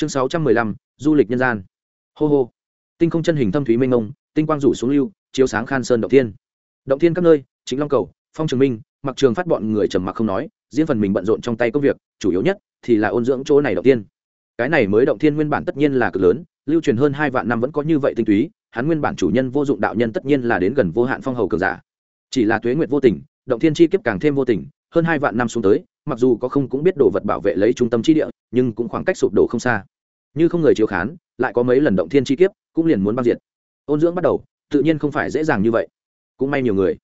chương sáu trăm mười lăm, du lịch nhân gian. Hô hô. Tinh không chân hình thâm thúy mênh mông, tinh quang rủ xuống lưu, chiếu sáng khan sơn động thiên. Động thiên các nơi, chính long cầu, phong trường minh mặc trường phát bọn người trầm mặc không nói, riêng phần mình bận rộn trong tay công việc, chủ yếu nhất thì là ôn dưỡng chỗ này động tiên cái này mới động thiên nguyên bản tất nhiên là cực lớn, lưu truyền hơn hai vạn năm vẫn có như vậy tinh túy, hắn nguyên bản chủ nhân vô dụng đạo nhân tất nhiên là đến gần vô hạn phong hầu cường giả. Chỉ là tuế nguyệt vô tình, động thiên chi kiếp càng thêm vô tình, hơn hai vạn năm xuống tới mặc dù có không cũng biết đồ vật bảo vệ lấy trung tâm chi địa, nhưng cũng khoảng cách sụp đổ không xa. Như không người chiếu khán, lại có mấy lần động thiên chi kiếp, cũng liền muốn băng diệt. Ôn dưỡng bắt đầu, tự nhiên không phải dễ dàng như vậy. Cũng may nhiều người.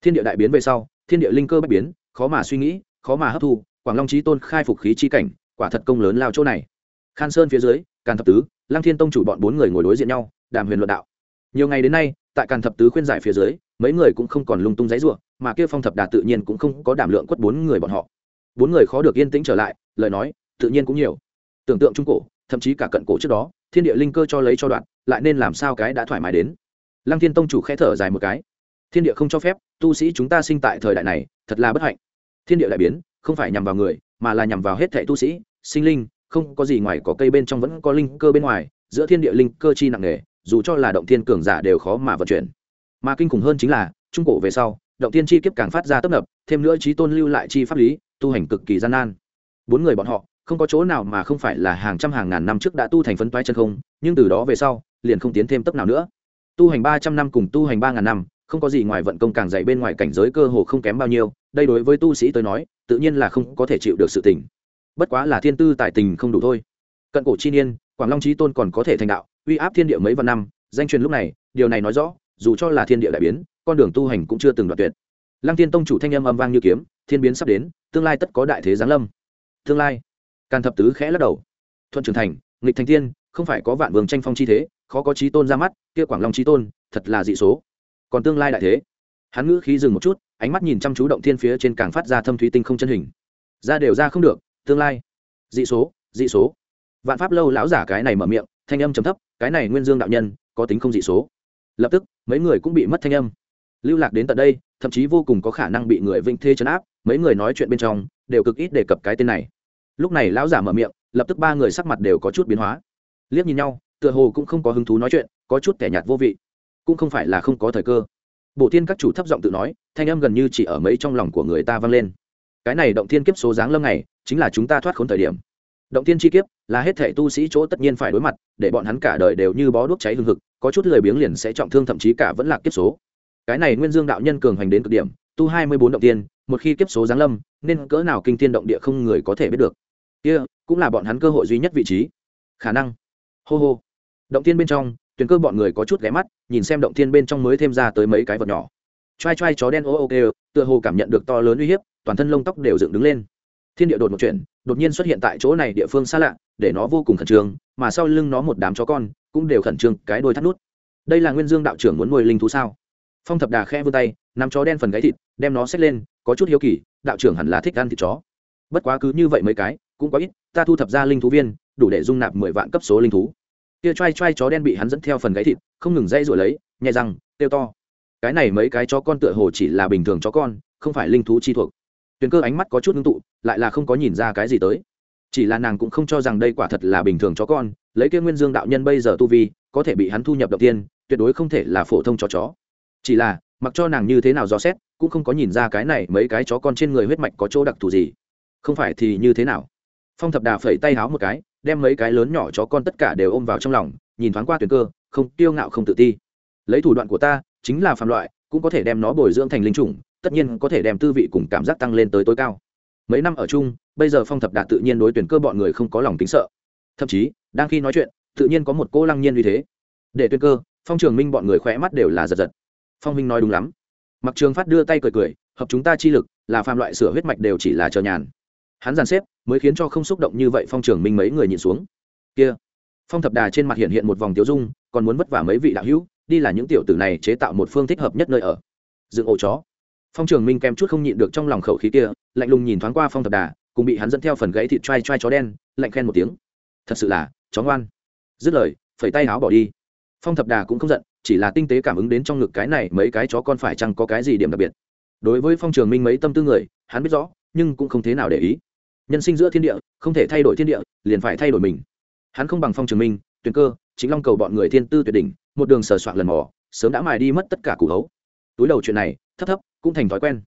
Thiên địa đại biến về sau, thiên địa linh cơ bất biến, khó mà suy nghĩ, khó mà hấp thu, quảng long trí tôn khai phục khí chi cảnh, quả thật công lớn lao chỗ này. Khan sơn phía dưới, càn thập tứ, lăng thiên tông chủ bọn bốn người ngồi đối diện nhau, đàm huyền luận đạo. Nhiều ngày đến nay, tại càn thập tứ khuyên giải phía dưới, mấy người cũng không còn lung tung giấy ruộng mà kia phong thập đà tự nhiên cũng không có đảm lượng quất bốn người bọn họ bốn người khó được yên tĩnh trở lại, lời nói, tự nhiên cũng nhiều. Tưởng tượng trung cổ, thậm chí cả cận cổ trước đó, thiên địa linh cơ cho lấy cho đoạn, lại nên làm sao cái đã thoải mái đến? Lăng thiên tông chủ khẽ thở dài một cái. Thiên địa không cho phép, tu sĩ chúng ta sinh tại thời đại này, thật là bất hạnh. Thiên địa đại biến, không phải nhằm vào người, mà là nhằm vào hết thẻ tu sĩ, sinh linh, không có gì ngoài có cây bên trong vẫn có linh cơ bên ngoài, giữa thiên địa linh cơ chi nặng nề, dù cho là động thiên cường giả đều khó mà vận chuyển. Mà kinh khủng hơn chính là, trung cổ về sau, động thiên chi kiếp càng phát ra tấp nập, thêm nữa trí tôn lưu lại chi pháp lý tu hành cực kỳ gian nan. Bốn người bọn họ, không có chỗ nào mà không phải là hàng trăm hàng ngàn năm trước đã tu thành phấn toái chân không, nhưng từ đó về sau, liền không tiến thêm tấp nào nữa. Tu hành ba trăm năm cùng tu hành ba ngàn năm, không có gì ngoài vận công càng dạy bên ngoài cảnh giới cơ hồ không kém bao nhiêu, đây đối với tu sĩ tới nói, tự nhiên là không có thể chịu được sự tình. Bất quá là thiên tư tài tình không đủ thôi. Cận cổ chi niên, quảng long trí tôn còn có thể thành đạo, uy áp thiên địa mấy vạn năm, danh truyền lúc này, điều này nói rõ, dù cho là thiên địa đại biến, con đường tu hành cũng chưa từng đoạn tuyệt lăng tiên tông chủ thanh âm âm vang như kiếm, thiên biến sắp đến, tương lai tất có đại thế giáng lâm. Tương lai, càn thập tứ khẽ lắc đầu. Thuận trưởng thành, nghịch thành tiên, không phải có vạn vương tranh phong chi thế, khó có trí tôn ra mắt, kia quảng long trí tôn, thật là dị số. Còn tương lai đại thế. Hắn ngữ khí dừng một chút, ánh mắt nhìn chăm chú động thiên phía trên càng phát ra thâm thúy tinh không chân hình. Ra đều ra không được, tương lai. Dị số dị số. Vạn pháp lâu lão giả cái này mở miệng, thanh âm trầm thấp, cái này nguyên dương đạo nhân, có tính không dị số. Lập tức, mấy người cũng bị mất thanh âm. Lưu lạc đến tận đây thậm chí vô cùng có khả năng bị người vinh thê chấn áp, mấy người nói chuyện bên trong, đều cực ít đề cập cái tên này. Lúc này lão giả mở miệng, lập tức ba người sắc mặt đều có chút biến hóa. Liếc nhìn nhau, tựa hồ cũng không có hứng thú nói chuyện, có chút kẻ nhạt vô vị. Cũng không phải là không có thời cơ. Bộ thiên các chủ thấp giọng tự nói, thanh âm gần như chỉ ở mấy trong lòng của người ta vang lên. Cái này động thiên kiếp số dáng lâm này, chính là chúng ta thoát khốn thời điểm. Động thiên chi kiếp, là hết thể tu sĩ chỗ tất nhiên phải đối mặt, để bọn hắn cả đời đều như bó đuốc cháy hừng hực, có chút lười biếng liền sẽ trọng thương thậm chí cả vẫn là kiếp số cái này nguyên dương đạo nhân cường hành đến cực điểm tu hai mươi bốn động tiên một khi kiếp số giáng lâm nên cỡ nào kinh thiên động địa không người có thể biết được. Kia、yeah, cũng là bọn hắn cơ hội duy nhất vị trí. Khả năng. Hô hô. Động tiên bên trong tuyển cơ bọn người có chút ghé mắt nhìn xem động tiên bên trong mới thêm ra tới mấy cái vật nhỏ. T r a i t r a i chó đen ô ô kê tựa hồ cảm nhận được to lớn uy hiếp toàn thân lông tóc đều dựng đứng lên. Thiên địa đột một chuyện đột nhiên xuất hiện tại chỗ này địa phương xa lạ để nó vô cùng khẩn trương mà sau lưng nó một đám chó con cũng đều khẩn trương cái đôi thắt nút. Đây là nguyên dương đạo trưởng muốn nuôi linh thú sao? Phong thập đà khe vươn tay, nắm chó đen phần gáy thịt, đem nó xách lên, có chút hiếu kỳ, đạo trưởng hẳn là thích ăn thịt chó. Bất quá cứ như vậy mấy cái, cũng có ít, ta thu thập ra linh thú viên, đủ để dung nạp mười vạn cấp số linh thú. Kia choai choai chó đen bị hắn dẫn theo phần gáy thịt, không ngừng dây rồi lấy nhẹ răng tiêu to. Cái này mấy cái chó con tựa hồ chỉ là bình thường chó con, không phải linh thú chi thuộc. Tuyền cơ ánh mắt có chút ngưng tụ, lại là không có nhìn ra cái gì tới. Chỉ là nàng cũng không cho rằng đây quả thật là bình thường chó con, lấy kia nguyên dương đạo nhân bây giờ tu vi, có thể bị hắn thu nhập đầu tiên, tuyệt đối không thể là phổ thông chó chó chỉ là, mặc cho nàng như thế nào dò xét, cũng không có nhìn ra cái này mấy cái chó con trên người huyết mạch có chỗ đặc thù gì. Không phải thì như thế nào? Phong thập đà phẩy tay háo một cái, đem mấy cái lớn nhỏ chó con tất cả đều ôm vào trong lòng, nhìn thoáng qua tuyển cơ, không tiêu ngạo không tự ti. Lấy thủ đoạn của ta, chính là phạm loại, cũng có thể đem nó bồi dưỡng thành linh chủng, tất nhiên có thể đem tư vị cùng cảm giác tăng lên tới tối cao. Mấy năm ở chung, bây giờ phong thập đạt tự nhiên đối tuyển cơ bọn người không có lòng tính sợ. Thậm chí, đang khi nói chuyện, tự nhiên có một cô lăng nhiên như thế. Để tuyển cơ, phong trường minh bọn người khỏe mắt đều là giật giật phong minh nói đúng lắm. Mặc trường phát đưa tay cười cười, hợp chúng ta chi lực, là phạm loại sửa huyết mạch đều chỉ là chờ nhàn. Hắn dàn xếp, mới khiến cho không xúc động như vậy phong trường minh mấy người nhìn xuống. Kia, phong thập đà trên mặt hiện hiện một vòng tiêu dung, còn muốn vất vả mấy vị đạo hữu, đi là những tiểu tử này chế tạo một phương thích hợp nhất nơi ở. Dựng ổ chó. Phong trường minh kèm chút không nhịn được trong lòng khẩu khí kia, lạnh lùng nhìn thoáng qua phong thập đà, cùng bị hắn dẫn theo phần gãy thịt trai trai chó đen, lạnh khen một tiếng. Thật sự là, chó ngoan. Dứt lời, phẩy tay áo bỏ đi. Phong thập đà cũng không giận chỉ là tinh tế cảm ứng đến trong ngực cái này mấy cái chó con phải chăng có cái gì điểm đặc biệt. Đối với phong trường minh mấy tâm tư người, hắn biết rõ, nhưng cũng không thế nào để ý. Nhân sinh giữa thiên địa, không thể thay đổi thiên địa, liền phải thay đổi mình. Hắn không bằng phong trường minh, tuyền cơ, chính long cầu bọn người thiên tư tuyệt đỉnh, một đường sờ soạn lần mò, sớm đã mài đi mất tất cả củ hấu. Túi đầu chuyện này, thấp thấp, cũng thành thói quen.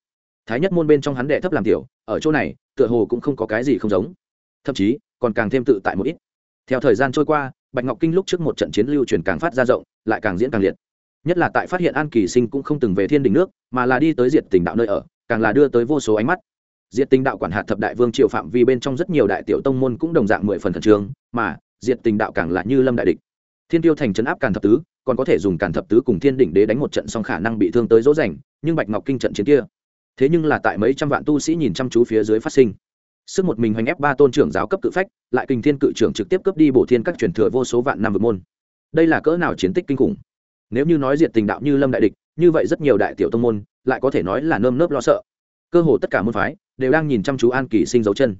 Thái nhất môn bên trong hắn đệ thấp làm tiểu, ở chỗ này, tựa hồ cũng không có cái gì không giống. Thậm chí, còn càng thêm tự tại một ít. Theo thời gian trôi qua, bạch ngọc kinh lúc trước một trận chiến lưu truyền càng phát ra rộng lại càng diễn càng liệt. Nhất là tại phát hiện an kỳ sinh cũng không từng về thiên đình nước, mà là đi tới diệt tình đạo nơi ở, càng là đưa tới vô số ánh mắt. Diệt tình đạo quản hạt thập đại vương triều phạm vi bên trong rất nhiều đại tiểu tông môn cũng đồng dạng mười phần thần trường mà diệt tình đạo càng là như lâm đại địch. Thiên tiêu thành trấn áp càn thập tứ, còn có thể dùng càn thập tứ cùng thiên đỉnh đế đánh một trận song khả năng bị thương tới dỗ dành, nhưng bạch ngọc kinh trận chiến kia, thế nhưng là tại mấy trăm vạn tu sĩ nhìn chăm chú phía dưới phát sinh. Sức một mình hoành ép ba tôn trưởng giáo cấp cự phách, lại kinh thiên cự trưởng trực tiếp cấp đi bổ thiên các truyền thừa vô số vạn năm vực môn đây là cỡ nào chiến tích kinh khủng. Nếu như nói diện tình đạo như lâm đại địch, như vậy rất nhiều đại tiểu tông môn, lại có thể nói là nơm nớp lo sợ. Cơ hồ tất cả môn phái đều đang nhìn chăm chú an kỳ sinh dấu chân.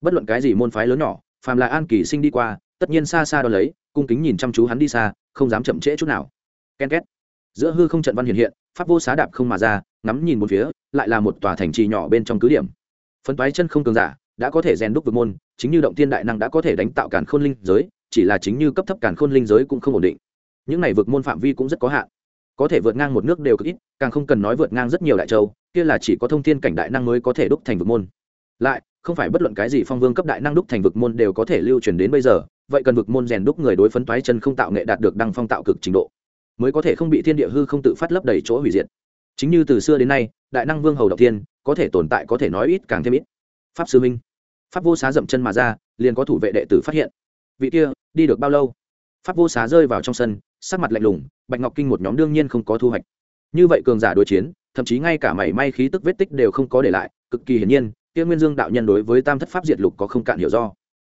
Bất luận cái gì môn phái lớn nhỏ, phàm là an kỳ sinh đi qua, tất nhiên xa xa đo lấy, cung kính nhìn chăm chú hắn đi xa, không dám chậm trễ chút nào. Ken két. Giữa hư không trận văn hiện hiện, pháp vô xá đạp không mà ra, ngắm nhìn một phía, lại là một tòa thành trì nhỏ bên trong cứ điểm. Phấn toái chân không cường giả, đã có thể rèn đúc vực môn, chính như động tiên đại năng đã có thể đánh tạo cản khôn linh giới chỉ là chính như cấp thấp càn khôn linh giới cũng không ổn định. Những này vượt môn phạm vi cũng rất có hạn. Có thể vượt ngang một nước đều cực ít, càng không cần nói vượt ngang rất nhiều đại châu, kia là chỉ có thông thiên cảnh đại năng mới có thể đúc thành vực môn. Lại, không phải bất luận cái gì phong vương cấp đại năng đúc thành vực môn đều có thể lưu truyền đến bây giờ, vậy cần vực môn rèn đúc người đối phấn toái chân không tạo nghệ đạt được đăng phong tạo cực trình độ, mới có thể không bị thiên địa hư không tự phát lấp đầy chỗ hủy diệt. Chính như từ xưa đến nay, đại năng vương hầu đầu tiên có thể tồn tại có thể nói ít càng thêm ít. Pháp sư minh, pháp vô xá dậm chân mà ra, liền có thủ vệ đệ tử phát hiện vị kia, đi được bao lâu? Pháp vô xá rơi vào trong sân, sắc mặt lạnh lùng, bạch ngọc kinh một nhóm đương nhiên không có thu hoạch. Như vậy cường giả đối chiến, thậm chí ngay cả mảy may khí tức vết tích đều không có để lại, cực kỳ hiển nhiên, kia nguyên dương đạo nhân đối với tam thất pháp diệt lục có không cạn hiểu do.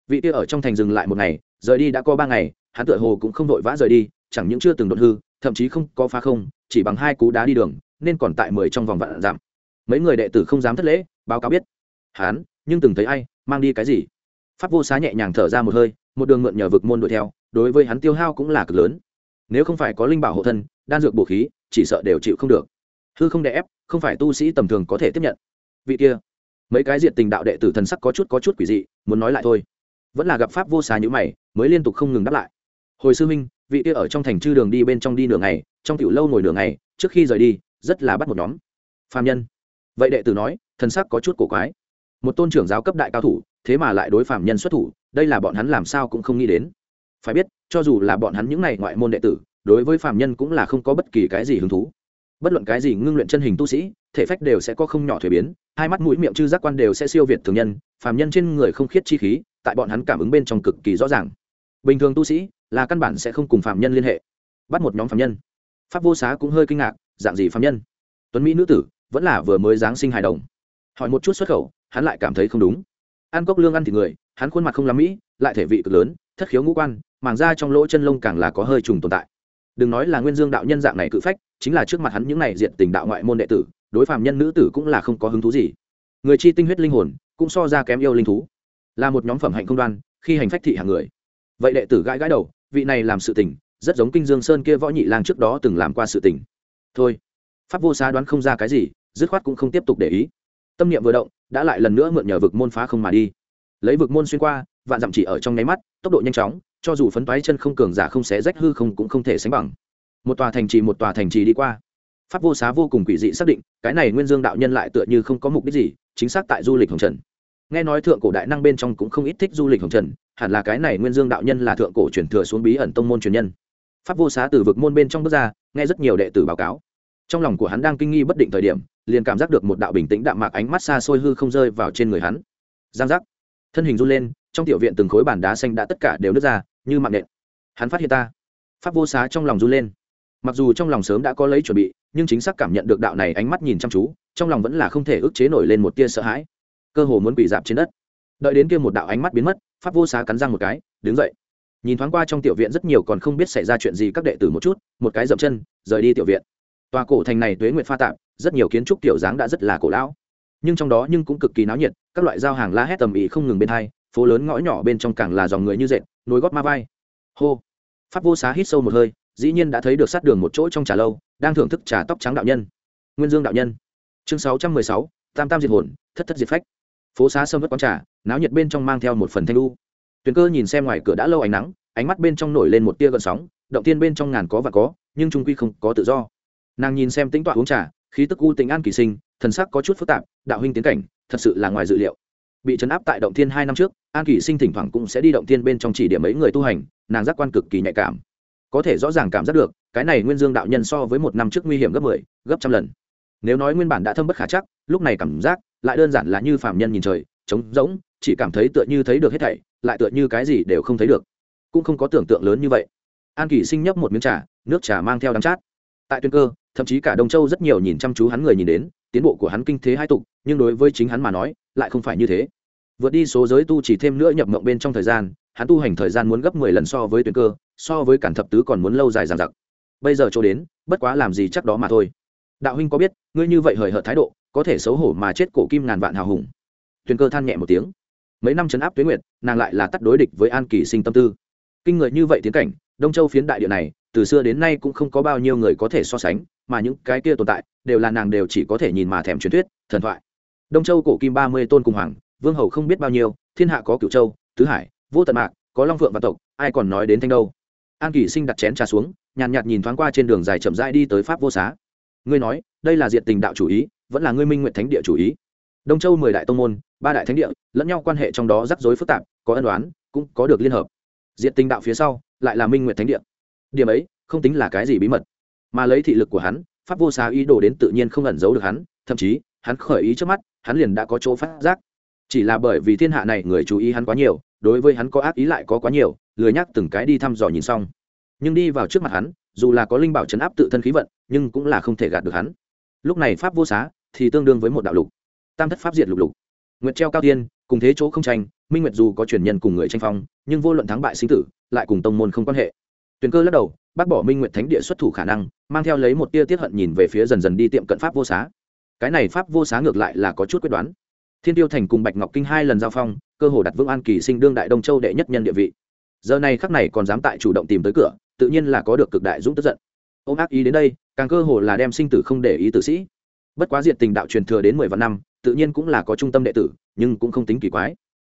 Vị kia ở trong thành dừng lại một ngày, rời đi đã có ba ngày, hắn tựa hồ cũng không vội vã rời đi, chẳng những chưa từng đột hư, thậm chí không có phá không, chỉ bằng hai cú đá đi đường, nên còn tại mười trong vòng vạn giảm. Mấy người đệ tử không dám thất lễ, báo cáo biết. Hắn, nhưng từng thấy ai, mang đi cái gì? Pháp vô xá nhẹ nhàng thở ra một hơi, một đường mượn nhờ vực môn đuổi theo, đối với hắn tiêu hao cũng là cực lớn. Nếu không phải có linh bảo hộ thân, đan dược bổ khí, chỉ sợ đều chịu không được. Hư không đè ép, không phải tu sĩ tầm thường có thể tiếp nhận. Vị kia, mấy cái diện tình đạo đệ tử thần sắc có chút có chút quỷ dị, muốn nói lại thôi. Vẫn là gặp pháp vô xá như mày, mới liên tục không ngừng đáp lại. Hồi sư minh vị kia ở trong thành chư đường đi bên trong đi nửa ngày, trong tiểu lâu ngồi nửa ngày, trước khi rời đi, rất là bắt một nhóm. Phạm nhân. Vậy đệ tử nói, thần sắc có chút cổ quái. Một tôn trưởng giáo cấp đại cao thủ thế mà lại đối phạm nhân xuất thủ, đây là bọn hắn làm sao cũng không nghĩ đến. Phải biết, cho dù là bọn hắn những n à y ngoại môn đệ tử, đối với phạm nhân cũng là không có bất kỳ cái gì hứng thú. Bất luận cái gì ngưng luyện chân hình tu sĩ, thể phách đều sẽ có không nhỏ thuế biến, hai mắt mũi miệng chư giác quan đều sẽ siêu việt thường nhân phạm nhân trên người không khiết chi khí, tại bọn hắn cảm ứng bên trong cực kỳ rõ ràng. Bình thường tu sĩ, là căn bản sẽ không cùng phạm nhân liên hệ. Bắt một nhóm phạm nhân. Pháp vô xá cũng hơi kinh ngạc, dạng gì phạm nhân? Tuấn mỹ nữ tử, vẫn là vừa mới giáng sinh hài đồng. Hỏi một chút xuất khẩu, hắn lại cảm thấy không đúng ăn cốc lương ăn thịt người, hắn khuôn mặt không lắm mỹ, lại thể vị cực lớn, thất khiếu ngũ quan, màng da trong lỗ chân lông càng là có hơi trùng tồn tại. Đừng nói là nguyên dương đạo nhân dạng này cự phách, chính là trước mặt hắn những này diện tình đạo ngoại môn đệ tử, đối phạm nhân nữ tử cũng là không có hứng thú gì. Người chi tinh huyết linh hồn, cũng so ra kém yêu linh thú. Là một nhóm phẩm hạnh không đoan, khi hành phách thị hàng người. Vậy đệ tử gãi gãi đầu, vị này làm sự tình, rất giống kinh dương sơn kia võ nhị lang trước đó từng làm qua sự tình. Thôi, pháp vô xá đoán không ra cái gì, dứt khoát cũng không tiếp tục để ý. Tâm niệm vừa động đã lại lần nữa mượn nhờ vực môn phá không mà đi. Lấy vực môn xuyên qua, vạn dặm chỉ ở trong nháy mắt, tốc độ nhanh chóng, cho dù phấn toái chân không cường giả không xé rách hư không cũng không thể sánh bằng. Một tòa thành trì, một tòa thành trì đi qua. Pháp vô xá vô cùng quỷ dị xác định, cái này nguyên dương đạo nhân lại tựa như không có mục đích gì, chính xác tại du lịch hồng trần. Nghe nói thượng cổ đại năng bên trong cũng không ít thích du lịch hồng trần, hẳn là cái này nguyên dương đạo nhân là thượng cổ truyền thừa xuống bí ẩn tông môn truyền nhân. Pháp vô xá từ vực môn bên trong bước ra, nghe rất nhiều đệ tử báo cáo trong lòng của hắn đang kinh nghi bất định thời điểm, liền cảm giác được một đạo bình tĩnh đạm mạc ánh mắt xa xôi hư không rơi vào trên người hắn. Giang giác. Thân hình run lên, trong tiểu viện từng khối bản đá xanh đã tất cả đều nứt ra, như mạng nện. Hắn phát hiện ta. Pháp vô xá trong lòng run lên. Mặc dù trong lòng sớm đã có lấy chuẩn bị, nhưng chính xác cảm nhận được đạo này ánh mắt nhìn chăm chú, trong lòng vẫn là không thể ức chế nổi lên một tia sợ hãi. Cơ hồ muốn bị dạp trên đất. Đợi đến kia một đạo ánh mắt biến mất, pháp vô xá cắn răng một cái, đứng dậy. Nhìn thoáng qua trong tiểu viện rất nhiều còn không biết xảy ra chuyện gì các đệ tử một chút, một cái dậm chân, rời đi tiểu viện tòa cổ thành này tuế Nguyệt pha tạp, rất nhiều kiến trúc tiểu dáng đã rất là cổ lão. Nhưng trong đó nhưng cũng cực kỳ náo nhiệt, các loại giao hàng la hét tầm ý không ngừng bên hai, phố lớn ngõ nhỏ bên trong càng là dòng người như dệt, nối gót ma vai. Hô! Pháp vô xá hít sâu một hơi, dĩ nhiên đã thấy được sát đường một chỗ trong trà lâu, đang thưởng thức trà tóc trắng đạo nhân. Nguyên dương đạo nhân. Chương sáu trăm mười sáu, tam tam diệt hồn, thất thất diệt phách. Phố xá sâm vất quán trà, náo nhiệt bên trong mang theo một phần thanh lu tuyền cơ nhìn xem ngoài cửa đã lâu ánh nắng, ánh mắt bên trong nổi lên một tia gợn sóng, động tiên bên trong ngàn có và có, nhưng trung quy không có tự do nàng nhìn xem tính tọa uống trà khí tức u tình an kỳ sinh thần sắc có chút phức tạp đạo huynh tiến cảnh thật sự là ngoài dự liệu. Bị chấn áp tại động thiên hai năm trước an kỳ sinh thỉnh thoảng cũng sẽ đi động thiên bên trong chỉ điểm mấy người tu hành nàng giác quan cực kỳ nhạy cảm. Có thể rõ ràng cảm giác được cái này nguyên dương đạo nhân so với một năm trước nguy hiểm gấp mười 10, gấp trăm lần. Nếu nói nguyên bản đã thâm bất khả chắc lúc này cảm giác lại đơn giản là như phạm nhân nhìn trời trống rỗng chỉ cảm thấy tựa như thấy được hết thảy lại tựa như cái gì đều không thấy được. Cũng không có tưởng tượng lớn như vậy. An kỳ sinh nhấp một miếng trà nước trà mang theo đắng chát. Tại tuyên cơ thậm chí cả đông châu rất nhiều nhìn chăm chú hắn người nhìn đến, tiến bộ của hắn kinh thế hai tục, nhưng đối với chính hắn mà nói, lại không phải như thế. Vượt đi số giới tu chỉ thêm nữa nhập mộng bên trong thời gian, hắn tu hành thời gian muốn gấp mười lần so với tuyển cơ, so với cản thập tứ còn muốn lâu dài dằng dặc. Bây giờ chỗ đến, bất quá làm gì chắc đó mà thôi. Đạo huynh có biết, ngươi như vậy hời hợt thái độ, có thể xấu hổ mà chết cổ kim ngàn vạn hào hùng. Tuyển cơ than nhẹ một tiếng. Mấy năm chấn áp tuyến nguyệt, nàng lại là tắt đối địch với an kỳ sinh tâm tư. Kinh người như vậy tiến cảnh, đông châu phiến đại địa này, từ xưa đến nay cũng không có bao nhiêu người có thể so sánh mà những cái kia tồn tại đều là nàng đều chỉ có thể nhìn mà thèm truyền thuyết, thần thoại. Đông châu cổ kim ba mươi tôn cùng hoàng, vương hầu không biết bao nhiêu, thiên hạ có cửu châu, tứ hải, vô tận mạc, có long phượng và tộc, ai còn nói đến thanh đâu. An kỷ sinh đặt chén trà xuống, nhàn nhạt nhìn thoáng qua trên đường dài chậm rãi đi tới pháp vô xá. Ngươi nói, đây là diệt tình đạo chủ ý, vẫn là ngươi minh nguyện thánh địa chủ ý? Đông châu mười đại tông môn, ba đại thánh địa, lẫn nhau quan hệ trong đó rắc rối phức tạp, có ân đoán cũng có được liên hợp. Diệt tình đạo phía sau, lại là minh nguyện thánh địa. Điểm ấy, không tính là cái gì bí mật mà lấy thị lực của hắn, pháp vô xá ý đồ đến tự nhiên không ẩn giấu được hắn, thậm chí, hắn khởi ý trước mắt, hắn liền đã có chỗ phát giác. Chỉ là bởi vì thiên hạ này người chú ý hắn quá nhiều, đối với hắn có ác ý lại có quá nhiều, lười nhắc từng cái đi thăm dò nhìn xong. Nhưng đi vào trước mặt hắn, dù là có linh bảo chấn áp tự thân khí vận, nhưng cũng là không thể gạt được hắn. Lúc này pháp vô xá thì tương đương với một đạo lục, tam thất pháp diệt lục lục. Nguyệt treo cao tiên, cùng thế chỗ không tranh, minh nguyệt dù có truyền nhân cùng người tranh phong, nhưng vô luận thắng bại sinh tử, lại cùng tông môn không quan hệ. Tuyền cơ lắc đầu, bác bỏ minh nguyệt thánh địa xuất thủ khả năng mang theo lấy một tia tiết hận nhìn về phía dần dần đi tiệm cận pháp vô xá. Cái này pháp vô xá ngược lại là có chút quyết đoán. Thiên tiêu thành cùng bạch ngọc kinh hai lần giao phong, cơ hồ đặt vững an kỳ sinh đương đại đông châu đệ nhất nhân địa vị. Giờ này khắc này còn dám tại chủ động tìm tới cửa, tự nhiên là có được cực đại dũng tức giận. Ô ác ý đến đây, càng cơ hồ là đem sinh tử không để ý tử sĩ. Bất quá diện tình đạo truyền thừa đến mười vạn năm, tự nhiên cũng là có trung tâm đệ tử, nhưng cũng không tính kỳ quái.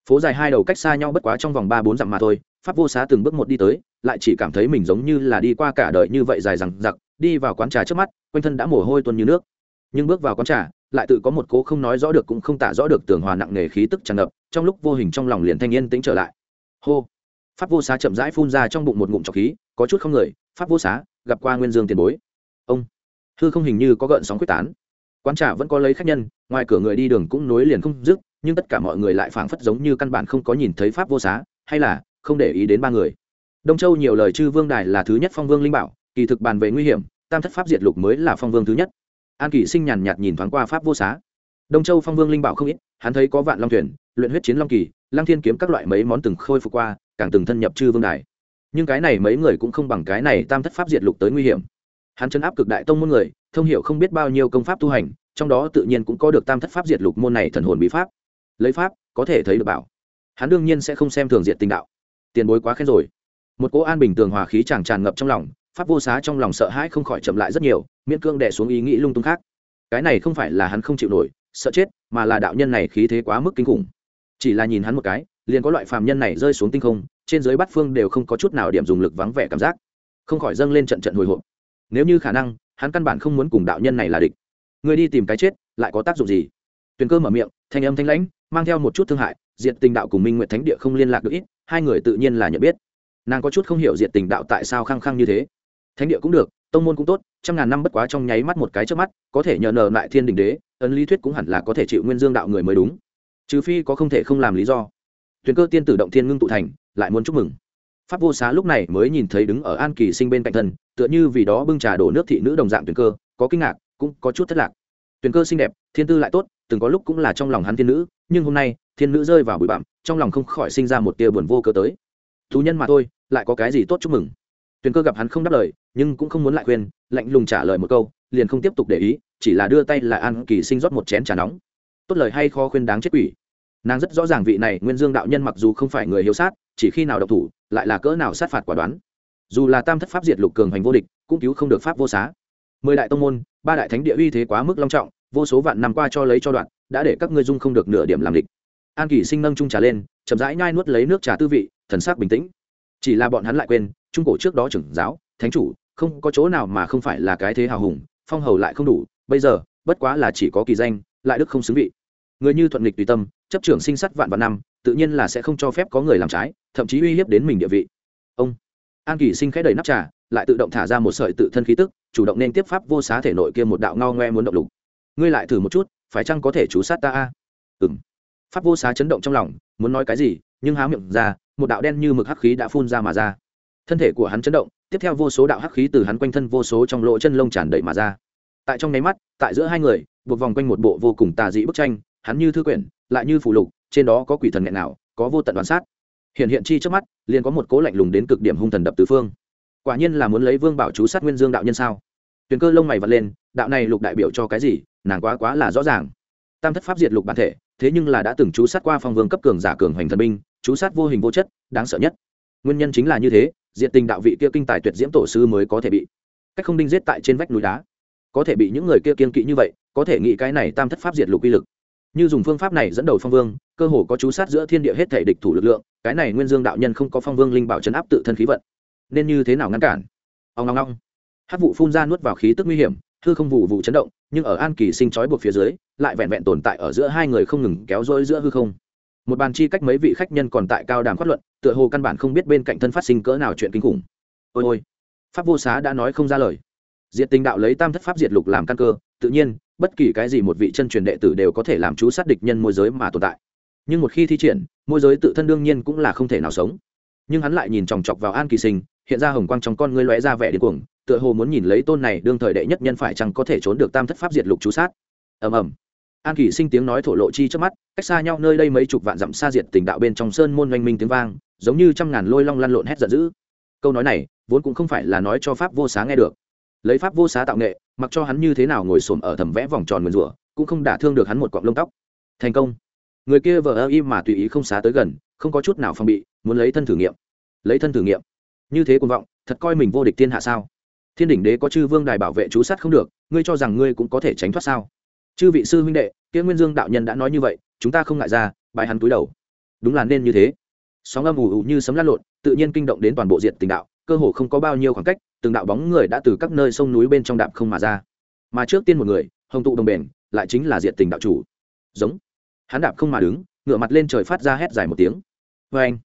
Phố dài hai đầu cách xa nhau bất quá trong vòng ba bốn dặm mà thôi, pháp vô xá từng bước một đi tới, lại chỉ cảm thấy mình giống như là đi qua cả đời như vậy dài rằng giặc đi vào quán trà trước mắt, quanh thân đã mồ hôi tuôn như nước. Nhưng bước vào quán trà, lại tự có một cố không nói rõ được cũng không tả rõ được tường hòa nặng nề khí tức tràn ngập, trong lúc vô hình trong lòng liền thanh yên tĩnh trở lại. Hô! Pháp vô xá chậm rãi phun ra trong bụng một ngụm trọc khí, có chút không người, pháp vô xá, gặp qua nguyên dương tiền bối. Ông! Hư không hình như có gợn sóng quyết tán. Quán trà vẫn có lấy khách nhân, ngoài cửa người đi đường cũng nối liền không dứt, nhưng tất cả mọi người lại phảng phất giống như căn bản không có nhìn thấy pháp vô xá, hay là không để ý đến ba người. Đông châu nhiều lời chư vương đài là thứ nhất phong vương linh bảo, kỳ thực bàn về nguy hiểm tam thất pháp diệt lục mới là phong vương thứ nhất. An kỷ sinh nhàn nhạt nhìn thoáng qua pháp vô xá. Đông châu phong vương linh bảo không ít, hắn thấy có vạn long thuyền, luyện huyết chiến long kỳ, lăng thiên kiếm các loại mấy món từng khôi phục qua, càng từng thân nhập chư vương đài. Nhưng cái này mấy người cũng không bằng cái này tam thất pháp diệt lục tới nguy hiểm. Hắn chấn áp cực đại tông môn người, thông hiểu không biết bao nhiêu công pháp tu hành, trong đó tự nhiên cũng có được tam thất pháp diệt lục môn này thần hồn bí pháp. Lấy pháp, có thể thấy được bảo. Hắn đương nhiên sẽ không xem thường diệt tình đạo. Tiền bối quá khen rồi. Một cỗ an bình tường hòa khí chàng tràn ngập trong lòng pháp vô xá trong lòng sợ hãi không khỏi chậm lại rất nhiều, miễn cương đẻ xuống ý nghĩ lung tung khác. Cái này không phải là hắn không chịu nổi, sợ chết, mà là đạo nhân này khí thế quá mức kinh khủng. Chỉ là nhìn hắn một cái, liền có loại phàm nhân này rơi xuống tinh không, trên dưới bát phương đều không có chút nào điểm dùng lực vắng vẻ cảm giác. Không khỏi dâng lên trận trận hồi hộp. Nếu như khả năng, hắn căn bản không muốn cùng đạo nhân này là địch. Người đi tìm cái chết, lại có tác dụng gì? Tuyền cơ mở miệng, thanh âm thanh lãnh, mang theo một chút thương hại diện tình đạo cùng minh nguyện thánh địa không liên lạc được ít, hai người tự nhiên là nhận biết. Nàng có chút không hiểu diện tình đạo tại sao khăng khăng như thế thánh địa cũng được, tông môn cũng tốt, trăm ngàn năm bất quá trong nháy mắt một cái trước mắt, có thể nhờ nờ lại thiên đình đế, ấn lý thuyết cũng hẳn là có thể chịu nguyên dương đạo người mới đúng. Trừ phi có không thể không làm lý do. Tuyền cơ tiên tử động thiên ngưng tụ thành, lại muốn chúc mừng. Pháp vô xá lúc này mới nhìn thấy đứng ở an kỳ sinh bên cạnh thân, tựa như vì đó bưng trà đổ nước thị nữ đồng dạng tuyền cơ, có kinh ngạc, cũng có chút thất lạc. Tuyền cơ xinh đẹp, thiên tư lại tốt, từng có lúc cũng là trong lòng hắn thiên nữ, nhưng hôm nay, thiên nữ rơi vào bụi bặm, trong lòng không khỏi sinh ra một tia buồn vô cơ tới. Thú nhân mà thôi, lại có cái gì tốt chúc mừng? Tuyền cơ gặp hắn không đáp lời, nhưng cũng không muốn lại khuyên, lạnh lùng trả lời một câu, liền không tiếp tục để ý, chỉ là đưa tay là an kỳ sinh rót một chén trà nóng. Tốt lời hay khó khuyên đáng chết quỷ. Nàng rất rõ ràng vị này nguyên dương đạo nhân mặc dù không phải người hiếu sát, chỉ khi nào độc thủ, lại là cỡ nào sát phạt quả đoán. Dù là tam thất pháp diệt lục cường hành vô địch, cũng cứu không được pháp vô xá. Mười đại tông môn, ba đại thánh địa uy thế quá mức long trọng, vô số vạn năm qua cho lấy cho đoạn, đã để các ngươi dung không được nửa điểm làm địch. An kỳ sinh nâng trung trà lên, chậm rãi nhai nuốt lấy nước trà tư vị, thần sắc bình tĩnh. Chỉ là bọn hắn lại quên trung cổ trước đó trưởng giáo, thánh chủ, không có chỗ nào mà không phải là cái thế hào hùng, phong hầu lại không đủ, bây giờ, bất quá là chỉ có kỳ danh, lại đức không xứng vị. Người như thuận nghịch tùy tâm, chấp trưởng sinh sắt vạn vạn năm, tự nhiên là sẽ không cho phép có người làm trái, thậm chí uy hiếp đến mình địa vị. Ông an kỳ sinh khẽ đầy nắp trà, lại tự động thả ra một sợi tự thân khí tức, chủ động nên tiếp pháp vô xá thể nội kia một đạo ngao ngoe muốn động lục. Ngươi lại thử một chút, phải chăng có thể chú sát ta a? Ừng pháp vô xá chấn động trong lòng, muốn nói cái gì, nhưng há miệng ra, một đạo đen như mực hắc khí đã phun ra mà ra thân thể của hắn chấn động, tiếp theo vô số đạo hắc khí từ hắn quanh thân vô số trong lỗ chân lông tràn đầy mà ra. Tại trong nháy mắt, tại giữa hai người, buộc vòng quanh một bộ vô cùng tà dị bức tranh, hắn như thư quyển, lại như phủ lục, trên đó có quỷ thần nghẹn nào, có vô tận đoán sát. Hiện hiện chi trước mắt, liền có một cố lạnh lùng đến cực điểm hung thần đập tứ phương. Quả nhiên là muốn lấy vương bảo chú sát nguyên dương đạo nhân sao? Tuyền cơ lông mày vật lên, đạo này lục đại biểu cho cái gì? Nàng quá quá là rõ ràng. Tam thất pháp diệt lục bản thể, thế nhưng là đã từng chú sát qua phong vương cấp cường giả cường hoành thần binh, chú sát vô hình vô chất, đáng sợ nhất. Nguyên nhân chính là như thế diện tình đạo vị kia kinh tài tuyệt diễm tổ sư mới có thể bị. Cách không đinh giết tại trên vách núi đá. Có thể bị những người kia kiên kỵ như vậy, có thể nghĩ cái này tam thất pháp diệt lục uy lực. Như dùng phương pháp này dẫn đầu phong vương, cơ hồ có chú sát giữa thiên địa hết thể địch thủ lực lượng, cái này nguyên dương đạo nhân không có phong vương linh bảo chấn áp tự thân khí vận. Nên như thế nào ngăn cản? Ông ngong ngong hát vụ phun ra nuốt vào khí tức nguy hiểm thư không vụ vụ chấn động, nhưng ở an kỳ sinh trói buộc phía dưới, lại vẹn vẹn tồn tại ở giữa hai người không ngừng kéo rối giữa hư không. Một bàn chi cách mấy vị khách nhân còn tại cao đàm phát luận tựa hồ căn bản không biết bên cạnh thân phát sinh cỡ nào chuyện kinh khủng. Ôi ôi, pháp vô xá đã nói không ra lời. Diệt tình đạo lấy tam thất pháp diệt lục làm căn cơ, tự nhiên, bất kỳ cái gì một vị chân truyền đệ tử đều có thể làm chú sát địch nhân môi giới mà tồn tại. Nhưng một khi thi triển, môi giới tự thân đương nhiên cũng là không thể nào sống. Nhưng hắn lại nhìn chòng chọc vào an kỳ sinh, hiện ra hồng quang trong con ngươi lóe ra vẻ điên cuồng, tựa hồ muốn nhìn lấy tôn này đương thời đệ nhất nhân phải chăng có thể trốn được tam thất pháp diệt lục chú sát. Ầm ầm. An kỳ sinh tiếng nói thổ lộ chi trước mắt, cách xa nhau nơi đây mấy chục vạn dặm xa diệt tình đạo bên trong sơn môn oanh minh tiếng vang giống như trăm ngàn lôi long lăn lộn hét giận dữ. Câu nói này vốn cũng không phải là nói cho pháp vô xá nghe được. Lấy pháp vô xá tạo nghệ, mặc cho hắn như thế nào ngồi xổm ở thầm vẽ vòng tròn mượn rủa, cũng không đả thương được hắn một cọng lông tóc. Thành công. Người kia vờ ơ im mà tùy ý không xá tới gần, không có chút nào phòng bị, muốn lấy thân thử nghiệm. Lấy thân thử nghiệm. Như thế cuồng vọng, thật coi mình vô địch thiên hạ sao? Thiên đỉnh đế có chư vương đài bảo vệ chú sát không được, ngươi cho rằng ngươi cũng có thể tránh thoát sao? Chư vị sư huynh đệ, kia nguyên dương đạo nhân đã nói như vậy, chúng ta không ngại ra bài hắn túi đầu. Đúng là nên như thế sóng âm ù ù như sấm lan lộn, tự nhiên kinh động đến toàn bộ diện tình đạo, cơ hồ không có bao nhiêu khoảng cách, từng đạo bóng người đã từ các nơi sông núi bên trong đạp không mà ra. Mà trước tiên một người, hồng tụ đồng bền, lại chính là diện tình đạo chủ. Giống. Hắn đạp không mà đứng ngựa mặt lên trời phát ra hét dài một tiếng. Vê anh,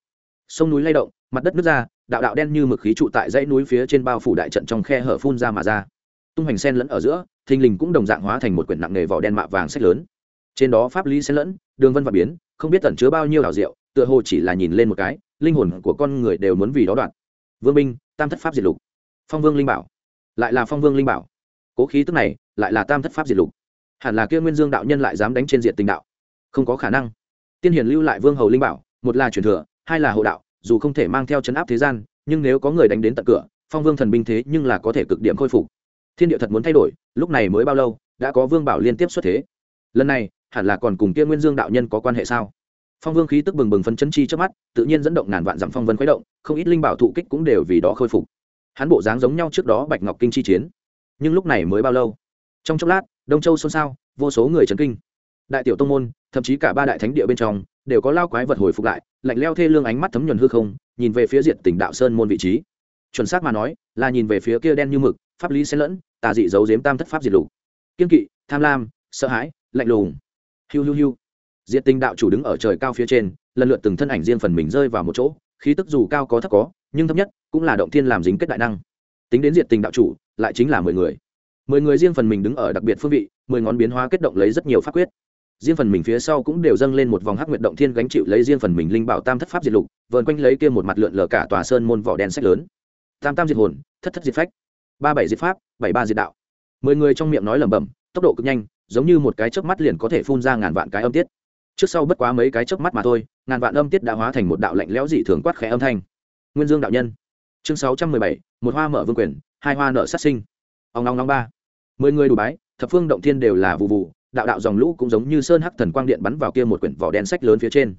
sông núi lay động, mặt đất nước ra, đạo đạo đen như mực khí trụ tại dãy núi phía trên bao phủ đại trận trong khe hở phun ra mà ra. Tung hoành sen lẫn ở giữa, thình lình cũng đồng dạng hóa thành một quyển nặng nghề vỏ đen mạ vàng sách lớn. Trên đó pháp lý xen lẫn, đường vân và biến, không biết tẩn chứa bao nhiêu đảo rượu tựa hồ chỉ là nhìn lên một cái, linh hồn của con người đều muốn vì đó đoạn. Vương minh tam thất pháp diệt lục. Phong vương linh bảo. Lại là phong vương linh bảo. Cố khí tức này, lại là tam thất pháp diệt lục. Hẳn là kia nguyên dương đạo nhân lại dám đánh trên diện tình đạo. Không có khả năng. Tiên hiền lưu lại vương hầu linh bảo, một là truyền thừa, hai là hộ đạo, dù không thể mang theo chấn áp thế gian, nhưng nếu có người đánh đến tận cửa, phong vương thần binh thế nhưng là có thể cực điểm khôi phục. Thiên địa thật muốn thay đổi, lúc này mới bao lâu, đã có vương bảo liên tiếp xuất thế. Lần này, hẳn là còn cùng kia nguyên dương đạo nhân có quan hệ sao? Phong vương khí tức bừng bừng phấn chấn chi trước mắt, tự nhiên dẫn động ngàn vạn dặm phong vân khuấy động, không ít linh bảo thụ kích cũng đều vì đó khôi phục. Hắn bộ dáng giống nhau trước đó bạch ngọc kinh chi chiến. Nhưng lúc này mới bao lâu? Trong chốc lát, đông châu xôn xao, vô số người chấn kinh. Đại tiểu tông môn, thậm chí cả ba đại thánh địa bên trong, đều có lao quái vật hồi phục lại, lạnh leo thê lương ánh mắt thấm nhuần hư không, nhìn về phía diện tỉnh đạo sơn môn vị trí. Chuẩn xác mà nói, là nhìn về phía kia đen như mực, pháp lý xen lẫn, tà dị giấu giếm tam thất pháp diệt lục. Kiên kỵ, tham lam, sợ hãi, lạnh lùng. Hiu hiu hiu diệt Tinh đạo chủ đứng ở trời cao phía trên, lần lượt từng thân ảnh riêng phần mình rơi vào một chỗ, khí tức dù cao có thấp có, nhưng thấp nhất cũng là động thiên làm dính kết đại năng. Tính đến diệt tình đạo chủ, lại chính là mười người. Mười người riêng phần mình đứng ở đặc biệt phương vị, mười ngón biến hóa kết động lấy rất nhiều pháp quyết. Riêng phần mình phía sau cũng đều dâng lên một vòng hắc nguyệt động thiên gánh chịu lấy riêng phần mình linh bảo tam thất pháp diệt lục, vờn quanh lấy kia một mặt lượn lờ cả tòa sơn môn vỏ đen sách lớn. Tam tam diệt hồn, thất thất diệt phách. Ba bảy diệt pháp, bảy ba diệt đạo. Mười người trong miệng nói lẩm bẩm, tốc độ cực nhanh, giống như một cái chớp mắt liền có thể phun ra ngàn vạn cái âm tiết trước sau bất quá mấy cái chớp mắt mà thôi, ngàn vạn âm tiết đã hóa thành một đạo lạnh lẽo dị thường quát khẽ âm thanh. Nguyên dương đạo nhân. Chương sáu trăm mười bảy, một hoa mở vương quyền, hai hoa nợ sát sinh. Ông long long ba. Mười người đủ bái, thập phương động thiên đều là vụ vụ đạo đạo dòng lũ cũng giống như sơn hắc thần quang điện bắn vào kia một quyển vỏ đen sách lớn phía trên.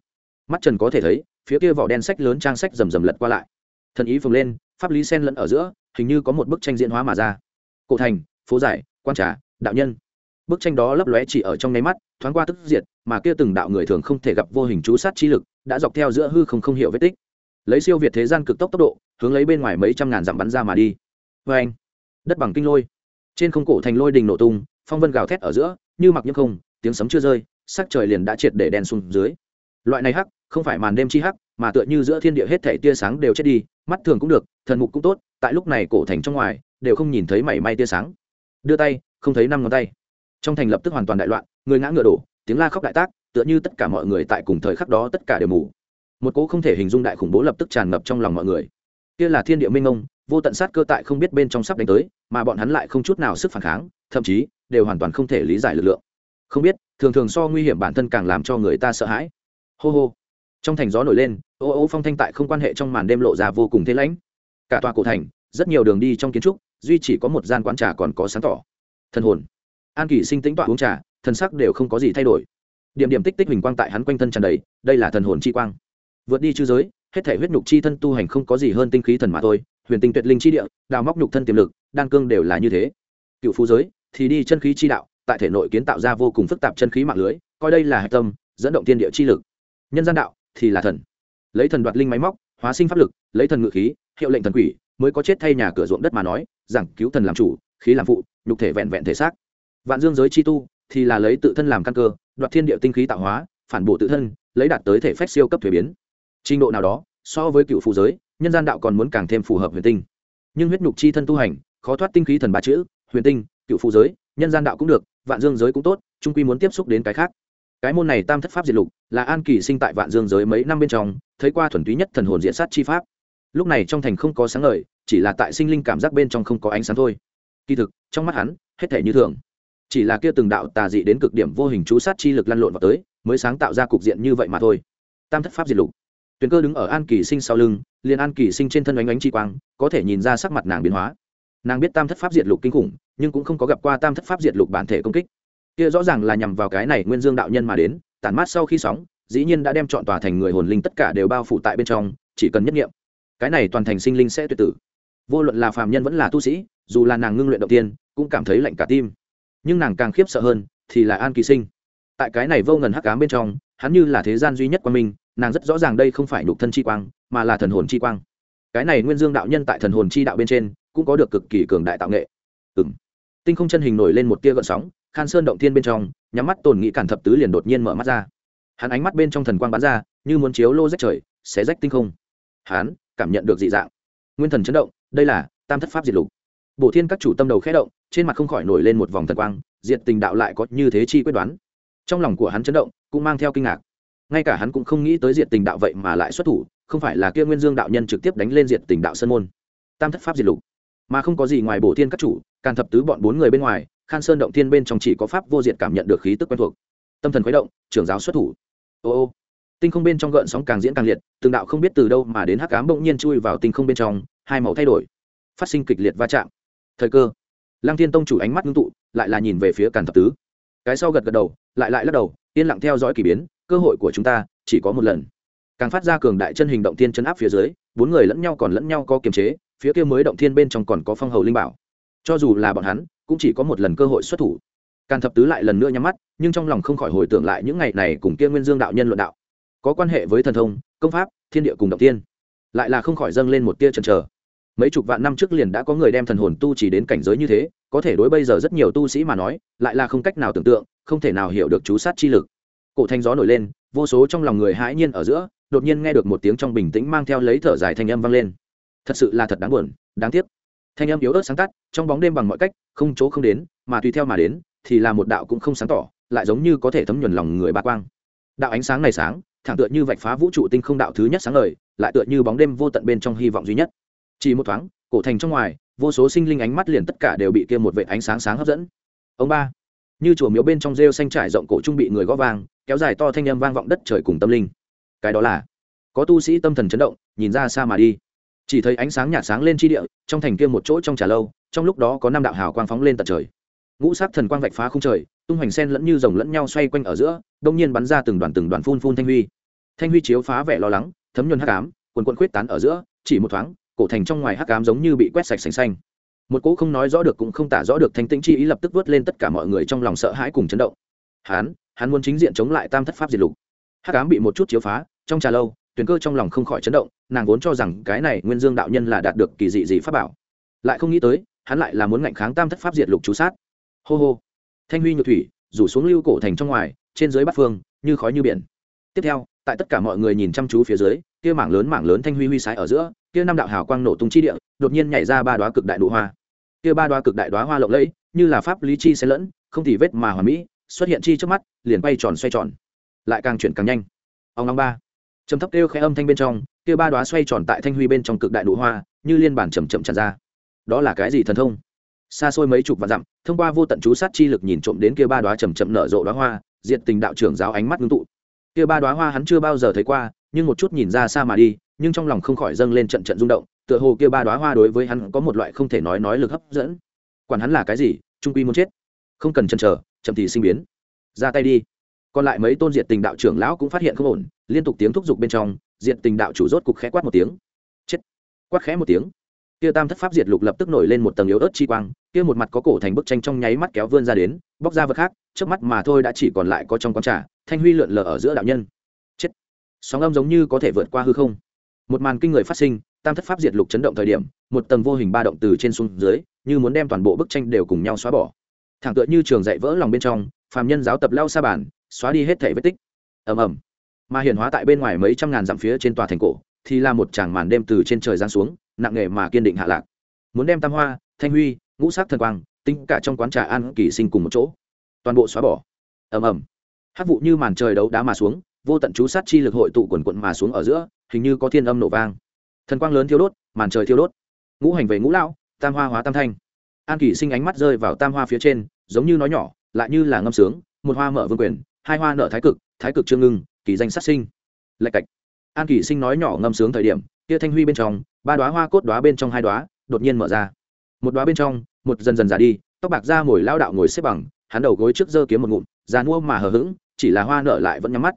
Mắt trần có thể thấy, phía kia vỏ đen sách lớn trang sách rầm rầm lật qua lại. Thần ý phồng lên, pháp lý sen lẫn ở giữa, hình như có một bức tranh diễn hóa mà ra. Cổ thành, phố giải, quan trà, đạo nhân bức tranh đó lấp lóe chỉ ở trong nháy mắt, thoáng qua tức diệt, mà kia từng đạo người thường không thể gặp vô hình chú sát chi lực đã dọc theo giữa hư không không hiểu vết tích. Lấy siêu việt thế gian cực tốc tốc độ, hướng lấy bên ngoài mấy trăm ngàn dặm bắn ra mà đi. Vê anh, đất bằng kinh lôi. Trên không cổ thành lôi đình nổ tung, phong vân gào thét ở giữa, như mặc như không, tiếng sấm chưa rơi, sắc trời liền đã triệt để đen xuống dưới. Loại này hắc, không phải màn đêm chi hắc, mà tựa như giữa thiên địa hết thảy tia sáng đều chết đi, mắt thường cũng được, thần mục cũng tốt, tại lúc này cổ thành trong ngoài, đều không nhìn thấy mảy may tia sáng. Đưa tay, không thấy năm ngón tay trong thành lập tức hoàn toàn đại loạn, người ngã ngựa đổ, tiếng la khóc đại tác, tựa như tất cả mọi người tại cùng thời khắc đó tất cả đều mù. Một cỗ không thể hình dung đại khủng bố lập tức tràn ngập trong lòng mọi người. Kia là thiên địa minh ông vô tận sát cơ tại không biết bên trong sắp đánh tới, mà bọn hắn lại không chút nào sức phản kháng, thậm chí đều hoàn toàn không thể lý giải lực lượng. Không biết, thường thường so nguy hiểm bản thân càng làm cho người ta sợ hãi. Hô hô. Trong thành gió nổi lên, ô ô phong thanh tại không quan hệ trong màn đêm lộ ra vô cùng thế lãnh. Cả tòa cổ thành, rất nhiều đường đi trong kiến trúc, duy chỉ có một gian quán trà còn có sáng tỏ. Thần hồn an Kỳ sinh tĩnh tọa uống trà, thần sắc đều không có gì thay đổi. Điểm điểm tích tích hình quang tại hắn quanh thân tràn đầy, đây là thần hồn chi quang. Vượt đi chư giới, hết thể huyết nhục chi thân tu hành không có gì hơn tinh khí thần mà thôi, huyền tinh tuyệt linh chi địa, đào móc nhục thân tiềm lực, đan cương đều là như thế. Cựu phú giới, thì đi chân khí chi đạo, tại thể nội kiến tạo ra vô cùng phức tạp chân khí mạng lưới, coi đây là hạch tâm, dẫn động tiên địa chi lực. Nhân gian đạo, thì là thần. Lấy thần đoạt linh máy móc, hóa sinh pháp lực, lấy thần ngự khí, hiệu lệnh thần quỷ, mới có chết thay nhà cửa ruộng đất mà nói rằng cứu thần làm chủ, khí làm phụ, nhục thể vẹn vẹn thể xác vạn dương giới chi tu thì là lấy tự thân làm căn cơ, đoạt thiên địa tinh khí tạo hóa, phản bộ tự thân, lấy đạt tới thể phách siêu cấp thuế biến. Trình độ nào đó, so với cựu phụ giới, nhân gian đạo còn muốn càng thêm phù hợp huyền tinh. Nhưng huyết nhục chi thân tu hành, khó thoát tinh khí thần ba chữ, huyền tinh, cựu phụ giới, nhân gian đạo cũng được, vạn dương giới cũng tốt trung quy muốn tiếp xúc đến cái khác. Cái môn này tam thất pháp diệt lục, là an kỳ sinh tại vạn dương giới mấy năm bên trong, thấy qua thuần túy nhất thần hồn diện sát chi pháp. Lúc này trong thành không có sáng ngời, chỉ là tại sinh linh cảm giác bên trong không có ánh sáng thôi. Kỳ thực, trong mắt hắn, hết thể như thường chỉ là kia từng đạo tà dị đến cực điểm vô hình chú sát chi lực lăn lộn vào tới, mới sáng tạo ra cục diện như vậy mà thôi. Tam thất pháp diệt lục. Tuyền cơ đứng ở an kỳ sinh sau lưng, liền an kỳ sinh trên thân oánh oánh chi quang, có thể nhìn ra sắc mặt nàng biến hóa. Nàng biết tam thất pháp diệt lục kinh khủng, nhưng cũng không có gặp qua tam thất pháp diệt lục bản thể công kích. Kia rõ ràng là nhằm vào cái này nguyên dương đạo nhân mà đến, tản mát sau khi sóng, dĩ nhiên đã đem chọn tòa thành người hồn linh tất cả đều bao phủ tại bên trong, chỉ cần nhất nghiệm, cái này toàn thành sinh linh sẽ tuyệt tử. Vô luận là phàm nhân vẫn là tu sĩ, dù là nàng ngưng luyện đầu tiên, cũng cảm thấy lạnh cả tim nhưng nàng càng khiếp sợ hơn thì là an kỳ sinh tại cái này vô ngần hắc ám bên trong hắn như là thế gian duy nhất của mình nàng rất rõ ràng đây không phải nhục thân chi quang mà là thần hồn chi quang cái này nguyên dương đạo nhân tại thần hồn chi đạo bên trên cũng có được cực kỳ cường đại tạo nghệ ừng tinh không chân hình nổi lên một tia gợn sóng khan sơn động thiên bên trong nhắm mắt tồn nghĩ cản thập tứ liền đột nhiên mở mắt ra hắn ánh mắt bên trong thần quang bắn ra như muốn chiếu lô rách trời xé rách tinh không hắn cảm nhận được dị dạng nguyên thần chấn động đây là tam thất pháp diệt lục bổ thiên các chủ tâm đầu khẽ động trên mặt không khỏi nổi lên một vòng thần quang, diệt tình đạo lại có như thế chi quyết đoán. Trong lòng của hắn chấn động, cũng mang theo kinh ngạc. Ngay cả hắn cũng không nghĩ tới diệt tình đạo vậy mà lại xuất thủ, không phải là kia nguyên dương đạo nhân trực tiếp đánh lên diệt tình đạo sơn môn. Tam thất pháp diệt lục. Mà không có gì ngoài bổ thiên các chủ, càn thập tứ bọn bốn người bên ngoài, khan sơn động thiên bên trong chỉ có pháp vô diệt cảm nhận được khí tức quen thuộc. Tâm thần khuấy động, trưởng giáo xuất thủ. Ô ô. Tinh không bên trong gợn sóng càng diễn càng liệt, từng đạo không biết từ đâu mà đến hắc ám bỗng nhiên chui vào tinh không bên trong, hai màu thay đổi. Phát sinh kịch liệt va chạm. Thời cơ lăng thiên tông chủ ánh mắt ngưng tụ, lại là nhìn về phía càn thập tứ. Cái sau gật gật đầu, lại lại lắc đầu, yên lặng theo dõi k ỳ biến, cơ hội của chúng ta chỉ có một lần. Càng phát ra cường đại chân hình động thiên chấn áp phía dưới, bốn người lẫn nhau còn lẫn nhau có kiềm chế, phía kia mới động thiên bên trong còn có phong hầu linh bảo. Cho dù là bọn hắn, cũng chỉ có một lần cơ hội xuất thủ. Càn thập tứ lại lần nữa nhắm mắt, nhưng trong lòng không khỏi hồi tưởng lại những ngày này cùng kia nguyên dương đạo nhân luận đạo. Có quan hệ với thần thông, công pháp, thiên địa cùng động tiên lại là không khỏi dâng lên một tia chần chờ mấy chục vạn năm trước liền đã có người đem thần hồn tu chỉ đến cảnh giới như thế, có thể đối bây giờ rất nhiều tu sĩ mà nói, lại là không cách nào tưởng tượng, không thể nào hiểu được chú sát chi lực. Cổ thanh gió nổi lên, vô số trong lòng người hãi nhiên ở giữa, đột nhiên nghe được một tiếng trong bình tĩnh mang theo lấy thở dài thanh âm vang lên. Thật sự là thật đáng buồn, đáng tiếc. Thanh âm yếu ớt sáng tắt, trong bóng đêm bằng mọi cách, không chỗ không đến, mà tùy theo mà đến, thì là một đạo cũng không sáng tỏ, lại giống như có thể thấm nhuần lòng người ba quang. Đạo ánh sáng này sáng, thẳng tựa như vạch phá vũ trụ tinh không đạo thứ nhất sáng lời lại tựa như bóng đêm vô tận bên trong hy vọng duy nhất chỉ một thoáng, cổ thành trong ngoài, vô số sinh linh ánh mắt liền tất cả đều bị kia một vệ ánh sáng sáng hấp dẫn. Ông ba, như chùa miếu bên trong rêu xanh trải rộng cổ trung bị người gõ vang, kéo dài to thanh âm vang vọng đất trời cùng tâm linh. Cái đó là, có tu sĩ tâm thần chấn động, nhìn ra xa mà đi. Chỉ thấy ánh sáng nhạt sáng lên tri địa, trong thành kia một chỗ trong trà lâu, trong lúc đó có năm đạo hào quang phóng lên tận trời. Ngũ sắc thần quang vạch phá không trời, tung hoành sen lẫn như rồng lẫn nhau xoay quanh ở giữa, đông nhiên bắn ra từng đoàn từng đoàn phun phun thanh huy. Thanh huy chiếu phá vẻ lo lắng, thấm nhuần hắc ám, quần quần khuyết tán ở giữa, chỉ một thoáng cổ thành trong ngoài hắc ám giống như bị quét sạch sành xanh. Một cỗ không nói rõ được cũng không tả rõ được thanh tĩnh chi ý lập tức vớt lên tất cả mọi người trong lòng sợ hãi cùng chấn động. Hắn hắn muốn chính diện chống lại tam thất pháp diệt lục. Hắc ám bị một chút chiếu phá, trong trà lâu tuyển cơ trong lòng không khỏi chấn động, nàng vốn cho rằng cái này nguyên dương đạo nhân là đạt được kỳ dị gì pháp bảo. Lại không nghĩ tới, hắn lại là muốn ngạnh kháng tam thất pháp diệt lục chú sát. Hô hô. Thanh huy nhược thủy, rủ xuống lưu cổ thành trong ngoài, trên dưới bát phương, như khói như biển. Tiếp theo, tại tất cả mọi người nhìn chăm chú phía dưới, kia mảng lớn mảng lớn thanh huy huy sái ở giữa kia năm đạo hào quang nổ tung chi địa, đột nhiên nhảy ra ba đoá cực đại nụ hoa. Kia ba đoá cực đại đoá hoa lộng lẫy, như là pháp lý chi xen lẫn, không thì vết mà hoàn mỹ, xuất hiện chi trước mắt, liền bay tròn xoay tròn. Lại càng chuyển càng nhanh. Ông long ba. Trầm thấp kêu khẽ âm thanh bên trong, kia ba đoá xoay tròn tại thanh huy bên trong cực đại nụ hoa, như liên bản chầm chậm tràn ra. Đó là cái gì thần thông? Xa xôi mấy chục vạn dặm, thông qua vô tận chú sát chi lực nhìn trộm đến kia ba đoá chầm chậm nở rộ đoá hoa diện tình đạo trưởng giáo ánh mắt ngưng tụ. Kia ba đoá hoa hắn chưa bao giờ thấy qua, nhưng một chút nhìn ra xa mà đi nhưng trong lòng không khỏi dâng lên trận trận rung động, tựa hồ kia ba đoá hoa đối với hắn có một loại không thể nói nói lực hấp dẫn. Quản hắn là cái gì, trung quy muốn chết. Không cần chần chờ, chậm thì sinh biến. Ra tay đi. Còn lại mấy tôn diệt tình đạo trưởng lão cũng phát hiện không ổn, liên tục tiếng thúc giục bên trong, diệt tình đạo chủ rốt cục khẽ quát một tiếng. Chết. Quát khẽ một tiếng. Kia tam thất pháp diệt lục lập tức nổi lên một tầng yếu ớt chi quang, kia một mặt có cổ thành bức tranh trong nháy mắt kéo vươn ra đến, bóc ra vật khác, trước mắt mà thôi đã chỉ còn lại có trong quán trà, thanh huy lượn lờ ở giữa đạo nhân. Chết. Sóng âm giống như có thể vượt qua hư không một màn kinh người phát sinh, tam thất pháp diệt lục chấn động thời điểm, một tầng vô hình ba động từ trên xuống dưới, như muốn đem toàn bộ bức tranh đều cùng nhau xóa bỏ. Thẳng tựa như trường dạy vỡ lòng bên trong, phàm nhân giáo tập lao xa bản, xóa đi hết thể vết tích. Ầm ầm. Mà hiển hóa tại bên ngoài mấy trăm ngàn dặm phía trên tòa thành cổ, thì là một tràng màn đêm từ trên trời giáng xuống, nặng nghề mà kiên định hạ lạc. Muốn đem tam hoa, thanh huy, ngũ sắc thần quang, tính cả trong quán trà an kỳ sinh cùng một chỗ, toàn bộ xóa bỏ. Ầm ầm. Hát vụ như màn trời đấu đá mà xuống vô tận chú sát chi lực hội tụ quần quận mà xuống ở giữa, hình như có thiên âm nổ vang. Thần quang lớn thiêu đốt, màn trời thiêu đốt. Ngũ hành về ngũ lão, tam hoa hóa tam thanh. An kỳ sinh ánh mắt rơi vào tam hoa phía trên, giống như nói nhỏ, lại như là ngâm sướng, một hoa mở vương quyền, hai hoa nợ thái cực thái cực trương ngưng kỳ danh sát sinh. Lạch cạch. An kỳ sinh nói nhỏ ngâm sướng thời điểm, kia thanh huy bên trong, ba đoá hoa cốt đoá bên trong hai đoá đột nhiên mở ra. Một đoá bên trong, một dần dần già đi, tóc bạc ra ngồi lao đạo ngồi xếp bằng, hắn đầu gối trước giơ kiếm một ngụm, già nua mà hờ hững, chỉ là hoa nở lại vẫn nhắm mắt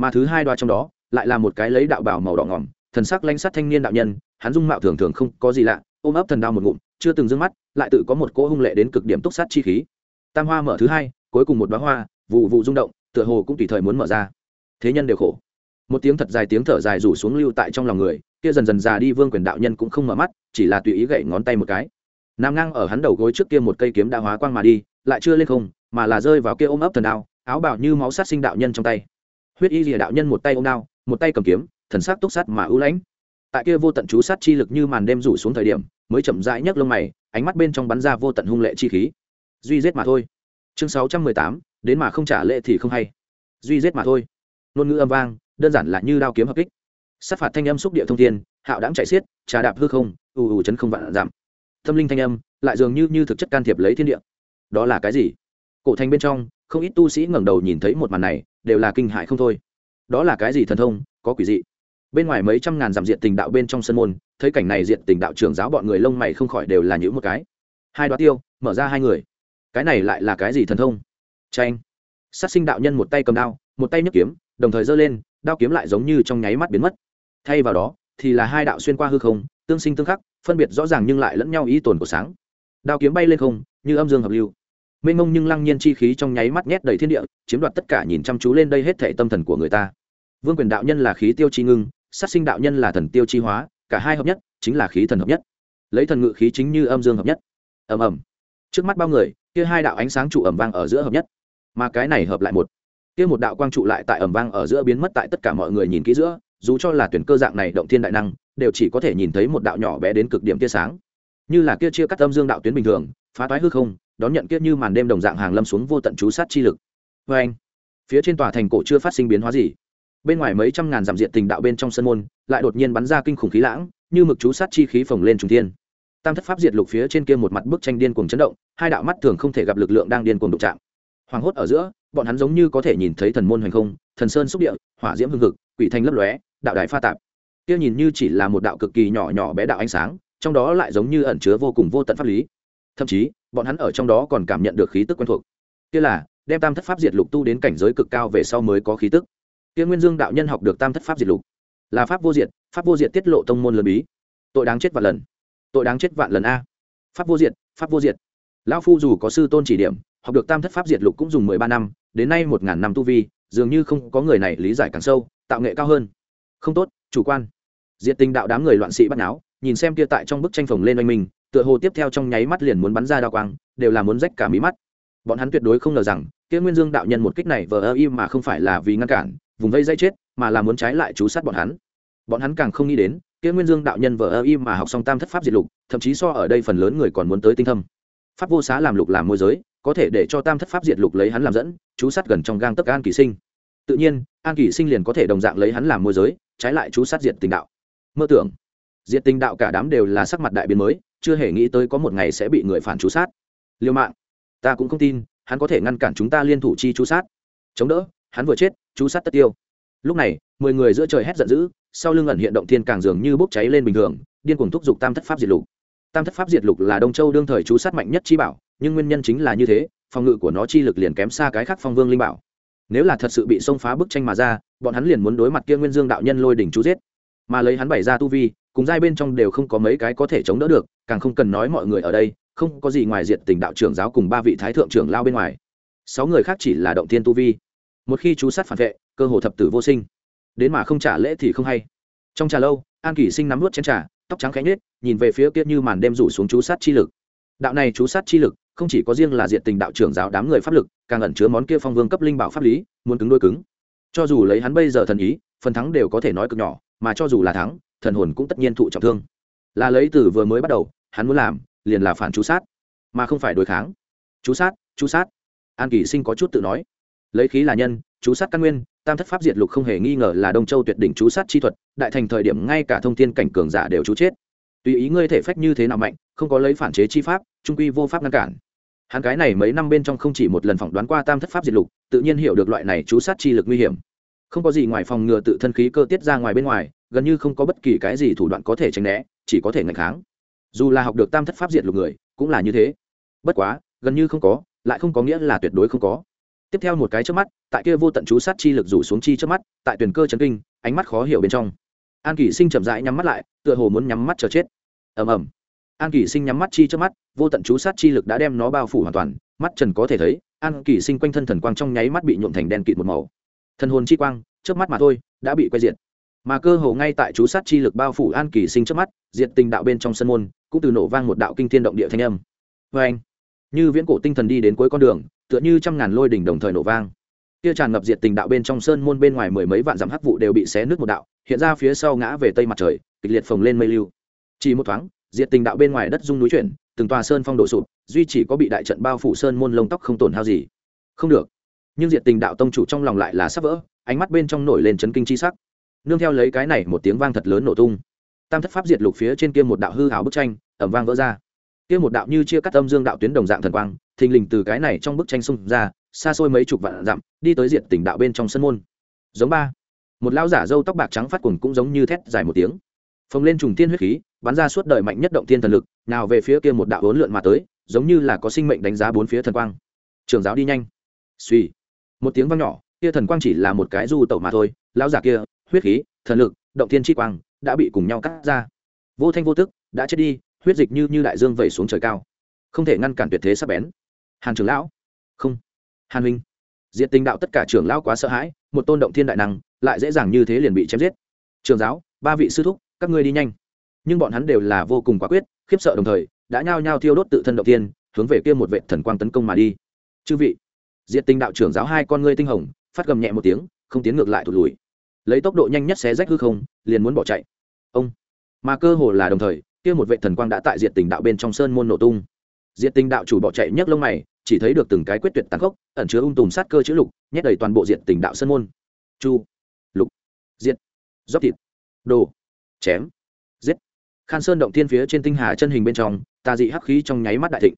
mà thứ hai đoa trong đó lại là một cái lấy đạo bảo màu đỏ ngỏm, thần sắc lanh sắt thanh niên đạo nhân, hắn dung mạo thường thường không có gì lạ, ôm ấp thần đao một ngụm, chưa từng d mắt, lại tự có một cỗ hung lệ đến cực điểm túc sát chi khí. Tam hoa mở thứ hai, cuối cùng một đoá hoa, vụ vụ rung động, tựa hồ cũng tùy thời muốn mở ra. Thế nhân đều khổ. Một tiếng thật dài tiếng thở dài rủ xuống lưu tại trong lòng người, kia dần dần già đi vương quyền đạo nhân cũng không mở mắt, chỉ là tùy ý gậy ngón tay một cái. Nằm ngang ở hắn đầu gối trước kia một cây kiếm đã hóa quang mà đi, lại chưa lên không, mà là rơi vào kia ôm ấp thần đao, áo bảo như máu sát sinh đạo nhân trong tay huyết y rìa đạo nhân một tay ôm đao, một tay cầm kiếm, thần sắc túc sát mà ưu lãnh. Tại kia vô tận chú sát chi lực như màn đêm rủ xuống thời điểm, mới chậm rãi nhấc lông mày, ánh mắt bên trong bắn ra vô tận hung lệ chi khí. Duy giết mà thôi. Chương sáu trăm mười tám, đến mà không trả lệ thì không hay. Duy giết mà thôi. Ngôn ngữ âm vang, đơn giản là như đao kiếm hợp kích. Sát phạt thanh âm xúc địa thông thiên, hạo đáng chạy xiết, trà đạp hư không, ù ù chấn không vạn giảm. Tâm linh thanh âm, lại dường như như thực chất can thiệp lấy thiên địa. Đó là cái gì? Cổ thành bên trong, không ít tu sĩ ngẩng đầu nhìn thấy một màn này đều là kinh hại không thôi. Đó là cái gì thần thông, có quỷ dị. Bên ngoài mấy trăm ngàn dặm diện tình đạo bên trong sân môn, thấy cảnh này diện tình đạo trưởng giáo bọn người lông mày không khỏi đều là những một cái. Hai đoá tiêu, mở ra hai người. Cái này lại là cái gì thần thông? Tranh sát sinh đạo nhân một tay cầm đao, một tay nhấc kiếm, đồng thời giơ lên, đao kiếm lại giống như trong nháy mắt biến mất. Thay vào đó, thì là hai đạo xuyên qua hư không, tương sinh tương khắc, phân biệt rõ ràng nhưng lại lẫn nhau ý tồn của sáng. Đao kiếm bay lên không, như âm dương hợp lưu mênh mông nhưng lăng nhiên chi khí trong nháy mắt nhét đầy thiên địa, chiếm đoạt tất cả nhìn chăm chú lên đây hết thể tâm thần của người ta. Vương quyền đạo nhân là khí tiêu chi ngưng, sát sinh đạo nhân là thần tiêu chi hóa, cả hai hợp nhất, chính là khí thần hợp nhất. Lấy thần ngự khí chính như âm dương hợp nhất. Ầm ầm. Trước mắt bao người, kia hai đạo ánh sáng trụ ẩm vang ở giữa hợp nhất. Mà cái này hợp lại một. Kia một đạo quang trụ lại tại ẩm vang ở giữa biến mất tại tất cả mọi người nhìn kỹ giữa, dù cho là tuyển cơ dạng này động thiên đại năng, đều chỉ có thể nhìn thấy một đạo nhỏ bé đến cực điểm tia sáng. Như là kia chia cắt âm dương đạo tuyến bình thường, phá toái hư không đón nhận kiếp như màn đêm đồng dạng hàng lâm xuống vô tận chú sát chi lực. Vê anh, phía trên tòa thành cổ chưa phát sinh biến hóa gì. Bên ngoài mấy trăm ngàn dặm diện tình đạo bên trong sân môn lại đột nhiên bắn ra kinh khủng khí lãng, như mực chú sát chi khí phồng lên trùng thiên. Tam thất pháp diệt lục phía trên kia một mặt bức tranh điên cuồng chấn động, hai đạo mắt thường không thể gặp lực lượng đang điên cuồng đụng chạm. Hoàng hốt ở giữa, bọn hắn giống như có thể nhìn thấy thần môn hoành không, thần sơn xúc địa, hỏa diễm hương thực quỷ thanh lấp lóe, đạo đài pha tạp. Kia nhìn như chỉ là một đạo cực kỳ nhỏ nhỏ bé đạo ánh sáng, trong đó lại giống như ẩn chứa vô cùng vô tận pháp lý thậm chí, bọn hắn ở trong đó còn cảm nhận được khí tức quen thuộc. Kia là, đem tam thất pháp diệt lục tu đến cảnh giới cực cao về sau mới có khí tức. Kia nguyên dương đạo nhân học được tam thất pháp diệt lục. Là pháp vô diệt, pháp vô diệt tiết lộ tông môn lớn bí. Tội đáng chết vạn lần. Tội đáng chết vạn lần a. Pháp vô diệt, pháp vô diệt. Lão phu dù có sư tôn chỉ điểm, học được tam thất pháp diệt lục cũng dùng mười ba năm, đến nay một ngàn năm tu vi, dường như không có người này lý giải càng sâu, tạo nghệ cao hơn. Không tốt, chủ quan. Diệt tình đạo đám người loạn sĩ bắt náo, nhìn xem kia tại trong bức tranh phồng lên oanh mình tựa hồ tiếp theo trong nháy mắt liền muốn bắn ra đao quang, đều là muốn rách cả mí mắt. Bọn hắn tuyệt đối không ngờ rằng, kia nguyên dương đạo nhân một kích này vờ ơ im mà không phải là vì ngăn cản, vùng vây dây chết, mà là muốn trái lại chú sát bọn hắn. Bọn hắn càng không nghĩ đến, kia nguyên dương đạo nhân vờ ơ im mà học xong tam thất pháp diệt lục, thậm chí so ở đây phần lớn người còn muốn tới tinh thâm. Pháp vô xá làm lục làm môi giới, có thể để cho tam thất pháp diệt lục lấy hắn làm dẫn, chú sát gần trong gang tấc an kỳ sinh. Tự nhiên, an kỳ sinh liền có thể đồng dạng lấy hắn làm môi giới, trái lại chú sát diệt tình đạo. Mơ tưởng, diệt tình đạo cả đám đều là sắc mặt đại biến mới chưa hề nghĩ tới có một ngày sẽ bị người phản chú sát. Liêu mạng, ta cũng không tin, hắn có thể ngăn cản chúng ta liên thủ chi chú sát. Chống đỡ, hắn vừa chết, chú sát tất tiêu. Lúc này, mười người giữa trời hét giận dữ, sau lưng ẩn hiện động thiên càng dường như bốc cháy lên bình thường, điên cuồng thúc giục tam thất pháp diệt lục. Tam thất pháp diệt lục là đông châu đương thời chú sát mạnh nhất chi bảo, nhưng nguyên nhân chính là như thế, phòng ngự của nó chi lực liền kém xa cái khác phong vương linh bảo. Nếu là thật sự bị xông phá bức tranh mà ra, bọn hắn liền muốn đối mặt kia nguyên dương đạo nhân lôi đỉnh chú giết. Mà lấy hắn bày ra tu vi cùng giai bên trong đều không có mấy cái có thể chống đỡ được, càng không cần nói mọi người ở đây, không có gì ngoài diện tình đạo trưởng giáo cùng ba vị thái thượng trưởng lao bên ngoài. Sáu người khác chỉ là động thiên tu vi. Một khi chú sát phản vệ, cơ hồ thập tử vô sinh. Đến mà không trả lễ thì không hay. Trong trà lâu, an kỷ sinh nắm nuốt chén trà, tóc trắng khẽ nhếch, nhìn về phía kia như màn đêm rủ xuống chú sát chi lực. Đạo này chú sát chi lực, không chỉ có riêng là diện tình đạo trưởng giáo đám người pháp lực, càng ẩn chứa món kia phong vương cấp linh bảo pháp lý, muốn cứng đôi cứng. Cho dù lấy hắn bây giờ thần ý, phần thắng đều có thể nói cực nhỏ, mà cho dù là thắng thần hồn cũng tất nhiên thụ trọng thương. Là lấy từ vừa mới bắt đầu, hắn muốn làm, liền là phản chú sát, mà không phải đối kháng. Chú sát chú sát. An kỳ sinh có chút tự nói. Lấy khí là nhân, chú sát căn nguyên, tam thất pháp diệt lục không hề nghi ngờ là đông châu tuyệt đỉnh chú sát chi thuật, đại thành thời điểm ngay cả thông tin cảnh cường giả đều chú chết. Tùy ý ngươi thể phách như thế nào mạnh, không có lấy phản chế chi pháp, trung quy vô pháp ngăn cản. Hắn cái này mấy năm bên trong không chỉ một lần phỏng đoán qua tam thất pháp diệt lục, tự nhiên hiểu được loại này chú sát chi lực nguy hiểm không có gì ngoài phòng ngừa tự thân khí cơ tiết ra ngoài bên ngoài, gần như không có bất kỳ cái gì thủ đoạn có thể tránh né, chỉ có thể ngạch kháng. Dù là học được tam thất pháp diệt lục người, cũng là như thế. Bất quá, gần như không có, lại không có nghĩa là tuyệt đối không có. Tiếp theo một cái trước mắt, tại kia vô tận chú sát chi lực rủ xuống chi trước mắt, tại tuyển cơ chấn kinh, ánh mắt khó hiểu bên trong. An kỷ sinh chậm rãi nhắm mắt lại, tựa hồ muốn nhắm mắt chờ chết. Ầm ầm. An kỷ sinh nhắm mắt chi trước mắt, vô tận chú sát chi lực đã đem nó bao phủ hoàn toàn, mắt trần có thể thấy, an kỷ sinh quanh thân thần quang trong nháy mắt bị nhuộm thành đen kịt một màu thần hồn chi quang trước mắt mà thôi, đã bị quay diệt. Mà cơ hồ ngay tại chú sát chi lực bao phủ an kỳ sinh trước mắt, diệt tình đạo bên trong sân môn, cũng từ nổ vang một đạo kinh thiên động địa thanh âm. Vê anh, như viễn cổ tinh thần đi đến cuối con đường, tựa như trăm ngàn lôi đỉnh đồng thời nổ vang. Kia tràn ngập diệt tình đạo bên trong sơn môn bên ngoài mười mấy vạn dặm hắc vụ đều bị xé nước một đạo, hiện ra phía sau ngã về tây mặt trời, kịch liệt phồng lên mây lưu. Chỉ một thoáng, diệt tình đạo bên ngoài đất rung núi chuyển, từng tòa sơn phong đổ sụp, duy chỉ có bị đại trận bao phủ sơn môn lông tóc không tổn hao gì. Không được nhưng diệt tình đạo tông chủ trong lòng lại là sắp vỡ, ánh mắt bên trong nổi lên chấn kinh chi sắc. Nương theo lấy cái này một tiếng vang thật lớn nổ tung. Tam thất pháp diệt lục phía trên kia một đạo hư hào bức tranh ẩm vang vỡ ra. Kia một đạo như chia cắt âm dương đạo tuyến đồng dạng thần quang, thình lình từ cái này trong bức tranh xung ra, xa xôi mấy chục vạn dặm, đi tới diệt tỉnh đạo bên trong sân môn. Giống ba. Một lão giả râu tóc bạc trắng phát cuồng cũng giống như thét dài một tiếng. Phồng lên trùng tiên huyết khí, bắn ra suốt đời mạnh nhất động tiên thần lực, nào về phía kia một đạo hỗn lượn mà tới, giống như là có sinh mệnh đánh giá bốn phía thần quang. Trường giáo đi nhanh. Suy một tiếng vang nhỏ, kia thần quang chỉ là một cái du tẩu mà thôi, lão giả kia, huyết khí, thần lực, động thiên chi quang, đã bị cùng nhau cắt ra. Vô thanh vô tức, đã chết đi, huyết dịch như như đại dương vẩy xuống trời cao. Không thể ngăn cản tuyệt thế sắp bén. Hàn trưởng lão. Không. Hàn huynh. Diện tình đạo tất cả trưởng lão quá sợ hãi, một tôn động thiên đại năng, lại dễ dàng như thế liền bị chém giết. Trường giáo, ba vị sư thúc, các ngươi đi nhanh. Nhưng bọn hắn đều là vô cùng quả quyết, khiếp sợ đồng thời, đã nhao nhao thiêu đốt tự thân động thiên, hướng về kia một vệ thần quang tấn công mà đi. Chư vị. Diệt Tinh đạo trưởng giáo hai con ngươi tinh hồng phát gầm nhẹ một tiếng không tiến ngược lại thụt lùi. Lấy tốc độ nhanh nhất xé rách hư không liền muốn bỏ chạy. Ông. Mà cơ hồ là đồng thời kia một vệ thần quang đã tại Diệt tình đạo bên trong sơn môn nổ tung. Diệt tình đạo chủ bỏ chạy nhấc lông mày chỉ thấy được từng cái quyết tuyệt tàn khốc ẩn chứa ung tùm sát cơ chữ lục nhét đầy toàn bộ Diệt tình đạo sơn môn. Chu. Lục. Diệt, dốc thịt. Đồ. Chém. Giết. Khan sơn động thiên phía trên tinh hà chân hình bên trong tà dị hắc khí trong nháy mắt đại thịnh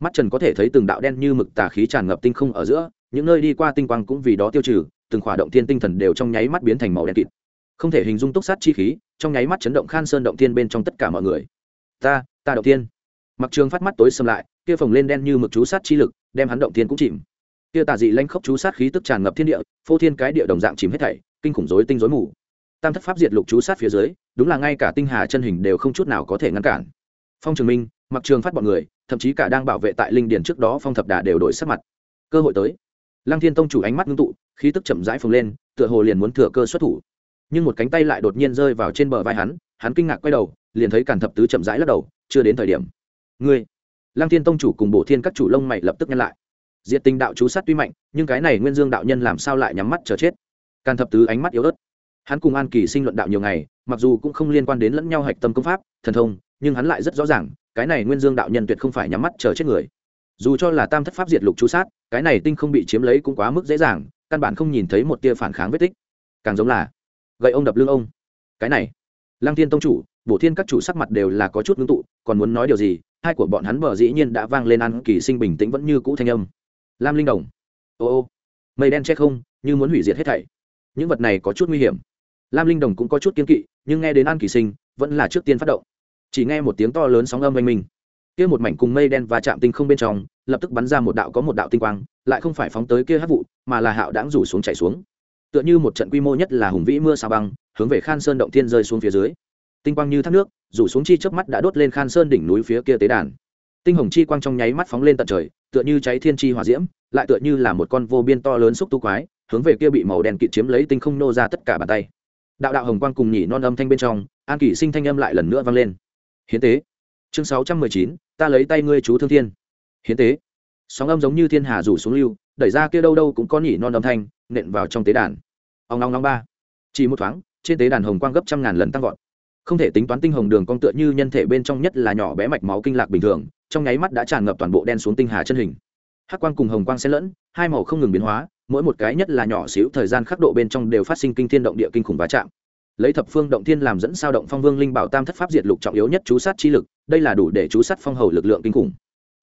mắt trần có thể thấy từng đạo đen như mực tà khí tràn ngập tinh không ở giữa, những nơi đi qua tinh quang cũng vì đó tiêu trừ, từng khỏa động thiên tinh thần đều trong nháy mắt biến thành màu đen kịt. Không thể hình dung túc sát chi khí, trong nháy mắt chấn động khan sơn động thiên bên trong tất cả mọi người. Ta ta động thiên. Mặc trường phát mắt tối xâm lại, kia phồng lên đen như mực chú sát chi lực, đem hắn động thiên cũng chìm. Kia tà dị lanh khốc chú sát khí tức tràn ngập thiên địa, phô thiên cái địa đồng dạng chìm hết thảy, kinh khủng rối tinh rối mù. Tam thất pháp diệt lục chú sát phía dưới, đúng là ngay cả tinh hà chân hình đều không chút nào có thể ngăn cản. Phong trường minh mặc trường phát bọn người, thậm chí cả đang bảo vệ tại linh điền trước đó phong thập đà đều đổi sắc mặt. Cơ hội tới. Lăng thiên tông chủ ánh mắt ngưng tụ, khí tức chậm rãi phồng lên, tựa hồ liền muốn thừa cơ xuất thủ. Nhưng một cánh tay lại đột nhiên rơi vào trên bờ vai hắn hắn kinh ngạc quay đầu, liền thấy càn thập tứ chậm rãi lắc đầu, chưa đến thời điểm. Ngươi! Lăng thiên tông chủ cùng bổ thiên các chủ lông mày lập tức nhăn lại. Diệt tình đạo chú sát tuy mạnh, nhưng cái này nguyên dương đạo nhân làm sao lại nhắm mắt chờ chết? Càn thập tứ ánh mắt yếu ớt. Hắn cùng an kỳ sinh luận đạo nhiều ngày, mặc dù cũng không liên quan đến lẫn nhau hạch tâm công pháp, thần thông, nhưng hắn lại rất rõ ràng cái này nguyên dương đạo nhân tuyệt không phải nhắm mắt chờ chết người. Dù cho là tam thất pháp diệt lục chú sát, cái này tinh không bị chiếm lấy cũng quá mức dễ dàng, căn bản không nhìn thấy một tia phản kháng vết tích. Càng giống là, gậy ông đập lưng ông. Cái này, lăng thiên tông chủ, bổ thiên các chủ sắc mặt đều là có chút ngưng tụ, còn muốn nói điều gì, hai của bọn hắn bờ dĩ nhiên đã vang lên ăn kỳ sinh bình tĩnh vẫn như cũ thanh âm. Lam linh đồng. Ô ô, mây đen che không, như muốn hủy diệt hết thảy. Những vật này có chút nguy hiểm. Lam linh đồng cũng có chút kiên kỵ, nhưng nghe đến an kỳ sinh, vẫn là trước tiên phát động chỉ nghe một tiếng to lớn sóng âm oanh minh. Kia một mảnh cùng mây đen và chạm tinh không bên trong, lập tức bắn ra một đạo có một đạo tinh quang, lại không phải phóng tới kia hát vụ, mà là hạo đãng rủ xuống chạy xuống. Tựa như một trận quy mô nhất là hùng vĩ mưa sao băng, hướng về khan sơn động thiên rơi xuống phía dưới. Tinh quang như thác nước, rủ xuống chi trước mắt đã đốt lên khan sơn đỉnh núi phía kia tế đàn. Tinh hồng chi quang trong nháy mắt phóng lên tận trời, tựa như cháy thiên chi hòa diễm, lại tựa như là một con vô biên to lớn xúc tu quái, hướng về kia bị màu đen kịt chiếm lấy tinh không nô ra tất cả bàn tay. Đạo đạo hồng quang cùng nhỉ non âm thanh bên trong, an kỷ sinh thanh âm lại lần nữa vang lên hiến tế. Chương sáu trăm mười chín, ta lấy tay ngươi chú thương thiên. Hiến tế. Sóng âm giống như thiên hà rủ xuống lưu, đẩy ra kia đâu đâu cũng có nhỉ non âm thanh, nện vào trong tế đàn. Ông long long ba. Chỉ một thoáng, trên tế đàn hồng quang gấp trăm ngàn lần tăng vọt. Không thể tính toán tinh hồng đường cong tựa như nhân thể bên trong nhất là nhỏ bé mạch máu kinh lạc bình thường, trong nháy mắt đã tràn ngập toàn bộ đen xuống tinh hà chân hình. Hắc quang cùng hồng quang xen lẫn, hai màu không ngừng biến hóa, mỗi một cái nhất là nhỏ xíu thời gian khắc độ bên trong đều phát sinh kinh thiên động địa kinh khủng va chạm lấy thập phương động thiên làm dẫn sao động phong vương linh bảo tam thất pháp diệt lục trọng yếu nhất chú sát chi lực, đây là đủ để chú sát phong hầu lực lượng kinh khủng.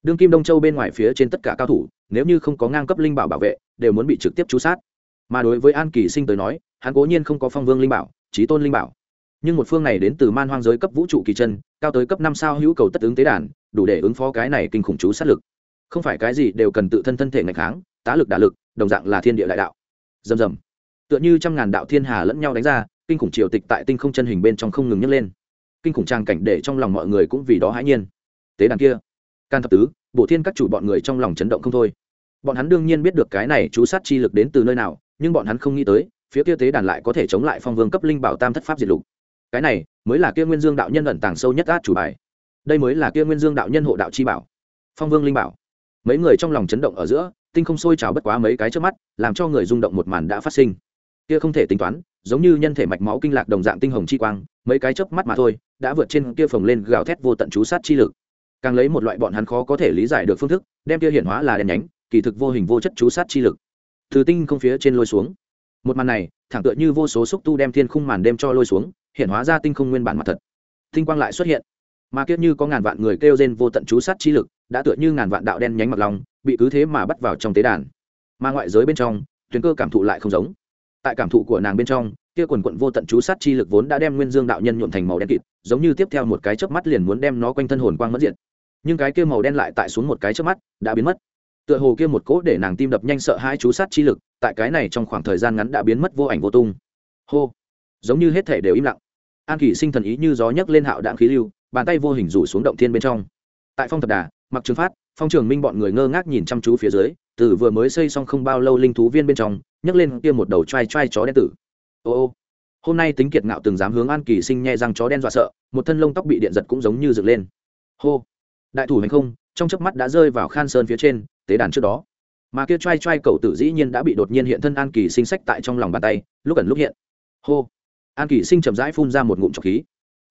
Đương kim đông châu bên ngoài phía trên tất cả cao thủ, nếu như không có ngang cấp linh bảo bảo vệ, đều muốn bị trực tiếp chú sát. Mà đối với an kỳ sinh tới nói, hắn cố nhiên không có phong vương linh bảo trí tôn linh bảo. Nhưng một phương này đến từ man hoang giới cấp vũ trụ kỳ chân, cao tới cấp năm sao hữu cầu tất ứng tế đàn, đủ để ứng phó cái này kinh khủng chú sát lực. Không phải cái gì đều cần tự thân thân thể ngày kháng, tá lực đả lực, đồng dạng là thiên địa đại đạo. Dầm dầm tựa như trăm ngàn đạo thiên hà lẫn nhau đánh ra kinh khủng triều tịch tại tinh không chân hình bên trong không ngừng nhấc lên. Kinh khủng trang cảnh để trong lòng mọi người cũng vì đó hãi nhiên. Tế đàn kia, can thập tứ, bổ thiên các chủ bọn người trong lòng chấn động không thôi. Bọn hắn đương nhiên biết được cái này chú sát chi lực đến từ nơi nào, nhưng bọn hắn không nghĩ tới, phía kia tế đàn lại có thể chống lại phong vương cấp linh bảo tam thất pháp diệt lục. Cái này mới là kia nguyên dương đạo nhân ẩn tàng sâu nhất át chủ bài. Đây mới là kia nguyên dương đạo nhân hộ đạo chi bảo. Phong vương linh bảo. Mấy người trong lòng chấn động ở giữa, tinh không sôi trào bất quá mấy cái trước mắt, làm cho người rung động một màn đã phát sinh. Kia không thể tính toán giống như nhân thể mạch máu kinh lạc đồng dạng tinh hồng chi quang, mấy cái chớp mắt mà thôi, đã vượt trên kia phồng lên gào thét vô tận chú sát chi lực. Càng lấy một loại bọn hắn khó có thể lý giải được phương thức, đem kia hiển hóa là đèn nhánh, kỳ thực vô hình vô chất chú sát chi lực. Từ tinh không phía trên lôi xuống. Một màn này, thẳng tựa như vô số xúc tu đem thiên khung màn đêm cho lôi xuống hiện hóa ra tinh không nguyên bản mặt thật. Tinh quang lại xuất hiện. Mà kiết như có ngàn vạn người kêu rên vô tận chú sát chi lực, đã tựa như ngàn vạn đạo đen nhánh mặt lòng bị cứ thế mà bắt vào trong tế đàn. Mà ngoại giới bên trong, tuyến cơ cảm thụ lại không giống tại cảm thụ của nàng bên trong, kia quần quận vô tận chú sát chi lực vốn đã đem nguyên dương đạo nhân nhuộm thành màu đen kịt, giống như tiếp theo một cái chớp mắt liền muốn đem nó quanh thân hồn quang mất diện nhưng cái kia màu đen lại tại xuống một cái chớp mắt, đã biến mất. Tựa hồ kia một cỗ để nàng tim đập nhanh sợ hai chú sát chi lực, tại cái này trong khoảng thời gian ngắn đã biến mất vô ảnh vô tung. Hô! Giống như hết thể đều im lặng. An kỷ sinh thần ý như gió nhấc lên hạo đạn khí lưu, bàn tay vô hình rủ xuống động thiên bên trong. Tại phong thập đà, mặc trường phát, phong trường minh bọn người ngơ ngác nhìn chăm chú phía dưới từ vừa mới xây xong không bao lâu linh thú viên bên trong, nhấc lên kia một đầu trai trai chó đen tử. Ô ô, hôm nay tính kiệt ngạo từng dám hướng an kỳ sinh nhẹ răng chó đen dọa sợ, một thân lông tóc bị điện giật cũng giống như dựng lên. Hô, đại thủ hành không, trong chớp mắt đã rơi vào khan sơn phía trên, tế đàn trước đó. Mà kia trai trai cậu tử dĩ nhiên đã bị đột nhiên hiện thân an kỳ sinh sách tại trong lòng bàn tay, lúc ẩn lúc hiện. Hô, an kỳ sinh chậm rãi phun ra một ngụm trọc khí.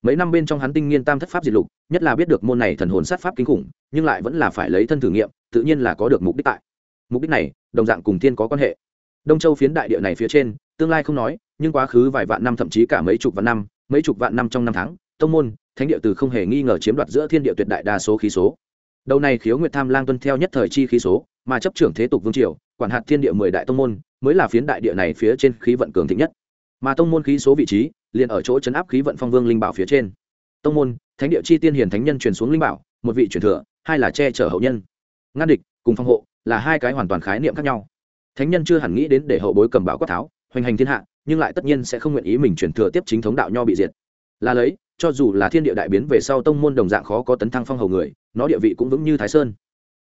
Mấy năm bên trong hắn tinh nghiên tam thất pháp diệt lục, nhất là biết được môn này thần hồn sát pháp kinh khủng, nhưng lại vẫn là phải lấy thân thử nghiệm, tự nhiên là có được mục đích tại mục đích này, đồng dạng cùng thiên có quan hệ. Đông châu phiến đại địa này phía trên, tương lai không nói, nhưng quá khứ vài vạn năm thậm chí cả mấy chục vạn năm, mấy chục vạn năm trong năm tháng, tông môn, thánh địa từ không hề nghi ngờ chiếm đoạt giữa thiên địa tuyệt đại đa số khí số. Đầu này khiếu nguyệt tham lang tuân theo nhất thời chi khí số, mà chấp trưởng thế tục vương triều, quản hạt thiên địa mười đại tông môn, mới là phiến đại địa này phía trên khí vận cường thịnh nhất. Mà tông môn khí số vị trí, liền ở chỗ chấn áp khí vận phong vương linh bảo phía trên. Tông môn, thánh địa chi tiên hiền thánh nhân truyền xuống linh bảo, một vị truyền thừa, hai là che chở hậu nhân. Ngăn địch, cùng phong hộ là hai cái hoàn toàn khái niệm khác nhau. Thánh nhân chưa hẳn nghĩ đến để hậu bối cầm bảo quát tháo, hoành hành thiên hạ, nhưng lại tất nhiên sẽ không nguyện ý mình truyền thừa tiếp chính thống đạo nho bị diệt. Là lấy, cho dù là thiên địa đại biến về sau tông môn đồng dạng khó có tấn thăng phong hầu người, nó địa vị cũng vững như thái sơn.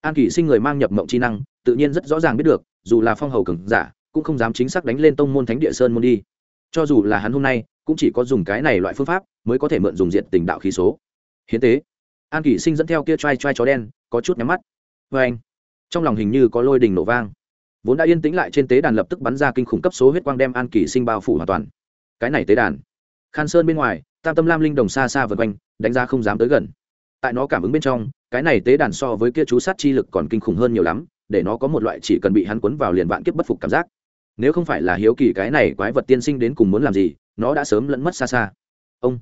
An kỷ sinh người mang nhập mộng chi năng, tự nhiên rất rõ ràng biết được, dù là phong hầu cường giả, cũng không dám chính xác đánh lên tông môn thánh địa sơn môn đi. Cho dù là hắn hôm nay, cũng chỉ có dùng cái này loại phương pháp, mới có thể mượn dùng diện tình đạo khí số. Hiến tế. An kỷ sinh dẫn theo kia trai trai chó đen, có chút nhắm mắt. Vê anh trong lòng hình như có lôi đình nổ vang. Vốn đã yên tĩnh lại trên tế đàn lập tức bắn ra kinh khủng cấp số huyết quang đem an kỷ sinh bao phủ hoàn toàn. Cái này tế đàn. Khan sơn bên ngoài, tam tâm lam linh đồng xa xa vượt quanh, đánh ra không dám tới gần. Tại nó cảm ứng bên trong, cái này tế đàn so với kia chú sát chi lực còn kinh khủng hơn nhiều lắm, để nó có một loại chỉ cần bị hắn quấn vào liền vạn kiếp bất phục cảm giác. Nếu không phải là hiếu kỳ cái này quái vật tiên sinh đến cùng muốn làm gì, nó đã sớm lẫn mất xa xa. Ông.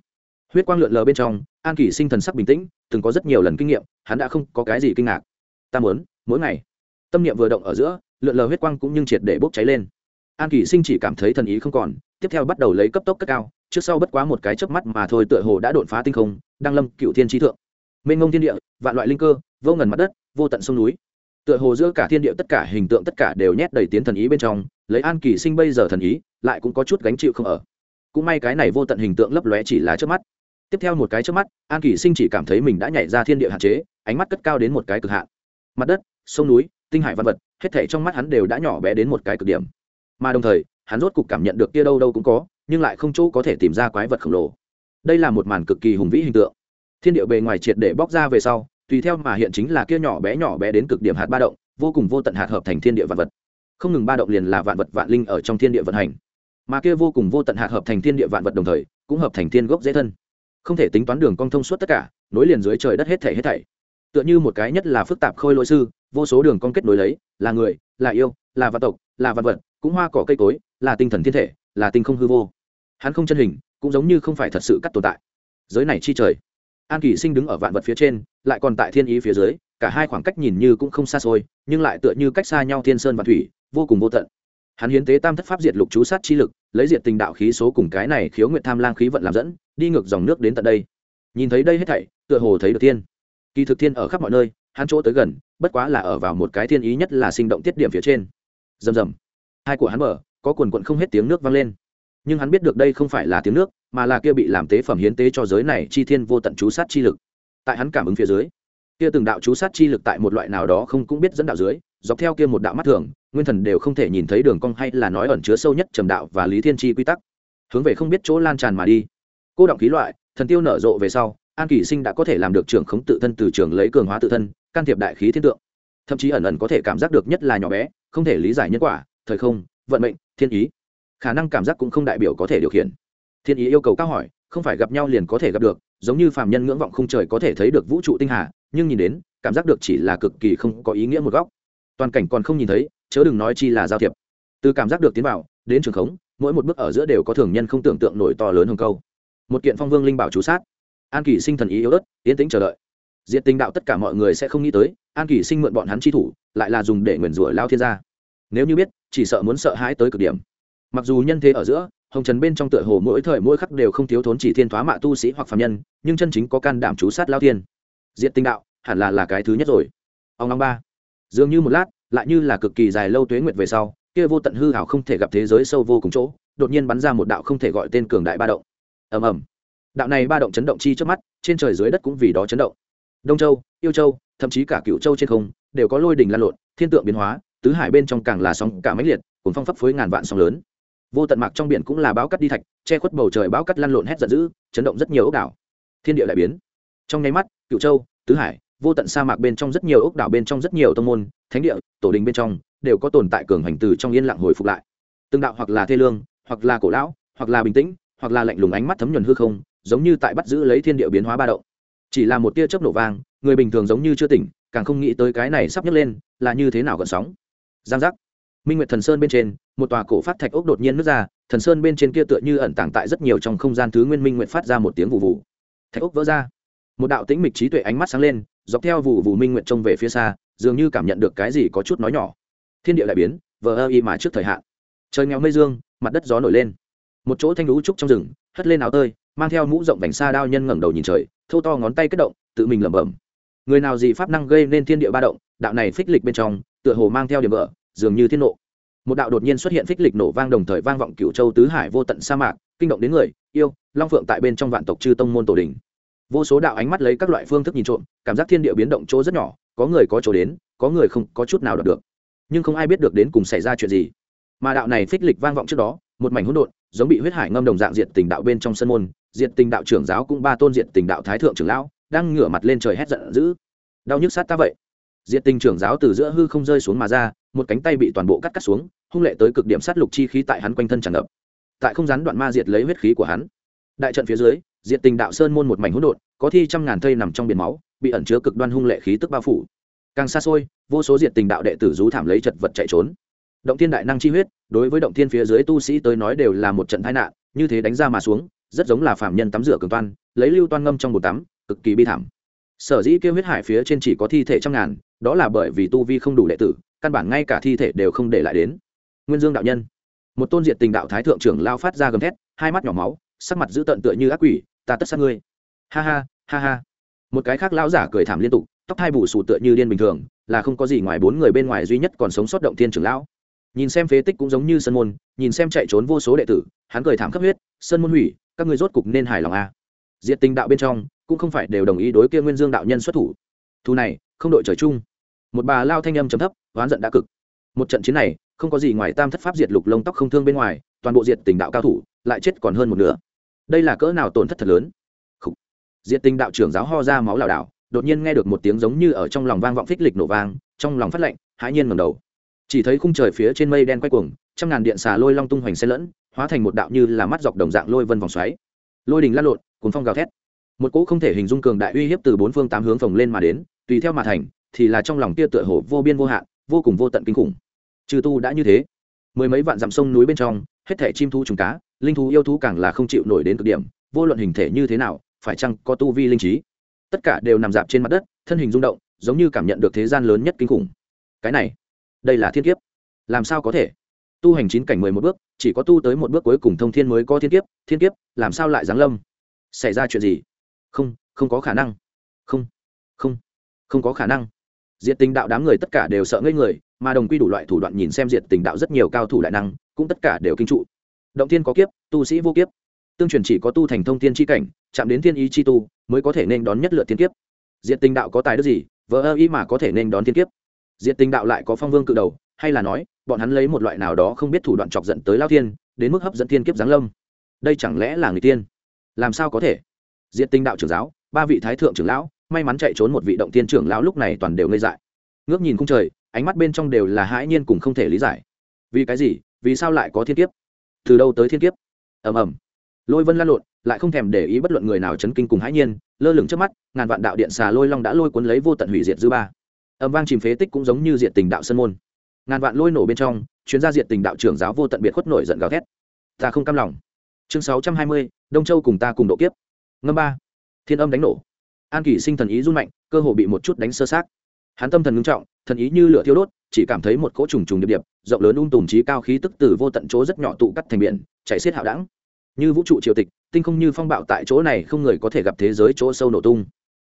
Huyết quang lượn lờ bên trong, an kỷ sinh thần sắc bình tĩnh, từng có rất nhiều lần kinh nghiệm, hắn đã không có cái gì kinh ngạc. Ta muốn mỗi ngày. Tâm niệm vừa động ở giữa, lượn lờ huyết quang cũng nhưng triệt để bốc cháy lên. An kỷ sinh chỉ cảm thấy thần ý không còn, tiếp theo bắt đầu lấy cấp tốc cất cao, trước sau bất quá một cái chớp mắt mà thôi tựa hồ đã đột phá tinh không, đang lâm cựu thiên trí thượng. Mênh ngông thiên địa, vạn loại linh cơ, vô ngần mặt đất, vô tận sông núi. Tựa hồ giữa cả thiên địa tất cả hình tượng tất cả đều nhét đầy tiến thần ý bên trong, lấy an kỳ sinh bây giờ thần ý, lại cũng có chút gánh chịu không ở. Cũng may cái này vô tận hình tượng lấp lóe chỉ là trước mắt. Tiếp theo một cái trước mắt, an kỳ sinh chỉ cảm thấy mình đã nhảy ra thiên địa hạn chế, ánh mắt cất cao đến một cái cực hạn. Mặt đất sông núi, tinh hải văn vật, hết thể trong mắt hắn đều đã nhỏ bé đến một cái cực điểm. Mà đồng thời, hắn rốt cục cảm nhận được kia đâu đâu cũng có, nhưng lại không chỗ có thể tìm ra quái vật khổng lồ. Đây là một màn cực kỳ hùng vĩ hình tượng. Thiên địa bề ngoài triệt để bóc ra về sau, tùy theo mà hiện chính là kia nhỏ bé nhỏ bé đến cực điểm hạt ba động, vô cùng vô tận hạt hợp thành thiên địa vạn vật. Không ngừng ba động liền là vạn vật vạn linh ở trong thiên địa vận hành. Mà kia vô cùng vô tận hạt hợp thành thiên địa vạn vật đồng thời, cũng hợp thành thiên gốc dễ thân. Không thể tính toán đường cong thông suốt tất cả, nối liền dưới trời đất hết thảy hết thảy. Tựa như một cái nhất là phức tạp khôi lỗi sư vô số đường con kết nối lấy, là người, là yêu, là vật tộc, là vật vật, cũng hoa cỏ cây cối, là tinh thần thiên thể, là tinh không hư vô. Hắn không chân hình, cũng giống như không phải thật sự cắt tồn tại. Giới này chi trời, an kỳ sinh đứng ở vạn vật phía trên, lại còn tại thiên ý phía dưới, cả hai khoảng cách nhìn như cũng không xa xôi, nhưng lại tựa như cách xa nhau thiên sơn và thủy, vô cùng vô tận. Hắn hiến tế tam thất pháp diệt lục chú sát chi lực, lấy diệt tình đạo khí số cùng cái này khiếu nguyện tham lang khí vận làm dẫn, đi ngược dòng nước đến tận đây. Nhìn thấy đây hết thảy, tựa hồ thấy được thiên. Kỳ thực thiên ở khắp mọi nơi, hắn chỗ tới gần bất quá là ở vào một cái thiên ý nhất là sinh động tiết điểm phía trên. Rầm rầm. Hai của hắn mở, có quần quận không hết tiếng nước vang lên. Nhưng hắn biết được đây không phải là tiếng nước, mà là kia bị làm tế phẩm hiến tế cho giới này chi thiên vô tận chú sát chi lực. Tại hắn cảm ứng phía dưới, kia từng đạo chú sát chi lực tại một loại nào đó không cũng biết dẫn đạo dưới, dọc theo kia một đạo mắt thường, nguyên thần đều không thể nhìn thấy đường cong hay là nói ẩn chứa sâu nhất trầm đạo và lý thiên chi quy tắc. Hướng về không biết chỗ lan tràn mà đi. Cô động khí loại, thần tiêu nở rộ về sau an kỷ sinh đã có thể làm được trưởng khống tự thân từ trường lấy cường hóa tự thân, can thiệp đại khí thiên tượng. Thậm chí ẩn ẩn có thể cảm giác được nhất là nhỏ bé, không thể lý giải nhân quả, thời không, vận mệnh, thiên ý. Khả năng cảm giác cũng không đại biểu có thể điều khiển. Thiên ý yêu cầu cao hỏi, không phải gặp nhau liền có thể gặp được, giống như phàm nhân ngưỡng vọng không trời có thể thấy được vũ trụ tinh hà, nhưng nhìn đến, cảm giác được chỉ là cực kỳ không có ý nghĩa một góc. Toàn cảnh còn không nhìn thấy, chớ đừng nói chi là giao thiệp. Từ cảm giác được tiến vào, đến trường khống, mỗi một bước ở giữa đều có thường nhân không tưởng tượng nổi to lớn hơn câu. Một kiện phong vương linh bảo chú sát an kỳ sinh thần ý yếu ớt tiến tĩnh chờ đợi. Diện tình đạo tất cả mọi người sẽ không nghĩ tới, an kỳ sinh mượn bọn hắn chi thủ, lại là dùng để nguyền rủa lao thiên gia. Nếu như biết, chỉ sợ muốn sợ hãi tới cực điểm. Mặc dù nhân thế ở giữa, hồng trần bên trong tựa hồ mỗi thời mỗi khắc đều không thiếu thốn chỉ thiên thoá mạ tu sĩ hoặc phạm nhân, nhưng chân chính có can đảm chú sát lao thiên. Diện tinh đạo, hẳn là là cái thứ nhất rồi. Ông long ba. Dường như một lát, lại như là cực kỳ dài lâu tuế nguyệt về sau, kia vô tận hư hảo không thể gặp thế giới sâu vô cùng chỗ, đột nhiên bắn ra một đạo không thể gọi tên cường đại ba động. Ầm ầm đạo này ba động chấn động chi trước mắt, trên trời dưới đất cũng vì đó chấn động. Đông châu, yêu châu, thậm chí cả cựu châu trên không, đều có lôi đình lan lộn, thiên tượng biến hóa, tứ hải bên trong càng là sóng cả máy liệt cùng phong pháp phối ngàn vạn sóng lớn. Vô tận mạc trong biển cũng là báo cắt đi thạch, che khuất bầu trời báo cắt lan lộn hét giận dữ, chấn động rất nhiều ốc đảo. Thiên địa đại biến. Trong nháy mắt cựu châu, tứ hải, vô tận sa mạc bên trong rất nhiều ốc đảo bên trong rất nhiều tông môn, thánh địa, tổ đình bên trong đều có tồn tại cường hành từ trong yên lặng hồi phục lại. Từng đạo hoặc là thê lương, hoặc là cổ lão, hoặc là bình tĩnh, hoặc là lạnh lùng ánh mắt thấm nhuần hư không giống như tại bắt giữ lấy thiên địa biến hóa ba động. Chỉ là một tia chớp nổ vang, người bình thường giống như chưa tỉnh, càng không nghĩ tới cái này sắp nhấc lên, là như thế nào gần sóng. Giang giác. Minh nguyệt thần sơn bên trên, một tòa cổ phát thạch ốc đột nhiên nứt ra, thần sơn bên trên kia tựa như ẩn tàng tại rất nhiều trong không gian thứ nguyên minh nguyệt phát ra một tiếng vụ vụ thạch ốc vỡ ra. Một đạo tĩnh mịch trí tuệ ánh mắt sáng lên, dọc theo vụ vụ minh nguyệt trông về phía xa, dường như cảm nhận được cái gì có chút nói nhỏ. Thiên địa lại biến, vờ ơ y mà trước thời hạn. Trời nghèo mây dương, mặt đất gió nổi lên. Một chỗ thanh lũ trúc trong rừng, hất lên áo tơi mang theo mũ rộng vành xa đao nhân ngẩng đầu nhìn trời thâu to ngón tay kết động, tự mình lẩm bẩm. Người nào gì pháp năng gây nên thiên địa ba động, đạo này phích lịch bên trong, tựa hồ mang theo điểm vỡ, dường như thiên nộ. Một đạo đột nhiên xuất hiện phích lịch nổ vang đồng thời vang vọng cựu châu tứ hải vô tận sa mạc, kinh động đến người, yêu, long phượng tại bên trong vạn tộc chư tông môn tổ đình. Vô số đạo ánh mắt lấy các loại phương thức nhìn trộm, cảm giác thiên địa biến động chỗ rất nhỏ, có người có chỗ đến, có người không có chút nào đọc được. Nhưng không ai biết được đến cùng xảy ra chuyện gì. Mà đạo này phích lịch vang vọng trước đó, một mảnh hỗn độn, giống bị huyết hải ngâm đồng dạng diệt tình đạo bên trong sân môn diệt tình đạo trưởng giáo cũng ba tôn diệt tình đạo thái thượng trưởng lão, đang ngửa mặt lên trời hét giận dữ. Đau nhức sát ta vậy. Diệt tình trưởng giáo từ giữa hư không rơi xuống mà ra, một cánh tay bị toàn bộ cắt cắt xuống, hung lệ tới cực điểm sát lục chi khí tại hắn quanh thân tràn ngập. Tại không rắn đoạn ma diệt lấy huyết khí của hắn. Đại trận phía dưới, diệt tình đạo sơn môn một mảnh hỗn độn, có thi trăm ngàn thây nằm trong biển máu, bị ẩn chứa cực đoan hung lệ khí tức bao phủ. Càng xa xôi, vô số diệt tình đạo đệ tử rú thảm lấy chật vật chạy trốn. Động thiên đại năng chi huyết, đối với động thiên phía dưới tu sĩ tới nói đều là một trận tai nạn, như thế đánh ra mà xuống rất giống là phạm nhân tắm rửa cường toan, lấy lưu toan ngâm trong bồn tắm, cực kỳ bi thảm. Sở dĩ kêu huyết hải phía trên chỉ có thi thể trăm ngàn, đó là bởi vì tu vi không đủ đệ tử, căn bản ngay cả thi thể đều không để lại đến. Nguyên dương đạo nhân. Một tôn diện tình đạo thái thượng trưởng lao phát ra gầm thét, hai mắt nhỏ máu, sắc mặt dữ tợn tựa như ác quỷ, ta tất sát ngươi. Ha ha ha ha. Một cái khác lão giả cười thảm liên tục, tóc hai bù sù tựa như điên bình thường, là không có gì ngoài bốn người bên ngoài duy nhất còn sống sót động thiên trưởng lão. Nhìn xem phế tích cũng giống như sân môn, nhìn xem chạy trốn vô số đệ tử, hắn cười thảm khắp huyết sân môn hủy các người rốt cục nên hài lòng a à. diệt tình đạo bên trong, cũng không phải đều đồng ý đối kia nguyên dương đạo nhân xuất thủ. Thu này, không đội trời chung. Một bà lao thanh âm chấm thấp, oán giận đã cực. Một trận chiến này, không có gì ngoài tam thất pháp diệt lục lông tóc không thương bên ngoài, toàn bộ diệt tình đạo cao thủ, lại chết còn hơn một nửa. Đây là cỡ nào tổn thất thật lớn. Khủ. diệt tình đạo trưởng giáo ho ra máu lảo đảo, đột nhiên nghe được một tiếng giống như ở trong lòng vang vọng phích lịch nổ vang, trong lòng phát lạnh hãi nhiên ngầm đầu. Chỉ thấy khung trời phía trên mây đen quay cuồng, trăm ngàn điện xà lôi long tung hoành xen lẫn hóa thành một đạo như là mắt dọc đồng dạng lôi vân vòng xoáy. Lôi đình lăn lộn, cuốn phong gào thét. Một cỗ không thể hình dung cường đại uy hiếp từ bốn phương tám hướng phồng lên mà đến, tùy theo mà thành, thì là trong lòng kia tựa hồ vô biên vô hạn, vô cùng vô tận kinh khủng. Trừ tu đã như thế, mười mấy vạn dặm sông núi bên trong, hết thẻ chim thú trùng cá, linh thú yêu thú càng là không chịu nổi đến cực điểm, vô luận hình thể như thế nào, phải chăng có tu vi linh trí? Tất cả đều nằm dạp trên mặt đất, thân hình rung động, giống như cảm nhận được thế gian lớn nhất kinh khủng. Cái này, đây là thiên kiếp. Làm sao có thể? Tu hành chín cảnh mười một bước, chỉ có tu tới một bước cuối cùng thông thiên mới có thiên kiếp thiên kiếp, làm sao lại giáng lâm? Xảy ra chuyện gì? Không không có khả năng. Không không không có khả năng. Diệt tình đạo đám người tất cả đều sợ ngây người, mà đồng quy đủ loại thủ đoạn nhìn xem diệt tình đạo rất nhiều cao thủ đại năng, cũng tất cả đều kinh trụ. Động thiên có kiếp, tu sĩ vô kiếp. Tương truyền chỉ có tu thành thông thiên chi cảnh, chạm đến thiên ý chi tu, mới có thể nên đón nhất lượt thiên kiếp. Diệt tình đạo có tài đức gì vỡ ơ ý mà có thể nên đón thiên kiếp. Diệt tình đạo lại có phong vương cự đầu, hay là nói bọn hắn lấy một loại nào đó không biết thủ đoạn chọc dẫn tới lao thiên, đến mức hấp dẫn thiên kiếp giáng lâm. Đây chẳng lẽ là người tiên? Làm sao có thể? Diệt tinh đạo trưởng giáo, ba vị thái thượng trưởng lão, may mắn chạy trốn một vị động tiên trưởng lão lúc này toàn đều ngây dại. Ngước nhìn khung trời, ánh mắt bên trong đều là hãi nhiên cùng không thể lý giải. Vì cái gì? Vì sao lại có thiên kiếp? Từ đâu tới thiên kiếp? Ầm ầm. Lôi vân lan lộn, lại không thèm để ý bất luận người nào chấn kinh cùng hãi nhiên, lơ lửng trước mắt, ngàn vạn đạo điện xà lôi long đã lôi cuốn lấy vô tận hủy diệt dư ba. Âm vang chìm phế tích cũng giống như diện tình đạo sân môn ngàn vạn lôi nổ bên trong chuyên gia diện tình đạo trưởng giáo vô tận biệt khuất nổi giận gào thét. Ta không cam lòng. Chương sáu trăm hai mươi, đông châu cùng ta cùng độ kiếp. Ngâm ba. Thiên âm đánh nổ. An kỷ sinh thần ý run mạnh, cơ hồ bị một chút đánh sơ sát hắn tâm thần ngưng trọng, thần ý như lửa thiêu đốt, chỉ cảm thấy một cỗ trùng trùng điệp điệp, rộng lớn ung tùm trí cao khí tức từ vô tận chỗ rất nhỏ tụ cắt thành biển, chảy xiết hạo đẳng. Như vũ trụ triều tịch, tinh không như phong bạo tại chỗ này không người có thể gặp thế giới chỗ sâu nổ tung.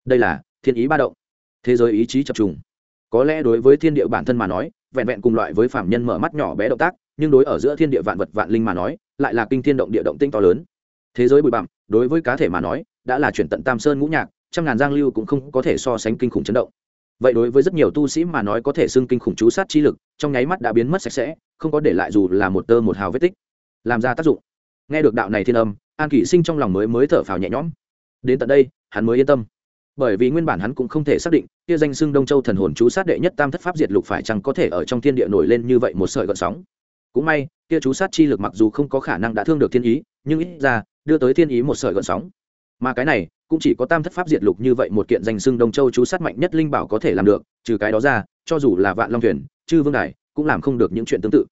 Đây là thiên ý ba động. Thế giới ý chí chập trùng. Có lẽ đối với thiên địa bản thân mà nói vẹn vẹn cùng loại với phạm nhân mở mắt nhỏ bé động tác, nhưng đối ở giữa thiên địa vạn vật vạn linh mà nói, lại là kinh thiên động địa động tinh to lớn. Thế giới bụi bặm, đối với cá thể mà nói, đã là chuyển tận tam sơn ngũ nhạc, trăm ngàn giang lưu cũng không có thể so sánh kinh khủng chấn động. Vậy đối với rất nhiều tu sĩ mà nói có thể xưng kinh khủng chú sát chi lực, trong nháy mắt đã biến mất sạch sẽ, không có để lại dù là một tơ một hào vết tích. Làm ra tác dụng. Nghe được đạo này thiên âm, an kỷ sinh trong lòng mới mới thở phào nhẹ nhõm. Đến tận đây, hắn mới yên tâm bởi vì nguyên bản hắn cũng không thể xác định, kia danh xưng đông châu thần hồn chú sát đệ nhất tam thất pháp diệt lục phải chăng có thể ở trong thiên địa nổi lên như vậy một sợi gợn sóng. Cũng may, kia chú sát chi lực mặc dù không có khả năng đã thương được thiên ý, nhưng ít ra, đưa tới thiên ý một sợi gợn sóng. Mà cái này, cũng chỉ có tam thất pháp diệt lục như vậy một kiện danh xưng đông châu chú sát mạnh nhất linh bảo có thể làm được, trừ cái đó ra, cho dù là vạn long thuyền, chư vương đài, cũng làm không được những chuyện tương tự.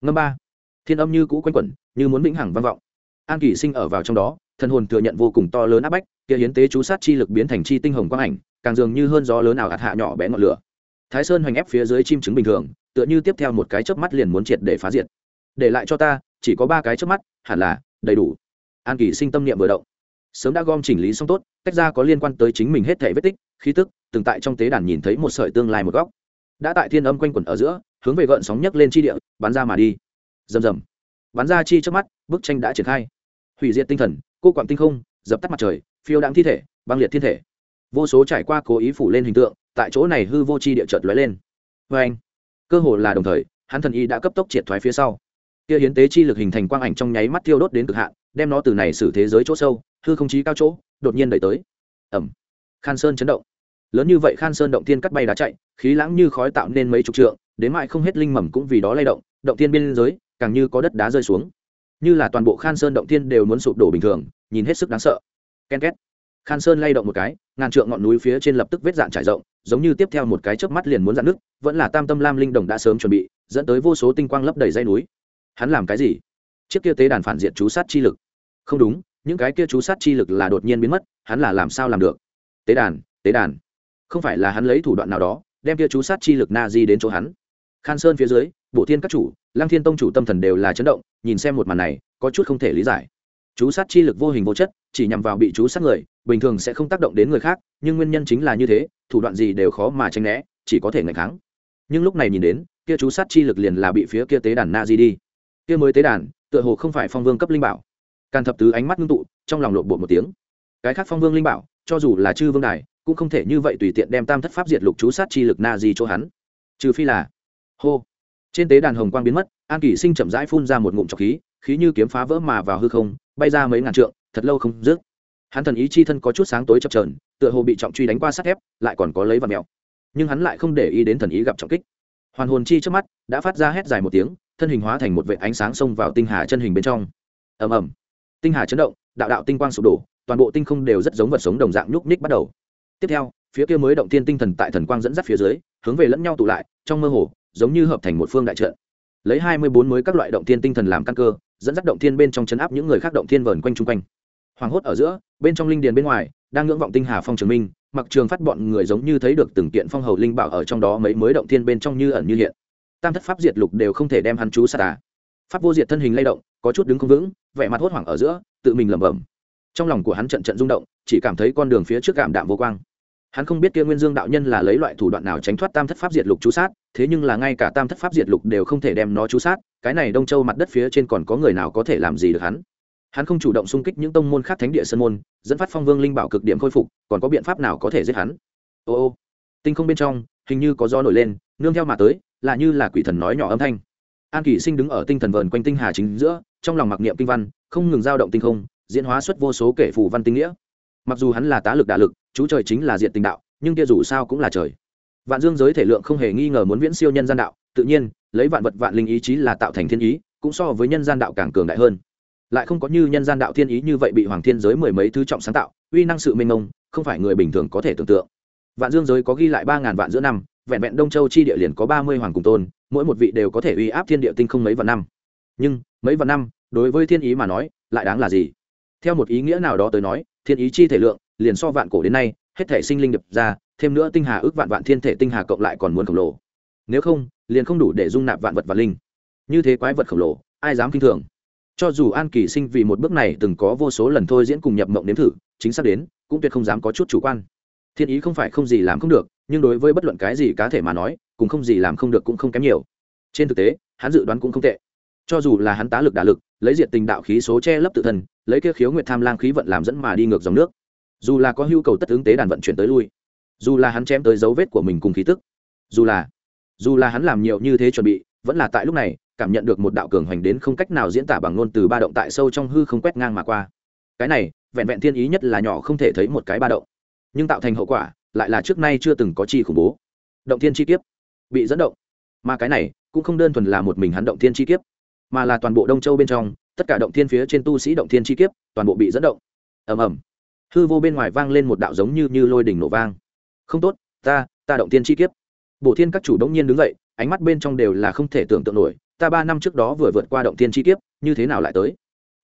Ngâm ba. Thiên âm như cũ quanh quẩn, như muốn vĩnh hằng vang vọng. An kỳ sinh ở vào trong đó, thần hồn thừa nhận vô cùng to lớn áp bách kia hiến tế chú sát chi lực biến thành chi tinh hồng quang ảnh, càng dường như hơn gió lớn nào hạt hạ nhỏ bé ngọn lửa. Thái sơn hoành ép phía dưới chim trứng bình thường, tựa như tiếp theo một cái chớp mắt liền muốn triệt để phá diệt. Để lại cho ta, chỉ có ba cái chớp mắt, hẳn là đầy đủ. An kỳ sinh tâm niệm vừa động. Sớm đã gom chỉnh lý xong tốt, tách ra có liên quan tới chính mình hết thể vết tích, khí tức, từng tại trong tế đàn nhìn thấy một sợi tương lai một góc. Đã tại thiên âm quanh quẩn ở giữa, hướng về gợn sóng nhấc lên chi địa, bắn ra mà đi. Rầm rầm. Bắn ra chi trước mắt, bức tranh đã triển khai. Hủy diệt tinh thần, cô quặng tinh không, dập tắt mặt trời phiêu đáng thi thể, băng liệt thiên thể. Vô số trải qua cố ý phủ lên hình tượng, tại chỗ này hư vô chi địa chợt lóe lên. Vê anh, cơ hồ là đồng thời, hắn thần y đã cấp tốc triệt thoái phía sau. Kia hiến tế chi lực hình thành quang ảnh trong nháy mắt tiêu đốt đến cực hạn, đem nó từ này xử thế giới chỗ sâu, hư không chí cao chỗ, đột nhiên đẩy tới. Ẩm khan sơn chấn động. Lớn như vậy khan sơn động tiên cắt bay đá chạy, khí lãng như khói tạo nên mấy chục trượng, đến mại không hết linh mầm cũng vì đó lay động động tiên biên giới, càng như có đất đá rơi xuống. Như là toàn bộ khan sơn động tiên đều muốn sụp đổ bình thường, nhìn hết sức đáng sợ ken két. Khan sơn lay động một cái, ngàn trượng ngọn núi phía trên lập tức vết dạn trải rộng, giống như tiếp theo một cái chớp mắt liền muốn dạn nước vẫn là tam tâm lam linh đồng đã sớm chuẩn bị, dẫn tới vô số tinh quang lấp đầy dây núi. Hắn làm cái gì? Chiếc kia tế đàn phản diện chú sát chi lực. Không đúng, những cái kia chú sát chi lực là đột nhiên biến mất, hắn là làm sao làm được? Tế đàn tế đàn. Không phải là hắn lấy thủ đoạn nào đó, đem kia chú sát chi lực na di đến chỗ hắn. Khan sơn phía dưới bộ thiên các chủ lang thiên tông chủ tâm thần đều là chấn động, nhìn xem một màn này, có chút không thể lý giải. Chú sát chi lực vô hình vô chất chỉ nhằm vào bị chú sát người, bình thường sẽ không tác động đến người khác, nhưng nguyên nhân chính là như thế, thủ đoạn gì đều khó mà tránh né, chỉ có thể ngày kháng. Nhưng lúc này nhìn đến, kia chú sát chi lực liền là bị phía kia tế đàn na di đi. Kia mới tế đàn, tựa hồ không phải phong vương cấp linh bảo. Càn thập tứ ánh mắt ngưng tụ, trong lòng lộn bộ một tiếng. Cái khác phong vương linh bảo, cho dù là chư vương đài, cũng không thể như vậy tùy tiện đem tam thất pháp diệt lục chú sát chi lực na di chỗ hắn. Trừ phi là, hô, trên tế đàn hồng quang biến mất, an kỷ sinh chậm rãi phun ra một ngụm trọc khí khí như kiếm phá vỡ mà vào hư không, bay ra mấy ngàn trượng thật lâu không dứt. Hắn thần ý chi thân có chút sáng tối chập trờn tựa hồ bị trọng truy đánh qua sắt thép, lại còn có lấy và mèo. Nhưng hắn lại không để ý đến thần ý gặp trọng kích. Hoàn hồn chi trước mắt, đã phát ra hét dài một tiếng, thân hình hóa thành một vệ ánh sáng xông vào tinh hà chân hình bên trong. Ầm ầm. Tinh hà chấn động, đạo đạo tinh quang sụp đổ, toàn bộ tinh không đều rất giống vật sống đồng dạng nhúc ních bắt đầu. Tiếp theo, phía kia mới động tiên tinh thần tại thần quang dẫn dắt phía dưới, hướng về lẫn nhau tụ lại, trong mơ hồ, giống như hợp thành một phương đại trận. Lấy hai mươi bốn mới các loại động tiên tinh thần làm căn cơ, dẫn dắt động thiên bên trong chấn áp những người khác động thiên vờn quanh chung quanh hoàng hốt ở giữa, bên trong linh điền bên ngoài, đang ngưỡng vọng tinh hà phong trường minh, mặc trường phát bọn người giống như thấy được từng kiện phong hầu linh bảo ở trong đó mấy mới động thiên bên trong như ẩn như hiện. Tam thất pháp diệt lục đều không thể đem hắn chú sát à. pháp vô diệt thân hình lay động, có chút đứng không vững, vẻ mặt hốt hoảng ở giữa, tự mình lẩm bẩm. Trong lòng của hắn trận trận rung động, chỉ cảm thấy con đường phía trước cảm đạm vô quang. Hắn không biết kia nguyên dương đạo nhân là lấy loại thủ đoạn nào tránh thoát tam thất pháp diệt lục chú sát, thế nhưng là ngay cả tam thất pháp diệt lục đều không thể đem nó chú sát, cái này đông châu mặt đất phía trên còn có người nào có thể làm gì được hắn? Hắn không chủ động xung kích những tông môn khác thánh địa sơn môn, dẫn phát phong vương linh bảo cực điểm khôi phục, còn có biện pháp nào có thể giết hắn? Ô ô. Tinh không bên trong, hình như có gió nổi lên, nương theo mà tới, là như là quỷ thần nói nhỏ âm thanh. An kỷ sinh đứng ở tinh thần vờn quanh tinh hà chính giữa, trong lòng mặc niệm kinh văn, không ngừng giao động tinh không, diễn hóa xuất vô số kể phù văn tinh nghĩa. Mặc dù hắn là tá lực đả lực, chú trời chính là diện tình đạo, nhưng kia dù sao cũng là trời. Vạn dương giới thể lượng không hề nghi ngờ muốn viễn siêu nhân gian đạo, tự nhiên, lấy vạn vật vạn linh ý chí là tạo thành thiên ý, cũng so với nhân gian đạo càng cường đại hơn lại không có như nhân gian đạo thiên ý như vậy bị hoàng thiên giới mười mấy thứ trọng sáng tạo, uy năng sự mênh mông, không phải người bình thường có thể tưởng tượng. Vạn dương giới có ghi lại ba ngàn vạn giữa năm, vẹn vẹn đông châu chi địa liền có ba mươi hoàng cùng tôn, mỗi một vị đều có thể uy áp thiên địa tinh không mấy vạn năm. Nhưng, mấy vạn năm, đối với thiên ý mà nói, lại đáng là gì? Theo một ý nghĩa nào đó tới nói, thiên ý chi thể lượng, liền so vạn cổ đến nay, hết thể sinh linh đập ra, thêm nữa tinh hà ước vạn vạn thiên thể tinh hà cộng lại còn muốn khổng lồ. Nếu không, liền không đủ để dung nạp vạn vật và linh. Như thế quái vật khổng lồ, ai dám kinh thường? Cho dù an kỳ sinh vì một bước này từng có vô số lần thôi diễn cùng nhập mộng nếm thử, chính xác đến, cũng tuyệt không dám có chút chủ quan. Thiên ý không phải không gì làm không được, nhưng đối với bất luận cái gì cá thể mà nói cũng không gì làm không được cũng không kém nhiều. Trên thực tế, hắn dự đoán cũng không tệ. Cho dù là hắn tá lực đả lực, lấy diện tình đạo khí số che lấp tự thân, lấy kia khiếu nguyệt tham lang khí vận làm dẫn mà đi ngược dòng nước. Dù là có hưu cầu tất ứng tế đàn vận chuyển tới lui, dù là hắn chém tới dấu vết của mình cùng khí tức, dù là dù là hắn làm nhiều như thế chuẩn bị, vẫn là tại lúc này cảm nhận được một đạo cường hoành đến không cách nào diễn tả bằng ngôn từ ba động tại sâu trong hư không quét ngang mà qua. Cái này, vẹn vẹn thiên ý nhất là nhỏ không thể thấy một cái ba động. Nhưng tạo thành hậu quả, lại là trước nay chưa từng có chi khủng bố. Động thiên chi kiếp, bị dẫn động. Mà cái này, cũng không đơn thuần là một mình hắn động thiên chi kiếp, mà là toàn bộ đông châu bên trong, tất cả động thiên phía trên tu sĩ động thiên chi kiếp, toàn bộ bị dẫn động. Ầm ầm. Hư vô bên ngoài vang lên một đạo giống như như lôi đỉnh nổ vang. Không tốt, ta ta động thiên chi kiếp. Bổ thiên các chủ đống nhiên đứng dậy, ánh mắt bên trong đều là không thể tưởng tượng nổi ta ba năm trước đó vừa vượt qua động thiên chi kiếp, như thế nào lại tới?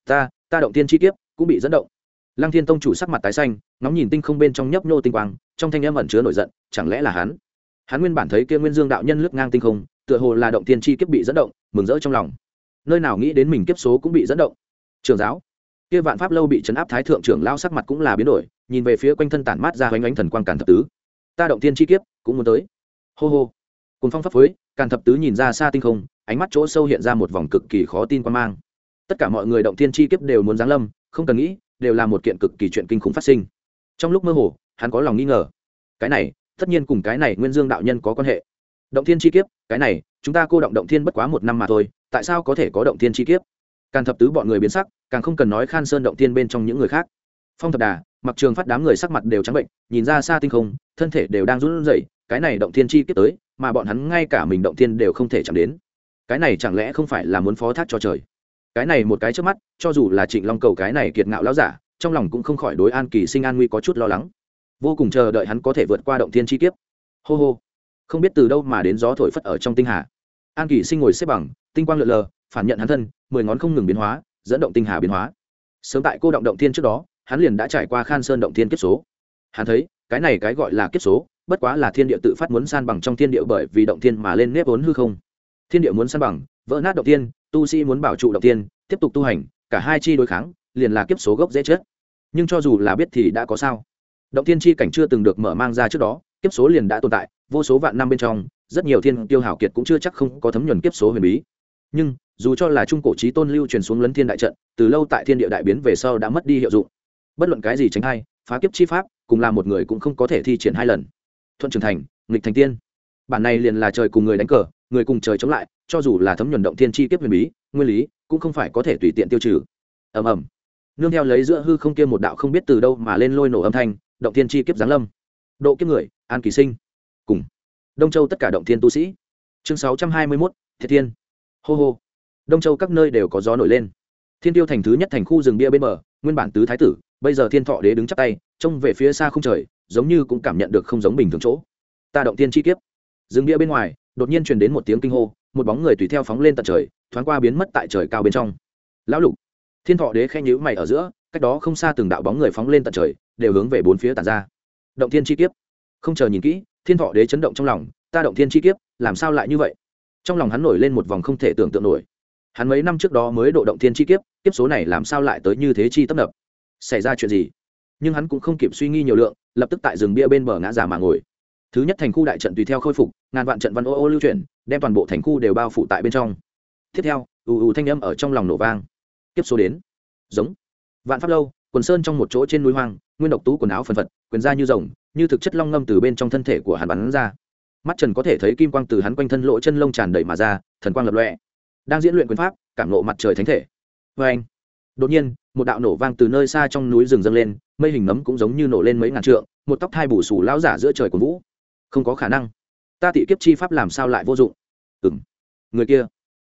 Ta ta động thiên chi kiếp cũng bị dẫn động. Lăng thiên tông chủ sắc mặt tái xanh, ngóng nhìn tinh không bên trong nhấp nhô tinh quang, trong thanh âm ẩn chứa nổi giận, chẳng lẽ là hắn? Hắn nguyên bản thấy kia nguyên dương đạo nhân lướt ngang tinh không, tựa hồ là động thiên chi kiếp bị dẫn động, mừng rỡ trong lòng. Nơi nào nghĩ đến mình kiếp số cũng bị dẫn động. Trường giáo, kia vạn pháp lâu bị chấn áp thái thượng trưởng lao sắc mặt cũng là biến đổi, nhìn về phía quanh thân tản mát ra hoành ánh thần quang càn thập tứ. Ta động thiên chi kiếp cũng muốn tới. Hô hô. Cùng phong pháp phối, càn thập tứ nhìn ra xa tinh không ánh mắt chỗ sâu hiện ra một vòng cực kỳ khó tin quan mang. Tất cả mọi người động thiên chi kiếp đều muốn giáng lâm, không cần nghĩ, đều là một kiện cực kỳ chuyện kinh khủng phát sinh. Trong lúc mơ hồ, hắn có lòng nghi ngờ. Cái này, tất nhiên cùng cái này nguyên dương đạo nhân có quan hệ. Động thiên chi kiếp, cái này, chúng ta cô động động thiên bất quá một năm mà thôi, tại sao có thể có động thiên chi kiếp? Càn thập tứ bọn người biến sắc, càng không cần nói khan sơn động thiên bên trong những người khác. Phong thập đà, mặc trường phát đám người sắc mặt đều trắng bệnh, nhìn ra xa tinh không, thân thể đều đang run rẩy, cái này động thiên chi kiếp tới, mà bọn hắn ngay cả mình động thiên đều không thể chạm đến cái này chẳng lẽ không phải là muốn phó thác cho trời? Cái này một cái trước mắt, cho dù là trịnh long cầu cái này kiệt ngạo lão giả, trong lòng cũng không khỏi đối an kỳ sinh an nguy có chút lo lắng. Vô cùng chờ đợi hắn có thể vượt qua động thiên chi kiếp. Hô hô. Không biết từ đâu mà đến gió thổi phất ở trong tinh hà. An kỳ sinh ngồi xếp bằng, tinh quang lượn lờ, phản nhận hắn thân, mười ngón không ngừng biến hóa, dẫn động tinh hà biến hóa. Sớm tại cô động động thiên trước đó, hắn liền đã trải qua khan sơn động thiên kiếp số. Hắn thấy, cái này cái gọi là kiếp số, bất quá là thiên địa tự phát muốn san bằng trong thiên địa bởi vì động thiên mà lên nếp vốn hư không thiên địa muốn săn bằng vỡ nát động Tiên, tu sĩ muốn bảo trụ động Tiên, tiếp tục tu hành cả hai chi đối kháng liền là kiếp số gốc dễ chết. Nhưng cho dù là biết thì đã có sao. Động Tiên chi cảnh chưa từng được mở mang ra trước đó kiếp số liền đã tồn tại vô số vạn năm bên trong rất nhiều thiên tiêu hảo kiệt cũng chưa chắc không có thấm nhuần kiếp số huyền bí. Nhưng dù cho là trung cổ trí tôn lưu truyền xuống lấn thiên đại trận từ lâu tại thiên địa đại biến về sau đã mất đi hiệu dụng. Bất luận cái gì tránh hay phá kiếp chi pháp cùng là một người cũng không có thể thi triển hai lần. Thuận trưởng thành nghịch thành tiên. Bản này liền là trời cùng người đánh cờ người cùng trời chống lại, cho dù là thấm nhuần động thiên chi kiếp huyền bí, nguyên lý, cũng không phải có thể tùy tiện tiêu trừ. Ầm ầm. Nương theo lấy giữa hư không kia một đạo không biết từ đâu mà lên lôi nổ âm thanh, động thiên chi kiếp giáng lâm. Độ kiếp người, an kỳ sinh. Cùng. Đông châu tất cả động thiên tu sĩ. Chương sáu trăm hai mươi mốt thiệt thiên. Hô hô. Đông châu các nơi đều có gió nổi lên. Thiên tiêu thành thứ nhất thành khu rừng bia bên bờ, nguyên bản tứ thái tử, bây giờ thiên thọ đế đứng chắp tay, trông về phía xa không trời, giống như cũng cảm nhận được không giống bình thường chỗ. Ta động tiên chi kiếp. Rừng bia bên ngoài đột nhiên truyền đến một tiếng kinh hô, một bóng người tùy theo phóng lên tận trời, thoáng qua biến mất tại trời cao bên trong. Lão lục. Thiên thọ đế khen nhữ mày ở giữa, cách đó không xa từng đạo bóng người phóng lên tận trời, đều hướng về bốn phía tàn ra. Động thiên chi kiếp. Không chờ nhìn kỹ, thiên thọ đế chấn động trong lòng, ta động thiên chi kiếp, làm sao lại như vậy? Trong lòng hắn nổi lên một vòng không thể tưởng tượng nổi. Hắn mấy năm trước đó mới độ động thiên chi kiếp kiếp số này làm sao lại tới như thế chi tấp nập? Xảy ra chuyện gì? Nhưng hắn cũng không kịp suy nghĩ nhiều lượng, lập tức tại rừng bia bên bờ ngã già mà ngồi thứ nhất thành khu đại trận tùy theo khôi phục, ngàn vạn trận văn ô ô lưu chuyển, đem toàn bộ thành khu đều bao phủ tại bên trong. Tiếp theo, ù ù thanh âm ở trong lòng nổ vang. Tiếp số đến. Giống. Vạn pháp lâu, quần sơn trong một chỗ trên núi hoang, nguyên độc tú quần áo phần phật, quyền ra như rồng, như thực chất long ngâm từ bên trong thân thể của hắn bắn ra. Mắt trần có thể thấy kim quang từ hắn quanh thân lỗ chân lông tràn đầy mà ra, thần quang lập lọe đang diễn luyện quyền pháp, cảm lộ mặt trời thánh thể. Vê anh, đột nhiên, một đạo nổ vang từ nơi xa trong núi rừng dâng lên, mây hình nấm cũng giống như nổ lên mấy ngàn trượng, một tóc thai bù sù lão giả giữa trời của vũ không có khả năng. Ta tị kiếp chi pháp làm sao lại vô dụng? Ừ m người kia.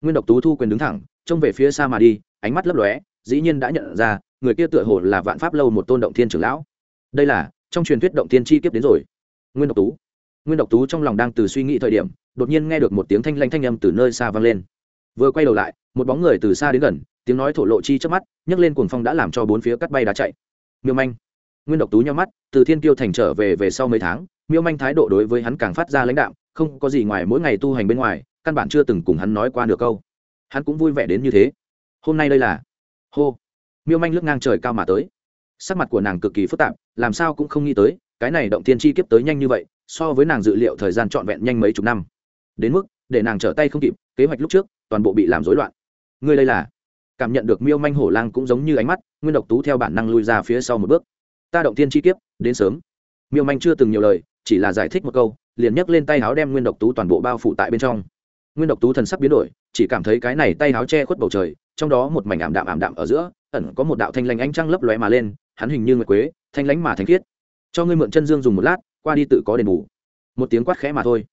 Nguyên độc tú thu quyền đứng thẳng, trông về phía xa mà đi, ánh mắt lấp lóe, dĩ nhiên đã nhận ra, người kia tựa hồ là vạn pháp lâu một tôn động thiên trưởng lão. Đây là, trong truyền thuyết động thiên chi kiếp đến rồi. Nguyên độc tú. Nguyên độc tú trong lòng đang từ suy nghĩ thời điểm, đột nhiên nghe được một tiếng thanh lanh thanh âm từ nơi xa vang lên. Vừa quay đầu lại, một bóng người từ xa đến gần, tiếng nói thổ lộ chi trước mắt, nhấc lên cuồng phong đã làm cho bốn phía cắt bay đá chạy. Miêu manh. Nguyên độc tú nhau mắt, từ thiên kiêu thành trở về về sau mấy tháng miêu manh thái độ đối với hắn càng phát ra lãnh đạo không có gì ngoài mỗi ngày tu hành bên ngoài, căn bản chưa từng cùng hắn nói qua nửa câu. Hắn cũng vui vẻ đến như thế. Hôm nay đây là, hô. Miêu manh lướt ngang trời cao mà tới. Sắc mặt của nàng cực kỳ phức tạp, làm sao cũng không nghĩ tới, cái này động tiên chi kiếp tới nhanh như vậy, so với nàng dự liệu thời gian trọn vẹn nhanh mấy chục năm. Đến mức, để nàng trở tay không kịp, kế hoạch lúc trước, toàn bộ bị làm rối loạn. Ngươi đây là, cảm nhận được miêu manh hổ lang cũng giống như ánh mắt, nguyên độc tú theo bản năng lui ra phía sau một bước. Ta động tiên chi kiếp, đến sớm. Miêu manh chưa từng nhiều lời chỉ là giải thích một câu, liền nhấc lên tay áo đem nguyên độc tú toàn bộ bao phủ tại bên trong. Nguyên độc tú thần sắc biến đổi, chỉ cảm thấy cái này tay áo che khuất bầu trời, trong đó một mảnh ảm đạm ảm đạm ở giữa, ẩn có một đạo thanh lãnh ánh trăng lấp lóe mà lên, hắn hình như nguyệt quế, thanh lãnh mà thanh khiết. Cho ngươi mượn chân dương dùng một lát, qua đi tự có đền bù. Một tiếng quát khẽ mà thôi.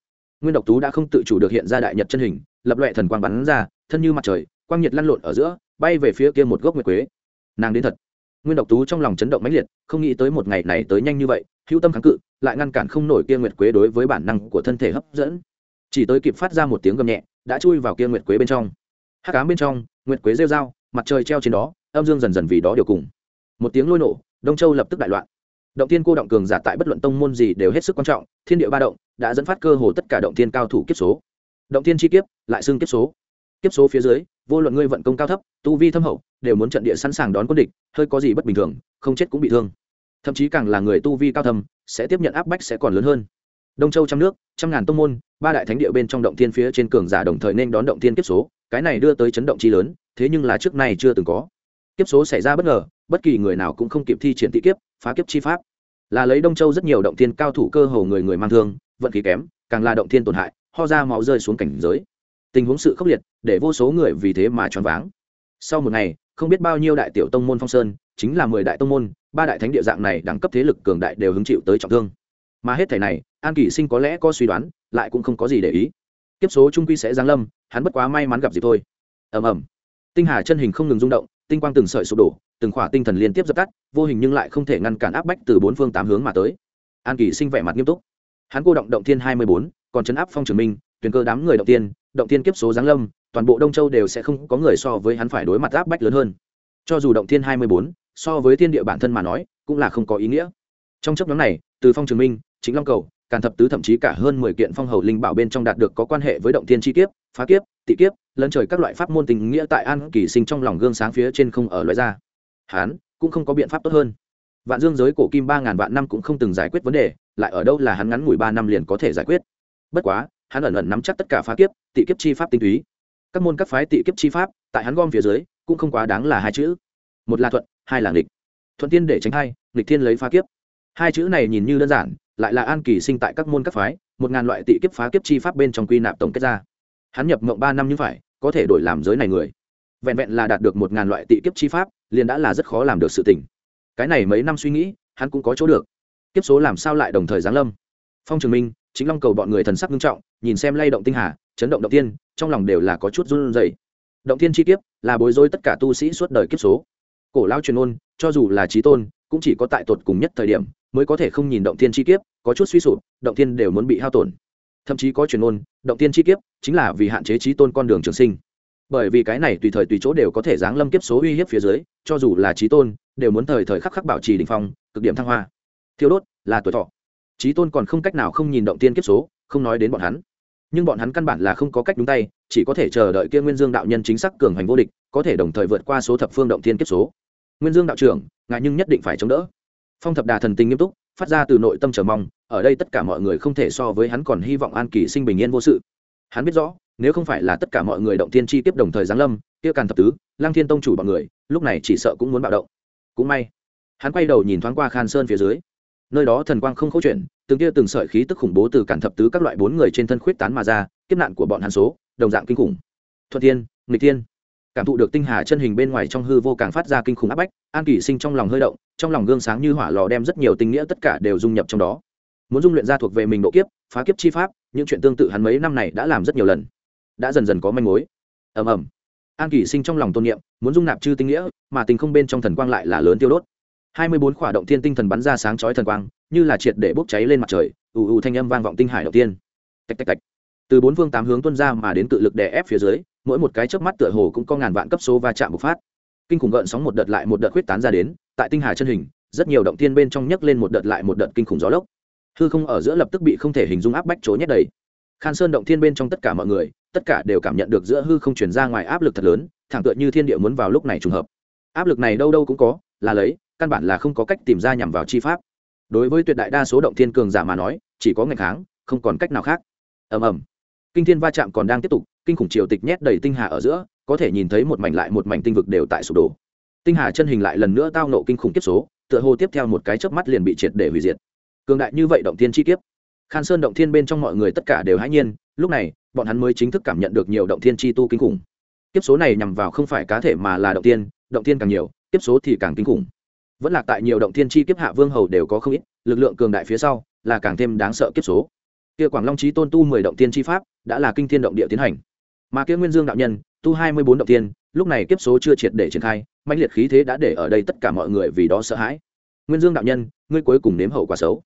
Nguyên độc tú đã không tự chủ được hiện ra đại nhật chân hình, lập loẹ thần quang bắn ra, thân như mặt trời, quang nhiệt lăn lộn ở giữa, bay về phía kia một gốc nguyệt quế. Nàng đến thật. Nguyên độc tú trong lòng chấn động mãnh liệt, không nghĩ tới một ngày này tới nhanh như vậy, hữu tâm kháng cự lại ngăn cản không nổi kia nguyệt quế đối với bản năng của thân thể hấp dẫn. Chỉ tới kịp phát ra một tiếng gầm nhẹ, đã chui vào kia nguyệt quế bên trong. Hát cám bên trong, nguyệt quế rêu dao mặt trời treo trên đó, âm dương dần dần vì đó điều cùng. Một tiếng lôi nổ, đông châu lập tức đại loạn. Động thiên cô động cường giả tại bất luận tông môn gì đều hết sức quan trọng, thiên địa ba động đã dẫn phát cơ hồ tất cả động thiên cao thủ kiếp số. Động thiên chi kiếp, lại xưng kiếp số. Kiếp số phía dưới, vô luận ngươi vận công cao thấp, tu vi thâm hậu, đều muốn trận địa sẵn sàng đón quân địch, hơi có gì bất bình thường, không chết cũng bị thương thậm chí càng là người tu vi cao thâm, sẽ tiếp nhận áp bách sẽ còn lớn hơn. Đông châu trăm nước, trăm ngàn tông môn, ba đại thánh địa bên trong động thiên phía trên cường giả đồng thời nên đón động thiên kiếp số, cái này đưa tới chấn động chi lớn, thế nhưng là trước này chưa từng có. Kiếp số xảy ra bất ngờ, bất kỳ người nào cũng không kịp thi triển tị kiếp, phá kiếp chi pháp. Là lấy đông châu rất nhiều động thiên cao thủ cơ hồ người người mang thương, vận khí kém, càng là động thiên tổn hại, ho ra máu rơi xuống cảnh giới. Tình huống sự khốc liệt, để vô số người vì thế mà choáng váng. Sau một ngày, không biết bao nhiêu đại tiểu tông môn phong sơn chính là mười đại tông môn, ba đại thánh địa dạng này đẳng cấp thế lực cường đại đều hứng chịu tới trọng thương. Mà hết thảy này, an kỳ sinh có lẽ có suy đoán, lại cũng không có gì để ý. Tiếp số trung quy sẽ giáng lâm, hắn bất quá may mắn gặp gì thôi. Ầm ầm. Tinh hà chân hình không ngừng rung động, tinh quang từng sợi sụp đổ, từng khỏa tinh thần liên tiếp dập tắt, vô hình nhưng lại không thể ngăn cản áp bách từ bốn phương tám hướng mà tới. An kỳ sinh vẻ mặt nghiêm túc. Hắn cô động động thiên hai mươi bốn, còn chấn áp phong trường minh tuyển cơ đám người động tiên động tiên kiếp số giáng lâm, toàn bộ đông châu đều sẽ không có người so với hắn phải đối mặt áp bách lớn hơn. Cho dù động thiên hai mươi bốn so với thiên địa bản thân mà nói, cũng là không có ý nghĩa. Trong chấp nhóm này, từ phong trường minh chính long cầu, càn thập tứ thậm chí cả hơn mười kiện phong hầu linh bảo bên trong đạt được có quan hệ với động thiên chi kiếp, phá kiếp, tị kiếp lân trời các loại pháp môn tình nghĩa tại an kỳ sinh trong lòng gương sáng phía trên không ở loại ra. Hán, cũng không có biện pháp tốt hơn. Vạn dương giới cổ kim ba ngàn vạn năm cũng không từng giải quyết vấn đề, lại ở đâu là hắn ngắn ngủi ba năm liền có thể giải quyết. Bất quá, hắn ẩn ẩn nắm chắc tất cả phá kiếp, tị kiếp chi pháp tinh túy. Các môn các phái tị kiếp chi pháp, tại hắn gom phía dưới, cũng không quá đáng là hai chữ. Một là thuận hai là nghịch. Thuận tiên để tránh hai, nghịch thiên lấy phá kiếp. Hai chữ này nhìn như đơn giản, lại là an kỳ sinh tại các môn các phái, một ngàn loại tị kiếp phá kiếp chi pháp bên trong quy nạp tổng kết ra. Hắn nhập mộng ba năm như phải, có thể đổi làm giới này người. Vẹn vẹn là đạt được một ngàn loại tị kiếp chi pháp, liền đã là rất khó làm được sự tình. Cái này mấy năm suy nghĩ, hắn cũng có chỗ được. Kiếp số làm sao lại đồng thời giáng lâm? Phong trường minh, chính long cầu bọn người thần sắc nghiêm trọng, nhìn xem lay động tinh hà, chấn động động tiên trong lòng đều là có chút run rẩy. Động tiên chi kiếp là bối rối tất cả tu sĩ suốt đời kiếp số cổ lao truyền ôn cho dù là trí tôn, cũng chỉ có tại tột cùng nhất thời điểm mới có thể không nhìn động thiên chi kiếp, có chút suy sụp, động thiên đều muốn bị hao tổn. Thậm chí có truyền ôn động thiên chi kiếp chính là vì hạn chế trí tôn con đường trường sinh. Bởi vì cái này tùy thời tùy chỗ đều có thể giáng lâm kiếp số uy hiếp phía dưới, cho dù là trí tôn, đều muốn thời thời khắc khắc bảo trì đình phong, cực điểm thăng hoa. Thiêu đốt, là tuổi thọ. Trí tôn còn không cách nào không nhìn động tiên kiếp số, không nói đến bọn hắn. Nhưng bọn hắn căn bản là không có cách đúng tay, chỉ có thể chờ đợi kia nguyên dương đạo nhân chính xác cường hành vô địch, có thể đồng thời vượt qua số thập phương động tiên kiếp số nguyên dương đạo trưởng, ngài nhưng nhất định phải chống đỡ. Phong thập đà thần tình nghiêm túc, phát ra từ nội tâm chờ mong, ở đây tất cả mọi người không thể so với hắn còn hy vọng an kỳ sinh bình yên vô sự. Hắn biết rõ, nếu không phải là tất cả mọi người động tiên chi tiếp đồng thời giáng lâm, kia càn thập tứ lang thiên tông chủ bọn người, lúc này chỉ sợ cũng muốn bạo động. Cũng may, hắn quay đầu nhìn thoáng qua khan sơn phía dưới. Nơi đó thần quang không khấu chuyện từng kia từng sợi khí tức khủng bố từ cản thập tứ các loại bốn người trên thân khuyết tán mà ra, kiếp nạn của bọn hắn số, đồng dạng kinh khủng. Thuận thiên, nghịch thiên cảm thụ được tinh hà chân hình bên ngoài trong hư vô càng phát ra kinh khủng áp bách, an kỷ sinh trong lòng hơi động, trong lòng gương sáng như hỏa lò đem rất nhiều tinh nghĩa tất cả đều dung nhập trong đó. Muốn dung luyện ra thuộc về mình độ kiếp, phá kiếp chi pháp, những chuyện tương tự hắn mấy năm này đã làm rất nhiều lần. Đã dần dần có manh mối. Ầm ầm. An kỷ sinh trong lòng tôn niệm, muốn dung nạp chư tinh nghĩa, mà tình không bên trong thần quang lại là lớn tiêu đốt. Hai mươi bốn khỏa động thiên tinh thần bắn ra sáng chói thần quang, như là triệt để bốc cháy lên mặt trời, ù ù thanh âm vang vọng tinh hải đầu tiên tạch tạch tạch từ bốn phương tám hướng tuân ra mà đến cự lực đè ép phía dưới, mỗi một cái chớp mắt tựa hồ cũng có ngàn vạn cấp số va chạm bộc phát. Kinh khủng gợn sóng một đợt lại một đợt huyết tán ra đến, tại tinh hà chân hình, rất nhiều động thiên bên trong nhấc lên một đợt lại một đợt kinh khủng gió lốc. Hư không ở giữa lập tức bị không thể hình dung áp bách chỗ nhét đầy. Khan sơn động thiên bên trong tất cả mọi người, tất cả đều cảm nhận được giữa hư không chuyển ra ngoài áp lực thật lớn, thẳng tựa như thiên địa muốn vào lúc này trùng hợp. Áp lực này đâu đâu cũng có, là lấy, căn bản là không có cách tìm ra nhằm vào chi pháp. Đối với tuyệt đại đa số động thiên cường giả mà nói, chỉ có ngày kháng, không còn cách nào khác. Ầm ầm kinh thiên va chạm còn đang tiếp tục, kinh khủng triều tịch nhét đầy tinh hà ở giữa, có thể nhìn thấy một mảnh lại một mảnh tinh vực đều tại sụp đổ. Tinh hà chân hình lại lần nữa tao nộ kinh khủng kiếp số, tựa hồ tiếp theo một cái chớp mắt liền bị triệt để hủy diệt. Cường đại như vậy động thiên chi kiếp. Khan sơn động thiên bên trong mọi người tất cả đều hãy nhiên, lúc này, bọn hắn mới chính thức cảm nhận được nhiều động thiên chi tu kinh khủng. Kiếp số này nhằm vào không phải cá thể mà là động tiên động tiên càng nhiều, kiếp số thì càng kinh khủng. Vẫn là tại nhiều động thiên chi kiếp hạ vương hầu đều có không ít, lực lượng cường đại phía sau là càng thêm đáng sợ kiếp số kia quảng long trí tôn tu mười động tiên chi pháp, đã là kinh thiên động địa tiến hành. Mà kia nguyên dương đạo nhân, tu hai mươi bốn động tiên, lúc này kiếp số chưa triệt để triển khai mạnh liệt khí thế đã để ở đây tất cả mọi người vì đó sợ hãi. Nguyên dương đạo nhân, ngươi cuối cùng nếm hậu quả xấu.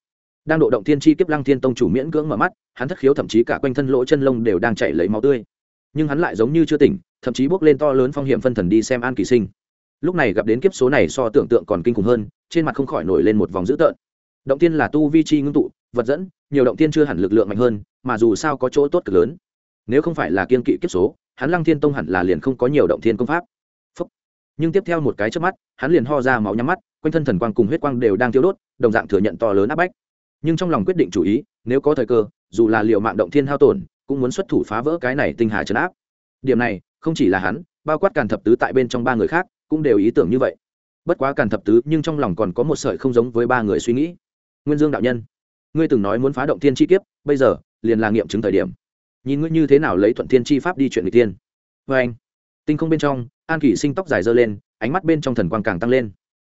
Đang độ động thiên chi kiếp lăng thiên tông chủ miễn cưỡng mở mắt, hắn thất khiếu thậm chí cả quanh thân lỗ chân lông đều đang chảy lấy máu tươi. Nhưng hắn lại giống như chưa tỉnh, thậm chí bước lên to lớn phong hiểm phân thần đi xem an kỳ sinh. Lúc này gặp đến kiếp số này so tưởng tượng còn kinh khủng hơn, trên mặt không khỏi nổi lên một vòng dữ tợn. Động tiên là tu vi chi ngưng tụ vật dẫn, nhiều động tiên chưa hẳn lực lượng mạnh hơn, mà dù sao có chỗ tốt cực lớn. Nếu không phải là kiên kỵ kiếp số, hắn lăng thiên tông hẳn là liền không có nhiều động thiên công pháp. Phúc. nhưng tiếp theo một cái trước mắt, hắn liền ho ra máu nhắm mắt, quanh thân thần quang cùng huyết quang đều đang tiêu đốt, đồng dạng thừa nhận to lớn áp bách. Nhưng trong lòng quyết định chủ ý, nếu có thời cơ, dù là liệu mạng động thiên hao tổn, cũng muốn xuất thủ phá vỡ cái này tinh hà chấn áp. Điểm này, không chỉ là hắn, bao quát càn thập tứ tại bên trong ba người khác cũng đều ý tưởng như vậy. Bất quá càn thập tứ nhưng trong lòng còn có một sợi không giống với ba người suy nghĩ. Nguyên dương đạo nhân ngươi từng nói muốn phá động thiên chi kiếp, bây giờ, liền là nghiệm chứng thời điểm. Nhìn ngươi như thế nào lấy thuận thiên chi pháp đi chuyện người tiên. Vê anh, tinh không bên trong, an kỷ sinh tóc dài dơ lên, ánh mắt bên trong thần quang càng tăng lên.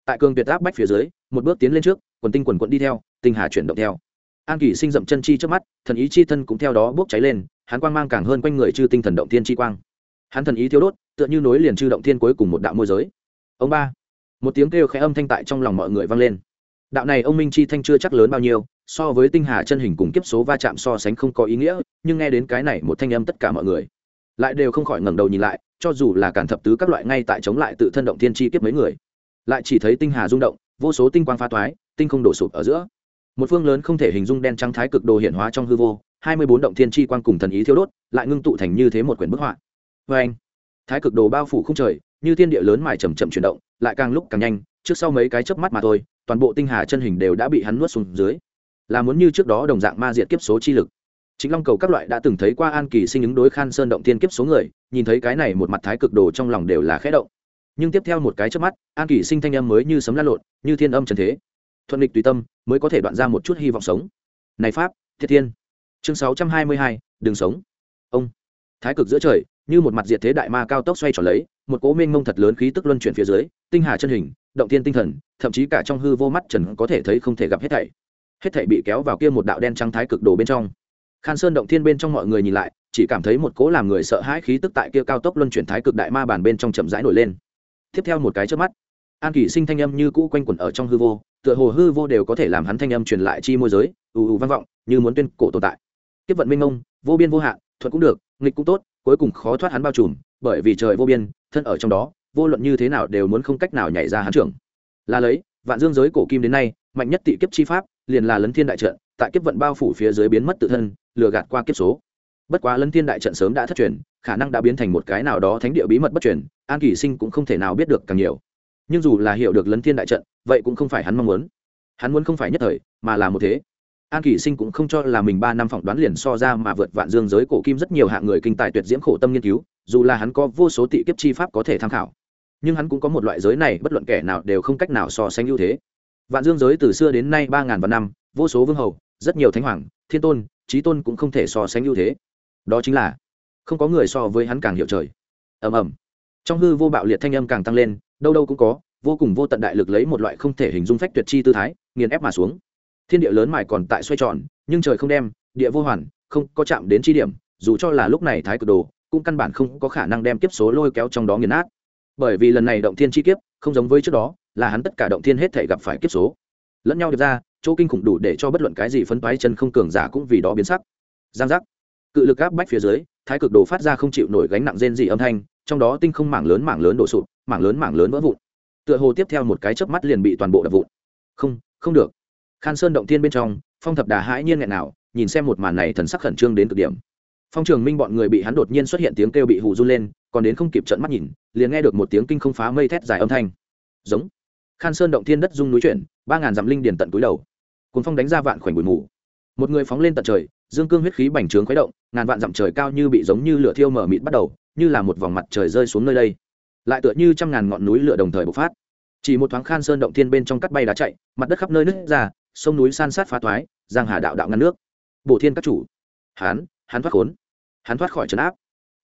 Tại cường tuyệt áp bách phía dưới, một bước tiến lên trước, quần tinh quần quận đi theo, tinh hà chuyển động theo. An kỷ sinh dậm chân chi trước mắt, thần ý chi thân cũng theo đó bốc cháy lên, hắn quang mang càng hơn quanh người chư tinh thần động thiên chi quang. Hắn thần ý thiếu đốt, tựa như nối liền chư động thiên cuối cùng một đạo môi giới. Ông ba, một tiếng kêu khẽ âm thanh tại trong lòng mọi người vang lên. Đạo này ông minh chi thanh chưa chắc lớn bao nhiêu so với tinh hà chân hình cùng kiếp số va chạm so sánh không có ý nghĩa, nhưng nghe đến cái này một thanh âm tất cả mọi người lại đều không khỏi ngẩng đầu nhìn lại, cho dù là cản thập tứ các loại ngay tại chống lại tự thân động thiên chi kiếp mấy người, lại chỉ thấy tinh hà rung động, vô số tinh quang pha toái, tinh không đổ sụp ở giữa. Một phương lớn không thể hình dung đen trắng thái cực đồ hiện hóa trong hư vô, hai mươi bốn động thiên chi quang cùng thần ý thiêu đốt, lại ngưng tụ thành như thế một quyển bức họa. Vê anh, thái cực đồ bao phủ không trời, như thiên địa lớn mài chầm chậm chuyển động, lại càng lúc càng nhanh, trước sau mấy cái chớp mắt mà thôi, toàn bộ tinh hà chân hình đều đã bị hắn nuốt xuống dưới là muốn như trước đó đồng dạng ma diệt kiếp số chi lực. Chính long cầu các loại đã từng thấy qua an kỳ sinh ứng đối khan sơn động tiên kiếp số người, nhìn thấy cái này một mặt thái cực đồ trong lòng đều là khẽ động. Nhưng tiếp theo một cái trước mắt, an kỳ sinh thanh âm mới như sấm lan lộn, như thiên âm trần thế. Thuận địch tùy tâm, mới có thể đoạn ra một chút hy vọng sống. Này pháp, thiết thiên. Chương sáu trăm hai mươi hai đường sống. Ông. Thái cực giữa trời, như một mặt diệt thế đại ma cao tốc xoay tròn lấy, một cố mênh mông thật lớn khí tức luân chuyển phía dưới, tinh hà chân hình, động thiên tinh thần, thậm chí cả trong hư vô mắt trần có thể thấy không thể gặp hết thảy hết thảy bị kéo vào kia một đạo đen trắng thái cực đồ bên trong. Khan sơn động thiên bên trong mọi người nhìn lại, chỉ cảm thấy một cố làm người sợ hãi khí tức tại kia cao tốc luân chuyển thái cực đại ma bản bên trong chậm rãi nổi lên. Tiếp theo một cái trước mắt, an kỷ sinh thanh âm như cũ quanh quẩn ở trong hư vô, tựa hồ hư vô đều có thể làm hắn thanh âm truyền lại chi môi giới, ù ù vang vọng, như muốn tuyên cổ tồn tại. Tiếp vận minh ông vô biên vô hạn thuận cũng được, nghịch cũng tốt, cuối cùng khó thoát hắn bao trùm, bởi vì trời vô biên, thân ở trong đó, vô luận như thế nào đều muốn không cách nào nhảy ra hắn trưởng. Là lấy, vạn dương giới cổ kim đến nay, mạnh nhất tị kiếp chi pháp liền là lấn thiên đại trận, tại kiếp vận bao phủ phía dưới biến mất tự thân, lừa gạt qua kiếp số. Bất quá lấn thiên đại trận sớm đã thất truyền, khả năng đã biến thành một cái nào đó thánh địa bí mật bất truyền, an kỳ sinh cũng không thể nào biết được càng nhiều. Nhưng dù là hiểu được lấn thiên đại trận, vậy cũng không phải hắn mong muốn. Hắn muốn không phải nhất thời, mà là một thế. An kỳ sinh cũng không cho là mình ba năm phỏng đoán liền so ra mà vượt vạn dương giới cổ kim rất nhiều hạng người kinh tài tuyệt diễm khổ tâm nghiên cứu, dù là hắn có vô số tị kiếp chi pháp có thể tham khảo. Nhưng hắn cũng có một loại giới này, bất luận kẻ nào đều không cách nào so sánh ưu thế vạn dương giới từ xưa đến nay ba ngàn vạn năm, vô số vương hầu, rất nhiều thánh hoàng, thiên tôn trí tôn cũng không thể so sánh ưu thế. Đó chính là, không có người so với hắn càng hiểu trời. Ầm ầm. Trong hư vô bạo liệt thanh âm càng tăng lên, đâu đâu cũng có, vô cùng vô tận đại lực lấy một loại không thể hình dung phách tuyệt chi tư thái, nghiền ép mà xuống. Thiên địa lớn mải còn tại xoay tròn, nhưng trời không đem, địa vô hoàn, không có chạm đến chi điểm, dù cho là lúc này thái cực đồ, cũng căn bản không có khả năng đem kiếp số lôi kéo trong đó nghiền nát. Bởi vì lần này động thiên chi kiếp, không giống với trước đó là hắn tất cả động thiên hết thể gặp phải kiếp số. Lẫn nhau được ra, chỗ kinh khủng đủ để cho bất luận cái gì phấn toái chân không cường giả cũng vì đó biến sắc. Giang giác. Cự lực áp bách phía dưới, thái cực đồ phát ra không chịu nổi gánh nặng rên dị âm thanh, trong đó tinh không mảng lớn mảng lớn đổ sụp, mảng lớn mảng lớn vỡ vụn. Tựa hồ tiếp theo một cái chớp mắt liền bị toàn bộ đập vụn. Không không được. Khan sơn động thiên bên trong, phong thập đà hãi nhiên nghẹn nào, nhìn xem một màn này thần sắc khẩn trương đến cực điểm. Phong trường minh bọn người bị hắn đột nhiên xuất hiện tiếng kêu bị hù run lên, còn đến không kịp trận mắt nhìn, liền nghe được một tiếng kinh không phá mây thét dài âm thanh. Giống khan sơn động thiên đất dung núi chuyển, ba ngàn dặm linh điền tận túi đầu. Cuốn phong đánh ra vạn khoảnh bụi mù. Một người phóng lên tận trời, dương cương huyết khí bành trướng khuấy động, ngàn vạn dặm trời cao như bị giống như lửa thiêu mở mịt bắt đầu, như là một vòng mặt trời rơi xuống nơi đây. Lại tựa như trăm ngàn ngọn núi lửa đồng thời bộc phát. Chỉ một thoáng khan sơn động thiên bên trong cắt bay đá chạy, mặt đất khắp nơi nứt ra, sông núi san sát phá thoái, giang hà đạo đạo ngăn nước. Bổ thiên các chủ. Hán hắn thoát khốn. Hắn thoát khỏi trấn áp.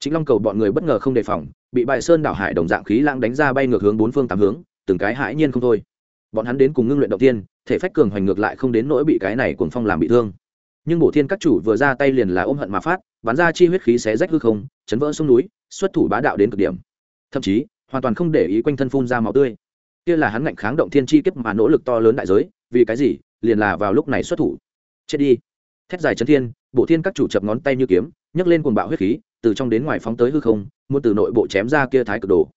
Chính long cầu bọn người bất ngờ không đề phòng, bị bại sơn đảo hải đồng dạng khí lãng đánh ra bay ngược hướng bốn phương tám hướng từng cái hãi nhiên không thôi. Bọn hắn đến cùng ngưng luyện đầu tiên thể phách cường hoành ngược lại không đến nỗi bị cái này cuồng phong làm bị thương. Nhưng bổ thiên các chủ vừa ra tay liền là ôm hận mà phát, bắn ra chi huyết khí xé rách hư không, chấn vỡ sông núi, xuất thủ bá đạo đến cực điểm. Thậm chí, hoàn toàn không để ý quanh thân phun ra máu tươi. Kia là hắn ngạnh kháng động thiên chi kiếp mà nỗ lực to lớn đại giới, vì cái gì? Liền là vào lúc này xuất thủ. Chết đi. Thét dài chấn thiên bộ thiên các chủ chập ngón tay như kiếm, nhấc lên cuồng bạo huyết khí, từ trong đến ngoài phóng tới hư không, muốn từ nội bộ chém ra kia thái cực đồ.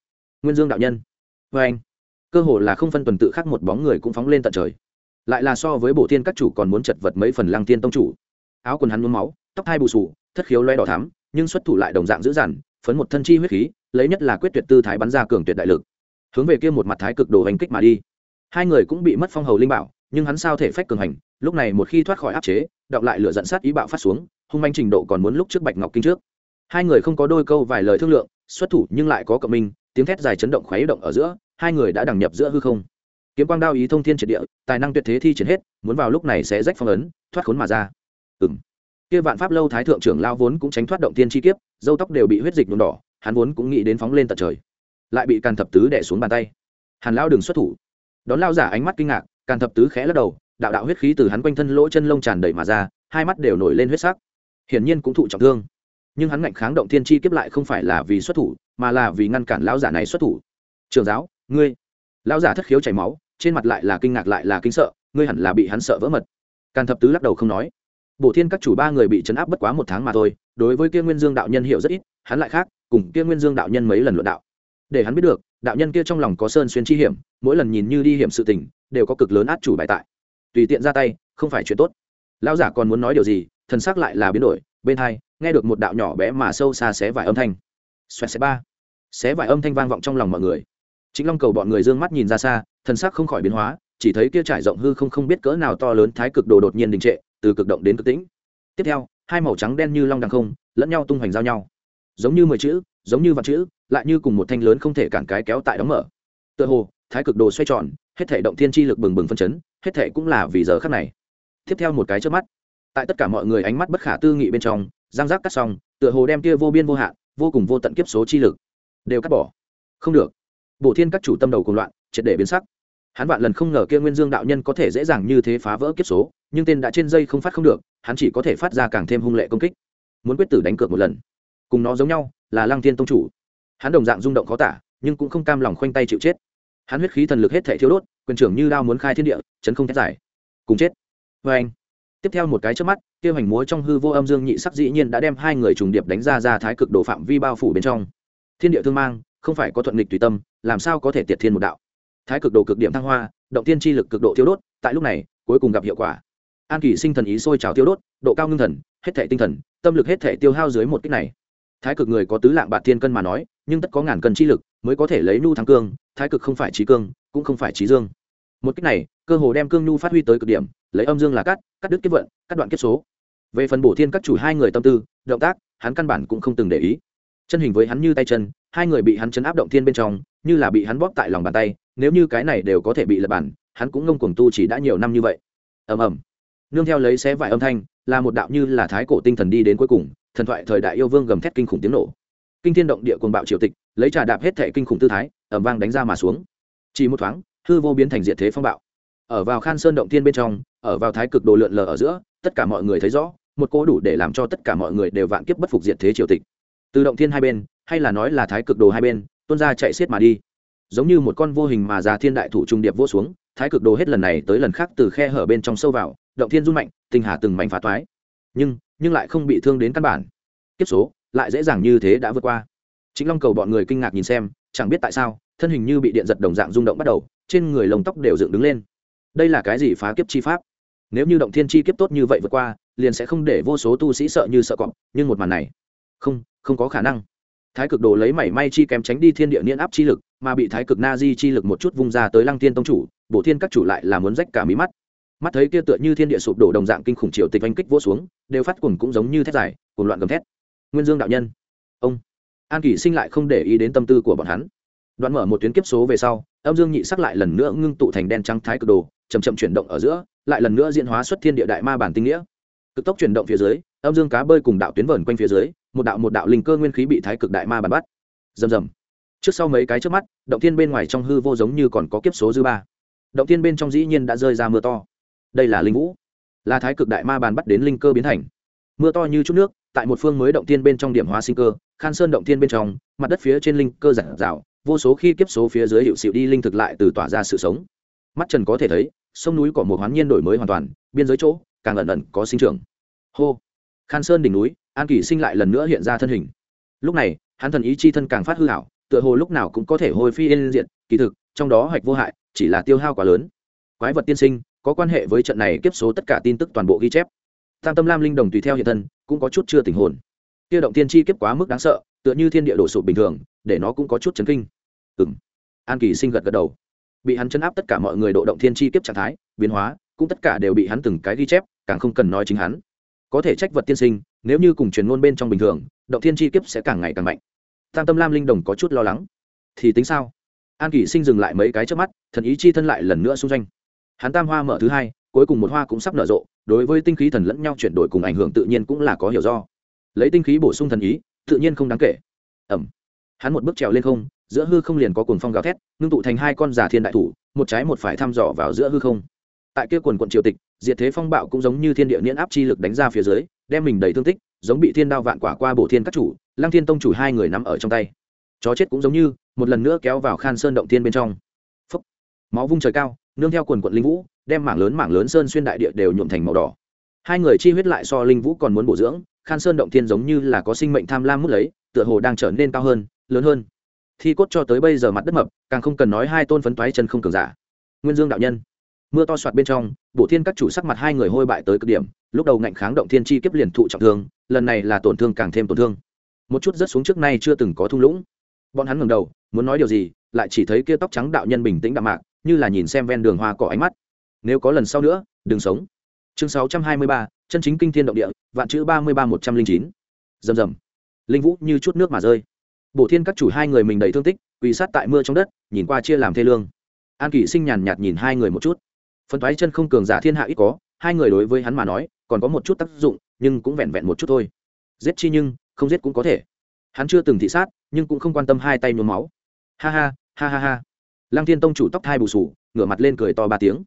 Nguyên dương đạo nhân. Vê anh cơ hồ là không phân tuần tự khác một bóng người cũng phóng lên tận trời. Lại là so với bộ thiên các chủ còn muốn chật vật mấy phần lăng tiên tông chủ. Áo quần hắn nhuốm máu, tóc hai bù sù thất khiếu loe đỏ thắm, nhưng xuất thủ lại đồng dạng dữ dằn, phấn một thân chi huyết khí, lấy nhất là quyết tuyệt tư thái bắn ra cường tuyệt đại lực. Hướng về kia một mặt thái cực đồ hành kích mà đi. Hai người cũng bị mất phong hầu linh bảo, nhưng hắn sao thể phách cường hành, lúc này một khi thoát khỏi áp chế đọng lại lửa dẫn sát ý bạo phát xuống, hung manh trình độ còn muốn lúc trước bạch ngọc kinh trước. Hai người không có đôi câu vài lời thương lượng, xuất thủ nhưng lại có cộng minh, tiếng thét dài chấn động khuấy động ở giữa hai người đã đằng nhập giữa hư không. Kiếm quang đao ý thông thiên triệt địa, tài năng tuyệt thế thi triển hết, muốn vào lúc này sẽ rách phong ấn, thoát khốn mà ra. Ừng kia vạn pháp lâu thái thượng trưởng lao vốn cũng tránh thoát động tiên chi kiếp, dâu tóc đều bị huyết dịch nhuộm đỏ, hắn vốn cũng nghĩ đến phóng lên tận trời. Lại bị càn thập tứ đẻ xuống bàn tay. Hàn lao đừng xuất thủ. Đón lao giả ánh mắt kinh ngạc, càn thập tứ khẽ lắc đầu, đạo đạo huyết khí từ hắn quanh thân lỗ chân lông tràn đầy mà ra, hai mắt đều nổi lên huyết sắc. Hiển nhiên cũng thụ trọng thương. Nhưng hắn ngạnh kháng động thiên chi kiếp lại không phải là vì xuất thủ, mà là vì ngăn cản lão giả này xuất thủ. Trường giáo ngươi, lão giả thất khiếu chảy máu, trên mặt lại là kinh ngạc lại là kinh sợ, ngươi hẳn là bị hắn sợ vỡ mật. Càn thập tứ lắc đầu không nói. Bổ thiên các chủ ba người bị chấn áp bất quá một tháng mà thôi, đối với kia nguyên dương đạo nhân hiểu rất ít, hắn lại khác, cùng kia nguyên dương đạo nhân mấy lần luận đạo. Để hắn biết được, đạo nhân kia trong lòng có sơn xuyên chi hiểm, mỗi lần nhìn như đi hiểm sự tình, đều có cực lớn át chủ bài tại. Tùy tiện ra tay, không phải chuyện tốt. Lão giả còn muốn nói điều gì, thần sắc lại là biến đổi, bên hai, nghe được một đạo nhỏ bé mà sâu xa xé vài âm thanh. Xoẹt xé ba. Xé vài âm thanh vang vọng trong lòng mọi người chính long cầu bọn người d ư ơ n g mắt nhìn ra xa thần sắc không khỏi biến hóa, chỉ thấy kia trải rộng hư không không biết cỡ nào to lớn thái cực đồ đột nhiên đình trệ, từ cực động đến cực tĩnh. Tiếp theo, hai màu trắng đen như long đằng không, lẫn nhau tung hoành giao nhau. Giống như mười chữ, giống như vạn chữ, lại như cùng một thanh lớn không thể cản cái kéo tại đóng mở. Tựa hồ, thái cực đồ xoay tròn, hết thể động thiên chi lực bừng bừng phân chấn, hết thể cũng là vì giờ khắc này. Tiếp theo một cái trước mắt, tại tất cả mọi người ánh mắt bất khả tư nghị bên trong, giang giác cắt xong, tựa hồ đem kia vô biên vô hạn, vô cùng vô tận kiếp số chi lực đều cắt bỏ. Không được bổ thiên các chủ tâm đầu cùng loạn, triệt để biến sắc. Hắn vạn lần không ngờ kia nguyên dương đạo nhân có thể dễ dàng như thế phá vỡ kiếp số, nhưng tên đã trên dây không phát không được, hắn chỉ có thể phát ra càng thêm hung lệ công kích. Muốn quyết tử đánh cược một lần, cùng nó giống nhau, là lăng thiên tông chủ. Hắn đồng dạng rung động khó tả, nhưng cũng không cam lòng khoanh tay chịu chết. Hắn huyết khí thần lực hết thể thiếu đốt, quyền trưởng như đao muốn khai thiên địa, chấn không thét giải. Cùng chết. Vê anh. Tiếp theo một cái trước mắt, kia hoành múa trong hư vô âm dương nhị sắc dĩ nhiên đã đem hai người trùng điệp đánh ra ra thái cực độ phạm vi bao phủ bên trong. Thiên địa thương mang, không phải có thuận nghịch tùy tâm làm sao có thể tiệt thiên một đạo? Thái cực độ cực điểm thăng hoa, động tiên chi lực cực độ thiếu đốt, tại lúc này, cuối cùng gặp hiệu quả. An kỳ sinh thần ý sôi trào tiêu đốt, độ cao ngưng thần, hết thể tinh thần, tâm lực hết thể tiêu hao dưới một cách này. Thái cực người có tứ lạng bạc thiên cân mà nói, nhưng tất có ngàn cân chi lực mới có thể lấy nhu thắng cương, thái cực không phải trí cương, cũng không phải trí dương. Một cách này, cơ hồ đem cương nhu phát huy tới cực điểm, lấy âm dương là cắt cắt đứt kiếp vận, cắt đoạn kiếp số. Về phần bổ thiên các chủ hai người tâm tư, động tác, hắn căn bản cũng không từng để ý. Chân hình với hắn như tay chân hai người bị hắn chấn áp động thiên bên trong, như là bị hắn bóp tại lòng bàn tay, nếu như cái này đều có thể bị lật bản hắn cũng ngông cuồng tu chỉ đã nhiều năm như vậy. Ầm ầm. Nương theo lấy xé vải âm thanh, là một đạo như là thái cổ tinh thần đi đến cuối cùng, thần thoại thời đại yêu vương gầm thét kinh khủng tiếng nổ. Kinh thiên động địa cuồng bạo triều tịch, lấy trà đạp hết thệ kinh khủng tư thái ẩm vang đánh ra mà xuống. Chỉ một thoáng, hư vô biến thành diệt thế phong bạo. Ở vào khan sơn động thiên bên trong, ở vào thái cực đồ lượn lờ ở giữa, tất cả mọi người thấy rõ, một cố đủ để làm cho tất cả mọi người đều vạn kiếp bất phục diệt thế triều tịch. Từ động thiên hai bên hay là nói là thái cực đồ hai bên, tuôn ra chạy xiết mà đi. Giống như một con vô hình mà già thiên đại thủ trung điệp vô xuống, thái cực đồ hết lần này tới lần khác từ khe hở bên trong sâu vào, động thiên run mạnh, tinh hà từng mảnh phá toái. Nhưng nhưng lại không bị thương đến căn bản. Kiếp số, lại dễ dàng như thế đã vượt qua. Chính long cầu bọn người kinh ngạc nhìn xem, chẳng biết tại sao, thân hình như bị điện giật đồng dạng rung động bắt đầu, trên người lồng tóc đều dựng đứng lên. Đây là cái gì phá kiếp chi pháp? Nếu như động thiên chi kiếp tốt như vậy vượt qua, liền sẽ không để vô số tu sĩ sợ như sợ cọp, nhưng một màn này, không không có khả năng thái cực đồ lấy mảy may chi kém tránh đi thiên địa niên áp chi lực, mà bị thái cực na di chi lực một chút vung ra tới lăng tiên tông chủ, bổ thiên các chủ lại là muốn rách cả mí mắt. Mắt thấy kia tựa như thiên địa sụp đổ đồng dạng kinh khủng triều tịch oanh kích vỗ xuống, đều phát cuồng cũng giống như thét dài, cuồng loạn gầm thét. Nguyên dương đạo nhân, ông. An kỷ sinh lại không để ý đến tâm tư của bọn hắn. Đoạn mở một tuyến kiếp số về sau, âm dương nhị sắc lại lần nữa ngưng tụ thành đen trắng thái cực đồ chầm chậm chuyển động ở giữa, lại lần nữa diễn hóa xuất thiên địa đại ma bản tinh nghĩa. Cực tốc chuyển động phía dưới, âm dương cá bơi cùng đạo tuyến vờn quanh phía dưới một đạo một đạo linh cơ nguyên khí bị thái cực đại ma bắn bắt. Rầm rầm. Trước sau mấy cái trước mắt, động thiên bên ngoài trong hư vô giống như còn có kiếp số dư ba. Động thiên bên trong dĩ nhiên đã rơi ra mưa to. Đây là linh vũ. Là thái cực đại ma bàn bắt đến linh cơ biến thành. Mưa to như chút nước, tại một phương mới động thiên bên trong điểm hóa sinh cơ, khan sơn động thiên bên trong, mặt đất phía trên linh cơ giản rào vô số khi kiếp số phía dưới hiệu xịu đi linh thực lại từ tỏa ra sự sống. Mắt trần có thể thấy, sông núi cỏ một hoán nhiên đổi mới hoàn toàn, biên giới chỗ, càng ẩn ẩn có sinh trưởng. Hô. Khan sơn đỉnh núi an kỷ sinh lại lần nữa hiện ra thân hình. Lúc này, hắn thần ý chi thân càng phát hư hảo, tựa hồ lúc nào cũng có thể hồi phi yên diện kỳ thực, trong đó hoạch vô hại, chỉ là tiêu hao quá lớn. Quái vật tiên sinh, có quan hệ với trận này kiếp số tất cả tin tức toàn bộ ghi chép. Tam tâm lam linh đồng tùy theo hiện thân, cũng có chút chưa tình hồn. Tiêu động tiên chi kiếp quá mức đáng sợ, tựa như thiên địa đổ sụp bình thường, để nó cũng có chút chấn kinh. Ừ m an kỳ sinh gật gật đầu. Bị hắn chấn áp tất cả mọi người độ động thiên chi kiếp trạng thái, biến hóa, cũng tất cả đều bị hắn từng cái ghi chép, càng không cần nói chính hắn có thể trách vật tiên sinh, nếu như cùng truyền ngôn bên trong bình thường, động thiên chi kiếp sẽ càng ngày càng mạnh. Tam tâm lam linh đồng có chút lo lắng. Thì tính sao? An kỳ sinh dừng lại mấy cái trước mắt, thần ý chi thân lại lần nữa xung danh hắn tam hoa mở thứ hai, cuối cùng một hoa cũng sắp nở rộ, đối với tinh khí thần lẫn nhau chuyển đổi cùng ảnh hưởng tự nhiên cũng là có hiểu do. Lấy tinh khí bổ sung thần ý, tự nhiên không đáng kể. Ẩm. Hắn một bước trèo lên không, giữa hư không liền có cuồng phong gào thét, ngưng tụ thành hai con giả thiên đại thủ, một trái một phải thăm dò vào giữa hư không tại kia quần quận triều tịch, diệt thế phong bạo cũng giống như thiên địa niễn áp chi lực đánh ra phía dưới, đem mình đầy thương tích, giống bị thiên đao vạn quả qua bổ thiên các chủ, lăng thiên tông chủ hai người nắm ở trong tay. Chó chết cũng giống như, một lần nữa kéo vào khan sơn động thiên bên trong. Phúc. máu vung trời cao, nương theo quần quận linh vũ, đem mảng lớn mảng lớn sơn xuyên đại địa đều nhuộm thành màu đỏ. Hai người chi huyết lại so linh vũ còn muốn bổ dưỡng, khan sơn động thiên giống như là có sinh mệnh tham lam mức lấy, tựa hồ đang trở nên cao hơn, lớn hơn. Thi cốt cho tới bây giờ mặt đất mập, càng không cần nói hai tôn phấn toái chân không cường giả. Nguyên dương đạo nhân mưa to soạt bên trong bộ thiên các chủ sắc mặt hai người hôi bại tới cực điểm, lúc đầu ngạnh kháng động thiên chi kiếp liền thụ trọng thương, lần này là tổn thương càng thêm tổn thương. Một chút rất xuống trước nay chưa từng có thung lũng. Bọn hắn ngẩng đầu, muốn nói điều gì, lại chỉ thấy kia tóc trắng đạo nhân bình tĩnh đạm mạc, như là nhìn xem ven đường hoa cỏ ánh mắt. Nếu có lần sau nữa, đừng sống. Chương sáu trăm hai mươi ba, chân chính kinh thiên động địa, vạn chữ ba mươi ba một trăm linh chín. Rầm rầm. Linh vũ như chút nước mà rơi. Bộ thiên các chủ hai người mình đầy thương tích, quỳ sát tại mưa trong đất, nhìn qua chia làm thê lương. An kỷ sinh nhàn nhạt nhìn hai người một chút phân thoái chân không cường giả thiên hạ ít có, hai người đối với hắn mà nói, còn có một chút tác dụng, nhưng cũng vẹn vẹn một chút thôi. Giết chi nhưng, không giết cũng có thể. Hắn chưa từng thị sát, nhưng cũng không quan tâm hai tay nhuốm máu. Ha ha ha ha ha. Lăng thiên tông chủ tóc thai bù sù, ngửa mặt lên cười to ba tiếng.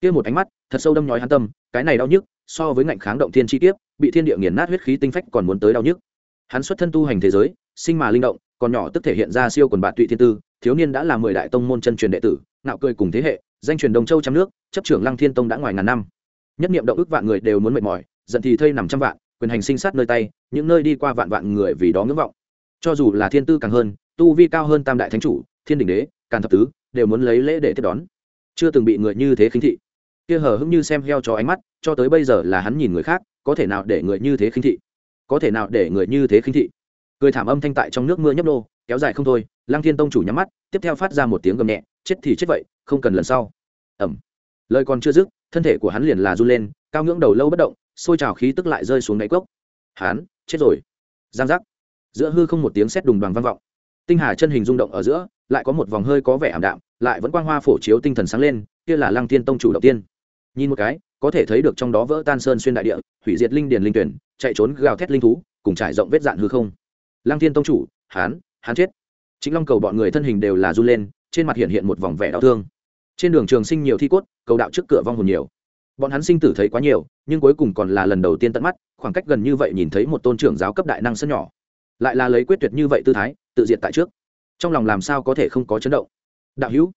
Kia một ánh mắt, thật sâu đâm nhói hắn tâm, cái này đau nhức, so với ngạnh kháng động thiên chi kiếp, bị thiên địa nghiền nát huyết khí tinh phách còn muốn tới đau nhức. Hắn xuất thân tu hành thế giới, sinh mà linh động, còn nhỏ tức thể hiện ra siêu quần bạn tụy thiên tư, thiếu niên đã là mười đại tông môn chân truyền đệ tử nạo cười cùng thế hệ, danh truyền đồng châu trăm nước, chấp trưởng lăng thiên tông đã ngoài ngàn năm. Nhất niệm động ước vạn người đều muốn mệt mỏi, giận thì thây nằm trăm vạn, quyền hành sinh sát nơi tay, những nơi đi qua vạn vạn người vì đó ngưỡng vọng. Cho dù là thiên tư càng hơn, tu vi cao hơn tam đại thánh chủ, thiên đình đế, càn thập tứ, đều muốn lấy lễ để tiếp đón. Chưa từng bị người như thế khinh thị. Kia hờ hững như xem heo cho ánh mắt, cho tới bây giờ là hắn nhìn người khác, có thể nào để người như thế khinh thị? Có thể nào để người như thế khinh thị? Cười thảm âm thanh tại trong nước mưa nhấp nô, kéo dài không thôi lang thiên tông chủ nhắm mắt, tiếp theo phát ra một tiếng gầm nhẹ chết thì chết vậy, không cần lần sau. Ẩm. Lời còn chưa dứt, thân thể của hắn liền là run lên, cao ngưỡng đầu lâu bất động xôi trào khí tức lại rơi xuống đáy cốc. Hắn, chết rồi. Giang giác. Giữa hư không một tiếng sét đùng đoàn vang vọng. Tinh hà chân hình rung động ở giữa, lại có một vòng hơi có vẻ ảm đạm, lại vẫn quang hoa phổ chiếu tinh thần sáng lên, kia là lăng thiên tông chủ đầu tiên. Nhìn một cái, có thể thấy được trong đó vỡ tan sơn xuyên đại địa, hủy diệt linh điền linh tuyển, chạy trốn gào thét linh thú, cùng trải rộng vết dạn hư không. Lăng thiên tông chủ hán hán chết. Chính long cầu bọn người thân hình đều là run lên trên mặt hiện hiện một vòng vẻ đau thương. Trên đường trường sinh nhiều thi cốt, cầu đạo trước cửa vong hồn nhiều. Bọn hắn sinh tử thấy quá nhiều, nhưng cuối cùng còn là lần đầu tiên tận mắt, khoảng cách gần như vậy nhìn thấy một tôn trưởng giáo cấp đại năng sân nhỏ. Lại là lấy quyết tuyệt như vậy tư thái, tự diệt tại trước. Trong lòng làm sao có thể không có chấn động? Đạo hữu,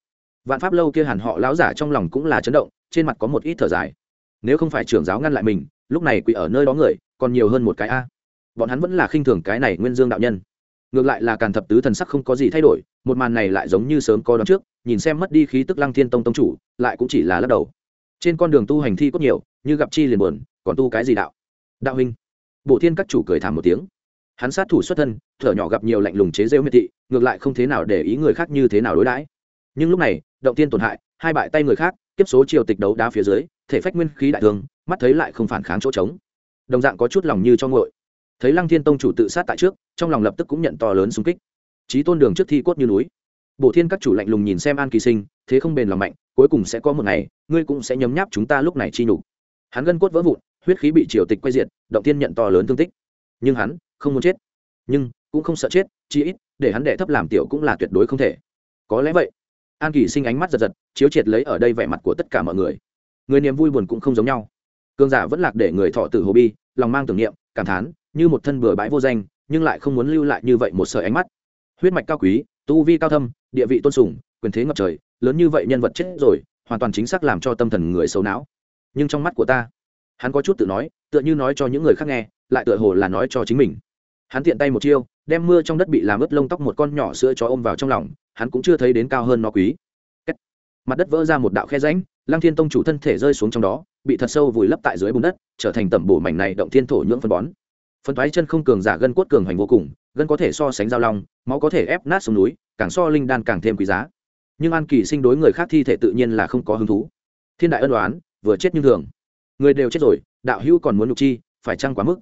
vạn pháp lâu kia hẳn họ lão giả trong lòng cũng là chấn động, trên mặt có một ít thở dài. Nếu không phải trưởng giáo ngăn lại mình, lúc này quỷ ở nơi đó người, còn nhiều hơn một cái a. Bọn hắn vẫn là khinh thường cái này nguyên dương đạo nhân ngược lại là càn thập tứ thần sắc không có gì thay đổi, một màn này lại giống như sớm có đón trước, nhìn xem mất đi khí tức lăng thiên tông tông chủ, lại cũng chỉ là lắc đầu. Trên con đường tu hành thi cốt nhiều, như gặp chi liền buồn, còn tu cái gì đạo? Đạo huynh. Bộ thiên các chủ cười thảm một tiếng. Hắn sát thủ xuất thân, thở nhỏ gặp nhiều lạnh lùng chế rêu miệt thị, ngược lại không thế nào để ý người khác như thế nào đối đãi. Nhưng lúc này, động tiên tổn hại, hai bại tay người khác tiếp số triều tịch đấu đá phía dưới, thể phách nguyên khí đại thương, mắt thấy lại không phản kháng chỗ trống. Đồng dạng có chút lòng như cho ngội thấy lăng thiên tông chủ tự sát tại trước, trong lòng lập tức cũng nhận to lớn xung kích. Trí tôn đường trước thi cốt như núi. Bộ thiên các chủ lạnh lùng nhìn xem an kỳ sinh, thế không bền lòng mạnh, cuối cùng sẽ có một ngày, ngươi cũng sẽ nhấm nháp chúng ta lúc này chi nhục. Hắn gân cốt vỡ vụn, huyết khí bị triều tịch quay diệt, động tiên nhận to lớn thương tích. Nhưng hắn không muốn chết. Nhưng cũng không sợ chết chi ít để hắn đệ thấp làm tiểu cũng là tuyệt đối không thể. Có lẽ vậy, an kỳ sinh ánh mắt giật giật, chiếu triệt lấy ở đây vẻ mặt của tất cả mọi người. Người niềm vui buồn cũng không giống nhau. Cương giả vẫn lạc để người thọ tử hồ bi, lòng mang tưởng niệm, cảm thán như một thân bừa bãi vô danh, nhưng lại không muốn lưu lại như vậy một sợi ánh mắt. Huyết mạch cao quý, tu vi cao thâm, địa vị tôn sùng, quyền thế ngập trời, lớn như vậy nhân vật chết rồi, hoàn toàn chính xác làm cho tâm thần người xấu não. Nhưng trong mắt của ta, hắn có chút tự nói, tựa như nói cho những người khác nghe, lại tựa hồ là nói cho chính mình. Hắn tiện tay một chiêu, đem mưa trong đất bị làm ướt lông tóc một con nhỏ sữa chó ôm vào trong lòng, hắn cũng chưa thấy đến cao hơn nó quý. Mặt đất vỡ ra một đạo khe rãnh, lăng thiên tông chủ thân thể rơi xuống trong đó, bị thật sâu vùi lấp tại dưới bùn đất, trở thành tẩm bổ mảnh này động thiên thổ nhưỡng phân bón phân thoái chân không cường giả gân cốt cường hoành vô cùng, gân có thể so sánh giao long, máu có thể ép nát sông núi, càng so linh đan càng thêm quý giá. Nhưng an kỳ sinh đối người khác thi thể tự nhiên là không có hứng thú. Thiên đại ân đoán vừa chết như thường. Người đều chết rồi, đạo hữu còn muốn nhục chi, phải chăng quá mức?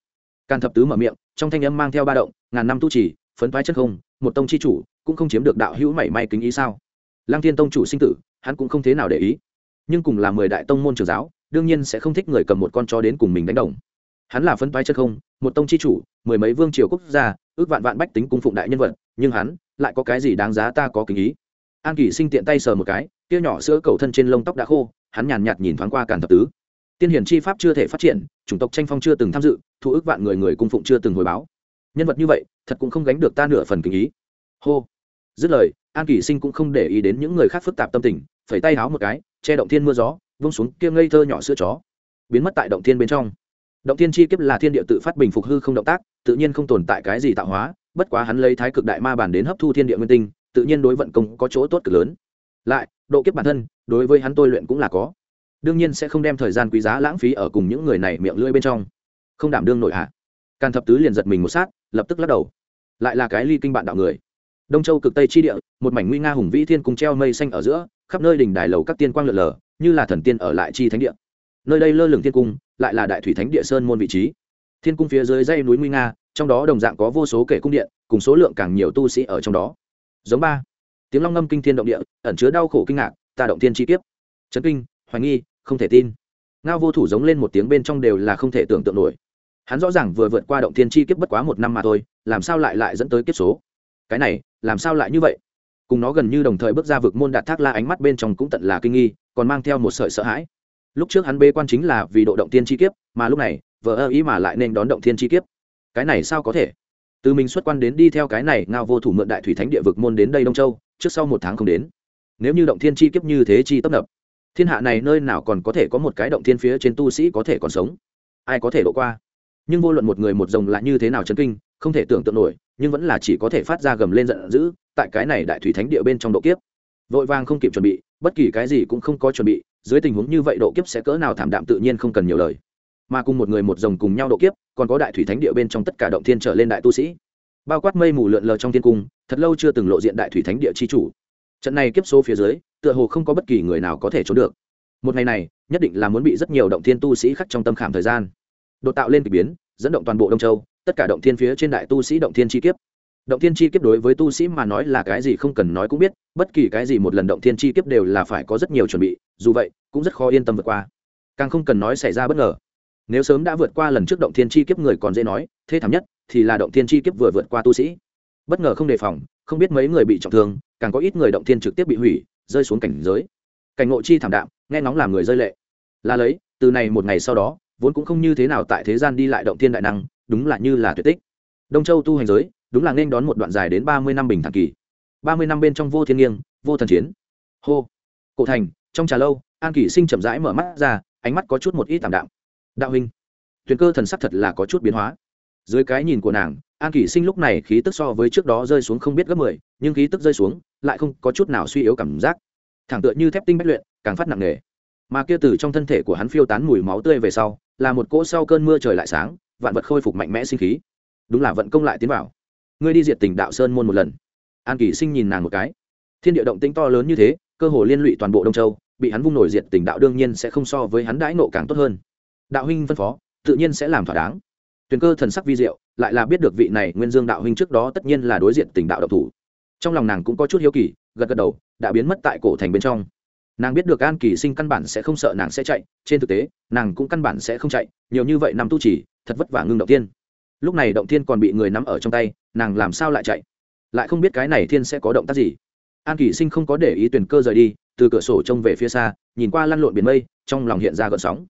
Càn thập tứ mở miệng, trong thanh âm mang theo ba động, ngàn năm tu trì, phấn phái chân không, một tông chi chủ, cũng không chiếm được đạo hữu mảy may kính ý sao? Lang thiên tông chủ sinh tử, hắn cũng không thế nào để ý. Nhưng cùng là mười đại tông môn trường giáo, đương nhiên sẽ không thích người cầm một con chó đến cùng mình đánh đồng hắn là phân phái chân không, một tông chi chủ, mười mấy vương triều quốc gia, ước vạn vạn bách tính cung phụng đại nhân vật, nhưng hắn lại có cái gì đáng giá ta có kính ý? An kỳ sinh tiện tay sờ một cái, kia nhỏ sữa cầu thân trên lông tóc đã khô, hắn nhàn nhạt nhìn thoáng qua càn thập tứ. Tiên hiển chi pháp chưa thể phát triển, chủng tộc tranh phong chưa từng tham dự, thu ước vạn người người cung phụng chưa từng hồi báo. Nhân vật như vậy, thật cũng không gánh được ta nửa phần kính ý. Hô. Dứt lời, an kỳ sinh cũng không để ý đến những người khác phức tạp tâm tình, phẩy tay háo một cái, che động thiên mưa gió, vung xuống kia ngây thơ nhỏ sữa chó, biến mất tại động thiên bên trong động thiên chi kiếp là thiên địa tự phát bình phục hư không động tác, tự nhiên không tồn tại cái gì tạo hóa, bất quá hắn lấy thái cực đại ma bản đến hấp thu thiên địa nguyên tinh, tự nhiên đối vận công có chỗ tốt cực lớn. Lại, độ kiếp bản thân, đối với hắn tôi luyện cũng là có. Đương nhiên sẽ không đem thời gian quý giá lãng phí ở cùng những người này miệng lưỡi bên trong. Không đảm đương nội hạ. Càn thập tứ liền giật mình một sát, lập tức lắc đầu. Lại là cái ly kinh bạn đạo người. Đông châu cực tây chi địa, một mảnh nguy nga hùng vĩ thiên cung treo mây xanh ở giữa, khắp nơi đỉnh đài lầu các tiên quang lượn lờ, như là thần tiên ở lại chi thánh địa nơi đây lơ lửng thiên cung, lại là đại thủy thánh địa sơn môn vị trí. Thiên cung phía dưới dãy núi nguy nga, trong đó đồng dạng có vô số kể cung điện, cùng số lượng càng nhiều tu sĩ ở trong đó. Giống ba. Tiếng long ngâm kinh thiên động địa, ẩn chứa đau khổ kinh ngạc, ta động thiên chi kiếp. Chấn kinh, hoài nghi, không thể tin. Ngao vô thủ giống lên một tiếng bên trong đều là không thể tưởng tượng nổi. Hắn rõ ràng vừa vượt qua động thiên chi kiếp bất quá một năm mà thôi, làm sao lại lại dẫn tới kiếp số? Cái này, làm sao lại như vậy? Cùng nó gần như đồng thời bước ra vực môn đạt thác la ánh mắt bên trong cũng tận là kinh nghi, còn mang theo một sợi sợ hãi lúc trước hắn bê quan chính là vì độ động thiên chi kiếp, mà lúc này vợ ơ ý mà lại nên đón động thiên chi kiếp. Cái này sao có thể? Từ mình xuất quan đến đi theo cái này ngao vô thủ mượn đại thủy thánh địa vực môn đến đây đông châu, trước sau một tháng không đến. Nếu như động thiên chi kiếp như thế chi tấp nập, thiên hạ này nơi nào còn có thể có một cái động thiên phía trên tu sĩ có thể còn sống? Ai có thể độ qua? Nhưng vô luận một người một rồng là như thế nào chấn kinh, không thể tưởng tượng nổi, nhưng vẫn là chỉ có thể phát ra gầm lên giận dữ tại cái này đại thủy thánh địa bên trong độ kiếp. Vội vàng không kịp chuẩn bị, bất kỳ cái gì cũng không có chuẩn bị dưới tình huống như vậy độ kiếp sẽ cỡ nào thảm đạm tự nhiên không cần nhiều lời. Mà cùng một người một rồng cùng nhau độ kiếp, còn có đại thủy thánh địa bên trong tất cả động thiên trở lên đại tu sĩ. Bao quát mây mù lượn lờ trong thiên cung, thật lâu chưa từng lộ diện đại thủy thánh địa chi chủ. Trận này kiếp số phía dưới, tựa hồ không có bất kỳ người nào có thể trốn được. Một ngày này, nhất định là muốn bị rất nhiều động thiên tu sĩ khắc trong tâm khảm thời gian. Đột tạo lên k ỳ biến, dẫn động toàn bộ đông châu, tất cả động thiên phía trên đại tu sĩ động thiên chi kiếp động thiên chi kiếp đối với tu sĩ mà nói là cái gì không cần nói cũng biết, bất kỳ cái gì một lần động thiên chi kiếp đều là phải có rất nhiều chuẩn bị, dù vậy, cũng rất khó yên tâm vượt qua. Càng không cần nói xảy ra bất ngờ. Nếu sớm đã vượt qua lần trước động thiên chi kiếp người còn dễ nói, thế thảm nhất thì là động thiên chi kiếp vừa vượt qua tu sĩ. Bất ngờ không đề phòng, không biết mấy người bị trọng thương, càng có ít người động thiên trực tiếp bị hủy, rơi xuống cảnh giới. Cảnh ngộ chi thảm đạm, nghe nóng làm người rơi lệ. Là lấy, từ này một ngày sau đó, vốn cũng không như thế nào tại thế gian đi lại động thiên đại năng, đúng là như là tuyệt tích. Đông châu tu hành giới đúng là nên đón một đoạn dài đến ba mươi năm bình thản kỳ. Ba mươi năm bên trong vô thiên nghiêng, vô thần chiến. Hô. Cổ thành, trong trà lâu, an kỷ sinh chậm rãi mở mắt ra, ánh mắt có chút một ít tảm đạm. Đạo huynh tuyền cơ thần sắc thật là có chút biến hóa. Dưới cái nhìn của nàng, an kỷ sinh lúc này khí tức so với trước đó rơi xuống không biết gấp mười, nhưng khí tức rơi xuống, lại không có chút nào suy yếu cảm giác. Thẳng tựa như thép tinh bách luyện, càng phát nặng nề. Mà kia từ trong thân thể của hắn phiêu tán mùi máu tươi về sau, là một cỗ sau cơn mưa trời lại sáng, vạn vật khôi phục mạnh mẽ sinh khí. Đúng là vận công lại tiến vào ngươi đi diệt tình đạo sơn môn một lần. An kỷ sinh nhìn nàng một cái. Thiên địa động tĩnh to lớn như thế, cơ hồ liên lụy toàn bộ đông châu, bị hắn vung nổi diệt tình đạo đương nhiên sẽ không so với hắn đãi nộ càng tốt hơn. Đạo huynh phân phó, tự nhiên sẽ làm thỏa đáng. Tuyền cơ thần sắc vi diệu, lại là biết được vị này nguyên dương đạo huynh trước đó tất nhiên là đối diện tình đạo độc thủ. Trong lòng nàng cũng có chút hiếu kỳ, gật gật đầu, đã biến mất tại cổ thành bên trong. Nàng biết được an kỳ sinh căn bản sẽ không sợ nàng sẽ chạy, trên thực tế, nàng cũng căn bản sẽ không chạy, nhiều như vậy nằm tu chỉ, thật vất vả ngưng động tiên lúc này động thiên còn bị người nắm ở trong tay, nàng làm sao lại chạy? Lại không biết cái này thiên sẽ có động tác gì. An kỳ sinh không có để ý tuyển cơ rời đi, từ cửa sổ trông về phía xa, nhìn qua lăn lộn biển mây, trong lòng hiện ra gợn sóng.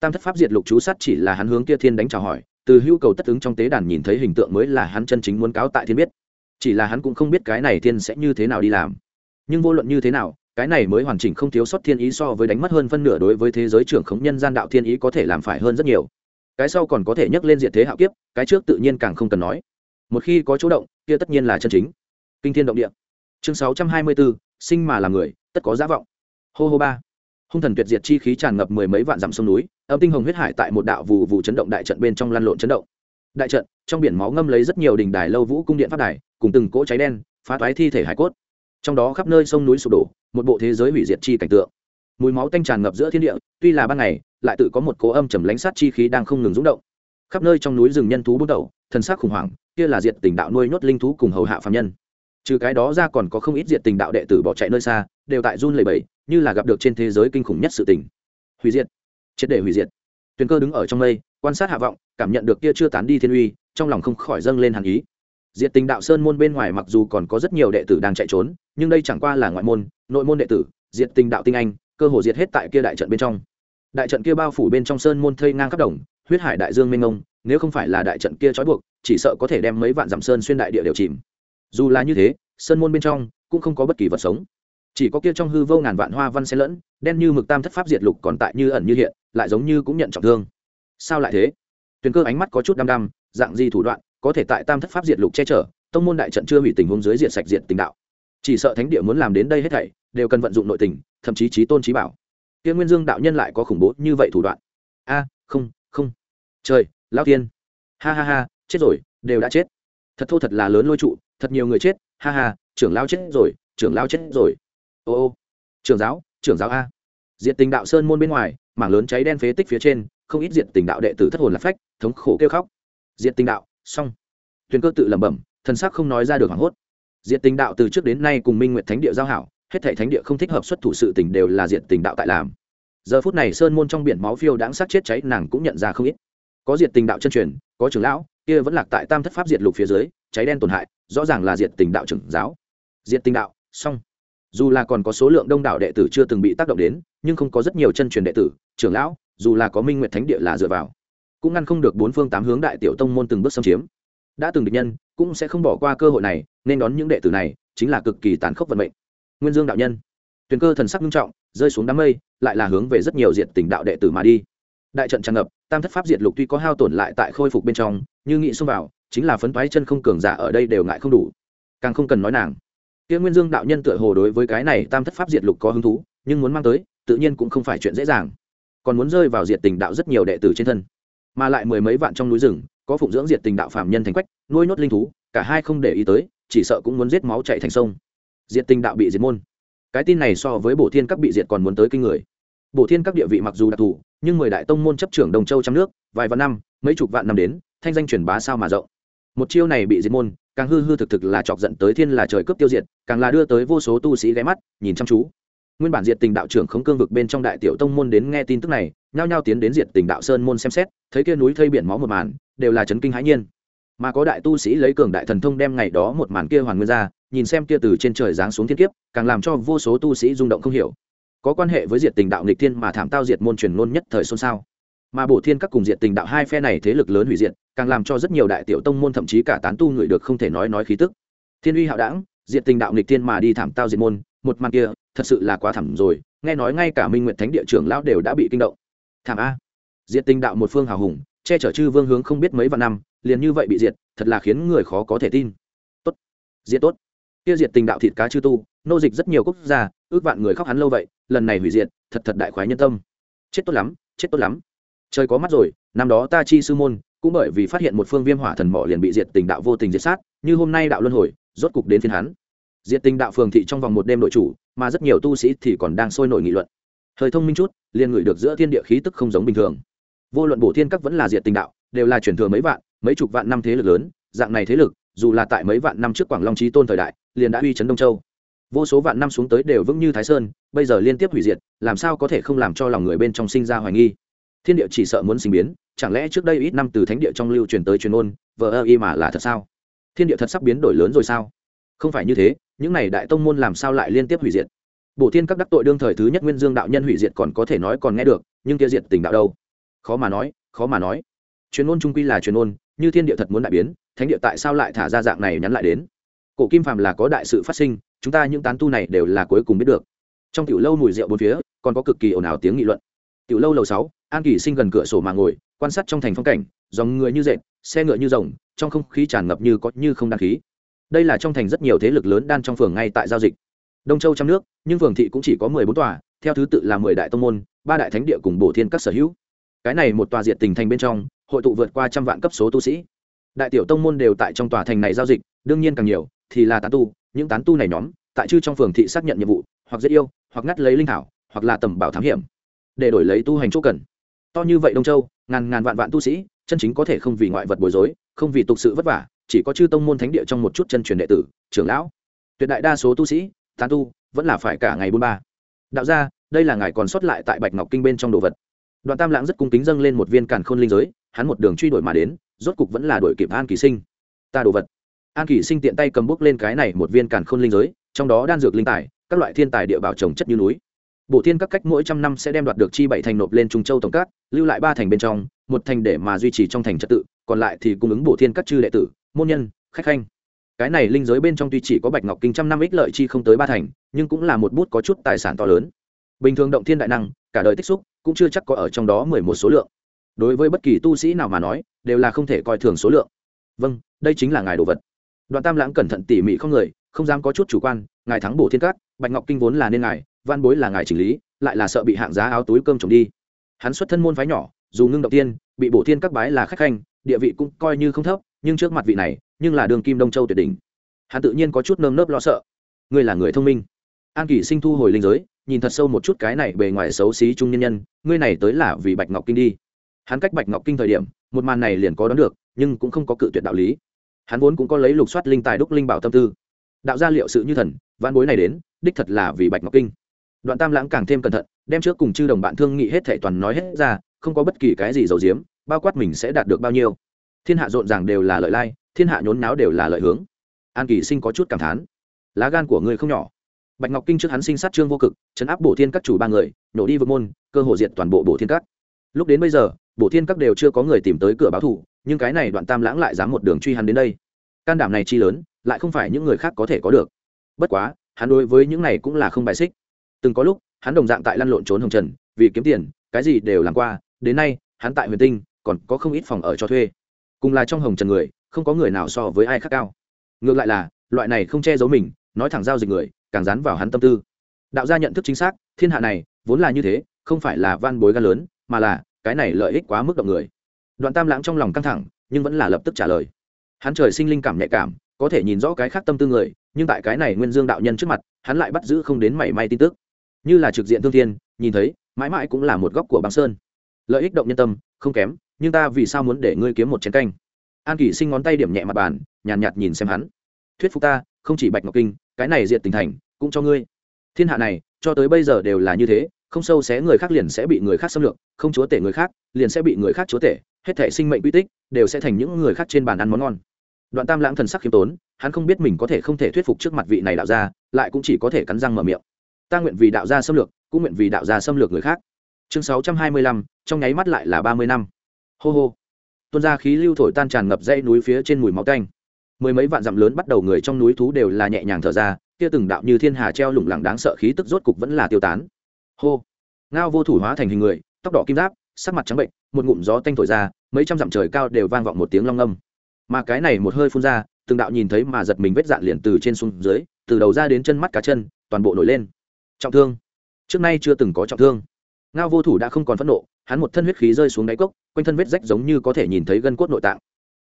Tam thất pháp diệt lục chú sát chỉ là hắn hướng kia thiên đánh chào hỏi, từ hưu cầu tất ứng trong tế đàn nhìn thấy hình tượng mới là hắn chân chính muốn cáo tại thiên biết. Chỉ là hắn cũng không biết cái này thiên sẽ như thế nào đi làm. Nhưng vô luận như thế nào, cái này mới hoàn chỉnh không thiếu sót thiên ý so với đánh mất hơn phân nửa đối với thế giới trưởng khống nhân gian đạo thiên ý có thể làm phải hơn rất nhiều cái sau còn có thể nhắc lên diện thế hạo kiếp, cái trước tự nhiên càng không cần nói. Một khi có chỗ động, kia tất nhiên là chân chính. Kinh thiên động địa. Chương sáu trăm hai mươi bốn sinh mà là người, tất có giá vọng. Hô hô ba. Hung thần tuyệt diệt chi khí tràn ngập mười mấy vạn dặm sông núi, âm tinh hồng huyết hải tại một đạo vụ vụ chấn động đại trận bên trong lăn lộn chấn động. Đại trận, trong biển máu ngâm lấy rất nhiều đình đài lâu vũ cung điện phát đài, cùng từng cỗ cháy đen, phá toái thi thể hải cốt. Trong đó khắp nơi sông núi sụp đổ, một bộ thế giới hủy diệt chi cảnh tượng. Mùi máu tanh tràn ngập giữa thiên địa, tuy là ban ngày lại tự có một cố âm trầm lãnh sát chi khí đang không ngừng rung động. Khắp nơi trong núi rừng nhân thú bút đầu, thần sắc khủng hoảng, kia là diệt tình đạo nuôi nhốt linh thú cùng hầu hạ phạm nhân. Trừ cái đó ra còn có không ít diệt tình đạo đệ tử bỏ chạy nơi xa, đều tại run lầy bẩy, như là gặp được trên thế giới kinh khủng nhất sự tình. Hủy diệt, triệt để hủy diệt. Tuyền cơ đứng ở trong mây, quan sát hạ vọng, cảm nhận được kia chưa tán đi thiên uy, trong lòng không khỏi dâng lên hàn ý. Diệt tình đạo sơn môn bên ngoài mặc dù còn có rất nhiều đệ tử đang chạy trốn, nhưng đây chẳng qua là ngoại môn, nội môn đệ tử, diệt tình đạo tinh anh, cơ hồ diệt hết tại kia đại trận bên trong đại trận kia bao phủ bên trong sơn môn thây ngang khắp đồng, huyết hải đại dương mênh ngông nếu không phải là đại trận kia trói buộc, chỉ sợ có thể đem mấy vạn dặm sơn xuyên đại địa đều chìm. Dù là như thế, sơn môn bên trong cũng không có bất kỳ vật sống. Chỉ có kia trong hư vô ngàn vạn hoa văn xen lẫn, đen như mực tam thất pháp diệt lục còn tại như ẩn như hiện, lại giống như cũng nhận trọng thương. Sao lại thế? Tuyền cơ ánh mắt có chút đăm đăm, dạng gì thủ đoạn có thể tại tam thất pháp diệt lục che chở, tông môn đại trận chưa hủy tình huống dưới diện sạch diện tình đạo. Chỉ sợ thánh địa muốn làm đến đây hết thảy, đều cần vận dụng nội tình, thậm chí trí tôn trí bảo kia nguyên dương đạo nhân lại có khủng bố như vậy thủ đoạn. A, không không. Trời lao tiên. Ha ha ha, chết rồi, đều đã chết. Thật thô thật là lớn lôi trụ, thật nhiều người chết. Ha ha, trưởng lao chết rồi, trưởng lao chết rồi. Ô ô, trưởng giáo trưởng giáo a. Diện tình đạo sơn môn bên ngoài, mảng lớn cháy đen phế tích phía trên, không ít diện tình đạo đệ tử thất hồn lạc phách, thống khổ kêu khóc. Diện tình đạo, xong. Tuyền cơ tự lẩm bẩm, thần sắc không nói ra được hoảng hốt. Diện tình đạo từ trước đến nay cùng minh nguyện thánh địa giao hảo hết thảy thánh địa không thích hợp xuất thủ sự tình đều là diện tình đạo tại làm. Giờ phút này sơn môn trong biển máu phiêu đãng sát chết cháy, nàng cũng nhận ra không ít. Có diệt tình đạo chân truyền, có trưởng lão, kia vẫn lạc tại tam thất pháp diệt lục phía dưới, cháy đen tổn hại, rõ ràng là diệt tình đạo trưởng giáo. Diệt tình đạo, xong. Dù là còn có số lượng đông đảo đệ tử chưa từng bị tác động đến, nhưng không có rất nhiều chân truyền đệ tử, trưởng lão, dù là có minh nguyệt thánh địa là dựa vào, cũng ngăn không được bốn phương tám hướng đại tiểu tông môn từng bước xâm chiếm. Đã từng địch nhân, cũng sẽ không bỏ qua cơ hội này, nên đón những đệ tử này, chính là cực kỳ tàn khốc vận mệnh nguyên dương đạo nhân. Tuyền cơ thần sắc nghiêm trọng, rơi xuống đám mây, lại là hướng về rất nhiều diện tình đạo đệ tử mà đi. Đại trận tràn ngập, tam thất pháp diệt lục tuy có hao tổn lại tại khôi phục bên trong, như nghĩ xông vào, chính là phấn toái chân không cường giả ở đây đều ngại không đủ. Càng không cần nói nàng. Kia nguyên dương đạo nhân tựa hồ đối với cái này tam thất pháp diệt lục có hứng thú, nhưng muốn mang tới, tự nhiên cũng không phải chuyện dễ dàng. Còn muốn rơi vào diệt tình đạo rất nhiều đệ tử trên thân, mà lại mười mấy vạn trong núi rừng, có phụng dưỡng diệt tình đạo phạm nhân thành quách, nuôi nốt linh thú, cả hai không để ý tới, chỉ sợ cũng muốn giết máu chạy thành sông diệt Tinh đạo bị diệt môn. Cái tin này so với bổ thiên các bị diệt còn muốn tới kinh người. Bổ thiên các địa vị mặc dù đặc thù, nhưng mười đại tông môn chấp trưởng đồng châu trăm nước, vài vạn năm, mấy chục vạn năm đến, thanh danh truyền bá sao mà rộng. Một chiêu này bị diệt môn, càng hư hư thực thực là chọc giận tới thiên là trời cướp tiêu diệt, càng là đưa tới vô số tu sĩ ghé mắt, nhìn chăm chú. Nguyên bản diệt tình đạo trưởng không cương vực bên trong đại tiểu tông môn đến nghe tin tức này, nhao nhao tiến đến diệt tình đạo sơn môn xem xét, thấy kia núi thây biển máu một màn, đều là chấn kinh hãi nhiên mà có đại tu sĩ lấy cường đại thần thông đem ngày đó một màn kia hoàn nguyên ra, nhìn xem kia từ trên trời giáng xuống thiên kiếp, càng làm cho vô số tu sĩ rung động không hiểu. Có quan hệ với diệt tình đạo nghịch thiên mà thảm tao diệt môn truyền ngôn nhất thời xôn xao. Mà bổ thiên các cùng diệt tình đạo hai phe này thế lực lớn hủy diệt, càng làm cho rất nhiều đại tiểu tông môn thậm chí cả tán tu người được không thể nói nói khí tức. Thiên uy hạo đảng, diệt tình đạo nghịch thiên mà đi thảm tao diệt môn, một màn kia, thật sự là quá thảm rồi, nghe nói ngay cả minh nguyện thánh địa trưởng lão đều đã bị kinh động. Thảm a. Diệt tình đạo một phương hào hùng, che chở chư vương hướng không biết mấy vạn năm liền như vậy bị diệt, thật là khiến người khó có thể tin. Tốt. Diệt tốt. Kia diệt tình đạo thịt cá chư tu, nô dịch rất nhiều quốc gia, ước vạn người khóc hắn lâu vậy, lần này hủy diệt, thật thật đại khoái nhân tâm. Chết tốt lắm, chết tốt lắm. Trời có mắt rồi, năm đó ta chi sư môn, cũng bởi vì phát hiện một phương viêm hỏa thần mỏ liền bị diệt tình đạo vô tình diệt sát, như hôm nay đạo luân hồi, rốt cục đến phiên hắn. Diệt tình đạo phường thị trong vòng một đêm đội chủ, mà rất nhiều tu sĩ thì còn đang sôi nổi nghị luận. Thời thông minh chút, liền ngửi được giữa thiên địa khí tức không giống bình thường. Vô luận bổ thiên các vẫn là diệt tình đạo, đều là chuyển thừa mấy vạn mấy chục vạn năm thế lực lớn, dạng này thế lực, dù là tại mấy vạn năm trước quảng long trí tôn thời đại, liền đã uy chấn đông châu. Vô số vạn năm xuống tới đều vững như thái sơn, bây giờ liên tiếp hủy diệt, làm sao có thể không làm cho lòng người bên trong sinh ra hoài nghi? Thiên địa chỉ sợ muốn sinh biến, chẳng lẽ trước đây ít năm từ thánh địa trong lưu truyền tới truyền ôn, vờ ơ y mà là thật sao? Thiên địa thật sắp biến đổi lớn rồi sao? Không phải như thế, những này đại tông môn làm sao lại liên tiếp hủy diệt? Bổ thiên các đắc tội đương thời thứ nhất nguyên dương đạo nhân hủy diệt còn có thể nói còn nghe được, nhưng kia diệt tình đạo đâu? Khó mà nói, khó mà nói. Truyền ôn trung quy là truyền ôn như thiên địa thật muốn đại biến, thánh địa tại sao lại thả ra dạng này nhắn lại đến? Cổ kim phàm là có đại sự phát sinh, chúng ta những tán tu này đều là cuối cùng biết được. Trong tiểu lâu mùi rượu bốn phía, còn có cực kỳ ồn ào tiếng nghị luận. Tiểu lâu lầu sáu, an kỳ sinh gần cửa sổ mà ngồi, quan sát trong thành phong cảnh, dòng người như dệt, xe ngựa như rồng, trong không khí tràn ngập như có như không đăng khí. Đây là trong thành rất nhiều thế lực lớn đan trong phường ngay tại giao dịch. Đông châu trong nước, nhưng phường thị cũng chỉ có mười bốn tòa, theo thứ tự là mười đại tông môn, ba đại thánh địa cùng bổ thiên các sở hữu. Cái này một tòa diện tình thành bên trong hội tụ vượt qua trăm vạn cấp số tu sĩ. Đại tiểu tông môn đều tại trong tòa thành này giao dịch, đương nhiên càng nhiều thì là tán tu, những tán tu này nhóm, tại chư trong phường thị xác nhận nhiệm vụ, hoặc dễ yêu, hoặc ngắt lấy linh thảo, hoặc là tầm bảo thám hiểm, để đổi lấy tu hành chỗ cần. To như vậy đông châu, ngàn ngàn vạn vạn tu sĩ, chân chính có thể không vì ngoại vật bối rối, không vì tục sự vất vả, chỉ có chư tông môn thánh địa trong một chút chân truyền đệ tử, trưởng lão. Tuyệt đại đa số tu sĩ, tán tu, vẫn là phải cả ngày buôn ba. Đạo ra đây là ngài còn sót lại tại bạch ngọc kinh bên trong đồ vật. Đoạn tam lãng rất cung kính dâng lên một viên càn khôn linh giới hắn một đường truy đuổi mà đến, rốt cục vẫn là đuổi kịp an kỳ sinh. Ta đồ vật. An kỳ sinh tiện tay cầm bút lên cái này một viên càn khôn linh giới, trong đó đan dược linh tài, các loại thiên tài địa bảo trồng chất như núi. Bộ thiên các cách mỗi trăm năm sẽ đem đoạt được chi bảy thành nộp lên trung châu tổng cát, lưu lại ba thành bên trong, một thành để mà duy trì trong thành trật tự, còn lại thì cung ứng bổ thiên các chư đệ tử, môn nhân, khách khanh. Cái này linh giới bên trong tuy chỉ có bạch ngọc kinh trăm năm ích lợi chi không tới ba thành, nhưng cũng là một bút có chút tài sản to lớn. Bình thường động thiên đại năng, cả đời tích xúc, cũng chưa chắc có ở trong đó mười một số lượng đối với bất kỳ tu sĩ nào mà nói, đều là không thể coi thường số lượng. Vâng đây chính là ngài đồ vật. Đoạn tam lãng cẩn thận tỉ mỉ không người, không dám có chút chủ quan, ngài thắng bổ thiên cát, bạch ngọc kinh vốn là nên ngài, văn bối là ngài chỉnh lý, lại là sợ bị hạng giá áo túi cơm trồng đi. Hắn xuất thân môn phái nhỏ, dù ngưng động tiên, bị bổ thiên các bái là khách khanh, địa vị cũng coi như không thấp, nhưng trước mặt vị này, nhưng là đường kim đông châu tuyệt đỉnh. Hắn tự nhiên có chút nơm nớp lo sợ. Ngươi là người thông minh. An kỷ sinh thu hồi linh giới, nhìn thật sâu một chút cái này bề ngoài xấu xí trung nhân nhân, ngươi này tới là vì bạch ngọc kinh đi hắn cách bạch ngọc kinh thời điểm, một màn này liền có đón được, nhưng cũng không có cự tuyệt đạo lý. Hắn vốn cũng có lấy lục soát linh tài đúc linh bảo tâm tư. Đạo gia liệu sự như thần văn bối này đến, đích thật là vì bạch ngọc kinh. Đoạn tam lãng càng thêm cẩn thận, đem trước cùng chư đồng bạn thương nghị hết thệ toàn nói hết ra, không có bất kỳ cái gì giấu giếm bao quát mình sẽ đạt được bao nhiêu. Thiên hạ rộn ràng đều là lợi lai, thiên hạ nhốn náo đều là lợi hướng. An kỳ sinh có chút cảm thán. Lá gan của ngươi không nhỏ. Bạch ngọc kinh trước hắn sinh sát trương vô cực, chấn áp bổ thiên các chủ ba người, nổ đi vượt môn, cơ hồ diệt toàn bộ bổ thiên các. Lúc đến bây giờ bổ thiên các đều chưa có người tìm tới cửa báo thủ nhưng cái này đoạn tam lãng lại dám một đường truy hắn đến đây. Can đảm này chi lớn, lại không phải những người khác có thể có được. Bất quá, hắn đối với những này cũng là không bài xích. Từng có lúc, hắn đồng dạng tại lăn lộn trốn hồng trần, vì kiếm tiền, cái gì đều làm qua, đến nay, hắn tại huyền tinh, còn có không ít phòng ở cho thuê. Cùng là trong hồng trần người, không có người nào so với ai khác cao. Ngược lại là, loại này không che giấu mình, nói thẳng giao dịch người, càng dán vào hắn tâm tư. Đạo gia nhận thức chính xác, thiên hạ này, vốn là như thế, không phải là van bối gan lớn, mà là cái này lợi ích quá mức động người. Đoạn tam lãng trong lòng căng thẳng nhưng vẫn là lập tức trả lời. Hắn trời sinh linh cảm nhạy cảm có thể nhìn rõ cái khác tâm tư người nhưng tại cái này nguyên dương đạo nhân trước mặt hắn lại bắt giữ không đến mảy may tin tức. Như là trực diện thương thiên nhìn thấy mãi mãi cũng là một góc của băng sơn. Lợi ích động nhân tâm không kém nhưng ta vì sao muốn để ngươi kiếm một chén canh? An kỷ sinh ngón tay điểm nhẹ mặt bàn nhàn nhạt, nhạt nhìn xem hắn. Thuyết phục ta không chỉ bạch ngọc kinh cái này diện tình thành cũng cho ngươi. Thiên hạ này cho tới bây giờ đều là như thế không sâu xé người khác liền sẽ bị người khác xâm lược, không chúa tể người khác liền sẽ bị người khác chúa tể, hết thể sinh mệnh quy tích đều sẽ thành những người khác trên bàn ăn món ngon. Đoạn tam lãng thần sắc khiêm tốn, hắn không biết mình có thể không thể thuyết phục trước mặt vị này đạo ra lại cũng chỉ có thể cắn răng mở miệng. Ta nguyện vì đạo gia xâm lược, cũng nguyện vì đạo gia xâm lược người khác. Chương sáu trăm hai mươi lăm, trong nháy mắt lại là ba mươi năm. Hô hô. Tuôn ra khí lưu thổi tan tràn ngập dãy núi phía trên mùi máu tanh. Mười mấy vạn dặm lớn bắt đầu người trong núi thú đều là nhẹ nhàng thở ra, kia từng đạo như thiên hà treo lủng lẳng đáng sợ khí tức rốt cục vẫn là tiêu tán hô. Ngao vô thủ hóa thành hình người, tóc đỏ kim giáp, sắc mặt trắng bệnh, một ngụm gió tanh thổi ra, mấy trăm dặm trời cao đều vang vọng một tiếng long âm mà cái này một hơi phun ra, từng đạo nhìn thấy mà giật mình vết dạn liền từ trên xuống dưới, từ đầu ra đến chân mắt cá chân, toàn bộ nổi lên. Trọng thương. Trước nay chưa từng có trọng thương. Ngao vô thủ đã không còn phẫn nộ, hắn một thân huyết khí rơi xuống đáy cốc, quanh thân vết rách giống như có thể nhìn thấy gân cốt nội tạng.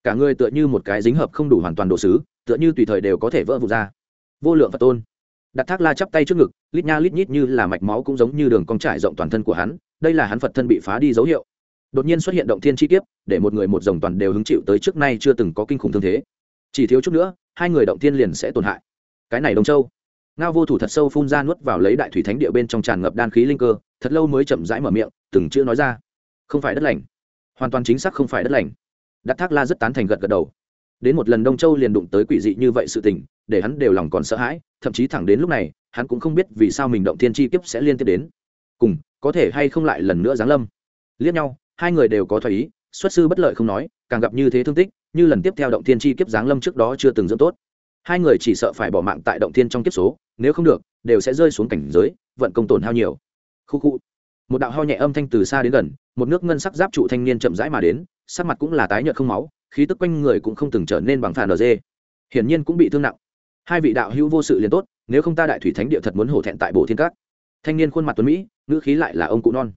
Cả người tựa như một cái dính hợp không đủ hoàn toàn đồ sứ, tựa như tùy thời đều có thể vỡ vụt ra. Vô lượng phật tôn đặt thác la chắp tay trước ngực, lít nha lít nhít như là mạch máu cũng giống như đường cong trải rộng toàn thân của hắn, đây là hắn phật thân bị phá đi dấu hiệu. Đột nhiên xuất hiện động thiên chi kiếp, để một người một dòng toàn đều hứng chịu tới trước nay chưa từng có kinh khủng thương thế. Chỉ thiếu chút nữa, hai người động thiên liền sẽ tổn hại. Cái này đông châu. Ngao vô thủ thật sâu phun ra nuốt vào lấy đại thủy thánh địa bên trong tràn ngập đan khí linh cơ, thật lâu mới chậm rãi mở miệng, từng chữ nói ra. Không phải đất lành. Hoàn toàn chính xác không phải đất lành. Đặt thác la rất tán thành gật gật đầu. Đến một lần đông châu liền đụng tới quỷ dị như vậy sự tình, để hắn đều lòng còn sợ hãi thậm chí thẳng đến lúc này, hắn cũng không biết vì sao mình động thiên chi kiếp sẽ liên tiếp đến. Cùng, có thể hay không lại lần nữa giáng lâm. Liếc nhau, hai người đều có thoái ý, xuất sư bất lợi không nói, càng gặp như thế thương tích, như lần tiếp theo động thiên chi kiếp giáng lâm trước đó chưa từng dưỡng tốt. Hai người chỉ sợ phải bỏ mạng tại động thiên trong kiếp số, nếu không được, đều sẽ rơi xuống cảnh giới, vận công tổn hao nhiều. Khu khu. Một đạo ho nhẹ âm thanh từ xa đến gần, một nước ngân sắc giáp trụ thanh niên chậm rãi mà đến, sắc mặt cũng là tái nhợt không máu, khí tức quanh người cũng không từng trở nên bằng phản ở dê. Hiển nhiên cũng bị thương nặng hai vị đạo hữu vô sự liền tốt, nếu không ta đại thủy thánh địa thật muốn hổ thẹn tại bộ thiên cát thanh niên khuôn mặt tuấn mỹ, ngữ khí lại là ông cụ non.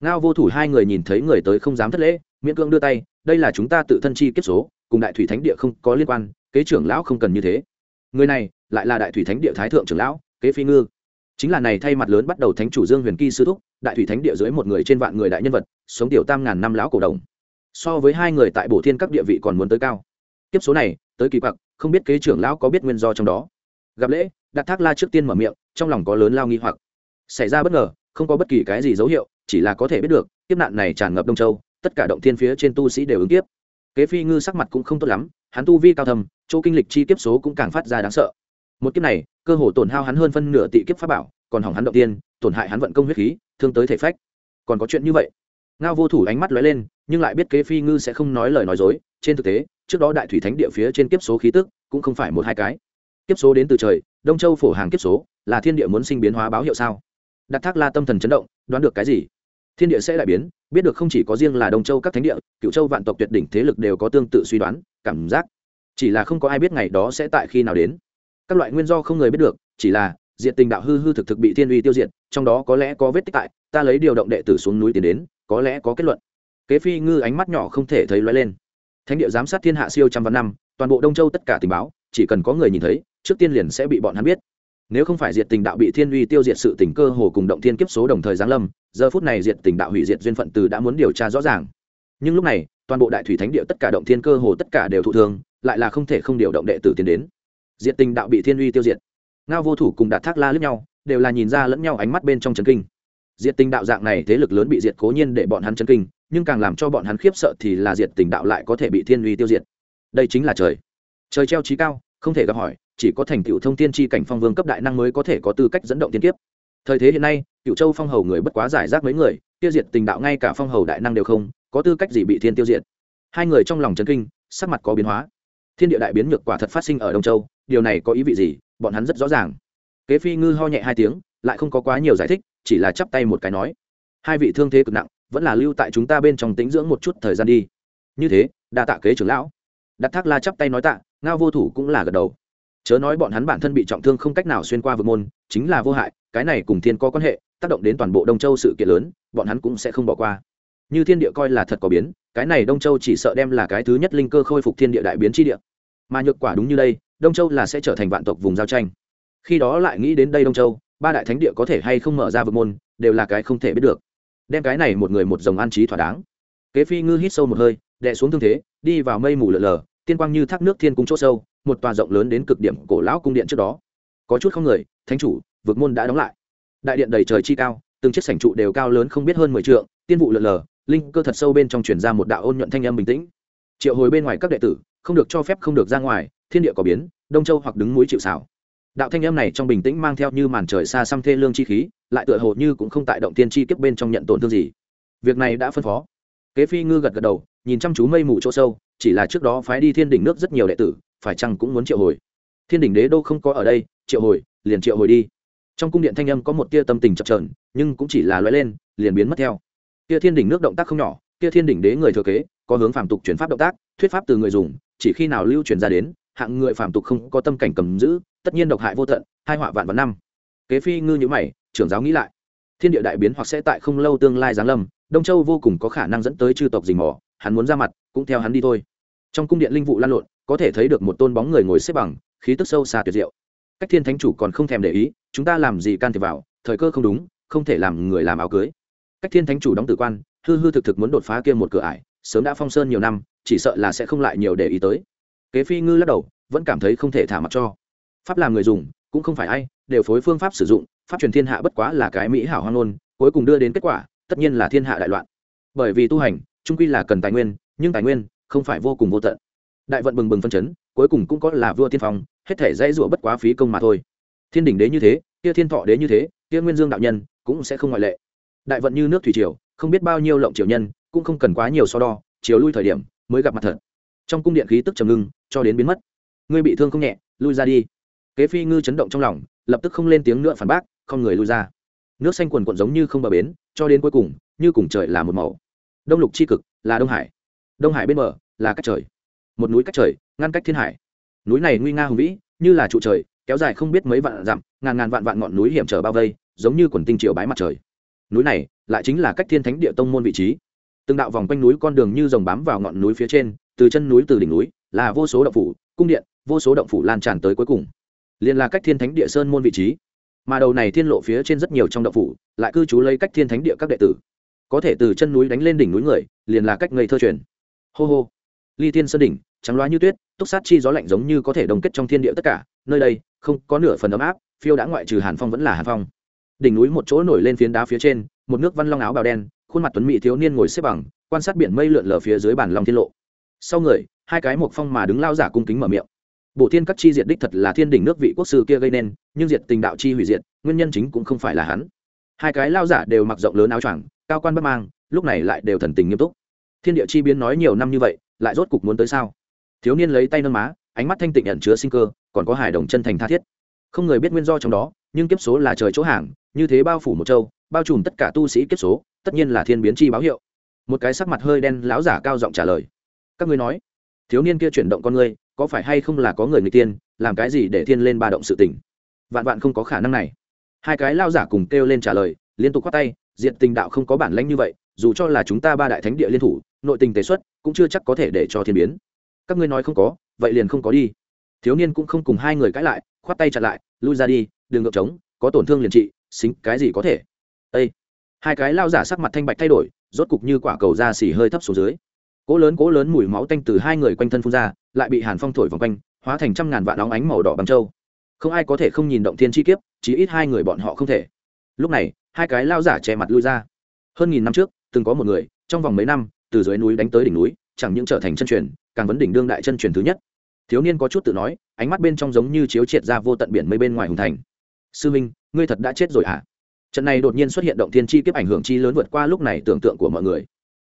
Ngao vô thủ hai người nhìn thấy người tới không dám thất lễ, miễn cưỡng đưa tay, đây là chúng ta tự thân chi kiếp số, cùng đại thủy thánh địa không có liên quan, kế trưởng lão không cần như thế. Người này lại là đại thủy thánh địa thái thượng trưởng lão, kế phi ngư. Chính là này thay mặt lớn bắt đầu thánh chủ dương huyền kỳ sư thúc, đại thủy thánh địa dưới một người trên vạn người đại nhân vật, sống tiểu tam ngàn năm lão cổ đồng. So với hai người tại bổ thiên các địa vị còn muốn tới cao. Tiếp số này, tới kỳ quặc không biết kế trưởng lão có biết nguyên do trong đó. Gặp lễ đặt thác la trước tiên mở miệng, trong lòng có lớn lao nghi hoặc. Xảy ra bất ngờ, không có bất kỳ cái gì dấu hiệu, chỉ là có thể biết được, kiếp nạn này tràn ngập đông châu, tất cả động thiên phía trên tu sĩ đều ứng kiếp. Kế phi ngư sắc mặt cũng không tốt lắm, hắn tu vi cao thầm chỗ kinh lịch chi kiếp số cũng càng phát ra đáng sợ. Một kiếp này, cơ hồ tổn hao hắn hơn phân nửa tỷ kiếp pháp bảo, còn hỏng hắn động tiên, tổn hại hắn vận công huyết khí, thương tới thể phách. Còn có chuyện như vậy. Ngao vô thủ ánh mắt lóe lên, nhưng lại biết kế phi ngư sẽ không nói lời nói dối trên thực tế, trước đó đại thủy thánh địa phía trên kiếp số khí tức cũng không phải một hai cái. Kiếp số đến từ trời, đông châu phổ hàng kiếp số, là thiên địa muốn sinh biến hóa báo hiệu sao? Đặt thác la tâm thần chấn động, đoán được cái gì? Thiên địa sẽ lại biến, biết được không chỉ có riêng là đông châu các thánh địa, cựu châu vạn tộc tuyệt đỉnh thế lực đều có tương tự suy đoán, cảm giác. Chỉ là không có ai biết ngày đó sẽ tại khi nào đến. Các loại nguyên do không người biết được, chỉ là diện tình đạo hư hư thực thực bị thiên uy tiêu diệt, trong đó có lẽ có vết tích tại, ta lấy điều động đệ tử xuống núi tiến đến, có lẽ có kết luận. Kế phi ngư ánh mắt nhỏ không thể thấy loay lên thánh địa giám sát thiên hạ siêu trăm vạn năm, toàn bộ đông châu tất cả tình báo, chỉ cần có người nhìn thấy, trước tiên liền sẽ bị bọn hắn biết. Nếu không phải diệt tình đạo bị thiên uy tiêu diệt sự tình cơ hồ cùng động thiên kiếp số đồng thời giáng lâm, giờ phút này diệt tình đạo hủy diệt duyên phận từ đã muốn điều tra rõ ràng. Nhưng lúc này, toàn bộ đại thủy thánh địa tất cả động thiên cơ hồ tất cả đều thụ thương, lại là không thể không điều động đệ tử tiến đến. Diệt tình đạo bị thiên uy tiêu diệt. Ngao vô thủ cùng đạt thác la lướt nhau, đều là nhìn ra lẫn nhau ánh mắt bên trong trấn kinh diệt tình đạo dạng này thế lực lớn bị diệt cố nhiên để bọn hắn chấn kinh, nhưng càng làm cho bọn hắn khiếp sợ thì là diệt tình đạo lại có thể bị thiên uy tiêu diệt. Đây chính là trời. Trời treo trí cao, không thể gặp hỏi, chỉ có thành tựu thông tiên tri cảnh phong vương cấp đại năng mới có thể có tư cách dẫn động tiên kiếp. Thời thế hiện nay cựu châu phong hầu người bất quá giải rác mấy người tiêu diệt tình đạo ngay cả phong hầu đại năng đều không, có tư cách gì bị thiên tiêu diệt. Hai người trong lòng chấn kinh, sắc mặt có biến hóa. Thiên địa đại biến nhược quả thật phát sinh ở đông châu, điều này có ý vị gì, bọn hắn rất rõ ràng. Kế phi ngư ho nhẹ hai tiếng, lại không có quá nhiều giải thích chỉ là chắp tay một cái nói, hai vị thương thế cực nặng, vẫn là lưu tại chúng ta bên trong tính dưỡng một chút thời gian đi. Như thế, đa tạ kế trưởng lão. Đặt thác la chắp tay nói tạ, ngao vô thủ cũng là gật đầu. Chớ nói bọn hắn bản thân bị trọng thương không cách nào xuyên qua vực môn, chính là vô hại, cái này cùng thiên có quan hệ, tác động đến toàn bộ đông châu sự kiện lớn, bọn hắn cũng sẽ không bỏ qua. Như thiên địa coi là thật có biến, cái này đông châu chỉ sợ đem là cái thứ nhất linh cơ khôi phục thiên địa đại biến tri địa. Mà nhược quả đúng như đây, đông châu là sẽ trở thành vạn tộc vùng giao tranh. Khi đó lại nghĩ đến đây đông châu ba đại thánh địa có thể hay không mở ra vực môn, đều là cái không thể biết được. Đem cái này một người một dòng an trí thỏa đáng. Kế phi ngư hít sâu một hơi, đè xuống thương thế, đi vào mây mù lờ lờ tiên quang như thác nước thiên cung chỗ sâu, một tòa rộng lớn đến cực điểm cổ lão cung điện trước đó. Có chút không người, thánh chủ, vực môn đã đóng lại. Đại điện đầy trời chi cao, từng chiếc sảnh trụ đều cao lớn không biết hơn mười trượng, tiên vụ lờ lờ linh cơ thật sâu bên trong truyền ra một đạo ôn nhuận thanh âm bình tĩnh. Triệu hồi bên ngoài các đệ tử, không được cho phép không được ra ngoài, thiên địa có biến, đông châu hoặc đứng núi chịu xảo đạo thanh âm này trong bình tĩnh mang theo như màn trời xa xăm thê lương chi khí, lại tựa hồ như cũng không tại động tiên chi kiếp bên trong nhận tổn thương gì. Việc này đã phân phó. Kế phi ngư gật gật đầu, nhìn chăm chú mây mù chỗ sâu, chỉ là trước đó phái đi thiên đỉnh nước rất nhiều đệ tử, phải chăng cũng muốn triệu hồi. Thiên đỉnh đế đô không có ở đây, triệu hồi, liền triệu hồi đi. Trong cung điện thanh âm có một tia tâm tình chập trờn nhưng cũng chỉ là lóe lên, liền biến mất theo. Tia thiên đỉnh nước động tác không nhỏ tia thiên đỉnh đế người thừa kế, có hướng phạm tục chuyển pháp động tác, thuyết pháp từ người dùng, chỉ khi nào lưu truyền ra đến, hạng người phạm tục không có tâm cảnh cầm giữ tất nhiên độc hại vô tận, hai họa vạn vạn năm. Kế phi ngư như mày, trưởng giáo nghĩ lại. Thiên địa đại biến hoặc sẽ tại không lâu tương lai giáng lâm, đông châu vô cùng có khả năng dẫn tới chư tộc dình mỏ hắn muốn ra mặt, cũng theo hắn đi thôi. Trong cung điện linh vụ lan lộn, có thể thấy được một tôn bóng người ngồi xếp bằng, khí tức sâu xa tuyệt diệu. Cách thiên thánh chủ còn không thèm để ý, chúng ta làm gì can thiệp vào, thời cơ không đúng, không thể làm người làm áo cưới. Cách thiên thánh chủ đóng tử quan, hư hư thực thực muốn đột phá kia một cửa ải, sớm đã phong sơn nhiều năm, chỉ sợ là sẽ không lại nhiều để ý tới. Kế phi ngư lắc đầu, vẫn cảm thấy không thể thả mặt cho pháp làm người dùng, cũng không phải ai, đều phối phương pháp sử dụng, pháp truyền thiên hạ bất quá là cái mỹ hảo hoang ngôn, cuối cùng đưa đến kết quả, tất nhiên là thiên hạ đại loạn. Bởi vì tu hành, trung quy là cần tài nguyên, nhưng tài nguyên không phải vô cùng vô tận. Đại vận bừng bừng phân chấn, cuối cùng cũng có là vua tiên phong, hết thể dãy rủa bất quá phí công mà thôi. Thiên đỉnh đế như thế, kia thiên thọ đế như thế, kia nguyên dương đạo nhân cũng sẽ không ngoại lệ. Đại vận như nước thủy triều, không biết bao nhiêu lộng triều nhân, cũng không cần quá nhiều so đo, chiều lui thời điểm mới gặp mặt thật. Trong cung điện khí tức trầm ngưng, cho đến biến mất. Ngươi bị thương không nhẹ, lui ra đi kế phi ngư chấn động trong lòng, lập tức không lên tiếng nữa phản bác, không người lui ra. Nước xanh quần quận giống như không bờ bến, cho đến cuối cùng, như cùng trời là một màu. Đông lục c h i cực, là đông hải. Đông hải bên bờ, là cách trời. Một núi cách trời, ngăn cách thiên hải. Núi này nguy nga hùng vĩ, như là trụ trời, kéo dài không biết mấy vạn dặm, ngàn ngàn vạn vạn ngọn núi hiểm trở bao vây, giống như quần tinh triều bái mặt trời. Núi này, lại chính là cách thiên thánh địa tông môn vị trí. Từng đạo vòng quanh núi con đường như dòng bám vào ngọn núi phía trên, từ chân núi từ đỉnh núi, là vô số động phủ, cung điện, vô số động phủ lan tràn tới cuối cùng liền là cách thiên thánh địa sơn môn vị trí. Mà đầu này thiên lộ phía trên rất nhiều trong đậu phủ, lại cư trú lấy cách thiên thánh địa các đệ tử. Có thể từ chân núi đánh lên đỉnh núi người, liền là cách ngây thơ truyền. Hô hô. Ly thiên sơn đỉnh, trắng loá như tuyết, túc sát chi gió lạnh giống như có thể đồng kết trong thiên địa tất cả, nơi đây, không có nửa phần ấm áp, phiêu đã ngoại trừ hàn phong vẫn là hàn phong. Đỉnh núi một chỗ nổi lên phiến đá phía trên, một nước văn long áo bào đen, khuôn mặt tuấn mỹ thiếu niên ngồi xếp bằng, quan sát biển mây lượn lờ phía dưới bản lòng thiên lộ. Sau người, hai cái mộc phong mà đứng lao giả cung kính mở miệng bộ thiên các chi diệt đích thật là thiên đỉnh nước vị quốc sư kia gây nên, nhưng diệt tình đạo chi hủy diệt, nguyên nhân chính cũng không phải là hắn. Hai cái lao giả đều mặc rộng lớn áo choàng, cao quan bất mang, lúc này lại đều thần tình nghiêm túc. Thiên địa chi biến nói nhiều năm như vậy, lại rốt cục muốn tới sao? Thiếu niên lấy tay nâng má, ánh mắt thanh tịnh ẩn chứa sinh cơ, còn có hài đồng chân thành tha thiết. Không người biết nguyên do trong đó, nhưng kiếp số là trời chỗ hàng, như thế bao phủ một châu, bao trùm tất cả tu sĩ kiếp số, tất nhiên là thiên biến chi báo hiệu. Một cái sắc mặt hơi đen láo giả cao giọng trả lời. Các ngươi nói, thiếu niên kia chuyển động con ngươi có phải hay không là có người người tiên, làm cái gì để thiên lên ba động sự tình? Vạn vạn không có khả năng này. Hai cái lao giả cùng kêu lên trả lời, liên tục khoát tay diện tình đạo không có bản lãnh như vậy, dù cho là chúng ta ba đại thánh địa liên thủ, nội tình tế xuất, cũng chưa chắc có thể để cho thiên biến. Các ngươi nói không có, vậy liền không có đi. Thiếu niên cũng không cùng hai người cãi lại, khoát tay chặn lại, lui ra đi, đừng ngược trống, có tổn thương liền trị, xính cái gì có thể. Ê! Hai cái lao giả sắc mặt thanh bạch thay đổi, rốt cục như quả cầu da xỉ hơi thấp xuống dưới cỗ lớn cỗ lớn mùi máu tanh từ hai người quanh thân phun ra, lại bị hàn phong thổi vòng quanh, hóa thành trăm ngàn vạn óng ánh màu đỏ bằng trâu không ai có thể không nhìn động thiên chi kiếp chỉ ít hai người bọn họ không thể. Lúc này, hai cái lao giả che mặt lui ra. Hơn nghìn năm trước, từng có một người, trong vòng mấy năm, từ dưới núi đánh tới đỉnh núi, chẳng những trở thành chân truyền, càng vấn đỉnh đương đại chân truyền thứ nhất. Thiếu niên có chút tự nói, ánh mắt bên trong giống như chiếu triệt ra vô tận biển mây bên ngoài hùng thành. Sư minh, ngươi thật đã chết rồi hả? À? trận này đột nhiên xuất hiện động thiên chi kiếp ảnh hưởng chi lớn vượt qua lúc này tưởng tượng của mọi người.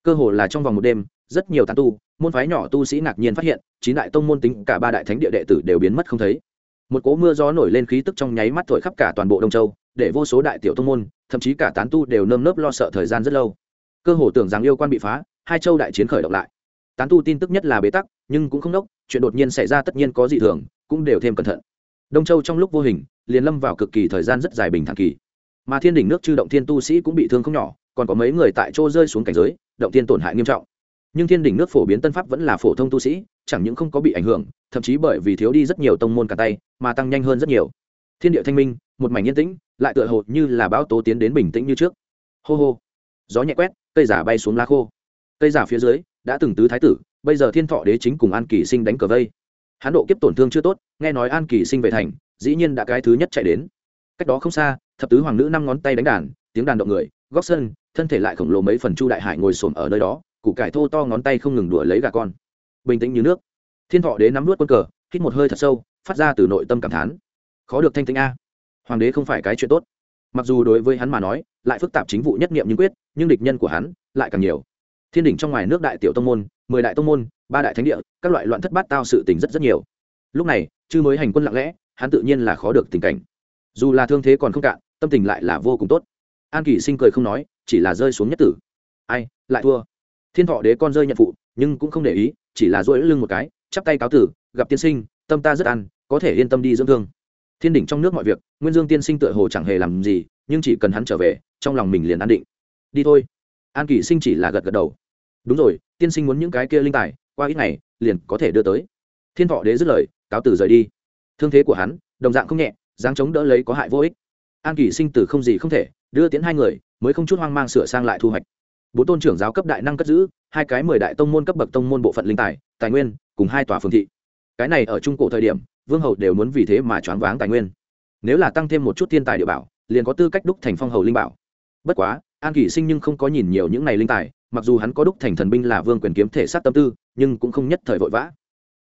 Cơ hồ là trong vòng một đêm rất nhiều tán tu, môn phái nhỏ tu sĩ ngạc nhiên phát hiện, chín đại tông môn tính cả ba đại thánh địa đệ tử đều biến mất không thấy. Một cỗ mưa gió nổi lên khí tức trong nháy mắt thổi khắp cả toàn bộ đông châu, để vô số đại tiểu tông môn, thậm chí cả tán tu đều nơm nớp lo sợ thời gian rất lâu. Cơ hồ tưởng rằng yêu quan bị phá, hai châu đại chiến khởi động lại. Tán tu tin tức nhất là bế tắc, nhưng cũng không đốc, chuyện đột nhiên xảy ra tất nhiên có dị thường, cũng đều thêm cẩn thận. Đông châu trong lúc vô hình, liền lâm vào cực kỳ thời gian rất dài bình thản kỳ. Mà thiên đỉnh nước chư động thiên tu sĩ cũng bị thương không nhỏ, còn có mấy người tại chỗ rơi xuống cảnh giới, động thiên tổn hại nghiêm trọng nhưng thiên đỉnh nước phổ biến tân pháp vẫn là phổ thông tu sĩ, chẳng những không có bị ảnh hưởng, thậm chí bởi vì thiếu đi rất nhiều tông môn cả tay, mà tăng nhanh hơn rất nhiều. Thiên địa thanh minh, một mảnh yên tĩnh, lại tựa hồ như là bão tố tiến đến bình tĩnh như trước. Hô hô. Gió nhẹ quét, cây giả bay xuống lá khô. Cây giả phía dưới, đã từng tứ thái tử, bây giờ thiên thọ đế chính cùng an kỳ sinh đánh cờ vây. Hán độ kiếp tổn thương chưa tốt, nghe nói an kỳ sinh về thành, dĩ nhiên đã cái thứ nhất chạy đến. Cách đó không xa, thập tứ hoàng nữ năm ngón tay đánh đàn, tiếng đàn động người, góc sân, thân thể lại khổng lồ mấy phần chu đại hải ngồi xổm ở nơi đó củ cải thô to ngón tay không ngừng đuổi lấy gà con. Bình tĩnh như nước. Thiên thọ đế nắm nuốt quân cờ, hít một hơi thật sâu, phát ra từ nội tâm cảm thán. Khó được thanh tĩnh a. Hoàng đế không phải cái chuyện tốt. Mặc dù đối với hắn mà nói, lại phức tạp chính vụ nhất nghiệm nhưng quyết, nhưng địch nhân của hắn lại càng nhiều. Thiên đỉnh trong ngoài nước đại tiểu tông môn, mười đại tông môn, ba đại thánh địa, các loại loạn thất bát tao sự tình rất rất nhiều. Lúc này, chư mới hành quân lặng lẽ, hắn tự nhiên là khó được tình cảnh. Dù là thương thế còn không cạn, tâm tình lại là vô cùng tốt. An kỷ sinh cười không nói, chỉ là rơi xuống nhất tử. Ai, lại thua thiên thọ đế con rơi nhận phụ, nhưng cũng không để ý, chỉ là dỗi lưng một cái, chắp tay cáo tử, gặp tiên sinh, tâm ta rất ăn có thể yên tâm đi dưỡng thương. Thiên đỉnh trong nước mọi việc, nguyên dương tiên sinh tựa hồ chẳng hề làm gì, nhưng chỉ cần hắn trở về, trong lòng mình liền an định. Đi thôi. An kỷ sinh chỉ là gật gật đầu. Đúng rồi, tiên sinh muốn những cái kia linh tài, qua ít ngày, liền có thể đưa tới. Thiên thọ đế dứt lời, cáo tử rời đi. Thương thế của hắn, đồng dạng không nhẹ, dáng chống đỡ lấy có hại vô ích. An kỷ sinh tử không gì không thể, đưa tiến hai người, mới không chút hoang mang sửa sang lại thu hoạch bốn tôn trưởng giáo cấp đại năng cất giữ, hai cái mười đại tông môn cấp bậc tông môn bộ phận linh tài tài nguyên, cùng hai tòa phương thị. Cái này ở trung cổ thời điểm, vương hầu đều muốn vì thế mà choáng váng tài nguyên. Nếu là tăng thêm một chút thiên tài địa bảo, liền có tư cách đúc thành phong hầu linh bảo. Bất quá, an kỷ sinh nhưng không có nhìn nhiều những này linh tài, mặc dù hắn có đúc thành thần binh là vương quyền kiếm thể sát tâm tư, nhưng cũng không nhất thời vội vã.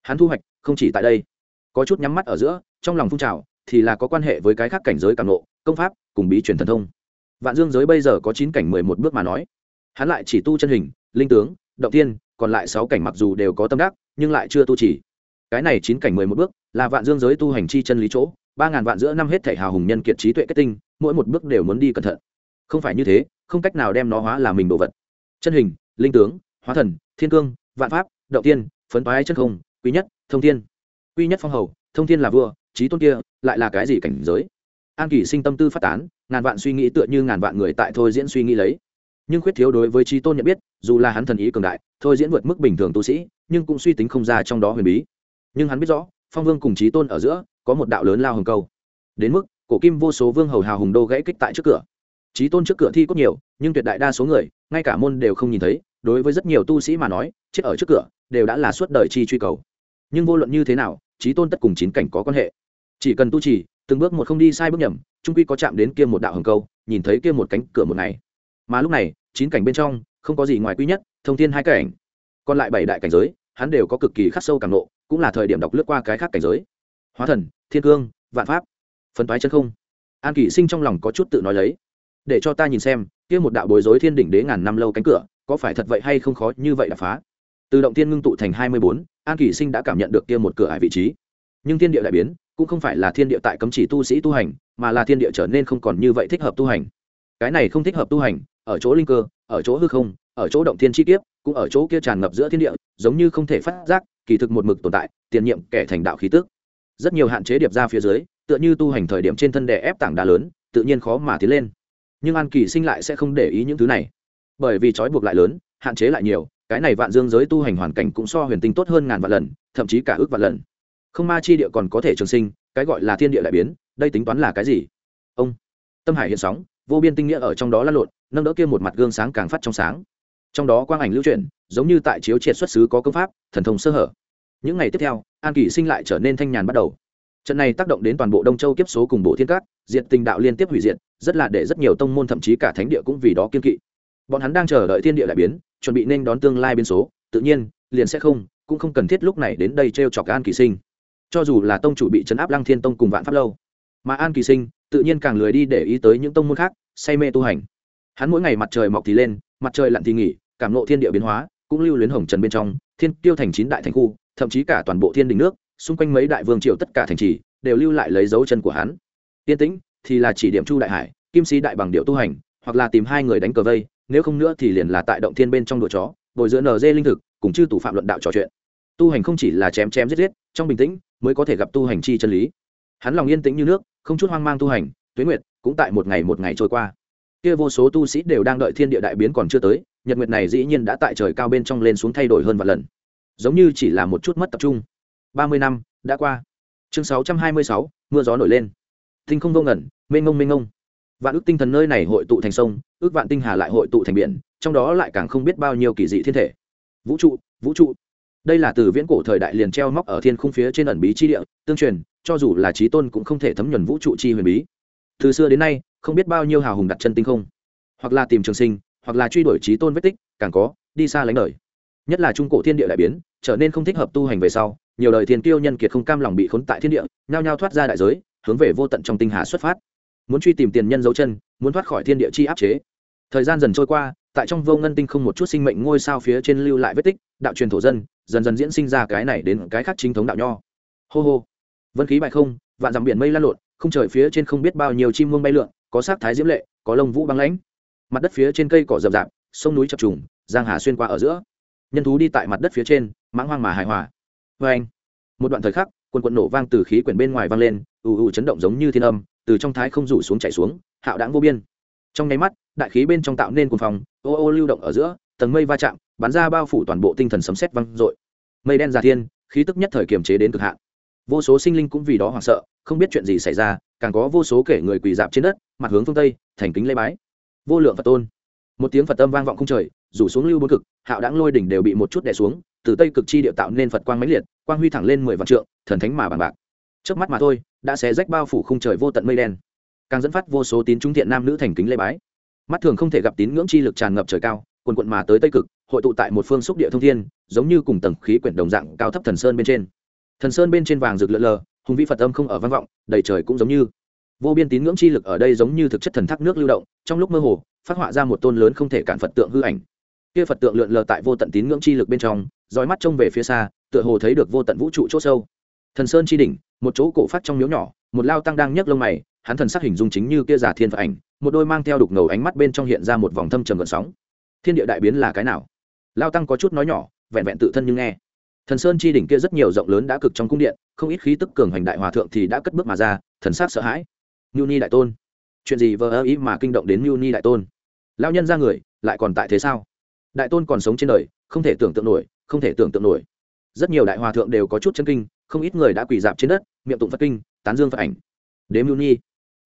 Hắn thu hoạch không chỉ tại đây, có chút nhắm mắt ở giữa, trong lòng phun trào, thì là có quan hệ với cái khác cảnh giới càng lộ công pháp, cùng bí truyền thần thông. Vạn dương giới bây giờ có chín cảnh mười một bước mà nói hắn lại chỉ tu chân hình, linh tướng, động tiên còn lại sáu cảnh mặc dù đều có tâm đắc, nhưng lại chưa tu chỉ. Cái này chín cảnh mười một bước, là vạn dương giới tu hành chi chân lý chỗ, ba ngàn vạn giữa năm hết thể hào hùng nhân kiệt trí tuệ kết tinh, mỗi một bước đều muốn đi cẩn thận. Không phải như thế, không cách nào đem nó hóa là mình đồ vật. Chân hình, linh tướng, hóa thần, thiên cương, vạn pháp, động tiên phấn toái chân không, quý nhất, thông thiên. Quý nhất phong hầu, thông thiên là vua trí tôn kia, lại là cái gì cảnh giới? An kỷ sinh tâm tư phát tán, ngàn vạn suy nghĩ tựa như ngàn vạn người tại thôi diễn suy nghĩ lấy nhưng khuyết thiếu đối với trí tôn nhận biết, dù là hắn thần ý cường đại, thôi diễn vượt mức bình thường tu sĩ, nhưng cũng suy tính không ra trong đó huyền bí. Nhưng hắn biết rõ, phong vương cùng trí tôn ở giữa có một đạo lớn lao hồng câu. Đến mức, cổ kim vô số vương hầu hào hùng đô gãy kích tại trước cửa. Trí tôn trước cửa thi cốt nhiều, nhưng tuyệt đại đa số người, ngay cả môn đều không nhìn thấy, đối với rất nhiều tu sĩ mà nói, chết ở trước cửa đều đã là suốt đời chi truy cầu. Nhưng vô luận như thế nào, trí tôn tất cùng chín cảnh có quan hệ. Chỉ cần tu trì, từng bước một không đi sai bước nhầm, trung quy có chạm đến kia một đạo hồng câu, nhìn thấy kia một cánh cửa một ngày mà lúc này, chín cảnh bên trong, không có gì ngoài quý nhất, thông thiên hai cảnh. Còn lại bảy đại cảnh giới, hắn đều có cực kỳ khắc sâu càng nộ, cũng là thời điểm đọc lướt qua cái khác cảnh giới. Hóa thần, thiên cương, vạn pháp, phân toái chân không. An kỷ sinh trong lòng có chút tự nói lấy. Để cho ta nhìn xem, kia một đạo bối rối thiên đỉnh đế ngàn năm lâu cánh cửa, có phải thật vậy hay không khó như vậy đập phá? Từ động tiên ngưng tụ thành hai mươi bốn, an kỷ sinh đã cảm nhận được kia một cửa hải vị trí. Nhưng thiên địa đại biến, cũng không phải là thiên địa tại cấm chỉ tu sĩ tu hành, mà là thiên địa trở nên không còn như vậy thích hợp tu hành. Cái này không thích hợp tu hành ở chỗ linh cơ, ở chỗ hư không, ở chỗ động thiên chi kiếp, cũng ở chỗ kia tràn ngập giữa thiên địa, giống như không thể phát giác, kỳ thực một mực tồn tại, tiền nhiệm kẻ thành đạo khí tức. Rất nhiều hạn chế điệp ra phía dưới, tựa như tu hành thời điểm trên thân đè ép tảng đá lớn, tự nhiên khó mà tiến lên. Nhưng an kỳ sinh lại sẽ không để ý những thứ này. Bởi vì trói buộc lại lớn, hạn chế lại nhiều, cái này vạn dương giới tu hành hoàn cảnh cũng so huyền tinh tốt hơn ngàn vạn lần, thậm chí cả ước vạn lần. Không ma chi địa còn có thể trường sinh, cái gọi là thiên địa đại biến, đây tính toán là cái gì? Ông, tâm hải hiện sóng vô biên tinh nghĩa ở trong đó lăn lộn, nâng đỡ kia một mặt gương sáng càng phát trong sáng. Trong đó quang ảnh lưu chuyển, giống như tại chiếu triệt xuất xứ có công pháp, thần thông sơ hở. Những ngày tiếp theo, an kỷ sinh lại trở nên thanh nhàn bắt đầu. Trận này tác động đến toàn bộ đông châu kiếp số cùng bộ thiên cát diện tình đạo liên tiếp hủy diệt, rất là để rất nhiều tông môn thậm chí cả thánh địa cũng vì đó kiên kỵ. Bọn hắn đang chờ đợi thiên địa đại biến, chuẩn bị nên đón tương lai biến số, tự nhiên, liền sẽ không, cũng không cần thiết lúc này đến đây t r e o chọc an kỳ sinh. Cho dù là tông chủ bị chấn áp lăng thiên tông cùng vạn pháp lâu, mà an kỳ sinh tự nhiên càng lười đi để ý tới những tông môn khác, say mê tu hành. Hắn mỗi ngày mặt trời mọc thì lên, mặt trời lặn thì nghỉ, cảm nộ thiên địa biến hóa, cũng lưu luyến hồng trần bên trong, thiên tiêu thành chín đại thành khu, thậm chí cả toàn bộ thiên đình nước, xung quanh mấy đại vương triều tất cả thành trì, đều lưu lại lấy dấu chân của hắn. Tiên tĩnh thì là chỉ điểm chu đại hải, kim sĩ đại bằng điệu tu hành, hoặc là tìm hai người đánh cờ vây, nếu không nữa thì liền là tại động thiên bên trong đội chó, bồi dưỡng nd linh thực, cùng chư tù phạm luận đạo trò chuyện. Tu hành không chỉ là chém chém giết giết, trong bình tĩnh mới có thể gặp tu hành chi chân lý. Hắn lòng yên tĩnh như nước không chút hoang mang tu hành, tuế nguyệt cũng tại một ngày một ngày trôi qua. Kia vô số tu sĩ đều đang đợi thiên địa đại biến còn chưa tới, nhật nguyệt này dĩ nhiên đã tại trời cao bên trong lên xuống thay đổi hơn vài lần. Giống như chỉ là một chút mất tập trung. Ba mươi năm đã qua. Chương sáu trăm hai mươi sáu, mưa gió nổi lên. Tinh không vô ngẩn, mênh ngông mênh ngông vạn ước tinh thần nơi này hội tụ thành sông, ước vạn tinh hà lại hội tụ thành biển, trong đó lại càng không biết bao nhiêu kỳ dị thiên thể. Vũ trụ vũ trụ đây là từ viễn cổ thời đại liền treo móc ở thiên khung phía trên ẩn bí chi địa, tương truyền, cho dù là trí tôn cũng không thể thấm nhuần vũ trụ chi huyền bí. Từ xưa đến nay, không biết bao nhiêu hào hùng đặt chân tinh không. Hoặc là tìm trường sinh, hoặc là truy đuổi trí tôn vết tích, càng có, đi xa lánh đời. Nhất là trung cổ thiên địa đại biến, trở nên không thích hợp tu hành về sau, nhiều đời thiên tiêu nhân kiệt không cam lòng bị khốn tại thiên địa, nhao nhao thoát ra đại giới, hướng về vô tận trong tinh hà xuất phát. Muốn truy tìm tiền nhân dấu chân, muốn thoát khỏi thiên địa chi áp chế. Thời gian dần trôi qua, tại trong vô ngân tinh không một chút sinh mệnh ngôi sao phía trên lưu lại vết tích, đạo truyền thổ dân dần dần diễn sinh ra cái này đến cái khác chính thống đạo nho. Hô hô. Vân khí bại không, vạn dặm biển mây lan lộn, không trời phía trên không biết bao nhiêu chim muông bay lượn, có sắc thái diễm lệ, có lông vũ băng lãnh. Mặt đất phía trên cây cỏ rậm rạp, sông núi chập trùng, giang hà xuyên qua ở giữa. Nhân thú đi tại mặt đất phía trên, mãng hoang mà hài hòa. Vê anh. Một đoạn thời khắc quần quận nổ vang từ khí quyển bên ngoài vang lên, ù ù chấn động giống như thiên âm, từ trong thái không rủ xuống chảy xuống, hạo đãng vô biên. Trong nháy mắt, đại khí bên trong tạo nên cuồng phòng ô ô lưu động ở giữa tầng mây va chạm, bắn ra bao phủ toàn bộ tinh thần sấm sét văng dội. Mây đen giả thiên, khí tức nhất thời kiềm chế đến cực hạn. Vô số sinh linh cũng vì đó hoảng sợ, không biết chuyện gì xảy ra, càng có vô số kể người quỳ dạp trên đất, mặt hướng phương tây, thành kính lê bái. Vô lượng phật tôn. Một tiếng phật âm vang vọng không trời, rủ xuống lưu bốn cực, hạo đáng lôi đỉnh đều bị một chút đè xuống, từ tây cực chi địa tạo nên phật quang máy liệt, quang huy thẳng lên mười vạn trượng, thần thánh mà bằng bạc. Trước mắt mà thôi, đã xé rách bao phủ khung trời vô tận mây đen. Càng dẫn phát vô số tín trung thiện nam nữ thành kính lê bái. Mắt thường không thể gặp tín ngưỡng chi lực tràn ngập trời cao quần quận mà tới tây cực, hội tụ tại một phương xúc địa thông thiên, giống như cùng tầng khí quyển đồng dạng cao thấp thần sơn bên trên. Thần sơn bên trên vàng rực lượn lờ, hùng vĩ phật âm không ở vang vọng, đầy trời cũng giống như vô biên tín ngưỡng chi lực ở đây giống như thực chất thần thác nước lưu động, trong lúc mơ hồ, phát họa ra một tôn lớn không thể cản phật tượng hư ảnh. Kia phật tượng lượn lờ tại vô tận tín ngưỡng chi lực bên trong, dõi mắt trông về phía xa, tựa hồ thấy được vô tận vũ trụ chỗ sâu. Thần sơn chi đỉnh, một chỗ cổ phát trong miếu nhỏ, một lao tăng đang nhấc lông mày, hắn thần sắc hình dung chính như kia giả thiên phật ảnh, một đôi mang theo đục ngầu ánh mắt bên trong hiện ra một vòng thâm trầm gợn sóng thiên địa đại biến là cái nào? Lao tăng có chút nói nhỏ, vẹn vẹn tự thân nhưng nghe. Thần sơn chi đỉnh kia rất nhiều rộng lớn đã cực trong cung điện, không ít khí tức cường hành đại hòa thượng thì đã cất bước mà ra, thần sắc sợ hãi. Mưu ni đại tôn. Chuyện gì vờ ơ ý mà kinh động đến mưu ni đại tôn? Lao nhân ra người, lại còn tại thế sao? Đại tôn còn sống trên đời, không thể tưởng tượng nổi, không thể tưởng tượng nổi. Rất nhiều đại hòa thượng đều có chút chân kinh, không ít người đã quỳ dạp trên đất, miệng tụng phật kinh, tán dương phật ảnh. Đếm mưu ni.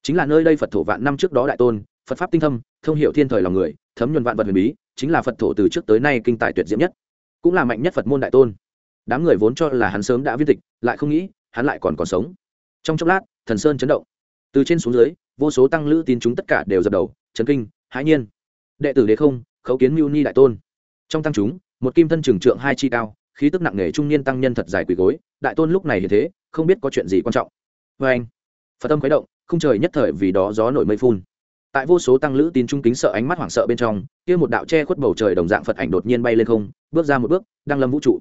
Chính là nơi đây phật thổ vạn năm trước đó đại tôn, phật pháp tinh thâm, thông hiệu thiên thời lòng người, thấm nhuần vạn vật huyền bí chính là phật thổ từ trước tới nay kinh tài tuyệt diễm nhất, cũng là mạnh nhất phật môn đại tôn. Đám người vốn cho là hắn sớm đã viên tịch, lại không nghĩ, hắn lại còn còn sống. Trong chốc lát, thần sơn chấn động. Từ trên xuống dưới, vô số tăng lữ tín chúng tất cả đều dập đầu, chấn kinh, hãi nhiên. Đệ tử đế không, khấu kiến mưu ni đại tôn. Trong tăng chúng, một kim thân trừng trượng hai chi cao, khí tức nặng nề trung niên tăng nhân thật dài quỳ gối, đại tôn lúc này như thế, không biết có chuyện gì quan trọng. Vê anh, phật tâm khuấy động, không trời nhất thời vì đó gió nổi mây phun tại vô số tăng lữ tín trung kính sợ ánh mắt hoảng sợ bên trong, kia một đạo che khuất bầu trời đồng dạng phật ảnh đột nhiên bay lên không, bước ra một bước, đang lâm vũ trụ.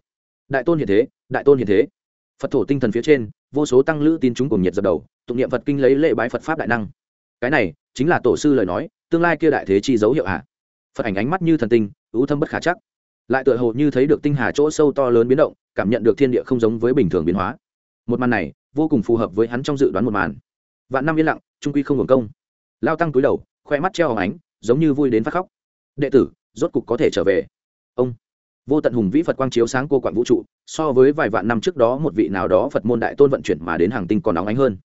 Đại tôn hiện thế, đại tôn hiện thế. Phật thổ tinh thần phía trên, vô số tăng lữ tín chúng cùng nhiệt dập đầu, tụng niệm phật kinh lấy lễ bái phật pháp đại năng. Cái này, chính là tổ sư lời nói, tương lai kia đại thế chi dấu hiệu hạ phật ảnh ánh mắt như thần tinh, ưu thâm bất khả chắc. Lại tựa hồ như thấy được tinh hà chỗ sâu to lớn biến động, cảm nhận được thiên địa không giống với bình thường biến hóa. Một màn này, vô cùng phù hợp với hắn trong dự đoán một màn. Vạn năm yên lặng, trung quy không hưởng công lao tăng túi đầu, khoe mắt treo hồng ánh, giống như vui đến phát khóc. Đệ tử, rốt cục có thể trở về. Ông. Vô tận hùng vĩ phật quang chiếu sáng cô quản vũ trụ, so với vài vạn năm trước đó, một vị nào đó phật môn đại tôn vận chuyển mà đến hàng tinh còn nóng ánh hơn.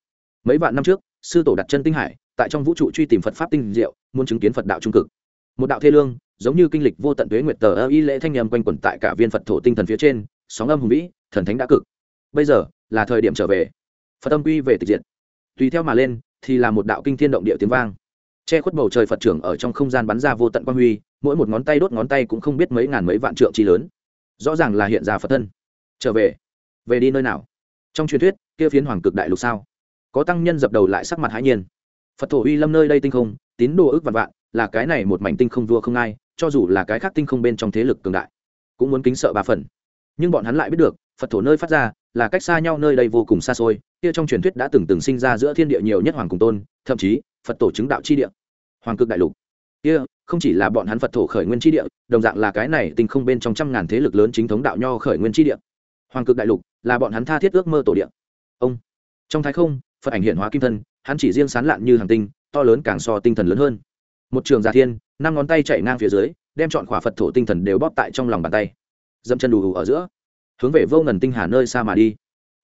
Mấy vạn năm trước, sư tổ đặt chân tinh hải, tại trong vũ trụ truy tìm phật pháp tinh diệu, muốn chứng kiến phật đạo trung cực. Một đạo thê lương, giống như kinh lịch vô tận tuế nguyệt tờ ơ y lễ thanh nhầm quanh quẩn tại cả viên phật thổ tinh thần phía trên, sóng âm hùng vĩ, thần thánh đã cực. Bây giờ là thời điểm trở về. Phật âm quy về tịch diệt. Tùy theo mà lên thì là một đạo kinh thiên động địa tiếng vang. Che khuất bầu trời phật trưởng ở trong không gian bắn ra vô tận quang huy, mỗi một ngón tay đốt ngón tay cũng không biết mấy ngàn mấy vạn trượng chi lớn. Rõ ràng là hiện ra phật thân. Trở về. Về đi nơi nào? Trong truyền thuyết, kia phiến hoàng cực đại lục sao? Có tăng nhân dập đầu lại sắc mặt hãi nhiên. Phật thổ uy lâm nơi đây tinh không, tín đồ ước vạn vạn, là cái này một mảnh tinh không vua không ai, cho dù là cái khác tinh không bên trong thế lực cường đại, cũng muốn kính sợ ba phần. Nhưng bọn hắn lại biết được, phật thổ nơi phát ra là cách xa nhau nơi đây vô cùng xa xôi, kia trong truyền thuyết đã từng từng sinh ra giữa thiên địa nhiều nhất hoàng cùng tôn, thậm chí, phật tổ chứng đạo chi địa. Hoàng cực đại lục. Kia, không chỉ là bọn hắn phật thổ khởi nguyên chi địa, đồng dạng là cái này tinh không bên trong trăm ngàn thế lực lớn chính thống đạo nho khởi nguyên chi địa. Hoàng cực đại lục, là bọn hắn tha thiết ước mơ tổ địa. Ông. Trong thái không, phật ảnh hiện hóa kim thân, hắn chỉ riêng sán lạn như hàng tinh, to lớn càng so tinh thần lớn hơn. Một trường giả thiên, năm ngón tay chạy ngang phía dưới, đem chọn khỏa phật thổ tinh thần đều bóp tại trong lòng bàn tay. Dẫm chân đủ đủ ở giữa hướng về vô ngần tinh hà nơi xa mà đi.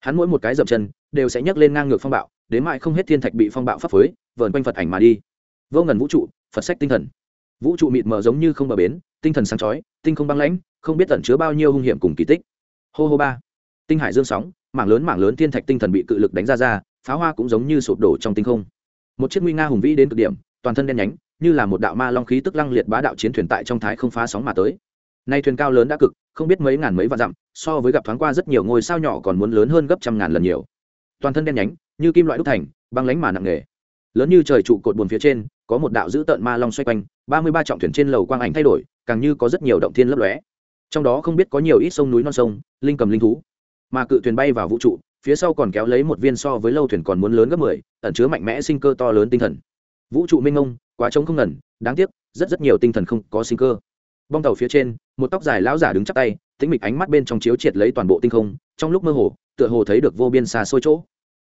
Hắn mỗi một cái dậm chân đều sẽ nhấc lên ngang ngược phong bạo, đến mãi không hết thiên thạch bị phong bạo pháp phới, vờn quanh phật ảnh mà đi. Vô ngần vũ trụ, phật sách tinh thần. Vũ trụ mịt mờ giống như không bờ bến, tinh thần sáng chói, tinh không băng lãnh, không biết tẩn chứa bao nhiêu hung hiểm cùng kỳ tích. Hô hô ba. Tinh hải dương sóng, mảng lớn mảng lớn thiên thạch tinh thần bị cự lực đánh ra ra, pháo hoa cũng giống như sụp đổ trong tinh không. Một chiếc nguy nga hùng vĩ đến cực điểm, toàn thân đen nhánh, như là một đạo ma long khí tức lăng liệt bá đạo chiến thuyền tại trong thái không phá sóng mà tới nay thuyền cao lớn đã cực, không biết mấy ngàn mấy vạn dặm, so với gặp thoáng qua rất nhiều ngôi sao nhỏ còn muốn lớn hơn gấp trăm ngàn lần nhiều. Toàn thân đen nhánh, như kim loại đúc thành, băng lánh mà nặng nghề lớn như trời trụ cột buồn phía trên, có một đạo dữ tợn ma long xoay quanh, ba mươi ba trọng thuyền trên lầu quang ảnh thay đổi, càng như có rất nhiều động thiên lấp lóe. Trong đó không biết có nhiều ít sông núi non sông, linh cầm linh thú. Mà cự thuyền bay vào vũ trụ, phía sau còn kéo lấy một viên so với lâu thuyền còn muốn lớn gấp mười, ẩn chứa mạnh mẽ sinh cơ to lớn tinh thần. Vũ trụ minh ông quá trống không ngần, đáng tiếc, rất rất nhiều tinh thần không có sinh cơ bong tàu phía trên, một tóc dài lão giả đứng chắp tay, tĩnh mịch ánh mắt bên trong chiếu triệt lấy toàn bộ tinh không, trong lúc mơ hồ, tựa hồ thấy được vô biên xa xôi chỗ.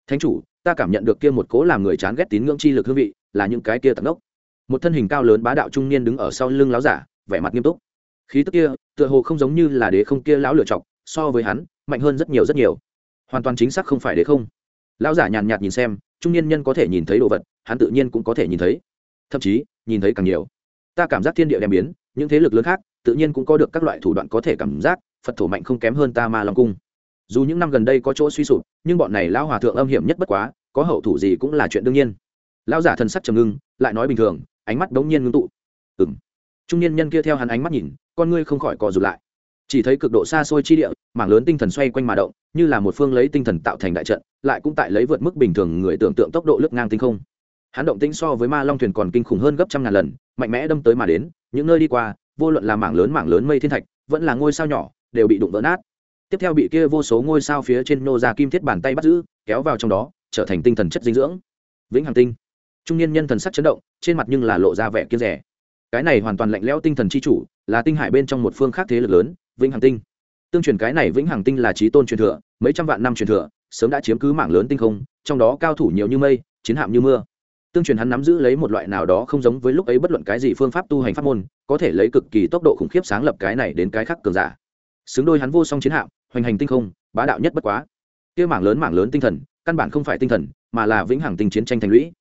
Thánh chủ, ta cảm nhận được kia một cố làm người chán ghét tín ngưỡng chi lực hương vị, là những cái kia tận ốc một thân hình cao lớn bá đạo trung niên đứng ở sau lưng lão giả, vẻ mặt nghiêm túc. Khí tức kia, tựa hồ không giống như là đế không kia lão lựa chọc, so với hắn, mạnh hơn rất nhiều rất nhiều. Hoàn toàn chính xác không phải đế không. Lão giả nhàn nhạt nhìn xem, trung niên nhân có thể nhìn thấy đồ vật, hắn tự nhiên cũng có thể nhìn thấy. Thậm chí, nhìn thấy càng nhiều. Ta cảm giác thiên địa đem biến những thế lực lớn khác tự nhiên cũng có được các loại thủ đoạn có thể cảm giác, phật thổ mạnh không kém hơn ta ma long cung. Dù những năm gần đây có chỗ suy sụp, nhưng bọn này lão hòa thượng âm hiểm nhất bất quá, có hậu thủ gì cũng là chuyện đương nhiên. Lão giả thần sắc trầm ngưng, lại nói bình thường, ánh mắt đống nhiên ngưng tụ. Ừ m trung niên nhân kia theo hắn ánh mắt nhìn, con ngươi không khỏi cò rụt lại. Chỉ thấy cực độ xa xôi chi địa, mảng lớn tinh thần xoay quanh mà động, như là một phương lấy tinh thần tạo thành đại trận, lại cũng tại lấy vượt mức bình thường người tưởng tượng tốc độ lướt ngang tinh không. Hắn động tĩnh so với ma long thuyền còn kinh khủng hơn gấp trăm ngàn lần, mạnh mẽ đâm tới mà đến những nơi đi qua, vô luận là mảng lớn mảng lớn mây thiên thạch, vẫn là ngôi sao nhỏ, đều bị đụng vỡ nát. Tiếp theo bị kia vô số ngôi sao phía trên nô ra kim thiết bàn tay bắt giữ, kéo vào trong đó, trở thành tinh thần chất dinh dưỡng. Vĩnh hằng tinh. Trung niên nhân thần sắc chấn động, trên mặt nhưng là lộ ra vẻ kiên rẻ. Cái này hoàn toàn lạnh lẽo tinh thần chi chủ, là tinh hải bên trong một phương khác thế lực lớn, vĩnh hằng tinh. Tương truyền cái này vĩnh hằng tinh là trí tôn truyền thừa, mấy trăm vạn năm truyền thừa, sớm đã chiếm cứ mảng lớn tinh không, trong đó cao thủ nhiều như mây, chiến hạm như mưa tương truyền hắn nắm giữ lấy một loại nào đó không giống với lúc ấy bất luận cái gì phương pháp tu hành pháp môn, có thể lấy cực kỳ tốc độ khủng khiếp sáng lập cái này đến cái khác cường giả. Xứng đôi hắn vô song chiến hạm, hoành hành tinh không, bá đạo nhất bất quá. Kia mảng lớn mảng lớn tinh thần, căn bản không phải tinh thần, mà là vĩnh hằng tinh chiến tranh thành lũy.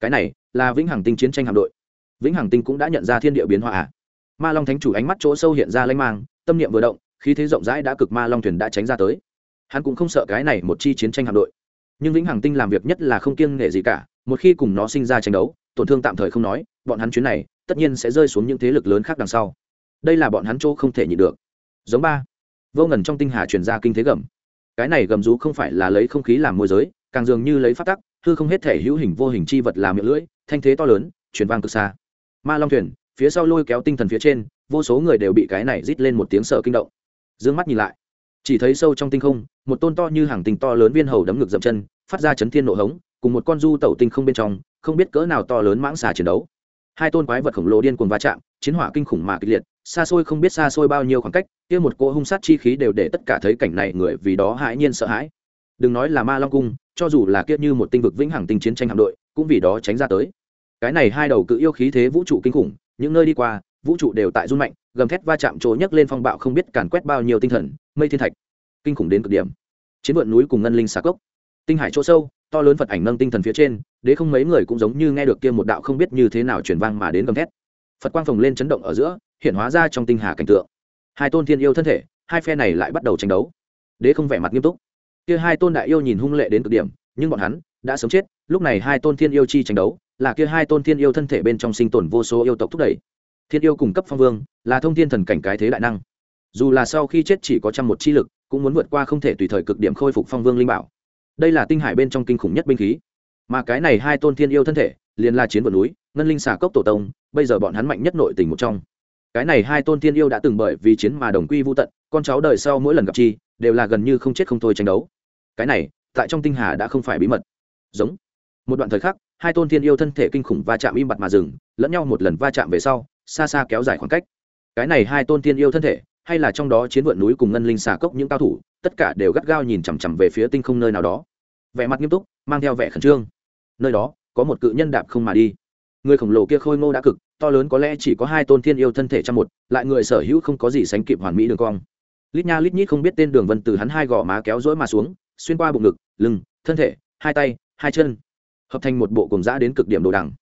Cái này, là vĩnh hằng tinh chiến tranh hạm đội. Vĩnh hằng tinh cũng đã nhận ra thiên địa biến hóa à. ma long thánh chủ ánh mắt chỗ sâu hiện ra lanh mang, tâm niệm vừa động, khí thế rộng rãi đã cực ma long thuyền đã tránh ra tới. Hắn cũng không sợ cái này một chi chiến tranh hạm đội. Nhưng vĩnh hằng tinh làm việc nhất là không kiêng nghệ gì cả một khi cùng nó sinh ra tranh đấu, tổn thương tạm thời không nói, bọn hắn chuyến này tất nhiên sẽ rơi xuống những thế lực lớn khác đằng sau. Đây là bọn hắn chỗ không thể nhịn được. Giống ba. Vô ngần trong tinh hà truyền ra kinh thế gầm. Cái này gầm rú không phải là lấy không khí làm môi giới, càng dường như lấy phát tắc, hư không hết thể hữu hình vô hình chi vật làm miệng lưỡi, thanh thế to lớn, truyền vang cực xa. Ma long thuyền, phía sau lôi kéo tinh thần phía trên, vô số người đều bị cái này rít lên một tiếng sợ kinh động. D ư ơ n g mắt nhìn lại. Chỉ thấy sâu trong tinh không, một tôn to như hàng tinh to lớn viên hầu đấm ngực dậm chân, phát ra chấn thiên nộ hống cùng một con du tẩu tinh không bên trong, không biết cỡ nào to lớn mãng xà chiến đấu. Hai tôn quái vật khổng lồ điên cuồng va chạm, chiến hỏa kinh khủng mà kịch liệt, xa xôi không biết xa xôi bao nhiêu khoảng cách, kia một cỗ hung sát chi khí đều để tất cả thấy cảnh này người vì đó hãi nhiên sợ hãi. Đừng nói là ma long cung, cho dù là kia như một tinh vực vĩnh hằng tinh chiến tranh hạm đội, cũng vì đó tránh ra tới. Cái này hai đầu cự yêu khí thế vũ trụ kinh khủng, những nơi đi qua, vũ trụ đều tại run mạnh, gầm thét va chạm chỗ nhấc lên phong bạo không biết càn quét bao nhiêu tinh thần, mây thiên thạch, kinh khủng đến cực điểm. Chiến vượn núi cùng ngân linh xà cốc, tinh hải chỗ sâu to lớn phật ảnh nâng tinh thần phía trên, đế không mấy người cũng giống như nghe được kia một đạo không biết như thế nào chuyển vang mà đến gầm thét. Phật quang phồng lên chấn động ở giữa, hiện hóa ra trong tinh hà cảnh tượng. Hai tôn thiên yêu thân thể, hai phe này lại bắt đầu tranh đấu. Đế không vẻ mặt nghiêm túc. Kia hai tôn đại yêu nhìn hung lệ đến cực điểm, nhưng bọn hắn đã sống chết, lúc này hai tôn thiên yêu chi tranh đấu, là kia hai tôn thiên yêu thân thể bên trong sinh tồn vô số yêu tộc thúc đẩy. Thiên yêu cung cấp phong vương, là thông thiên thần cảnh cái thế đại năng. Dù là sau khi chết chỉ có trăm một chi lực, cũng muốn vượt qua không thể tùy thời cực điểm khôi phục phong vương linh bảo đây là tinh hải bên trong kinh khủng nhất binh khí. Mà cái này hai tôn thiên yêu thân thể, liền là chiến vượt núi, ngân linh xà cốc tổ tông, bây giờ bọn hắn mạnh nhất nội tình một trong. Cái này hai tôn thiên yêu đã từng bởi vì chiến mà đồng quy vô tận, con cháu đời sau mỗi lần gặp chi, đều là gần như không chết không thôi tranh đấu. Cái này, tại trong tinh hà đã không phải bí mật. Giống. Một đoạn thời khắc, hai tôn thiên yêu thân thể kinh khủng va chạm im bặt mà dừng, lẫn nhau một lần va chạm về sau, xa xa kéo dài khoảng cách. Cái này hai tôn thiên yêu thân thể hay là trong đó chiến vượn núi cùng ngân linh xà cốc những cao thủ, tất cả đều gắt gao nhìn chằm chằm về phía tinh không nơi nào đó. Vẻ mặt nghiêm túc, mang theo vẻ khẩn trương. Nơi đó, có một cự nhân đạp không mà đi. Người khổng lồ kia khôi ngô đã cực, to lớn có lẽ chỉ có hai tôn thiên yêu thân thể trong một, lại người sở hữu không có gì sánh kịp hoàn mỹ đường cong. Lít nha lít nhít không biết tên đường vân từ hắn hai gò má kéo rỗi mà xuống, xuyên qua bụng ngực, lưng, thân thể, hai tay, hai chân. Hợp thành một bộ cùng giã đến cực điểm đồ đằng.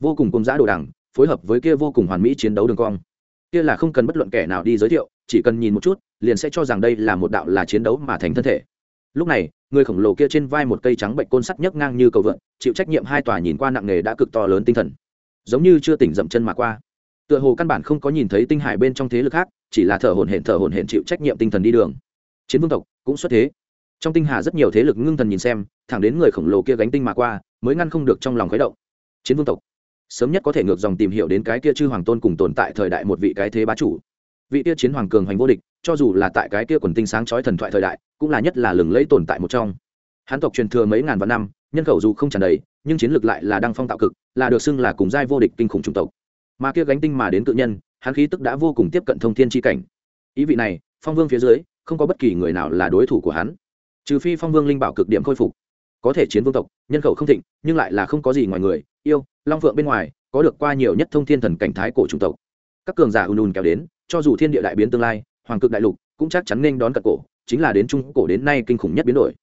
Vô cùng cùng giã đồ đằng, phối hợp với kia vô cùng hoàn mỹ chiến đấu đường cong. Kia là không cần bất luận kẻ nào đi giới thiệu chỉ cần nhìn một chút, liền sẽ cho rằng đây là một đạo là chiến đấu mà thành thân thể. Lúc này, người khổng lồ kia trên vai một cây trắng bệnh côn sắt nhấc ngang như cầu vượn, chịu trách nhiệm hai tòa nhìn qua nặng nề đã cực to lớn tinh thần. Giống như chưa tỉnh dậm chân mà qua. Tựa hồ căn bản không có nhìn thấy tinh hải bên trong thế lực khác, chỉ là thở hồn hển thở hồn hển chịu trách nhiệm tinh thần đi đường. Chiến vương tộc cũng xuất thế. Trong tinh hà rất nhiều thế lực ngưng thần nhìn xem, thẳng đến người khổng lồ kia gánh tinh mà qua, mới ngăn không được trong lòng khuấy động. Chiến vương tộc, sớm nhất có thể ngược dòng tìm hiểu đến cái kia chư hoàng tôn cùng tồn tại thời đại một vị cái thế bá chủ vị kia chiến hoàng cường hoành vô địch, cho dù là tại cái kia quần tinh sáng chói thần thoại thời đại, cũng là nhất là lừng lẫy tồn tại một trong. Hán tộc truyền thừa mấy ngàn vạn năm, nhân khẩu dù không tràn đầy, nhưng chiến lược lại là đăng phong tạo cực, là được xưng là cùng giai vô địch kinh khủng chủng tộc. Mà kia gánh tinh mà đến tự nhân hắn khí tức đã vô cùng tiếp cận thông thiên tri cảnh. Ý vị này, phong vương phía dưới, không có bất kỳ người nào là đối thủ của hắn. Trừ phi phong vương linh bảo cực điểm khôi phục. Có thể chiến vương tộc, nhân khẩu không thịnh, nhưng lại là không có gì ngoài người, yêu, long phượng bên ngoài, có được qua nhiều nhất thông thiên thần cảnh thái cổ chủng tộc. Các cường giả ùn ùn kéo đến cho dù thiên địa đại biến tương lai, hoàng cực đại lục cũng chắc chắn nên đón cận cổ, chính là đến trung cổ đến nay kinh khủng nhất biến đổi.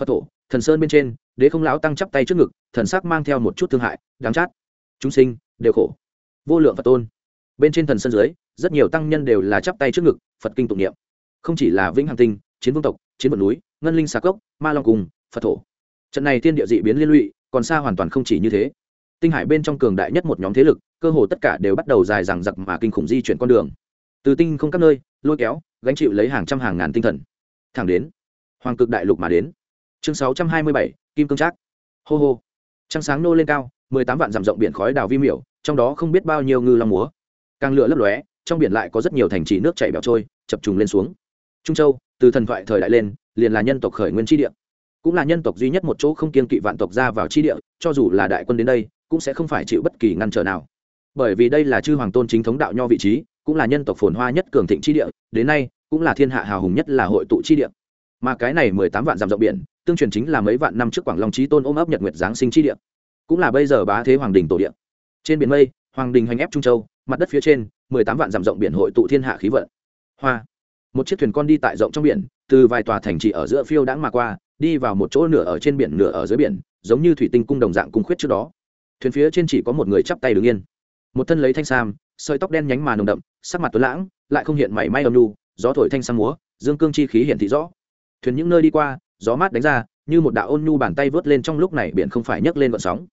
Phật thổ, thần sơn bên trên, đế không lão tăng chắp tay trước ngực, thần sắc mang theo một chút thương hại, đáng chát. Chúng sinh, đều khổ. Vô lượng phật tôn. Bên trên thần sơn dưới, rất nhiều tăng nhân đều là chắp tay trước ngực, phật kinh tụng niệm. Không chỉ là vĩnh hằng tinh, chiến vương tộc, chiến vượt núi, ngân linh xà cốc, ma long cùng phật thổ. Trận này thiên địa dị biến liên lụy, còn xa hoàn toàn không chỉ như thế. Tinh hải bên trong cường đại nhất một nhóm thế lực, cơ hồ tất cả đều bắt đầu dài dằng dặc mà kinh khủng di chuyển con đường từ tinh không các nơi, lôi kéo, gánh chịu lấy hàng trăm hàng ngàn tinh thần. Thẳng đến, hoàng cực đại lục mà đến. Chương sáu trăm hai mươi bảy, kim cương trác. Hô hô. Trăng sáng nô lên cao, mười tám vạn dặm rộng biển khói đào vi miểu, trong đó không biết bao nhiêu ngư long múa. Càng lửa lấp lóe, trong biển lại có rất nhiều thành trì nước chảy bẹo trôi, chập trùng lên xuống. Trung châu, từ thần thoại thời đại lên, liền là nhân tộc khởi nguyên tri địa. Cũng là nhân tộc duy nhất một chỗ không kiên kỵ vạn tộc ra vào tri địa, cho dù là đại quân đến đây, cũng sẽ không phải chịu bất kỳ ngăn trở nào. Bởi vì đây là chư hoàng tôn chính thống đạo nho vị trí cũng là nhân tộc phồn hoa nhất cường thịnh chi địa, đến nay, cũng là thiên hạ hào hùng nhất là hội tụ chi địa. Mà cái này mười tám vạn dặm rộng biển, tương truyền chính là mấy vạn năm trước quảng long trí tôn ôm ấp nhật nguyệt giáng sinh chi địa. Cũng là bây giờ bá thế hoàng đình tổ địa. Trên biển mây, hoàng đình hành ép trung châu, mặt đất phía trên, mười tám vạn dặm rộng biển hội tụ thiên hạ khí vận. Hoa. Một chiếc thuyền con đi tại rộng trong biển, từ vài tòa thành trì ở giữa phiêu đãng mà qua, đi vào một chỗ nửa ở trên biển nửa ở dưới biển, giống như thủy tinh cung đồng dạng cung khuyết trước đó. Thuyền phía trên chỉ có một người chắp tay đứng yên. Một thân lấy thanh sam sợi tóc đen nhánh mà nồng đậm, sắc mặt tuấn lãng, lại không hiện mảy may âm nhu, gió thổi thanh sang múa, dương cương chi khí hiện thị rõ. Thuyền những nơi đi qua, gió mát đánh ra, như một đạo ôn nhu bàn tay vớt lên trong lúc này biển không phải nhấc lên vận sóng.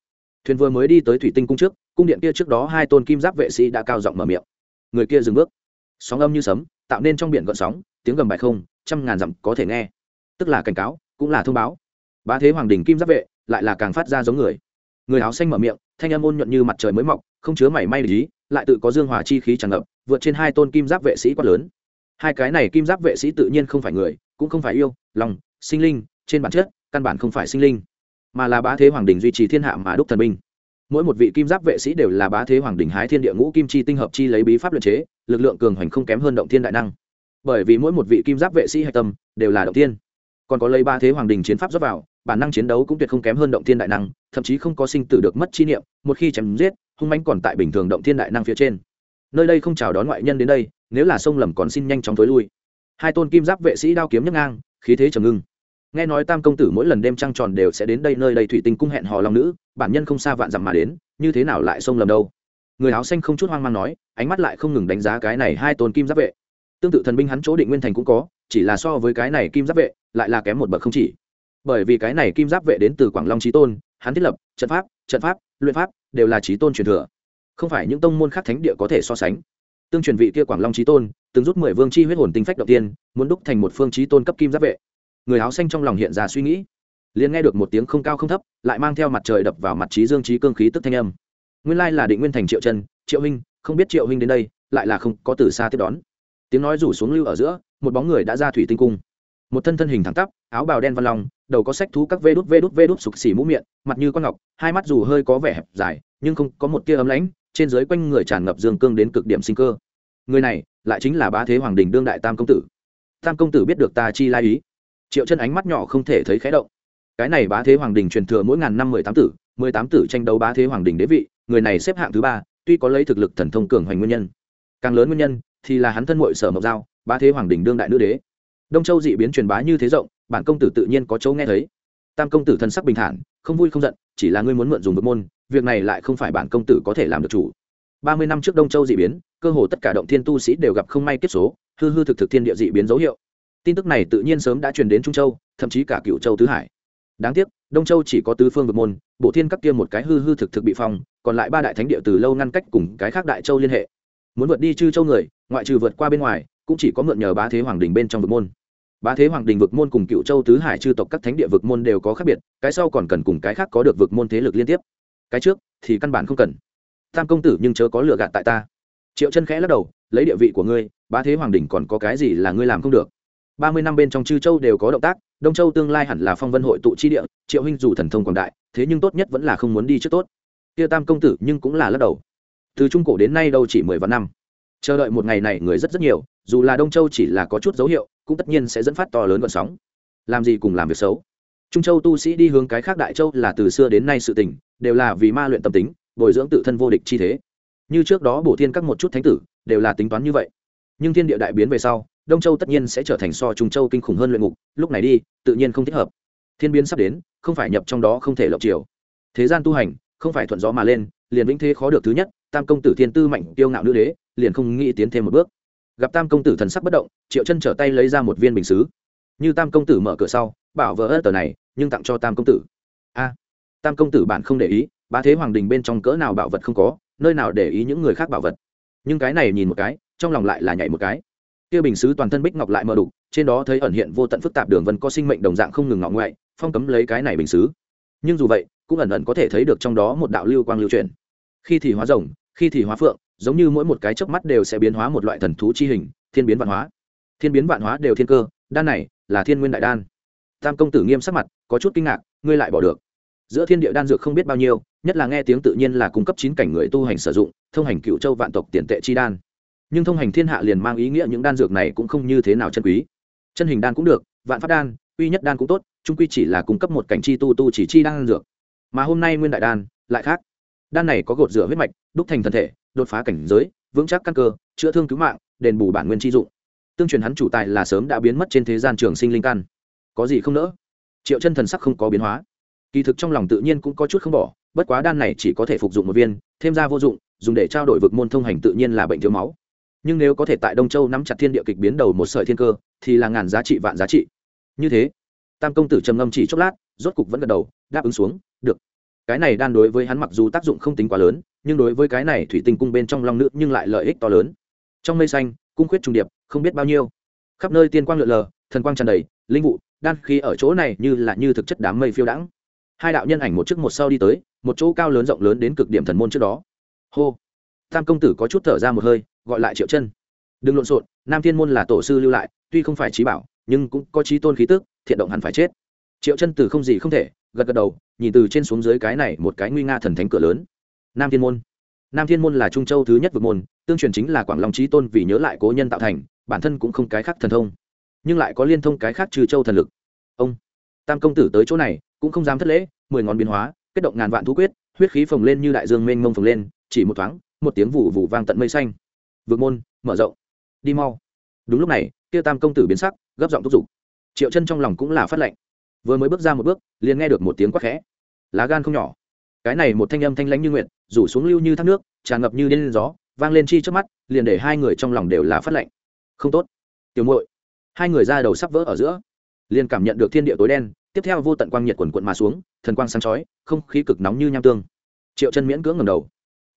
Thuyền vừa mới đi tới thủy tinh cung trước, cung điện kia trước đó hai tôn kim giáp vệ sĩ đã cao giọng mở miệng. Người kia dừng bước. Sóng âm như sấm, tạo nên trong biển gợn sóng, tiếng gầm bài không, trăm ngàn dặm có thể nghe. Tức là cảnh cáo, cũng là thông báo. Bá thế hoàng đình kim giáp vệ, lại là càng phát ra giống người. Người áo xanh mở miệng, thanh âm ôn nhuận như mặt trời mới mọc, không chứa mảy may lý lại tự có dương hòa chi khí tràn ngập, vượt trên hai tôn kim giáp vệ sĩ quát lớn. Hai cái này kim giáp vệ sĩ tự nhiên không phải người, cũng không phải yêu, lòng, sinh linh, trên bản chất, căn bản không phải sinh linh, mà là bá thế hoàng đình duy trì thiên hạ mà đúc thần binh. Mỗi một vị kim giáp vệ sĩ đều là bá thế hoàng đình hái thiên địa ngũ kim chi tinh hợp chi lấy bí pháp luật chế, lực lượng cường hoành không kém hơn động thiên đại năng. Bởi vì mỗi một vị kim giáp vệ sĩ hạch tâm, đều là động thiên. Còn có lấy ba thế hoàng đình chiến pháp rót vào, bản năng chiến đấu cũng tuyệt không kém hơn động thiên đại năng, thậm chí không có sinh tử được mất chi niệm, một khi chém giết hung mãnh còn tại bình thường động thiên đại năng phía trên. Nơi đây không chào đón ngoại nhân đến đây, nếu là sông lầm còn xin nhanh chóng tối lui. Hai tôn kim giáp vệ sĩ đao kiếm nhấc ngang, khí thế trầm ngưng. Nghe nói tam công tử mỗi lần đêm trăng tròn đều sẽ đến đây nơi đây thủy tinh cung hẹn hò long nữ, bản nhân không xa vạn dặm mà đến, như thế nào lại sông lầm đâu? Người áo xanh không chút hoang mang nói, ánh mắt lại không ngừng đánh giá cái này hai tôn kim giáp vệ. Tương tự thần binh hắn chỗ định nguyên thành cũng có, chỉ là so với cái này kim giáp vệ, lại là kém một bậc không chỉ. Bởi vì cái này kim giáp vệ đến từ quảng long trí tôn, hắn thiết lập, trận pháp trận pháp luyện pháp đều là trí tôn truyền thừa. Không phải những tông môn khác thánh địa có thể so sánh. Tương truyền vị kia quảng long trí tôn, từng rút mười vương chi huyết hồn tinh phách đầu tiên, muốn đúc thành một phương trí tôn cấp kim giáp vệ. Người áo xanh trong lòng hiện ra suy nghĩ. Liền nghe được một tiếng không cao không thấp, lại mang theo mặt trời đập vào mặt trí dương trí cương khí tức thanh âm. Nguyên lai là định nguyên thành triệu chân, triệu huynh, không biết triệu huynh đến đây, lại là không có từ xa tiếp đón. Tiếng nói rủ xuống lưu ở giữa, một bóng người đã ra thủy tinh cung một thân thân hình thẳng tắp áo bào đen văn long, đầu có sách thú các vê đút vê đút vê đút sục xỉ mũ miệng mặt như con ngọc hai mắt dù hơi có vẻ hẹp dài nhưng không có một tia ấm lãnh trên dưới quanh người tràn ngập dương cương đến cực điểm sinh cơ. Người này lại chính là bá thế hoàng đình đương đại tam công tử. Tam công tử biết được ta chi lai ý. Triệu chân ánh mắt nhỏ không thể thấy khẽ động. Cái này bá thế hoàng đình truyền thừa mỗi ngàn năm mười tám tử mười tám tử tranh đấu bá thế hoàng đình đế vị người này xếp hạng thứ ba tuy có lấy thực lực thần thông cường hoành nguyên nhân. Càng lớn nguyên nhân thì là hắn thân mội sở mộc giao bá thế hoàng đình đương đại nữ đế đông châu dị biến truyền bá như thế rộng, bản công tử tự nhiên có chỗ nghe thấy. Tam công tử thân sắc bình thản, không vui không giận, chỉ là ngươi muốn mượn dùng vực môn, việc này lại không phải bản công tử có thể làm được chủ. Ba mươi năm trước đông châu dị biến, cơ hồ tất cả động thiên tu sĩ đều gặp không may kết số, hư hư thực thực thiên địa dị biến dấu hiệu. Tin tức này tự nhiên sớm đã truyền đến trung châu, thậm chí cả cựu châu tứ hải. Đáng tiếc, đông châu chỉ có tứ phương vực môn, bộ thiên các kia một cái hư hư thực thực bị phong, còn lại ba đại thánh địa từ lâu ngăn cách cùng cái khác đại châu liên hệ. Muốn vượt đi chư châu người, ngoại trừ vượt qua bên ngoài, cũng chỉ có mượn nhờ bá thế hoàng đình bên trong vực môn bá thế hoàng đình vực môn cùng cựu châu tứ hải chư tộc các thánh địa vực môn đều có khác biệt, cái sau còn cần cùng cái khác có được vực môn thế lực liên tiếp. Cái trước, thì căn bản không cần. Tam công tử nhưng chớ có lựa gạt tại ta. Triệu chân khẽ lắc đầu, lấy địa vị của ngươi, bá thế hoàng đình còn có cái gì là ngươi làm không được? Ba mươi năm bên trong chư châu đều có động tác, đông châu tương lai hẳn là phong vân hội tụ chi địa, triệu huynh dù thần thông quảng đại, thế nhưng tốt nhất vẫn là không muốn đi trước tốt. Kia tam công tử nhưng cũng là lắc đầu. Từ trung cổ đến nay đâu chỉ mười vạn năm. Chờ đợi một ngày này người rất rất nhiều, dù là đông châu chỉ là có chút dấu hiệu cũng tất nhiên sẽ dẫn phát to lớn vận sóng. Làm gì cùng làm việc xấu. Trung châu tu sĩ đi hướng cái khác đại châu là từ xưa đến nay sự tình, đều là vì ma luyện tâm tính, bồi dưỡng tự thân vô địch chi thế. Như trước đó bổ thiên các một chút thánh tử, đều là tính toán như vậy. Nhưng thiên địa đại biến về sau, đông châu tất nhiên sẽ trở thành so trung châu kinh khủng hơn luyện ngục, lúc này đi, tự nhiên không thích hợp. Thiên biến sắp đến, không phải nhập trong đó không thể lộng chiều. Thế gian tu hành, không phải thuận gió mà lên, liền vĩnh thế khó được thứ nhất, tam công tử thiên tư mạnh, tiêu ngạo nữ đế, liền không nghĩ tiến thêm một bước gặp tam công tử thần sắc bất động, triệu chân trở tay lấy ra một viên bình xứ. Như tam công tử mở cửa sau, bảo vỡ ớt tờ này, nhưng tặng cho tam công tử. A, tam công tử bạn không để ý, bá thế hoàng đình bên trong cỡ nào bảo vật không có, nơi nào để ý những người khác bảo vật. Nhưng cái này nhìn một cái, trong lòng lại là nhảy một cái. Kia bình xứ toàn thân bích ngọc lại mờ đục, trên đó thấy ẩn hiện vô tận phức tạp đường vân có sinh mệnh đồng dạng không ngừng ngọ ngoại, phong cấm lấy cái này bình xứ. Nhưng dù vậy, cũng ẩn ẩn có thể thấy được trong đó một đạo lưu quang lưu truyền khi thì hóa rồng khi thì hóa phượng, giống như mỗi một cái chớp mắt đều sẽ biến hóa một loại thần thú chi hình, thiên biến vạn hóa. Thiên biến vạn hóa đều thiên cơ, đan này là thiên nguyên đại đan. Tam công tử nghiêm sắc mặt, có chút kinh ngạc, ngươi lại bỏ được. Giữa thiên địa đan dược không biết bao nhiêu, nhất là nghe tiếng tự nhiên là cung cấp chín cảnh người tu hành sử dụng, thông hành cựu châu vạn tộc tiền tệ chi đan. Nhưng thông hành thiên hạ liền mang ý nghĩa những đan dược này cũng không như thế nào chân quý. Chân hình đan cũng được, vạn phát đan, uy nhất đan cũng tốt trung quy chỉ là cung cấp một cảnh chi tu tu chỉ chi đan dược. Mà hôm nay nguyên đại đan lại khác đan này có gột rửa huyết mạch, đúc thành thân thể, đột phá cảnh giới, vững chắc căn cơ, chữa thương cứu mạng, đền bù bản nguyên chi dụng. Tương truyền hắn chủ tài là sớm đã biến mất trên thế gian trường sinh linh căn. Có gì không nỡ? Triệu chân thần sắc không có biến hóa. Kỳ thực trong lòng tự nhiên cũng có chút không bỏ, bất quá đan này chỉ có thể phục dụng một viên, thêm ra vô dụng, dùng để trao đổi vực môn thông hành tự nhiên là bệnh thiếu máu. Nhưng nếu có thể tại đông châu nắm chặt thiên địa kịch biến đầu một sợi thiên cơ, thì là ngàn giá trị vạn giá trị. Như thế, tam công tử trầm ngâm chỉ chốc lát, rốt cục vẫn gật đầu, đáp ứng xuống, được cái này đan đối với hắn mặc dù tác dụng không tính quá lớn, nhưng đối với cái này thủy tinh cung bên trong long nữ nhưng lại lợi ích to lớn. Trong mây xanh, cung khuyết trùng điệp, không biết bao nhiêu. Khắp nơi tiên quang lượn lờ, thần quang tràn đầy, linh vụ, đan khi ở chỗ này như là như thực chất đám mây phiêu đãng. Hai đạo nhân ảnh một trước một sau đi tới, một chỗ cao lớn rộng lớn đến cực điểm thần môn trước đó. Hô! Tam công tử có chút thở ra một hơi, gọi lại triệu chân. Đừng lộn xộn, nam thiên môn là tổ sư lưu lại, tuy không phải trí bảo, nhưng cũng có trí tôn khí tức, thiện động hẳn phải chết. Triệu chân từ không gì không thể gật gật đầu, nhìn từ trên xuống dưới cái này một cái nguy nga thần thánh cửa lớn. Nam thiên môn. Nam thiên môn là trung châu thứ nhất vực môn, tương truyền chính là quảng long trí tôn vì nhớ lại cố nhân tạo thành, bản thân cũng không cái khác thần thông, nhưng lại có liên thông cái khác trừ châu thần lực. Ông tam công tử tới chỗ này, cũng không dám thất lễ, mười ngón biến hóa, kết động ngàn vạn thú quyết, huyết khí phồng lên như đại dương mênh mông phồng lên, chỉ một thoáng, một tiếng vụ vụ vang tận mây xanh. Vượt môn, mở rộng. Đi mau. Đúng lúc này, kia tam công tử biến sắc, gấp giọng thúc giục. Triệu chân trong lòng cũng là phát lệnh vừa mới bước ra một bước, liền nghe được một tiếng quát khẽ. Lá gan không nhỏ. Cái này một thanh âm thanh lãnh như nguyện rủ xuống lưu như thác nước, tràn ngập như đêm gió, vang lên chi trước mắt, liền để hai người trong lòng đều là phát lạnh. không tốt. Tiểu muội, hai người ra đầu sắp vỡ ở giữa. Liền cảm nhận được thiên địa tối đen, tiếp theo vô tận quang nhiệt quần quận mà xuống, thần quang sáng chói, không khí cực nóng như nham tương. Triệu chân miễn cưỡng ngầm đầu,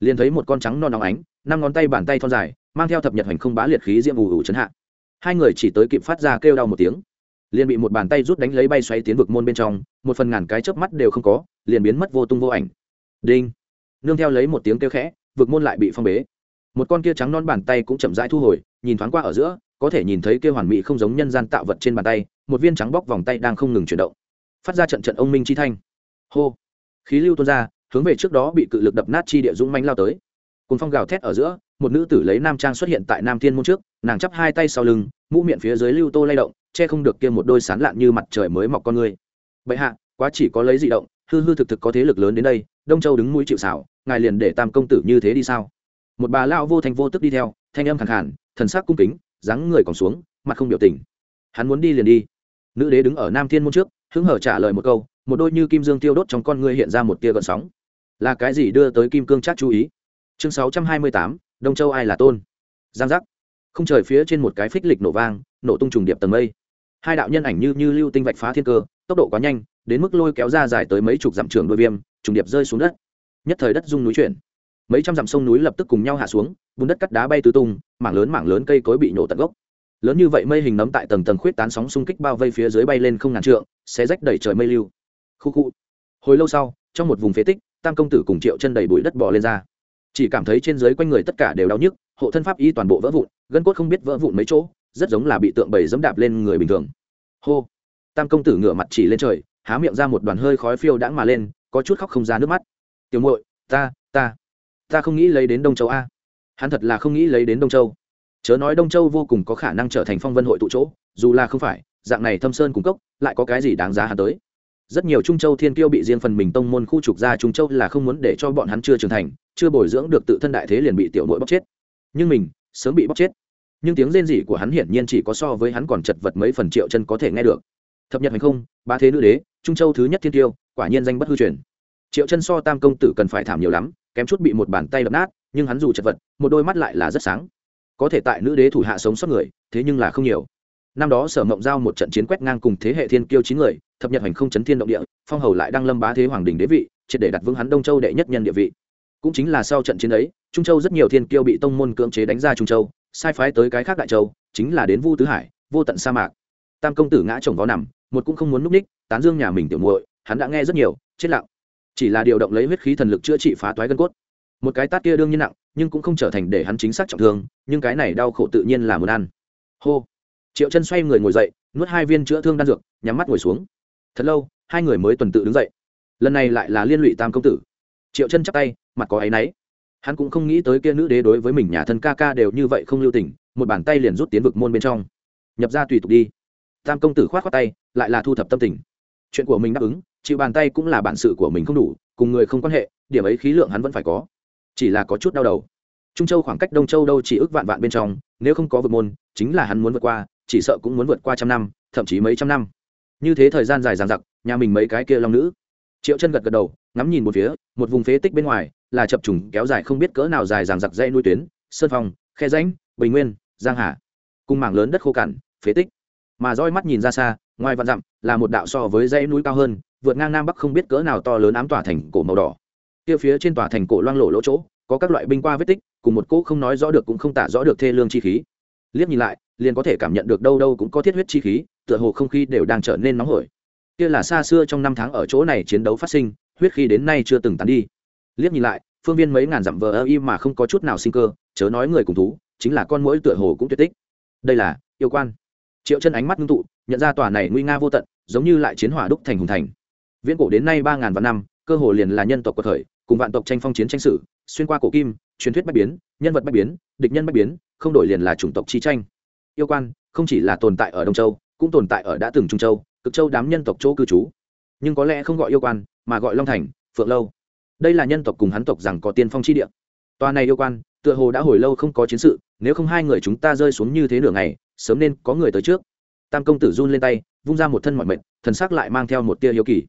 liền thấy một con trắng non nóng ánh, năm ngón tay bàn tay thon dài, mang theo thập nhật hành không bá liệt khí diễm ù ù chấn hạ. Hai người chỉ tới kịp phát ra kêu đau một tiếng liền bị một bàn tay rút đánh lấy bay xoay tiến vực môn bên trong, một phần ngàn cái chớp mắt đều không có, liền biến mất vô tung vô ảnh. Đinh. Nương theo lấy một tiếng kêu khẽ, vực môn lại bị phong bế. Một con kia trắng non bàn tay cũng chậm rãi thu hồi, nhìn thoáng qua ở giữa, có thể nhìn thấy kia hoàn mỹ không giống nhân gian tạo vật trên bàn tay, một viên trắng bóc vòng tay đang không ngừng chuyển động. Phát ra trận trận ông minh chi thanh. Hô. Khí lưu tuôn ra, hướng về trước đó bị cự lực đập nát chi địa dũng manh lao tới. Cùng phong gào thét ở giữa, một nữ tử lấy nam trang xuất hiện tại nam thiên môn trước, nàng chắp hai tay sau lưng, mũ miệng phía dưới lưu tô lay động che không được kia một đôi sán lạn như mặt trời mới mọc con người bệ hạ, quá chỉ có lấy dị động, hư hư thực thực có thế lực lớn đến đây, đông châu đứng mũi chịu xảo ngài liền để tam công tử như thế đi sao? Một bà lao vô thành vô tức đi theo, thanh âm khẳng khản thần sắc cung kính, dáng người còn xuống, mặt không biểu tình. Hắn muốn đi liền đi. Nữ đế đứng ở nam thiên môn trước, hứng hở trả lời một câu, một đôi như kim dương tiêu đốt trong con ngươi hiện ra một tia gợn sóng. Là cái gì đưa tới kim cương chắc chú ý? Chương sáu trăm hai mươi tám, đông châu ai là tôn? Giang giác. Không trời phía trên một cái phích lịch nổ vang, nổ tung trùng điệp tầng mây hai đạo nhân ảnh như như lưu tinh vạch phá thiên cơ, tốc độ quá nhanh, đến mức lôi kéo ra dài tới mấy chục dặm trường đôi viêm, trùng điệp rơi xuống đất. Nhất thời đất rung núi chuyển. Mấy trăm dặm sông núi lập tức cùng nhau hạ xuống, bùn đất cắt đá bay tứ tung, mảng lớn mảng lớn cây cối bị nổ tận gốc. Lớn như vậy mây hình nấm tại tầng tầng khuyết tán sóng xung kích bao vây phía dưới bay lên không ngàn trượng sẽ rách đẩy trời mây lưu. Khu khu. Hồi lâu sau, trong một vùng phế tích, tam công tử cùng triệu chân đầy bụi đất bỏ lên ra. Chỉ cảm thấy trên dưới quanh người tất cả đều đau nhức, hộ thân pháp y toàn bộ vỡ vụn, gân cốt không biết vỡ vụn mấy chỗ rất giống là bị tượng bầy dẫm đạp lên người bình thường. Hô. Tam công tử ngửa mặt chỉ lên trời, há miệng ra một đoàn hơi khói phiêu đãng mà lên, có chút khóc không ra nước mắt. Tiểu muội, ta ta ta không nghĩ lấy đến đông châu a. Hắn thật là không nghĩ lấy đến đông châu. Chớ nói đông châu vô cùng có khả năng trở thành phong vân hội tụ chỗ, dù là không phải, dạng này thâm sơn cung cấp lại có cái gì đáng giá hắn tới? Rất nhiều trung châu thiên kiêu bị riêng phần mình tông môn khu trục ra trung châu là không muốn để cho bọn hắn chưa trưởng thành, chưa bồi dưỡng được tự thân đại thế liền bị tiểu nội bóc chết. Nhưng mình, sớm bị bóc chết nhưng tiếng rên rỉ của hắn hiển nhiên chỉ có so với hắn còn chật vật mấy phần triệu chân có thể nghe được. Thập nhật hành không, ba thế nữ đế, trung châu thứ nhất thiên tiêu, quả nhiên danh bất hư truyền. Triệu chân so tam công tử cần phải thảm nhiều lắm, kém chút bị một bàn tay đập nát, nhưng hắn dù chật vật, một đôi mắt lại là rất sáng. Có thể tại nữ đế thủ hạ sống sót người, thế nhưng là không nhiều. Năm đó sở mộng giao một trận chiến quét ngang cùng thế hệ thiên kiêu chín người, thập nhật hành không chấn thiên động địa, phong hầu lại đang lâm bá thế hoàng đình đế vị, triệt để đặt vững hắn đông châu đệ nhất nhân địa vị. Cũng chính là sau trận chiến ấy, trung châu rất nhiều thiên kiêu bị tông môn cưỡng chế đánh ra trung châu sai phái tới cái khác đại châu, chính là đến vu tứ hải, vô tận sa mạc. Tam công tử ngã chồng vó nằm, một cũng không muốn núp ních, tán dương nhà mình tiểu muội, hắn đã nghe rất nhiều, chết lặng. Chỉ là điều động lấy huyết khí thần lực chữa trị phá toái gân cốt. Một cái tát kia đương nhiên nặng, nhưng cũng không trở thành để hắn chính xác trọng thương, nhưng cái này đau khổ tự nhiên là muốn ăn. Hô. Triệu chân xoay người ngồi dậy, nuốt hai viên chữa thương đan dược, nhắm mắt ngồi xuống. Thật lâu, hai người mới tuần tự đứng dậy. Lần này lại là liên lụy tam công tử. Triệu chân chắp tay, mặt có áy náy hắn cũng không nghĩ tới kia nữ đế đối với mình nhà thân ca ca đều như vậy không lưu tình, một bàn tay liền rút tiến vực môn bên trong. Nhập ra tùy tục đi. Tam công tử k h o á t khoác tay, lại là thu thập tâm tình. Chuyện của mình đáp ứng, chịu bàn tay cũng là bản sự của mình không đủ, cùng người không quan hệ, điểm ấy khí lượng hắn vẫn phải có. Chỉ là có chút đau đầu. Trung châu khoảng cách đông châu đâu chỉ ước vạn vạn bên trong, nếu không có vượt môn, chính là hắn muốn vượt qua, chỉ sợ cũng muốn vượt qua trăm năm, thậm chí mấy trăm năm. Như thế thời gian dài dằng dặc, nhà mình mấy cái kia long nữ. Triệu chân gật gật đầu, ngắm nhìn một phía, một vùng phế tích bên ngoài là chập trùng kéo dài không biết cỡ nào dài dằng dặc dây nuôi tuyến, sơn phong, khe ránh bình nguyên, giang hà. Cùng mảng lớn đất khô cằn, phế tích. Mà roi mắt nhìn ra xa, ngoài vạn dặm, là một đạo so với dãy núi cao hơn, vượt ngang nam bắc không biết cỡ nào to lớn ám tỏa thành cổ màu đỏ. Kia phía trên tòa thành cổ loang lổ lỗ chỗ, có các loại binh qua vết tích, cùng một cỗ không nói rõ được cũng không tả rõ được thê lương chi khí. Liếc nhìn lại, liền có thể cảm nhận được đâu đâu cũng có thiết huyết chi khí, tựa hồ không khí đều đang trở nên nóng hổi. Kia là xa xưa trong năm tháng ở chỗ này chiến đấu phát sinh, huyết khí đến nay chưa từng tán đi liếc nhìn lại, phương viên mấy ngàn dặm vờ ơ y mà không có chút nào sinh cơ, chớ nói người cùng thú, chính là con mũi tựa hồ cũng tuyệt tích. Đây là, yêu quan. Triệu chân ánh mắt ngưng tụ, nhận ra tòa này nguy nga vô tận, giống như lại chiến hỏa đúc thành hùng thành. Viễn cổ đến nay ba ngàn vạn năm, cơ hồ liền là nhân tộc của thời, cùng vạn tộc tranh phong chiến tranh sử xuyên qua cổ kim, truyền thuyết bách biến, nhân vật bách biến, địch nhân bách biến, không đổi liền là chủng tộc chi tranh. Yêu quan, không chỉ là tồn tại ở đông châu, cũng tồn tại ở đã từng trung châu, cực châu đám nhân tộc chỗ cư trú. Nhưng có lẽ không gọi yêu quan, mà gọi long thành, phượng lâu đây là nhân tộc cùng hắn tộc rằng có tiên phong chi địa. Tòa này yêu quan, tựa hồ đã hồi lâu không có chiến sự, nếu không hai người chúng ta rơi xuống như thế nửa ngày, sớm nên có người tới trước. Tam công tử run lên tay, vung ra một thân mọi mệnh, thần sắc lại mang theo một tia yêu kỳ.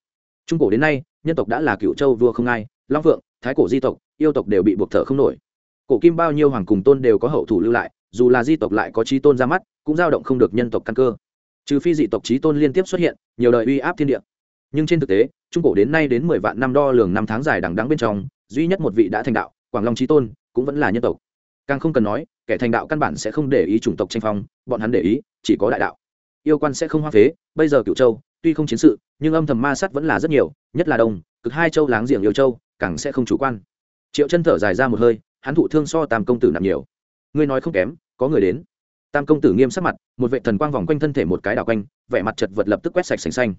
Trung cổ đến nay, nhân tộc đã là cựu châu vua không ai, long phượng, thái cổ di tộc, yêu tộc đều bị buộc thở không nổi. Cổ kim bao nhiêu hoàng cùng tôn đều có hậu thủ lưu lại, dù là di tộc lại có trí tôn ra mắt, cũng dao động không được nhân tộc căn cơ. Trừ phi dị tộc trí tôn liên tiếp xuất hiện, nhiều đời uy áp thiên địa nhưng trên thực tế, trung cổ đến nay đến mười vạn năm đo lường năm tháng dài đằng đắng bên trong, duy nhất một vị đã thành đạo, quảng long trí tôn, cũng vẫn là nhân tộc. Càng không cần nói, kẻ thành đạo căn bản sẽ không để ý chủng tộc tranh phong, bọn hắn để ý, chỉ có đại đạo. Yêu quan sẽ không hoa phế, bây giờ cựu châu, tuy không chiến sự, nhưng âm thầm ma sát vẫn là rất nhiều, nhất là đông, cực hai châu láng giềng yêu châu, càng sẽ không chủ quan. Triệu chân thở dài ra một hơi, hắn thụ thương so tam công tử nặng nhiều. Ngươi nói không kém, có người đến. Tam công tử nghiêm sắc mặt, một vệ thần quang vòng quanh thân thể một cái đảo quanh, vẻ mặt chật vật lập tức quét sạch sành xanh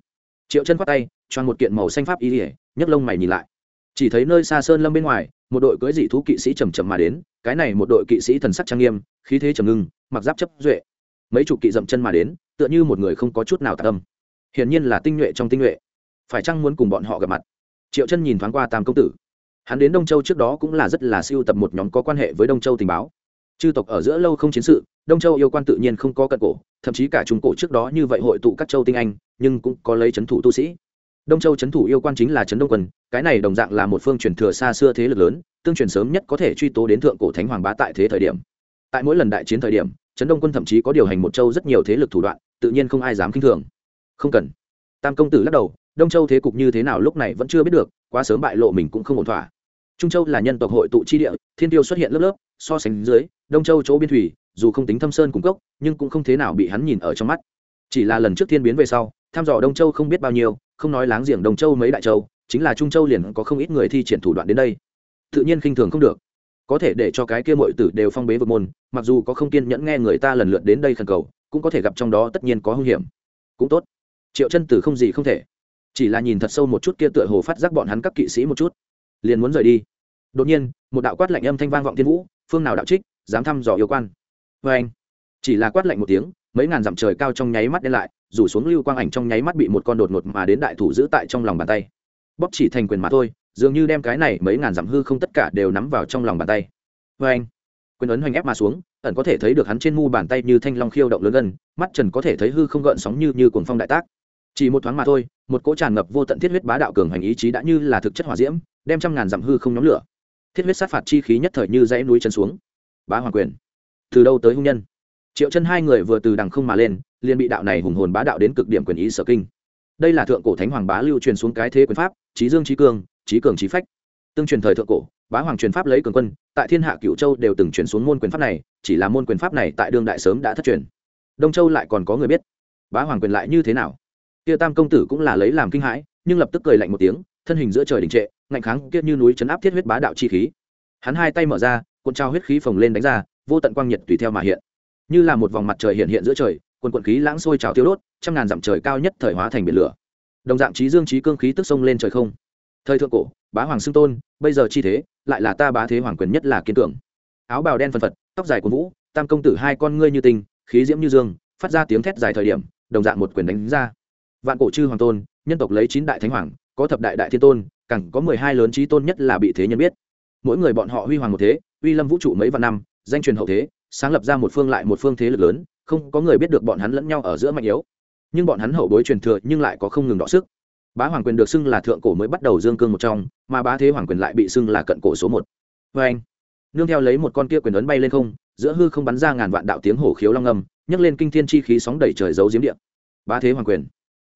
triệu chân khoát tay choan một kiện màu xanh pháp y ỉa nhấc lông mày nhìn lại. Chỉ thấy nơi xa sơn lâm bên ngoài, một đội cưỡi dị thú kỵ sĩ trầm trầm mà đến, cái này một đội kỵ sĩ thần sắc trang nghiêm, khí thế trầm ngưng, mặc giáp chấp duệ. Mấy chục kỵ dậm chân mà đến, tựa như một người không có chút nào tạ tâm. Hiển nhiên là tinh nhuệ trong tinh nhuệ. Phải chăng muốn cùng bọn họ gặp mặt? Triệu chân nhìn thoáng qua tam công tử. Hắn đến đông châu trước đó cũng là rất là siêu tập một nhóm có quan hệ với đông châu tình báo. Chư tộc ở giữa lâu không chiến sự, đông châu yêu quan tự nhiên không có cận cổ, thậm chí cả trung cổ trước đó như vậy hội tụ các châu tinh anh nhưng cũng có lấy c h ấ n thủ tu sĩ. Đông châu c h ấ n thủ yêu quan chính là trấn đông quân, cái này đồng dạng là một phương truyền thừa xa xưa thế lực lớn, tương truyền sớm nhất có thể truy tố đến thượng cổ thánh hoàng bá tại thế thời điểm. Tại mỗi lần đại chiến thời điểm trấn đông quân thậm chí có điều hành một châu rất nhiều thế lực thủ đoạn, tự nhiên không ai dám k i n h thường. Không cần. Tam công tử lắc đầu, đông châu thế cục như thế nào lúc này vẫn chưa biết được, quá sớm bại lộ mình cũng không ổn thỏa. Trung châu là nhân tộc hội tụ chi địa, thiên tiêu xuất hiện lớp lớp, so sánh dưới, đông châu chỗ biên thủy, dù không tính thâm sơn cung cốc, nhưng cũng không thế nào bị hắn nhìn ở trong mắt. Chỉ là lần trước thiên biến về sau thăm dò đông châu không biết bao nhiêu không nói láng giềng đông châu mấy đại châu chính là trung châu liền có không ít người thi triển thủ đoạn đến đây tự nhiên khinh thường không được có thể để cho cái kia mọi tử đều phong bế vực môn mặc dù có không kiên nhẫn nghe người ta lần lượt đến đây khẩn cầu cũng có thể gặp trong đó tất nhiên có hung hiểm cũng tốt triệu chân tử không gì không thể chỉ là nhìn thật sâu một chút kia tựa hồ phát giác bọn hắn các kỵ sĩ một chút liền muốn rời đi đột nhiên một đạo quát lạnh âm thanh vang vọng thiên vũ phương nào đạo trích dám thăm dò yêu quan vê anh chỉ là quát lạnh một tiếng mấy ngàn dặm trời cao trong nháy mắt đen lại rủ xuống lưu quang ảnh trong nháy mắt bị một con đột ngột mà đến đại thủ giữ tại trong lòng bàn tay. Bóp chỉ thành quyền mà thôi, dường như đem cái này mấy ngàn dặm hư không tất cả đều nắm vào trong lòng bàn tay. Vê anh, quyền ấn hoành ép mà xuống, ẩn có thể thấy được hắn trên mu bàn tay như thanh long khiêu động lớn gần, mắt trần có thể thấy hư không gợn sóng như như cuồng phong đại tác. Chỉ một thoáng mà thôi, một cỗ tràn ngập vô tận thiết huyết bá đạo cường hành ý chí đã như là thực chất hỏa diễm, đem trăm ngàn dặm hư không nhóm lửa. Thiết huyết sát phạt chi khí nhất thời như dãy núi chân xuống. Bá hoàng quyền. Từ đâu tới hung nhân? Triệu chân hai người vừa từ đằng không mà lên liền bị đạo này hùng hồn bá đạo đến cực điểm quyền ý sở kinh. Đây là thượng cổ thánh hoàng bá lưu truyền xuống cái thế quyền pháp trí dương trí cường, trí cường trí phách. Tương truyền thời thượng cổ bá hoàng truyền pháp lấy cường quân tại thiên hạ cựu châu đều từng truyền xuống môn quyền pháp này chỉ là môn quyền pháp này tại đương đại sớm đã thất truyền. Đông châu lại còn có người biết. Bá hoàng quyền lại như thế nào? Kia tam công tử cũng là lấy làm kinh hãi nhưng lập tức cười lạnh một tiếng thân hình giữa trời đình trệ ngạnh kháng kia như núi chấn áp thiết huyết bá đạo chi khí. Hắn hai tay mở ra cuộn trao huyết khí phồng lên đánh ra vô tận quang nhiệt tùy theo mà hiện như là một vòng mặt trời hiện hiện giữa trời, quần quận khí lãng sôi trào tiêu đốt, trăm ngàn dặm trời cao nhất thời hóa thành biển lửa. Đồng dạng trí dương trí cương khí tức sông lên trời không. Thời thượng cổ, bá hoàng xưng tôn, bây giờ chi thế, lại là ta bá thế hoàng quyền nhất là kiên cường. Áo bào đen phân phật, tóc dài của vũ, tam công tử hai con ngươi như tinh, khí diễm như dương, phát ra tiếng thét dài thời điểm, đồng dạng một quyền đánh ra. Vạn cổ chư hoàng tôn, nhân tộc lấy chín đại thánh hoàng, có thập đại đại thiên tôn, càng có mười hai lớn trí tôn nhất là bị thế nhân biết. Mỗi người bọn họ huy hoàng một thế, uy lâm vũ trụ mấy vạn năm, danh truyền hậu thế sáng lập ra một phương lại một phương thế lực lớn, không có người biết được bọn hắn lẫn nhau ở giữa mạnh yếu. Nhưng bọn hắn hậu bối truyền thừa nhưng lại có không ngừng đọ sức. Bá hoàng quyền được xưng là thượng cổ mới bắt đầu dương cương một trong, mà bá thế hoàng quyền lại bị xưng là cận cổ số một. Vê anh, nương theo lấy một con kia quyền ấn bay lên không, giữa hư không bắn ra ngàn vạn đạo tiếng hổ khiếu long âm, nhấc lên kinh thiên chi khí sóng đẩy trời giấu diếm điện bá thế hoàng quyền.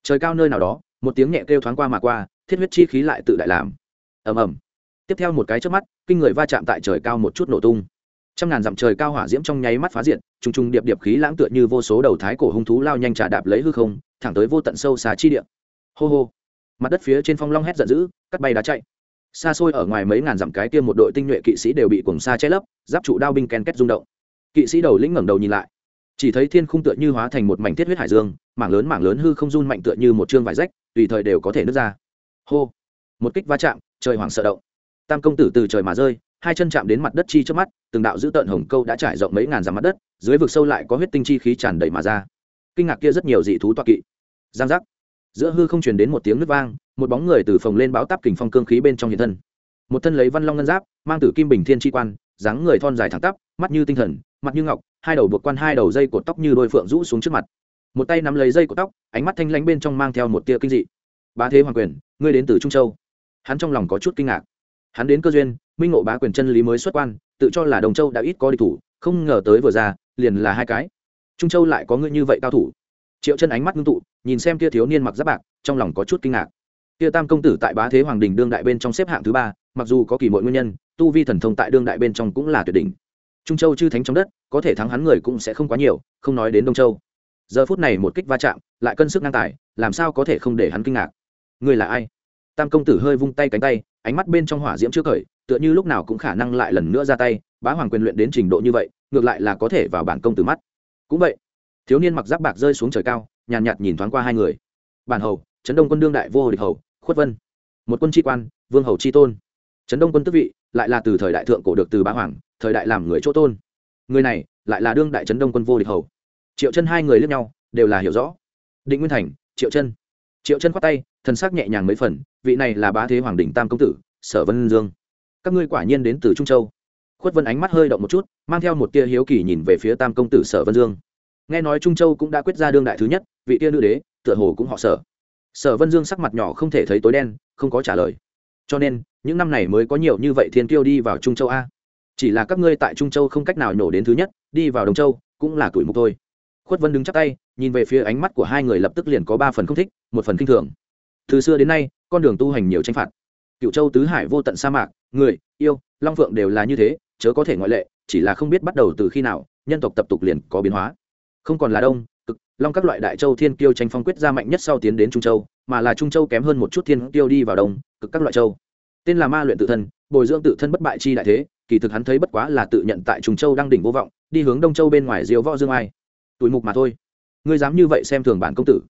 Trời cao nơi nào đó, một tiếng nhẹ kêu thoáng qua mà qua, thiết huyết chi khí lại tự đại làm. Ầm ầm. Tiếp theo một cái trước mắt, kinh người va chạm tại trời cao một chút nổ tung trăm ngàn dặm trời cao hỏa diễm trong nháy mắt phá diện trùng trùng điệp điệp khí lãng tựa như vô số đầu thái cổ hung thú lao nhanh trà đạp lấy hư không, thẳng tới vô tận sâu xà chi địa. Hô hô. Mặt đất phía trên phong long hét giận dữ, cắt bay đá chạy. Xa xôi ở ngoài mấy ngàn dặm cái kia một đội tinh nhuệ kỵ sĩ đều bị cuồng xa che lấp, giáp trụ đao binh ken kết rung động. Kỵ sĩ đầu lĩnh ngẩng đầu nhìn lại. Chỉ thấy thiên khung tựa như hóa thành một mảnh thiết huyết hải dương, mảng lớn mảng lớn hư không run mạnh tựa như một chương vải rách, tùy thời đều có thể nứt ra. Hô. Một kích va chạm, trời hoảng sợ động. Tam công tử từ trời mà rơi hai chân chạm đến mặt đất chi trước mắt, từng đạo dữ tợn hồng câu đã trải rộng mấy ngàn dặm mặt đất, dưới vực sâu lại có huyết tinh chi khí tràn đầy mà ra. Kinh ngạc kia rất nhiều dị thú toa kỵ. Giang giác. Giữa hư không truyền đến một tiếng nước vang, một bóng người từ phòng lên báo táp kình phong cương khí bên trong hiện thân. Một thân lấy văn long ngân giáp, mang tử kim bình thiên tri quan, dáng người thon dài thẳng tắp, mắt như tinh thần, mặt như ngọc, hai đầu buộc quan hai đầu dây cột tóc như đôi phượng rũ xuống trước mặt. Một tay nắm lấy dây cột tóc, ánh mắt thanh lãnh bên trong mang theo một tia kinh dị. Ba thế hoàng quyền, ngươi đến từ trung châu. Hắn trong lòng có chút kinh ngạc. Hắn đến cơ duyên minh ngộ bá quyền chân lý mới xuất quan, tự cho là đồng châu đã ít có địch thủ, không ngờ tới vừa ra, liền là hai cái. Trung châu lại có ngươi như vậy cao thủ. Triệu chân ánh mắt ngưng tụ, nhìn xem kia thiếu niên mặc giáp bạc, trong lòng có chút kinh ngạc. Kia tam công tử tại bá thế hoàng đình đương đại bên trong xếp hạng thứ ba, mặc dù có kỳ mọi nguyên nhân, tu vi thần thông tại đương đại bên trong cũng là tuyệt đỉnh. Trung châu chư thánh trong đất, có thể thắng hắn người cũng sẽ không quá nhiều, không nói đến đông châu. Giờ phút này một kích va chạm, lại cân sức ngang tài, làm sao có thể không để hắn kinh ngạc? Người là ai? Tam công tử hơi vung tay cánh tay, ánh mắt bên trong hỏa diễm chưa khởi tựa như lúc nào cũng khả năng lại lần nữa ra tay bá hoàng quyền luyện đến trình độ như vậy ngược lại là có thể vào bản công tử mắt. Cũng vậy thiếu niên mặc giáp bạc rơi xuống trời cao nhàn nhạt, nhạt nhìn thoáng qua hai người. Bản hầu trấn đông quân đương đại vô địch hầu khuất vân. Một quân tri quan vương hầu tri tôn. Trấn đông quân tức vị lại là từ thời đại thượng cổ được từ bá hoàng thời đại làm người chỗ tôn. Người này lại là đương đại trấn đông quân vô địch hầu. Triệu chân hai người lướt nhau đều là hiểu rõ. Định nguyên thành triệu chân. Triệu chân khoát tay thần sắc nhẹ nhàng mấy phần vị này là bá thế hoàng đình tam công tử sở vân dương các ngươi quả nhiên đến từ trung châu. Khuất vân ánh mắt hơi động một chút, mang theo một tia hiếu kỳ nhìn về phía tam công tử sở vân dương. Nghe nói trung châu cũng đã quyết ra đương đại thứ nhất, vị tia nữ đế, tựa hồ cũng họ sở. Sở vân dương sắc mặt nhỏ không thể thấy tối đen, không có trả lời. Cho nên, những năm này mới có nhiều như vậy thiên tiêu đi vào trung châu a. Chỉ là các ngươi tại trung châu không cách nào nhổ đến thứ nhất, đi vào đồng châu, cũng là tuổi mục thôi. Khuất vân đứng chắc tay, nhìn về phía ánh mắt của hai người lập tức liền có ba phần không thích, một phần k i n h thường. Từ xưa đến nay, con đường tu hành nhiều tranh phạt cựu châu tứ hải vô tận sa mạc, người, yêu, long phượng đều là như thế, chớ có thể ngoại lệ, chỉ là không biết bắt đầu từ khi nào, nhân tộc tập tục liền có biến hóa. Không còn là đông, cực, long các loại đại châu thiên kiêu tranh phong quyết ra mạnh nhất sau tiến đến trung châu, mà là trung châu kém hơn một chút thiên kiêu đi vào đông, cực các loại châu. Tên là ma luyện tự thân, bồi dưỡng tự thân bất bại chi đại thế, kỳ thực hắn thấy bất quá là tự nhận tại trung châu đang đỉnh vô vọng, đi hướng đông châu bên ngoài diều võ dương ai. Tuổi mục mà thôi. Ngươi dám như vậy xem thường bản công tử.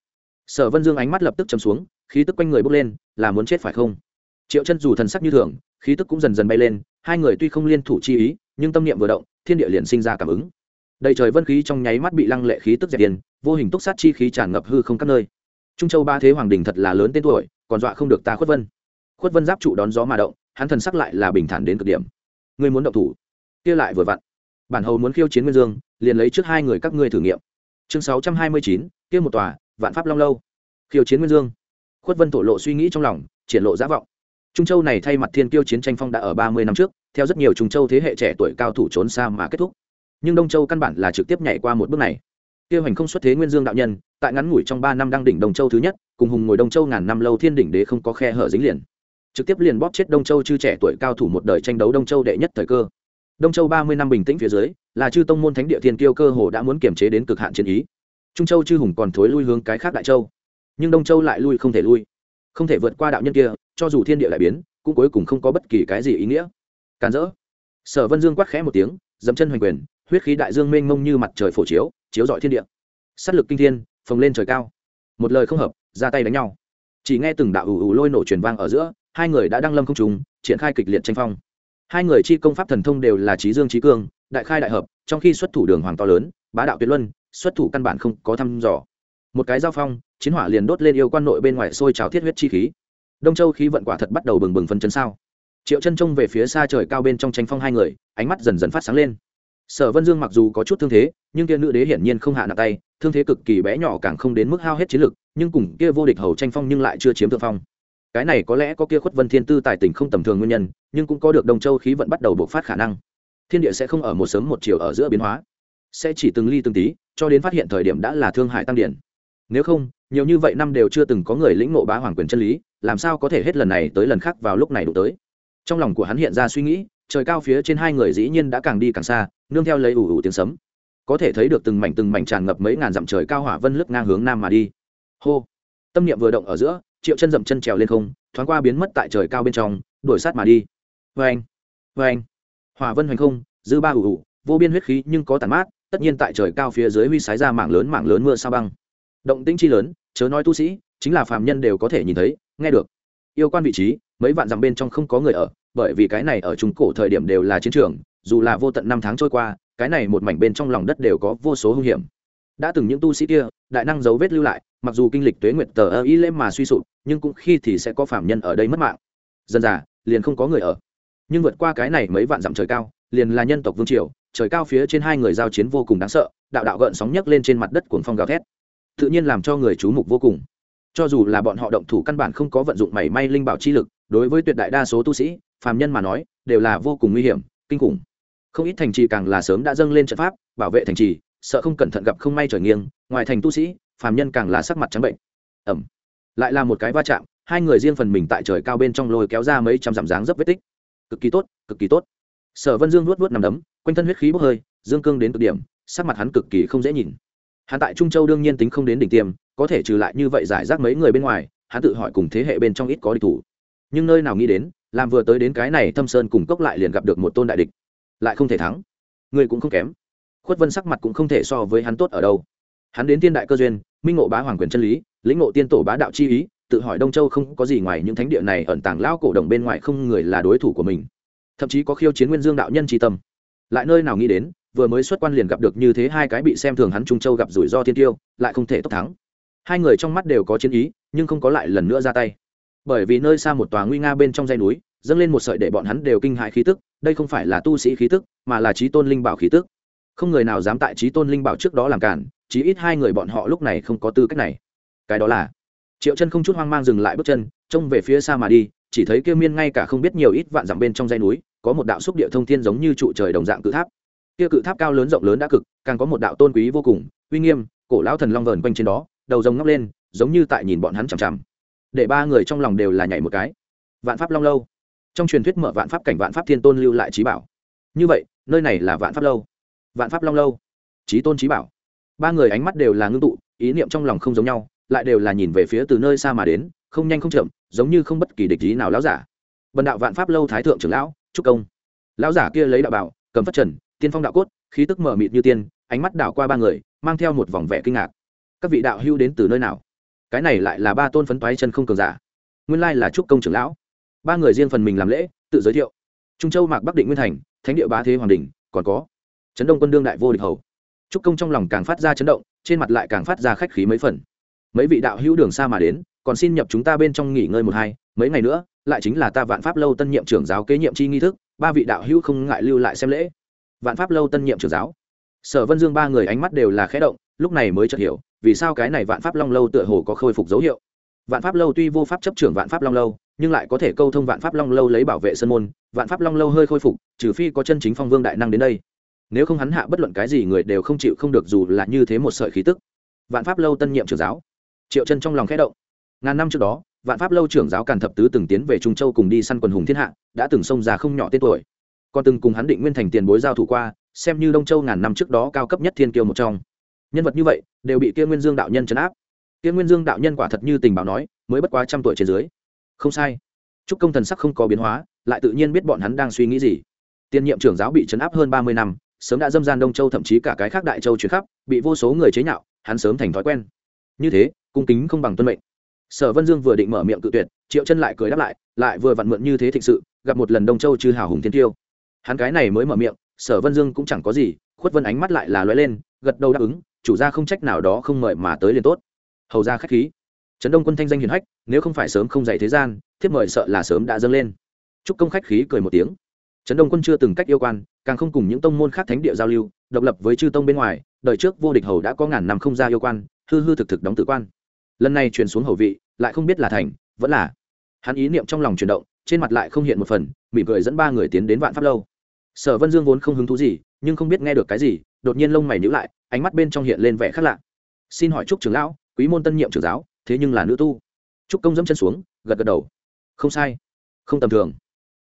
Sở vân dương ánh mắt lập tức chấm xuống, khí tức quanh người bốc lên, là muốn chết phải không? Triệu chân dù thần sắc như thường, khí tức cũng dần dần bay lên, hai người tuy không liên thủ chi ý, nhưng tâm niệm vừa động, thiên địa liền sinh ra cảm ứng. Đầy trời vân khí trong nháy mắt bị lăng lệ khí tức dẹp tiền vô hình túc sát chi khí tràn ngập hư không các nơi. Trung châu ba thế hoàng đình thật là lớn tên tuổi, còn dọa không được ta khuất vân. Khuất vân giáp trụ đón gió mà động, hắn thần sắc lại là bình thản đến cực điểm. Ngươi muốn động thủ? Kia lại vừa vặn. Bản hầu muốn khiêu chiến nguyên dương, liền lấy trước hai người các ngươi thử nghiệm. Chương sáu trăm hai mươi chín, kia một tòa, vạn pháp long lâu. Khiêu chiến nguyên dương. Khuất vân thổ lộ suy nghĩ trong lòng, triển lộ giả vọng trung châu này thay mặt thiên kiêu chiến tranh phong đã ở ba mươi năm trước, theo rất nhiều trung châu thế hệ trẻ tuổi cao thủ trốn xa mà kết thúc. Nhưng đông châu căn bản là trực tiếp nhảy qua một bước này. Tiêu hành không xuất thế nguyên dương đạo nhân, tại ngắn ngủi trong ba năm đăng đỉnh đông châu thứ nhất, cùng hùng ngồi đông châu ngàn năm lâu thiên đỉnh đế không có khe hở dính liền. Trực tiếp liền bóp chết đông châu chư trẻ tuổi cao thủ một đời tranh đấu đông châu đệ nhất thời cơ. Đông châu ba mươi năm bình tĩnh phía dưới, là chư tông môn thánh địa thiên kiêu cơ hồ đã muốn kiềm chế đến cực hạn chiến ý. Trung châu chư hùng còn thối lui hướng cái khác đại châu. Nhưng đông châu lại lui không thể lui không thể vượt qua đạo nhân kia, cho dù thiên địa lại biến, cũng cuối cùng không có bất kỳ cái gì ý nghĩa. Càn rỡ. Sở vân dương quát khẽ một tiếng dẫm chân hoành quyền, huyết khí đại dương mênh mông như mặt trời phổ chiếu chiếu rọi thiên địa. S á t lực kinh thiên, phồng lên trời cao. Một lời không hợp, ra tay đánh nhau. Chỉ nghe từng đạo ù ù lôi nổ truyền vang ở giữa, hai người đã đăng lâm không trùng triển khai kịch liệt tranh phong. Hai người chi công pháp thần thông đều là trí dương trí cương, đại khai đại hợp, trong khi xuất thủ đường hoàng to lớn, bá đạo tuyệt luân, xuất thủ căn bản không có thăm dò một cái giao phong, chiến hỏa liền đốt lên yêu quan nội bên ngoài sôi trào thiết huyết chi khí. Đông châu khí vận quả thật bắt đầu bừng bừng phân chấn sao. Triệu chân trông về phía xa trời cao bên trong tranh phong hai người, ánh mắt dần dần phát sáng lên. Sở vân dương mặc dù có chút thương thế, nhưng kia nữ đế hiển nhiên không hạ nặng tay, thương thế cực kỳ bé nhỏ càng không đến mức hao hết chiến lực, nhưng cùng kia vô địch hầu tranh phong nhưng lại chưa chiếm thượng phong. Cái này có lẽ có kia khuất vân thiên tư tài tình không tầm thường nguyên nhân, nhưng cũng có được đông châu khí vận bắt đầu bộc phát khả năng. Thiên địa sẽ không ở một sớm một chiều ở giữa biến hóa, sẽ chỉ từng ly từng tí, cho đến phát hiện thời điểm đã là thương hại tăng điển nếu không, nhiều như vậy năm đều chưa từng có người lĩnh ngộ bá hoàng quyền chân lý, làm sao có thể hết lần này tới lần khác vào lúc này đủ tới? Trong lòng của hắn hiện ra suy nghĩ, trời cao phía trên hai người dĩ nhiên đã càng đi càng xa, nương theo lấy ủ ủ tiếng sấm. Có thể thấy được từng mảnh từng mảnh tràn ngập mấy ngàn dặm trời cao hỏa vân lướt ngang hướng nam mà đi. Hô! Tâm niệm vừa động ở giữa, triệu chân dậm chân trèo lên không, thoáng qua biến mất tại trời cao bên trong, đuổi sát mà đi. Vê anh vê anh hỏa vân hoành không, dư ba ủ ủ, vô biên huyết khí nhưng có tàn mát, tất nhiên tại trời cao phía dưới huy sái ra mảng lớn mảng lớn mưa sao băng động tĩnh chi lớn, chớ nói tu sĩ, chính là phàm nhân đều có thể nhìn thấy, nghe được. Yêu quan vị trí, mấy vạn dặm bên trong không có người ở, bởi vì cái này ở trung cổ thời điểm đều là chiến trường, dù là vô tận năm tháng trôi qua, cái này một mảnh bên trong lòng đất đều có vô số hung hiểm. Đã từng những tu sĩ kia, đại năng dấu vết lưu lại, mặc dù kinh lịch tuế nguyệt tờ ơ ý lễ mà suy sụp, nhưng cũng khi thì sẽ có phạm nhân ở đây mất mạng. Dần dà liền không có người ở. Nhưng vượt qua cái này mấy vạn dặm trời cao, liền là nhân tộc vương triều, trời cao phía trên hai người giao chiến vô cùng đáng sợ, đạo đạo gợn sóng nhấc lên trên mặt đất cuồng phong gào thét tự nhiên làm cho người chú mục vô cùng. Cho dù là bọn họ động thủ căn bản không có vận dụng mảy may linh bảo chi lực, đối với tuyệt đại đa số tu sĩ, phàm nhân mà nói, đều là vô cùng nguy hiểm, kinh khủng. Không ít thành trì càng là sớm đã dâng lên trận pháp, bảo vệ thành trì, sợ không cẩn thận gặp không may trời nghiêng, ngoài thành tu sĩ, phàm nhân càng là sắc mặt trắng bệnh. Ẩm. Lại là một cái va chạm, hai người riêng phần mình tại trời cao bên trong lôi kéo ra mấy trăm dặm dáng dấp vết tích. Cực kỳ tốt, cực kỳ tốt. Sở vân dương luốt luốt nằm đấm, quanh thân huyết khí bốc hơi, dương cương đến cực điểm, sắc mặt hắn cực kỳ không dễ nhìn hắn tại trung châu đương nhiên tính không đến đỉnh tiêm, có thể trừ lại như vậy giải rác mấy người bên ngoài, hắn tự hỏi cùng thế hệ bên trong ít có địch thủ. Nhưng nơi nào nghĩ đến, làm vừa tới đến cái này thâm sơn cùng cốc lại liền gặp được một tôn đại địch. Lại không thể thắng. Người cũng không kém. Khuất vân sắc mặt cũng không thể so với hắn tốt ở đâu. Hắn đến Thiên đại cơ duyên, minh ngộ bá hoàng quyền chân lý, lĩnh ngộ tiên tổ bá đạo chi ý, tự hỏi đông châu không có gì ngoài những thánh địa này ẩn tàng lao cổ động bên ngoài không người là đối thủ của mình. Thậm chí có khiêu chiến nguyên dương đạo nhân tri tâm. Lại nơi nào nghĩ đến vừa mới xuất quan liền gặp được như thế hai cái bị xem thường hắn trung châu gặp rủi ro thiên tiêu, lại không thể tốc thắng. Hai người trong mắt đều có chiến ý, nhưng không có lại lần nữa ra tay. Bởi vì nơi xa một tòa nguy nga bên trong dây núi, dâng lên một sợi để bọn hắn đều kinh hại khí tức, đây không phải là tu sĩ khí tức, mà là trí tôn linh bảo khí tức. Không người nào dám tại trí tôn linh bảo trước đó làm cản, chí ít hai người bọn họ lúc này không có tư cách này. Cái đó là, triệu chân không chút hoang mang dừng lại bước chân, trông về phía xa mà đi, chỉ thấy kia miên ngay cả không biết nhiều ít vạn dặm bên trong dây núi, có một đạo xúc địa thông thiên giống như trụ trời đồng dạng cự tháp kia cự tháp cao lớn rộng lớn đã cực, càng có một đạo tôn quý vô cùng, uy nghiêm, cổ lão thần long vờn quanh trên đó, đầu rồng ngóc lên, giống như tại nhìn bọn hắn chằm chằm. Để ba người trong lòng đều là nhảy một cái. Vạn pháp long lâu. Trong truyền thuyết mở vạn pháp cảnh vạn pháp thiên tôn lưu lại trí bảo. Như vậy, nơi này là vạn pháp lâu. Vạn pháp long lâu. Trí tôn trí bảo. Ba người ánh mắt đều là ngưng tụ, ý niệm trong lòng không giống nhau, lại đều là nhìn về phía từ nơi xa mà đến, không nhanh không chậm, giống như không bất kỳ địch ý nào lão giả. Bần đạo vạn pháp lâu thái thượng trưởng lão trúc công. Lão giả kia lấy đạo bảo, cầm phát trần tiên phong đạo cốt, khí tức mở mịt như tiên, ánh mắt đảo qua ba người, mang theo một vòng vẻ kinh ngạc. Các vị đạo hưu đến từ nơi nào? Cái này lại là ba tôn phấn toái chân không cường giả. Nguyên lai là trúc công trưởng lão. Ba người riêng phần mình làm lễ, tự giới thiệu. Trung châu mạc bắc định nguyên thành, thánh địa ba thế hoàng đình, còn có chấn đông quân đương đại vô địch hầu. Trúc công trong lòng càng phát ra chấn động, trên mặt lại càng phát ra khách khí mấy phần. Mấy vị đạo hữu đường xa mà đến, còn xin nhập chúng ta bên trong nghỉ ngơi một hai, mấy ngày nữa, lại chính là ta vạn pháp lâu tân nhiệm trưởng giáo kế nhiệm chi nghi thức, ba vị đạo hữu không ngại lưu lại xem lễ vạn pháp lâu tân nhiệm trưởng giáo. Sở vân dương ba người ánh mắt đều là khẽ động, lúc này mới chợt hiểu, vì sao cái này vạn pháp long lâu tựa hồ có khôi phục dấu hiệu. Vạn pháp lâu tuy vô pháp chấp trưởng vạn pháp long lâu, nhưng lại có thể câu thông vạn pháp long lâu lấy bảo vệ sân môn, vạn pháp long lâu hơi khôi phục, trừ phi có chân chính phong vương đại năng đến đây. Nếu không hắn hạ bất luận cái gì người đều không chịu không được dù là như thế một sợi khí tức. Vạn pháp lâu tân nhiệm trưởng giáo. Triệu chân trong lòng khẽ động. Ngàn năm trước đó, vạn pháp lâu trưởng giáo càn thập tứ từng tiến về trung châu cùng đi săn quần hùng thiên hạ, đã từng xông ra không nhỏ tên tuổi còn từng cùng hắn định nguyên thành tiền bối giao thủ qua, xem như đông châu ngàn năm trước đó cao cấp nhất thiên kiêu một trong. Nhân vật như vậy, đều bị kia nguyên dương đạo nhân chấn áp. Kia nguyên dương đạo nhân quả thật như tình báo nói, mới bất quá trăm tuổi trên dưới. Không sai. Chúc công thần sắc không có biến hóa, lại tự nhiên biết bọn hắn đang suy nghĩ gì. Tiên nhiệm trưởng giáo bị chấn áp hơn ba mươi năm, sớm đã dâm gian đông châu thậm chí cả cái khác đại châu chuyển khắp, bị vô số người chế nhạo, hắn sớm thành thói quen. Như thế, cung kính không bằng tuân mệnh. Sở vân dương vừa định mở miệng cự tuyệt, triệu chân lại cười đáp lại lại vừa vặn mượn như thế thịnh sự, gặp một lần đông châu chư hào hùng thiên tiêu hắn cái này mới mở miệng, sở vân dương cũng chẳng có gì, khuất vân ánh mắt lại là lóe lên, gật đầu đáp ứng, chủ gia không trách nào đó không mời mà tới liền tốt. Hầu ra khách khí. Trấn đông quân thanh danh hiền hách, nếu không phải sớm không dạy thế gian, thiếp mời sợ là sớm đã dâng lên. Chúc công khách khí cười một tiếng. Trấn đông quân chưa từng cách yêu quan, càng không cùng những tông môn khác thánh địa giao lưu, độc lập với chư tông bên ngoài, đời trước vô địch hầu đã có ngàn năm không ra yêu quan, hư hư thực thực đóng tử quan. Lần này truyền xuống hầu vị, lại không biết là thành, vẫn là. Hắn ý niệm trong lòng chuyển động trên mặt lại không hiện một phần, mỉm cười dẫn ba người tiến đến vạn pháp lâu. Sở vân dương vốn không hứng thú gì, nhưng không biết nghe được cái gì, đột nhiên lông mày nhữ lại, ánh mắt bên trong hiện lên vẻ khác lạ. Xin hỏi trúc trưởng lão, quý môn tân nhiệm trưởng giáo, thế nhưng là nữ tu? Trúc công dẫm chân xuống, gật gật đầu. Không sai, không tầm thường.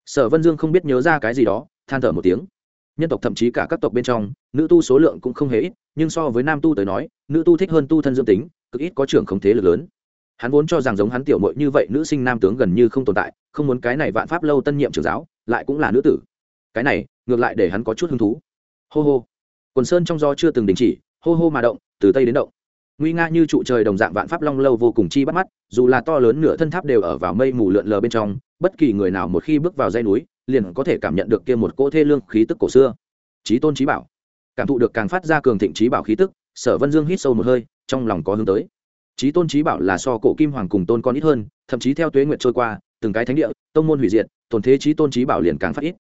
Sở vân dương không biết nhớ ra cái gì đó, than thở một tiếng. Nhân tộc thậm chí cả các tộc bên trong, nữ tu số lượng cũng không hề ít, nhưng so với nam tu tới nói, nữ tu thích hơn tu thân dương tính, cực ít có trưởng không thế lực lớn. Hắn vốn cho rằng giống hắn tiểu mội như vậy, nữ sinh nam tướng gần như không tồn tại không muốn cái này vạn pháp lâu tân nhiệm trưởng giáo, lại cũng là nữ tử. Cái này, ngược lại để hắn có chút hứng thú. Hô hô. Quần sơn trong do chưa từng đình chỉ, hô hô mà động, từ tây đến động. Nguy nga như trụ trời đồng dạng vạn pháp long lâu vô cùng chi bắt mắt, dù là to lớn nửa thân tháp đều ở vào mây mù lượn lờ bên trong, bất kỳ người nào một khi bước vào dây núi, liền có thể cảm nhận được kia một cỗ thê lương khí tức cổ xưa. Trí tôn trí bảo. Cảm thụ được càng phát ra cường thịnh trí bảo khí tức, sở vân dương hít sâu một hơi, trong lòng có hướng tới. Trí tôn trí bảo là so cổ kim hoàng cùng tôn con ít hơn, thậm chí theo tuế nguyện trôi qua từng cái thánh địa, tông môn hủy diệt, tồn thế trí tôn trí bảo liền càng phát ít.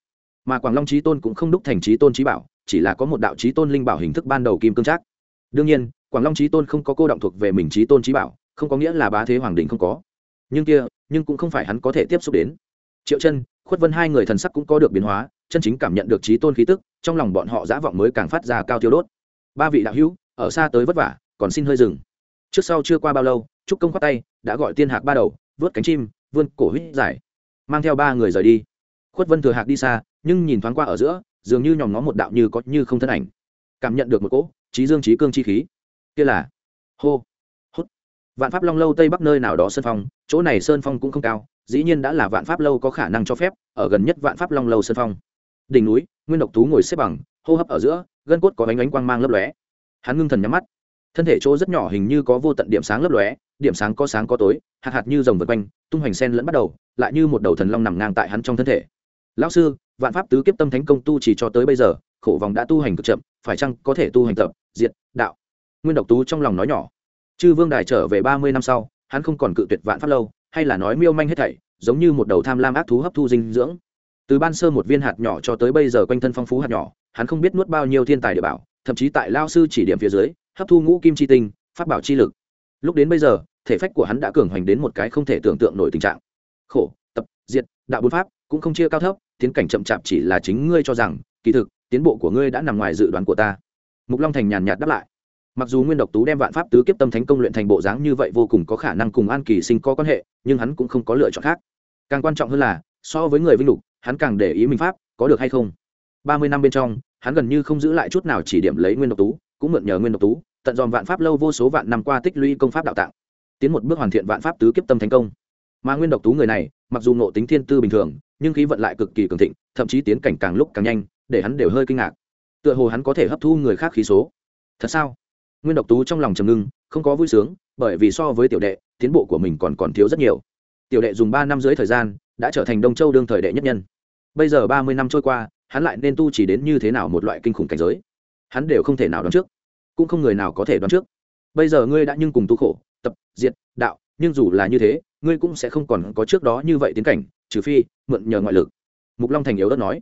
Mà quảng long trí tôn cũng không đúc thành trí tôn trí bảo, chỉ là có một đạo trí tôn linh bảo hình thức ban đầu kim cương trác. Đương nhiên, quảng long trí tôn không có cô động thuộc về mình trí tôn trí bảo, không có nghĩa là bá thế hoàng đình không có. Nhưng kia, nhưng cũng không phải hắn có thể tiếp xúc đến. Triệu chân, khuất vân hai người thần sắc cũng có được biến hóa, chân chính cảm nhận được trí tôn khí tức, trong lòng bọn họ dã vọng mới càng phát ra cao thiếu đốt. Ba vị đạo hữu, ở xa tới vất vả, còn xin hơi dừng. Trước sau chưa qua bao lâu, trúc công khoát tay, đã gọi tiên hạc ba đầu, vớt cánh chim vươn cổ hít giải mang theo ba người rời đi. Khuất vân thừa hạc đi xa, nhưng nhìn thoáng qua ở giữa, dường như nhòm ngó một đạo như có như không thân ảnh. Cảm nhận được một cỗ trí dương trí cương chi khí. Kia là hô, hút. Vạn pháp long lâu tây bắc nơi nào đó sơn phong, chỗ này sơn phong cũng không cao, dĩ nhiên đã là vạn pháp lâu có khả năng cho phép, ở gần nhất vạn pháp long lâu sơn phong. Đỉnh núi, nguyên độc tú ngồi xếp bằng, hô hấp ở giữa, gân cốt có ánh ánh quang mang lấp lóe. Hắn ngưng thần nhắm mắt thân thể chỗ rất nhỏ hình như có vô tận điểm sáng lấp lóe, điểm sáng có sáng có tối, hạt hạt như rồng vượt quanh, tung hoành sen lẫn bắt đầu, lại như một đầu thần long nằm ngang tại hắn trong thân thể. Lão sư, vạn pháp tứ kiếp tâm thánh công tu chỉ cho tới bây giờ, khổ vòng đã tu hành cực chậm, phải chăng có thể tu hành tập, diệt, đạo? Nguyên độc tú trong lòng nói nhỏ. Chư vương đài trở về ba mươi năm sau, hắn không còn cự tuyệt vạn pháp lâu, hay là nói miêu manh hết thảy, giống như một đầu tham lam ác thú hấp thu dinh dưỡng. Từ ban sơ một viên hạt nhỏ cho tới bây giờ quanh thân phong phú hạt nhỏ, hắn không biết nuốt bao nhiêu thiên tài địa bảo, thậm chí tại lao sư chỉ điểm phía dưới hấp thu ngũ kim chi tinh, phát bảo chi lực. Lúc đến bây giờ, thể phách của hắn đã cường hoành đến một cái không thể tưởng tượng nổi tình trạng. Khổ, tập, diệt, đạo bốn pháp, cũng không chia cao thấp, tiến cảnh chậm chạp chỉ là chính ngươi cho rằng, kỳ thực, tiến bộ của ngươi đã nằm ngoài dự đoán của ta. Mục long thành nhàn nhạt đáp lại. Mặc dù nguyên độc tú đem vạn pháp tứ kiếp tâm thánh công luyện thành bộ dáng như vậy vô cùng có khả năng cùng an kỳ sinh có quan hệ, nhưng hắn cũng không có lựa chọn khác. Càng quan trọng hơn là, so với người vinh lục, hắn càng để ý minh pháp, có được hay không. Ba mươi năm bên trong, hắn gần như không giữ lại chút nào chỉ điểm lấy nguyên độc tú, cũng mượn nhờ nguyên độc tú tận dòm vạn pháp lâu vô số vạn năm qua tích lũy công pháp đạo tạng, tiến một bước hoàn thiện vạn pháp tứ kiếp tâm thành công. Mà nguyên độc tú người này, mặc dù nộ tính thiên tư bình thường, nhưng khí vận lại cực kỳ cường thịnh, thậm chí tiến cảnh càng lúc càng nhanh, để hắn đều hơi kinh ngạc. Tựa hồ hắn có thể hấp thu người khác khí số. Thật sao? Nguyên độc tú trong lòng trầm ngưng, không có vui sướng, bởi vì so với tiểu đệ, tiến bộ của mình còn còn thiếu rất nhiều. Tiểu đệ dùng ba năm dưới thời gian, đã trở thành đông châu đương thời đệ nhất nhân. Bây giờ ba mươi năm trôi qua, hắn lại nên tu chỉ đến như thế nào một loại kinh khủng cảnh giới? Hắn đều không thể nào đoán trước cũng không người nào có thể đoán trước. Bây giờ ngươi đã nhưng cùng tu khổ, tập, diệt, đạo, nhưng dù là như thế, ngươi cũng sẽ không còn có trước đó như vậy tiến cảnh, trừ phi, mượn nhờ ngoại lực. Mục long thành yếu đất nói.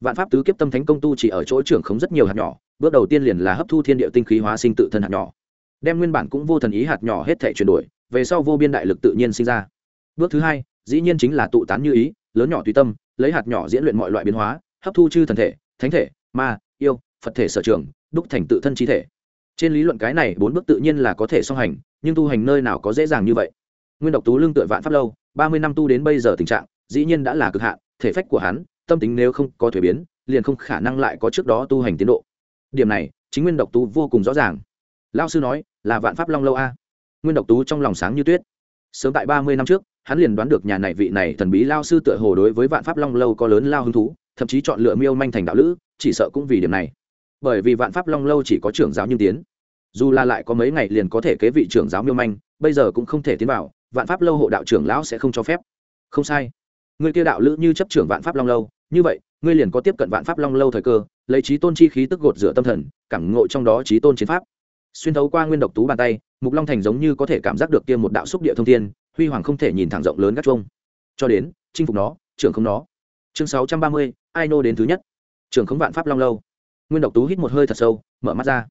Vạn pháp tứ kiếp tâm thánh công tu chỉ ở chỗ trưởng khống rất nhiều hạt nhỏ, bước đầu tiên liền là hấp thu thiên địa tinh khí hóa sinh tự thân hạt nhỏ. Đem nguyên bản cũng vô thần ý hạt nhỏ hết thể chuyển đổi, về sau vô biên đại lực tự nhiên sinh ra. Bước thứ hai, dĩ nhiên chính là tụ tán như ý, lớn nhỏ tùy tâm, lấy hạt nhỏ diễn luyện mọi loại biến hóa, hấp thu chư thần thể, thánh thể, ma, yêu, phật thể sở trường, đúc thành tự thân trí thể trên lý luận cái này bốn bước tự nhiên là có thể song hành, nhưng tu hành nơi nào có dễ dàng như vậy? Nguyên độc tú lương tựa vạn pháp lâu, ba mươi năm tu đến bây giờ tình trạng, dĩ nhiên đã là cực hạn, thể phách của hắn, tâm tính nếu không có thuế biến, liền không khả năng lại có trước đó tu hành tiến độ. Điểm này, chính nguyên độc tú vô cùng rõ ràng. Lao sư nói, là vạn pháp long lâu a. Nguyên độc tú trong lòng sáng như tuyết. Sớm tại ba mươi năm trước, hắn liền đoán được nhà này vị này thần bí lao sư tựa hồ đối với vạn pháp long lâu có lớn lao hứng thú, thậm chí chọn lựa miêu manh thành đạo lữ, chỉ sợ cũng vì điểm này bởi vì vạn pháp long lâu chỉ có trưởng giáo như tiến. Dù là lại có mấy ngày liền có thể kế vị trưởng giáo miêu manh, bây giờ cũng không thể tiến vào, vạn pháp lâu hộ đạo trưởng lão sẽ không cho phép. Không sai. Người kia đạo lữ như chấp trưởng vạn pháp long lâu, như vậy, ngươi liền có tiếp cận vạn pháp long lâu thời cơ, lấy trí tôn chi khí tức gột rửa tâm thần, cảm ngộ trong đó trí tôn chiến pháp. Xuyên thấu qua nguyên độc tú bàn tay, mục long thành giống như có thể cảm giác được kia một đạo xúc địa thông thiên, huy hoàng không thể nhìn thẳng rộng lớn các chuông. Cho đến, chinh phục nó, trưởng không nó. Chương sáu trăm ba mươi ai nô đến thứ nhất. Trưởng không vạn pháp long lâu nguyên độc tú hít một hơi thật sâu, mở mắt ra.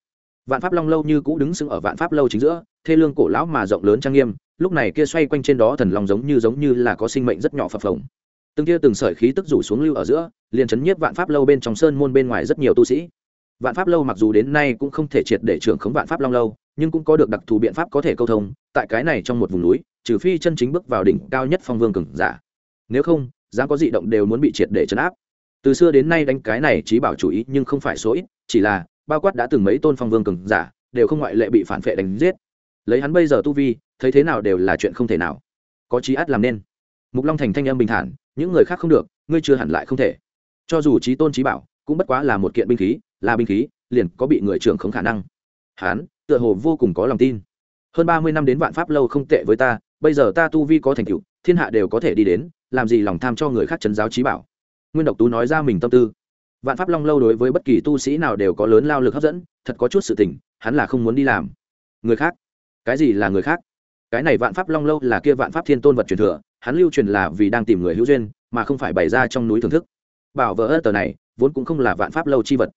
Vạn pháp long lâu như cũ đứng sững ở vạn pháp lâu chính giữa, thê lương cổ lão mà rộng lớn trang nghiêm, lúc này kia xoay quanh trên đó thần long giống như giống như là có sinh mệnh rất nhỏ phập phồng. Từng kia từng sợi khí tức rủ xuống lưu ở giữa, liền chấn nhiếp vạn pháp lâu bên trong sơn môn bên ngoài rất nhiều tu sĩ. Vạn pháp lâu mặc dù đến nay cũng không thể triệt để trưởng khống vạn pháp long lâu, nhưng cũng có được đặc thù biện pháp có thể câu thông, tại cái này trong một vùng núi, trừ phi chân chính bước vào đỉnh cao nhất phong vương cường giả. Nếu không, dám có dị động đều muốn bị triệt để chấn áp từ xưa đến nay đánh cái này trí bảo chủ ý nhưng không phải số ít, chỉ là, bao quát đã từng mấy tôn phong vương cường giả, đều không ngoại lệ bị phản vệ đánh giết. Lấy hắn bây giờ tu vi, thấy thế nào đều là chuyện không thể nào. Có trí át làm nên. Mục long thành thanh âm bình thản, những người khác không được, ngươi chưa hẳn lại không thể. Cho dù trí tôn trí bảo, cũng bất quá là một kiện binh khí, là binh khí, liền có bị người trưởng không khả năng. Hán tựa hồ vô cùng có lòng tin. Hơn ba mươi năm đến vạn pháp lâu không tệ với ta, bây giờ ta tu vi có thành tựu, thiên hạ đều có thể đi đến, làm gì lòng tham cho người khác chấn giáo trí bảo nguyên độc tú nói ra mình tâm tư. Vạn pháp long lâu đối với bất kỳ tu sĩ nào đều có lớn lao lực hấp dẫn, thật có chút sự tình, hắn là không muốn đi làm. Người khác? Cái gì là người khác? Cái này vạn pháp long lâu là kia vạn pháp thiên tôn vật truyền thừa, hắn lưu truyền là vì đang tìm người hữu duyên, mà không phải bày ra trong núi thưởng thức. Bảo vợ ớt tờ này, vốn cũng không là vạn pháp lâu chi vật.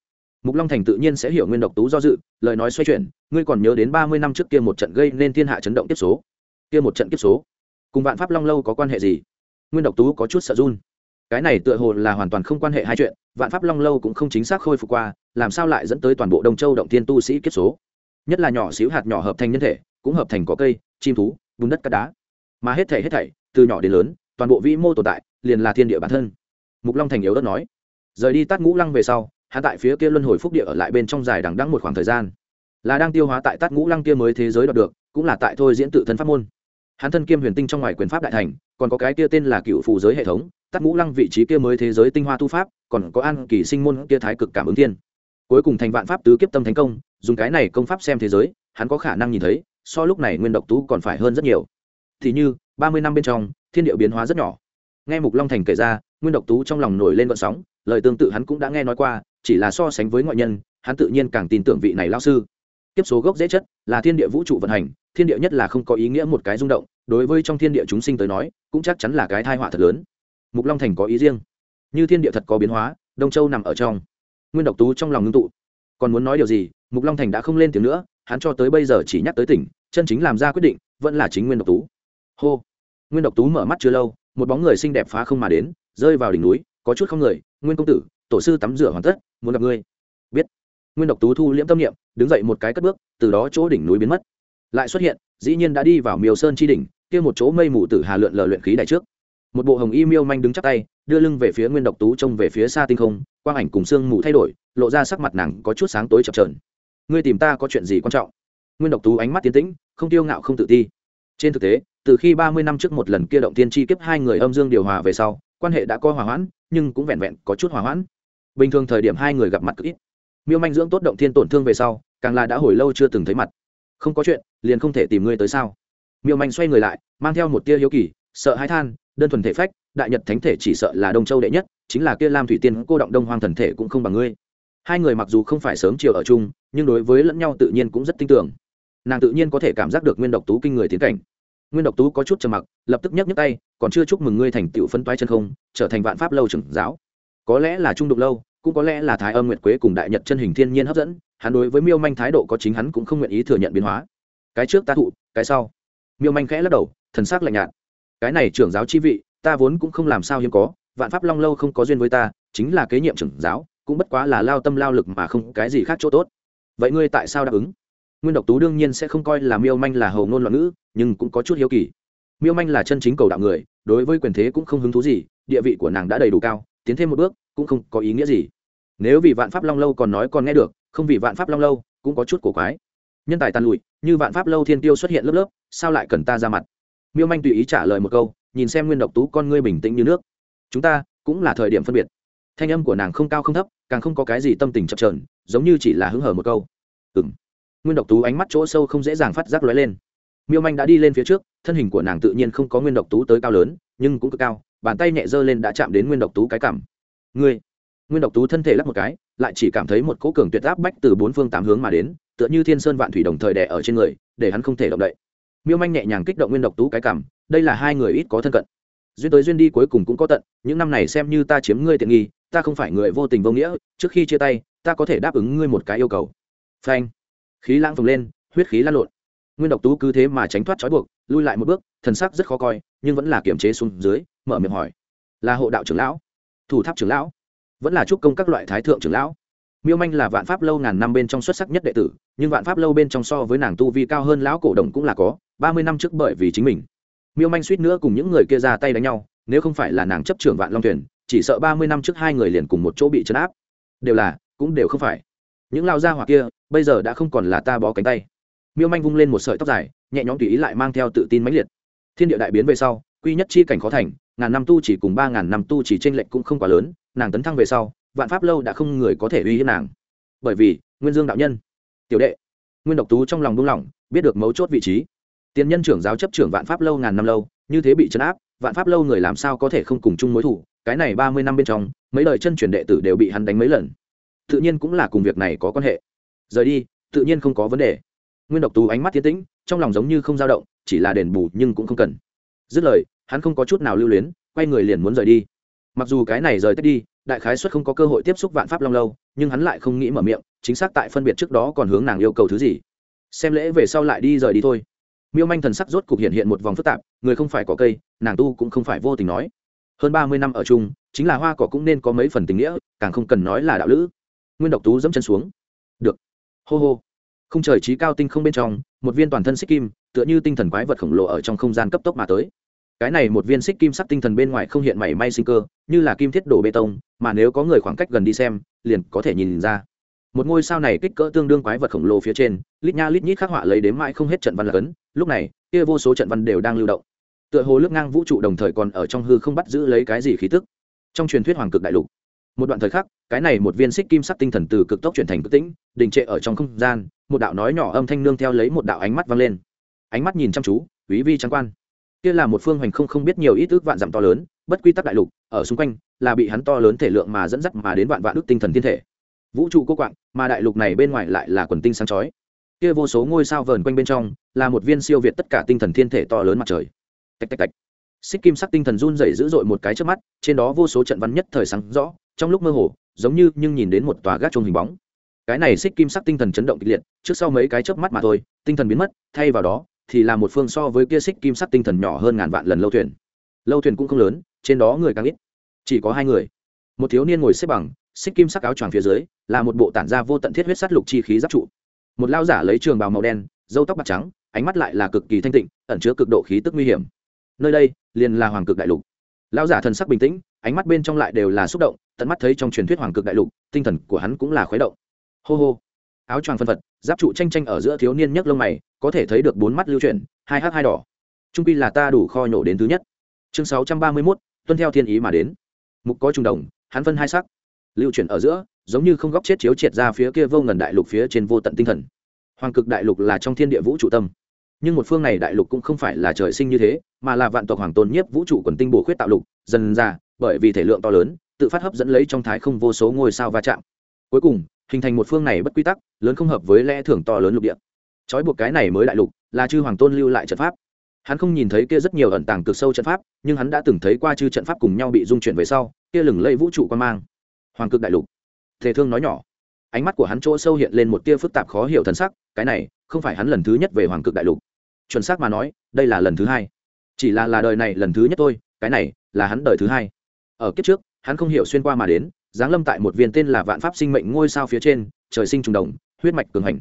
Mục long thành tự nhiên sẽ hiểu nguyên độc tú do dự, lời nói xoay chuyển, ngươi còn nhớ đến ba mươi năm trước kia một trận gây nên thiên hạ chấn động tiếp số? Kia một trận kiếp số, cùng vạn pháp long lâu có quan hệ gì? Nguyên độc tú có chút sợ run cái này tựa hồ là hoàn toàn không quan hệ hai chuyện, vạn pháp long lâu cũng không chính xác khôi phục qua, làm sao lại dẫn tới toàn bộ đông châu động thiên tu sĩ kiếp số? Nhất là nhỏ xíu hạt nhỏ hợp thành nhân thể, cũng hợp thành có cây, chim thú, bùn đất cát đá. Mà hết thảy hết thảy, từ nhỏ đến lớn, toàn bộ vĩ mô tồn tại, liền là thiên địa bản thân. Mục long thành yếu đất nói. Rời đi tát ngũ lăng về sau hạ tại phía kia luân hồi phúc địa ở lại bên trong dài đằng đẵng một khoảng thời gian. Là đang tiêu hóa tại tát ngũ lăng kia mới thế giới đoạt được, cũng là tại thôi diễn tự thân pháp môn. Hắn thân kiêm huyền tinh trong ngoài quyền pháp đại thành, còn có cái kia tên là cựu phù giới hệ thống tắt ngũ lăng vị trí kia mới thế giới tinh hoa tu pháp, còn có an kỳ sinh môn kia thái cực cảm ứng thiên. Cuối cùng thành vạn pháp tứ kiếp tâm thành công, dùng cái này công pháp xem thế giới, hắn có khả năng nhìn thấy, so lúc này nguyên độc tú còn phải hơn rất nhiều. Thì như, ba mươi năm bên trong, thiên điệu biến hóa rất nhỏ. Nghe mục long thành kể ra, nguyên độc tú trong lòng nổi lên vận sóng, lời tương tự hắn cũng đã nghe nói qua, chỉ là so sánh với ngoại nhân, hắn tự nhiên càng tin tưởng vị này lao sư. Tiếp số gốc dễ chất là thiên địa vũ trụ vận hành, thiên địa nhất là không có ý nghĩa một cái rung động, đối với trong thiên địa chúng sinh tới nói, cũng chắc chắn là cái thai họa thật lớn mục long thành có ý riêng. Như thiên địa thật có biến hóa, đông châu nằm ở trong. Nguyên độc tú trong lòng ngưng tụ. Còn muốn nói điều gì, mục long thành đã không lên tiếng nữa, hắn cho tới bây giờ chỉ nhắc tới tỉnh, chân chính làm ra quyết định, vẫn là chính nguyên độc tú. Hô! Nguyên độc tú mở mắt chưa lâu, một bóng người xinh đẹp phá không mà đến, rơi vào đỉnh núi, có chút không người, nguyên công tử, tổ sư tắm rửa hoàn tất, muốn gặp ngươi. Biết. Nguyên độc tú thu liễm tâm niệm, đứng dậy một cái cất bước, từ đó chỗ đỉnh núi biến mất. Lại xuất hiện, dĩ nhiên đã đi vào miều sơn chi đỉnh, kia một chỗ mây mù tử hà lượn lờ luyện khí đại trước một bộ hồng y miêu manh đứng chắp tay, đưa lưng về phía nguyên độc tú trông về phía xa tinh không, quang ảnh cùng sương mù thay đổi, lộ ra sắc mặt nàng có chút sáng tối chập trờn ngươi tìm ta có chuyện gì quan trọng? Nguyên độc tú ánh mắt tiến tĩnh, không tiêu ngạo không tự ti. Trên thực tế, từ khi ba mươi năm trước một lần kia động tiên chi kiếp hai người âm dương điều hòa về sau, quan hệ đã có hòa hoãn, nhưng cũng vẹn vẹn có chút hòa hoãn. Bình thường thời điểm hai người gặp mặt cực ít. Miêu manh dưỡng tốt động thiên tổn thương về sau, càng là đã hồi lâu chưa từng thấy mặt. Không có chuyện, liền không thể tìm ngươi tới sao? Miêu manh xoay người lại, mang theo một tia hiếu kỳ, sợ hãi than đơn thuần thể phách, đại nhật thánh thể chỉ sợ là đông châu đệ nhất, chính là kia lam thủy tiên cô động đông hoang thần thể cũng không bằng ngươi. Hai người mặc dù không phải sớm chiều ở chung, nhưng đối với lẫn nhau tự nhiên cũng rất tin tưởng. Nàng tự nhiên có thể cảm giác được nguyên độc tú kinh người tiến cảnh. Nguyên độc tú có chút trầm mặc, lập tức nhấc nhấc tay, còn chưa chúc mừng ngươi thành tựu phân toái chân không, trở thành vạn pháp lâu trưởng giáo. Có lẽ là trung đục lâu, cũng có lẽ là thái âm nguyệt quế cùng đại nhật chân hình thiên nhiên hấp dẫn, hắn đối với miêu manh thái độ có chính hắn cũng không nguyện ý thừa nhận biến hóa. Cái trước ta thụ, cái sau. Miêu manh khẽ lắc đầu, thần sắc lạnh nhạt cái này trưởng giáo chi vị, ta vốn cũng không làm sao hiếm có, vạn pháp long lâu không có duyên với ta, chính là kế nhiệm trưởng giáo, cũng bất quá là lao tâm lao lực mà không cái gì khác chỗ tốt. Vậy ngươi tại sao đáp ứng? Nguyên độc tú đương nhiên sẽ không coi là miêu manh là hầu ngôn loạn ngữ, nhưng cũng có chút hiếu kỳ. Miêu manh là chân chính cầu đạo người, đối với quyền thế cũng không hứng thú gì, địa vị của nàng đã đầy đủ cao, tiến thêm một bước, cũng không có ý nghĩa gì. Nếu vì vạn pháp long lâu còn nói còn nghe được, không vì vạn pháp long lâu, cũng có chút cổ quái. Nhân tài tàn lụi, như vạn pháp lâu thiên tiêu xuất hiện lớp lớp, sao lại cần ta ra mặt? Miêu manh tùy ý trả lời một câu, nhìn xem nguyên độc tú con ngươi bình tĩnh như nước. Chúng ta cũng là thời điểm phân biệt. Thanh âm của nàng không cao không thấp, càng không có cái gì tâm tình chập trờn giống như chỉ là hứng hở một câu. Ừ m nguyên độc tú ánh mắt chỗ sâu không dễ dàng phát giác lóe lên. Miêu manh đã đi lên phía trước, thân hình của nàng tự nhiên không có nguyên độc tú tới cao lớn, nhưng cũng cực cao, bàn tay nhẹ dơ lên đã chạm đến nguyên độc tú cái cảm. Ngươi. Nguyên độc tú thân thể lắp một cái, lại chỉ cảm thấy một cỗ cường tuyệt áp bách từ bốn phương tám hướng mà đến, tựa như thiên sơn vạn thủy đồng thời đè ở trên người, để hắn không thể động đậy miêu manh nhẹ nhàng kích động nguyên độc tú cái cảm, đây là hai người ít có thân cận. Duyên tới duyên đi cuối cùng cũng có tận, những năm này xem như ta chiếm ngươi tiện nghi, ta không phải người vô tình vô nghĩa, trước khi chia tay, ta có thể đáp ứng ngươi một cái yêu cầu. Phanh. Khí lãng phồng lên, huyết khí lan lộn. Nguyên độc tú cứ thế mà tránh thoát trói buộc, lui lại một bước, thần sắc rất khó coi, nhưng vẫn là kiềm chế xuống dưới, mở miệng hỏi. Là hộ đạo trưởng lão? Thủ tháp trưởng lão? Vẫn là chúc công các loại thái thượng trưởng lão? Miêu manh là vạn pháp lâu ngàn năm bên trong xuất sắc nhất đệ tử, nhưng vạn pháp lâu bên trong so với nàng tu vi cao hơn lão cổ đồng cũng là có ba mươi năm trước bởi vì chính mình. Miêu manh suýt nữa cùng những người kia ra tay đánh nhau, nếu không phải là nàng chấp trưởng vạn long thuyền, chỉ sợ ba mươi năm trước hai người liền cùng một chỗ bị chấn áp. Đều là, cũng đều không phải. Những lao gia hỏa kia, bây giờ đã không còn là ta bó cánh tay. Miêu manh vung lên một sợi tóc dài, nhẹ nhõm tùy ý lại mang theo tự tin mãnh liệt. Thiên địa đại biến về sau, quy nhất chi cảnh khó thành, ngàn năm tu chỉ cùng ba ngàn năm tu chỉ tranh lệch cũng không quá lớn, nàng tấn thăng về sau, vạn pháp lâu đã không người có thể uy hiếp nàng. Bởi vì, nguyên dương đạo nhân, tiểu đệ, nguyên độc tú trong lòng buông lỏng, biết được mấu chốt vị trí tiền nhân trưởng giáo chấp trưởng vạn pháp lâu ngàn năm lâu, như thế bị chấn áp, vạn pháp lâu người làm sao có thể không cùng chung mối thủ? Cái này ba mươi năm bên trong, mấy đời chân truyền đệ tử đều bị hắn đánh mấy lần. Tự nhiên cũng là cùng việc này có quan hệ. Rời đi, tự nhiên không có vấn đề. Nguyên độc tú ánh mắt tiến tĩnh, trong lòng giống như không dao động, chỉ là đền bù nhưng cũng không cần. Dứt lời, hắn không có chút nào lưu luyến, quay người liền muốn rời đi. Mặc dù cái này rời tết đi, đại khái xuất không có cơ hội tiếp xúc vạn pháp long lâu, nhưng hắn lại không nghĩ mở miệng, chính xác tại phân biệt trước đó còn hướng nàng yêu cầu thứ gì. Xem lễ về sau lại đi rời đi thôi miêu manh thần sắc rốt cục hiện hiện một vòng phức tạp, người không phải có cây, nàng tu cũng không phải vô tình nói. Hơn ba mươi năm ở chung, chính là hoa cỏ cũng nên có mấy phần tình nghĩa, càng không cần nói là đạo lữ. Nguyên độc tú dẫm chân xuống. Được. Hô hô. Không trời trí cao tinh không bên trong, một viên toàn thân xích kim, tựa như tinh thần quái vật khổng lồ ở trong không gian cấp tốc mà tới. Cái này một viên xích kim sắc tinh thần bên ngoài không hiện mảy may sinh cơ, như là kim thiết đổ bê tông, mà nếu có người khoảng cách gần đi xem, liền có thể nhìn ra một ngôi sao này kích cỡ tương đương quái vật khổng lồ phía trên, lít nha lít nhít khắc họa lấy đếm mãi không hết trận văn là cấn, lúc này, kia vô số trận văn đều đang lưu động. Tựa hồ lướt ngang vũ trụ đồng thời còn ở trong hư không bắt giữ lấy cái gì khí tức. Trong truyền thuyết hoàng cực đại lục, một đoạn thời khắc, cái này một viên xích kim sắc tinh thần từ cực tốc chuyển thành cực tĩnh, đình trệ ở trong không gian, một đạo nói nhỏ âm thanh nương theo lấy một đạo ánh mắt vang lên. Ánh mắt nhìn chăm chú, quý vi trắng quan. Kia là một phương hoành không không biết nhiều ít ước vạn dặm to lớn, bất quy tắc đại lục, ở xung quanh là bị hắn to lớn thể lượng mà dẫn dắt mà đến vạn vạn ước tinh thần thiên thể vũ trụ cô quạng, mà đại lục này bên ngoài lại là quần tinh sáng chói. Kia vô số ngôi sao vờn quanh bên trong, là một viên siêu việt tất cả tinh thần thiên thể to lớn mặt trời. Tạch tạch tạch. Xích kim sắc tinh thần run rẩy dữ dội một cái trước mắt, trên đó vô số trận văn nhất thời sáng rõ, trong lúc mơ hồ, giống như nhưng nhìn đến một tòa gác chung hình bóng. Cái này xích kim sắc tinh thần chấn động kịch liệt, trước sau mấy cái chớp mắt mà thôi, tinh thần biến mất, thay vào đó, thì là một phương so với kia xích kim sắc tinh thần nhỏ hơn ngàn vạn lần lâu thuyền. Lâu thuyền cũng không lớn, trên đó người càng ít. Chỉ có hai người. Một thiếu niên ngồi xếp bằng xích kim sắc áo choàng phía dưới, là một bộ tản ra vô tận thiết huyết sắt lục chi khí giáp trụ. Một lao giả lấy trường bào màu đen dâu tóc bạc trắng, ánh mắt lại là cực kỳ thanh tịnh, ẩn chứa cực độ khí tức nguy hiểm. Nơi đây, liền là hoàng cực đại lục. Lao giả thần sắc bình tĩnh, ánh mắt bên trong lại đều là xúc động, tận mắt thấy trong truyền thuyết hoàng cực đại lục, tinh thần của hắn cũng là khuấy động. Hô hô. Áo choàng phân phật, giáp trụ tranh tranh ở giữa thiếu niên nhấc lông mày, có thể thấy được bốn mắt lưu chuyển, hai h hai đỏ. Trung pi là ta đủ kho nhổ đến thứ nhất. Chương sáu trăm ba mươi mốt, tuân theo thiên ý mà đến. Mục có trung đồng, hắn phân hai sắc lưu chuyển ở giữa, giống như không góc chết chiếu triệt ra phía kia vô ngần đại lục phía trên vô tận tinh thần. Hoàng cực đại lục là trong thiên địa vũ trụ tâm. Nhưng một phương này đại lục cũng không phải là trời sinh như thế, mà là vạn tộc hoàng tôn nhiếp vũ trụ quần tinh bổ khuyết tạo lục, dần ra, bởi vì thể lượng to lớn, tự phát hấp dẫn lấy trong thái không vô số ngôi sao va chạm. Cuối cùng, hình thành một phương này bất quy tắc, lớn không hợp với lẽ thưởng to lớn lục địa. Trói buộc cái này mới đại lục, là chư hoàng tôn lưu lại trận pháp. Hắn không nhìn thấy kia rất nhiều ẩn tàng cực sâu trận pháp, nhưng hắn đã từng thấy qua chư trận pháp cùng nhau bị dung chuyển về sau, kia lừng lây vũ trụ quan mang hoàng cực đại lục. Thể thương nói nhỏ. Ánh mắt của hắn chỗ sâu hiện lên một tia phức tạp khó hiểu thần sắc, cái này, không phải hắn lần thứ nhất về hoàng cực đại lục. Chuẩn xác mà nói, đây là lần thứ hai. Chỉ là là đời này lần thứ nhất thôi, cái này, là hắn đời thứ hai. Ở kiếp trước, hắn không hiểu xuyên qua mà đến, giáng lâm tại một viên tên là vạn pháp sinh mệnh ngôi sao phía trên, trời sinh trùng đồng huyết mạch cường hành.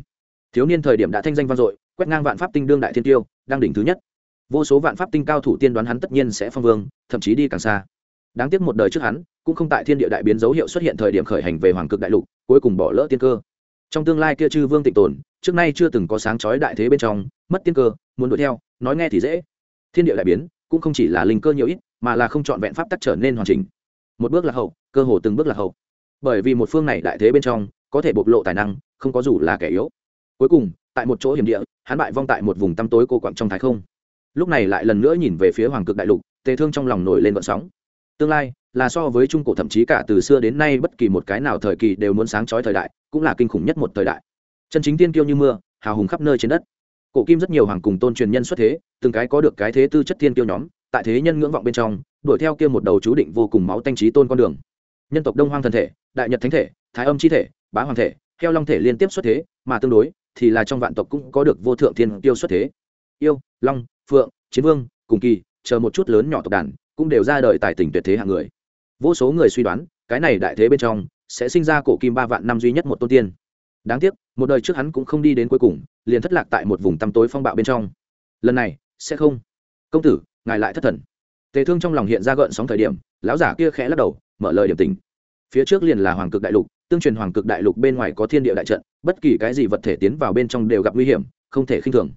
Thiếu niên thời điểm đã thanh danh vang dội, quét ngang vạn pháp tinh đương đại thiên tiêu đang đỉnh thứ nhất. Vô số vạn pháp tinh cao thủ tiên đoán hắn tất nhiên sẽ phong vương, thậm chí đi càng xa đáng tiếc một đời trước hắn, cũng không tại thiên địa đại biến dấu hiệu xuất hiện thời điểm khởi hành về hoàng cực đại lục, cuối cùng bỏ lỡ tiên cơ. Trong tương lai kia chư vương tịnh tồn, trước nay chưa từng có sáng chói đại thế bên trong, mất tiên cơ, muốn đuổi theo, nói nghe thì dễ. Thiên địa đại biến, cũng không chỉ là linh cơ nhiều ít, mà là không chọn vẹn pháp tắc trở nên hoàn chỉnh. Một bước là hậu, cơ hồ từng bước là hậu. Bởi vì một phương này đại thế bên trong, có thể bộc lộ tài năng, không có dù là kẻ yếu. Cuối cùng, tại một chỗ hiểm địa, hắn bại vong tại một vùng tăm tối cô quặng trong thái không. Lúc này lại lần nữa nhìn về phía hoàng cực đại lục, tề thương trong lòng nổi lên vận sóng tương lai là so với trung cổ thậm chí cả từ xưa đến nay bất kỳ một cái nào thời kỳ đều muốn sáng trói thời đại, cũng là kinh khủng nhất một thời đại. Chân chính tiên kiêu như mưa, hào hùng khắp nơi trên đất. Cổ kim rất nhiều hoàng cùng tôn truyền nhân xuất thế, từng cái có được cái thế tư chất tiên kiêu nhóm, tại thế nhân ngưỡng vọng bên trong, đuổi theo kia một đầu chú định vô cùng máu tanh trí tôn con đường. Nhân tộc đông hoang thần thể, đại nhật thánh thể, thái âm chi thể, bá hoàng thể theo long thể liên tiếp xuất thế, mà tương đối thì là trong vạn tộc cũng có được vô thượng thiên tiêu xuất thế. Yêu, long, phượng, chiến vương, cùng kỳ, chờ một chút lớn nhỏ tộc đàn cũng đều ra đời tài tỉnh tuyệt thế hạng người. Vô số người suy đoán, cái này đại thế bên trong sẽ sinh ra cổ kim ba vạn năm duy nhất một tôn tiên. Đáng tiếc, một đời trước hắn cũng không đi đến cuối cùng, liền thất lạc tại một vùng tăm tối phong bạo bên trong. Lần này, sẽ không. Công tử, ngài lại thất thần. Tề thương trong lòng hiện ra gợn sóng thời điểm, lão giả kia khẽ lắc đầu, mở lời điểm tình. Phía trước liền là hoàng cực đại lục, tương truyền hoàng cực đại lục bên ngoài có thiên địa đại trận, bất kỳ cái gì vật thể tiến vào bên trong đều gặp nguy hiểm, không thể khinh thường.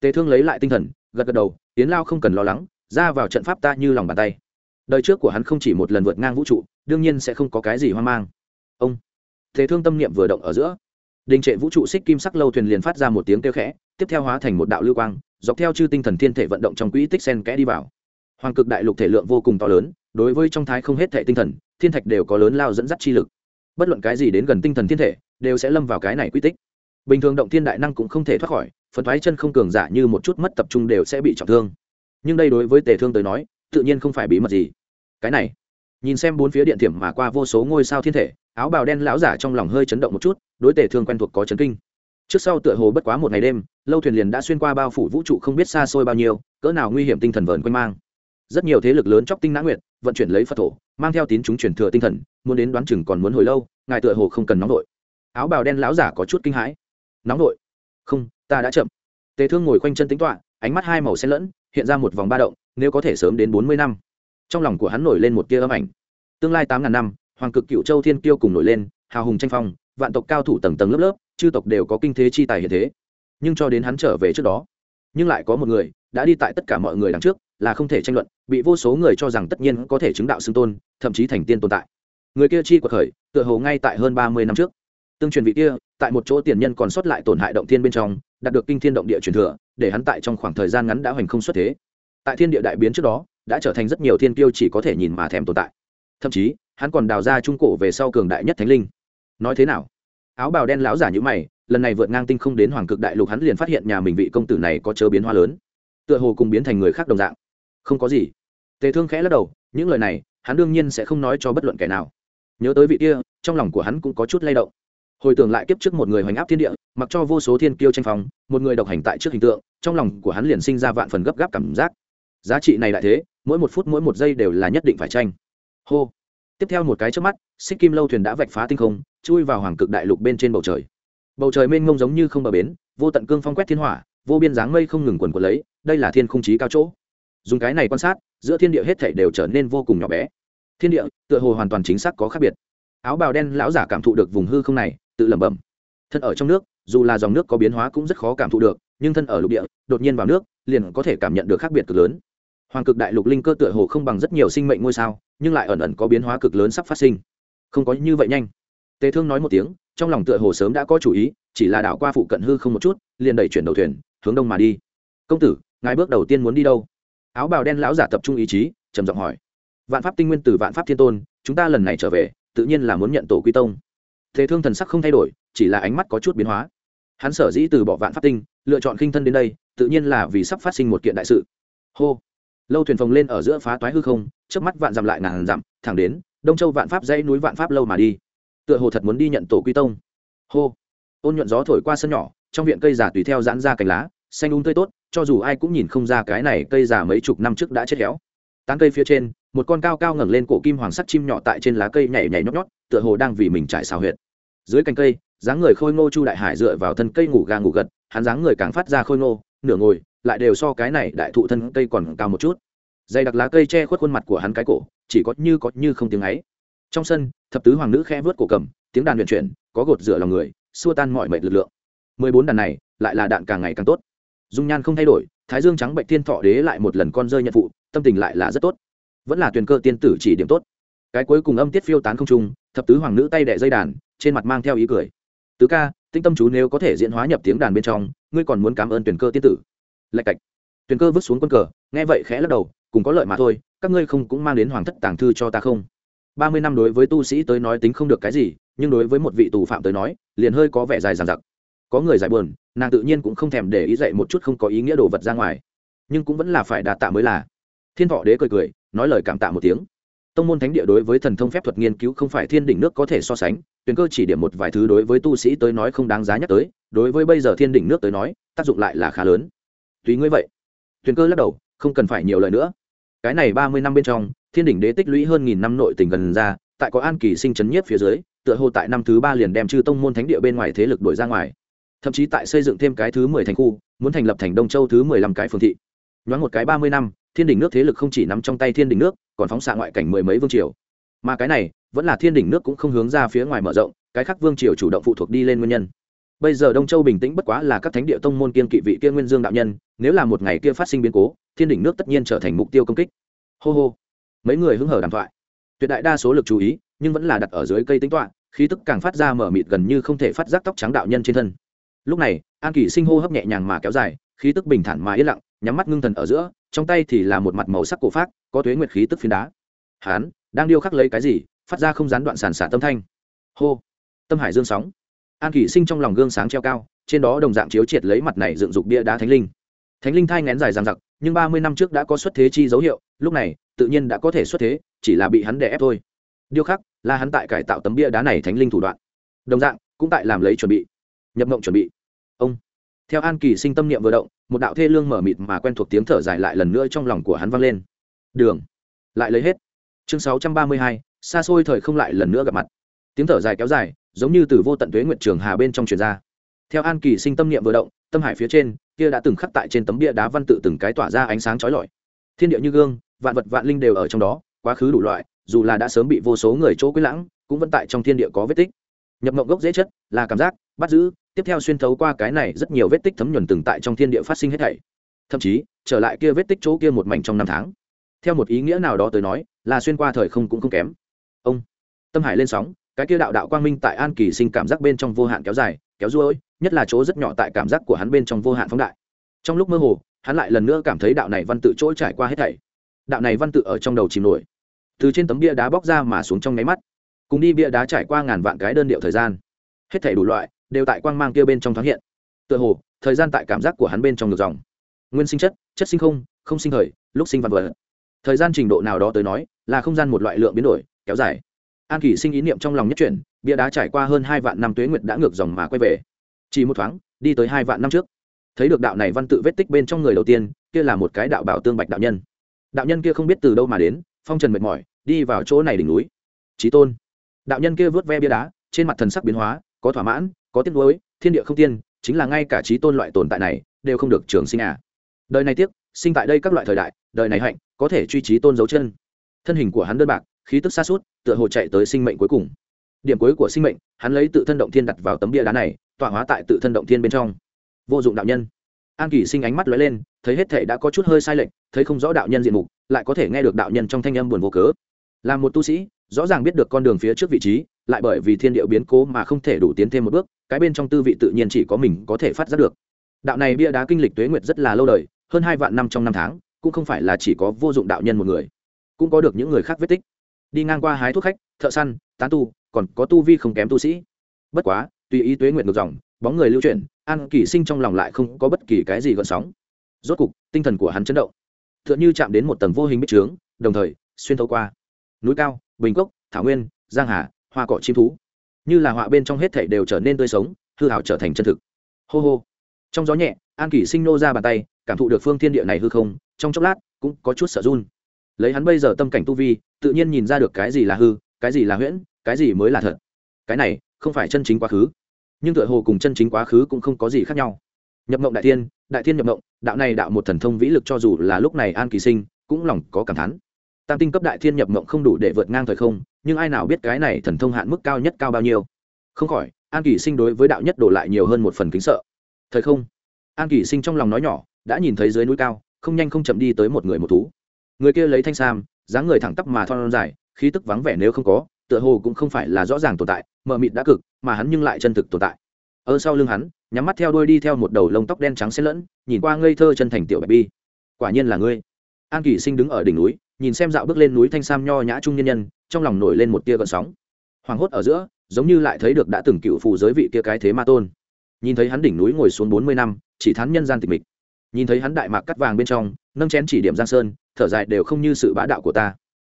Tề thương lấy lại tinh thần, gật gật đầu tiến lao không cần lo lắng ra vào trận pháp ta như lòng bàn tay. Đời trước của hắn không chỉ một lần vượt ngang vũ trụ, đương nhiên sẽ không có cái gì hoang mang. Ông, thế thương tâm niệm vừa động ở giữa. Đình trệ vũ trụ xích kim sắc lâu thuyền liền phát ra một tiếng kêu khẽ, tiếp theo hóa thành một đạo lưu quang, dọc theo chư tinh thần thiên thể vận động trong quỹ tích sen kẽ đi vào. Hoàng cực đại lục thể lượng vô cùng to lớn, đối với trong thái không hết thể tinh thần, thiên thạch đều có lớn lao dẫn dắt chi lực. Bất luận cái gì đến gần tinh thần thiên thể, đều sẽ lâm vào cái này quy tích. Bình thường động thiên đại năng cũng không thể thoát khỏi phần thoái chân không cường giả như một chút mất tập trung đều sẽ bị trọng thương nhưng đây đối với tề thương tới nói, tự nhiên không phải bí mật gì. Cái này, nhìn xem bốn phía điện thiểm mà qua vô số ngôi sao thiên thể, áo bào đen lão giả trong lòng hơi chấn động một chút, đối tề thương quen thuộc có chấn kinh. Trước sau tựa hồ bất quá một ngày đêm, lâu thuyền liền đã xuyên qua bao phủ vũ trụ không biết xa xôi bao nhiêu, cỡ nào nguy hiểm tinh thần vờn quanh mang. Rất nhiều thế lực lớn chóc tinh nã nguyệt, vận chuyển lấy phật thổ, mang theo tín chúng truyền thừa tinh thần, muốn đến đoán chừng còn muốn hồi lâu, ngài tựa hồ không cần nóng đội áo bào đen lão giả có chút kinh hãi. Nóng đội không, ta đã chậm. Tề thương ngồi quanh chân tính toạ ánh mắt hai màu xen lẫn hiện ra một vòng ba động, nếu có thể sớm đến bốn mươi năm. Trong lòng của hắn nổi lên một tia âm ảnh. Tương lai tám ngàn năm, hoàng cực cựu châu thiên kiêu cùng nổi lên, hào hùng tranh phong, vạn tộc cao thủ tầng tầng lớp lớp, chư tộc đều có kinh thế chi tài hiện thế. Nhưng cho đến hắn trở về trước đó, nhưng lại có một người đã đi tại tất cả mọi người đằng trước, là không thể tranh luận, bị vô số người cho rằng tất nhiên có thể chứng đạo xưng tôn, thậm chí thành tiên tồn tại. Người kia chi cuộc khởi, tựa hồ ngay tại hơn ba mươi năm trước. Tương truyền vị kia, tại một chỗ tiền nhân còn sót lại tổn hại động thiên bên trong, đạt được kinh thiên động địa truyền thừa để hắn tại trong khoảng thời gian ngắn đã hoành không xuất thế. Tại thiên địa đại biến trước đó, đã trở thành rất nhiều thiên kiêu chỉ có thể nhìn mà thèm tồn tại. Thậm chí, hắn còn đào ra trung cổ về sau cường đại nhất thánh linh. Nói thế nào? Áo bào đen láo giả như mày, lần này vượt ngang tinh không đến hoàng cực đại lục hắn liền phát hiện nhà mình vị công tử này có chớ biến hoa lớn. Tựa hồ cùng biến thành người khác đồng dạng. Không có gì. Tề thương khẽ lắc đầu, những lời này, hắn đương nhiên sẽ không nói cho bất luận kẻ nào. Nhớ tới vị kia, trong lòng của hắn cũng có chút lay động hồi tưởng lại kiếp trước một người hoành áp thiên địa, mặc cho vô số thiên kiêu tranh phong, một người độc hành tại trước hình tượng, trong lòng của hắn liền sinh ra vạn phần gấp gáp cảm giác. Giá trị này lại thế, mỗi một phút mỗi một giây đều là nhất định phải tranh. Hô. Tiếp theo một cái trước mắt, xích kim lâu thuyền đã vạch phá tinh không, chui vào hoàng cực đại lục bên trên bầu trời. Bầu trời mênh mông giống như không bờ bến, vô tận cương phong quét thiên hỏa, vô biên dáng mây không ngừng quần quần lấy, đây là thiên không trí cao chỗ. Dùng cái này quan sát, giữa thiên địa hết thảy đều trở nên vô cùng nhỏ bé. Thiên địa, tựa hồ hoàn toàn chính xác có khác biệt áo bào đen lão giả cảm thụ được vùng hư không này, tự lẩm bẩm. Thân ở trong nước, dù là dòng nước có biến hóa cũng rất khó cảm thụ được, nhưng thân ở lục địa, đột nhiên vào nước, liền có thể cảm nhận được khác biệt cực lớn. Hoàng cực đại lục linh cơ tựa hồ không bằng rất nhiều sinh mệnh ngôi sao, nhưng lại ẩn ẩn có biến hóa cực lớn sắp phát sinh. Không có như vậy nhanh. Tề thương nói một tiếng, trong lòng tựa hồ sớm đã có chủ ý, chỉ là đảo qua phụ cận hư không một chút, liền đẩy chuyển đầu thuyền, hướng đông mà đi. Công tử, ngài bước đầu tiên muốn đi đâu? Áo bào đen lão giả tập trung ý chí, trầm giọng hỏi. Vạn pháp tinh nguyên từ vạn pháp thiên tôn, chúng ta lần này trở về tự nhiên là muốn nhận tổ quy tông. Thế thương thần sắc không thay đổi, chỉ là ánh mắt có chút biến hóa. Hắn sở dĩ từ bỏ vạn pháp tinh, lựa chọn khinh thân đến đây, tự nhiên là vì sắp phát sinh một kiện đại sự. Hô. Lâu thuyền phồng lên ở giữa phá toái hư không trước mắt vạn dặm lại ngàn dặm, thẳng đến, đông châu vạn pháp dãy núi vạn pháp lâu mà đi. Tựa hồ thật muốn đi nhận tổ quy tông. Hô. Ôn nhuận gió thổi qua sân nhỏ, trong viện cây giả tùy theo giãn ra cành lá, xanh ung tươi tốt, cho dù ai cũng nhìn không ra cái này cây giả mấy chục năm trước đã chết héo. Tán cây phía trên một con cao cao ngẩng lên cổ kim hoàng sắt chim nhỏ tại trên lá cây nhảy nhảy nhót nhót, tựa hồ đang vì mình trải xào huyệt. Dưới cành cây, dáng người khôi ngô chu đại hải dựa vào thân cây ngủ gà ngủ gật, hắn dáng người càng phát ra khôi ngô, nửa ngồi, lại đều so cái này đại thụ thân cây còn cao một chút. Dày đặc lá cây che khuất khuôn mặt của hắn cái cổ, chỉ có như có như không tiếng ấy. Trong sân, thập tứ hoàng nữ khe vớt cổ cầm, tiếng đàn luyện chuyển, có gột rửa lòng người, xua tan mọi mệnh lực lượng. Mười bốn đàn này, lại là đạn càng ngày càng tốt. Dung nhan không thay đổi, thái dương trắng bệnh thiên thọ đế lại một lần con rơi nhận phụ, tâm tình lại là rất tốt vẫn là tuyền cơ tiên tử chỉ điểm tốt. Cái cuối cùng âm tiết phiêu tán không trung, thập tứ hoàng nữ tay đẻ dây đàn, trên mặt mang theo ý cười. Tứ ca tinh tâm chú nếu có thể diễn hóa nhập tiếng đàn bên trong, ngươi còn muốn cảm ơn tuyển cơ tiên tử? Lạch cạch. Tuyển cơ vứt xuống quân cờ, nghe vậy khẽ lắc đầu, cùng có lợi mà thôi, các ngươi không cũng mang đến hoàng thất tàng thư cho ta không? Ba mươi năm đối với tu sĩ tới nói tính không được cái gì, nhưng đối với một vị tù phạm tới nói, liền hơi có vẻ dài dằng dặc. Có người giải buồn, nàng tự nhiên cũng không thèm để ý dạy một chút không có ý nghĩa đồ vật ra ngoài. Nhưng cũng vẫn là phải đạt tạ mới là. Thiên thọ đế cười cười nói lời cảm tạ một tiếng. Tông môn thánh địa đối với thần thông phép thuật nghiên cứu không phải thiên đỉnh nước có thể so sánh, tuyền cơ chỉ điểm một vài thứ đối với tu sĩ tới nói không đáng giá nhắc tới, đối với bây giờ thiên đỉnh nước tới nói, tác dụng lại là khá lớn. Tùy ngươi vậy. Tuyền cơ lắc đầu, không cần phải nhiều lời nữa. Cái này ba mươi năm bên trong, thiên đỉnh đế tích lũy hơn nghìn năm nội tình gần ra, tại có an kỳ sinh chấn nhiếp phía dưới, tựa hồ tại năm thứ ba liền đem chư tông môn thánh địa bên ngoài thế lực đổi ra ngoài. Thậm chí tại xây dựng thêm cái thứ mười thành khu, muốn thành lập thành đông châu thứ mười lăm cái phường thị. Nhoáng một cái ba mươi năm thiên đình nước thế lực không chỉ nắm trong tay thiên đình nước, còn phóng xạ ngoại cảnh mười mấy vương triều. Mà cái này, vẫn là thiên đỉnh nước cũng không hướng ra phía ngoài mở rộng, cái khác vương triều chủ động phụ thuộc đi lên nguyên nhân. Bây giờ đông châu bình tĩnh bất quá là các thánh địa tông môn kiên kỵ vị kia nguyên dương đạo nhân, nếu là một ngày kia phát sinh biến cố, thiên đỉnh nước tất nhiên trở thành mục tiêu công kích. Hô hô. Mấy người hứng hở đàm thoại. Tuyệt đại đa số lực chú ý, nhưng vẫn là đặt ở dưới cây tính toạ khí tức càng phát ra mở mịt gần như không thể phát giác tóc trắng đạo nhân trên thân. Lúc này, an kỷ sinh hô hấp nhẹ nhàng mà kéo dài, khí tức bình thản mà yên lặng nhắm mắt ngưng thần ở giữa, trong tay thì là một mặt màu sắc cổ phát có tuế nguyệt khí tức phiến đá. Hán, đang điêu khắc lấy cái gì? Phát ra không gián đoạn sản xả tâm thanh. Hô, tâm hải dương sóng. An kỷ sinh trong lòng gương sáng treo cao, trên đó đồng dạng chiếu triệt lấy mặt này dựng dục bia đá thánh linh. Thánh linh thai ngén dài dằng dặc, nhưng ba mươi năm trước đã có xuất thế chi dấu hiệu, lúc này, tự nhiên đã có thể xuất thế, chỉ là bị hắn đè ép thôi. Điêu khắc, là hắn tại cải tạo tấm bia đá này thánh linh thủ đoạn. Đồng dạng, cũng tại làm lấy chuẩn bị. Nhập mộng chuẩn bị theo an kỳ sinh tâm niệm vừa động, một đạo thê lương mở mịt mà quen thuộc tiếng thở dài lại lần nữa trong lòng của hắn vang lên. Đường, lại lấy hết. Chương sáu trăm ba mươi hai, xa xôi thời không lại lần nữa gặp mặt. Tiếng thở dài kéo dài, giống như từ vô tận tuế nguyện trường hà bên trong truyền ra. Theo an kỳ sinh tâm niệm vừa động, tâm hải phía trên, kia đã từng khắc tại trên tấm bia đá văn tự từng cái tỏa ra ánh sáng chói lọi. Thiên địa như gương, vạn vật vạn linh đều ở trong đó, quá khứ đủ loại, dù là đã sớm bị vô số người chỗ quyết lãng, cũng vẫn tại trong thiên địa có vết tích nhập mộng gốc dễ chất, là cảm giác, bắt giữ, tiếp theo xuyên thấu qua cái này rất nhiều vết tích thấm nhuần từng tại trong thiên địa phát sinh hết thảy. Thậm chí, trở lại kia vết tích chỗ kia một mảnh trong năm tháng. Theo một ý nghĩa nào đó tới nói, là xuyên qua thời không cũng không kém. Ông, tâm hải lên sóng, cái kia đạo đạo quang minh tại an kỳ sinh cảm giác bên trong vô hạn kéo dài, kéo ruôi, nhất là chỗ rất nhỏ tại cảm giác của hắn bên trong vô hạn phóng đại. Trong lúc mơ hồ, hắn lại lần nữa cảm thấy đạo này văn tự chỗ trải qua hết thảy. Đạo này văn tự ở trong đầu chìm nổi. Từ trên tấm bia đá bóc ra mà xuống trong nháy mắt cùng đi bia đá trải qua ngàn vạn cái đơn điệu thời gian. Hết thảy đủ loại đều tại quang mang kia bên trong thoáng hiện. Tựa hồ, thời gian tại cảm giác của hắn bên trong ngược dòng. Nguyên sinh chất chất sinh không không sinh thời, lúc sinh vật vật. Thời gian trình độ nào đó tới nói, là không gian một loại lượng biến đổi, kéo dài. An kỳ sinh ý niệm trong lòng nhất chuyển, bia đá trải qua hơn hai vạn năm tuế nguyệt đã ngược dòng mà quay về. Chỉ một thoáng, đi tới hai vạn năm trước. Thấy được đạo này văn tự vết tích bên trong người đầu tiên, kia là một cái đạo bảo tương bạch đạo nhân. Đạo nhân kia không biết từ đâu mà đến, phong trần mệt mỏi, đi vào chỗ này đỉnh núi. Trí tôn đạo nhân kia vớt ve bia đá, trên mặt thần sắc biến hóa, có thỏa mãn, có tiếc nuối, thiên địa không tiên, chính là ngay cả trí tôn loại tồn tại này đều không được trường sinh à. Đời này tiếc, sinh tại đây các loại thời đại, đời này hạnh, có thể truy trí tôn dấu chân. Thân hình của hắn đơn bạc, khí tức xa suốt, tựa hồ chạy tới sinh mệnh cuối cùng. Điểm cuối của sinh mệnh, hắn lấy tự thân động thiên đặt vào tấm bia đá này, tọa hóa tại tự thân động thiên bên trong. Vô dụng đạo nhân. An kỳ sinh ánh mắt lóe lên, thấy hết thể đã có chút hơi sai lệch, thấy không rõ đạo nhân diện mục, lại có thể nghe được đạo nhân trong thanh âm buồn vô cớ. Là một tu sĩ rõ ràng biết được con đường phía trước vị trí, lại bởi vì thiên điệu biến cố mà không thể đủ tiến thêm một bước, cái bên trong tư vị tự nhiên chỉ có mình có thể phát giác được. Đạo này bia đá kinh lịch tuế nguyệt rất là lâu đời, hơn hai vạn năm trong năm tháng, cũng không phải là chỉ có vô dụng đạo nhân một người, cũng có được những người khác vết tích. Đi ngang qua hái thuốc khách, thợ săn, tán tu, còn có tu vi không kém tu sĩ. Bất quá, tùy ý tuế nguyệt ngược dòng, bóng người lưu chuyển, an kỳ sinh trong lòng lại không có bất kỳ cái gì gợn sóng. Rốt cục, tinh thần của hắn chấn động. T h ư ợ n h ư chạm đến một tầng vô hình bích trướng, đồng thời, xuyên thấu qua. Núi cao bình cốc, thảo nguyên, giang hà, hoa cỏ chim thú. Như là họa bên trong hết thảy đều trở nên tươi sống, hư hảo trở thành chân thực. Hô hô. Trong gió nhẹ, an kỷ sinh nô ra bàn tay, cảm thụ được phương thiên địa này hư không, trong chốc lát, cũng có chút sợ run. Lấy hắn bây giờ tâm cảnh tu vi, tự nhiên nhìn ra được cái gì là hư, cái gì là huyễn, cái gì mới là thật. Cái này, không phải chân chính quá khứ. Nhưng tựa hồ cùng chân chính quá khứ cũng không có gì khác nhau. Nhập mộng đại thiên đại thiên nhập mộng, đạo này đạo một thần thông vĩ lực cho dù là lúc này an kỳ sinh, cũng lòng có cảm thán tam tinh cấp đại thiên nhập mộng không đủ để vượt ngang thời không, nhưng ai nào biết cái này thần thông hạn mức cao nhất cao bao nhiêu? Không khỏi, an kỳ sinh đối với đạo nhất đổ lại nhiều hơn một phần kính sợ. Thời không? An kỳ sinh trong lòng nói nhỏ, đã nhìn thấy dưới núi cao, không nhanh không chậm đi tới một người một thú. Người kia lấy thanh sam, dáng người thẳng tắp mà thon dài, khí tức vắng vẻ nếu không có, tựa hồ cũng không phải là rõ ràng tồn tại, mờ mịt đã cực, mà hắn nhưng lại chân thực tồn tại. Ở sau lưng hắn, nhắm mắt theo đuôi đi theo một đầu lông tóc đen trắng xen lẫn, nhìn qua ngây thơ chân thành tiểu bạch bi. Quả nhiên là ngươi. An kỳ sinh đứng ở đỉnh núi nhìn xem dạo bước lên núi thanh sam nho nhã trung nhân nhân, trong lòng nổi lên một tia gợn sóng. Hoàng hốt ở giữa, giống như lại thấy được đã từng cựu phù giới vị kia cái thế ma tôn. Nhìn thấy hắn đỉnh núi ngồi xuống bốn mươi năm, chỉ thán nhân gian tịch mịch. Nhìn thấy hắn đại mạc cắt vàng bên trong, nâng chén chỉ điểm giang sơn, thở dài đều không như sự bá đạo của ta.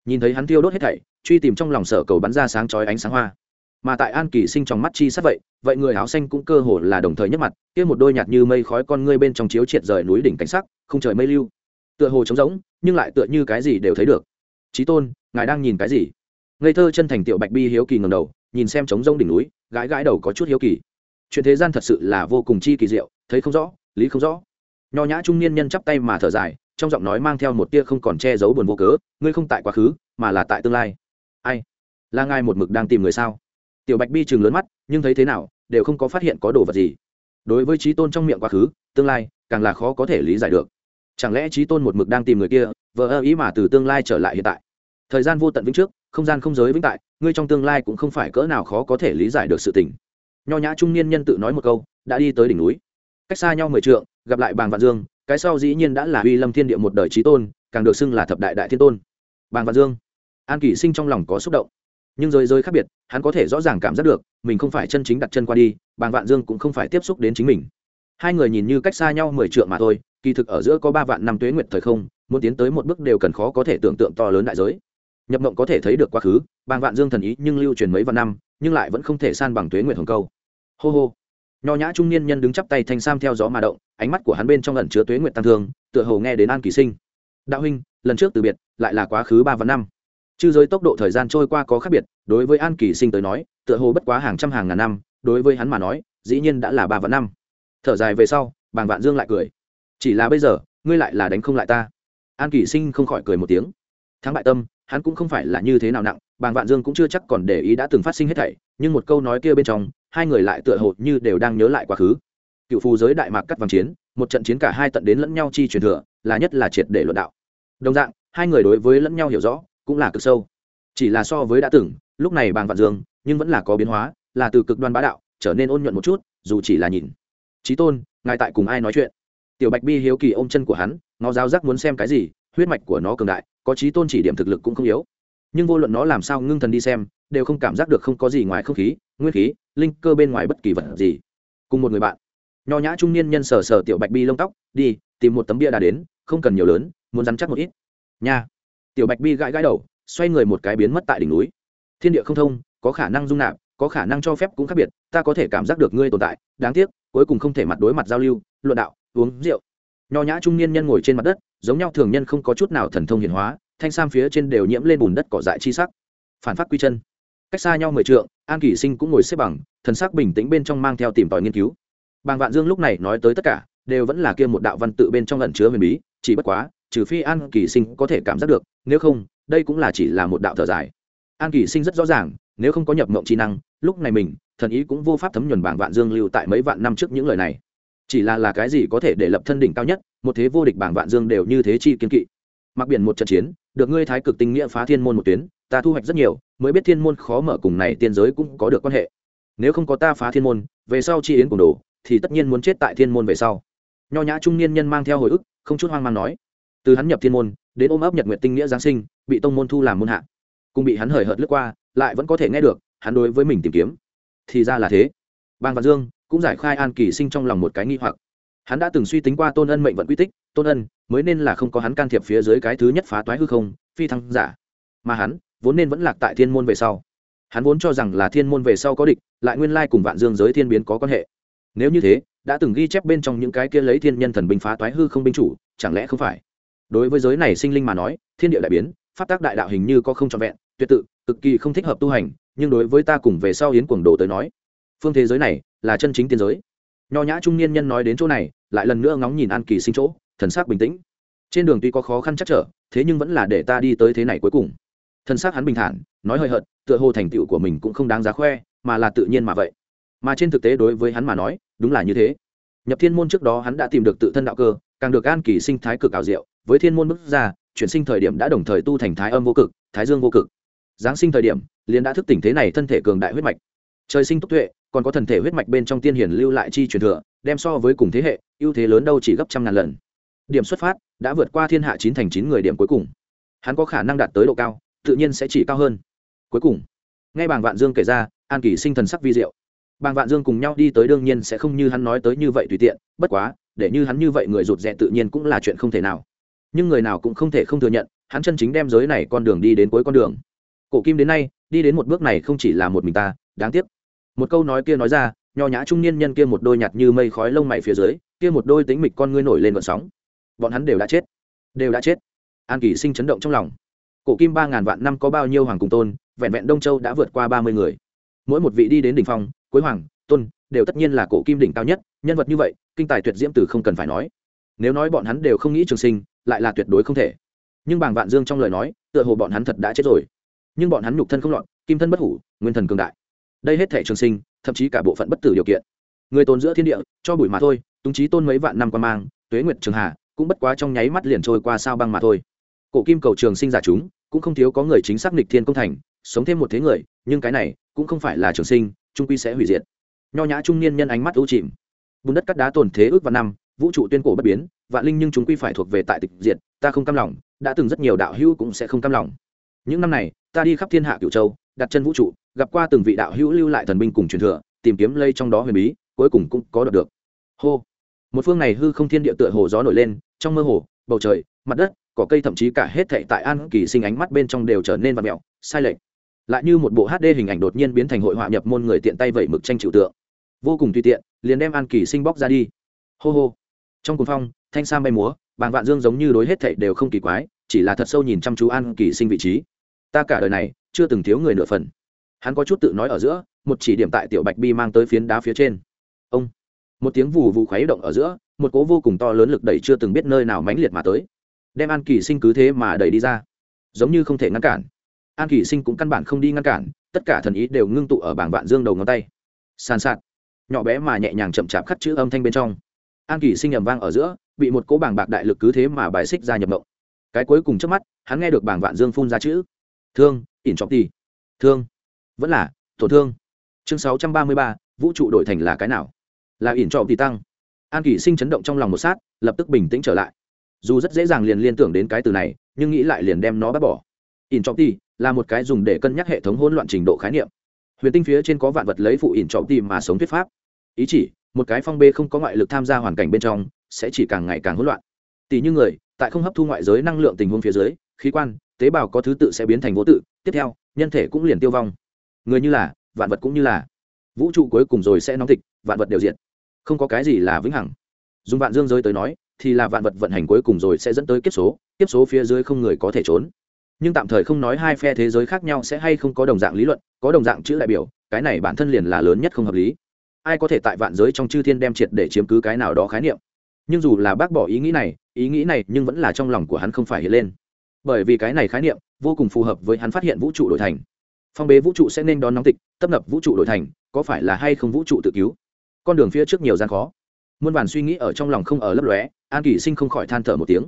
Nhìn thấy hắn tiêu đốt hết thảy, truy tìm trong lòng sở cầu bắn ra sáng chói ánh sáng hoa. Mà tại an kỳ sinh trong mắt chi sát vậy vậy người áo xanh cũng cơ hồ là đồng thời nhất mặt, kia một đôi nhạt như mây khói con ngươi bên trong chiếu triệt rời núi đỉnh cảnh sắc, không trời mây lưu tựa hồ trống rỗng, nhưng lại tựa như cái gì đều thấy được. Trí tôn, ngài đang nhìn cái gì? Ngây thơ chân thành tiểu bạch bi hiếu kỳ ngầm đầu, nhìn xem trống rỗng đỉnh núi, gãi gãi đầu có chút hiếu kỳ. Chuyện thế gian thật sự là vô cùng chi kỳ diệu, thấy không rõ, lý không rõ. Nho nhã trung niên nhân chắp tay mà thở dài, trong giọng nói mang theo một tia không còn che giấu buồn vô cớ, ngươi không tại quá khứ, mà là tại tương lai. Ai? Là ngài một mực đang tìm người sao? Tiểu bạch bi chừng lớn mắt, nhưng thấy thế nào, đều không có phát hiện có đồ vật gì. Đối với trí tôn trong miệng quá khứ, tương lai, càng là khó có thể lý giải được chẳng lẽ trí tôn một mực đang tìm người kia, vờ ơ ý mà từ tương lai trở lại hiện tại? Thời gian vô tận vĩnh trước, không gian không giới vĩnh tại, ngươi trong tương lai cũng không phải cỡ nào khó có thể lý giải được sự tình. Nho nhã trung niên nhân tự nói một câu, đã đi tới đỉnh núi. Cách xa nhau mười trượng, gặp lại bàng vạn dương, cái sau dĩ nhiên đã là uy lâm thiên địa một đời trí tôn, càng được xưng là thập đại đại thiên tôn. Bàng vạn dương, an kỷ sinh trong lòng có xúc động. Nhưng giới giới khác biệt, hắn có thể rõ ràng cảm giác được, mình không phải chân chính đặt chân qua đi, bàng vạn dương cũng không phải tiếp xúc đến chính mình hai người nhìn như cách xa nhau mười trượng mà thôi, kỳ thực ở giữa có ba vạn năm tuế nguyệt thời không, muốn tiến tới một bước đều cần khó có thể tưởng tượng to lớn đại giới. Nhập mộng có thể thấy được quá khứ, bàng vạn dương thần ý nhưng lưu truyền mấy vạn năm, nhưng lại vẫn không thể san bằng tuế nguyệt hồng câu. Hô hô. Nho nhã trung niên nhân đứng chắp tay thanh sam theo gió mà động, ánh mắt của hắn bên trong lần chứa tuế nguyệt tăng thương, tựa hồ nghe đến an kỳ sinh. Đạo huynh, lần trước từ biệt, lại là quá khứ ba vạn năm. Chư giới tốc độ thời gian trôi qua có khác biệt, đối với an kỳ sinh tới nói, tựa hồ bất quá hàng trăm hàng ngàn năm, đối với hắn mà nói, dĩ nhiên đã là ba vạn năm thở dài về sau, bàng vạn dương lại cười. Chỉ là bây giờ, ngươi lại là đánh không lại ta. An kỷ sinh không khỏi cười một tiếng. Thắng bại tâm, hắn cũng không phải là như thế nào nặng, bàng vạn dương cũng chưa chắc còn để ý đã từng phát sinh hết thảy, nhưng một câu nói kia bên trong, hai người lại tựa hồ như đều đang nhớ lại quá khứ. Cựu phù giới đại mạc cắt vàng chiến, một trận chiến cả hai tận đến lẫn nhau chi truyền thừa, là nhất là triệt để luận đạo. Đồng dạng, hai người đối với lẫn nhau hiểu rõ, cũng là cực sâu. Chỉ là so với đã từng, lúc này bàng vạn dương, nhưng vẫn là có biến hóa, là từ cực đoan bá đạo, trở nên ôn nhuận một chút, dù chỉ là nhìn trí tôn, ngài tại cùng ai nói chuyện? Tiểu bạch bi hiếu kỳ ôm chân của hắn, nó giáo giác muốn xem cái gì, huyết mạch của nó cường đại, có trí tôn chỉ điểm thực lực cũng không yếu. Nhưng vô luận nó làm sao ngưng thần đi xem, đều không cảm giác được không có gì ngoài không khí, nguyên khí, linh cơ bên ngoài bất kỳ vật gì. Cùng một người bạn, nho nhã trung niên nhân sờ sờ tiểu bạch bi lông tóc, đi, tìm một tấm bia đá đến, không cần nhiều lớn, muốn dắn chắc một ít. Nha. Tiểu bạch bi gãi gãi đầu, xoay người một cái biến mất tại đỉnh núi. Thiên địa không thông, có khả năng dung nạp, có khả năng cho phép cũng khác biệt, ta có thể cảm giác được ngươi tồn tại, đáng tiếc cuối cùng không thể mặt đối mặt giao lưu, luận đạo, uống rượu. Nho nhã trung niên nhân ngồi trên mặt đất, giống nhau thường nhân không có chút nào thần thông hiển hóa, thanh sam phía trên đều nhiễm lên bùn đất cỏ dại chi sắc. Phản phát quy chân. Cách xa nhau mười trượng, an kỷ sinh cũng ngồi xếp bằng, thần sắc bình tĩnh bên trong mang theo tìm tòi nghiên cứu. Bàng vạn dương lúc này nói tới tất cả, đều vẫn là kia một đạo văn tự bên trong lẩn chứa huyền bí, chỉ bất quá, trừ phi an kỳ sinh có thể cảm giác được, nếu không, đây cũng là chỉ là một đạo thở dài an kỳ sinh rất rõ ràng, nếu không có nhập mộng trí năng, lúc này mình, thần ý cũng vô pháp thấm nhuần bảng vạn dương lưu tại mấy vạn năm trước những lời này. Chỉ là là cái gì có thể để lập thân đỉnh cao nhất, một thế vô địch bảng vạn dương đều như thế chi kiên kỵ. Mặc biển một trận chiến, được ngươi thái cực tinh nghĩa phá thiên môn một tuyến, ta thu hoạch rất nhiều, mới biết thiên môn khó mở cùng này tiên giới cũng có được quan hệ. Nếu không có ta phá thiên môn, về sau chi yến cùng đồ, thì tất nhiên muốn chết tại thiên môn về sau. Nho nhã trung niên nhân mang theo hồi ức, không chút hoang mang nói. Từ hắn nhập thiên môn, đến ôm ấp nhật nguyện tinh nghĩa giáng sinh, bị tông môn thu làm môn hạ cùng bị hắn hời hợt lướt qua, lại vẫn có thể nghe được, hắn đối với mình tìm kiếm. Thì ra là thế. Bang văn dương cũng giải khai an kỳ sinh trong lòng một cái nghi hoặc. Hắn đã từng suy tính qua tôn ân mệnh vận quy tích, tôn ân mới nên là không có hắn can thiệp phía dưới cái thứ nhất phá toái hư không, phi thăng giả. Mà hắn vốn nên vẫn lạc tại thiên môn về sau. Hắn vốn cho rằng là thiên môn về sau có địch, lại nguyên lai cùng vạn dương giới thiên biến có quan hệ. Nếu như thế, đã từng ghi chép bên trong những cái kia lấy thiên nhân thần binh phá toái hư không binh chủ, chẳng lẽ không phải? Đối với giới này sinh linh mà nói, thiên địa đại biến phát tác đại đạo hình như có không trọn vẹn tuyệt tự, cực kỳ không thích hợp tu hành, nhưng đối với ta cùng về sau yến cuồng đồ tới nói, phương thế giới này là chân chính tiên giới. Nho nhã trung niên nhân nói đến chỗ này, lại lần nữa ngóng nhìn an kỳ sinh chỗ, thần sắc bình tĩnh. Trên đường tuy có khó khăn chắc trở, thế nhưng vẫn là để ta đi tới thế này cuối cùng. Thân xác hắn bình thản, nói hơi hợt, tựa hồ thành tựu của mình cũng không đáng giá khoe, mà là tự nhiên mà vậy. Mà trên thực tế đối với hắn mà nói, đúng là như thế. Nhập thiên môn trước đó hắn đã tìm được tự thân đạo cơ, càng được an kỳ sinh thái cực ảo diệu, với thiên môn bước ra, chuyển sinh thời điểm đã đồng thời tu thành thái âm vô cực, thái dương vô cực giáng sinh thời điểm, liền đã thức tỉnh thế này thân thể cường đại huyết mạch. Trời sinh túc tuệ, còn có thần thể huyết mạch bên trong tiên hiển lưu lại chi truyền thừa, đem so với cùng thế hệ, ưu thế lớn đâu chỉ gấp trăm ngàn lần. Điểm xuất phát, đã vượt qua thiên hạ chín thành chín người điểm cuối cùng. Hắn có khả năng đạt tới độ cao, tự nhiên sẽ chỉ cao hơn. Cuối cùng ngay bàng vạn dương kể ra, an kỳ sinh thần sắc vi diệu. Bàng vạn dương cùng nhau đi tới đương nhiên sẽ không như hắn nói tới như vậy tùy tiện, bất quá, để như hắn như vậy người rụt rè tự nhiên cũng là chuyện không thể nào. Nhưng người nào cũng không thể không thừa nhận, hắn chân chính đem giới này con đường đi đến cuối con đường cổ kim đến nay, đi đến một bước này không chỉ là một mình ta, đáng tiếc. Một câu nói kia nói ra, nho nhã trung niên nhân kia một đôi nhặt như mây khói lông mày phía dưới, kia một đôi tính mịch con ngươi nổi lên vận sóng. Bọn hắn đều đã chết. Đều đã chết. An kỳ sinh chấn động trong lòng. Cổ kim ba ngàn vạn năm có bao nhiêu hoàng cùng tôn, vẹn vẹn đông châu đã vượt qua ba mươi người. Mỗi một vị đi đến đỉnh phong, cuối hoàng, tôn, đều tất nhiên là cổ kim đỉnh cao nhất, nhân vật như vậy, kinh tài tuyệt diễm từ không cần phải nói. Nếu nói bọn hắn đều không nghĩ trường sinh, lại là tuyệt đối không thể. Nhưng bàng vạn dương trong lời nói, tựa hồ bọn hắn thật đã chết rồi nhưng bọn hắn nhục thân không lọt, kim thân bất hủ, nguyên thần cường đại. Đây hết thể trường sinh, thậm chí cả bộ phận bất tử điều kiện. Người tồn giữa thiên địa, cho bụi mà thôi, túng trí tôn mấy vạn năm qua mang, tuế nguyệt trường hà, cũng bất quá trong nháy mắt liền trôi qua sao băng mà thôi. Cổ kim cầu trường sinh giả chúng, cũng không thiếu có người chính xác nghịch thiên công thành, sống thêm một thế người, nhưng cái này, cũng không phải là trường sinh, trung quy sẽ hủy diệt. Nho nhã trung niên nhân ánh mắt ưu chìm. Bùn đất cắt đá tồn thế ước và năm, vũ trụ tuyên cổ bất biến, vạn linh nhưng chúng quy phải thuộc về tại tịch diệt, ta không cam lòng, đã từng rất nhiều đạo hữu cũng sẽ không cam lòng. Những năm này ta đi khắp thiên hạ cửu châu, đặt chân vũ trụ, gặp qua từng vị đạo hữu lưu lại thần binh cùng truyền thừa, tìm kiếm lây trong đó huyền bí, cuối cùng cũng có được được. Hô. Một phương này hư không thiên địa tựa hồ gió nổi lên, trong mơ hồ, bầu trời, mặt đất, cỏ cây thậm chí cả hết thệ tại an kỳ sinh ánh mắt bên trong đều trở nên vật mẹo sai lệch. Lại như một bộ hd hình ảnh đột nhiên biến thành hội họa nhập môn người tiện tay vẩy mực tranh chịu tượng. Vô cùng tùy tiện, liền đem an kỳ sinh bóc ra đi. Hô hô. Trong cuồng phong, thanh sam bay múa, bàng vạn dương giống như đối hết thệ đều không kỳ quái, chỉ là thật sâu nhìn chăm chú an kỳ sinh vị trí ta cả đời này chưa từng thiếu người nửa phần. Hắn có chút tự nói ở giữa, một chỉ điểm tại tiểu bạch bi mang tới phiến đá phía trên. Ông. Một tiếng vù vù khuấy động ở giữa, một cố vô cùng to lớn lực đẩy chưa từng biết nơi nào mãnh liệt mà tới. Đem an kỳ sinh cứ thế mà đẩy đi ra. Giống như không thể ngăn cản. An kỳ sinh cũng căn bản không đi ngăn cản, tất cả thần ý đều ngưng tụ ở bảng vạn dương đầu ngón tay. Sàn sạt. Nhỏ bé mà nhẹ nhàng chậm chạp khắc chữ âm thanh bên trong. An kỳ sinh ầm vang ở giữa, bị một cỗ bảng bạc đại lực cứ thế mà bài xích ra nhập mộng. Cái cuối cùng trước mắt, hắn nghe được bảng vạn dương phun ra chữ thương, ỉn trọng ti thương. Vẫn là, tổn thương. Chương sáu trăm ba mươi ba, vũ trụ đổi thành là cái nào? Là ỉn trọng ti tăng. An kỳ sinh chấn động trong lòng một sát, lập tức bình tĩnh trở lại. Dù rất dễ dàng liền liên tưởng đến cái từ này, nhưng nghĩ lại liền đem nó bác bỏ. Ỉn trọng ti là một cái dùng để cân nhắc hệ thống hỗn loạn trình độ khái niệm. Huyền tinh phía trên có vạn vật lấy phụ ỉn trọng ti mà sống thuyết pháp. Ý chỉ, một cái phong bê không có ngoại lực tham gia hoàn cảnh bên trong, sẽ chỉ càng ngày càng hỗn loạn. Tỷ như người, tại không hấp thu ngoại giới năng lượng tình huống phía dưới, khí quan tế bào có thứ tự sẽ biến thành vô tự tiếp theo nhân thể cũng liền tiêu vong. Người như là vạn vật cũng như là. Vũ trụ cuối cùng rồi sẽ nóng thịt, vạn vật đều diện không có cái gì là vĩnh hằng. Dùng vạn dương giới tới nói thì là vạn vật vận hành cuối cùng rồi sẽ dẫn tới kiếp số kiếp số phía dưới không người có thể trốn. Nhưng tạm thời không nói hai phe thế giới khác nhau sẽ hay không có đồng dạng lý luận có đồng dạng chữ đại biểu cái này bản thân liền là lớn nhất không hợp lý. Ai có thể tại vạn giới trong chư thiên đem triệt để chiếm cứ cái nào đó khái niệm? Nhưng dù là bác bỏ ý nghĩ này ý nghĩ này nhưng vẫn là trong lòng của hắn không phải hiện lên bởi vì cái này khái niệm vô cùng phù hợp với hắn phát hiện vũ trụ đổi thành. Phong bế vũ trụ sẽ nên đón nóng tịch, tấp nập vũ trụ đổi thành, có phải là hay không vũ trụ tự cứu? Con đường phía trước nhiều gian khó. Muôn vàn suy nghĩ ở trong lòng không ở lấp lóe, an kỳ sinh không khỏi than thở một tiếng.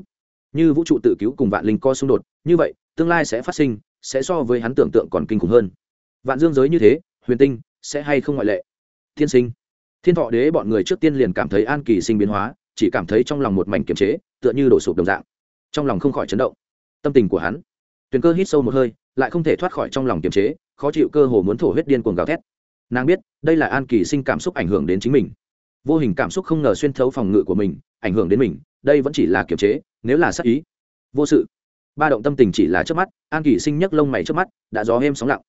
Như vũ trụ tự cứu cùng vạn linh co xung đột, như vậy, tương lai sẽ phát sinh, sẽ so với hắn tưởng tượng còn kinh khủng hơn. Vạn dương giới như thế, huyền tinh sẽ hay không ngoại lệ? Thiên sinh. Thiên thọ đế bọn người trước tiên liền cảm thấy an kỳ sinh biến hóa, chỉ cảm thấy trong lòng một mảnh kiềm chế, tựa như đổ sụp đồng dạng. Trong lòng không khỏi chấn động tâm tình của hắn. Tuyền cơ hít sâu một hơi, lại không thể thoát khỏi trong lòng kiềm chế, khó chịu cơ hồ muốn thổ huyết điên cuồng gào thét. Nàng biết, đây là an kỳ sinh cảm xúc ảnh hưởng đến chính mình. Vô hình cảm xúc không ngờ xuyên thấu phòng ngự của mình, ảnh hưởng đến mình, đây vẫn chỉ là kiềm chế, nếu là sắc ý. Vô sự. Ba động tâm tình chỉ là trước mắt, an kỳ sinh nhấc lông mày trước mắt, đã gió êm sóng lặng.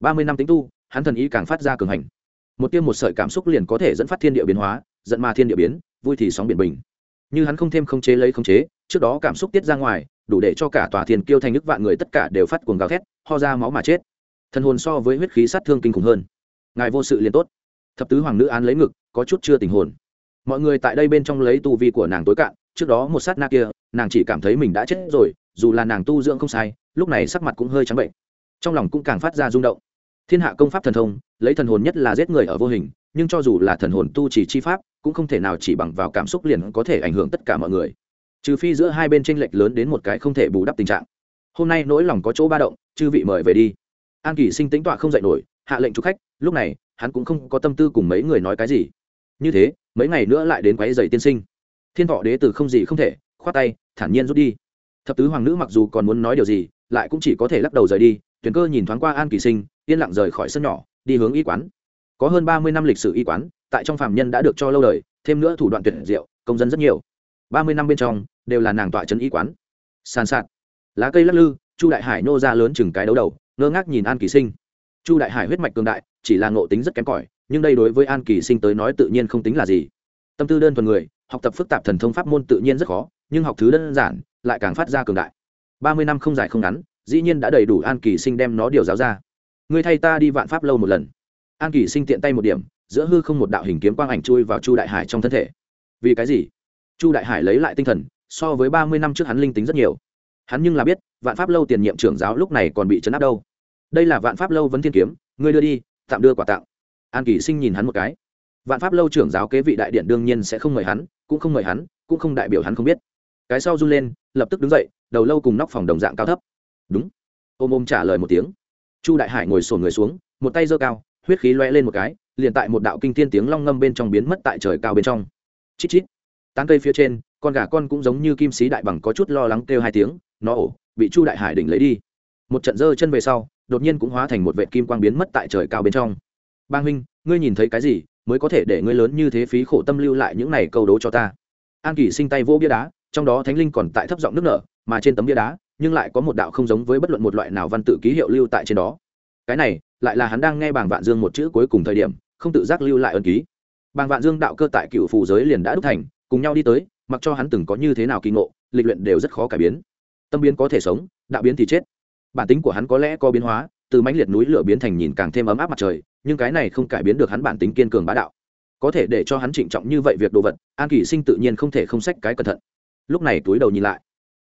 Ba mươi năm tính tu, hắn thần ý càng phát ra cường hành. Một tiêm một sợi cảm xúc liền có thể dẫn phát thiên địa biến hóa, dẫn ma thiên địa biến, vui thì sóng biển bình. Như hắn không thêm không chế lấy không chế, trước đó cảm xúc tiết ra ngoài đủ để cho cả tòa thiên kiêu thành nước vạn người tất cả đều phát cuồng gào thét, ho ra máu mà chết. Thần hồn so với huyết khí sát thương kinh khủng hơn. Ngài vô sự liền tốt. Thập tứ hoàng nữ án lấy ngực, có chút chưa tình hồn. Mọi người tại đây bên trong lấy tu vi của nàng tối cạn, trước đó một sát na kia, nàng chỉ cảm thấy mình đã chết rồi, dù là nàng tu dưỡng không sai, lúc này sắc mặt cũng hơi trắng bệnh. Trong lòng cũng càng phát ra rung động. Thiên hạ công pháp thần thông, lấy thần hồn nhất là giết người ở vô hình, nhưng cho dù là thần hồn tu chỉ chi pháp, cũng không thể nào chỉ bằng vào cảm xúc liền có thể ảnh hưởng tất cả mọi người trừ phi giữa hai bên tranh lệch lớn đến một cái không thể bù đắp tình trạng. Hôm nay nỗi lòng có chỗ ba động, chư vị mời về đi. An kỳ sinh tính tọa không dạy nổi, hạ lệnh chụp khách, lúc này, hắn cũng không có tâm tư cùng mấy người nói cái gì. Như thế, mấy ngày nữa lại đến quáy dày tiên sinh. Thiên thọ đế từ không gì không thể, khoát tay, thản nhiên rút đi. Thập tứ hoàng nữ mặc dù còn muốn nói điều gì, lại cũng chỉ có thể lắc đầu rời đi, tuyển cơ nhìn thoáng qua an kỳ sinh, yên lặng rời khỏi sân nhỏ, đi hướng y quán. Có hơn ba mươi năm lịch sử y quán, tại trong phạm nhân đã được cho lâu đời, thêm nữa thủ đoạn tuyệt diệu, công dân rất nhiều ba mươi năm bên trong, đều là nàng tọa trấn y quán. Sàn sạt. Lá cây lắc lư, chu đại hải nô ra lớn chừng cái đấu đầu, ngơ ngác nhìn an kỳ sinh. Chu đại hải huyết mạch cường đại, chỉ là ngộ tính rất kém cỏi, nhưng đây đối với an kỳ sinh tới nói tự nhiên không tính là gì. Tâm tư đơn thuần người, học tập phức tạp thần thông pháp môn tự nhiên rất khó, nhưng học thứ đơn giản, lại càng phát ra cường đại. Ba mươi năm không dài không ngắn, dĩ nhiên đã đầy đủ an kỳ sinh đem nó điều giáo ra. Ngươi thay ta đi vạn pháp lâu một lần. An kỳ sinh tiện tay một điểm, giữa hư không một đạo hình kiếm quang ảnh chui vào chu đại hải trong thân thể. Vì cái gì? Chu đại hải lấy lại tinh thần, so với ba mươi năm trước hắn linh tính rất nhiều. Hắn nhưng là biết, vạn pháp lâu tiền nhiệm trưởng giáo lúc này còn bị chấn áp đâu. Đây là vạn pháp lâu vấn thiên kiếm, ngươi đưa đi, tạm đưa quà tặng. An kỳ sinh nhìn hắn một cái. Vạn pháp lâu trưởng giáo kế vị đại điện đương nhiên sẽ không mời hắn, cũng không mời hắn, cũng không đại biểu hắn không biết. Cái sau run lên, lập tức đứng dậy, đầu lâu cùng nóc phòng đồng dạng cao thấp. Đúng. Ôm ôm trả lời một tiếng. Chu đại hải ngồi sổn người xuống, một tay giơ cao, huyết khí loe lên một cái, liền tại một đạo kinh thiên tiếng long ngâm bên trong biến mất tại trời cao bên trong. Chít chít tán cây phía trên, con gà con cũng giống như kim sĩ đại bằng có chút lo lắng kêu hai tiếng, nó ổ, bị chu đại hải đỉnh lấy đi. Một trận dơ chân về sau, đột nhiên cũng hóa thành một vệ kim quang biến mất tại trời cao bên trong. Bang huynh ngươi nhìn thấy cái gì mới có thể để ngươi lớn như thế phí khổ tâm lưu lại những này câu đố cho ta? An kỳ sinh tay vỗ bia đá, trong đó thánh linh còn tại thấp giọng nước nở, mà trên tấm bia đá, nhưng lại có một đạo không giống với bất luận một loại nào văn tự ký hiệu lưu tại trên đó. Cái này, lại là hắn đang nghe bảng vạn dương một chữ cuối cùng thời điểm, không tự giác lưu lại ân ký. Bàng vạn dương đạo cơ tại cựu phù giới liền đã đúc thành cùng nhau đi tới, mặc cho hắn từng có như thế nào kỳ ngộ, lịch luyện đều rất khó cải biến. Tâm biến có thể sống, đạo biến thì chết. Bản tính của hắn có lẽ có biến hóa, từ mãnh liệt núi lửa biến thành nhìn càng thêm ấm áp mặt trời, nhưng cái này không cải biến được hắn bản tính kiên cường bá đạo. Có thể để cho hắn trịnh trọng như vậy việc đồ vật, an kỷ sinh tự nhiên không thể không sách cái cẩn thận. Lúc này túi đầu nhìn lại.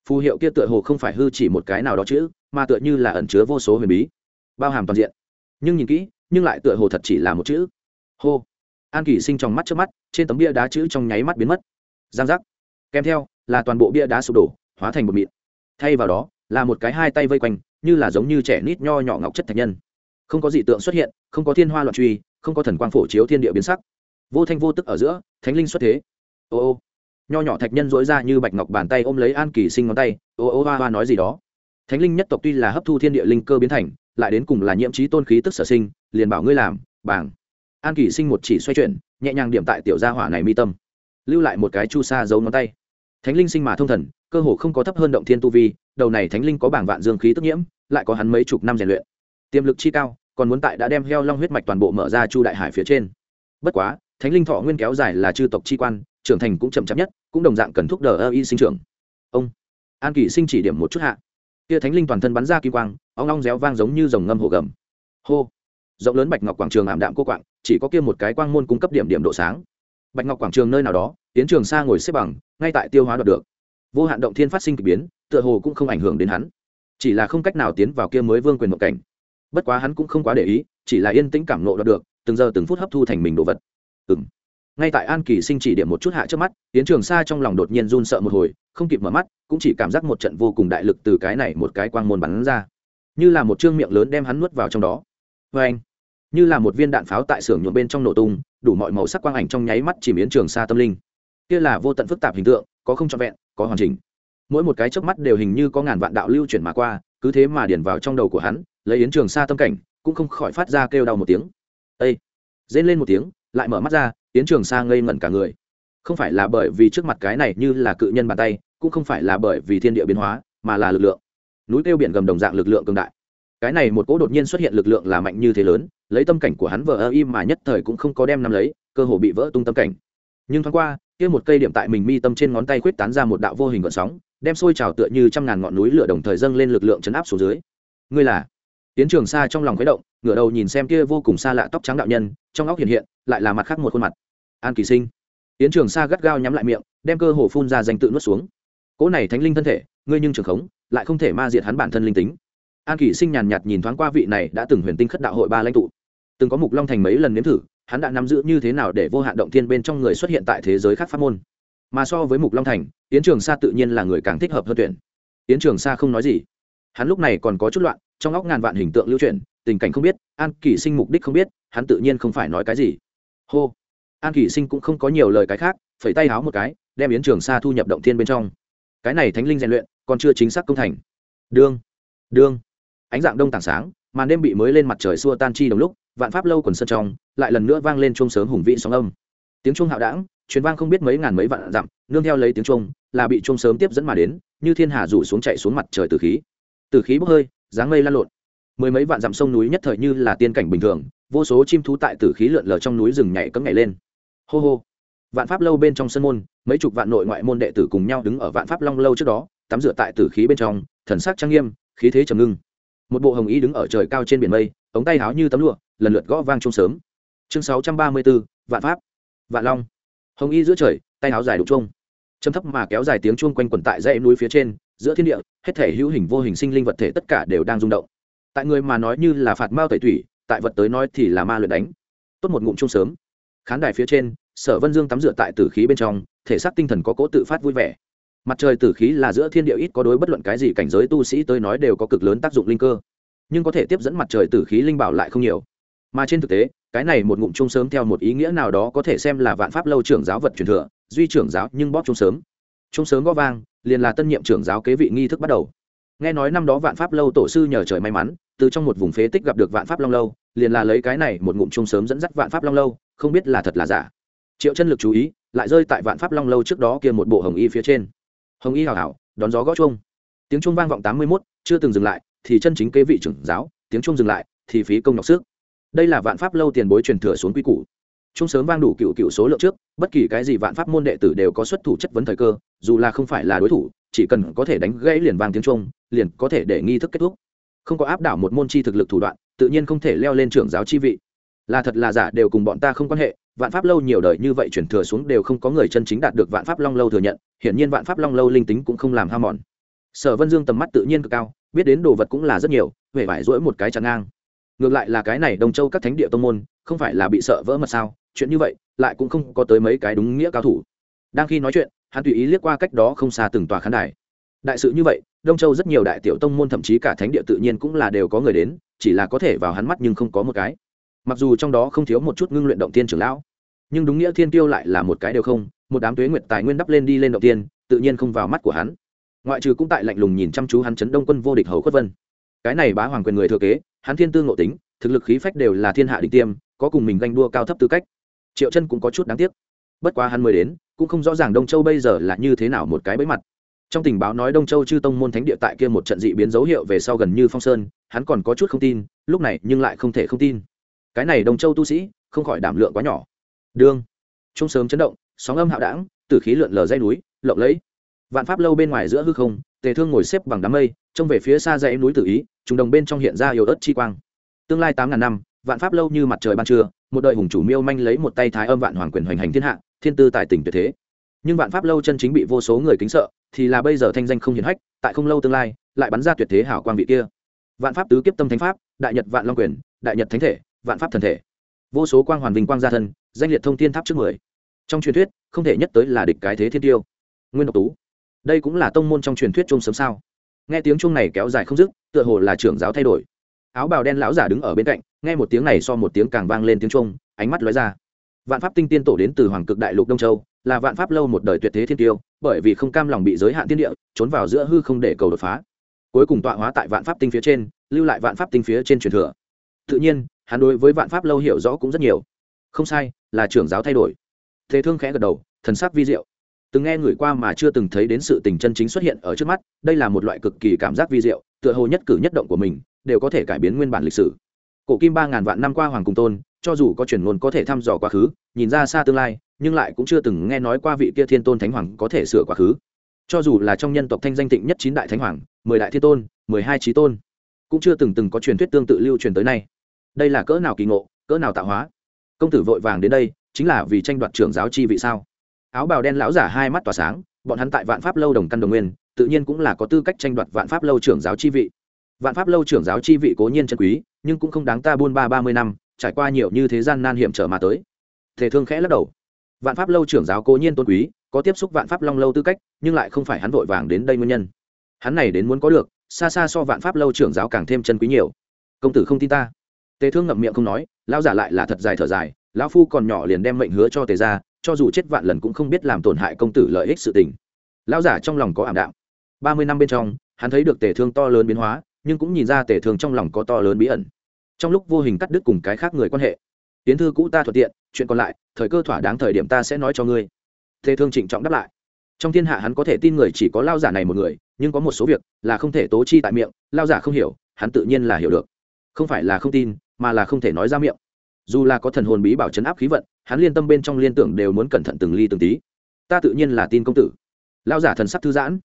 Phù hiệu kia tựa hồ không phải hư chỉ một cái nào đó chữ, mà tựa như là ẩn chứa vô số huyền bí, bao hàm toàn diện. Nhưng nhìn kỹ, nhưng lại tựa hồ thật chỉ là một chữ. Hô. An kỷ sinh trong mắt trước mắt, trên tấm bia đá chữ trong nháy mắt biến mất giang giác. Kèm theo, là toàn bộ bia đá sụp đổ, hóa thành một mịn. Thay vào đó, là một cái hai tay vây quanh, như là giống như trẻ nít nho nhỏ ngọc chất thạch nhân. Không có dị tượng xuất hiện, không có thiên hoa loạn truy, không có thần quang phổ chiếu thiên địa biến sắc. Vô thanh vô tức ở giữa, thánh linh xuất thế. Ô ô. Nho nhỏ thạch nhân dỗi ra như bạch ngọc bàn tay ôm lấy an kỳ sinh ngón tay, ô ô hoa hoa nói gì đó. Thánh linh nhất tộc tuy là hấp thu thiên địa linh cơ biến thành, lại đến cùng là nhiễm trí tôn khí tức sở sinh, liền bảo ngươi làm, bảng. An kỳ sinh một chỉ xoay chuyển, nhẹ nhàng điểm tại tiểu gia hỏa này mi tâm lưu lại một cái chu sa giấu ngón tay. Thánh linh sinh mà thông thần, cơ hồ không có thấp hơn động thiên tu vi, đầu này thánh linh có bảng vạn dương khí tức nhiễm, lại có hắn mấy chục năm rèn luyện. Tiềm lực chi cao, còn muốn tại đã đem heo long huyết mạch toàn bộ mở ra chu đại hải phía trên. Bất quá, thánh linh thọ nguyên kéo dài là chư tộc chi quan, trưởng thành cũng chậm chạp nhất, cũng đồng dạng cần thúc đờ ơ y sinh trưởng. Ông, an kỷ sinh chỉ điểm một chút hạ. Kia thánh linh toàn thân bắn ra kim quang, ong ong réo vang giống như dòng ngâm hồ gầm. Hô. Rộng lớn bạch ngọc quảng trường ảm đạm cô quạng, chỉ có kia một cái quang môn cung cấp điểm điểm độ sáng bạch ngọc quảng trường nơi nào đó, tiến trường xa ngồi xếp bằng, ngay tại tiêu hóa đoạt được. Vô hạn động thiên phát sinh k ỳ biến, tựa hồ cũng không ảnh hưởng đến hắn. Chỉ là không cách nào tiến vào kia mới vương quyền mộng cảnh. Bất quá hắn cũng không quá để ý, chỉ là yên tĩnh cảm nộ đoạt được, từng giờ từng phút hấp thu thành mình đồ vật. Ừ m ngay tại an kỳ sinh chỉ điểm một chút hạ trước mắt, tiến trường xa trong lòng đột nhiên run sợ một hồi, không kịp mở mắt, cũng chỉ cảm giác một trận vô cùng đại lực từ cái này một cái quang môn bắn ra. Như là một chương miệng lớn đem hắn nuốt vào trong đó. Vê anh như là một viên đạn pháo tại xưởng nhuộm bên trong nổ tung đủ mọi màu sắc quang ảnh trong nháy mắt chìm yến trường xa tâm linh. Kia là vô tận phức tạp hình tượng, có không trọn vẹn, có hoàn chỉnh. Mỗi một cái chớp mắt đều hình như có ngàn vạn đạo lưu chuyển mà qua, cứ thế mà điền vào trong đầu của hắn, lấy yến trường xa tâm cảnh, cũng không khỏi phát ra kêu đau một tiếng. Ây rên lên một tiếng, lại mở mắt ra, yến trường xa ngây ngẩn cả người. Không phải là bởi vì trước mặt cái này như là cự nhân bàn tay, cũng không phải là bởi vì thiên địa biến hóa, mà là lực lượng. Núi kêu biển gầm đồng dạng lực lượng cường đại cái này một cỗ đột nhiên xuất hiện lực lượng là mạnh như thế lớn, lấy tâm cảnh của hắn vờ ơ im mà nhất thời cũng không có đem nắm lấy, cơ hồ bị vỡ tung tâm cảnh. Nhưng thoáng qua, kia một cây điểm tại mình mi tâm trên ngón tay khuyết tán ra một đạo vô hình gợn sóng, đem sôi trào tựa như trăm ngàn ngọn núi lửa đồng thời dâng lên lực lượng chấn áp xuống dưới. Ngươi là? Tiến trường xa trong lòng khuấy động, ngửa đầu nhìn xem kia vô cùng xa lạ tóc trắng đạo nhân, trong óc hiện hiện, lại là mặt khác một khuôn mặt. An kỳ sinh. Tiến trường xa gắt gao nhắm lại miệng, đem cơ hồ phun ra danh tự nuốt xuống. Cỗ này thánh linh thân thể, ngươi nhưng trường khống, lại không thể ma diệt hắn bản thân linh tính an Kỷ sinh nhàn nhạt nhìn thoáng qua vị này đã từng huyền tinh khất đạo hội ba lãnh tụ. Từng có mục long thành mấy lần nếm thử, hắn đã nắm giữ như thế nào để vô hạn động thiên bên trong người xuất hiện tại thế giới khác pháp môn. Mà so với mục long thành, yến trường sa tự nhiên là người càng thích hợp hơn tuyển. Yến trường sa không nói gì. Hắn lúc này còn có chút loạn, trong óc ngàn vạn hình tượng lưu truyền tình cảnh không biết, an Kỷ sinh mục đích không biết, hắn tự nhiên không phải nói cái gì. Hô. An Kỷ sinh cũng không có nhiều lời cái khác, phẩy tay háo một cái, đem yến trường sa thu nhập động thiên bên trong. Cái này thánh linh rèn luyện còn chưa chính xác công thành. Đương. Đương ánh dạng đông tảng sáng, màn đêm bị mới lên mặt trời xua tan chi đồng lúc, vạn pháp lâu quần sân trong, lại lần nữa vang lên chuông sớm hùng vị sóng âm. Tiếng chuông hạo đảng, truyền vang không biết mấy ngàn mấy vạn dặm, nương theo lấy tiếng chuông, là bị chuông sớm tiếp dẫn mà đến, như thiên hà rủ xuống chạy xuống mặt trời từ khí. Từ khí bốc hơi, dáng mây lan lộn. Mười mấy vạn dặm sông núi nhất thời như là tiên cảnh bình thường, vô số chim thú tại tử khí lượn lờ trong núi rừng nhảy cấm nhảy lên. Hô hô. Vạn pháp lâu bên trong sân môn, mấy chục vạn nội ngoại môn đệ tử cùng nhau đứng ở vạn pháp long lâu trước đó, tắm rửa tại tử khí bên trong, thần sắc trang nghiêm, khí thế trầm ngưng một bộ hồng y đứng ở trời cao trên biển mây, ống tay háo như tấm lụa, lần lượt gõ vang chung sớm. Chương sáu trăm ba mươi bốn vạn pháp, vạn long. Hồng y giữa trời, tay áo dài đục chuông. Châm thấp mà kéo dài tiếng chuông quanh quần tại dãy núi phía trên, giữa thiên địa, hết thể hữu hình vô hình sinh linh vật thể tất cả đều đang rung động. Tại người mà nói như là phạt mao tẩy thủy tại vật tới nói thì là ma luyện đánh. Tốt một ngụm chung sớm. Khán đài phía trên, sở vân dương tắm rửa tại tử khí bên trong, thể xác tinh thần có cỗ tự phát vui vẻ mặt trời tử khí là giữa thiên địa ít có đối bất luận cái gì cảnh giới tu sĩ tới nói đều có cực lớn tác dụng linh cơ. Nhưng có thể tiếp dẫn mặt trời tử khí linh bảo lại không nhiều. Mà trên thực tế, cái này một ngụm chung sớm theo một ý nghĩa nào đó có thể xem là vạn pháp lâu trưởng giáo vật truyền thừa, duy trưởng giáo nhưng bóp chung sớm. Chung sớm gó vang, liền là tân nhiệm trưởng giáo kế vị nghi thức bắt đầu. Nghe nói năm đó vạn pháp lâu tổ sư nhờ trời may mắn, từ trong một vùng phế tích gặp được vạn pháp long lâu, liền là lấy cái này một ngụm chung sớm dẫn dắt vạn pháp long lâu, không biết là thật là giả. Triệu chân lực chú ý, lại rơi tại vạn pháp long lâu trước đó kia một bộ hồng y phía trên hồng y hào hảo đón gió gõ chuông. Tiếng chuông vang vọng tám mươi mốt, chưa từng dừng lại, thì chân chính kế vị trưởng giáo, tiếng chuông dừng lại, thì phí công nhọc sức. Đây là vạn pháp lâu tiền bối truyền thừa xuống quy củ. Chung sớm vang đủ cựu cựu số lượng trước, bất kỳ cái gì vạn pháp môn đệ tử đều có xuất thủ chất vấn thời cơ, dù là không phải là đối thủ, chỉ cần có thể đánh gãy liền vang tiếng trung liền có thể để nghi thức kết thúc. Không có áp đảo một môn chi thực lực thủ đoạn, tự nhiên không thể leo lên trưởng giáo chi vị. Là thật là giả đều cùng bọn ta không quan hệ vạn pháp lâu nhiều đời như vậy chuyển thừa xuống đều không có người chân chính đạt được vạn pháp long lâu thừa nhận, hiển nhiên vạn pháp long lâu linh tính cũng không làm ham mòn. Sở vân dương tầm mắt tự nhiên cực cao, biết đến đồ vật cũng là rất nhiều huệ vải rỗi một cái chắn ngang. Ngược lại là cái này đồng châu các thánh địa tông môn, không phải là bị sợ vỡ mật sao? Chuyện như vậy, lại cũng không có tới mấy cái đúng nghĩa cao thủ. Đang khi nói chuyện, hắn tùy ý liếc qua cách đó không xa từng tòa khán đài. Đại sự như vậy, đông châu rất nhiều đại tiểu tông môn thậm chí cả thánh địa tự nhiên cũng là đều có người đến, chỉ là có thể vào hắn mắt nhưng không có một cái mặc dù trong đó không thiếu một chút ngưng luyện động tiên trưởng lão, nhưng đúng nghĩa thiên tiêu lại là một cái đều không, một đám tuế nguyệt tài nguyên đắp lên đi lên động tiên tự nhiên không vào mắt của hắn. Ngoại trừ cũng tại lạnh lùng nhìn chăm chú hắn chấn đông quân vô địch hầu khuất vân. Cái này bá hoàng quyền người thừa kế, hắn thiên tư ngộ tính, thực lực khí phách đều là thiên hạ định tiêm, có cùng mình ganh đua cao thấp tư cách. Triệu chân cũng có chút đáng tiếc. Bất quá hắn mới đến, cũng không rõ ràng đông châu bây giờ là như thế nào một cái bẫy mặt. Trong tình báo nói đông châu chư tông môn thánh địa tại kia một trận dị biến dấu hiệu về sau gần như phong sơn, hắn còn có chút không tin, lúc này nhưng lại không thể không tin cái này đông châu tu sĩ không khỏi đảm lượng quá nhỏ. Đương trung sớm chấn động, sóng âm hạo đảng từ khí lượn lờ dây núi, lộng lẫy. Vạn pháp lâu bên ngoài giữa hư không, tề thương ngồi xếp bằng đám mây, trông về phía xa dãy núi tử ý, trùng đồng bên trong hiện ra yếu ớt chi quang. Tương lai tám ngàn năm, vạn pháp lâu như mặt trời ban trưa, một đời hùng chủ miêu manh lấy một tay thái âm vạn hoàng quyền hoành hành thiên hạ, thiên tư tại tỉnh tuyệt thế. Nhưng vạn pháp lâu chân chính bị vô số người kính sợ, thì là bây giờ thanh danh không hiển hách, tại không lâu tương lai, lại bắn ra tuyệt thế hảo quang vị kia. Vạn pháp tứ kiếp tâm thánh pháp, đại nhật vạn long quyền, đại nhật thánh thể vạn pháp thần thể. Vô số quang hoàn vinh quang gia thân, danh liệt thông thiên tháp trước mười. Trong truyền thuyết, không thể nhất tới là địch cái thế thiên tiêu. Nguyên độc tú. Đây cũng là tông môn trong truyền thuyết chung sớm sao? Nghe tiếng chung này kéo dài không dứt, tựa hồ là trưởng giáo thay đổi. Áo bào đen lão giả đứng ở bên cạnh, nghe một tiếng này so một tiếng càng vang lên tiếng chung ánh mắt lóe ra. Vạn pháp tinh tiên tổ đến từ hoàng cực đại lục đông châu, là vạn pháp lâu một đời tuyệt thế thiên tiêu, bởi vì không cam lòng bị giới hạn thiên địa, trốn vào giữa hư không để cầu đột phá. Cuối cùng tọa hóa tại vạn pháp tinh phía trên, lưu lại vạn pháp tinh phía trên truyền thừa. Tự nhiên hắn đối với vạn pháp lâu hiểu rõ cũng rất nhiều. Không sai, là trưởng giáo thay đổi. Thế thương khẽ gật đầu, thần sắc vi diệu. Từng nghe người qua mà chưa từng thấy đến sự tình chân chính xuất hiện ở trước mắt, đây là một loại cực kỳ cảm giác vi diệu, tựa hồ nhất cử nhất động của mình, đều có thể cải biến nguyên bản lịch sử. Cổ kim ba ngàn vạn năm qua hoàng cùng tôn, cho dù có truyền ngôn có thể thăm dò quá khứ, nhìn ra xa tương lai, nhưng lại cũng chưa từng nghe nói qua vị kia thiên tôn thánh hoàng có thể sửa quá khứ. Cho dù là trong nhân tộc thanh danh tịnh nhất chín đại thánh hoàng, mười đại thiên tôn, mười hai trí tôn, cũng chưa từng từng có truyền thuyết tương tự lưu truyền tới nay đây là cỡ nào kỳ ngộ, cỡ nào tạo hóa? Công tử vội vàng đến đây, chính là vì tranh đoạt trưởng giáo chi vị sao? Áo bào đen lão giả hai mắt tỏa sáng, bọn hắn tại vạn pháp lâu đồng căn đồng nguyên, tự nhiên cũng là có tư cách tranh đoạt vạn pháp lâu trưởng giáo chi vị. Vạn pháp lâu trưởng giáo chi vị cố nhiên chân quý, nhưng cũng không đáng ta buôn ba ba mươi năm, trải qua nhiều như thế gian nan hiểm trở mà tới. Thể thương khẽ lắc đầu. Vạn pháp lâu trưởng giáo cố nhiên tôn quý, có tiếp xúc vạn pháp long lâu tư cách, nhưng lại không phải hắn vội vàng đến đây nguyên nhân. Hắn này đến muốn có được, xa xa so vạn pháp lâu trưởng giáo càng thêm chân quý nhiều. Công tử không tin ta tề thương ngậm miệng không nói, lão giả lại là thật dài thở dài, lão phu còn nhỏ liền đem mệnh hứa cho tề ra cho dù chết vạn lần cũng không biết làm tổn hại công tử lợi ích sự tình. Lão giả trong lòng có ảm đạm. Ba mươi năm bên trong, hắn thấy được tề thương to lớn biến hóa, nhưng cũng nhìn ra tề thương trong lòng có to lớn bí ẩn. Trong lúc vô hình cắt đứt cùng cái khác người quan hệ tiến thư cũ ta thuận tiện, chuyện còn lại, thời cơ thỏa đáng thời điểm ta sẽ nói cho ngươi. Tề thương trịnh trọng đáp lại. Trong thiên hạ hắn có thể tin người chỉ có lao giả này một người, nhưng có một số việc là không thể tố chi tại miệng lao giả không hiểu, hắn tự nhiên là hiểu được. Không phải là không tin mà là không thể nói ra miệng. Dù là có thần hồn bí bảo chấn áp khí vận, hắn liên tâm bên trong liên tưởng đều muốn cẩn thận từng ly từng tí. Ta tự nhiên là tin công tử. Lao giả thần sắc thư giãn.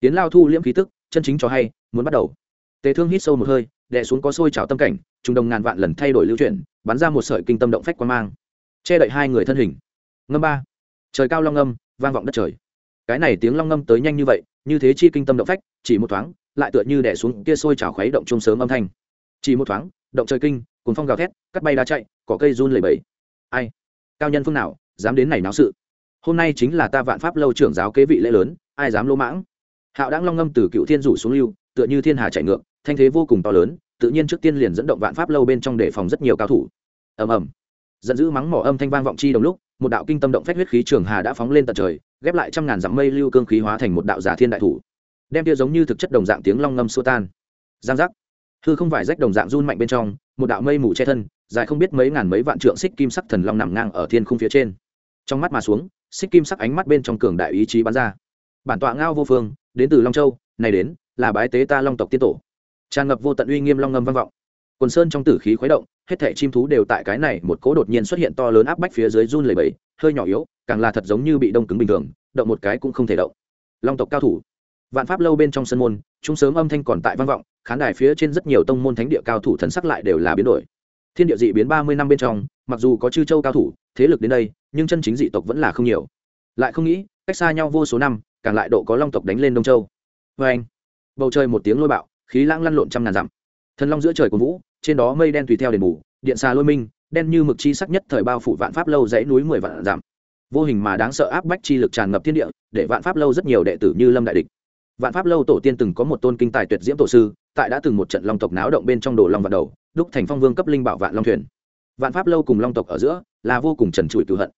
Tiến lao thu liễm khí tức, chân chính cho hay, muốn bắt đầu. Tề thương hít sâu một hơi, đè xuống có sôi trào tâm cảnh, trùng đồng ngàn vạn lần thay đổi lưu chuyển, bắn ra một sợi kinh tâm động phách quan mang. Che đậy hai người thân hình. Ngâm ba. Trời cao long ngâm, vang vọng đất trời. Cái này tiếng long ngâm tới nhanh như vậy, như thế chi kinh tâm động phách, chỉ một thoáng, lại tựa như đè xuống kia sôi trào khuấy động chung sớm âm thanh. Chỉ một thoáng, động trời kinh cuốn phong gào thét, cắt bay đá chạy, cỏ cây run lẩy bẩy. Ai? Cao nhân phương nào, dám đến này náo sự? Hôm nay chính là ta vạn pháp lâu trưởng giáo kế vị lễ lớn, ai dám lỗ mãng? Hạo đáng long ngâm từ cựu thiên rủ xuống lưu, tựa như thiên hà chạy ngược, thanh thế vô cùng to lớn, tự nhiên trước tiên liền dẫn động vạn pháp lâu bên trong để phòng rất nhiều cao thủ. Ầm ầm. Giận dữ mắng mỏ âm thanh vang vọng chi đồng lúc, một đạo kinh tâm động phách huyết khí trường hà đã phóng lên tận trời, ghép lại trăm ngàn dặm mây lưu cương khí hóa thành một đạo giả thiên đại thủ. Đem kia giống như thực chất đồng dạng tiếng long ngâm xua tan. Giang giác. Hư không phải rách đồng dạng run mạnh bên trong một đạo mây mù che thân, dài không biết mấy ngàn mấy vạn trượng xích kim sắc thần long nằm ngang ở thiên khung phía trên. Trong mắt mà xuống, xích kim sắc ánh mắt bên trong cường đại ý chí bắn ra. Bản tọa ngao vô phương, đến từ long châu, này đến, là bái tế ta long tộc tiên tổ. Tràn ngập vô tận uy nghiêm long ngâm vang vọng. Quần sơn trong tử khí khuấy động, hết thảy chim thú đều tại cái này một cỗ đột nhiên xuất hiện to lớn áp bách phía dưới run lẩy bẩy, hơi nhỏ yếu, càng là thật giống như bị đông cứng bình thường, động một cái cũng không thể động. Long tộc cao thủ. Vạn pháp lâu bên trong sân môn, chúng sớm âm thanh còn tại vang vọng khán đài phía trên rất nhiều tông môn thánh địa cao thủ thần sắc lại đều là biến đổi. Thiên địa dị biến ba mươi năm bên trong, mặc dù có chư châu cao thủ, thế lực đến đây, nhưng chân chính dị tộc vẫn là không nhiều. Lại không nghĩ, cách xa nhau vô số năm, càng lại độ có long tộc đánh lên đông châu. Vê anh, bầu trời một tiếng lôi bạo, khí lãng lăn lộn trăm ngàn dặm. Thần long giữa trời của vũ, trên đó mây đen tùy theo đền bù, điện xa lôi minh, đen như mực chi sắc nhất thời bao phủ vạn pháp lâu dãy núi mười vạn dặm. Vô hình mà đáng sợ áp bách chi lực tràn ngập thiên địa, để vạn pháp lâu rất nhiều đệ tử như lâm đại địch vạn pháp lâu tổ tiên từng có một tôn kinh tài tuyệt diễm tổ sư, tại đã từng một trận long tộc náo động bên trong đồ long vạn đầu, đúc thành phong vương cấp linh bảo vạn long thuyền. Vạn pháp lâu cùng long tộc ở giữa là vô cùng trần trụi cựu hận.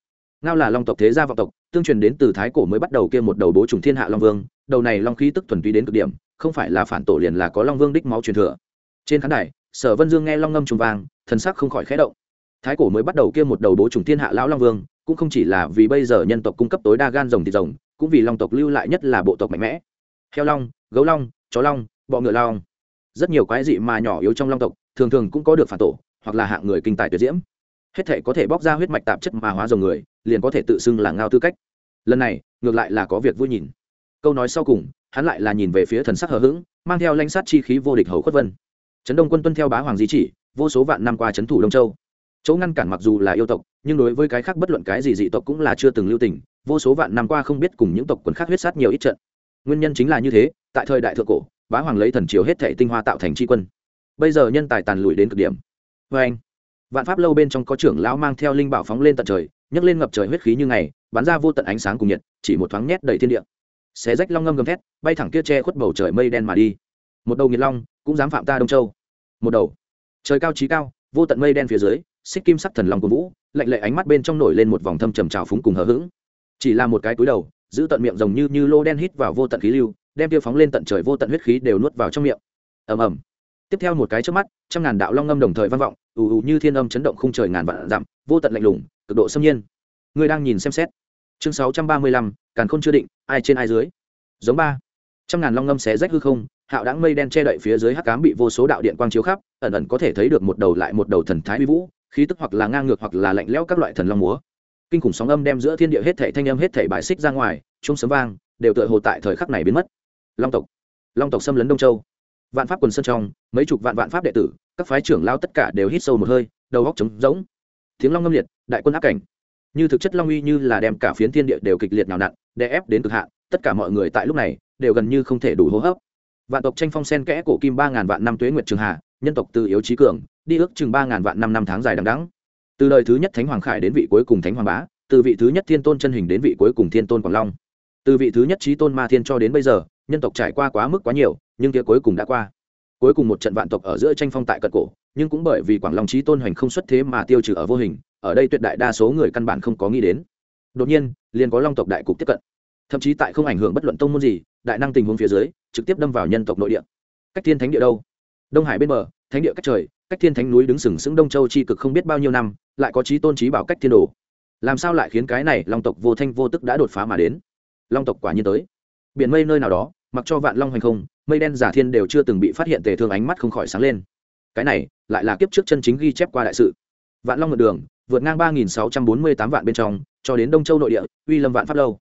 Ngao là long tộc thế gia vọng tộc, tương truyền đến từ thái cổ mới bắt đầu kia một đầu bố trùng thiên hạ long vương, đầu này long khí tức thuần túy đến cực điểm, không phải là phản tổ liền là có long vương đích máu truyền thừa. Trên khán đài, sở vân dương nghe long ngâm trùng vàng, thần sắc không khỏi khẽ động. Thái cổ mới bắt đầu kia một đầu bố trùng thiên hạ lão long vương, cũng không chỉ là vì bây giờ nhân tộc cung cấp tối đa gan rồng thịt rồng, cũng vì long tộc lưu lại nhất là bộ tộc mạnh mẽ heo long, gấu long, chó long, bọ ngựa long. Rất nhiều quái dị mà nhỏ yếu trong long tộc, thường thường cũng có được phản tổ, hoặc là hạng người kinh tài tuyệt diễm. Hết thể có thể bóc ra huyết mạch tạp chất mà hóa dòng người, liền có thể tự xưng là ngao tư cách. Lần này, ngược lại là có việc vui nhìn. Câu nói sau cùng, hắn lại là nhìn về phía thần sắc hờ hững, mang theo lãnh sát chi khí vô địch hầu khuất vân. Trấn đông quân tuân theo bá hoàng di chỉ, vô số vạn năm qua trấn thủ đông châu. Chỗ ngăn cản mặc dù là yêu tộc, nhưng đối với cái khác bất luận cái gì dị tộc cũng là chưa từng lưu tình, vô số vạn năm qua không biết cùng những tộc quần khác huyết sát nhiều ít trận nguyên nhân chính là như thế, tại thời đại thượng cổ, bá hoàng lấy thần chiếu hết thể tinh hoa tạo thành tri quân. Bây giờ nhân tài tàn lụi đến cực điểm. Vê anh, vạn pháp lâu bên trong có trưởng lão mang theo linh bảo phóng lên tận trời, nhấc lên ngập trời huyết khí như ngày, bắn ra vô tận ánh sáng cùng nhiệt, chỉ một thoáng nhét đầy thiên địa. Xé rách long ngâm gầm thét, bay thẳng kia che khuất bầu trời mây đen mà đi. Một đầu nghiệt long, cũng dám phạm ta đông châu. Một đầu, trời cao trí cao, vô tận mây đen phía dưới, xích kim sắc thần long của vũ, lạnh lệ ánh mắt bên trong nổi lên một vòng thâm trầm trào phúng cùng hờ hững. Chỉ là một cái túi đầu giữ tận miệng rồng như như lô đen hít vào vô tận khí lưu, đem tiêu phóng lên tận trời vô tận huyết khí đều nuốt vào trong miệng. Ầm ầm. Tiếp theo một cái trước mắt, trăm ngàn đạo long ngâm đồng thời vang vọng, ù ù như thiên âm chấn động khung trời ngàn vạn dặm, vô tận lạnh lùng, cực độ xâm nhiên. Người đang nhìn xem xét. Chương sáu trăm ba mươi lăm, càn khôn chưa định, ai trên ai dưới. Giống ba. Trăm ngàn long ngâm xé rách hư không, hạo đáng mây đen che đậy phía dưới hắc cám bị vô số đạo điện quang chiếu khắp, ẩn ẩn có thể thấy được một đầu lại một đầu thần thái uy vũ, khí tức hoặc là ngang ngược hoặc là lạnh lẽo các loại thần long múa kinh khủng sóng âm đem giữa thiên địa hết thảy thanh âm hết thảy bài xích ra ngoài, chung sấm vang, đều tựa hồ tại thời khắc này biến mất. Long tộc long tộc xâm lấn đông châu. Vạn pháp quần sơn trong, mấy chục vạn vạn pháp đệ tử, các phái trưởng lao tất cả đều hít sâu một hơi, đầu góc trống rỗng. Tiếng long ngâm liệt, đại quân áp cảnh. Như thực chất long uy như là đem cả phiến thiên địa đều kịch liệt nào nặn, đè ép đến cực hạn, tất cả mọi người tại lúc này, đều gần như không thể đủ hô hấp. Vạn tộc tranh phong sen kẽ cổ kim ba ngàn vạn năm tuế nguyệt trường hạ nhân tộc từ yếu trí cường, đi ước chừng ba ngàn vạn năm năm tháng dài đằng đẵng từ đời thứ nhất thánh hoàng khải đến vị cuối cùng thánh hoàng bá, từ vị thứ nhất thiên tôn chân hình đến vị cuối cùng thiên tôn quảng long. Từ vị thứ nhất trí tôn ma thiên cho đến bây giờ, nhân tộc trải qua quá mức quá nhiều, nhưng kia cuối cùng đã qua. Cuối cùng một trận vạn tộc ở giữa tranh phong tại cận cổ, nhưng cũng bởi vì quảng long trí tôn hoành không xuất thế mà tiêu trừ ở vô hình, ở đây tuyệt đại đa số người căn bản không có nghĩ đến. Đột nhiên, liền có long tộc đại cục tiếp cận. Thậm chí tại không ảnh hưởng bất luận tông môn gì, đại năng tình huống phía dưới, trực tiếp đâm vào nhân tộc nội địa. Cách thiên thánh địa đâu? Đông hải bên bờ, thánh địa cách trời cách thiên thánh núi đứng sừng sững đông châu chi cực không biết bao nhiêu năm, lại có trí tôn trí bảo cách thiên đồ. Làm sao lại khiến cái này long tộc vô thanh vô tức đã đột phá mà đến? Long tộc quả nhiên tới. Biển mây nơi nào đó, mặc cho vạn long hành không, mây đen giả thiên đều chưa từng bị phát hiện tề thương ánh mắt không khỏi sáng lên. Cái này, lại là kiếp trước chân chính ghi chép qua đại sự. Vạn long ngược đường, vượt ngang ba nghìn sáu trăm bốn mươi tám vạn bên trong, cho đến đông châu nội địa, uy lâm vạn pháp lâu.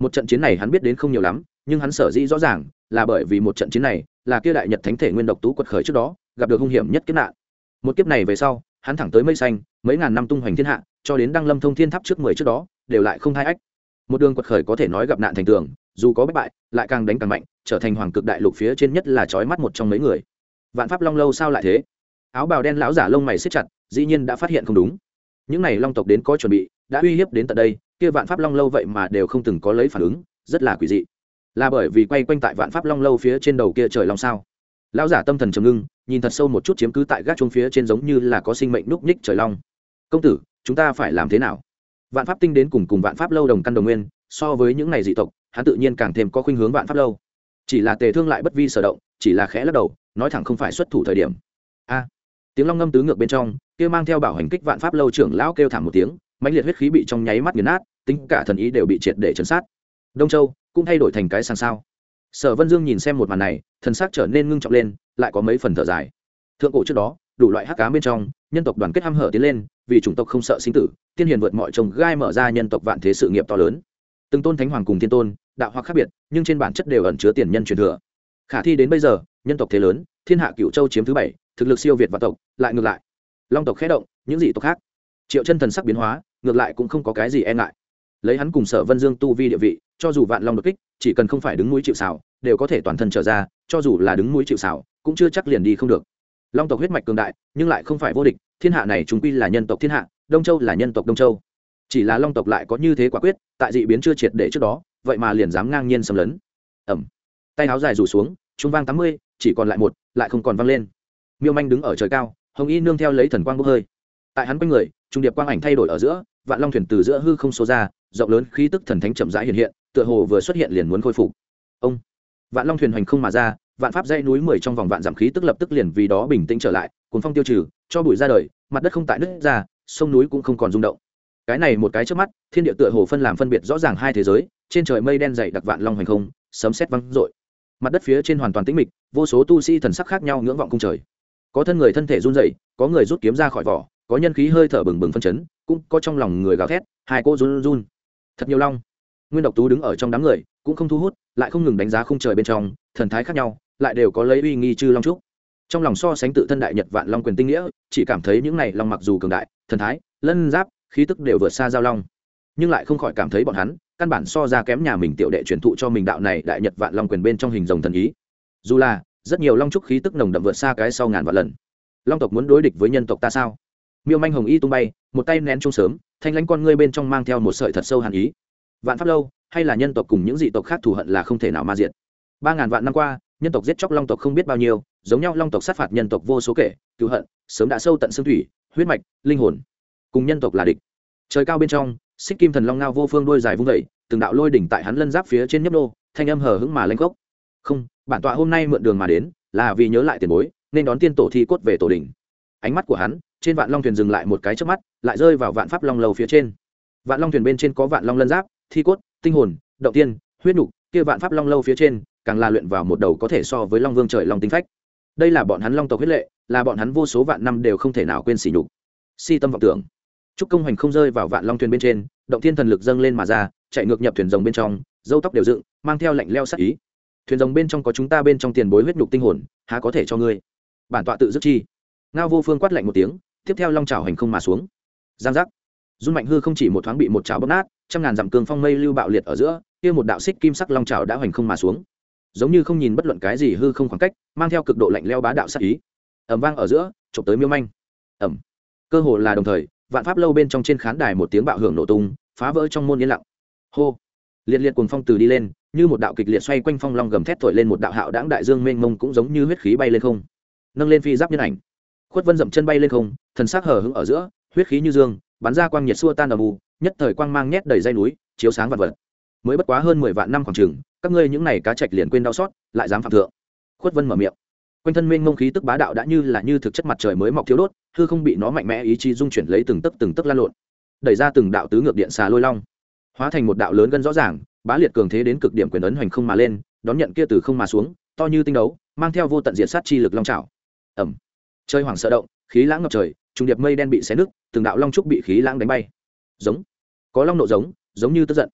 Một trận chiến này hắn biết đến không nhiều lắm, nhưng hắn sở dĩ rõ ràng là bởi vì một trận chiến này, là kia đại nhật thánh thể nguyên độc tú quật khởi trước đó, gặp được hung hiểm nhất kiếp nạn một kiếp này về sau, hắn thẳng tới mây xanh, mấy ngàn năm tung hoành thiên hạ, cho đến đăng lâm thông thiên tháp trước mười trước đó, đều lại không hai ách. Một đường quật khởi có thể nói gặp nạn thành tường, dù có bất bại, lại càng đánh càng mạnh, trở thành hoàng cực đại lục phía trên nhất là trói mắt một trong mấy người. Vạn pháp long lâu sao lại thế? Áo bào đen lão giả lông mày xếp chặt, dĩ nhiên đã phát hiện không đúng. Những này long tộc đến có chuẩn bị, đã uy hiếp đến tận đây, kia vạn pháp long lâu vậy mà đều không từng có lấy phản ứng, rất là quỷ dị. Là bởi vì quay quanh tại vạn pháp long lâu phía trên đầu kia trời long sao? Lão giả tâm thần trầm ngưng nhìn thật sâu một chút chiếm cứ tại gác chuông phía trên giống như là có sinh mệnh núp nhích trời long. Công tử, chúng ta phải làm thế nào? Vạn pháp tinh đến cùng cùng vạn pháp lâu đồng căn đồng nguyên, so với những này dị tộc, hắn tự nhiên càng thêm có khuynh hướng vạn pháp lâu. Chỉ là tề thương lại bất vi sở động, chỉ là khẽ lắc đầu, nói thẳng không phải xuất thủ thời điểm. A! Tiếng long ngâm tứ ngược bên trong, kia mang theo bảo hành kích vạn pháp lâu trưởng lão kêu thảm một tiếng, mãnh liệt huyết khí bị trong nháy mắt nghiền nát, tính cả thần ý đều bị triệt để chấn sát. Đông châu cũng thay đổi thành cái sang sao. Sở vân dương nhìn xem một màn này thần sắc trở nên ngưng trọng lên, lại có mấy phần thở dài. Thượng cổ trước đó, đủ loại hắc cá bên trong, nhân tộc đoàn kết ham hở tiến lên, vì chủng tộc không sợ sinh tử, tiên hiền vượt mọi trồng gai mở ra nhân tộc vạn thế sự nghiệp to lớn. Từng tôn thánh hoàng cùng thiên tôn, đạo hoặc khác biệt, nhưng trên bản chất đều ẩn chứa tiền nhân truyền thừa. Khả thi đến bây giờ, nhân tộc thế lớn, thiên hạ cựu châu chiếm thứ bảy, thực lực siêu việt và tộc, lại ngược lại. Long tộc khé động, những dị tộc khác. Triệu chân thần sắc biến hóa, ngược lại cũng không có cái gì e ngại. Lấy hắn cùng sở vân dương tu vi địa vị, cho dù vạn long đột kích, chỉ cần không phải đứng núi chịu sào đều có thể toàn thân trở ra, cho dù là đứng mũi chịu xảo cũng chưa chắc liền đi không được. Long tộc huyết mạch cường đại, nhưng lại không phải vô địch, thiên hạ này chúng quy là nhân tộc thiên hạ, đông châu là nhân tộc đông châu. Chỉ là long tộc lại có như thế quả quyết, tại dị biến chưa triệt để trước đó, vậy mà liền dám ngang nhiên xâm lấn. Ẩm tay áo dài rủ xuống, trung vang tám mươi, chỉ còn lại một, lại không còn vang lên. Miêu manh đứng ở trời cao, hồng y nương theo lấy thần quang bốc hơi. Tại hắn quanh người, trung điệp quang ảnh thay đổi ở giữa, vạn long thuyền từ giữa hư không số ra, rộng lớn khí tức thần thánh chậm rãi hiện hiện, tựa hồ vừa xuất hiện liền muốn khôi phục. Ông vạn long thuyền hoành không mà ra, vạn pháp dãy núi mười trong vòng vạn giảm khí tức lập tức liền vì đó bình tĩnh trở lại cuốn phong tiêu trừ, cho bụi ra đời, mặt đất không tại nứt ra, sông núi cũng không còn rung động. Cái này một cái trước mắt, thiên địa tựa hồ phân làm phân biệt rõ ràng hai thế giới, trên trời mây đen dày đặc vạn long hoành không, sấm sét văng rội mặt đất phía trên hoàn toàn tĩnh mịch, vô số tu sĩ thần sắc khác nhau ngưỡng vọng cung trời. Có thân người thân thể run rẩy, có người rút kiếm ra khỏi vỏ, có nhân khí hơi thở bừng bừng phân chấn, cũng có trong lòng người gào thét, hai cô run run. Thật nhiều long nguyên độc tú đứng ở trong đám người, cũng không thu hút, lại không ngừng đánh giá khung trời bên trong, thần thái khác nhau, lại đều có lấy uy nghi chư long trúc. Trong lòng so sánh tự thân đại nhật vạn long quyền tinh nghĩa, chỉ cảm thấy những này long mặc dù cường đại, thần thái, lân giáp, khí tức đều vượt xa giao long. Nhưng lại không khỏi cảm thấy bọn hắn, căn bản so ra kém nhà mình tiểu đệ truyền thụ cho mình đạo này đại nhật vạn long quyền bên trong hình rồng thần ý. Dù là, rất nhiều long trúc khí tức nồng đậm vượt xa cái sau ngàn vạn lần. Long tộc muốn đối địch với nhân tộc ta sao? Miêu manh hồng y tung bay, một tay nén chung sớm, thanh lãnh con ngươi bên trong mang theo một sợi thật sâu hàn ý vạn pháp lâu, hay là nhân tộc cùng những dị tộc khác thù hận là không thể nào ma diệt. Ba ngàn vạn năm qua, nhân tộc giết chóc long tộc không biết bao nhiêu, giống nhau long tộc sát phạt nhân tộc vô số kể, cứu hận, sớm đã sâu tận xương thủy, huyết mạch, linh hồn. Cùng nhân tộc là địch. Trời cao bên trong, xích kim thần long ngao vô phương đôi dài vung vẩy từng đạo lôi đỉnh tại hắn lân giáp phía trên nhấp đô thanh âm hờ hững mà lanh gốc không, bản tọa hôm nay mượn đường mà đến, là vì nhớ lại tiền bối, nên đón tiên tổ thi cốt về tổ đình ánh mắt của hắn, trên vạn long thuyền dừng lại một cái trước mắt, lại rơi vào vạn pháp long lầu phía trên. Vạn long thuyền bên trên có vạn long lân giáp thi cốt, tinh hồn, động tiên, huyết nhục, kia vạn pháp long lâu phía trên, càng là luyện vào một đầu có thể so với long vương trời long tinh phách. Đây là bọn hắn long tộc huyết lệ, là bọn hắn vô số vạn năm đều không thể nào quên sỉ nhục. Si tâm vọng tưởng. Chúc công hành không rơi vào vạn long thuyền bên trên, động thiên thần lực dâng lên mà ra, chạy ngược nhập thuyền rồng bên trong, dâu tóc đều dựng, mang theo lạnh leo sắc ý. Thuyền rồng bên trong có chúng ta bên trong tiền bối huyết nhục tinh hồn, há có thể cho ngươi? Bản tọa tự dứt chi. Ngao vô phương quát lạnh một tiếng, tiếp theo long trào hành không mà xuống. Giang giác dung mạnh hư không chỉ một thoáng bị một chảo bóp nát, trăm ngàn dặm cương phong mây lưu bạo liệt ở giữa, kia một đạo xích kim sắc long chảo đã hoành không mà xuống. Giống như không nhìn bất luận cái gì hư không khoảng cách, mang theo cực độ lạnh leo bá đạo sắc ý. Ẩm vang ở giữa, chụp tới miêu manh. Ẩm cơ hồ là đồng thời, vạn pháp lâu bên trong trên khán đài một tiếng bạo hưởng nổ tung, phá vỡ trong môn yên lặng. Hô. Liệt liệt cuồng phong từ đi lên, như một đạo kịch liệt xoay quanh phong long gầm thét thổi lên một đạo hạo đãng đại dương mênh mông cũng giống như huyết khí bay lên không. Nâng lên phi giáp nhân ảnh. Khuất vân dậm chân bay lên không, thần sắc hở hững ở giữa, huyết khí như dương bắn ra quang nhiệt xua tan âm u, nhất thời quang mang nhét đầy dây núi, chiếu sáng vật vật. Mới bất quá hơn mười vạn năm khoảng trường các ngươi những này cá trạch liền quên đau xót, lại dám phạm thượng. Khuất vân mở miệng. Quanh thân mênh mông khí tức bá đạo đã như là như thực chất mặt trời mới mọc thiếu đốt, hư không bị nó mạnh mẽ ý chí dung chuyển lấy từng tấc từng tấc lan lộn. Đẩy ra từng đạo tứ ngược điện xà lôi long. Hóa thành một đạo lớn gân rõ ràng, bá liệt cường thế đến cực điểm quyền ấn hoành không mà lên, đón nhận kia từ không mà xuống, to như tinh đấu, mang theo vô tận diện sát chi lực long trào ẩm chơi hoàng sợ động, khí lãng ngập trời trùng điệp mây đen bị xé nứt, từng đạo long trúc bị khí lãng đánh bay. Giống. Có long nộ giống giống như tức giận.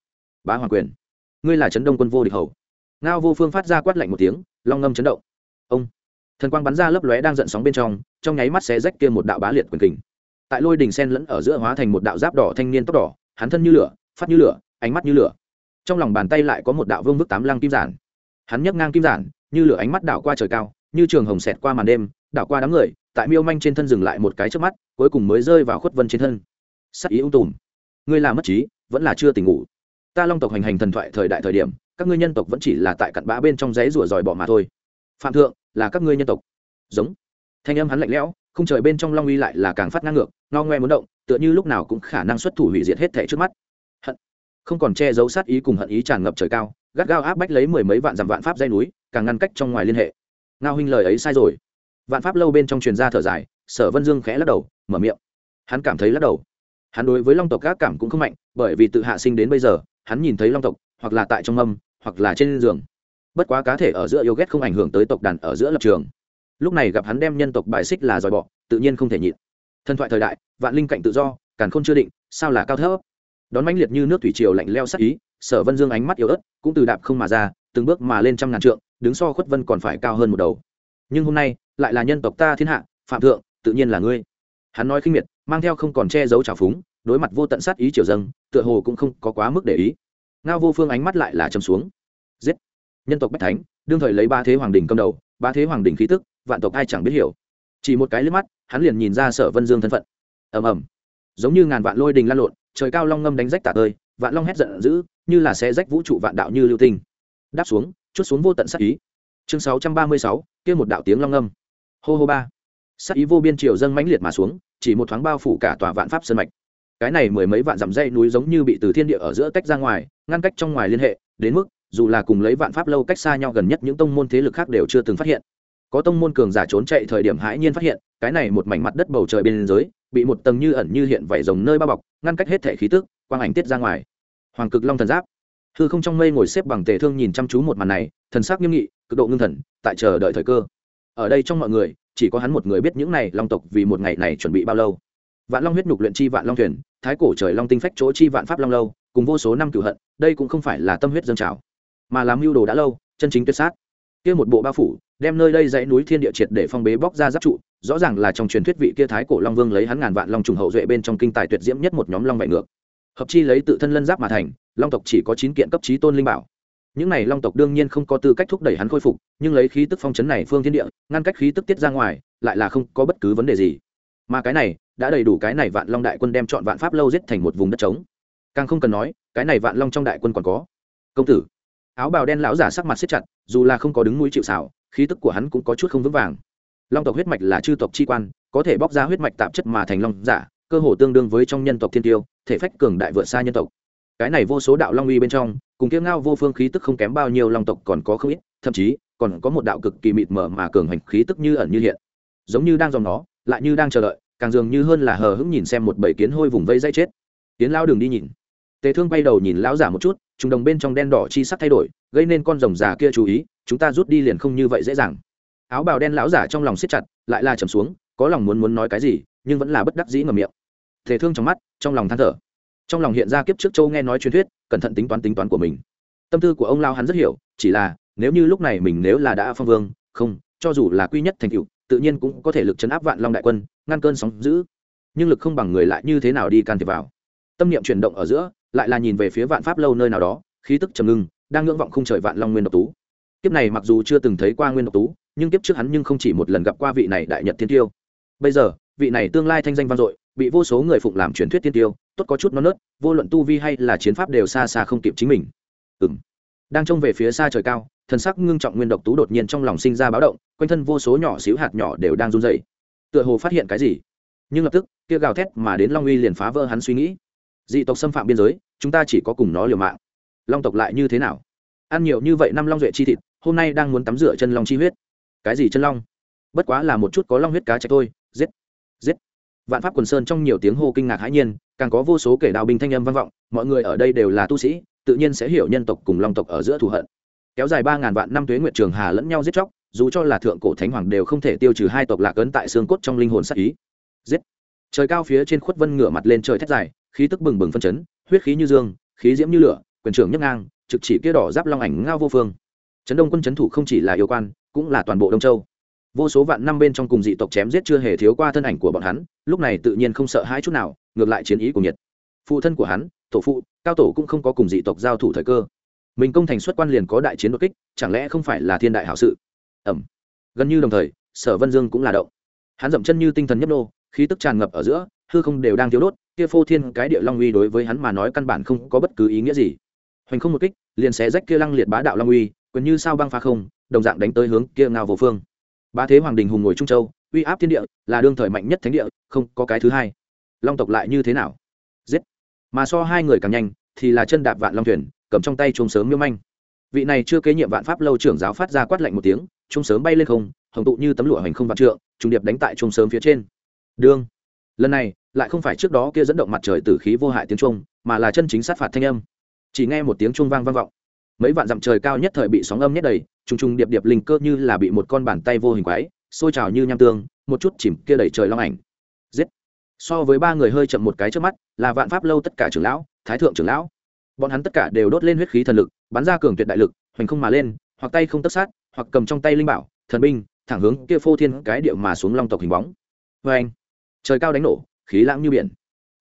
Bá hoàng quyền. Ngươi là trấn đông quân vô địch hầu. Ngao vô phương phát ra quát lạnh một tiếng, long ngâm chấn động. Ông. Thần quang bắn ra lấp lóe đang giận sóng bên trong trong nháy mắt xé rách kia một đạo bá liệt quyền kình. Tại lôi đình sen lẫn ở giữa hóa thành một đạo giáp đỏ thanh niên tóc đỏ, hắn thân như lửa, phát như lửa, ánh mắt như lửa. Trong lòng bàn tay lại có một đạo vương vức tám lăng kim giản. Hắn nhấc ngang kim giản, như lửa ánh mắt đảo qua trời cao, như trường hồng xẹt qua màn đêm, đảo qua đám người tại miêu manh trên thân dừng lại một cái trước mắt, cuối cùng mới rơi vào khuất vân trên thân. Sắc ý ung tùm. Ngươi là mất trí, vẫn là chưa tỉnh ngủ. Ta long tộc hành hành thần thoại thời đại thời điểm, các ngươi nhân tộc vẫn chỉ là tại cặn bã bên trong giấy rủa dòi bỏ mà thôi. Phạm thượng, là các ngươi nhân tộc. Giống. Thanh âm hắn lạnh lẽo không trời bên trong long uy lại là càng phát ngang ngược, ngao ngoe muốn động, tựa như lúc nào cũng khả năng xuất thủ hủy diệt hết thể trước mắt. Hận. Không còn che giấu sát ý cùng hận ý tràn ngập trời cao, gắt gao áp bách lấy mười mấy vạn dặm vạn pháp dây núi, càng ngăn cách trong ngoài liên hệ. Ngao huynh lời ấy sai rồi vạn pháp lâu bên trong truyền ra thở dài, sở vân dương khẽ lắc đầu, mở miệng. Hắn cảm thấy lắc đầu. Hắn đối với long tộc gác cảm cũng không mạnh, bởi vì tự hạ sinh đến bây giờ, hắn nhìn thấy long tộc, hoặc là tại trong mâm, hoặc là trên giường. Bất quá cá thể ở giữa yêu ghét không ảnh hưởng tới tộc đàn ở giữa lập trường. Lúc này gặp hắn đem nhân tộc bài xích là dòi bọ, tự nhiên không thể nhịn. Thần thoại thời đại, vạn linh cạnh tự do, càn khôn chưa định, sao là cao thấp? Đón mãnh liệt như nước thủy triều lạnh leo sắc ý, sở vân dương ánh mắt yếu ớt, cũng từ đạp không mà ra, từng bước mà lên trăm ngàn trượng, đứng so khuất vân còn phải cao hơn một đầu nhưng hôm nay lại là nhân tộc ta thiên hạ, phạm thượng, tự nhiên là ngươi. Hắn nói khinh miệt, mang theo không còn che giấu trào phúng, đối mặt vô tận sát ý triều dâng, tựa hồ cũng không có quá mức để ý. Ngao vô phương ánh mắt lại là châm xuống. Giết! Nhân tộc bách thánh, đương thời lấy ba thế hoàng đình cầm đầu, ba thế hoàng đình khí tức, vạn tộc ai chẳng biết hiểu. Chỉ một cái liếc mắt, hắn liền nhìn ra sở vân dương thân phận. Ầm ầm. Giống như ngàn vạn lôi đình lan lộn, trời cao long ngâm đánh rách tả tơi, vạn long hét giận dữ, như là xe rách vũ trụ vạn đạo như lưu tinh. Đáp xuống, chút xuống vô tận sát ý chương sáu trăm ba mươi sáu, kia một đạo tiếng long âm hô hô ba. Sát ý vô biên triều dâng mãnh liệt mà xuống, chỉ một thoáng bao phủ cả tòa vạn pháp sơn mạch. Cái này mười mấy vạn dặm dây núi giống như bị từ thiên địa ở giữa tách ra ngoài, ngăn cách trong ngoài liên hệ, đến mức, dù là cùng lấy vạn pháp lâu cách xa nhau gần nhất những tông môn thế lực khác đều chưa từng phát hiện. Có tông môn cường giả trốn chạy thời điểm hãi nhiên phát hiện, cái này một mảnh mặt đất bầu trời bên dưới, bị một tầng như ẩn như hiện vảy rồng nơi bao bọc, ngăn cách hết thể khí tức, quang ảnh tiết ra ngoài. Hoàng cực long thần giáp hư không trong mây ngồi xếp bằng tề thương nhìn chăm chú một màn này, thần sắc nghiêm nghị, cực độ ngưng thần, tại chờ đợi thời cơ. Ở đây trong mọi người, chỉ có hắn một người biết những này long tộc vì một ngày này chuẩn bị bao lâu. Vạn long huyết nhục luyện chi vạn long thuyền, thái cổ trời long tinh phách chỗ chi vạn pháp long lâu, cùng vô số năm cửu hận, đây cũng không phải là tâm huyết dân trào, mà làm mưu đồ đã lâu, chân chính tuyệt sát. Kia một bộ bao phủ, đem nơi đây dãy núi thiên địa triệt để phong bế bóc ra giáp trụ, rõ ràng là trong truyền thuyết vị kia thái cổ long vương lấy hắn ngàn vạn long trùng hậu duệ bên trong kinh tài tuyệt diễm nhất một nhóm long vạy ngược hợp chi lấy tự thân lân giáp mà thành, long tộc chỉ có chín kiện cấp trí tôn linh bảo. Những này long tộc đương nhiên không có tư cách thúc đẩy hắn khôi phục, nhưng lấy khí tức phong chấn này phương thiên địa, ngăn cách khí tức tiết ra ngoài, lại là không có bất cứ vấn đề gì. Mà cái này, đã đầy đủ cái này vạn long đại quân đem chọn vạn pháp lâu giết thành một vùng đất trống. Càng không cần nói, cái này vạn long trong đại quân còn có. Công tử, áo bào đen lão giả sắc mặt xếp chặt, dù là không có đứng mũi chịu xảo khí tức của hắn cũng có chút không vững vàng. Long tộc huyết mạch là chư tộc chi quan, có thể bóc ra huyết mạch tạp chất mà thành long giả cơ hồ tương đương với trong nhân tộc thiên tiêu, thể phách cường đại vượt xa nhân tộc. Cái này vô số đạo long uy bên trong, cùng kiếm ngao vô phương khí tức không kém bao nhiêu long tộc còn có không ít, thậm chí, còn có một đạo cực kỳ mịt mờ mà cường hành khí tức như ẩn như hiện. Giống như đang dòng nó, lại như đang chờ đợi, càng dường như hơn là hờ hững nhìn xem một bầy kiến hôi vùng vây dây chết. Tiến lao đường đi nhìn. Tề thương bay đầu nhìn lão giả một chút, trùng đồng bên trong đen đỏ chi sắc thay đổi, gây nên con rồng già kia chú ý, chúng ta rút đi liền không như vậy dễ dàng. Áo bào đen lão giả trong lòng siết chặt, lại là trầm xuống, có lòng muốn muốn nói cái gì nhưng vẫn là bất đắc dĩ ngầm miệng. Thể thương trong mắt, trong lòng than thở. Trong lòng hiện ra kiếp trước châu nghe nói truyền thuyết, cẩn thận tính toán tính toán của mình. Tâm tư của ông lao hắn rất hiểu, chỉ là, nếu như lúc này mình nếu là đã phong vương, không, cho dù là quy nhất thành cựu, tự nhiên cũng có thể lực chấn áp vạn long đại quân, ngăn cơn sóng giữ nhưng lực không bằng người lại như thế nào đi can thiệp vào? Tâm niệm chuyển động ở giữa, lại là nhìn về phía vạn pháp lâu nơi nào đó, khí tức trầm ngưng, đang ngưỡng vọng không trời vạn long nguyên độc tú. Kiếp này mặc dù chưa từng thấy qua nguyên độc tú, nhưng kiếp trước hắn nhưng không chỉ một lần gặp qua vị này đại nhật thiên tiêu. Bây giờ vị này tương lai thanh danh vang dội, bị vô số người phụng làm truyền thuyết tiên tiêu, tốt có chút non nớt, vô luận tu vi hay là chiến pháp đều xa xa không kịp chính mình. Ừ m đang trông về phía xa trời cao, thần sắc ngưng trọng nguyên độc tú đột nhiên trong lòng sinh ra báo động, quanh thân vô số nhỏ xíu hạt nhỏ đều đang run dày tựa hồ phát hiện cái gì. Nhưng lập tức, kia gào thét mà đến long uy liền phá vỡ hắn suy nghĩ. Dị tộc xâm phạm biên giới, chúng ta chỉ có cùng nó liều mạng. Long tộc lại như thế nào? Ăn nhiều như vậy năm long duệ chi thịt, hôm nay đang muốn tắm rửa chân long chi huyết. Cái gì chân long? Bất quá là một chút có long huyết cá chạch thôi, giết giết. Vạn pháp quần sơn trong nhiều tiếng hô kinh ngạc hãi nhiên, càng có vô số kể đào binh thanh âm vang vọng, mọi người ở đây đều là tu sĩ, tự nhiên sẽ hiểu nhân tộc cùng long tộc ở giữa thù hận. Kéo dài ba ngàn vạn năm tuế nguyệt trường hà lẫn nhau giết chóc, dù cho là thượng cổ thánh hoàng đều không thể tiêu trừ hai tộc lạc ấn tại xương cốt trong linh hồn sắc ý. Giết. Trời cao phía trên khuất vân ngửa mặt lên trời thét dài, khí tức bừng bừng phân chấn, huyết khí như dương, khí diễm như lửa, quyền trưởng nhấc ngang, trực chỉ kia đỏ giáp long ảnh ngao vô phương. Trấn đông quân trấn thủ không chỉ là yêu quan, cũng là toàn bộ đông châu vô số vạn năm bên trong cùng dị tộc chém giết chưa hề thiếu qua thân ảnh của bọn hắn, lúc này tự nhiên không sợ hãi chút nào, ngược lại chiến ý của nhiệt phụ thân của hắn, tổ phụ, cao tổ cũng không có cùng dị tộc giao thủ thời cơ. Mình công thành xuất quan liền có đại chiến đột kích, chẳng lẽ không phải là thiên đại hảo sự? Ẩm. Gần như đồng thời, sở vân dương cũng là động. Hắn dậm chân như tinh thần nhấp nô, khí tức tràn ngập ở giữa, hư không đều đang thiếu đốt, kia phô thiên cái địa long uy đối với hắn mà nói căn bản không có bất cứ ý nghĩa gì. Hoành không một kích, liền xé rách kia lăng liệt bá đạo long uy, quyền như sao băng phá không, đồng dạng đánh tới hướng kia ngao vô phương bá thế hoàng đình hùng ngồi trung châu, uy áp thiên địa, là đương thời mạnh nhất thánh địa, không có cái thứ hai. Long tộc lại như thế nào? Giết. Mà so hai người càng nhanh, thì là chân đạp vạn long thuyền, cầm trong tay chuông sớm miêu manh. Vị này chưa kế nhiệm vạn pháp lâu trưởng giáo phát ra quát lạnh một tiếng, chuông sớm bay lên không, hồng tụ như tấm lụa hành không vạn trượng, trùng điệp đánh tại chuông sớm phía trên. Đương. Lần này, lại không phải trước đó kia dẫn động mặt trời tử khí vô hại tiếng trung mà là chân chính sát phạt thanh âm. Chỉ nghe một tiếng trung vang vang vọng mấy vạn dặm trời cao nhất thời bị sóng âm nhét đầy, trùng trùng điệp điệp linh cơ như là bị một con bàn tay vô hình quái, sôi trào như nham tương, một chút chìm kia đẩy trời long ảnh. Giết. So với ba người hơi chậm một cái trước mắt, là vạn pháp lâu tất cả trưởng lão, thái thượng trưởng lão. Bọn hắn tất cả đều đốt lên huyết khí thần lực, bắn ra cường tuyệt đại lực, hoành không mà lên, hoặc tay không tất sát, hoặc cầm trong tay linh bảo, thần binh, thẳng hướng kia phô thiên cái điệu mà xuống long tộc hình bóng. Vê anh trời cao đánh nổ, khí lãng như biển.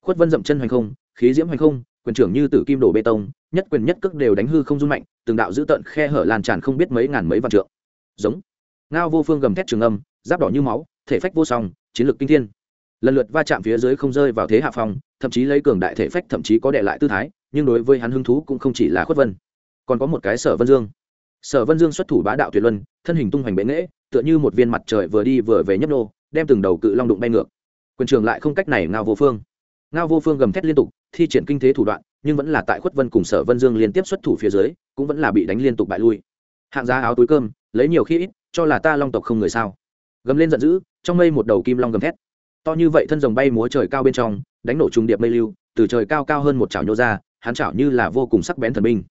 Khuất vân dậm chân hoành không, khí diễm hoành không quyền trưởng như tử kim đổ bê tông, nhất quyền nhất cước đều đánh hư không run mạnh, từng đạo dữ tợn khe hở lan tràn không biết mấy ngàn mấy vạn trượng. Giống. Ngao vô phương gầm thét trường âm, giáp đỏ như máu, thể phách vô song, chiến lược kinh thiên. Lần lượt va chạm phía dưới không rơi vào thế hạ phong, thậm chí lấy cường đại thể phách thậm chí có đệ lại tư thái, nhưng đối với hắn hứng thú cũng không chỉ là khuất vân. Còn có một cái sở vân dương. Sở vân dương xuất thủ bá đạo tuyệt luân, thân hình tung hoành bệ nghễ, tựa như một viên mặt trời vừa đi vừa về nhấp nô, đem từng đầu cự long đụng bay ngược. Quyền trường lại không cách này ngao vô phương ngao vô phương gầm thét liên tục, thi triển kinh thế thủ đoạn, nhưng vẫn là tại khuất vân cùng sở vân dương liên tiếp xuất thủ phía dưới, cũng vẫn là bị đánh liên tục bại lui. Hạng giá áo túi cơm, lấy nhiều khi ít, cho là ta long tộc không người sao? Gầm lên giận dữ, trong mây một đầu kim long gầm thét. To như vậy thân rồng bay múa trời cao bên trong, đánh nổ trùng điệp mây lưu, từ trời cao cao hơn một chảo nhô ra, hắn chảo như là vô cùng sắc bén thần binh.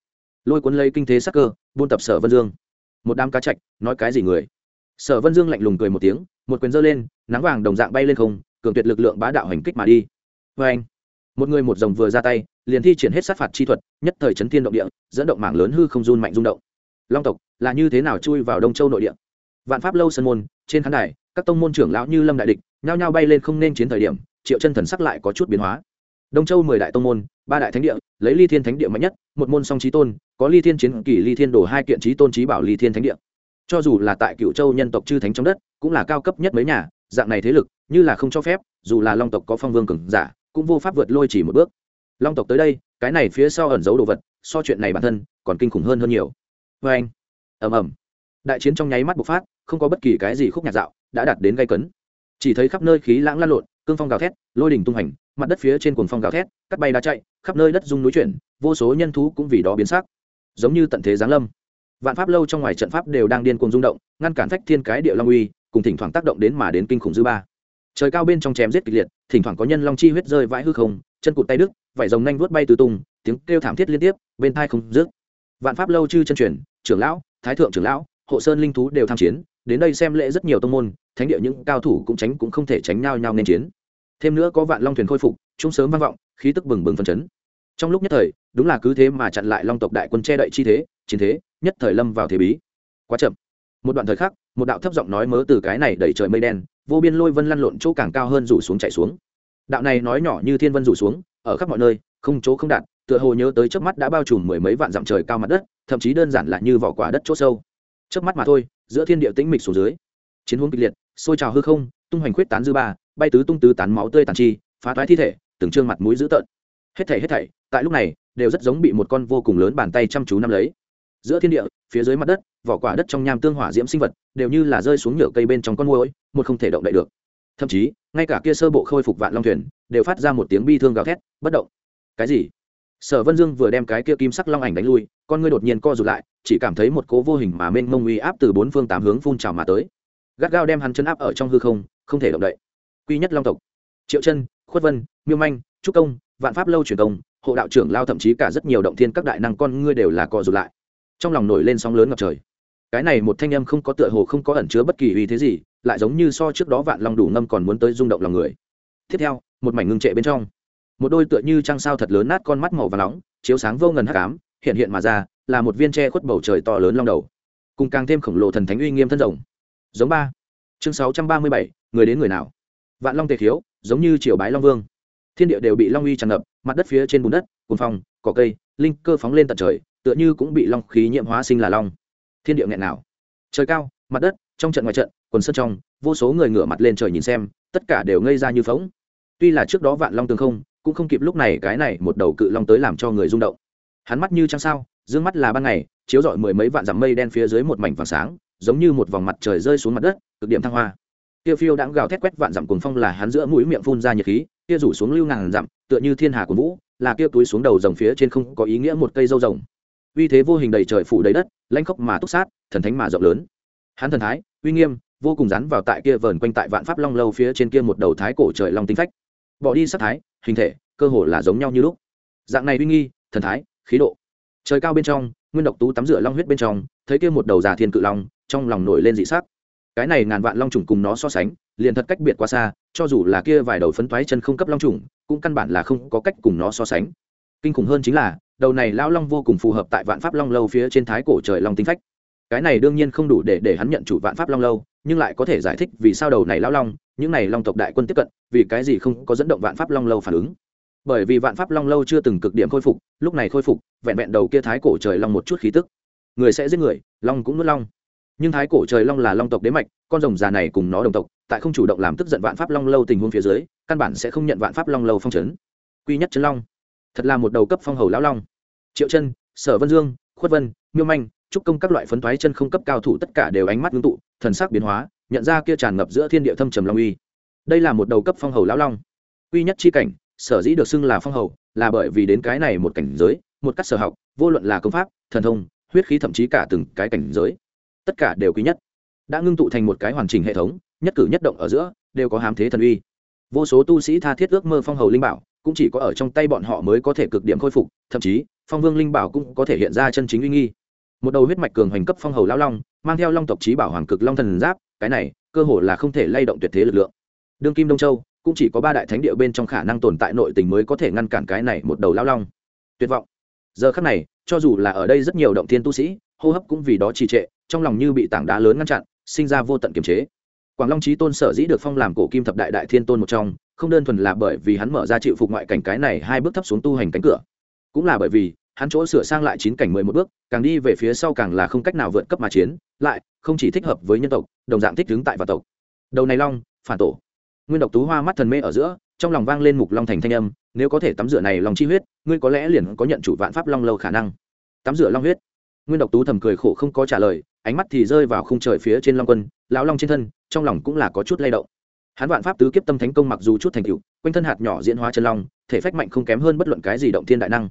Lôi cuốn lấy kinh thế sắc cơ, buôn tập sở vân dương. Một đám cá chạch, nói cái gì người? Sở vân dương lạnh lùng cười một tiếng, một quyền giơ lên, nắng vàng đồng dạng bay lên không, cường tuyệt lực lượng bá đạo hành kích mà đi vê anh, một người một rồng vừa ra tay, liền thi triển hết sát phạt chi thuật, nhất thời chấn thiên động địa, dẫn động mảng lớn hư không run mạnh rung động. Long tộc, là như thế nào chui vào đông châu nội địa? Vạn pháp lâu sân môn, trên khán đài, các tông môn trưởng lão như lâm đại địch, nhao nhao bay lên không nên chiến thời điểm, triệu chân thần sắc lại có chút biến hóa. Đông châu mười đại tông môn, ba đại thánh địa, lấy ly thiên thánh địa mạnh nhất, một môn song trí tôn, có ly thiên chiến kỷ ly thiên đổ hai kiện trí tôn trí bảo ly thiên thánh địa. Cho dù là tại cựu châu nhân tộc chư thánh trong đất, cũng là cao cấp nhất mấy nhà, dạng này thế lực, như là không cho phép, dù là long tộc có phong vương cường giả cũng vô pháp vượt lôi chỉ một bước. Long tộc tới đây, cái này phía sau ẩn giấu đồ vật, so chuyện này bản thân còn kinh khủng hơn hơn nhiều. Vê anh, ầm ầm. Đại chiến trong nháy mắt bộc phát, không có bất kỳ cái gì khúc nhạc dạo, đã đạt đến gây cấn. Chỉ thấy khắp nơi khí lãng lan lộn, cương phong gào thét, lôi đỉnh tung hành, mặt đất phía trên cuồng phong gào thét, cắt bay đá chạy, khắp nơi đất rung núi chuyển, vô số nhân thú cũng vì đó biến sắc. Giống như tận thế giáng lâm. Vạn pháp lâu trong ngoài trận pháp đều đang điên cuồng rung động, ngăn cản phách thiên cái địa long uy, cùng thỉnh thoảng tác động đến mà đến kinh khủng dư ba trời cao bên trong chém giết kịch liệt, thỉnh thoảng có nhân long chi huyết rơi vãi hư không, chân cụt tay đứt vải rồng nhanh vuốt bay từ tung, tiếng kêu thảm thiết liên tiếp, bên thai không dứt. Vạn pháp lâu chư chân truyền, trưởng lão, thái thượng trưởng lão, hộ sơn linh thú đều tham chiến, đến đây xem lễ rất nhiều tông môn, thánh địa những cao thủ cũng tránh cũng không thể tránh nhau nhau nên chiến. Thêm nữa có vạn long thuyền khôi phục, chúng sớm vang vọng, khí tức bừng bừng phân chấn. Trong lúc nhất thời, đúng là cứ thế mà chặn lại long tộc đại quân che đậy chi thế, chiến thế, nhất thời lâm vào thế bí. Quá chậm. Một đoạn thời khắc, một đạo thấp giọng nói mớ từ cái này đẩy trời mây đen vô biên lôi vân lăn lộn chỗ càng cao hơn rủ xuống chạy xuống. Đạo này nói nhỏ như thiên vân rủ xuống, ở khắp mọi nơi, không chỗ không đạt, tựa hồ nhớ tới trước mắt đã bao trùm mười mấy vạn dặm trời cao mặt đất, thậm chí đơn giản là như vỏ quả đất chỗ sâu. Trước mắt mà thôi, giữa thiên địa tĩnh mịch xuống dưới, chiến hướng kịch liệt, sôi trào hư không, tung hoành khuyết tán dư ba, bay tứ tung tứ tán máu tươi tàn chi, phá toái thi thể, từng trương mặt mũi dữ tợn. Hết thảy hết thảy, tại lúc này, đều rất giống bị một con vô cùng lớn bàn tay chăm chú nắm lấy. Giữa thiên địa, phía dưới mặt đất vỏ quả đất trong nham tương hỏa diễm sinh vật đều như là rơi xuống nhựa cây bên trong con môi một không thể động đậy được. Thậm chí, ngay cả kia sơ bộ khôi phục vạn long thuyền đều phát ra một tiếng bi thương gào thét, bất động. Cái gì? Sở vân dương vừa đem cái kia kim sắc long ảnh đánh lui, con ngươi đột nhiên co rụt lại, chỉ cảm thấy một cố vô hình mà mênh mông uy áp từ bốn phương tám hướng phun trào mà tới. Gắt gao đem hắn chân áp ở trong hư không không thể động đậy. Quy nhất long tộc. Triệu chân, khuất vân, miêu manh, trúc công, vạn pháp lâu truyền công hộ đạo trưởng lao thậm chí cả rất nhiều động thiên các đại năng con ngươi đều là co rụt lại. Trong lòng nổi lên sóng lớn ngập trời cái này một thanh âm không có tựa hồ không có ẩn chứa bất kỳ uy thế gì, lại giống như so trước đó vạn long đủ ngâm còn muốn tới rung động lòng người. Tiếp theo, một mảnh ngưng trệ bên trong. Một đôi tựa như trăng sao thật lớn nát con mắt màu và nóng, chiếu sáng vô ngần hắc ám, hiện hiện mà ra, là một viên tre khuất bầu trời to lớn long đầu. Cùng càng thêm khổng lồ thần thánh uy nghiêm thân rồng giống ba. Chương sáu trăm ba mươi bảy, người đến người nào? Vạn long tề khiếu, giống như triều bái long vương. Thiên địa đều bị long uy tràn ngập, mặt đất phía trên bùn đất cồn phong, cỏ cây, linh cơ phóng lên tận trời, tựa như cũng bị long khí nhiễm hóa sinh là long thiên địa nghẹn nào. Trời cao, mặt đất, trong trận ngoài trận, quần sơn trong, vô số người ngửa mặt lên trời nhìn xem, tất cả đều ngây ra như phóng tuy là trước đó vạn long tường không, cũng không kịp lúc này cái này một đầu cự long tới làm cho người rung động. Hắn mắt như trăng sao d ư ơ n g mắt là ban ngày, chiếu rọi mười mấy vạn dặm mây đen phía dưới một mảnh vàng sáng, giống như một vòng mặt trời rơi xuống mặt đất, cực điểm thăng hoa. Tiêu phiêu đã gào thét quét vạn dặm cuồng phong là hắn giữa mũi miệng phun ra nhiệt khí, kia rủ xuống lưu ngàn dặm, tựa như thiên hà của vũ, là kia túi xuống đầu rồng phía trên không có ý nghĩa một cây dâu rồng uy thế vô hình đầy trời phủ đầy đất lanh khốc mà túc sát, thần thánh mà rộng lớn. Hắn thần thái, uy nghiêm, vô cùng rắn vào tại kia vờn quanh tại vạn pháp long lâu phía trên kia một đầu thái cổ trời long tinh phách. Bỏ đi sắc thái, hình thể, cơ hồ là giống nhau như lúc. Dạng này uy nghi, thần thái, khí độ. Trời cao bên trong, nguyên độc tú tắm rửa long huyết bên trong, thấy kia một đầu già thiên cự long, trong lòng nổi lên dị sắc. Cái này ngàn vạn long trùng cùng nó so sánh, liền thật cách biệt quá xa, cho dù là kia vài đầu phấn toái chân không cấp long trùng cũng căn bản là không có cách cùng nó so sánh. Kinh khủng hơn chính là đầu này lão long vô cùng phù hợp tại vạn pháp long lâu phía trên thái cổ trời long tinh phách. Cái này đương nhiên không đủ để để hắn nhận chủ vạn pháp long lâu, nhưng lại có thể giải thích vì sao đầu này lão long, những này long tộc đại quân tiếp cận, vì cái gì không có dẫn động vạn pháp long lâu phản ứng. Bởi vì vạn pháp long lâu chưa từng cực điểm khôi phục, lúc này khôi phục, vẹn vẹn đầu kia thái cổ trời long một chút khí tức. Người sẽ giết người, long cũng nuốt long. Nhưng thái cổ trời long là long tộc đế mạch, con rồng già này cùng nó đồng tộc, tại không chủ động làm tức giận vạn pháp long lâu tình huống phía dưới, căn bản sẽ không nhận vạn pháp long lâu phong trấn quy nhất trấn long. Thật là một đầu cấp phong hầu lão long triệu chân, sở vân dương, khuất vân, miêu manh trúc công các loại phấn thoái chân không cấp cao thủ tất cả đều ánh mắt ngưng tụ, thần sắc biến hóa, nhận ra kia tràn ngập giữa thiên địa thâm trầm long uy. Đây là một đầu cấp phong hầu lão long. Uy nhất chi cảnh, sở dĩ được xưng là phong hầu, là bởi vì đến cái này một cảnh giới, một cách sở học, vô luận là công pháp, thần thông, huyết khí thậm chí cả từng cái cảnh giới, tất cả đều quý nhất. Đã ngưng tụ thành một cái hoàn chỉnh hệ thống, nhất cử nhất động ở giữa, đều có hám thế thần uy. Vô số tu sĩ tha thiết ước mơ phong hầu linh bảo cũng chỉ có ở trong tay bọn họ mới có thể cực điểm khôi phục, thậm chí, phong vương linh bảo cũng có thể hiện ra chân chính uy nghi. Một đầu huyết mạch cường hoành cấp phong hầu lao long, mang theo long tộc trí bảo hoàng cực long thần giáp, cái này, cơ hồ là không thể lay động tuyệt thế lực lượng. Đương kim đông châu, cũng chỉ có ba đại thánh địa bên trong khả năng tồn tại nội tình mới có thể ngăn cản cái này một đầu lao long. Tuyệt vọng. Giờ khắc này, cho dù là ở đây rất nhiều động thiên tu sĩ, hô hấp cũng vì đó trì trệ, trong lòng như bị tảng đá lớn ngăn chặn, sinh ra vô tận kiềm chế. Quảng long trí tôn sở dĩ được phong làm cổ kim thập đại đại thiên tôn một trong không đơn thuần là bởi vì hắn mở ra chịu phục ngoại cảnh cái này hai bước thấp xuống tu hành cánh cửa, cũng là bởi vì hắn chỗ sửa sang lại chín cảnh mười một bước, càng đi về phía sau càng là không cách nào vượt cấp mà chiến, lại không chỉ thích hợp với nhân tộc, đồng dạng thích đứng tại và tộc. Đầu này long, phản tổ. Nguyên độc tú hoa mắt thần mê ở giữa, trong lòng vang lên mục long thành thanh âm, nếu có thể tắm rửa này lòng chi huyết, ngươi có lẽ liền có nhận chủ vạn pháp long lâu khả năng. Tắm rửa long huyết. Nguyên độc tú thầm cười khổ không có trả lời, ánh mắt thì rơi vào khung trời phía trên long quân, lão long trên thân, trong lòng cũng là có chút lay động hắn vạn pháp tứ kiếp tâm thánh công mặc dù chút thành tựu, quanh thân hạt nhỏ diễn hóa chân long, thể phách mạnh không kém hơn bất luận cái gì động thiên đại năng.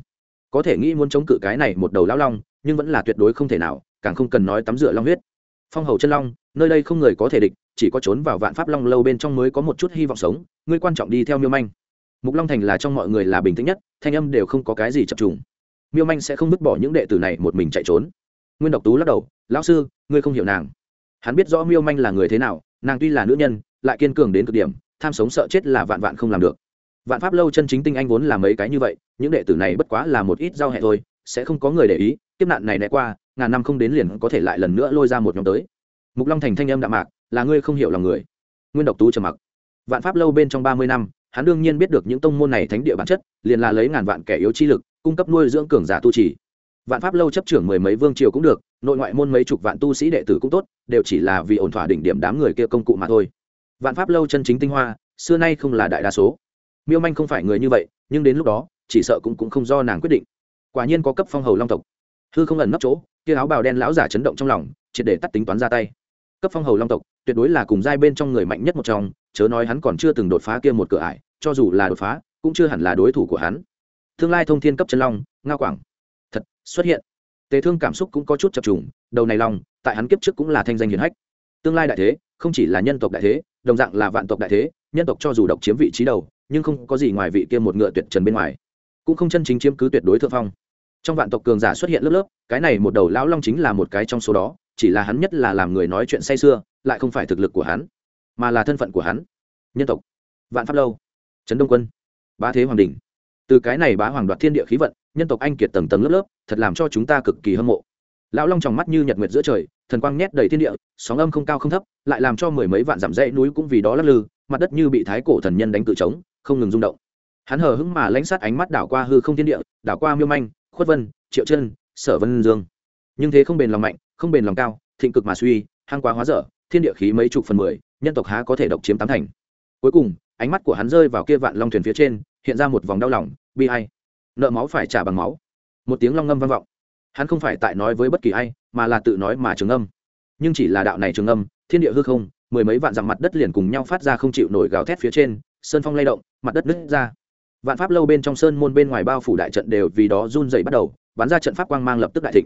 Có thể nghĩ muốn chống cự cái này một đầu lão long, nhưng vẫn là tuyệt đối không thể nào, càng không cần nói tắm rửa long huyết. Phong hầu chân long, nơi đây không người có thể địch, chỉ có trốn vào vạn pháp long lâu bên trong mới có một chút hy vọng sống, ngươi quan trọng đi theo miêu manh. Mục long thành là trong mọi người là bình tĩnh nhất, thanh âm đều không có cái gì chập trùng. Miêu manh sẽ không vứt bỏ những đệ tử này một mình chạy trốn. Nguyên độc tú lắc đầu, lão sư, ngươi không hiểu nàng. Hắn biết rõ miêu manh là người thế nào, nàng tuy là nữ nhân lại kiên cường đến cực điểm, tham sống sợ chết là vạn vạn không làm được. Vạn pháp lâu chân chính tinh anh vốn là mấy cái như vậy, những đệ tử này bất quá là một ít giao hẹ thôi, sẽ không có người để ý, kiếp nạn này né qua, ngàn năm không đến liền có thể lại lần nữa lôi ra một nhóm tới. Mục long thành thanh âm đạm mạc, là ngươi không hiểu lòng người. Nguyên độc tú trầm mặc. Vạn pháp lâu bên trong ba mươi năm, hắn đương nhiên biết được những tông môn này thánh địa bản chất, liền là lấy ngàn vạn kẻ yếu chi lực, cung cấp nuôi dưỡng cường giả tu trì. Vạn pháp lâu chấp trưởng mười mấy vương triều cũng được, nội ngoại môn mấy chục vạn tu sĩ đệ tử cũng tốt, đều chỉ là vì ổn thỏa đỉnh điểm đám người kia công cụ mà thôi vạn pháp lâu chân chính tinh hoa, xưa nay không là đại đa số. Miêu manh không phải người như vậy, nhưng đến lúc đó, chỉ sợ cũng cũng không do nàng quyết định. Quả nhiên có cấp phong hầu long tộc. Hư không ẩn nấp chỗ, kia áo bào đen lão giả chấn động trong lòng, triệt để tắt tính toán ra tay. Cấp phong hầu long tộc, tuyệt đối là cùng giai bên trong người mạnh nhất một trong, chớ nói hắn còn chưa từng đột phá kia một cửa ải, cho dù là đột phá, cũng chưa hẳn là đối thủ của hắn. Tương lai thông thiên cấp chân long nga quảng. Thật, xuất hiện. Tề thương cảm xúc cũng có chút chập trùng, đầu này long, tại hắn kiếp trước cũng là thanh danh hiển hách. Tương lai đại thế, không chỉ là nhân tộc đại thế đồng dạng là vạn tộc đại thế, nhân tộc cho dù độc chiếm vị trí đầu, nhưng không có gì ngoài vị kia một ngựa tuyệt trần bên ngoài. Cũng không chân chính chiếm cứ tuyệt đối thượng phong. Trong vạn tộc cường giả xuất hiện lớp lớp, cái này một đầu lão long chính là một cái trong số đó, chỉ là hắn nhất là làm người nói chuyện say sưa, lại không phải thực lực của hắn, mà là thân phận của hắn. Nhân tộc. Vạn pháp lâu. Trấn đông quân. Bá thế hoàng đình từ cái này bá hoàng đoạt thiên địa khí vận, nhân tộc anh kiệt tầng tầng lớp lớp, thật làm cho chúng ta cực kỳ hâm mộ lão long tròng mắt như nhật nguyệt giữa trời, thần quang nhét đầy thiên địa, sóng âm không cao không thấp, lại làm cho mười mấy vạn dặm dãy núi cũng vì đó lắc lư, mặt đất như bị thái cổ thần nhân đánh cự trống, không ngừng rung động. Hắn hờ hững mà lãnh sát ánh mắt đảo qua hư không thiên địa, đảo qua miêu manh, khuất vân, triệu chân, sở vân dương. Nhưng thế không bền lòng mạnh, không bền lòng cao, thịnh cực mà suy hang quá hóa dở, thiên địa khí mấy chục phần mười, nhân tộc há có thể độc chiếm tám thành. Cuối cùng, ánh mắt của hắn rơi vào kia vạn long thuyền phía trên, hiện ra một vòng đau lòng, bi ai. Nợ máu phải trả bằng máu. Một tiếng long ngâm vang vọng hắn không phải tại nói với bất kỳ ai, mà là tự nói mà trường âm. Nhưng chỉ là đạo này trường âm, thiên địa hư không, mười mấy vạn dặm mặt đất liền cùng nhau phát ra không chịu nổi gào thét phía trên, sơn phong lay động, mặt đất nứt ra. Vạn pháp lâu bên trong sơn môn bên ngoài bao phủ đại trận đều vì đó run dày bắt đầu, bắn ra trận pháp quang mang lập tức đại thịnh.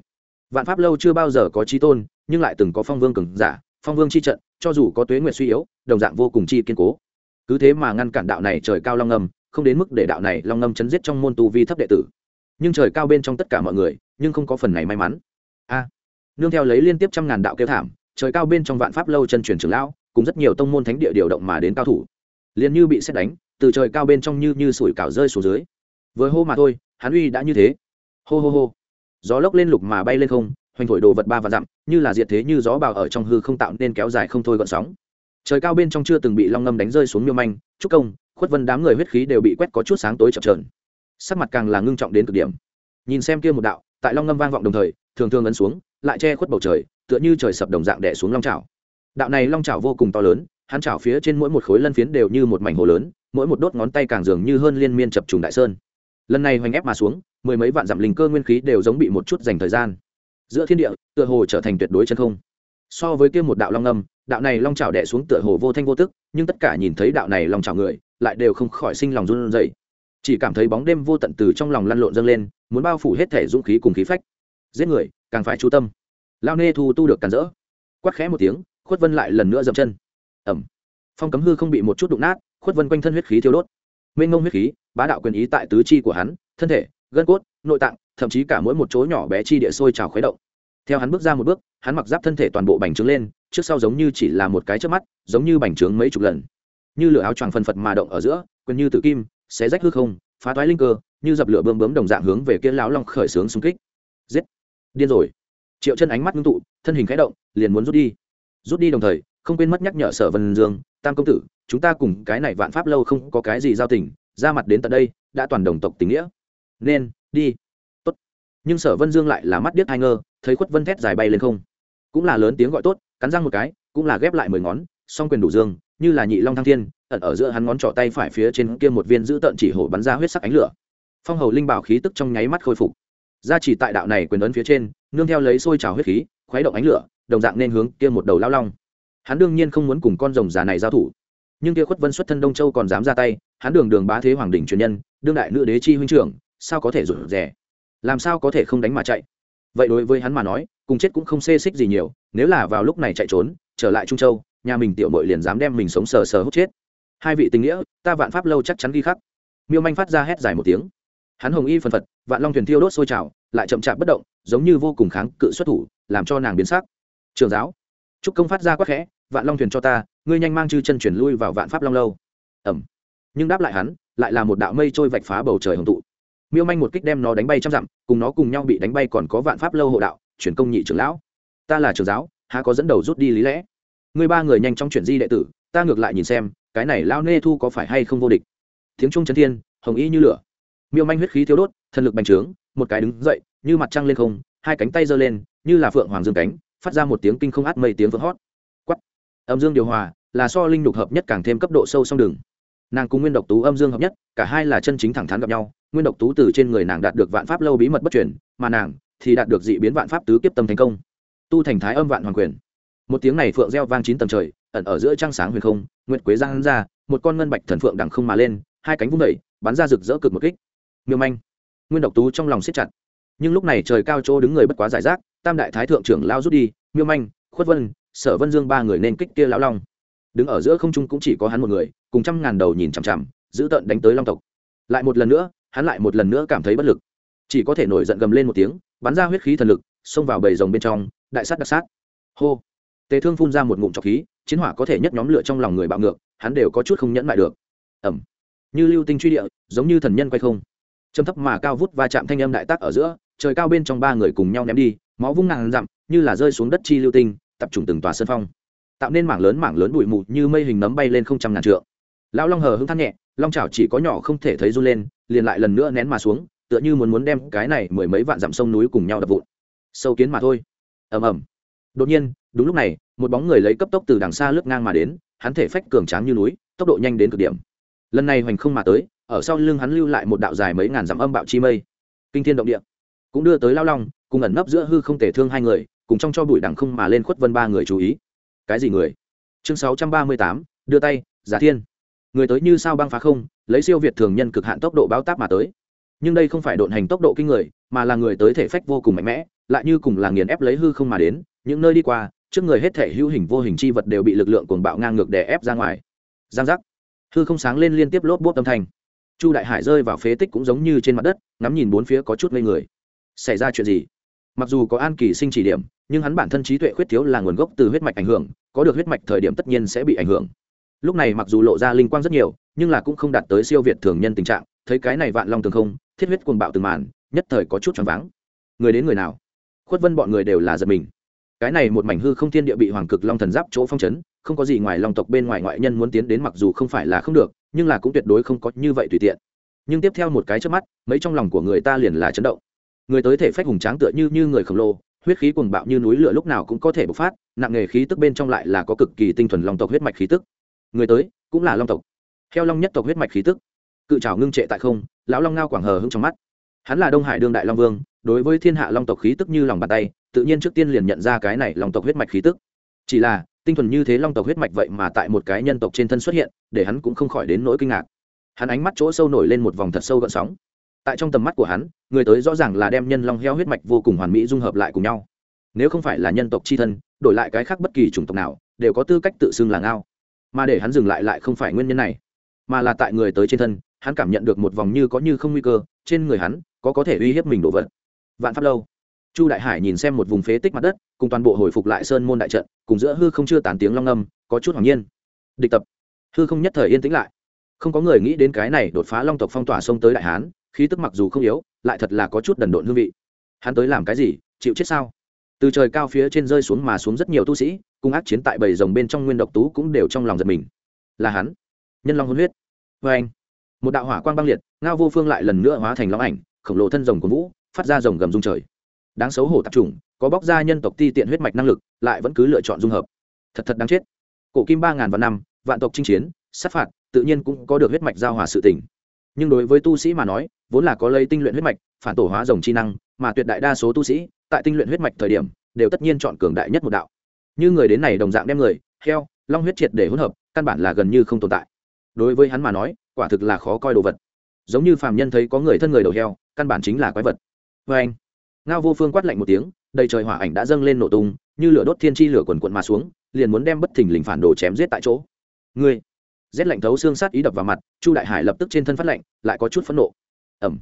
Vạn pháp lâu chưa bao giờ có trí tôn, nhưng lại từng có phong vương cường giả, phong vương chi trận, cho dù có tuế nguyệt suy yếu, đồng dạng vô cùng chi kiên cố. Cứ thế mà ngăn cản đạo này trời cao long ngâm không đến mức để đạo này long ngâm chấn giết trong môn tu vi thấp đệ tử. Nhưng trời cao bên trong tất cả mọi người nhưng không có phần này may mắn. A, nương theo lấy liên tiếp trăm ngàn đạo kêu thảm, trời cao bên trong vạn pháp lâu chân truyền trưởng lão, cùng rất nhiều tông môn thánh địa điều động mà đến cao thủ. Liền như bị xét đánh, từ trời cao bên trong như như sủi cảo rơi xuống dưới. Với hô mà thôi, hắn uy đã như thế. Hô hô hô. Gió lốc lên lục mà bay lên không, hoành thổi đồ vật ba và dặm, như là diệt thế như gió bào ở trong hư không tạo nên kéo dài không thôi gọn sóng. Trời cao bên trong chưa từng bị long ngâm đánh rơi xuống miêu manh, trúc công, khuất vân đám người huyết khí đều bị quét có chút sáng tối chập trờn sắc mặt càng là ngưng trọng đến cực điểm. Nhìn xem kia một đạo tại long ngâm vang vọng đồng thời, thường thường ấn xuống, lại che khuất bầu trời, tựa như trời sập đồng dạng đẻ xuống long trào đạo này long trào vô cùng to lớn, hắn trào phía trên mỗi một khối lân phiến đều như một mảnh hồ lớn, mỗi một đốt ngón tay càng dường như hơn liên miên chập trùng đại sơn. Lần này hoành ép mà xuống, mười mấy vạn dặm linh cơ nguyên khí đều giống bị một chút dành thời gian. Giữa thiên địa, tựa hồ trở thành tuyệt đối chân không. So với kia một đạo long âm đạo này long trào đẻ xuống tựa hồ vô thanh vô tức, nhưng tất cả nhìn thấy đạo này long trào người, lại đều không khỏi sinh lòng run rẩy chỉ cảm thấy bóng đêm vô tận từ trong lòng lăn lộn dâng lên, muốn bao phủ hết thể dũng khí cùng khí phách. Giết người, càng phải chú tâm. Lao nê thu tu được càn rỡ. Quát khẽ một tiếng, khuất vân lại lần nữa dậm chân. Ẩm phong cấm hư không bị một chút đụng nát, khuất vân quanh thân huyết khí thiêu đốt. Mênh ngông huyết khí, bá đạo quyền ý tại tứ chi của hắn, thân thể, gân cốt, nội tạng, thậm chí cả mỗi một chỗ nhỏ bé chi địa sôi trào khuấy động. Theo hắn bước ra một bước, hắn mặc giáp thân thể toàn bộ bành trướng lên, trước sau giống như chỉ là một cái trước mắt, giống như bành trướng mấy chục lần. Như lửa áo choàng phần phật mà động ở giữa, quyền như tử kim xé rách hư không, phá toái linh cơ, như dập lửa bơm bướm đồng dạng hướng về kia lão long khởi sướng xung kích. Giết! Điên rồi. Triệu chân ánh mắt ngưng tụ, thân hình khẽ động, liền muốn rút đi. Rút đi đồng thời, không quên mất nhắc nhở sở vân dương, tam công tử, chúng ta cùng cái này vạn pháp lâu không có cái gì giao tình, ra mặt đến tận đây, đã toàn đồng tộc tình nghĩa. Nên, đi. Tốt. Nhưng sở vân dương lại là mắt điếc ai ngơ, thấy khuất vân thét dài bay lên không. Cũng là lớn tiếng gọi tốt, cắn răng một cái, cũng là ghép lại mười ngón, song quyền đủ dương, như là nhị long thăng thiên ẩn ở giữa hắn ngón trỏ tay phải phía trên kia một viên giữ tận chỉ hổ bắn ra huyết sắc ánh lửa. Phong hầu linh bảo khí tức trong nháy mắt khôi phục. Ra chỉ tại đạo này quyền ấn phía trên, nương theo lấy sôi trào huyết khí, khuấy động ánh lửa, đồng dạng nên hướng kia một đầu lao long. Hắn đương nhiên không muốn cùng con rồng già này giao thủ. Nhưng kia khuất vân xuất thân đông châu còn dám ra tay, hắn đường đường bá thế hoàng đỉnh truyền nhân, đương đại nữ đế chi huynh trưởng, sao có thể rủi rẻ làm sao có thể không đánh mà chạy? Vậy đối với hắn mà nói, cùng chết cũng không xê xích gì nhiều, nếu là vào lúc này chạy trốn, trở lại trung châu, nhà mình tiểu mội liền dám đem mình sống sờ sờ hút chết hai vị tình nghĩa, ta vạn pháp lâu chắc chắn ghi khắc. Miêu manh phát ra hét dài một tiếng. Hắn hồng y phần phật, vạn long thuyền thiêu đốt sôi trào, lại chậm chạp bất động, giống như vô cùng kháng cự xuất thủ, làm cho nàng biến sắc. Trường giáo, trúc công phát ra quắc khẽ, vạn long thuyền cho ta, ngươi nhanh mang chư chân chuyển lui vào vạn pháp long lâu. Ẩm. Nhưng đáp lại hắn, lại là một đạo mây trôi vạch phá bầu trời hồng tụ. Miêu manh một kích đem nó đánh bay trăm dặm, cùng nó cùng nhau bị đánh bay còn có vạn pháp lâu hộ đạo, chuyển công nhị trưởng lão. Ta là trường giáo, há có dẫn đầu rút đi lý lẽ. Ngươi ba người nhanh trong chuyển di đệ tử, ta ngược lại nhìn xem cái này lao nê thu có phải hay không vô địch? Tiếng trung trấn thiên, hồng y như lửa. Miêu manh huyết khí thiếu đốt, thần lực bành trướng, một cái đứng dậy, như mặt trăng lên không, hai cánh tay giơ lên, như là phượng hoàng dương cánh, phát ra một tiếng kinh không át mây tiếng vỡ hót. Quắt âm dương điều hòa, là so linh đục hợp nhất càng thêm cấp độ sâu song đường. Nàng cùng nguyên độc tú âm dương hợp nhất, cả hai là chân chính thẳng thắn gặp nhau. Nguyên độc tú từ trên người nàng đạt được vạn pháp lâu bí mật bất chuyển mà nàng thì đạt được dị biến vạn pháp tứ kiếp tâm thành công. Tu thành thái âm vạn hoàng quyền. Một tiếng này phượng reo vang chín tầng trời ẩn ở giữa trăng sáng huyền không, nguyệt quế giang ra, một con ngân bạch thần phượng đằng không mà lên, hai cánh vung đẩy bắn ra rực rỡ cực một kích. Miêu manh, nguyên độc tú trong lòng siết chặt. Nhưng lúc này trời cao chỗ đứng người bất quá giải rác, tam đại thái thượng trưởng lao rút đi, miêu manh, khuất vân, sở vân dương ba người nên kích kia lão long. Đứng ở giữa không trung cũng chỉ có hắn một người, cùng trăm ngàn đầu nhìn chằm chằm, giữ tận đánh tới long tộc. Lại một lần nữa, hắn lại một lần nữa cảm thấy bất lực. Chỉ có thể nổi giận gầm lên một tiếng, bắn ra huyết khí thần lực, xông vào bầy rồng bên trong, đại sát đặc sát. Hô! Tề thương phun ra một ngụm trọc khí chiến hỏa có thể nhất nhóm lửa trong lòng người bạo ngược, hắn đều có chút không nhẫn lại được. Ẩm như lưu tinh truy địa, giống như thần nhân quay không. Châm thấp mà cao vút va chạm thanh âm đại tác ở giữa, trời cao bên trong ba người cùng nhau ném đi, máu vung ngàn dặm, như là rơi xuống đất chi lưu tinh, tập trung từng tòa sân phong. Tạo nên mảng lớn mảng lớn bụi mù như mây hình nấm bay lên không trăm ngàn trượng. Lão long hờ hững thắt nhẹ, long chảo chỉ có nhỏ không thể thấy run lên, liền lại lần nữa nén mà xuống, tựa như muốn muốn đem cái này mười mấy vạn dặm sông núi cùng nhau đập vụn. Sâu kiến mà thôi. Ầm ầm đột nhiên, đúng lúc này, một bóng người lấy cấp tốc từ đằng xa lướt ngang mà đến, hắn thể phách cường tráng như núi, tốc độ nhanh đến cực điểm. Lần này hoành không mà tới, ở sau lưng hắn lưu lại một đạo dài mấy ngàn dặm âm bạo chi mây. Kinh thiên động địa. Cũng đưa tới lao long, cùng ẩn nấp giữa hư không thể thương hai người, cùng trong cho bụi đằng không mà lên khuất vân ba người chú ý. Cái gì người? Chương sáu trăm ba mươi tám, đưa tay, giả thiên. Người tới như sao băng phá không, lấy siêu việt thường nhân cực hạn tốc độ báo táp mà tới. Nhưng đây không phải độn hành tốc độ kinh người, mà là người tới thể phách vô cùng mạnh mẽ, lại như cùng là nghiền ép lấy hư không mà đến những nơi đi qua, trước người hết thể hữu hình vô hình chi vật đều bị lực lượng cuồng bạo ngang ngược đè ép ra ngoài. Giang giác. Hư không sáng lên liên tiếp lốp bốt âm thanh. Chu đại hải rơi vào phế tích cũng giống như trên mặt đất, ngắm nhìn bốn phía có chút ngây người. Xảy ra chuyện gì? Mặc dù có an kỳ sinh chỉ điểm, nhưng hắn bản thân trí tuệ khuyết thiếu là nguồn gốc từ huyết mạch ảnh hưởng, có được huyết mạch thời điểm tất nhiên sẽ bị ảnh hưởng. Lúc này mặc dù lộ ra linh quang rất nhiều, nhưng là cũng không đạt tới siêu việt thường nhân tình trạng, thấy cái này vạn long tường không, thiết huyết cuồng bạo từng màn, nhất thời có chút choáng váng. Người đến người nào? Khuất vân bọn người đều là giật mình cái này một mảnh hư không thiên địa bị hoàng cực long thần giáp chỗ phong chấn, không có gì ngoài long tộc bên ngoài ngoại nhân muốn tiến đến mặc dù không phải là không được, nhưng là cũng tuyệt đối không có như vậy tùy tiện. Nhưng tiếp theo một cái trước mắt, mấy trong lòng của người ta liền là chấn động. Người tới thể phách hùng tráng tựa như như người khổng lồ, huyết khí cuồng bạo như núi lửa lúc nào cũng có thể bộc phát, nặng nghề khí tức bên trong lại là có cực kỳ tinh thuần long tộc huyết mạch khí tức. Người tới cũng là long tộc. Theo long nhất tộc huyết mạch khí tức. Cự trào ngưng trệ tại không, lão long ngao quảng hờ hưng trong mắt. Hắn là đông hải đương đại long vương, đối với thiên hạ long tộc khí tức như lòng bàn tay tự nhiên trước tiên liền nhận ra cái này long tộc huyết mạch khí tức. Chỉ là, tinh thuần như thế long tộc huyết mạch vậy mà tại một cái nhân tộc trên thân xuất hiện, để hắn cũng không khỏi đến nỗi kinh ngạc. Hắn ánh mắt chỗ sâu nổi lên một vòng thật sâu gợn sóng. Tại trong tầm mắt của hắn, người tới rõ ràng là đem nhân long heo huyết mạch vô cùng hoàn mỹ dung hợp lại cùng nhau. Nếu không phải là nhân tộc c h i thân, đổi lại cái khác bất kỳ chủng tộc nào, đều có tư cách tự xưng là ngao. Mà để hắn dừng lại lại không phải nguyên nhân này, mà là tại người tới trên thân, hắn cảm nhận được một vòng như có như không nguy cơ, trên người hắn có có thể uy hiếp mình đổ vật. Vạn pháp lâu chu đại hải nhìn xem một vùng phế tích mặt đất, cùng toàn bộ hồi phục lại sơn môn đại trận, cùng giữa hư không chưa tán tiếng long âm có chút hoàng nhiên. Địch tập. Hư không nhất thời yên tĩnh lại. Không có người nghĩ đến cái này đột phá long tộc phong tỏa sông tới đại hán, khí tức mặc dù không yếu, lại thật là có chút đần độn hương vị. Hắn tới làm cái gì, chịu chết sao? Từ trời cao phía trên rơi xuống mà xuống rất nhiều tu sĩ, cùng ác chiến tại bầy rồng bên trong nguyên độc tú cũng đều trong lòng giật mình. Là hắn. Nhân long hôn huyết. Vê anh, một đạo hỏa quang băng liệt, ngao vô phương lại lần nữa hóa thành long ảnh, khổng lồ thân rồng của vũ, phát ra rồng gầm rung trời đáng xấu hổ tạp chủng, có bóc ra nhân tộc ti tiện huyết mạch năng lực, lại vẫn cứ lựa chọn dung hợp. Thật thật đáng chết. Cổ kim ba ngàn vạn năm, vạn tộc chinh chiến, sát phạt, tự nhiên cũng có được huyết mạch giao hòa sự tỉnh nhưng đối với tu sĩ mà nói, vốn là có lây tinh luyện huyết mạch, phản tổ hóa rồng chi năng, mà tuyệt đại đa số tu sĩ, tại tinh luyện huyết mạch thời điểm, đều tất nhiên chọn cường đại nhất một đạo. Như người đến này đồng dạng đem người, heo, long huyết triệt để hỗn hợp, căn bản là gần như không tồn tại. Đối với hắn mà nói, quả thực là khó coi đồ vật. Giống như phàm nhân thấy có người thân người đầu heo, căn bản chính là quái vật. Vê anh ngao vô phương quát lạnh một tiếng, đầy trời hỏa ảnh đã dâng lên nổ tung, như lửa đốt thiên chi lửa quần quận mà xuống, liền muốn đem bất thình lình phản đồ chém giết tại chỗ. Ngươi, rét lạnh thấu xương sát ý đập vào mặt, chu đại hải lập tức trên thân phát lạnh, lại có chút phẫn nộ. Ẩm.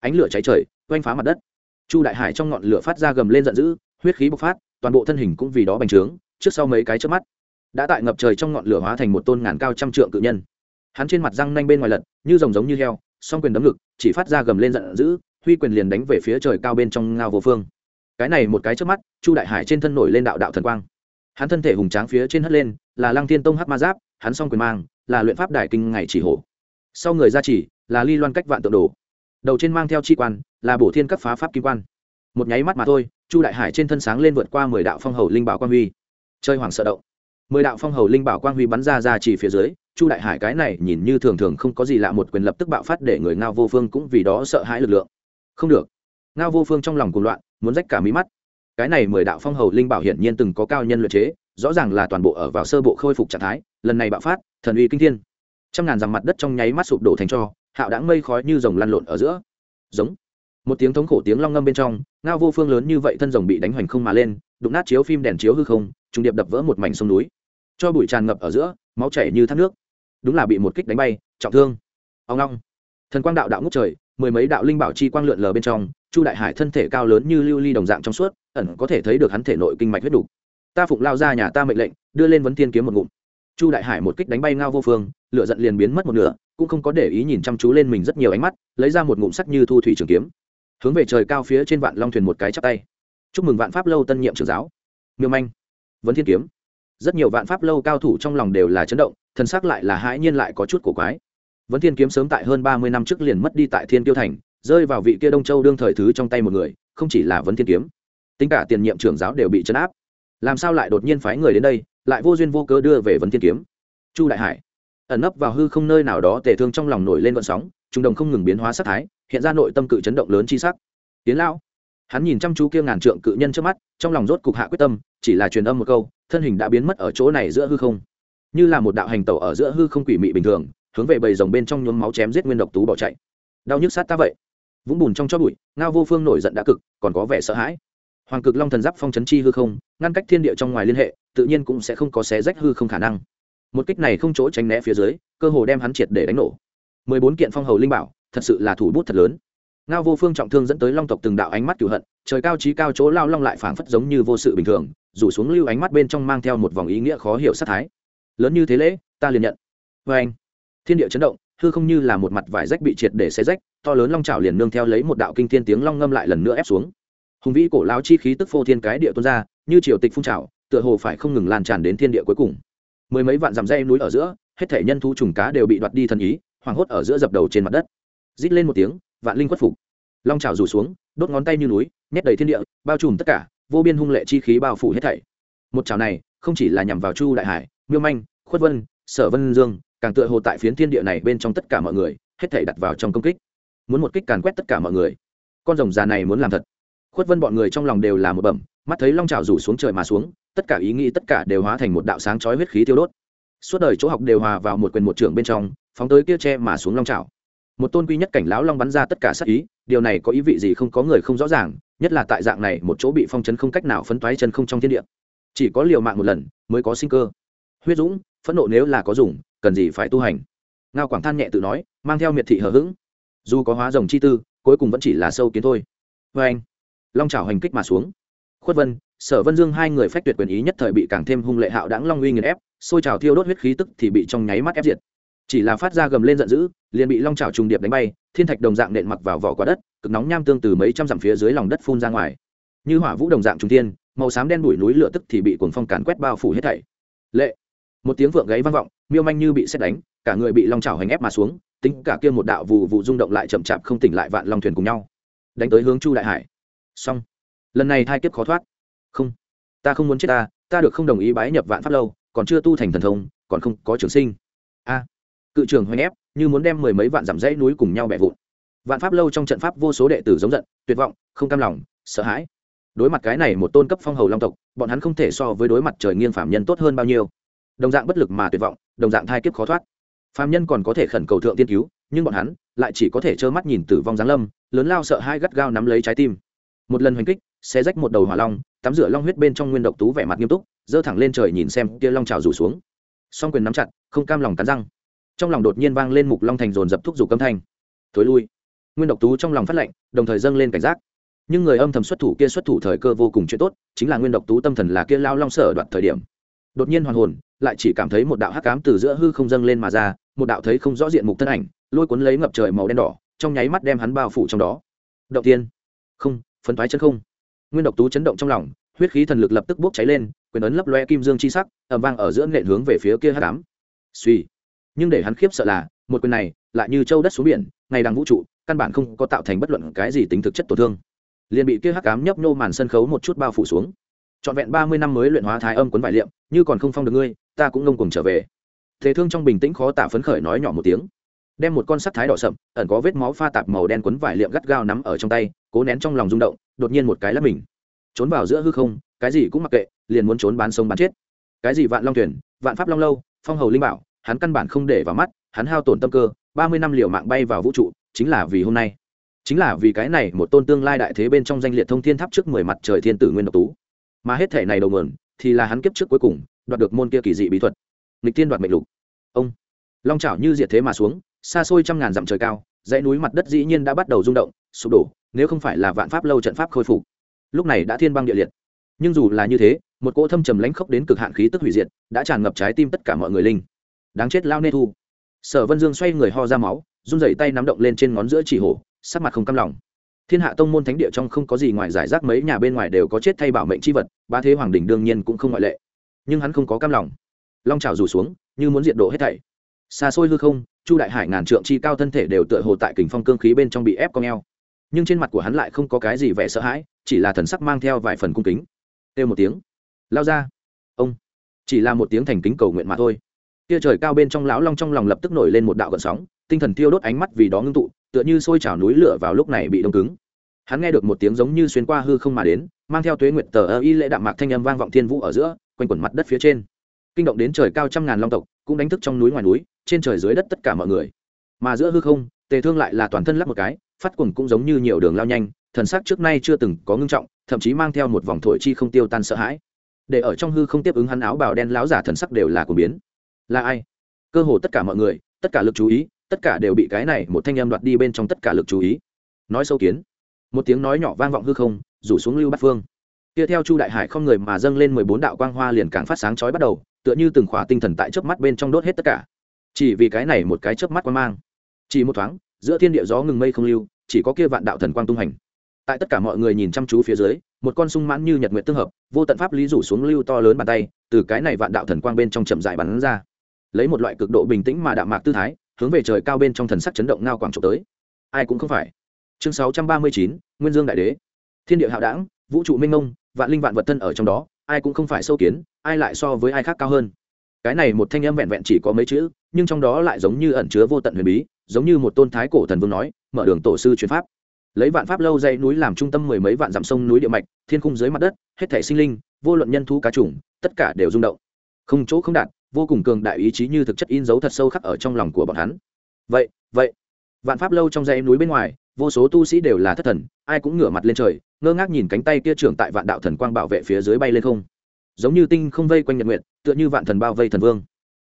Ánh lửa cháy trời, oanh phá mặt đất. Chu đại hải trong ngọn lửa phát ra gầm lên giận dữ, huyết khí bộc phát, toàn bộ thân hình cũng vì đó bành trướng, trước sau mấy cái trước mắt, đã tại ngập trời trong ngọn lửa hóa thành một tôn ngàn cao trăm trượng cự nhân. Hắn trên mặt răng nanh bên ngoài lật, như rồng giống như heo, song quyền đấm ngực, chỉ phát ra gầm lên giận dữ huy quyền liền đánh về phía trời cao bên trong ngao vô phương. Cái này một cái trước mắt, chu đại hải trên thân nổi lên đạo đạo thần quang. Hắn thân thể hùng tráng phía trên hất lên, là lăng thiên tông hát ma giáp, hắn song quyền mang, là luyện pháp đại kinh ngày chỉ hổ. Sau người ra chỉ là ly loan cách vạn tượng đồ. Đầu trên mang theo chi quan, là bổ thiên các phá pháp kim quan. Một nháy mắt mà thôi, chu đại hải trên thân sáng lên vượt qua mười đạo phong hầu linh bảo quang huy. Chơi hoàng sợ động. Mười đạo phong hầu linh bảo quang huy bắn ra ra chỉ phía dưới, chu đại hải cái này nhìn như thường thường không có gì lạ, một quyền lập tức bạo phát để người ngao vô phương cũng vì đó sợ hãi lực lượng không được. Ngao vô phương trong lòng cuồng loạn, muốn rách cả mí mắt. Cái này mười đạo phong hầu linh bảo hiển nhiên từng có cao nhân luyện chế, rõ ràng là toàn bộ ở vào sơ bộ khôi phục trạng thái, lần này bạo phát, thần uy kinh thiên. Trăm ngàn dặm mặt đất trong nháy mắt sụp đổ thành cho, hạo đãng mây khói như rồng lăn lộn ở giữa. Giống. Một tiếng thống khổ tiếng long ngâm bên trong, ngao vô phương lớn như vậy thân rồng bị đánh hoành không mà lên, đụng nát chiếu phim đèn chiếu hư không, trùng điệp đập vỡ một mảnh sông núi. Cho bụi tràn ngập ở giữa, máu chảy như thác nước. Đúng là bị một kích đánh bay, trọng thương. Ông long. Thần quang đạo đạo ngút trời mười mấy đạo linh bảo chi quang lượn lờ bên trong, chu đại hải thân thể cao lớn như lưu ly đồng dạng trong suốt, ẩn có thể thấy được hắn thể nội kinh mạch huyết đủ. Ta phụng lao ra nhà ta mệnh lệnh, đưa lên vấn thiên kiếm một ngụm. Chu đại hải một kích đánh bay ngao vô phương, lửa giận liền biến mất một nửa, cũng không có để ý nhìn chăm chú lên mình rất nhiều ánh mắt, lấy ra một ngụm sắc như thu thủy trường kiếm. Hướng về trời cao phía trên vạn long thuyền một cái chắp tay. Chúc mừng vạn pháp lâu tân nhiệm trưởng giáo. Miêu manh. Vấn thiên kiếm. Rất nhiều vạn pháp lâu cao thủ trong lòng đều là chấn động thân xác lại là hãi nhiên lại có chút cổ quái vấn thiên kiếm sớm tại hơn ba mươi năm trước liền mất đi tại thiên tiêu thành, rơi vào vị kia đông châu đương thời thứ trong tay một người, không chỉ là vấn thiên kiếm. Tính cả tiền nhiệm trưởng giáo đều bị chấn áp. Làm sao lại đột nhiên phái người đến đây, lại vô duyên vô cớ đưa về vấn thiên kiếm? Chu đại hải. Ẩn nấp vào hư không nơi nào đó, tề thương trong lòng nổi lên vận sóng trung đồng không ngừng biến hóa sắc thái, hiện ra nội tâm cự chấn động lớn chi sắc. Tiến lão. Hắn nhìn chăm chú kia ngàn trượng cự nhân trước mắt, trong lòng rốt cục hạ quyết tâm, chỉ là truyền âm một câu, thân hình đã biến mất ở chỗ này giữa hư không. Như là một đạo hành tẩu ở giữa hư không quỷ mị bình thường hướng về bầy rồng bên trong nhuốm máu chém giết nguyên độc tú bỏ chạy. Đau nhức sát ta vậy. Vũng bùn trong cho bụi, ngao vô phương nổi giận đã cực, còn có vẻ sợ hãi. Hoàng cực long thần giáp phong chấn chi hư không, ngăn cách thiên địa trong ngoài liên hệ, tự nhiên cũng sẽ không có xé rách hư không khả năng. Một kích này không chỗ tránh né phía dưới, cơ hồ đem hắn triệt để đánh nổ. Mười bốn kiện phong hầu linh bảo, thật sự là thủ bút thật lớn. Ngao vô phương trọng thương dẫn tới long tộc từng đạo ánh mắt cửu hận, trời cao trí cao chỗ lao long lại phảng phất giống như vô sự bình thường, rủ xuống lưu ánh mắt bên trong mang theo một vòng ý nghĩa khó hiểu sát thái. Lớn như thế lễ, ta liền nhận. Vê anh thiên địa chấn động, hư không như là một mặt vải rách bị triệt để xé rách, to lớn long trào liền nương theo lấy một đạo kinh thiên tiếng long ngâm lại lần nữa ép xuống. Hùng vĩ cổ lao chi khí tức phô thiên cái địa tuôn ra, như triều tịch phun trào, tựa hồ phải không ngừng lan tràn đến thiên địa cuối cùng. Mười mấy vạn dặm dây núi ở giữa, hết thể nhân thu trùng cá đều bị đoạt đi thần ý, hoảng hốt ở giữa dập đầu trên mặt đất. Rít lên một tiếng, vạn linh quất phục. Long trào rủ xuống, đốt ngón tay như núi, nhét đầy thiên địa, bao trùm tất cả, vô biên hung lệ chi khí bao phủ hết thảy. Một trào này, không chỉ là nhằm vào chu đại hải, miêu manh, khuất vân, sở vân dương càng tựa hồ tại phiến thiên địa này bên trong tất cả mọi người, hết thảy đặt vào trong công kích. Muốn một kích càn quét tất cả mọi người. Con rồng già này muốn làm thật. Khuất vân bọn người trong lòng đều là một bẩm, mắt thấy long trào rủ xuống trời mà xuống, tất cả ý nghĩ tất cả đều hóa thành một đạo sáng chói huyết khí tiêu đốt. Suốt đời chỗ học đều hòa vào một quyền một trưởng bên trong, phóng tới kia tre mà xuống long trào một tôn quy nhất cảnh lão long bắn ra tất cả sát ý, điều này có ý vị gì không có người không rõ ràng, nhất là tại dạng này một chỗ bị phong chấn không cách nào phấn toái chân không trong thiên địa. Chỉ có liều mạng một lần mới có sinh cơ. Huyết dũng, phẫn nộ nếu là có dùng cần gì phải tu hành. Ngao quảng than nhẹ tự nói, mang theo miệt thị hờ hững. Dù có hóa rồng chi tư, cuối cùng vẫn chỉ là sâu kiến thôi. Vê anh, long trào hành kích mà xuống. Khuất vân, sở vân dương hai người phách tuyệt quyền ý nhất thời bị càng thêm hung lệ hạo đáng long uy nghiền ép, xôi trào thiêu đốt huyết khí tức thì bị trong nháy mắt ép diệt. Chỉ là phát ra gầm lên giận dữ, liền bị long trào trùng điệp đánh bay, thiên thạch đồng dạng nện mặc vào vỏ quả đất, cực nóng nham tương từ mấy trăm dặm phía dưới lòng đất phun ra ngoài. Như hỏa vũ đồng dạng trung tiên màu xám đen đuổi núi lửa tức thì bị cuồng phong càn quét bao phủ hết thảy. Lệ một tiếng vượng gáy vang vọng, miêu manh như bị xét đánh, cả người bị long trào hành ép mà xuống, tính cả kia một đạo vụ vụ rung động lại chậm chạp không tỉnh lại vạn long thuyền cùng nhau. Đánh tới hướng chu đại hải. Xong. Lần này thai kiếp khó thoát. Không. Ta không muốn chết ta ta được không đồng ý bái nhập vạn pháp lâu, còn chưa tu thành thần thông, còn không có trường sinh. A. Cự trường hoành ép, như muốn đem mười mấy vạn dặm dãy núi cùng nhau bẻ vụn. Vạn pháp lâu trong trận pháp vô số đệ tử giống giận, tuyệt vọng, không cam lòng, sợ hãi. Đối mặt cái này một tôn cấp phong hầu long tộc, bọn hắn không thể so với đối mặt trời nghiêng phạm nhân tốt hơn bao nhiêu đồng dạng bất lực mà tuyệt vọng, đồng dạng thai kiếp khó thoát. Phạm nhân còn có thể khẩn cầu thượng tiên cứu, nhưng bọn hắn lại chỉ có thể trơ mắt nhìn tử vong giáng lâm, lớn lao sợ hai gắt gao nắm lấy trái tim. Một lần hoành kích, xé rách một đầu hỏa long, tắm rửa long huyết bên trong nguyên độc tú vẻ mặt nghiêm túc, giơ thẳng lên trời nhìn xem kia long trào rủ xuống. Song quyền nắm chặt, không cam lòng cắn răng. Trong lòng đột nhiên vang lên mục long thành dồn dập thúc giục âm thanh. Thối lui. Nguyên độc tú trong lòng phát lệnh đồng thời dâng lên cảnh giác. Nhưng người âm thầm xuất thủ kia xuất thủ thời cơ vô cùng chuyện tốt, chính là nguyên độc tú tâm thần là kia lao long sở đoạn thời điểm đột nhiên hoàn hồn, lại chỉ cảm thấy một đạo hắc cám từ giữa hư không dâng lên mà ra, một đạo thấy không rõ diện mục thân ảnh, lôi cuốn lấy ngập trời màu đen đỏ, trong nháy mắt đem hắn bao phủ trong đó. Động tiên. Không, phấn thoái chân không. Nguyên độc tú chấn động trong lòng, huyết khí thần lực lập tức bốc cháy lên, quyền ấn lấp loe kim dương chi sắc ẩm vang ở giữa nện hướng về phía kia hắc ám. Suy. Nhưng để hắn khiếp sợ là, một quyền này, lại như châu đất xuống biển, ngày đằng vũ trụ, căn bản không có tạo thành bất luận cái gì tính thực chất tổn thương. Liền bị kia hắc ám nhấp nhô màn sân khấu một chút bao phủ xuống trọn vẹn ba mươi năm mới luyện hóa thái âm cuốn vải liệm, như còn không phong được ngươi, ta cũng ngông cùng trở về. Thế thương trong bình tĩnh khó tả phấn khởi nói nhỏ một tiếng. Đem một con sắt thái đỏ sậm, ẩn có vết máu pha tạp màu đen quấn vải liệm gắt gao nắm ở trong tay, cố nén trong lòng rung động, đột nhiên một cái lắp mình. Trốn vào giữa hư không, cái gì cũng mặc kệ, liền muốn trốn bán sống bán chết. Cái gì vạn long thuyền, vạn pháp long lâu, phong hầu linh bảo, hắn căn bản không để vào mắt, hắn hao tổn tâm cơ, ba mươi năm liều mạng bay vào vũ trụ, chính là vì hôm nay. Chính là vì cái này một tôn tương lai đại thế bên trong danh liệt thông thiên tháp trước mười mặt trời thiên tử nguyên độc tú mà hết thể này đầu nguồn thì là hắn kiếp trước cuối cùng đoạt được môn kia kỳ dị bí thuật. Nghịch tiên đoạt mệnh lục. Ông. Long chảo như diệt thế mà xuống, xa xôi trăm ngàn dặm trời cao, dãy núi mặt đất dĩ nhiên đã bắt đầu rung động, sụp đổ, nếu không phải là vạn pháp lâu trận pháp khôi phục. Lúc này đã thiên băng địa liệt. Nhưng dù là như thế, một cỗ thâm trầm lãnh khốc đến cực hạn khí tức hủy diệt, đã tràn ngập trái tim tất cả mọi người linh. Đáng chết lao nê thu. Sở vân dương xoay người ho ra máu, run rẩy tay nắm động lên trên ngón giữa chỉ hổ, sắc mặt không cam lòng thiên hạ tông môn thánh địa trong không có gì ngoài giải rác mấy nhà bên ngoài đều có chết thay bảo mệnh c h i vật, ba thế hoàng đình đương nhiên cũng không ngoại lệ. Nhưng hắn không có cam lòng. Long trào rủ xuống, như muốn diện độ hết thảy. Xa xôi hư không, chu đại hải ngàn trượng chi cao thân thể đều tựa hồ tại kình phong cương khí bên trong bị ép cong e o nhưng trên mặt của hắn lại không có cái gì vẻ sợ hãi, chỉ là thần sắc mang theo vài phần cung kính. Têu một tiếng. Lao ra. Ông. Chỉ là một tiếng thành kính cầu nguyện mà thôi kia trời cao bên trong lão long trong lòng lập tức nổi lên một đạo gợn sóng, tinh thần thiêu đốt ánh mắt vì đó ngưng tụ, tựa như sôi trào núi lửa vào lúc này bị đông cứng. Hắn nghe được một tiếng giống như xuyên qua hư không mà đến, mang theo tuế nguyện tờ ơ y lễ đạm mạc thanh âm vang vọng thiên vũ ở giữa, quanh quẩn mặt đất phía trên. Kinh động đến trời cao trăm ngàn long tộc, cũng đánh thức trong núi ngoài núi, trên trời dưới đất tất cả mọi người. Mà giữa hư không, tề thương lại là toàn thân lắp một cái, phát cuồng cũng giống như nhiều đường lao nhanh, thần sắc trước nay chưa từng có ngưng trọng, thậm chí mang theo một vòng thổi chi không tiêu tan sợ hãi. Để ở trong hư không tiếp ứng hắn áo bào đen láo giả thần sắc đều là của biến là ai? Cơ hồ tất cả mọi người, tất cả lực chú ý, tất cả đều bị cái này một thanh âm đoạt đi bên trong tất cả lực chú ý. Nói sâu kiến. Một tiếng nói nhỏ vang vọng hư không, rủ xuống lưu bát phương. Kia theo chu đại hải không người mà dâng lên mười bốn đạo quang hoa liền càng phát sáng chói bắt đầu, tựa như từng khỏa tinh thần tại chớp mắt bên trong đốt hết tất cả. Chỉ vì cái này một cái chớp mắt quang mang. Chỉ một thoáng, giữa thiên địa gió ngừng mây không lưu, chỉ có kia vạn đạo thần quang tung hành. Tại tất cả mọi người nhìn chăm chú phía dưới, một con sung mãn như nhật nguyện tương hợp, vô tận pháp lý rủ xuống lưu to lớn bàn tay, từ cái này vạn đạo thần quang bên trong chậm dại bắn ra lấy một loại cực độ bình tĩnh mà đạm mạc tư thái, hướng về trời cao bên trong thần sắc chấn động ngao quảng trục tới. Ai cũng không phải. Chương sáu trăm ba mươi chín, nguyên dương đại đế. Thiên địa hạo đảng, vũ trụ minh mông, vạn linh vạn vật thân ở trong đó, ai cũng không phải sâu kiến, ai lại so với ai khác cao hơn. Cái này một thanh âm vẹn vẹn chỉ có mấy chữ, nhưng trong đó lại giống như ẩn chứa vô tận huyền bí, giống như một tôn thái cổ thần vương nói, mở đường tổ sư truyền pháp. Lấy vạn pháp lâu dây núi làm trung tâm mười mấy vạn dặm sông núi địa mạch, thiên khung dưới mặt đất, hết thể sinh linh, vô luận nhân thú cá trùng tất cả đều rung động. Không chỗ không đạt vô cùng cường đại ý chí như thực chất in dấu thật sâu khắc ở trong lòng của bọn hắn. Vậy vậy, vạn pháp lâu trong dãy núi bên ngoài, vô số tu sĩ đều là thất thần, ai cũng ngửa mặt lên trời, ngơ ngác nhìn cánh tay kia trưởng tại vạn đạo thần quang bảo vệ phía dưới bay lên không. Giống như tinh không vây quanh nhật nguyện tựa như vạn thần bao vây thần vương.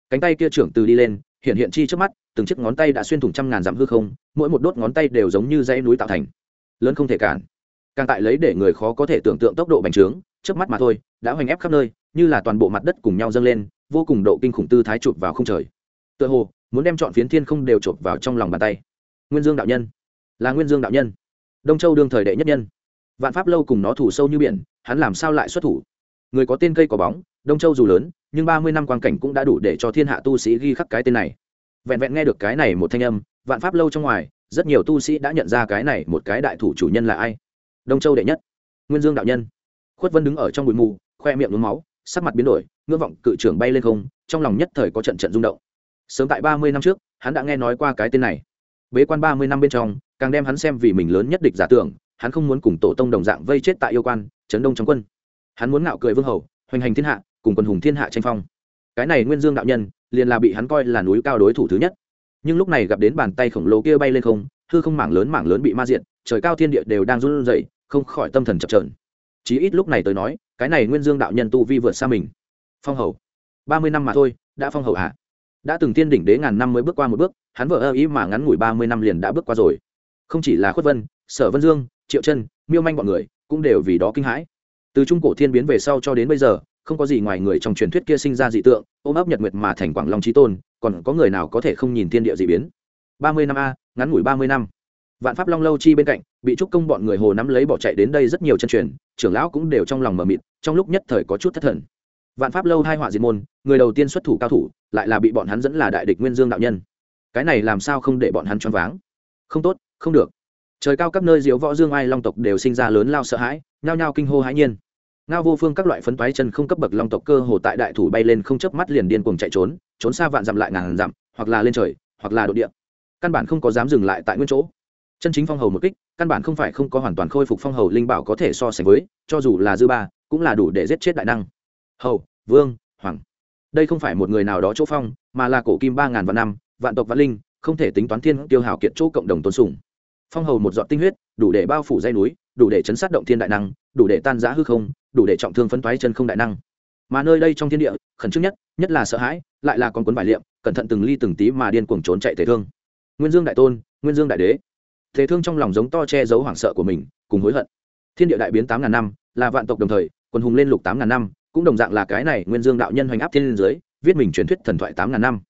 Cánh tay kia trưởng từ đi lên, hiện hiện chi trước mắt, từng chiếc ngón tay đã xuyên thủng trăm ngàn dặm hư không, mỗi một đốt ngón tay đều giống như dãy núi tạo thành. Lớn không thể cản. Càng tại lấy để người khó có thể tưởng tượng tốc độ bành trướng trước mắt mà thôi, đã hoành ép khắp nơi, như là toàn bộ mặt đất cùng nhau dâng lên vô cùng độ kinh khủng tư thái chụp vào không trời. Tựa hồ, muốn đem chọn phiến thiên không đều chụp vào trong lòng bàn tay. Nguyên dương đạo nhân. Là nguyên dương đạo nhân. Đông châu đương thời đệ nhất nhân. Vạn pháp lâu cùng nó thủ sâu như biển, hắn làm sao lại xuất thủ? Người có tên cây có bóng, đông châu dù lớn, nhưng ba mươi năm quan cảnh cũng đã đủ để cho thiên hạ tu sĩ ghi khắc cái tên này. Vẹn vẹn nghe được cái này một thanh âm, vạn pháp lâu trong ngoài, rất nhiều tu sĩ đã nhận ra cái này một cái đại thủ chủ nhân là ai. Đông châu đệ nhất. Nguyên dương đạo nhân. Khuất vân đứng ở trong bụi mù, khoe miệng nướng máu, sắc mặt biến đổi ngưỡng vọng cự trưởng bay lên không, trong lòng nhất thời có trận trận rung động. Sớm tại ba mươi năm trước, hắn đã nghe nói qua cái tên này. Bế quan ba mươi năm bên trong, càng đem hắn xem vì mình lớn nhất địch giả tưởng, hắn không muốn cùng tổ tông đồng dạng vây chết tại yêu quan trấn đông trong quân. Hắn muốn ngạo cười vương hầu, hoành hành thiên hạ, cùng quân hùng thiên hạ tranh phong. Cái này nguyên dương đạo nhân, liền là bị hắn coi là núi cao đối thủ thứ nhất. Nhưng lúc này gặp đến bàn tay khổng lồ kia bay lên không, hư không mảng lớn mảng lớn bị ma diện trời cao thiên địa đều đang run rẩy, không khỏi tâm thần chập trờn chí ít lúc này tới nói, cái này nguyên dương đạo nhân tu vi vượt xa mình phong hầu. Ba mươi năm mà thôi, đã phong hầu hạ đã từng tiên đỉnh đế ngàn năm mới bước qua một bước, hắn vợ ơ ý mà ngắn ngủi ba mươi năm liền đã bước qua rồi. Không chỉ là khuất vân, sở vân dương, triệu chân, miêu manh bọn người cũng đều vì đó kinh hãi. Từ trung cổ thiên biến về sau cho đến bây giờ, không có gì ngoài người trong truyền thuyết kia sinh ra dị tượng, ôm ấp nhật nguyệt mà thành quảng long trí tôn, còn có người nào có thể không nhìn thiên địa dị biến? Ba mươi năm a, ngắn ngủi ba mươi năm. Vạn pháp long lâu chi bên cạnh, bị trúc công bọn người hồ nắm lấy bỏ chạy đến đây rất nhiều chân truyền, trưởng lão cũng đều trong lòng mờ mịt, trong lúc nhất thời có chút thất thần vạn pháp lâu hai họa diệt môn, người đầu tiên xuất thủ cao thủ, lại là bị bọn hắn dẫn là đại địch nguyên dương đạo nhân. Cái này làm sao không để bọn hắn choáng váng? Không tốt, không được. Trời cao các nơi diễu võ dương ai long tộc đều sinh ra lớn lao sợ hãi, nhao nhao kinh hô hãi nhiên. Ngao vô phương các loại phấn toái chân không cấp bậc long tộc cơ hồ tại đại thủ bay lên không chớp mắt liền điên cuồng chạy trốn trốn xa vạn dặm lại ngàn dặm, hoặc là lên trời, hoặc là đ ộ địa. Căn bản không có dám dừng lại tại nguyên chỗ. Chân chính phong hầu một kích, căn bản không phải không có hoàn toàn khôi phục phong hầu linh bảo có thể so sánh với, cho dù là dư ba, cũng là đủ để giết chết đại năng hầu, vương, hoàng. Đây không phải một người nào đó chỗ phong, mà là cổ kim ba ngàn vạn năm, vạn tộc vạn linh, không thể tính toán thiên tiêu hào kiệt chỗ cộng đồng tôn sùng. Phong hầu một giọt tinh huyết, đủ để bao phủ dây núi, đủ để chấn sát động thiên đại năng, đủ để tan giã hư không, đủ để trọng thương phấn toái chân không đại năng. Mà nơi đây trong thiên địa, khẩn trương nhất nhất là sợ hãi, lại là con cuốn bài liệm, cẩn thận từng ly từng tí mà điên cuồng trốn chạy thể thương. Nguyên dương đại tôn, nguyên dương đại đế. Thể thương trong lòng giống to che giấu hoảng sợ của mình, cùng hối hận. Thiên địa đại biến tám ngàn năm, là vạn tộc đồng thời quần hùng lên lục tám ngàn năm cũng đồng dạng là cái này nguyên dương đạo nhân hoành áp thiên liên giới, viết mình truyền thuyết thần thoại tám ngàn năm.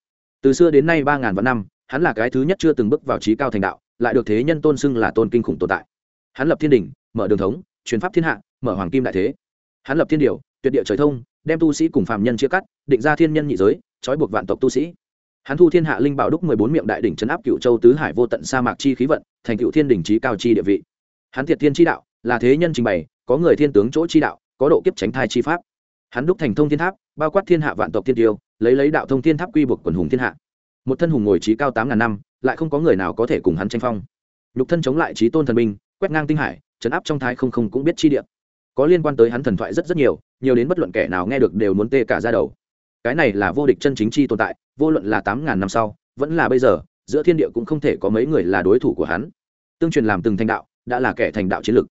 Từ xưa đến nay ba ngàn vạn năm, hắn là cái thứ nhất chưa từng bước vào trí cao thành đạo, lại được thế nhân tôn xưng là tôn kinh khủng tồn tại. Hắn lập thiên đình mở đường thống, truyền pháp thiên hạ, mở hoàng kim đại thế. Hắn lập thiên điều, tuyệt địa trời thông, đem tu sĩ cùng phàm nhân chia cắt, định ra thiên nhân nhị giới, trói buộc vạn tộc tu sĩ. Hắn thu thiên hạ linh bảo đúc mười bốn miệng đại đỉnh trấn áp cựu châu tứ hải vô tận sa mạc chi khí vận, thành cựu thiên đình trí cao chi địa vị. Hắn thiệt thiên chi đạo, là thế nhân trình bày, có người thiên tướng chỗ chi đạo, có độ kiếp tránh thai chi pháp hắn đúc thành thông thiên tháp, bao quát thiên hạ vạn tộc thiên tiêu, lấy lấy đạo thông thiên tháp quy buộc quần hùng thiên hạ. Một thân hùng ngồi trí cao tám ngàn năm, lại không có người nào có thể cùng hắn tranh phong. Nhục thân chống lại trí tôn thần minh quét ngang tinh hải chấn áp trong thái không không cũng biết chi địa. Có liên quan tới hắn thần thoại rất rất nhiều nhiều đến bất luận kẻ nào nghe được đều muốn tê cả ra đầu. Cái này là vô địch chân chính chi tồn tại, vô luận là tám ngàn năm sau, vẫn là bây giờ, giữa thiên địa cũng không thể có mấy người là đối thủ của hắn. Tương truyền làm từng thành đạo, đã là kẻ thành đạo chiến lực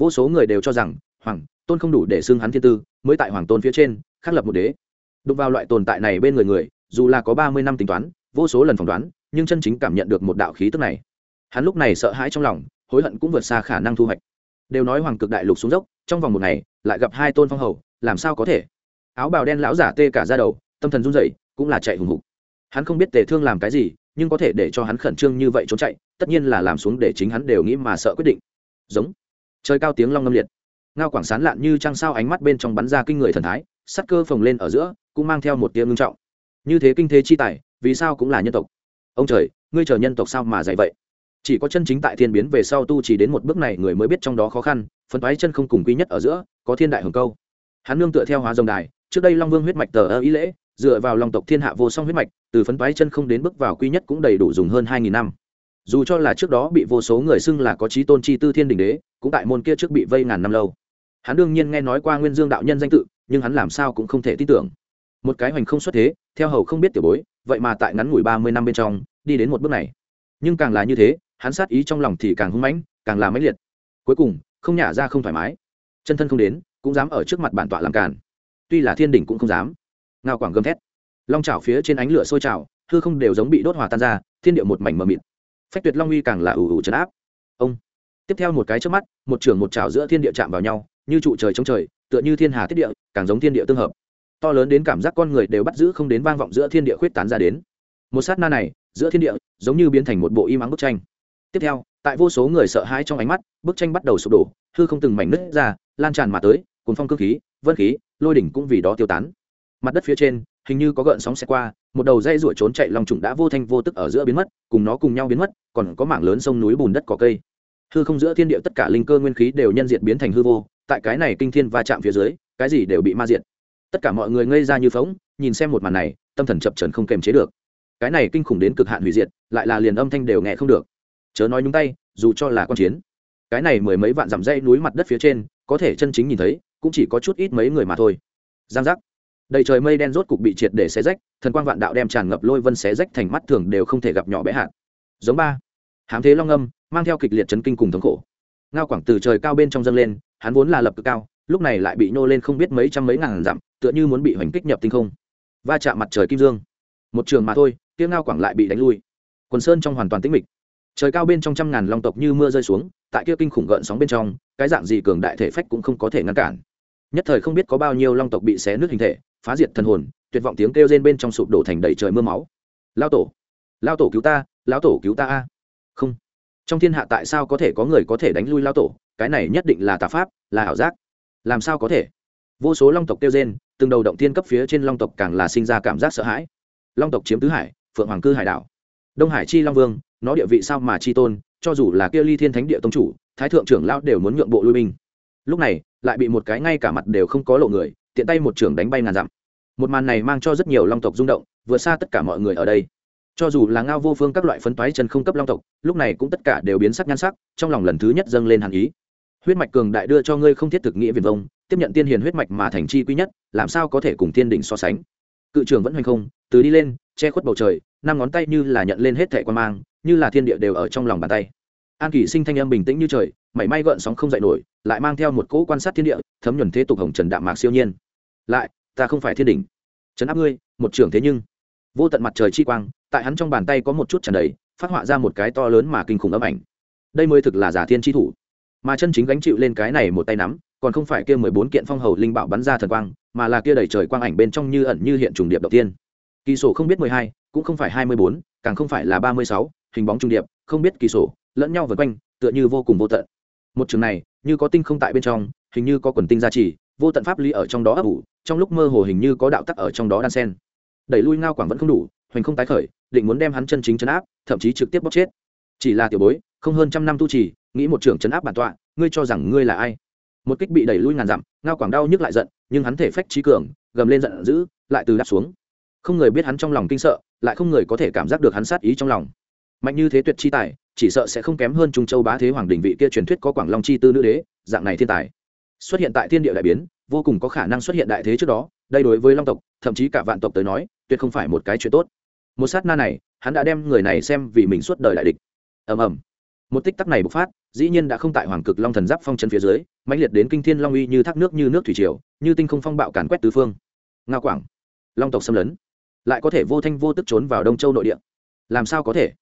vô số người đều cho rằng, hoàng tôn không đủ để xưng hắn thiên tư, mới tại hoàng tôn phía trên, khắc lập một đế. Đụng vào loại tồn tại này bên người người, dù là có ba mươi năm tính toán, vô số lần phỏng đoán, nhưng chân chính cảm nhận được một đạo khí tức này. Hắn lúc này sợ hãi trong lòng, hối hận cũng vượt xa khả năng thu hoạch. Đều nói hoàng cực đại lục xuống dốc, trong vòng một ngày, lại gặp hai tôn phong hầu, làm sao có thể? Áo bào đen lão giả tê cả ra đầu, tâm thần run rẩy, cũng là chạy hùng hục. Hắn không biết tề thương làm cái gì, nhưng có thể để cho hắn khẩn trương như vậy trốn chạy, tất nhiên là làm xuống để chính hắn đều nghĩ mà sợ quyết định. Giống. Trời cao tiếng long ngâm liệt ngao quảng sán lạn như trăng sao ánh mắt bên trong bắn ra kinh người thần thái, sắt cơ phồng lên ở giữa, cũng mang theo một tiếng ngưng trọng. Như thế kinh thế chi tài, vì sao cũng là nhân tộc? Ông trời, ngươi chờ nhân tộc sao mà dạy vậy? Chỉ có chân chính tại thiên biến về sau tu chỉ đến một bước này người mới biết trong đó khó khăn phân toái chân không cùng quy nhất ở giữa, có thiên đại hồng câu. Hắn nương tựa theo hóa dòng đài, trước đây long vương huyết mạch tờ ơ ý lễ, dựa vào long tộc thiên hạ vô song huyết mạch, từ phấn toái chân không đến bước vào quy nhất cũng đầy đủ dùng hơn hai nghìn năm. Dù cho là trước đó bị vô số người xưng là có trí tôn chi tư thiên đình đế, cũng tại môn kia trước bị vây ngàn năm lâu hắn đương nhiên nghe nói qua nguyên dương đạo nhân danh tự, nhưng hắn làm sao cũng không thể tin tưởng. Một cái hoành không xuất thế, theo hầu không biết tiểu bối, vậy mà tại ngắn ngủi ba mươi năm bên trong, đi đến một bước này. Nhưng càng là như thế, hắn sát ý trong lòng thì càng hung mãnh, càng là mãnh liệt. Cuối cùng, không nhả ra không thoải mái. Chân thân không đến, cũng dám ở trước mặt bản tọa làm càn. Tuy là thiên đỉnh cũng không dám. Ngao quảng gầm thét. Long trào phía trên ánh lửa sôi trào, hư không đều giống bị đốt hòa tan ra, thiên điệu một mảnh mờ mịt. Phách tuyệt long uy càng là ủ ủ trấn áp. Ông. Tiếp theo một cái trước mắt, một trường một trào giữa thiên địa chạm vào nhau như trụ trời chống trời, tựa như thiên hà tiết địa, càng giống thiên địa tương hợp. To lớn đến cảm giác con người đều bắt giữ không đến vang vọng giữa thiên địa khuyết tán ra đến. Một sát na này, giữa thiên địa, giống như biến thành một bộ im ắng bức tranh. Tiếp theo, tại vô số người sợ hãi trong ánh mắt, bức tranh bắt đầu sụp đổ, hư không từng mảnh nứt ra, lan tràn mà tới cuốn phong cơ khí, vân khí, lôi đỉnh cũng vì đó tiêu tán. Mặt đất phía trên, hình như có gợn sóng xe qua, một đầu dây ruổi trốn chạy lòng trùng đã vô thanh vô tức ở giữa biến mất, cùng nó cùng nhau biến mất, còn có mảng lớn sông núi bùn đất có cây. Hư không giữa thiên địa tất cả linh cơ nguyên khí đều nhân diện biến thành hư vô tại cái này kinh thiên va chạm phía dưới, cái gì đều bị ma diệt. Tất cả mọi người ngây ra như phóng, nhìn xem một màn này, tâm thần chập trần không kềm chế được. Cái này kinh khủng đến cực hạn hủy diệt, lại là liền âm thanh đều nghe không được. Chớ nói nhúng tay, dù cho là con chiến. Cái này mười mấy vạn dặm dây núi mặt đất phía trên, có thể chân chính nhìn thấy, cũng chỉ có chút ít mấy người mà thôi. Giang giác. Đầy trời mây đen rốt cục bị triệt để xé rách, thần quang vạn đạo đem tràn ngập lôi vân xé rách thành mắt thường đều không thể gặp nhỏ bé hạn giống ba. Hám thế long âm, mang theo kịch liệt chấn kinh cùng thống khổ. Ngao quảng từ trời cao bên trong dâng lên hắn vốn là lập cực cao, lúc này lại bị nhô lên không biết mấy trăm mấy ngàn dặm, tựa như muốn bị hoành kích nhập tinh không. Va chạm mặt trời kim dương. Một trường mà thôi tiếng ngao quảng lại bị đánh lui. Quần sơn trong hoàn toàn tĩnh mịch. Trời cao bên trong trăm ngàn long tộc như mưa rơi xuống, tại kia kinh khủng gợn sóng bên trong, cái dạng gì cường đại thể phách cũng không có thể ngăn cản. Nhất thời không biết có bao nhiêu long tộc bị xé nước hình thể, phá diệt thần hồn, tuyệt vọng tiếng kêu rên bên trong sụp đổ thành đầy trời mưa máu. Lao tổ! Lao tổ cứu ta, lao tổ cứu ta a! Không. Trong thiên hạ tại sao có thể có người có thể đánh lui lao tổ? Cái này nhất định là tà pháp, là ảo giác. Làm sao có thể? Vô số long tộc kêu trên từng đầu động tiên cấp phía trên long tộc càng là sinh ra cảm giác sợ hãi. Long tộc chiếm tứ hải, phượng hoàng cư hải đảo. Đông hải chi long vương, nó địa vị sao mà chi tôn, cho dù là kia ly thiên thánh địa tông chủ, thái thượng trưởng lao đều muốn nhượng bộ lui binh. Lúc này, lại bị một cái ngay cả mặt đều không có lộ người, tiện tay một trưởng đánh bay ngàn dặm. Một màn này mang cho rất nhiều long tộc rung động vượt xa tất cả mọi người ở đây. Cho dù là ngao vô phương các loại phấn toái chân không cấp long tộc, lúc này cũng tất cả đều biến sắc nhan sắc, trong lòng lần thứ nhất dâng lên hàn ý huyết mạch cường đại đưa cho ngươi không thiết thực nghĩa viền vông, tiếp nhận tiên hiền huyết mạch mà thành chi quý nhất, làm sao có thể cùng tiên đỉnh so sánh? Cự trường vẫn hoành không, từ đi lên, che khuất bầu trời, năm ngón tay như là nhận lên hết thẻ quan mang, như là thiên địa đều ở trong lòng bàn tay. An kỷ sinh thanh âm bình tĩnh như trời, mảy may gợn sóng không dậy nổi, lại mang theo một cỗ quan sát thiên địa, thấm nhuần thế tục hồng trần đạm mạc siêu nhiên. Lại, ta không phải thiên đỉnh. Trấn áp ngươi, một trưởng thế nhưng. Vô tận mặt trời chi quang, tại hắn trong bàn tay có một chút tràn đầy, phát họa ra một cái to lớn mà kinh khủng ấm ảnh. Đây mới thực là giả thiên tri thủ mà chân chính gánh chịu lên cái này một tay nắm, còn không phải kia mười bốn kiện phong hầu linh bảo bắn ra thần quang, mà là kia đầy trời quang ảnh bên trong như ẩn như hiện trùng điệp đầu tiên. Kỳ sổ không biết mười hai, cũng không phải hai mươi bốn, càng không phải là ba mươi sáu, hình bóng trùng điệp, không biết kỳ sổ, lẫn nhau vượt quanh, tựa như vô cùng vô tận. Một trường này, như có tinh không tại bên trong, hình như có quần tinh gia trì, vô tận pháp lý ở trong đó ấp ủ, trong lúc mơ hồ hình như có đạo tắc ở trong đó đan sen đẩy lui ngao quảng vẫn không đủ, hoành không tái khởi, định muốn đem hắn chân chính chấn áp, thậm chí trực tiếp bóc chết. Chỉ là tiểu bối, không hơn trăm năm tu trì nghĩ một trưởng chấn áp bản tọa, ngươi cho rằng ngươi là ai? Một kích bị đẩy lui ngàn dặm, ngao quảng đau nhức lại giận, nhưng hắn thể phách trí cường, gầm lên giận dữ, lại từ đáp xuống. Không người biết hắn trong lòng kinh sợ, lại không người có thể cảm giác được hắn sát ý trong lòng. Mạnh như thế tuyệt chi tài, chỉ sợ sẽ không kém hơn trung châu bá thế hoàng đình vị kia truyền thuyết có quảng long chi tư nữ đế, dạng này thiên tài. Xuất hiện tại thiên địa đại biến, vô cùng có khả năng xuất hiện đại thế trước đó, đây đối với long tộc, thậm chí cả vạn tộc tới nói, tuyệt không phải một cái chuyện tốt. Một sát na này, hắn đã đem người này xem vì mình suốt đời đại địch. Ầm ầm một tích tắc này bộc phát, dĩ nhiên đã không tại hoàng cực long thần giáp phong chân phía dưới, mãnh liệt đến kinh thiên long uy như thác nước như nước thủy triều, như tinh không phong bạo càn quét tứ phương. Nga quảng, long tộc xâm lấn, lại có thể vô thanh vô tức trốn vào đông châu nội địa. Làm sao có thể?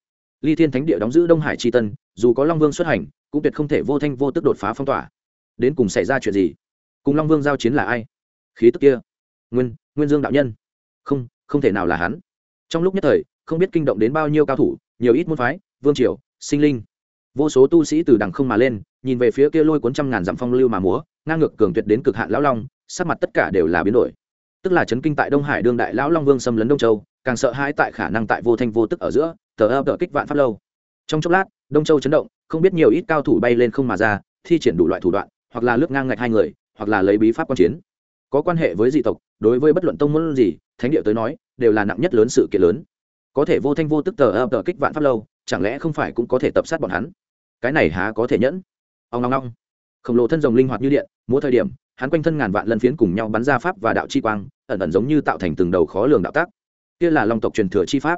Ly thiên thánh địa đóng giữ đông hải tri tân, dù có long vương xuất hành, cũng tuyệt không thể vô thanh vô tức đột phá phong tỏa. Đến cùng xảy ra chuyện gì? Cùng long vương giao chiến là ai? Khí tức kia. Nguyên nguyên dương đạo nhân. Không không thể nào là hắn. Trong lúc nhất thời, không biết kinh động đến bao nhiêu cao thủ, nhiều ít môn phái, vương triều, sinh linh vô số tu sĩ từ đằng không mà lên, nhìn về phía kia lôi cuốn trăm ngàn dặm phong lưu mà múa, ngang ngược cường tuyệt đến cực hạn lão long, sắc mặt tất cả đều là biến đổi. Tức là chấn kinh tại đông hải đương đại lão long vương xâm lấn đông châu, càng sợ hãi tại khả năng tại vô thanh vô tức ở giữa, tờ ơ tờ kích vạn pháp lâu. Trong chốc lát, đông châu chấn động, không biết nhiều ít cao thủ bay lên không mà ra, thi triển đủ loại thủ đoạn, hoặc là lướt ngang ngạch hai người, hoặc là lấy bí pháp quan chiến. Có quan hệ với dị tộc, đối với bất luận tông môn gì, thánh địa tới nói, đều là nặng nhất lớn sự kiện lớn. Có thể vô thanh vô tức tờ ơ tờ kích vạn pháp lâu chẳng lẽ không phải cũng có thể tập sát bọn hắn? Cái này há có thể nhẫn? Ông ngong ngong. Khổng lồ thân rồng linh hoạt như điện mỗi thời điểm, hắn quanh thân ngàn vạn lân phiến cùng nhau bắn ra pháp và đạo chi quang, ẩn ẩn giống như tạo thành từng đầu khó lường đạo tác. Kia là long tộc truyền thừa chi pháp.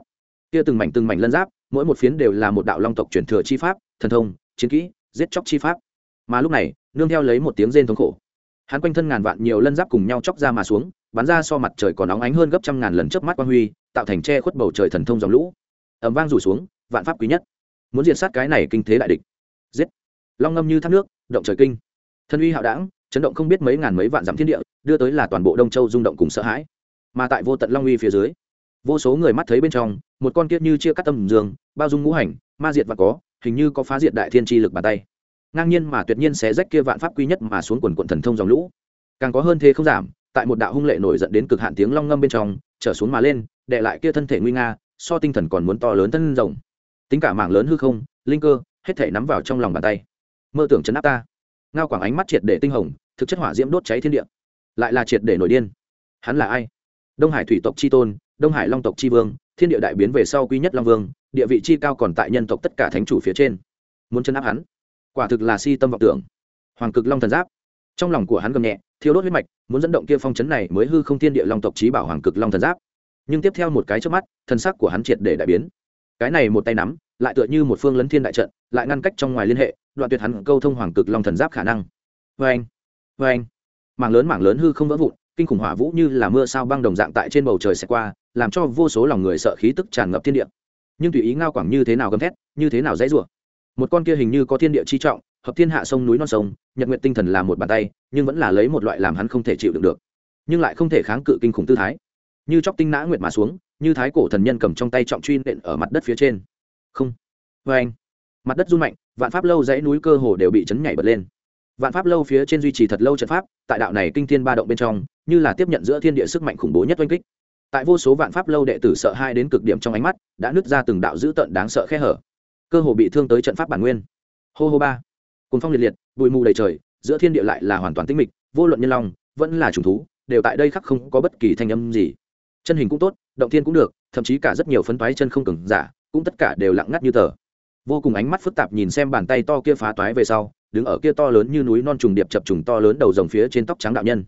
Kia từng mảnh từng mảnh lân giáp, mỗi một phiến đều là một đạo long tộc truyền thừa chi pháp, thần thông, chiến kỹ, giết chóc chi pháp. Mà lúc này, nương theo lấy một tiếng rên thống khổ. Hắn quanh thân ngàn vạn nhiều lân giáp cùng nhau chóc ra mà xuống, bắn ra so mặt trời còn nóng ánh hơn gấp trăm ngàn lần trước mắt quang huy, tạo thành che khuất bầu trời thần thông dòng lũ. Ẩm vang rủ xuống vạn pháp quý nhất. Muốn diệt sát cái này kinh thế đại địch. Giết. Long ngâm như thác nước, động trời kinh. Thân uy hạo đảng, chấn động không biết mấy ngàn mấy vạn dặm thiên địa, đưa tới là toàn bộ đông châu rung động cùng sợ hãi. Mà tại vô tận long uy phía dưới, vô số người mắt thấy bên trong, một con kiết như chia cắt tâm dương, bao dung ngũ hành, ma diệt và có, hình như có phá diệt đại thiên tri lực bàn tay. Ngang nhiên mà tuyệt nhiên sẽ rách kia vạn pháp quy nhất mà xuống quần quận thần thông dòng lũ. Càng có hơn thế không giảm, tại một đạo hung lệ nổi dẫn đến cực hạn tiếng long ngâm bên trong, trở xuống mà lên đệ lại kia thân thể nguy nga, so tinh thần còn muốn to lớn thân rồng tính cả mạng lớn hư không, linh cơ, hết thể nắm vào trong lòng bàn tay. Mơ tưởng chấn áp ta. Ngao quảng ánh mắt triệt để tinh hồng, thực chất hỏa diễm đốt cháy thiên địa. Lại là triệt để nổi điên. Hắn là ai? Đông hải thủy tộc c h i tôn, đông hải long tộc c h i vương, thiên địa đại biến về sau quy nhất long vương, địa vị chi cao còn tại nhân tộc tất cả thánh chủ phía trên. Muốn chấn áp hắn? Quả thực là si tâm vọng tưởng. Hoàng cực long thần giáp. Trong lòng của hắn gầm nhẹ thiếu đốt huyết mạch, muốn dẫn động kia phong chấn này mới hư không thiên địa long tộc trí bảo hoàng cực long thần giáp. Nhưng tiếp theo một cái trước mắt thân sắc của hắn triệt để đại biến cái này một tay nắm, lại tựa như một phương lấn thiên đại trận, lại ngăn cách trong ngoài liên hệ, đoạn tuyệt hắn câu thông hoàng cực long thần giáp khả năng. Vê anh vê anh mảng lớn mảng lớn hư không vỡ vụn, kinh khủng hỏa vũ như là mưa sao băng đồng dạng tại trên bầu trời sẽ qua, làm cho vô số lòng người sợ khí tức tràn ngập thiên địa. Nhưng tùy ý ngao quảng như thế nào gầm thét, như thế nào dãy rủa. Một con kia hình như có thiên địa chi trọng, hợp thiên hạ sông núi non sông, nhật nguyện tinh thần là một bàn tay, nhưng vẫn là lấy một loại làm hắn không thể chịu đựng được. Nhưng lại không thể kháng cự kinh khủng tư thái. Như chóc tinh nã nguyệt mà xuống như thái cổ thần nhân cầm trong tay trọng truy nện ở mặt đất phía trên. Không. Vê anh, mặt đất run mạnh, vạn pháp lâu dãy núi cơ hồ đều bị chấn nhảy bật lên. Vạn pháp lâu phía trên duy trì thật lâu trận pháp, tại đạo này kinh thiên ba động bên trong, như là tiếp nhận giữa thiên địa sức mạnh khủng bố nhất oanh kích. Tại vô số vạn pháp lâu đệ tử sợ hai đến cực điểm trong ánh mắt, đã nứt ra từng đạo dữ tợn đáng sợ khe hở. Cơ hồ bị thương tới trận pháp bản nguyên. Hô hô ba. Cồn phong liệt liệt, bụi mù đầy trời, giữa thiên địa lại là hoàn toàn tĩnh mịch, vô luận nhân long, vẫn là trùng thú, đều tại đây khắc không có bất kỳ thanh âm gì. Chân hình cũng tốt động thiên cũng được, thậm chí cả rất nhiều phấn toái chân không cường giả, cũng tất cả đều lặng ngắt như tờ. Vô cùng ánh mắt phức tạp nhìn xem bàn tay to kia phá toái về sau, đứng ở kia to lớn như núi non trùng điệp chập trùng to lớn đầu rồng phía trên tóc trắng đạo nhân.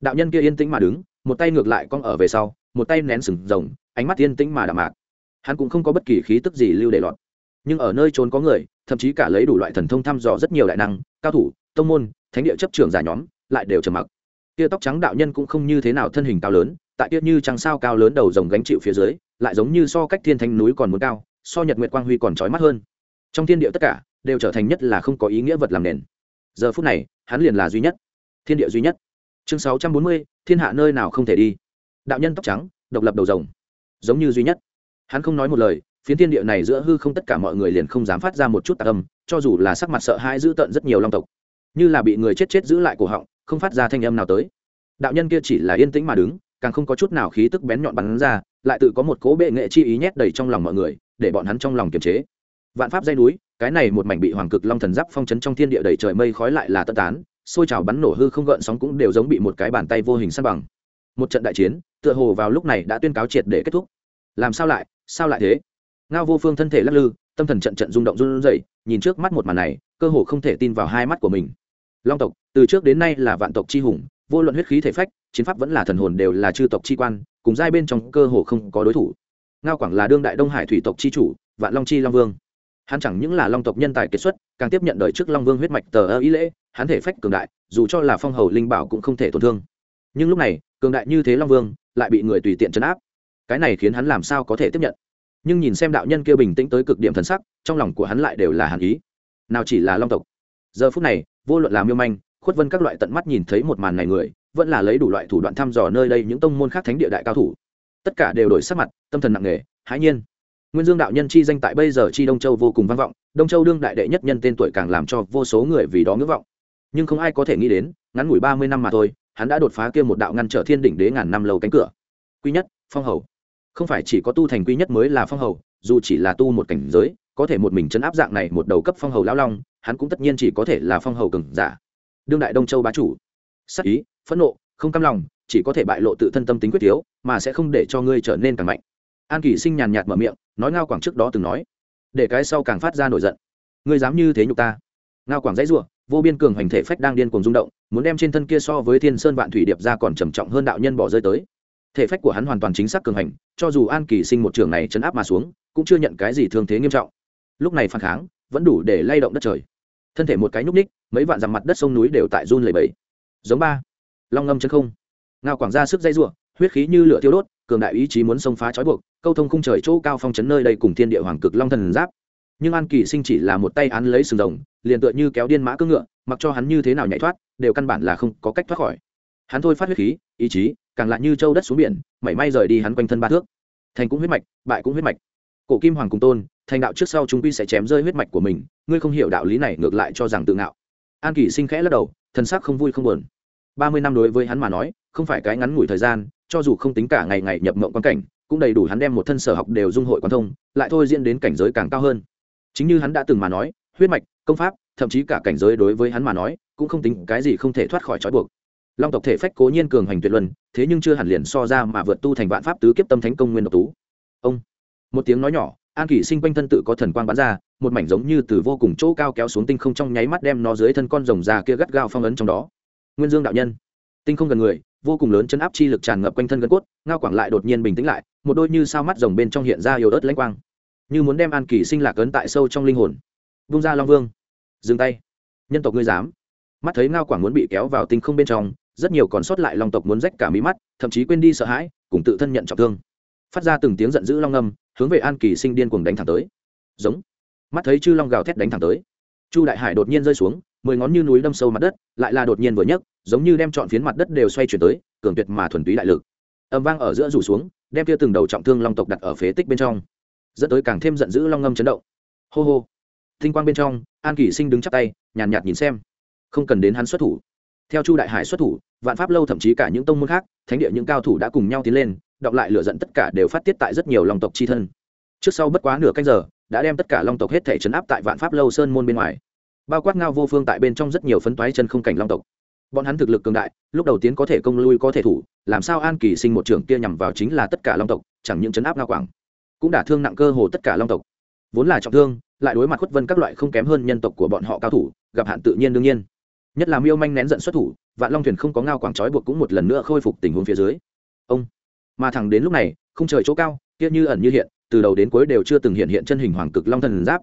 Đạo nhân kia yên tĩnh mà đứng, một tay ngược lại cong ở về sau, một tay nén sừng rồng, ánh mắt yên tĩnh mà đạm mạc. Hắn cũng không có bất kỳ khí tức gì lưu để lọt. Nhưng ở nơi trốn có người, thậm chí cả lấy đủ loại thần thông thăm dò rất nhiều đại năng, cao thủ, tông môn, thánh địa chấp trưởng giả nhóm, lại đều trầm mặc. Kia tóc trắng đạo nhân cũng không như thế nào thân hình cao lớn tại tiết như trăng sao cao lớn đầu rồng gánh chịu phía dưới, lại giống như so cách thiên thanh núi còn muốn cao, so nhật nguyệt quang huy còn trói mắt hơn. Trong thiên địa tất cả, đều trở thành nhất là không có ý nghĩa vật làm nền. Giờ phút này, hắn liền là duy nhất. Thiên địa duy nhất. Chương sáu trăm bốn mươi, thiên hạ nơi nào không thể đi? Đạo nhân tóc trắng, độc lập đầu rồng. Giống như duy nhất. Hắn không nói một lời, phiến thiên địa này giữa hư không tất cả mọi người liền không dám phát ra một chút tạc âm, cho dù là sắc mặt sợ hãi giữ tận rất nhiều long tộc. Như là bị người chết chết giữ lại cổ họng, không phát ra thanh âm nào tới. Đạo nhân kia chỉ là yên tĩnh mà đứng càng không có chút nào khí tức bén nhọn bắn ra, lại tự có một cố bệ nghệ chi ý nhét đầy trong lòng mọi người, để bọn hắn trong lòng kiềm chế. Vạn pháp dây núi, cái này một mảnh bị hoàng cực long thần giáp phong chấn trong thiên địa đầy trời mây khói lại là tất tán, xôi trào bắn nổ hư không gợn sóng cũng đều giống bị một cái bàn tay vô hình săn bằng. Một trận đại chiến, tựa hồ vào lúc này đã tuyên cáo triệt để kết thúc. Làm sao lại sao lại thế? Ngao vô phương thân thể lắc lư, tâm thần trận trận rung động run rẩy, nhìn trước mắt một màn này, cơ hồ không thể tin vào hai mắt của mình. Long tộc, từ trước đến nay là vạn tộc chi hùng vô luận huyết khí thể phách, chiến pháp vẫn là thần hồn đều là chư tộc chi quan, cùng giai bên trong cơ hồ không có đối thủ. Ngao quảng là đương đại đông hải thủy tộc chi chủ, vạn long chi long vương. Hắn chẳng những là long tộc nhân tài kết xuất, càng tiếp nhận đời trước long vương huyết mạch tờ ơ ý lễ, hắn thể phách cường đại, dù cho là phong hầu linh bảo cũng không thể tổn thương. Nhưng lúc này, cường đại như thế long vương, lại bị người tùy tiện chấn áp. Cái này khiến hắn làm sao có thể tiếp nhận? Nhưng nhìn xem đạo nhân kia bình tĩnh tới cực điểm thần sắc, trong lòng của hắn lại đều là hàn ý. Nào chỉ là long tộc. Giờ phút này, vô luận là miêu manh khuất vân các loại tận mắt nhìn thấy một màn này người, vẫn là lấy đủ loại thủ đoạn thăm dò nơi đây những tông môn khác thánh địa đại cao thủ. Tất cả đều đổi sắc mặt, tâm thần nặng nề, hãi nhiên. Nguyên dương đạo nhân chi danh tại bây giờ chi đông châu vô cùng vang vọng, đông châu đương đại đệ nhất nhân tên tuổi càng làm cho vô số người vì đó ngưỡng vọng. Nhưng không ai có thể nghĩ đến, ngắn ngủi ba mươi năm mà thôi, hắn đã đột phá kia một đạo ngăn trở thiên đỉnh đế ngàn năm lâu cánh cửa. Quy nhất, phong hầu. Không phải chỉ có tu thành quy nhất mới là phong hầu, dù chỉ là tu một cảnh giới, có thể một mình chấn áp dạng này một đầu cấp phong hầu lão long, hắn cũng tất nhiên chỉ có thể là phong hầu cường giả đương đại đông châu bá chủ. Sắc ý, phẫn nộ, không cam lòng, chỉ có thể bại lộ tự thân tâm tính quyết thiếu mà sẽ không để cho ngươi trở nên càng mạnh. An Kỷ sinh nhàn nhạt mở miệng, nói ngao quảng trước đó từng nói, để cái sau càng phát ra nổi giận. Ngươi dám như thế nhục ta. Ngao quảng dãy ruộng vô biên cường hành thể phách đang điên cuồng rung động, muốn đem trên thân kia so với thiên sơn vạn thủy điệp ra còn trầm trọng hơn đạo nhân bỏ rơi tới. Thể phách của hắn hoàn toàn chính xác cường hành, cho dù an kỳ sinh một trường này chấn áp mà xuống, cũng chưa nhận cái gì thương thế nghiêm trọng. Lúc này phản kháng, vẫn đủ để lay động đất trời thân thể một cái nhúc ních mấy vạn dặm mặt đất sông núi đều tại run lầy bẫy giống ba. Long ngâm chân không. Ngao quảng ra sức dây ruộng huyết khí như lửa tiêu đốt, cường đại ý chí muốn xông phá trói buộc, câu thông khung trời chỗ cao phong chấn nơi đây cùng thiên địa hoàng cực long thần giáp. Nhưng an kỳ sinh chỉ là một tay án lấy sừng rồng, liền tựa như kéo điên mã cưỡng ngựa, mặc cho hắn như thế nào nhảy thoát, đều căn bản là không có cách thoát khỏi. Hắn thôi phát huyết khí, ý chí, càng lại như châu đất xuống biển, mảy may rời đi hắn quanh thân ba thước. Thành cũng huyết mạch, bại cũng huyết mạch. Cổ kim hoàng cùng tôn thành đạo trước sau chúng quy sẽ chém rơi huyết mạch của mình, ngươi không hiểu đạo lý này ngược lại cho rằng tự ngạo. An kỳ sinh khẽ lắc đầu, thần sắc không vui không buồn. Ba mươi năm đối với hắn mà nói, không phải cái ngắn ngủi thời gian, cho dù không tính cả ngày ngày nhập mộng quan cảnh, cũng đầy đủ hắn đem một thân sở học đều dung hội quan thông, lại thôi diễn đến cảnh giới càng cao hơn. Chính như hắn đã từng mà nói, huyết mạch, công pháp, thậm chí cả cảnh giới đối với hắn mà nói, cũng không tính cái gì không thể thoát khỏi trói buộc. Long tộc thể phách cố nhiên cường hành tuyệt luân, thế nhưng chưa hẳn liền so ra mà vượt tu thành vạn pháp tứ kiếp tâm thánh công nguyên độc tú. Ông, một tiếng nói nhỏ an kỷ sinh quanh thân tự có thần quang bắn ra, một mảnh giống như từ vô cùng chỗ cao kéo xuống tinh không trong nháy mắt đem nó dưới thân con rồng già kia gắt gao phong ấn trong đó. Nguyên dương đạo nhân, tinh không gần người, vô cùng lớn chấn áp chi lực tràn ngập quanh thân gân cốt, ngao quảng lại đột nhiên bình tĩnh lại, một đôi như sao mắt rồng bên trong hiện ra yếu ớt lãnh quang. Như muốn đem an kỳ sinh lạc ấn tại sâu trong linh hồn. Vung ra long vương. Dừng tay. Nhân tộc ngươi dám. Mắt thấy ngao quảng muốn bị kéo vào tinh không bên trong, rất nhiều còn sót lại long tộc muốn rách cả mí mắt, thậm chí quên đi sợ hãi, cùng tự thân nhận trọng thương phát ra từng tiếng giận dữ long ngâm hướng về an kỳ sinh điên cuồng đánh thẳng tới. Giống. Mắt thấy chư long gào thét đánh thẳng tới. Chu đại hải đột nhiên rơi xuống mười ngón như núi đâm sâu mặt đất lại là đột nhiên vừa nhấc giống như đem trọn phiến mặt đất đều xoay chuyển tới cường tuyệt mà thuần túy đại lực. Âm vang ở giữa rủ xuống đem kia từng đầu trọng thương long tộc đặt ở phế tích bên trong. Dẫn tới càng thêm giận dữ long ngâm chấn động. Hô hô. Thinh quang bên trong an kỷ sinh đứng chắp tay nhàn nhạt, nhạt nhìn xem. Không cần đến hắn xuất thủ. Theo chu đại hải xuất thủ vạn pháp lâu thậm chí cả những tông môn khác thánh địa những cao thủ đã cùng nhau tiến lên đọc lại lửa giận tất cả đều phát tiết tại rất nhiều long tộc chi thân. Trước sau bất quá nửa canh giờ, đã đem tất cả long tộc hết thể chấn áp tại vạn pháp lâu sơn môn bên ngoài. Bao quát ngao vô phương tại bên trong rất nhiều phấn toái chân không cảnh long tộc. Bọn hắn thực lực cường đại, lúc đầu tiến có thể công lui có thể thủ, làm sao an kỳ sinh một trưởng kia nhằm vào chính là tất cả long tộc, chẳng những chấn áp ngao quảng, cũng đả thương nặng cơ hồ tất cả long tộc. Vốn là trọng thương, lại đối mặt khuất vân các loại không kém hơn nhân tộc của bọn họ cao thủ, gặp hạn tự nhiên đương nhiên. Nhất là miêu manh nén giận xuất thủ, vạn long thuyền không có ngao quảng trói buộc cũng một lần nữa khôi phục tình huống phía dưới. Ông! Mà thẳng đến lúc này, không trời chỗ cao, kia như ẩn như hiện, từ đầu đến cuối đều chưa từng hiện hiện chân hình hoàng cực long thần giáp.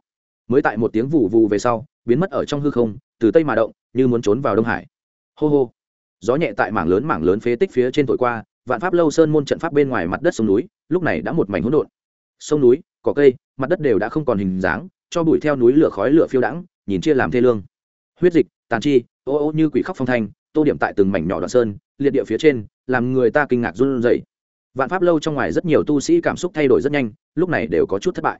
Mới tại một tiếng vụ vụ về sau, biến mất ở trong hư không, từ tây mà động, như muốn trốn vào đông hải. Hô hô. Gió nhẹ tại mảng lớn mảng lớn phế tích phía trên thổi qua, vạn pháp lâu sơn môn trận pháp bên ngoài mặt đất sông núi, lúc này đã một mảnh hỗn độn. Sông núi, cỏ cây, mặt đất đều đã không còn hình dáng, cho bụi theo núi lửa khói lửa phiêu đãng, nhìn chia làm thê lương. Huyết dịch, tàn chi, ô ô như quỷ khóc phong thanh, tô điểm tại từng mảnh nhỏ đoạn sơn, liệt địa phía trên, làm người ta kinh ngạc run rẩy vạn pháp lâu trong ngoài rất nhiều tu sĩ cảm xúc thay đổi rất nhanh, lúc này đều có chút thất bại.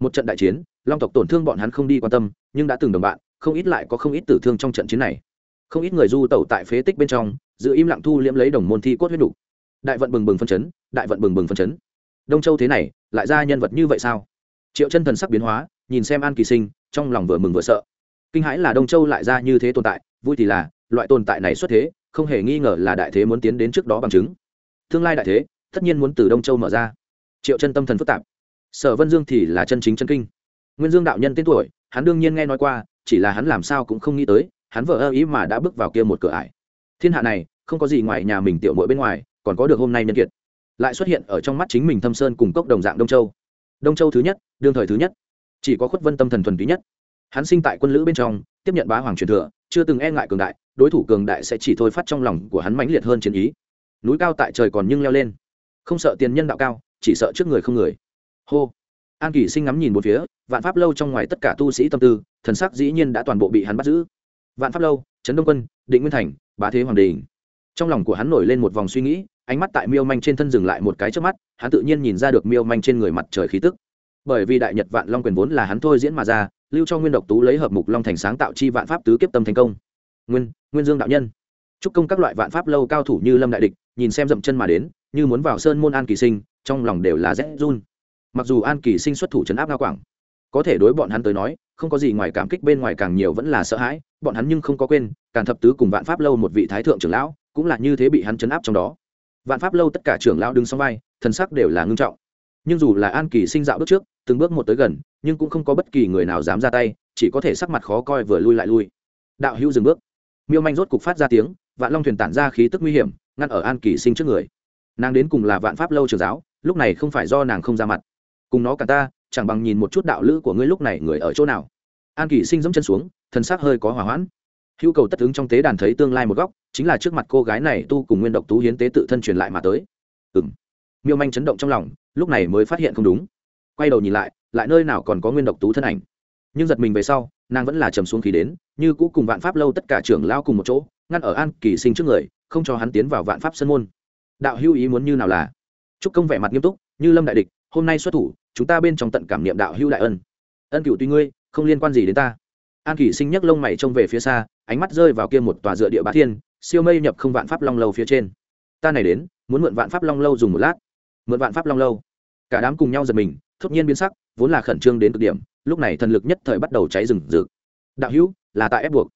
Một trận đại chiến, long tộc tổn thương bọn hắn không đi quan tâm, nhưng đã từng đồng bạn, không ít lại có không ít tử thương trong trận chiến này. Không ít người du tẩu tại phế tích bên trong, giữ im lặng thu liễm lấy đồng môn thi cốt huyết đủ. đại vận bừng bừng phân chấn, đại vận bừng bừng phân chấn. Đông châu thế này, lại ra nhân vật như vậy sao? Triệu chân thần sắc biến hóa, nhìn xem an kỳ sinh, trong lòng vừa mừng vừa sợ. Kinh hãi là đông châu lại ra như thế tồn tại, vui thì là, loại tồn tại này xuất thế, không hề nghi ngờ là đại thế muốn tiến đến trước đó bằng chứng. Tương lai đại thế tất nhiên muốn từ đông châu mở ra. Triệu chân tâm thần phức tạp. Sở vân dương thì là chân chính chân kinh. Nguyên dương đạo nhân tên tuổi, hắn đương nhiên nghe nói qua, chỉ là hắn làm sao cũng không nghĩ tới, hắn vợ ơ ý mà đã bước vào kia một cửa ải. Thiên hạ này, không có gì ngoài nhà mình tiểu mội bên ngoài, còn có được hôm nay nhân kiệt. Lại xuất hiện ở trong mắt chính mình thâm sơn cùng cốc đồng dạng đông châu. Đông châu thứ nhất, đương thời thứ nhất. Chỉ có khuất vân tâm thần thuần túy nhất. Hắn sinh tại quân lữ bên trong, tiếp nhận bá hoàng truyền thừa, chưa từng e ngại cường đại, đối thủ cường đại sẽ chỉ thôi phát trong lòng của hắn mãnh liệt hơn chiến ý. Núi cao tại trời còn nhưng leo lên không sợ tiền nhân đạo cao, chỉ sợ trước người không người. Hô. An kỳ sinh ngắm nhìn một phía, vạn pháp lâu trong ngoài tất cả tu sĩ tâm tư, thần sắc dĩ nhiên đã toàn bộ bị hắn bắt giữ. Vạn pháp lâu, trấn đông quân, định nguyên thành, bá thế hoàng đình. Trong lòng của hắn nổi lên một vòng suy nghĩ, ánh mắt tại miêu manh trên thân dừng lại một cái trước mắt, hắn tự nhiên nhìn ra được miêu manh trên người mặt trời khí tức. Bởi vì đại nhật vạn long quyền vốn là hắn thôi diễn mà ra, lưu cho nguyên độc tú lấy hợp mục long thành sáng tạo chi vạn pháp tứ kiếp tâm thành công. Nguyên nguyên dương đạo nhân chúc công các loại vạn pháp lâu cao thủ như lâm đại địch, nhìn xem dậm chân mà đến, như muốn vào sơn môn an kỳ sinh, trong lòng đều là rét run. Mặc dù an kỳ sinh xuất thủ chấn áp ngao quảng, có thể đối bọn hắn tới nói, không có gì ngoài cảm kích, bên ngoài càng nhiều vẫn là sợ hãi, bọn hắn nhưng không có quên càng thập tứ cùng vạn pháp lâu một vị thái thượng trưởng lão, cũng là như thế bị hắn chấn áp trong đó. Vạn pháp lâu tất cả trưởng lão đứng sau vai, thần sắc đều là ngưng trọng. Nhưng dù là an kỳ sinh dạo bước trước, từng bước một tới gần, nhưng cũng không có bất kỳ người nào dám ra tay, chỉ có thể sắc mặt khó coi vừa lui lại lui. Đạo hữu dừng bước. Miêu manh rốt cục phát ra tiếng vạn long thuyền tản ra khí tức nguy hiểm, ngăn ở an kỳ sinh trước người. Nàng đến cùng là vạn pháp lâu trường giáo, lúc này không phải do nàng không ra mặt. Cùng nó cả ta, chẳng bằng nhìn một chút đạo lữ của ngươi lúc này người ở chỗ nào. An kỳ sinh dẫm chân xuống thân xác hơi có hỏa hoãn. Hữu cầu tất ứng trong tế đàn thấy tương lai một góc, chính là trước mặt cô gái này tu cùng nguyên độc tú hiến tế tự thân truyền lại mà tới. Ừng miêu manh chấn động trong lòng, lúc này mới phát hiện không đúng. Quay đầu nhìn lại lại nơi nào còn có nguyên độc tú thân ảnh. Nhưng giật mình về sau nàng vẫn là trầm xuống khí đến, như cũ cùng vạn pháp lâu tất cả trưởng lao cùng một chỗ, ngăn ở an kỳ sinh trước người, không cho hắn tiến vào vạn pháp sân môn. Đạo hữu ý muốn như nào là? Chúc công vẻ mặt nghiêm túc, như lâm đại địch, hôm nay xuất thủ, chúng ta bên trong tận cảm niệm đạo hữu đại ân. Ân cựu tuy ngươi, không liên quan gì đến ta. An kỳ sinh nhấc lông mày trông về phía xa, ánh mắt rơi vào kia một tòa dựa địa bá thiên, siêu mây nhập không vạn pháp long lâu phía trên. Ta này đến, muốn mượn vạn pháp long lâu dùng một lát. Mượn vạn pháp long lâu? Cả đám cùng nhau giật mình, thốt nhiên biến sắc, vốn là khẩn trương đến cực điểm lúc này thần lực nhất thời bắt đầu cháy rừng rực. Đạo hữu, là tại ép buộc.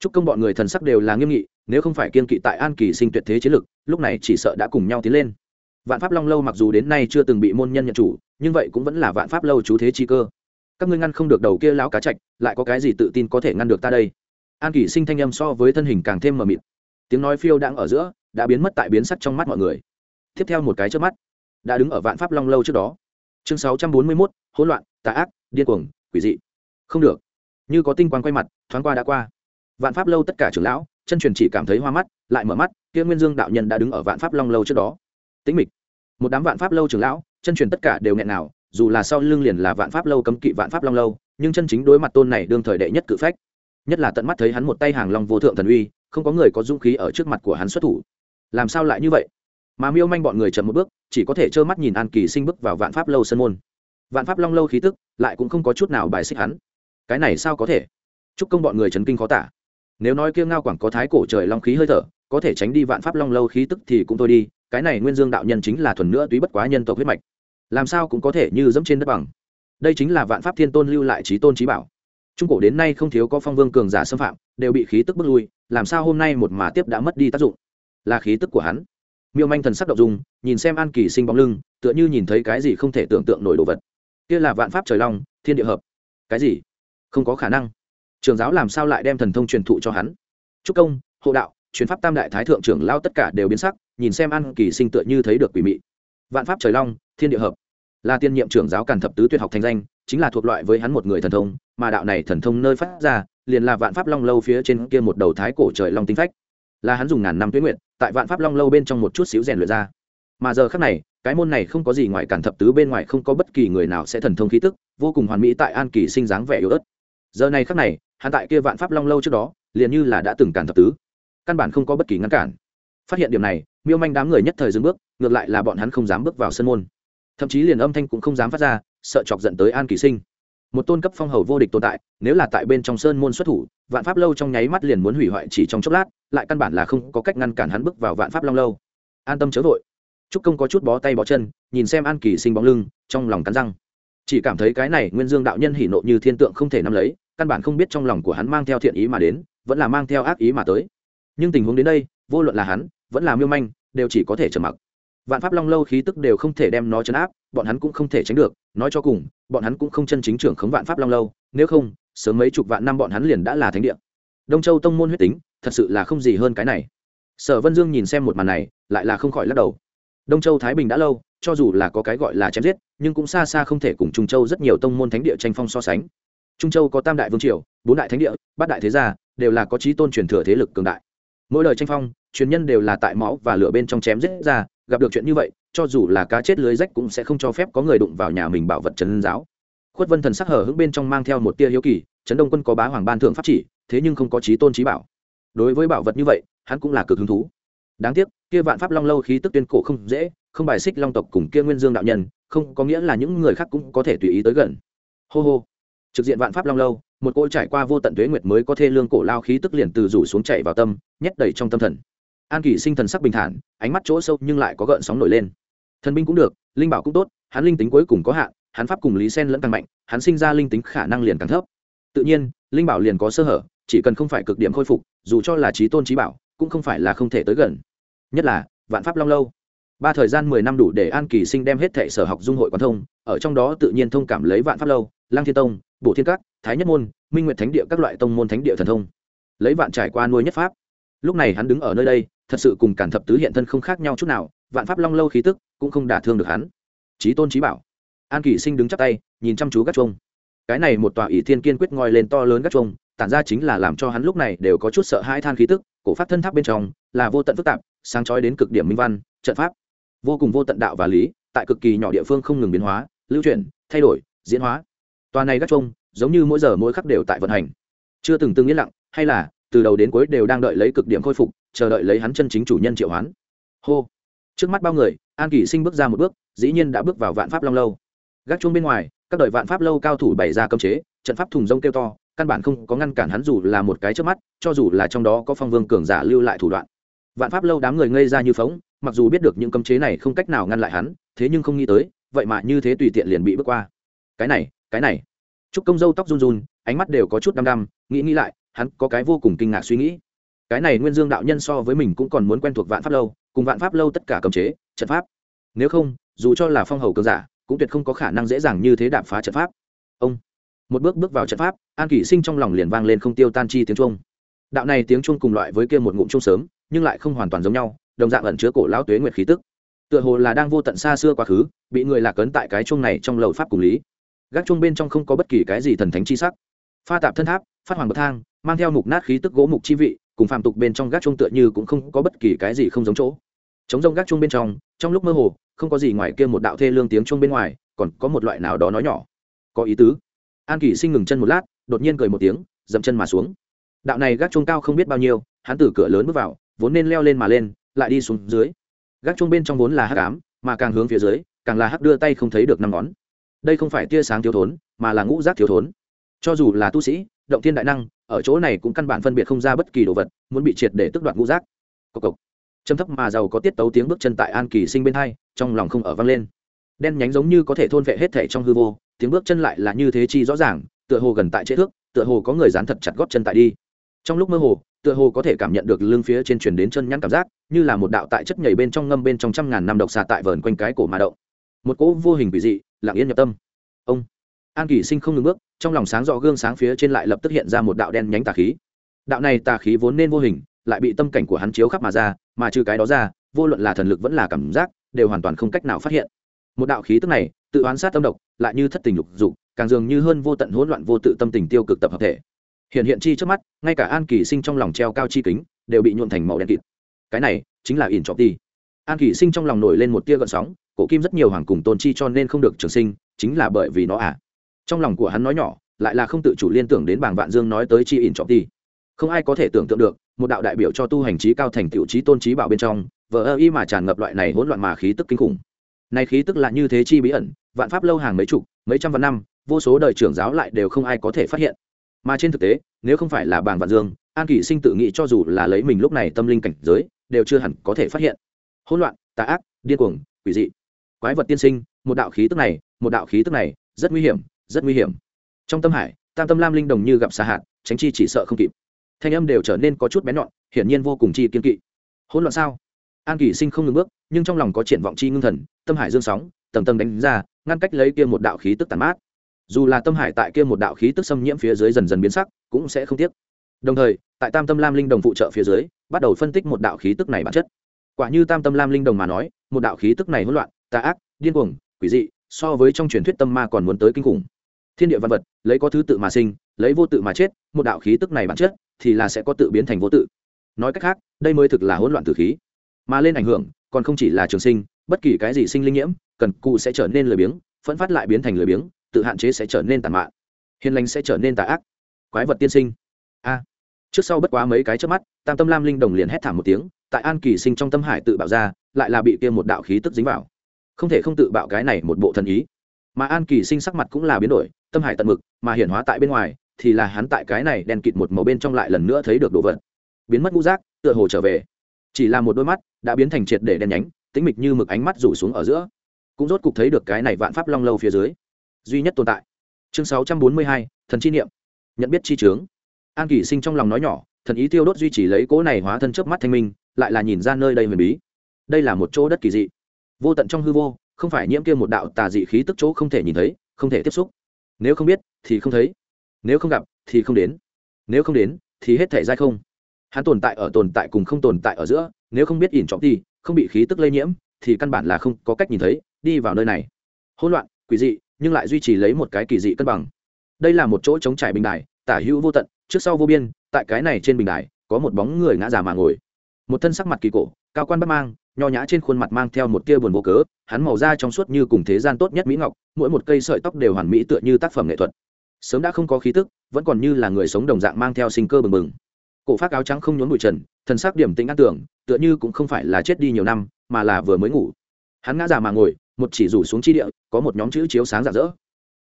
Chúc công bọn người thần sắc đều là nghiêm nghị, nếu không phải kiên kỵ tại an kỳ sinh tuyệt thế chiến lực, lúc này chỉ sợ đã cùng nhau tiến lên. Vạn pháp long lâu mặc dù đến nay chưa từng bị môn nhân nhận chủ, nhưng vậy cũng vẫn là vạn pháp lâu chú thế chi cơ. Các ngươi ngăn không được đầu kia lão cá chạch lại có cái gì tự tin có thể ngăn được ta đây? An kỳ sinh thanh âm so với thân hình càng thêm mờ mịt. Tiếng nói phiêu đang ở giữa, đã biến mất tại biến sắc trong mắt mọi người. Tiếp theo một cái trước mắt, đã đứng ở vạn pháp long lâu trước đó. Chương sáu trăm bốn mươi mốt, hỗn loạn tà ác, điên cuồng, quỷ dị. Không được. Như có tinh quang quay mặt, thoáng qua đã qua. Vạn pháp lâu tất cả trưởng lão, chân truyền chỉ cảm thấy hoa mắt, lại mở mắt, kia nguyên dương đạo nhân đã đứng ở vạn pháp long lâu trước đó. Tĩnh mịch. Một đám vạn pháp lâu trưởng lão, chân truyền tất cả đều nghẹn nào, dù là sau lưng liền là vạn pháp lâu cấm kỵ vạn pháp long lâu, nhưng chân chính đối mặt tôn này đương thời đệ nhất cự phách. Nhất là tận mắt thấy hắn một tay hàng long vô thượng thần uy, không có người có dũng khí ở trước mặt của hắn xuất thủ. Làm sao lại như vậy? Mà miêu manh bọn người chậm một bước, chỉ có thể trơ mắt nhìn an kỳ sinh bước vào vạn pháp lâu sân môn vạn pháp long lâu khí tức lại cũng không có chút nào bài xích hắn. Cái này sao có thể? Chúc công bọn người chấn kinh khó tả. Nếu nói kia ngao quảng có thái cổ trời long khí hơi thở, có thể tránh đi vạn pháp long lâu khí tức thì cũng thôi đi, cái này nguyên dương đạo nhân chính là thuần nữa túy bất quá nhân tộc huyết mạch. Làm sao cũng có thể như dẫm trên đất bằng. Đây chính là vạn pháp thiên tôn lưu lại trí tôn trí bảo. Trung cổ đến nay không thiếu có phong vương cường giả xâm phạm, đều bị khí tức bước lui, làm sao hôm nay một mà tiếp đã mất đi tác dụng? Là khí tức của hắn. Miêu manh thần sắc động dung, nhìn xem an kỳ sinh bóng lưng, tựa như nhìn thấy cái gì không thể tưởng tượng nổi đồ vật kia là vạn pháp trời long, thiên địa hợp. Cái gì? Không có khả năng. Trường giáo làm sao lại đem thần thông truyền thụ cho hắn? Chúc công, hộ đạo, truyền pháp tam đại thái thượng trưởng lao tất cả đều biến sắc, nhìn xem an kỳ sinh tựa như thấy được quỷ mị. Vạn pháp trời long, thiên địa hợp. Là tiên nhiệm trưởng giáo càn thập tứ tuyệt học thành danh, chính là thuộc loại với hắn một người thần thông, mà đạo này thần thông nơi phát ra, liền là vạn pháp long lâu phía trên kia một đầu thái cổ trời long tinh phách. Là hắn dùng ngàn năm tuyến nguyện, tại vạn pháp long lâu bên trong một chút xíu rèn luyện ra. Mà giờ khác này cái môn này không có gì ngoài cản thập tứ bên ngoài không có bất kỳ người nào sẽ thần thông khí tức, vô cùng hoàn mỹ tại an kỳ sinh dáng vẻ yếu ớt. Giờ này khắc này, hắn tại kia vạn pháp long lâu trước đó, liền như là đã từng cản thập tứ. Căn bản không có bất kỳ ngăn cản. Phát hiện điểm này, miêu manh đám người nhất thời dừng bước, ngược lại là bọn hắn không dám bước vào sân môn. Thậm chí liền âm thanh cũng không dám phát ra, sợ chọc giận tới an kỳ sinh. Một tôn cấp phong hầu vô địch tồn tại, nếu là tại bên trong sơn môn xuất thủ, vạn pháp lâu trong nháy mắt liền muốn hủy hoại chỉ trong chốc lát, lại căn bản là không có cách ngăn cản hắn bước vào vạn pháp long lâu. An tâm chớ vội trúc công có chút bó tay bó chân, nhìn xem an kỳ sinh bóng lưng, trong lòng cắn răng. Chỉ cảm thấy cái này nguyên dương đạo nhân hỉ nộ như thiên tượng không thể nắm lấy, căn bản không biết trong lòng của hắn mang theo thiện ý mà đến, vẫn là mang theo ác ý mà tới. Nhưng tình huống đến đây, vô luận là hắn, vẫn là miêu manh, đều chỉ có thể trầm mặc. Vạn pháp long lâu khí tức đều không thể đem nó chấn áp, bọn hắn cũng không thể tránh được, nói cho cùng, bọn hắn cũng không chân chính trưởng khống vạn pháp long lâu, nếu không, sớm mấy chục vạn năm bọn hắn liền đã là thánh địa. Đông châu tông môn huyết tính, thật sự là không gì hơn cái này. Sở vân dương nhìn xem một màn này, lại là không khỏi lắc đầu đông châu thái bình đã lâu, cho dù là có cái gọi là chém giết, nhưng cũng xa xa không thể cùng trung châu rất nhiều tông môn thánh địa tranh phong so sánh. Trung châu có tam đại vương triều, bốn đại thánh địa, bát đại thế gia, đều là có trí tôn truyền thừa thế lực cường đại. Mỗi lời tranh phong, truyền nhân đều là tại máu và lửa bên trong chém giết ra, gặp được chuyện như vậy, cho dù là cá chết lưới rách cũng sẽ không cho phép có người đụng vào nhà mình bảo vật trấn giáo. Khuất vân thần sắc hở hững bên trong mang theo một tia hiếu kỳ, trấn đông quân có bá hoàng ban thượng pháp chỉ, thế nhưng không có trí tôn trí bảo. Đối với bảo vật như vậy, hắn cũng là cực hứng thú. Đáng tiếc kia vạn pháp long lâu khí tức tuyên cổ không dễ, không bài xích long tộc cùng kia nguyên dương đạo nhân, không có nghĩa là những người khác cũng có thể tùy ý tới gần. Hô hô. Trực diện vạn pháp long lâu, một cỗ trải qua vô tận tuế nguyệt mới có thê lương cổ lao khí tức liền từ rủ xuống chạy vào tâm, nhét đầy trong tâm thần. An kỷ sinh thần sắc bình thản, ánh mắt chỗ sâu nhưng lại có gợn sóng nổi lên. Thần binh cũng được, linh bảo cũng tốt, hắn linh tính cuối cùng có hạn, hắn pháp cùng lý sen lẫn càng mạnh, hắn sinh ra linh tính khả năng liền càng thấp. Tự nhiên, linh bảo liền có sơ hở, chỉ cần không phải cực điểm khôi phục, dù cho là trí tôn trí bảo, cũng không phải là không thể tới gần nhất là, vạn pháp long lâu. Ba thời gian mười năm đủ để an kỳ sinh đem hết thệ sở học dung hội quán thông, ở trong đó tự nhiên thông cảm lấy vạn pháp lâu lang thiên tông bộ thiên các, thái nhất môn, minh nguyện thánh địa các loại tông môn thánh địa thần thông. Lấy vạn trải qua nuôi nhất pháp. Lúc này hắn đứng ở nơi đây, thật sự cùng cản thập tứ hiện thân không khác nhau chút nào, vạn pháp long lâu khí tức cũng không đả thương được hắn. Trí tôn trí bảo. An kỳ sinh đứng chắp tay, nhìn chăm chú gác chuông. Cái này một tòa ỷ thiên kiên quyết ngoi lên to lớn gác chuông, tản ra chính là làm cho hắn lúc này đều có chút sợ hai than khí tức, cổ pháp thân tháp bên trong là vô tận phức tạp sáng chói đến cực điểm minh văn, trận pháp. Vô cùng vô tận đạo và lý, tại cực kỳ nhỏ địa phương không ngừng biến hóa, lưu chuyển, thay đổi, diễn hóa. Tòa này gác chuông giống như mỗi giờ mỗi khắc đều tại vận hành. Chưa từng từng yên lặng, hay là, từ đầu đến cuối đều đang đợi lấy cực điểm khôi phục, chờ đợi lấy hắn chân chính chủ nhân triệu hoán. Hô. Trước mắt bao người, an kỷ sinh bước ra một bước, dĩ nhiên đã bước vào vạn pháp long lâu. Gác chuông bên ngoài, các đội vạn pháp lâu cao thủ bày ra cấm chế, trận pháp thùng rông kêu to, căn bản không có ngăn cản hắn dù là một cái trước mắt, cho dù là trong đó có phong vương cường giả lưu lại thủ đoạn vạn pháp lâu đám người ngây ra như phóng, mặc dù biết được những cấm chế này không cách nào ngăn lại hắn, thế nhưng không nghĩ tới, vậy mà như thế tùy tiện liền bị bước qua. Cái này cái này. Chúc công dâu tóc run run, ánh mắt đều có chút đăm đăm, nghĩ nghĩ lại, hắn có cái vô cùng kinh ngạc suy nghĩ. Cái này nguyên dương đạo nhân so với mình cũng còn muốn quen thuộc vạn pháp lâu, cùng vạn pháp lâu tất cả cấm chế, trận pháp. Nếu không, dù cho là phong hầu cường giả, cũng tuyệt không có khả năng dễ dàng như thế đạp phá trận pháp. Ông. Một bước bước vào trận pháp, an kỷ sinh trong lòng liền vang lên không tiêu tan chi tiếng trung đạo này tiếng chuông cùng loại với kia một ngụm chuông sớm, nhưng lại không hoàn toàn giống nhau, đồng dạng ẩn chứa cổ lão tuế nguyệt khí tức. Tựa hồ là đang vô tận xa xưa quá khứ, bị người lạc ấn tại cái chuông này trong lầu pháp cùng lý. Gác chuông bên trong không có bất kỳ cái gì thần thánh chi sắc. Pha tạp thân tháp, phát hoàng bậc thang, mang theo mục nát khí tức gỗ mục chi vị, cùng phàm tục bên trong gác chuông tựa như cũng không có bất kỳ cái gì không giống chỗ. Chống rông gác chuông bên trong trong lúc mơ hồ, không có gì ngoài kia một đạo thê lương tiếng chuông bên ngoài, còn có một loại nào đó nói nhỏ. Có ý tứ. An kỷ sinh ngừng chân một lát, đột nhiên cười một tiếng, dậm chân mà xuống đạo này gác chuông cao không biết bao nhiêu, hắn từ cửa lớn bước vào, vốn nên leo lên mà lên, lại đi xuống dưới. Gác chuông bên trong vốn là hắc ám, mà càng hướng phía dưới, càng là hắc đưa tay không thấy được năm ngón. Đây không phải tia sáng thiếu thốn, mà là ngũ giác thiếu thốn. Cho dù là tu sĩ, động thiên đại năng, ở chỗ này cũng căn bản phân biệt không ra bất kỳ đồ vật, muốn bị triệt để tức đoạt ngũ giác. Cộc cộc. Châm thấp mà giàu có tiết tấu tiếng bước chân tại an kỳ sinh bên hai, trong lòng không ở vang lên. Đen nhánh giống như có thể thôn vệ hết thể trong hư vô, tiếng bước chân lại là như thế chi rõ ràng, tựa hồ gần tại chế thước, tựa hồ có người dán thật chặt góp chân tại đi trong lúc mơ hồ, tựa hồ có thể cảm nhận được lưng phía trên truyền đến chân nhắn cảm giác, như là một đạo tại chất nhảy bên trong ngâm bên trong trăm ngàn năm độc xà tại vờn quanh cái cổ mà động. Một cỗ vô hình quỷ dị, lặng yên nhập tâm. Ông. An kỳ sinh không ngừng bước, trong lòng sáng rõ gương sáng phía trên lại lập tức hiện ra một đạo đen nhánh tà khí. Đạo này tà khí vốn nên vô hình, lại bị tâm cảnh của hắn chiếu khắp mà ra, mà trừ cái đó ra, vô luận là thần lực vẫn là cảm giác, đều hoàn toàn không cách nào phát hiện. Một đạo khí tức này, tự oán sát tâm độc, lại như thất tình lục dục, càng dường như hơn vô tận hỗn loạn vô tự tâm tình tiêu cực tập hợp thể hiện hiện chi trước mắt, ngay cả an kỳ sinh trong lòng treo cao chi kính, đều bị nhuộn thành màu đen kịt. Cái này chính là ỉn trọc ti an kỳ sinh trong lòng nổi lên một tia gợn sóng, cổ kim rất nhiều hoàng cùng tôn chi cho nên không được trường sinh, chính là bởi vì nó à. Trong lòng của hắn nói nhỏ, lại là không tự chủ liên tưởng đến bảng vạn dương nói tới chi ỉn trọc ti không ai có thể tưởng tượng được, một đạo đại biểu cho tu hành trí cao thành tiểu trí tôn trí bảo bên trong, vờ ơ y mà tràn ngập loại này hỗn loạn mà khí tức kinh khủng. Này khí tức là như thế chi bí ẩn, vạn pháp lâu hàng mấy chục, mấy trăm vạn năm, vô số đời trưởng giáo lại đều không ai có thể phát hiện mà trên thực tế, nếu không phải là bàng vạn dương, an kỷ sinh tự nghĩ cho dù là lấy mình lúc này tâm linh cảnh giới, đều chưa hẳn có thể phát hiện. Hỗn loạn, tà ác, điên cuồng, quỷ dị. Quái vật tiên sinh, một đạo khí tức này, một đạo khí tức này, rất nguy hiểm, rất nguy hiểm. Trong tâm hải, tam tâm lam linh đồng như gặp xa hạt, tránh chi chỉ sợ không kịp. Thanh âm đều trở nên có chút bén nhọn, hiển nhiên vô cùng chi kiên kỵ. Hỗn loạn sao? An kỳ sinh không ngừng bước, nhưng trong lòng có triển vọng chi ngưng thần, tâm hải dương sóng, tầng tầng đánh ra, ngăn cách lấy kia một đạo khí tức tàn mát dù là tâm hải tại kia một đạo khí tức xâm nhiễm phía dưới dần dần biến sắc, cũng sẽ không tiếc. Đồng thời, tại tam tâm lam linh đồng phụ trợ phía dưới, bắt đầu phân tích một đạo khí tức này bản chất. Quả như tam tâm lam linh đồng mà nói, một đạo khí tức này hỗn loạn, tà ác, điên cuồng, quỷ dị, so với trong truyền thuyết tâm ma còn muốn tới kinh khủng. Thiên địa văn vật, lấy có thứ tự mà sinh, lấy vô tự mà chết, một đạo khí tức này bản chất thì là sẽ có tự biến thành vô tự. Nói cách khác, đây mới thực là hỗn loạn tử khí. Mà lên ảnh hưởng, còn không chỉ là trường sinh, bất kỳ cái gì sinh linh nhiễm, cần cụ sẽ trở nên lười biếng, phẫn phát lại biến thành lười biếng tự hạn chế sẽ trở nên tàn mạn hiền lành sẽ trở nên tà ác. Quái vật tiên sinh. A. Trước sau bất quá mấy cái trước mắt, tam tâm lam linh đồng liền hét thảm một tiếng, tại an kỳ sinh trong tâm hải tự bạo ra, lại là bị kia một đạo khí tức dính vào. Không thể không tự bạo cái này một bộ thần ý. Mà an kỳ sinh sắc mặt cũng là biến đổi, tâm hải tận mực, mà hiển hóa tại bên ngoài, thì là hắn tại cái này đen kịt một màu bên trong lại lần nữa thấy được đồ vật. Biến mất ngũ rác tựa hồ trở về. Chỉ là một đôi mắt, đã biến thành triệt để đen nhánh, tĩnh mịch như mực ánh mắt rủ xuống ở giữa. Cũng rốt cục thấy được cái này vạn pháp long lâu phía dưới duy nhất tồn tại. Chương sáu trăm bốn mươi hai, thần chi niệm. Nhận biết chi trướng an kỳ sinh trong lòng nói nhỏ, thần ý tiêu đốt duy trì lấy cỗ này hóa thân trước mắt thanh minh, lại là nhìn ra nơi đây huyền bí. Đây là một chỗ đất kỳ dị. Vô tận trong hư vô, không phải nhiễm kia một đạo tà dị khí tức chỗ không thể nhìn thấy, không thể tiếp xúc. Nếu không biết, thì không thấy. Nếu không gặp, thì không đến. Nếu không đến, thì hết thể dai không. Hắn tồn tại ở tồn tại cùng không tồn tại ở giữa, nếu không biết ỉn trọng đi không bị khí tức lây nhiễm, thì căn bản là không có cách nhìn thấy, đi vào nơi này. Hỗn loạn, quỷ dị nhưng lại duy trì lấy một cái kỳ dị cân bằng. Đây là một chỗ chống trải bình đài, tả hữu vô tận, trước sau vô biên, tại cái này trên bình đài, có một bóng người ngã già mà ngồi. Một thân sắc mặt kỳ cổ, cao quan bất mang, nho nhã trên khuôn mặt mang theo một tia buồn vô cớ, hắn màu da trong suốt như cùng thế gian tốt nhất mỹ ngọc, mỗi một cây sợi tóc đều hoàn mỹ tựa như tác phẩm nghệ thuật. Sớm đã không có khí tức, vẫn còn như là người sống đồng dạng mang theo sinh cơ bừng bừng. Cổ phát áo trắng không nhốn bụi trần thần sắc điểm tĩnh ăn tưởng, tựa như cũng không phải là chết đi nhiều năm, mà là vừa mới ngủ. Hắn ngã già mà ngồi một chỉ rủ xuống chi địa, có một nhóm chữ chiếu sáng rạng rỡ.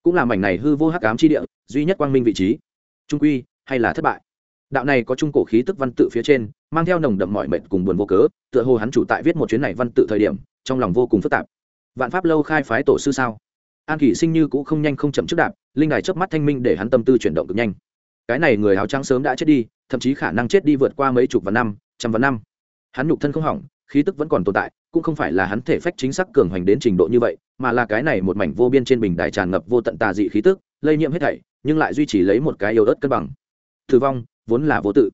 Cũng là mảnh này hư vô hắc ám chi địa, duy nhất quang minh vị trí. Trung quy, hay là thất bại? Đạo này có trung cổ khí tức văn tự phía trên, mang theo nồng đậm mọi mệnh cùng buồn vô cớ, tựa hồ hắn chủ tại viết một chuyến này văn tự thời điểm, trong lòng vô cùng phức tạp. Vạn pháp lâu khai phái tổ sư sao? An kỷ sinh như cũng không nhanh không chậm trước đạp, linh đài chớp mắt thanh minh để hắn tâm tư chuyển động cực nhanh. Cái này người áo trắng sớm đã chết đi, thậm chí khả năng chết đi vượt qua mấy chục vạn năm, trăm vạn năm. Hắn nhục thân không hỏng, khí tức vẫn còn tồn tại cũng không phải là hắn thể phách chính xác cường hoành đến trình độ như vậy, mà là cái này một mảnh vô biên trên bình đài tràn ngập vô tận tà dị khí tức, lây nhiễm hết thảy, nhưng lại duy trì lấy một cái yếu ớt cân bằng. Tử vong vốn là vô tự.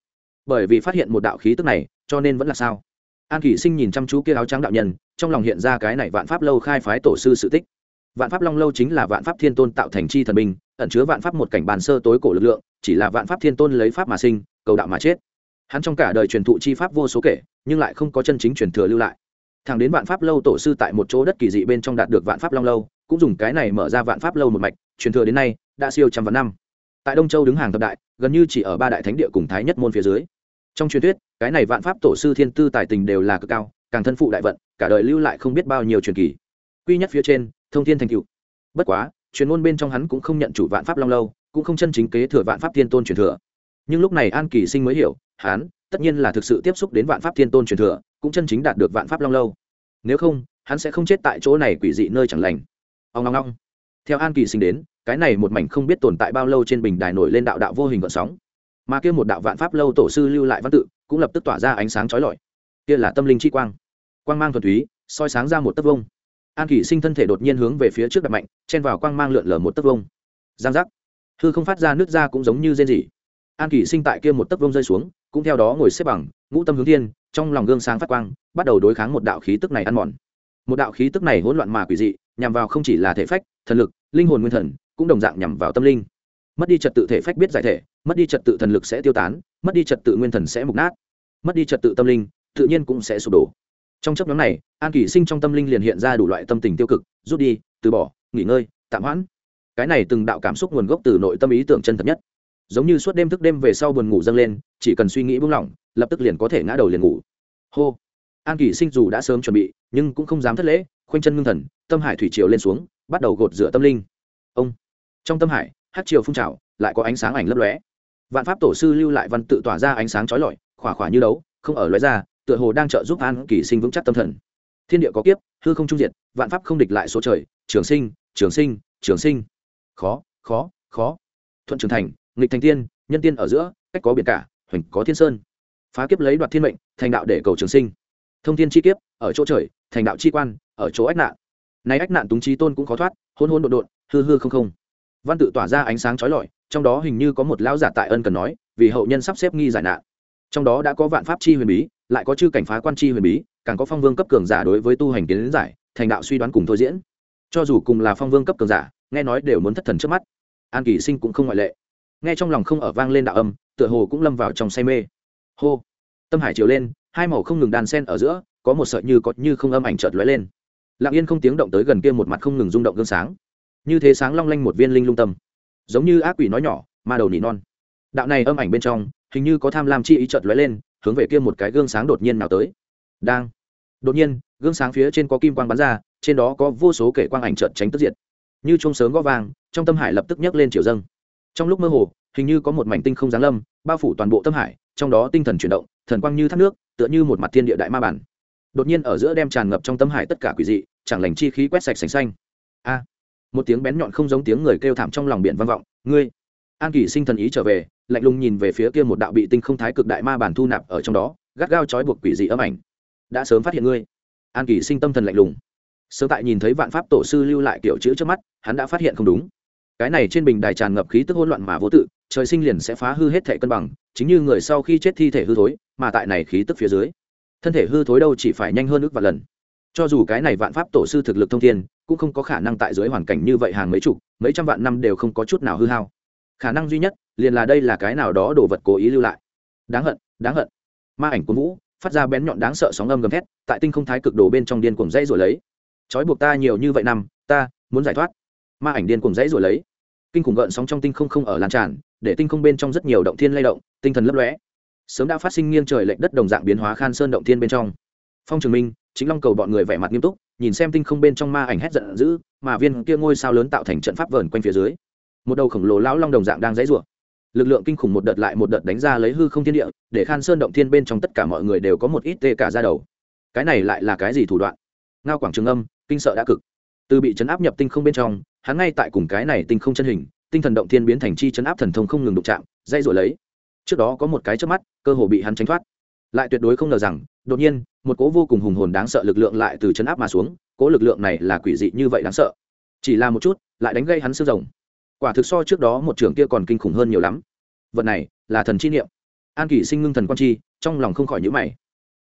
Bởi vì phát hiện một đạo khí tức này, cho nên vẫn là sao? An kỷ sinh nhìn chăm chú kia áo trắng đạo nhân, trong lòng hiện ra cái này vạn pháp lâu khai phái tổ sư sự tích. Vạn pháp long lâu chính là vạn pháp thiên tôn tạo thành chi thần binh, ẩn chứa vạn pháp một cảnh bàn sơ tối cổ lực lượng, chỉ là vạn pháp thiên tôn lấy pháp mà sinh, cầu đạo mà chết. Hắn trong cả đời truyền thụ chi pháp vô số kể, nhưng lại không có chân chính truyền thừa lưu lại thẳng đến vạn pháp lâu tổ sư tại một chỗ đất kỳ dị bên trong đạt được vạn pháp long lâu, cũng dùng cái này mở ra vạn pháp lâu một mạch, truyền thừa đến nay, đã siêu trăm vạn năm. Tại đông châu đứng hàng thập đại, gần như chỉ ở ba đại thánh địa cùng thái nhất môn phía dưới. Trong truyền thuyết, cái này vạn pháp tổ sư thiên tư tài tình đều là cực cao, càng thân phụ đại vận, cả đời lưu lại không biết bao nhiêu truyền kỳ. Quy nhất phía trên, thông thiên thành cựu. Bất quá, truyền môn bên trong hắn cũng không nhận chủ vạn pháp long lâu, cũng không chân chính kế thừa vạn pháp thiên tôn truyền thừa. Nhưng lúc này an kỳ sinh mới hiểu, hắn tất nhiên là thực sự tiếp xúc đến vạn pháp thiên tôn truyền thừa cũng chân chính đạt được vạn pháp long lâu. Nếu không, hắn sẽ không chết tại chỗ này quỷ dị nơi chẳng lành. Ông ngong ngong theo an kỳ sinh đến, cái này một mảnh không biết tồn tại bao lâu trên bình đài nổi lên đạo đạo vô hình gợn sóng. Mà kia một đạo vạn pháp lâu tổ sư lưu lại văn tự, cũng lập tức tỏa ra ánh sáng chói lọi. Kia là tâm linh chi quang. Quang mang thuần túy, soi sáng ra một tấc vông an kỷ sinh thân thể đột nhiên hướng về phía trước đập mạnh, chen vào quang mang lượn lờ một tấc vông giang giác. Hư không phát ra nước ra cũng giống như rên rỉ. An kỷ sinh tại kia một tấc vông rơi xuống, cũng theo đó ngồi xếp bằng, ngũ tâm hướng thiên trong lòng gương sáng phát quang, bắt đầu đối kháng một đạo khí tức này ăn mòn. Một đạo khí tức này hỗn loạn mà quỷ dị, nhằm vào không chỉ là thể phách, thần lực, linh hồn nguyên thần, cũng đồng dạng nhằm vào tâm linh. Mất đi trật tự thể phách biết giải thể, mất đi trật tự thần lực sẽ tiêu tán, mất đi trật tự nguyên thần sẽ mục nát. Mất đi trật tự tâm linh, tự nhiên cũng sẽ sụp đổ. Trong chấp nhóm này, an kỷ sinh trong tâm linh liền hiện ra đủ loại tâm tình tiêu cực, rút đi, từ bỏ, nghỉ ngơi, tạm hoãn. Cái này từng đạo cảm xúc nguồn gốc từ nội tâm ý tưởng chân thật nhất. Giống như suốt đêm thức đêm về sau buồn ngủ dâng lên, chỉ cần suy nghĩ buông lỏng lập tức liền có thể ngã đầu liền ngủ. Hô. An kỷ sinh dù đã sớm chuẩn bị, nhưng cũng không dám thất lễ, khoanh chân ngưng thần, tâm hải thủy triều lên xuống, bắt đầu gột rửa tâm linh. Ông. Trong tâm hải, hát triều phun trào, lại có ánh sáng ảnh lấp lóe. Vạn pháp tổ sư lưu lại văn tự tỏa ra ánh sáng trói lọi, khỏa khỏa như đấu, không ở lóe ra, tựa hồ đang trợ giúp an kỳ sinh vững chắc tâm thần. Thiên địa có kiếp, hư không trung diệt, vạn pháp không địch lại số trời, trường sinh trường sinh trường sinh. Khó khó khó. Thuận trường thành, nghịch thành tiên, nhân tiên ở giữa, cách có biển cả, hoành có thiên sơn phá kiếp lấy đoạt thiên mệnh, thành đạo để cầu trường sinh. Thông thiên chi kiếp, ở chỗ trời, thành đạo chi quan, ở chỗ ách nạn. Nay ách nạn túng trí tôn cũng khó thoát, hôn hôn đột đột hư hư không không. Văn tự tỏa ra ánh sáng trói lọi, trong đó hình như có một lão giả tại ân cần nói, vì hậu nhân sắp xếp nghi giải nạn. Trong đó đã có vạn pháp chi huyền bí, lại có chư cảnh phá quan chi huyền bí, càng có phong vương cấp cường giả đối với tu hành kiến giải, thành đạo suy đoán cùng thôi diễn. Cho dù cùng là phong vương cấp cường giả, nghe nói đều muốn thất thần trước mắt. An kỳ sinh cũng không ngoại lệ. Nghe trong lòng không ở vang lên đạo âm, tựa hồ cũng lâm vào trong say mê hô. Tâm hải chiều lên, hai màu không ngừng đàn sen ở giữa, có một sợi như có như không âm ảnh chợt lóe lên. Lặng yên không tiếng động tới gần kia một mặt không ngừng rung động gương sáng. Như thế sáng long lanh một viên linh lung tâm. Giống như ác quỷ nói nhỏ, ma đầu nỉ non. Đạo này âm ảnh bên trong, hình như có tham lam chi ý chợt lóe lên, hướng về kia một cái gương sáng đột nhiên nào tới. Đang. Đột nhiên, gương sáng phía trên có kim quang bắn ra, trên đó có vô số kể quang ảnh chợt tránh tức diệt. Như chuông sớm gõ vàng trong tâm hải lập tức nhấc lên chiều dâng. Trong lúc mơ hồ, hình như có một mảnh tinh không giáng lâm, bao phủ toàn bộ tâm hải trong đó tinh thần chuyển động, thần quang như thác nước, tựa như một mặt thiên địa đại ma bản. Đột nhiên ở giữa đem tràn ngập trong tâm hải tất cả quỷ dị, chẳng lành chi khí quét sạch sành xanh. A! Một tiếng bén nhọn không giống tiếng người kêu thảm trong lòng biển vang vọng, ngươi! An kỳ sinh thần ý trở về, lạnh lùng nhìn về phía kia một đạo bị tinh không thái cực đại ma bản thu nạp ở trong đó, gắt gao trói buộc quỷ dị âm ảnh. Đã sớm phát hiện ngươi. An kỳ sinh tâm thần lạnh lùng. Sớm tại nhìn thấy vạn pháp tổ sư lưu lại kiểu chữ trước mắt, hắn đã phát hiện không đúng. Cái này trên bình đài tràn ngập khí tức hỗn loạn mà vô tự trời sinh liền sẽ phá hư hết thể cân bằng, chính như người sau khi chết thi thể hư thối, mà tại này khí tức phía dưới, thân thể hư thối đâu chỉ phải nhanh hơn ước vài lần. Cho dù cái này vạn pháp tổ sư thực lực thông thiên, cũng không có khả năng tại dưới hoàn cảnh như vậy hàng mấy chục, mấy trăm vạn năm đều không có chút nào hư hao. Khả năng duy nhất, liền là đây là cái nào đó đồ vật cố ý lưu lại. Đáng hận đáng hận. Ma ảnh của vũ, phát ra bén nhọn đáng sợ sóng âm gầm thét, tại tinh không thái cực đồ bên trong điên cuồng dãy rồi lấy. Trói buộc ta nhiều như vậy năm, ta muốn giải thoát. Ma ảnh điên cuồng dãy rồi lấy. Kinh khủng gợn sóng trong tinh không không ở lan tràn để tinh không bên trong rất nhiều động thiên lay động, tinh thần lấp lóe. Sớm đã phát sinh nghiêng trời lệch đất đồng dạng biến hóa khan sơn động thiên bên trong. Phong trường minh, chính long cầu bọn người vẻ mặt nghiêm túc, nhìn xem tinh không bên trong ma ảnh hét giận dữ, mà viên kia ngôi sao lớn tạo thành trận pháp vờn quanh phía dưới. Một đầu khổng lồ lão long đồng dạng đang dãy rủa. Lực lượng kinh khủng một đợt lại một đợt đánh ra lấy hư không thiên địa, để khan sơn động thiên bên trong tất cả mọi người đều có một ít tê cả ra đầu. Cái này lại là cái gì thủ đoạn? Ngao quảng trường âm, kinh sợ đã cực. Từ bị chấn áp nhập tinh không bên trong, hắn ngay tại cùng cái này tinh không chân hình tinh thần động thiên biến thành chi chấn áp thần thông không ngừng đụng chạm dây rồi lấy. Trước đó có một cái trước mắt, cơ hồ bị hắn tránh thoát. Lại tuyệt đối không ngờ rằng, đột nhiên, một cố vô cùng hùng hồn đáng sợ lực lượng lại từ chấn áp mà xuống cố lực lượng này là quỷ dị như vậy đáng sợ. Chỉ là một chút, lại đánh gây hắn xương rồng. Quả thực so trước đó một trường kia còn kinh khủng hơn nhiều lắm. Vật này là thần chi niệm. An kỷ sinh ngưng thần quan chi, trong lòng không khỏi nhữ mày.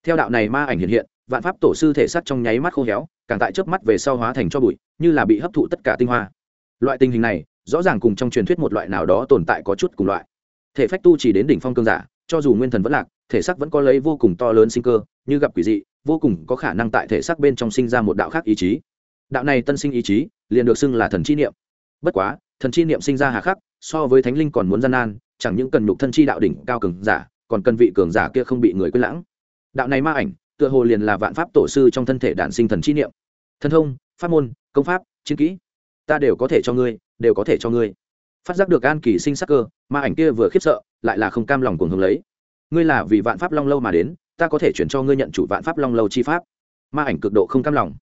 Theo đạo này ma ảnh hiện hiện, vạn pháp tổ sư thể sắt trong nháy mắt khô héo, càng tại chớp mắt về sau hóa thành cho bụi, như là bị hấp thụ tất cả tinh hoa. Loại tình hình này rõ ràng cùng trong truyền thuyết một loại nào đó tồn tại có chút cùng loại. Thể phách tu chỉ đến đỉnh phong cương giả, cho dù nguyên thần vẫn lạc, thể xác vẫn có lấy vô cùng to lớn sinh cơ, như gặp quỷ dị, vô cùng có khả năng tại thể xác bên trong sinh ra một đạo khác ý chí. Đạo này tân sinh ý chí, liền được xưng là thần chi niệm. Bất quá, thần chi niệm sinh ra hà khắc, so với thánh linh còn muốn gian nan, chẳng những cần nhục thân chi đạo đỉnh cao cường giả, còn cần vị cường giả kia không bị người quên lãng. Đạo này ma ảnh, tựa hồ liền là vạn pháp tổ sư trong thân thể đản sinh thần chi niệm. Thân thông, pháp môn, công pháp, chiến kỹ, ta đều có thể cho ngươi đều có thể cho ngươi. Phát giác được an kỳ sinh sắc cơ, ma ảnh kia vừa khiếp sợ, lại là không cam lòng cuồng hướng lấy. Ngươi là vì vạn pháp long lâu mà đến, ta có thể chuyển cho ngươi nhận chủ vạn pháp long lâu chi pháp. Ma ảnh cực độ không cam lòng.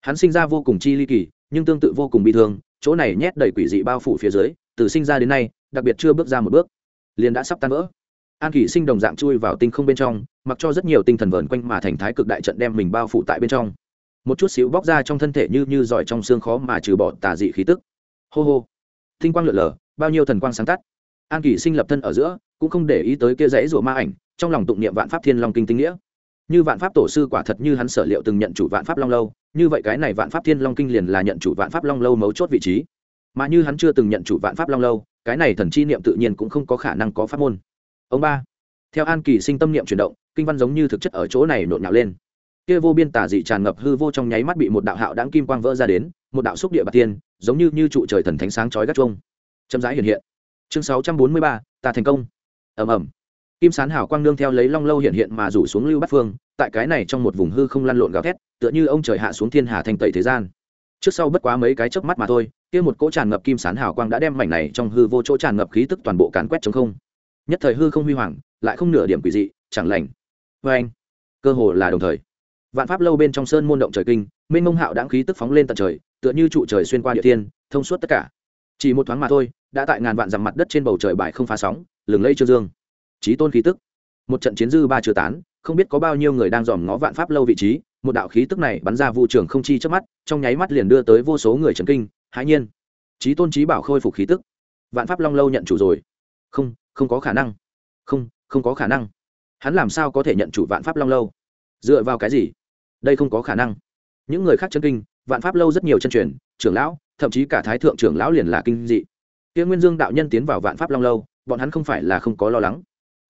Hắn sinh ra vô cùng chi ly kỳ, nhưng tương tự vô cùng bị thương, chỗ này nhét đầy quỷ dị bao phủ phía dưới, từ sinh ra đến nay, đặc biệt chưa bước ra một bước, liền đã sắp tan vỡ. An kỷ sinh đồng dạng chui vào tinh không bên trong, mặc cho rất nhiều tinh thần vờn quanh mà thành thái cực đại trận đem mình bao phủ tại bên trong. Một chút xíu bóc ra trong thân thể như như giỏi trong xương khó mà trừ bỏ tà dị khí tức hô hô. Tinh quang lượn lờ, bao nhiêu thần quang sáng tắt. An kỷ sinh lập thân ở giữa, cũng không để ý tới kia dãy rủa ma ảnh, trong lòng tụng niệm vạn pháp thiên long kinh tinh nghĩa. Như vạn pháp tổ sư quả thật như hắn sở liệu từng nhận chủ vạn pháp long lâu, như vậy cái này vạn pháp thiên long kinh liền là nhận chủ vạn pháp long lâu mấu chốt vị trí. Mà như hắn chưa từng nhận chủ vạn pháp long lâu, cái này thần chi niệm tự nhiên cũng không có khả năng có pháp môn. Ông ba, theo an kỳ sinh tâm niệm chuyển động, kinh văn giống như thực chất ở chỗ này nộn nhạo lên. Kia vô biên tả dị tràn ngập hư vô trong nháy mắt bị một đạo hạo đáng kim quang vỡ ra đến một đạo xúc địa bạc tiên, giống như như trụ trời thần thánh sáng chói gắt chuông. Chậm rãi hiện hiện. Chương sáu trăm bốn mươi ba, ta thành công. Ầm ầm. Kim sán hảo quang nương theo lấy long lâu hiện hiện mà rủ xuống lưu bát phương, tại cái này trong một vùng hư không lăn lộn gào thét, tựa như ông trời hạ xuống thiên hà thành tẩy thế gian. Trước sau bất quá mấy cái chớp mắt mà thôi, kia một cỗ tràn ngập kim sán hào quang đã đem mảnh này trong hư vô chỗ tràn ngập khí tức toàn bộ càn quét chống không. Nhất thời hư không huy hoàng, lại không nửa điểm quỷ dị, chẳng lành. Vê anh, cơ hồ là đồng thời. Vạn pháp lâu bên trong sơn môn động trời kinh minh mông hạo đáng khí tức phóng lên tận trời tựa như trụ trời xuyên qua địa thiên, thông suốt tất cả. Chỉ một thoáng mà thôi, đã tại ngàn vạn dặm mặt đất trên bầu trời bại không phá sóng, lừng lây trương dương. Trí tôn khí tức. Một trận chiến dư ba chưa tán, không biết có bao nhiêu người đang dòm ngó vạn pháp lâu vị trí, một đạo khí tức này bắn ra vụ trường không chi trước mắt, trong nháy mắt liền đưa tới vô số người trần kinh, hãi nhiên. Trí tôn trí bảo khôi phục khí tức. Vạn pháp long lâu nhận chủ rồi. Không không có khả năng. Không không có khả năng. Hắn làm sao có thể nhận chủ vạn pháp long lâu? Dựa vào cái gì? Đây không có khả năng. Những người khác chân kinh vạn pháp lâu rất nhiều chân truyền, trưởng lão, thậm chí cả thái thượng trưởng lão liền là kinh dị. Kia nguyên dương đạo nhân tiến vào vạn pháp long lâu, bọn hắn không phải là không có lo lắng,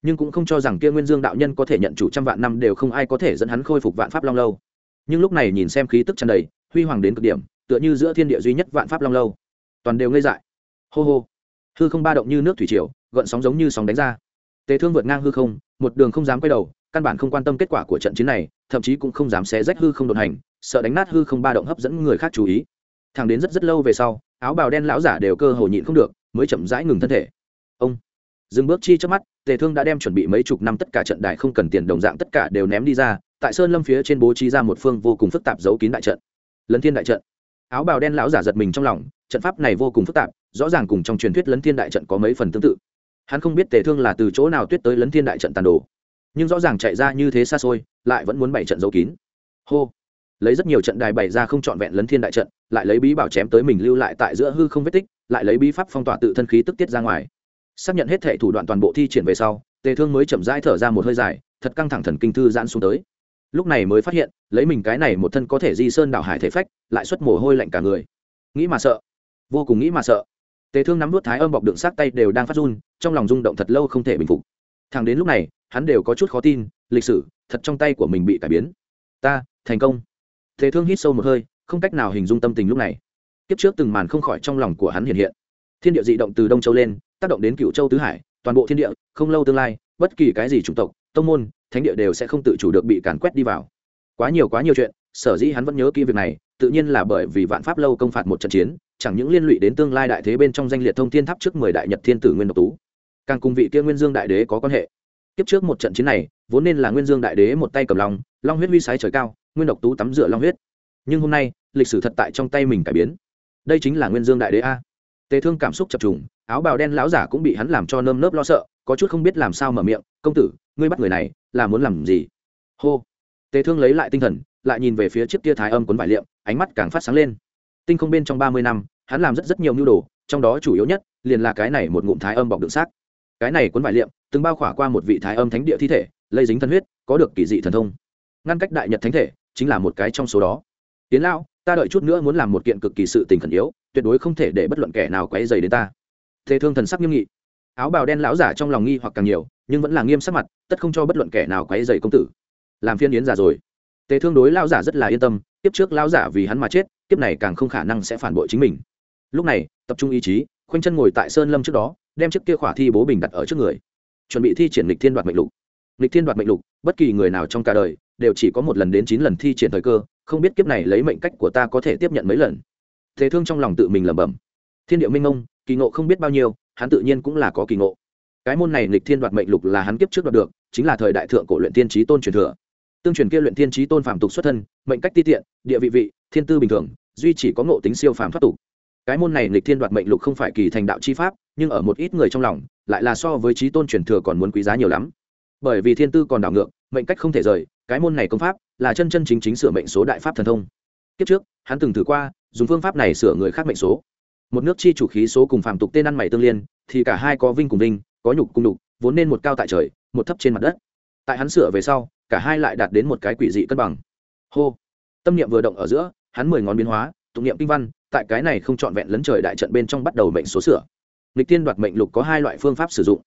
nhưng cũng không cho rằng kia nguyên dương đạo nhân có thể nhận chủ trăm vạn năm đều không ai có thể dẫn hắn khôi phục vạn pháp long lâu. Nhưng lúc này nhìn xem khí tức tràn đầy, huy hoàng đến cực điểm, tựa như giữa thiên địa duy nhất vạn pháp long lâu. Toàn đều ngây dại. Hô hô. Hư không ba động như nước thủy triều, gợn sóng giống như sóng đánh ra. Tề thương vượt ngang hư không, một đường không dám quay đầu, căn bản không quan tâm kết quả của trận chiến này, thậm chí cũng không dám xé rách hư không đột hành sợ đánh nát hư không ba động hấp dẫn người khác chú ý. Thẳng đến rất rất lâu về sau, áo bào đen lão giả đều cơ hồ nhịn không được, mới chậm rãi ngừng thân thể. Ông! Dừng bước chi trước mắt, tề thương đã đem chuẩn bị mấy chục năm tất cả trận đại không cần tiền đồng dạng tất cả đều ném đi ra, tại sơn lâm phía trên bố trí ra một phương vô cùng phức tạp giấu kín đại trận. Lấn thiên đại trận. Áo bào đen lão giả giật mình trong lòng, trận pháp này vô cùng phức tạp, rõ ràng cùng trong truyền thuyết lấn thiên đại trận có mấy phần tương tự. Hắn không biết tề thương là từ chỗ nào tuyết tới lấn thiên đại trận tàn đồ, nhưng rõ ràng chạy ra như thế xa xôi, lại vẫn muốn bảy trận giấu kín. Hô! Lấy rất nhiều trận đài bày ra không trọn vẹn lấn thiên đại trận, lại lấy bí bảo chém tới mình lưu lại tại giữa hư không vết tích, lại lấy bí pháp phong tỏa tự thân khí tức tiết ra ngoài. Xác nhận hết thể thủ đoạn toàn bộ thi triển về sau, tề thương mới chậm rãi thở ra một hơi dài, thật căng thẳng thần kinh thư giãn xuống tới. Lúc này mới phát hiện, lấy mình cái này một thân có thể di sơn đảo hải thể phách, lại xuất mồ hôi lạnh cả người. Nghĩ mà sợ. Vô cùng nghĩ mà sợ. Tề thương nắm nuốt thái âm bọc đựng sát tay đều đang phát run, trong lòng rung động thật lâu không thể bình phục. Thằng đến lúc này, hắn đều có chút khó tin, lịch sử, thật trong tay của mình bị cải biến. Ta, thành công. Thế thương hít sâu một hơi, không cách nào hình dung tâm tình lúc này. Kiếp trước từng màn không khỏi trong lòng của hắn hiện hiện. Thiên địa dị động từ đông châu lên, tác động đến cựu châu tứ hải, toàn bộ thiên địa, không lâu tương lai, bất kỳ cái gì chủng tộc, tông môn, thánh địa đều sẽ không tự chủ được bị càn quét đi vào. Quá nhiều quá nhiều chuyện, sở dĩ hắn vẫn nhớ kỹ việc này, tự nhiên là bởi vì vạn pháp lâu công phạt một trận chiến, chẳng những liên lụy đến tương lai đại thế bên trong danh liệt thông thiên tháp trước mười đại nhật thiên tử nguyên độc tú. Càng cùng vị kia nguyên dương đại đế có quan hệ. Tiếp trước một trận chiến này, vốn nên là nguyên dương đại đế một tay cầm lòng, long huyết huy sái trời cao nguyên độc tú tắm rửa long huyết. Nhưng hôm nay, lịch sử thật tại trong tay mình cải biến. Đây chính là nguyên dương đại đế a. Tề thương cảm xúc chập trùng, áo bào đen lão giả cũng bị hắn làm cho nơm nớp lo sợ, có chút không biết làm sao mở miệng, công tử, ngươi bắt người này, là muốn làm gì? Hô. Tề thương lấy lại tinh thần, lại nhìn về phía chiếc tia thái âm cuốn vải liệm, ánh mắt càng phát sáng lên. Tinh không bên trong ba mươi năm, hắn làm rất rất nhiều mưu đồ, trong đó chủ yếu nhất, liền là cái này một ngụm thái âm bọc đựng xác. Cái này cuốn vải liệm, từng bao khỏa qua một vị thái âm thánh địa thi thể, lây dính thân huyết, có được kỳ dị thần thông. Ngăn cách đại nhật thánh thể chính là một cái trong số đó. Tiến lão, ta đợi chút nữa muốn làm một kiện cực kỳ sự tình khẩn yếu, tuyệt đối không thể để bất luận kẻ nào quấy dày đến ta. Thế thương thần sắc nghiêm nghị. Áo bào đen lão giả trong lòng nghi hoặc càng nhiều, nhưng vẫn là nghiêm sắc mặt, tất không cho bất luận kẻ nào quấy dày công tử. Làm phiên yến giả rồi. Tề thương đối lão giả rất là yên tâm tiếp trước lão giả vì hắn mà chết, kiếp này càng không khả năng sẽ phản bội chính mình. Lúc này, tập trung ý chí, khoanh chân ngồi tại sơn lâm trước đó, đem chiếc kia khỏa thi bố bình đặt ở trước người. Chuẩn bị thi triển lịch thiên đoạt mệnh lục. Lịch thiên đoạt mệnh lục, bất kỳ người nào trong cả đời đều chỉ có một lần đến chín lần thi triển thời cơ, không biết kiếp này lấy mệnh cách của ta có thể tiếp nhận mấy lần. Thế thương trong lòng tự mình lẩm bẩm. Thiên địa minh ông kỳ ngộ không biết bao nhiêu, hắn tự nhiên cũng là có kỳ ngộ. Cái môn này lịch thiên đoạt mệnh lục là hắn kiếp trước đoạt được, chính là thời đại thượng cổ luyện tiên trí tôn truyền thừa. Tương truyền kia luyện tiên trí tôn phạm tục xuất thân, mệnh cách ti tiện, địa vị vị, thiên tư bình thường, duy chỉ có ngộ tính siêu phàm thoát tục. Cái môn này lịch thiên đoạt mệnh lục không phải kỳ thành đạo chi pháp, nhưng ở một ít người trong lòng, lại là so với trí tôn truyền thừa còn muốn quý giá nhiều lắm. Bởi vì thiên tư còn đảo ngược, mệnh cách không thể rời cái môn này công pháp là chân chân chính chính sửa mệnh số đại pháp thần thông. Kiếp trước, hắn từng thử qua, dùng phương pháp này sửa người khác mệnh số. Một nước chi chủ khí số cùng phạm tục tên ăn mày tương liên, thì cả hai có vinh cùng vinh, có nhục cùng đục vốn nên một cao tại trời, một thấp trên mặt đất. Tại hắn sửa về sau, cả hai lại đạt đến một cái quỷ dị cân bằng. Hô! Tâm niệm vừa động ở giữa, hắn mười ngón biến hóa, tụng niệm kinh văn, tại cái này không trọn vẹn lấn trời đại trận bên trong bắt đầu mệnh số sửa. Lịch tiên đoạt mệnh lục có hai loại phương pháp sử dụng.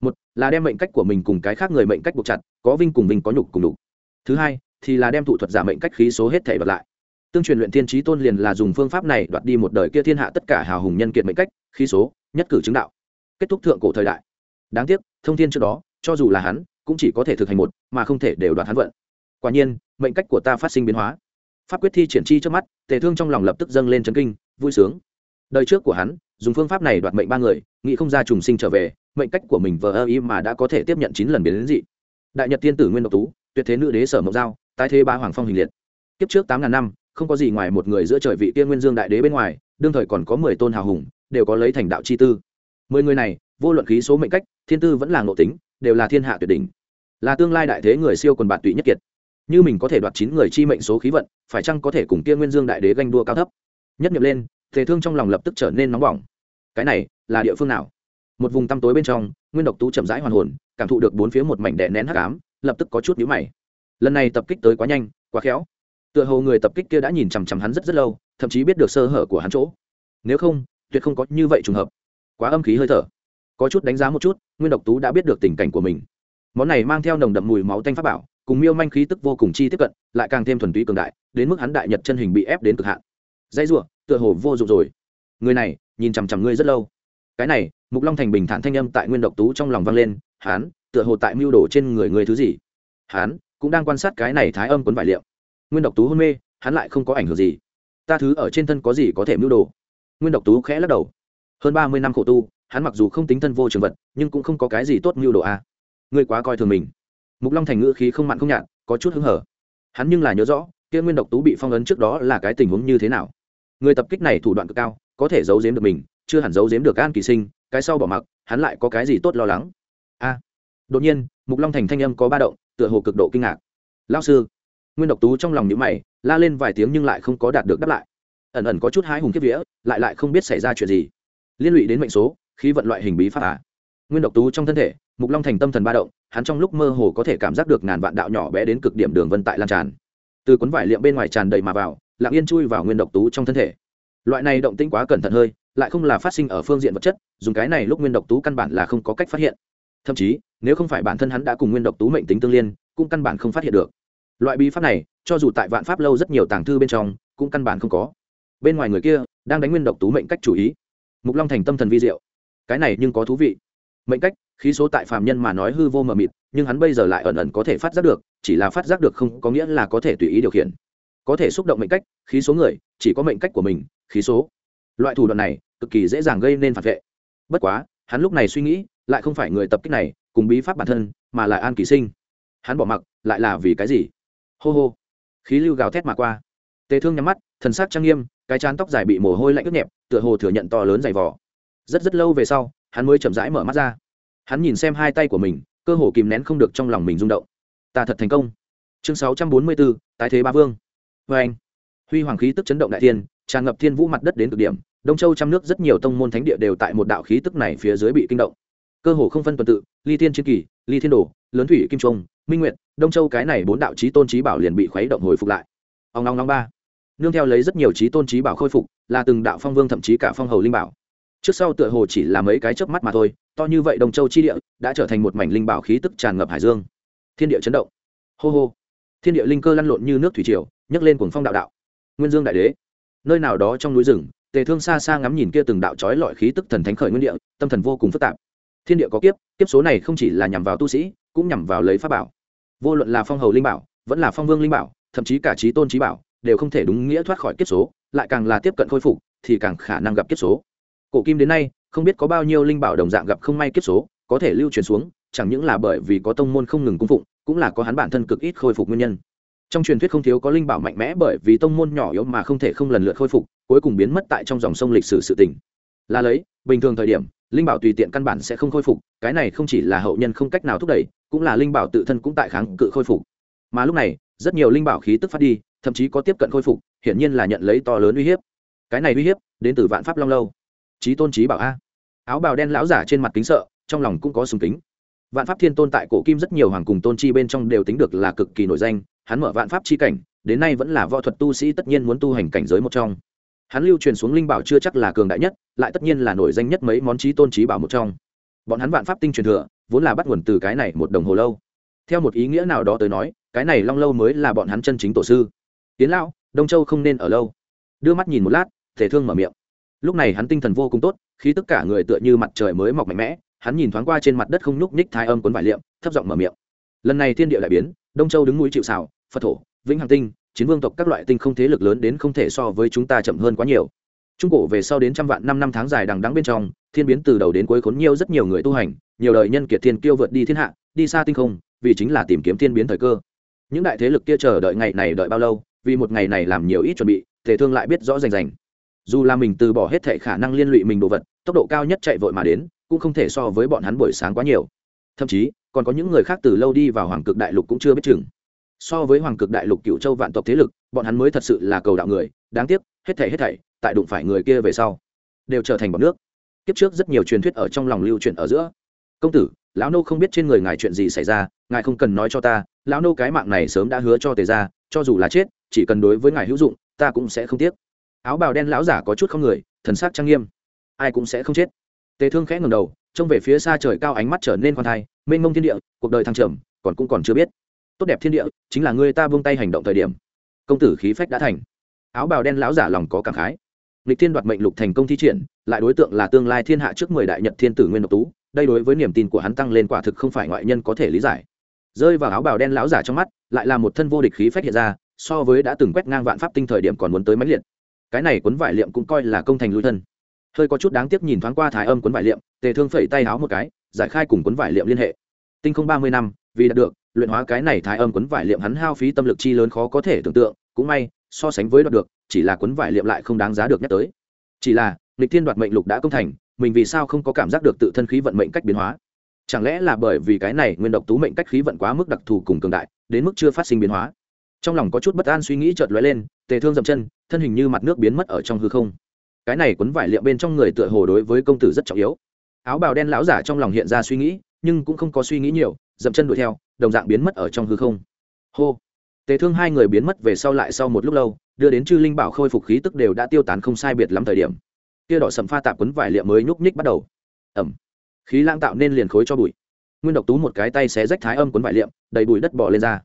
Một là đem mệnh cách của mình cùng cái khác người mệnh cách buộc chặt, có vinh cùng vinh, có nhục cùng đục thứ hai, thì là đem thủ thuật giả mệnh cách khí số hết thể đoạt lại. Tương truyền luyện thiên trí tôn liền là dùng phương pháp này đoạt đi một đời kia thiên hạ tất cả hào hùng nhân kiệt mệnh cách, khí số, nhất cử chứng đạo. Kết thúc thượng cổ thời đại. Đáng tiếc, thông thiên trước đó, cho dù là hắn, cũng chỉ có thể thực hành một, mà không thể đều đoạt hắn vận. Quả nhiên, mệnh cách của ta phát sinh biến hóa. Pháp quyết thi triển chi trước mắt, tề thương trong lòng lập tức dâng lên chấn kinh, vui sướng. Đời trước của hắn, dùng phương pháp này đoạt mệnh ba người, nghĩ không ra trùng sinh trở về, mệnh cách của mình vờ ơ y mà đã có thể tiếp nhận chín lần biến đến dị. Đại nhật tiên tử nguyên độc tú tuyệt thế nữ đế sở mộng giao, tái thế ba hoàng phong hình liệt. Kiếp trước tám ngàn năm, không có gì ngoài một người giữa trời vị tiên nguyên dương đại đế bên ngoài, đương thời còn có mười tôn hào hùng, đều có lấy thành đạo chi tư. Mười người này, vô luận khí số mệnh cách, thiên tư vẫn là ngộ tính, đều là thiên hạ tuyệt đỉnh. Là tương lai đại thế người siêu quần bạn tụy nhất kiệt. Như mình có thể đoạt chín người chi mệnh số khí vận, phải chăng có thể cùng kia nguyên dương đại đế ganh đua cao thấp? Nhất nhập lên, thể thương trong lòng lập tức trở nên nóng bỏng. Cái này là địa phương nào? Một vùng tăm tối bên trong, nguyên độc tú chậm rãi hoàn hồn, cảm thụ được bốn phía một mảnh đè nén hắc ám lập tức có chút nhíu mày. Lần này tập kích tới quá nhanh, quá khéo. Tựa hồ người tập kích kia đã nhìn chằm chằm hắn rất rất lâu, thậm chí biết được sơ hở của hắn chỗ. Nếu không, tuyệt không có như vậy trùng hợp. Quá âm khí hơi thở. Có chút đánh giá một chút, nguyên độc tú đã biết được tình cảnh của mình. Món này mang theo nồng đậm mùi máu tanh pháp bảo, cùng miêu manh khí tức vô cùng chi tiếp cận, lại càng thêm thuần túy cường đại, đến mức hắn đại nhật chân hình bị ép đến cực hạn. Dây ruộng tựa hồ vô dụng rồi. Người này, nhìn chằm chằm ngươi rất lâu. Cái này, mục long thành bình thản thanh âm tại nguyên độc tú trong lòng vang lên, hán tựa hồ tại mưu đồ trên người người thứ gì. Hắn cũng đang quan sát cái này thái âm quấn vải liệu. Nguyên độc tú hôn mê, hắn lại không có ảnh hưởng gì. Ta thứ ở trên thân có gì có thể mưu đồ? Nguyên độc tú khẽ lắc đầu. Hơn ba mươi năm khổ tu, hắn mặc dù không tính thân vô trường vật, nhưng cũng không có cái gì tốt mưu đồ a à. ngươi quá coi thường mình. Mục long thành ngữ khí không mặn không nhạt, có chút hứng hở. Hắn nhưng là nhớ rõ, kia nguyên độc tú bị phong ấn trước đó là cái tình huống như thế nào. Người tập kích này thủ đoạn cực cao, có thể giấu giếm được mình, chưa hẳn giấu giếm được an kỳ sinh, cái sau bỏ mặc, hắn lại có cái gì tốt lo lắng? Đột nhiên, mục long thành thanh âm có ba động, tựa hồ cực độ kinh ngạc. Lao sư. Nguyên độc tú trong lòng nhữ mày, la lên vài tiếng nhưng lại không có đạt được đáp lại. Ẩn ẩn có chút hái hùng kiếp vía, lại lại không biết xảy ra chuyện gì. Liên lụy đến mệnh số, khí vận loại hình bí pháp à. nguyên độc tú trong thân thể, mục long thành tâm thần ba động, hắn trong lúc mơ hồ có thể cảm giác được ngàn vạn đạo nhỏ bé đến cực điểm đường vân tại lan tràn. Từ cuốn vải liệm bên ngoài tràn đầy mà vào, lặng yên chui vào nguyên độc tú trong thân thể. Loại này động tĩnh quá cẩn thận hơi, lại không là phát sinh ở phương diện vật chất, dùng cái này lúc nguyên độc tú căn bản là không có cách phát hiện. Thậm chí nếu không phải bản thân hắn đã cùng nguyên độc tú mệnh tính tương liên, cũng căn bản không phát hiện được. Loại bí pháp này, cho dù tại vạn pháp lâu rất nhiều tàng thư bên trong, cũng căn bản không có. Bên ngoài người kia, đang đánh nguyên độc tú mệnh cách chủ ý. Mục long thành tâm thần vi diệu. Cái này nhưng có thú vị. Mệnh cách, khí số tại phàm nhân mà nói hư vô mờ mịt, nhưng hắn bây giờ lại ẩn ẩn có thể phát giác được, chỉ là phát giác được không có nghĩa là có thể tùy ý điều khiển. Có thể xúc động mệnh cách, khí số người, chỉ có mệnh cách của mình, khí số. Loại thủ đoạn này, cực kỳ dễ dàng gây nên phản vệ. Bất quá, hắn lúc này suy nghĩ, lại không phải người tập kích này cùng bí pháp bản thân, mà là an kỳ sinh. Hắn bỏ mặc, lại là vì cái gì? Hô hô. Khí lưu gào thét mà qua. Tề thương nhắm mắt, thần sắc trang nghiêm, cái chán tóc dài bị mồ hôi lạnh ướt nhẹp, tựa hồ thừa nhận to lớn dày vỏ rất rất lâu về sau, hắn mới chậm rãi mở mắt ra. Hắn nhìn xem hai tay của mình, cơ hồ kìm nén không được trong lòng mình rung động. Ta thật thành công. Chương sáu trăm bốn mươi bốn tái thế ba vương. Vê anh, huy hoàng khí tức chấn động đại thiên, tràn ngập thiên vũ mặt đất đến cực điểm. Đông châu trăm nước rất nhiều tông môn thánh địa đều tại một đạo khí tức này phía dưới bị kinh động cơ hồ không phân tuần tự, ly thiên chiến kỳ, ly thiên đồ, lớn thủy, kim trung, minh nguyệt, đông châu cái này bốn đạo trí tôn trí bảo liền bị khuấy động hồi phục lại. Ông long long ba. Nương theo lấy rất nhiều trí tôn trí bảo khôi phục, là từng đạo phong vương thậm chí cả phong hầu linh bảo. Trước sau tựa hồ chỉ là mấy cái chớp mắt mà thôi, to như vậy đông châu chi địa đã trở thành một mảnh linh bảo khí tức tràn ngập hải dương. Thiên địa chấn động. Hô hô. Thiên địa linh cơ lăn lộn như nước thủy triều, nhấc lên cuồng phong đạo đạo. Nguyên dương đại đế. Nơi nào đó trong núi rừng, tề thương xa xa ngắm nhìn kia từng đạo trói lọi khí tức thần thánh khởi nguyên địa, tâm thần vô cùng phức tạp thiên địa có kiếp kiếp số này không chỉ là nhằm vào tu sĩ, cũng nhằm vào lấy pháp bảo. Vô luận là phong hầu linh bảo, vẫn là phong vương linh bảo, thậm chí cả trí tôn trí bảo, đều không thể đúng nghĩa thoát khỏi kiếp số, lại càng là tiếp cận khôi phục, thì càng khả năng gặp kiếp số. Cổ kim đến nay, không biết có bao nhiêu linh bảo đồng dạng gặp không may kiếp số, có thể lưu truyền xuống, chẳng những là bởi vì có tông môn không ngừng cung phụng, cũng là có hắn bản thân cực ít khôi phục nguyên nhân. Trong truyền thuyết không thiếu có linh bảo mạnh mẽ bởi vì tông môn nhỏ yếu mà không thể không lần lượt khôi phục, cuối cùng biến mất tại trong dòng sông lịch sử sự tỉnh là lấy, bình thường thời điểm linh bảo tùy tiện căn bản sẽ không khôi phục, cái này không chỉ là hậu nhân không cách nào thúc đẩy, cũng là linh bảo tự thân cũng tại kháng cự khôi phục. Mà lúc này, rất nhiều linh bảo khí tức phát đi, thậm chí có tiếp cận khôi phục, hiển nhiên là nhận lấy to lớn uy hiếp. Cái này uy hiếp, đến từ vạn pháp long lâu. Trí tôn trí bảo a. Áo bào đen lão giả trên mặt kính sợ, trong lòng cũng có sùng kính. Vạn pháp thiên tôn tại cổ kim rất nhiều hoàng cùng tôn chi bên trong đều tính được là cực kỳ nổi danh, hắn mở vạn pháp chi cảnh, đến nay vẫn là võ thuật tu sĩ tất nhiên muốn tu hành cảnh giới một trong hắn lưu truyền xuống linh bảo chưa chắc là cường đại nhất, lại tất nhiên là nổi danh nhất mấy món trí tôn trí bảo một trong. Bọn hắn vạn pháp tinh truyền thừa, vốn là bắt nguồn từ cái này một đồng hồ lâu. Theo một ý nghĩa nào đó tới nói, cái này long lâu mới là bọn hắn chân chính tổ sư. Tiến lão, đông châu không nên ở lâu. Đưa mắt nhìn một lát, thể thương mở miệng. Lúc này hắn tinh thần vô cùng tốt khi tất cả người tựa như mặt trời mới mọc mạnh mẽ, hắn nhìn thoáng qua trên mặt đất không nhúc nhích thái âm cuốn vải liệm, thấp giọng mở miệng. Lần này thiên địa đại biến, đông châu đứng núi chịu xào phật thổ, vĩnh hằng tinh chiến vương tộc các loại tinh không thế lực lớn đến không thể so với chúng ta chậm hơn quá nhiều. Trung cổ về sau đến trăm vạn năm năm tháng dài đằng đắng bên trong, thiên biến từ đầu đến cuối khốn nhiều rất nhiều người tu hành, nhiều đời nhân kiệt thiên kiêu vượt đi thiên hạ, đi xa tinh không, vì chính là tìm kiếm thiên biến thời cơ. Những đại thế lực kia chờ đợi ngày này đợi bao lâu, vì một ngày này làm nhiều ít chuẩn bị thể thương lại biết rõ rành rành. Dù là mình từ bỏ hết thệ khả năng liên lụy mình đồ vật, tốc độ cao nhất chạy vội mà đến, cũng không thể so với bọn hắn buổi sáng quá nhiều. Thậm chí, còn có những người khác từ lâu đi vào hoàng cực đại lục cũng chưa biết chừng so với hoàng cực đại lục cựu châu vạn tộc thế lực, bọn hắn mới thật sự là cầu đạo người, đáng tiếc, hết thảy hết thảy, tại đụng phải người kia về sau, đều trở thành bọn nước. Kiếp trước rất nhiều truyền thuyết ở trong lòng lưu truyền ở giữa. Công tử, lão nô không biết trên người ngài chuyện gì xảy ra, ngài không cần nói cho ta, lão nô cái mạng này sớm đã hứa cho tề ra cho dù là chết, chỉ cần đối với ngài hữu dụng, ta cũng sẽ không tiếc. Áo bào đen lão giả có chút không người, thần sắc trang nghiêm. Ai cũng sẽ không chết. Tề thương khẽ ngầm đầu, trông về phía xa trời cao ánh mắt trở nên khoan thai, mênh mông thiên địa, cuộc đời thăng trầm, còn cũng còn chưa biết tốt đẹp thiên địa, chính là người ta buông tay hành động thời điểm. Công tử khí phách đã thành. Áo bào đen lão giả lòng có cảm khái. Lịch thiên đoạt mệnh lục thành công thi triển, lại đối tượng là tương lai thiên hạ trước mười đại nhật thiên tử nguyên độc tú, đây đối với niềm tin của hắn tăng lên quả thực không phải ngoại nhân có thể lý giải. Rơi vào áo bào đen lão giả trong mắt, lại là một thân vô địch khí phách hiện ra, so với đã từng quét ngang vạn pháp tinh thời điểm còn muốn tới máy liệt. Cái này cuốn vải liệm cũng coi là công thành lui thân. Hơi có chút đáng tiếc nhìn thoáng qua thái âm cuốn vải liệm, tề thương phẩy tay áo một cái, giải khai cùng cuốn vải liệm liên hệ. Tinh không ba mươi năm vì đạt được, luyện hóa cái này thái âm cuốn vải liệm hắn hao phí tâm lực chi lớn khó có thể tưởng tượng, cũng may, so sánh với đoạt được, chỉ là cuốn vải liệm lại không đáng giá được nhắc tới. Chỉ là lịch thiên đoạt mệnh lục đã công thành, mình vì sao không có cảm giác được tự thân khí vận mệnh cách biến hóa? Chẳng lẽ là bởi vì cái này nguyên độc tú mệnh cách khí vận quá mức đặc thù cùng cường đại, đến mức chưa phát sinh biến hóa? Trong lòng có chút bất an suy nghĩ chợt lóe lên, tề thương dậm chân, thân hình như mặt nước biến mất ở trong hư không. Cái này quấn vải liệm bên trong người tựa hồ đối với công tử rất trọng yếu. Áo bào đen lão giả trong lòng hiện ra suy nghĩ, nhưng cũng không có suy nghĩ nhiều dậm chân đuổi theo, đồng dạng biến mất ở trong hư không. Hô. Tề thương hai người biến mất về sau lại sau một lúc lâu, đưa đến chư linh bảo khôi phục khí tức đều đã tiêu tán không sai biệt lắm thời điểm. Kia đỏ sầm pha tạp quấn vải liệm mới nhúc nhích bắt đầu. Ẩm. Khí lãng tạo nên liền khối cho bụi. Nguyên độc tú một cái tay xé rách thái âm quấn vải liệm, đầy bụi đất bỏ lên ra.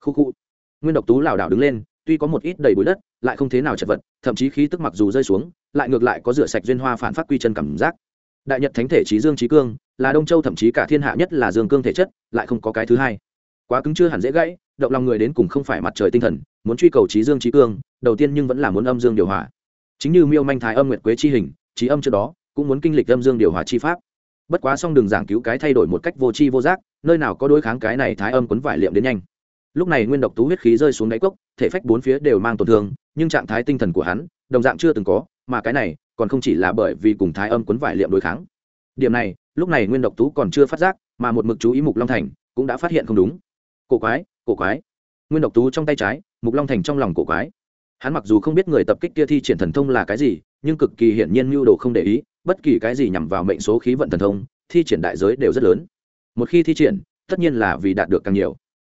Khu khu. Nguyên độc tú lảo đảo đứng lên, tuy có một ít đầy bụi đất, lại không thế nào chật vật, thậm chí khí tức mặc dù rơi xuống, lại ngược lại có rửa sạch duyên hoa phản phát quy chân cảm giác. Đại nhật thánh thể trí dương trí cương là đông châu thậm chí cả thiên hạ nhất là dương cương thể chất, lại không có cái thứ hai. Quá cứng chưa hẳn dễ gãy, động lòng người đến cùng không phải mặt trời tinh thần, muốn truy cầu trí dương trí cương, đầu tiên nhưng vẫn là muốn âm dương điều hòa. Chính như miêu manh thái âm nguyệt quế chi hình, trí âm trước đó, cũng muốn kinh lịch âm dương điều hòa chi pháp. Bất quá song đường giảng cứu cái thay đổi một cách vô tri vô giác, nơi nào có đối kháng cái này thái âm quấn vải liệm đến nhanh. Lúc này nguyên độc tú huyết khí rơi xuống đáy cốc, thể phách bốn phía đều mang tổn thương, nhưng trạng thái tinh thần của hắn, đồng dạng chưa từng có, mà cái này còn không chỉ là bởi vì cùng thái âm quấn vải liệm đối kháng. Điểm này lúc này nguyên độc tú còn chưa phát giác, mà một mực chú ý mục long thành, cũng đã phát hiện không đúng. Cổ quái cổ quái. Nguyên độc tú trong tay trái, mục long thành trong lòng cổ quái. Hắn mặc dù không biết người tập kích kia thi triển thần thông là cái gì, nhưng cực kỳ hiển nhiên mưu đồ không để ý, bất kỳ cái gì nhằm vào mệnh số khí vận thần thông, thi triển đại giới đều rất lớn. Một khi thi triển, tất nhiên là vì đạt được càng nhiều.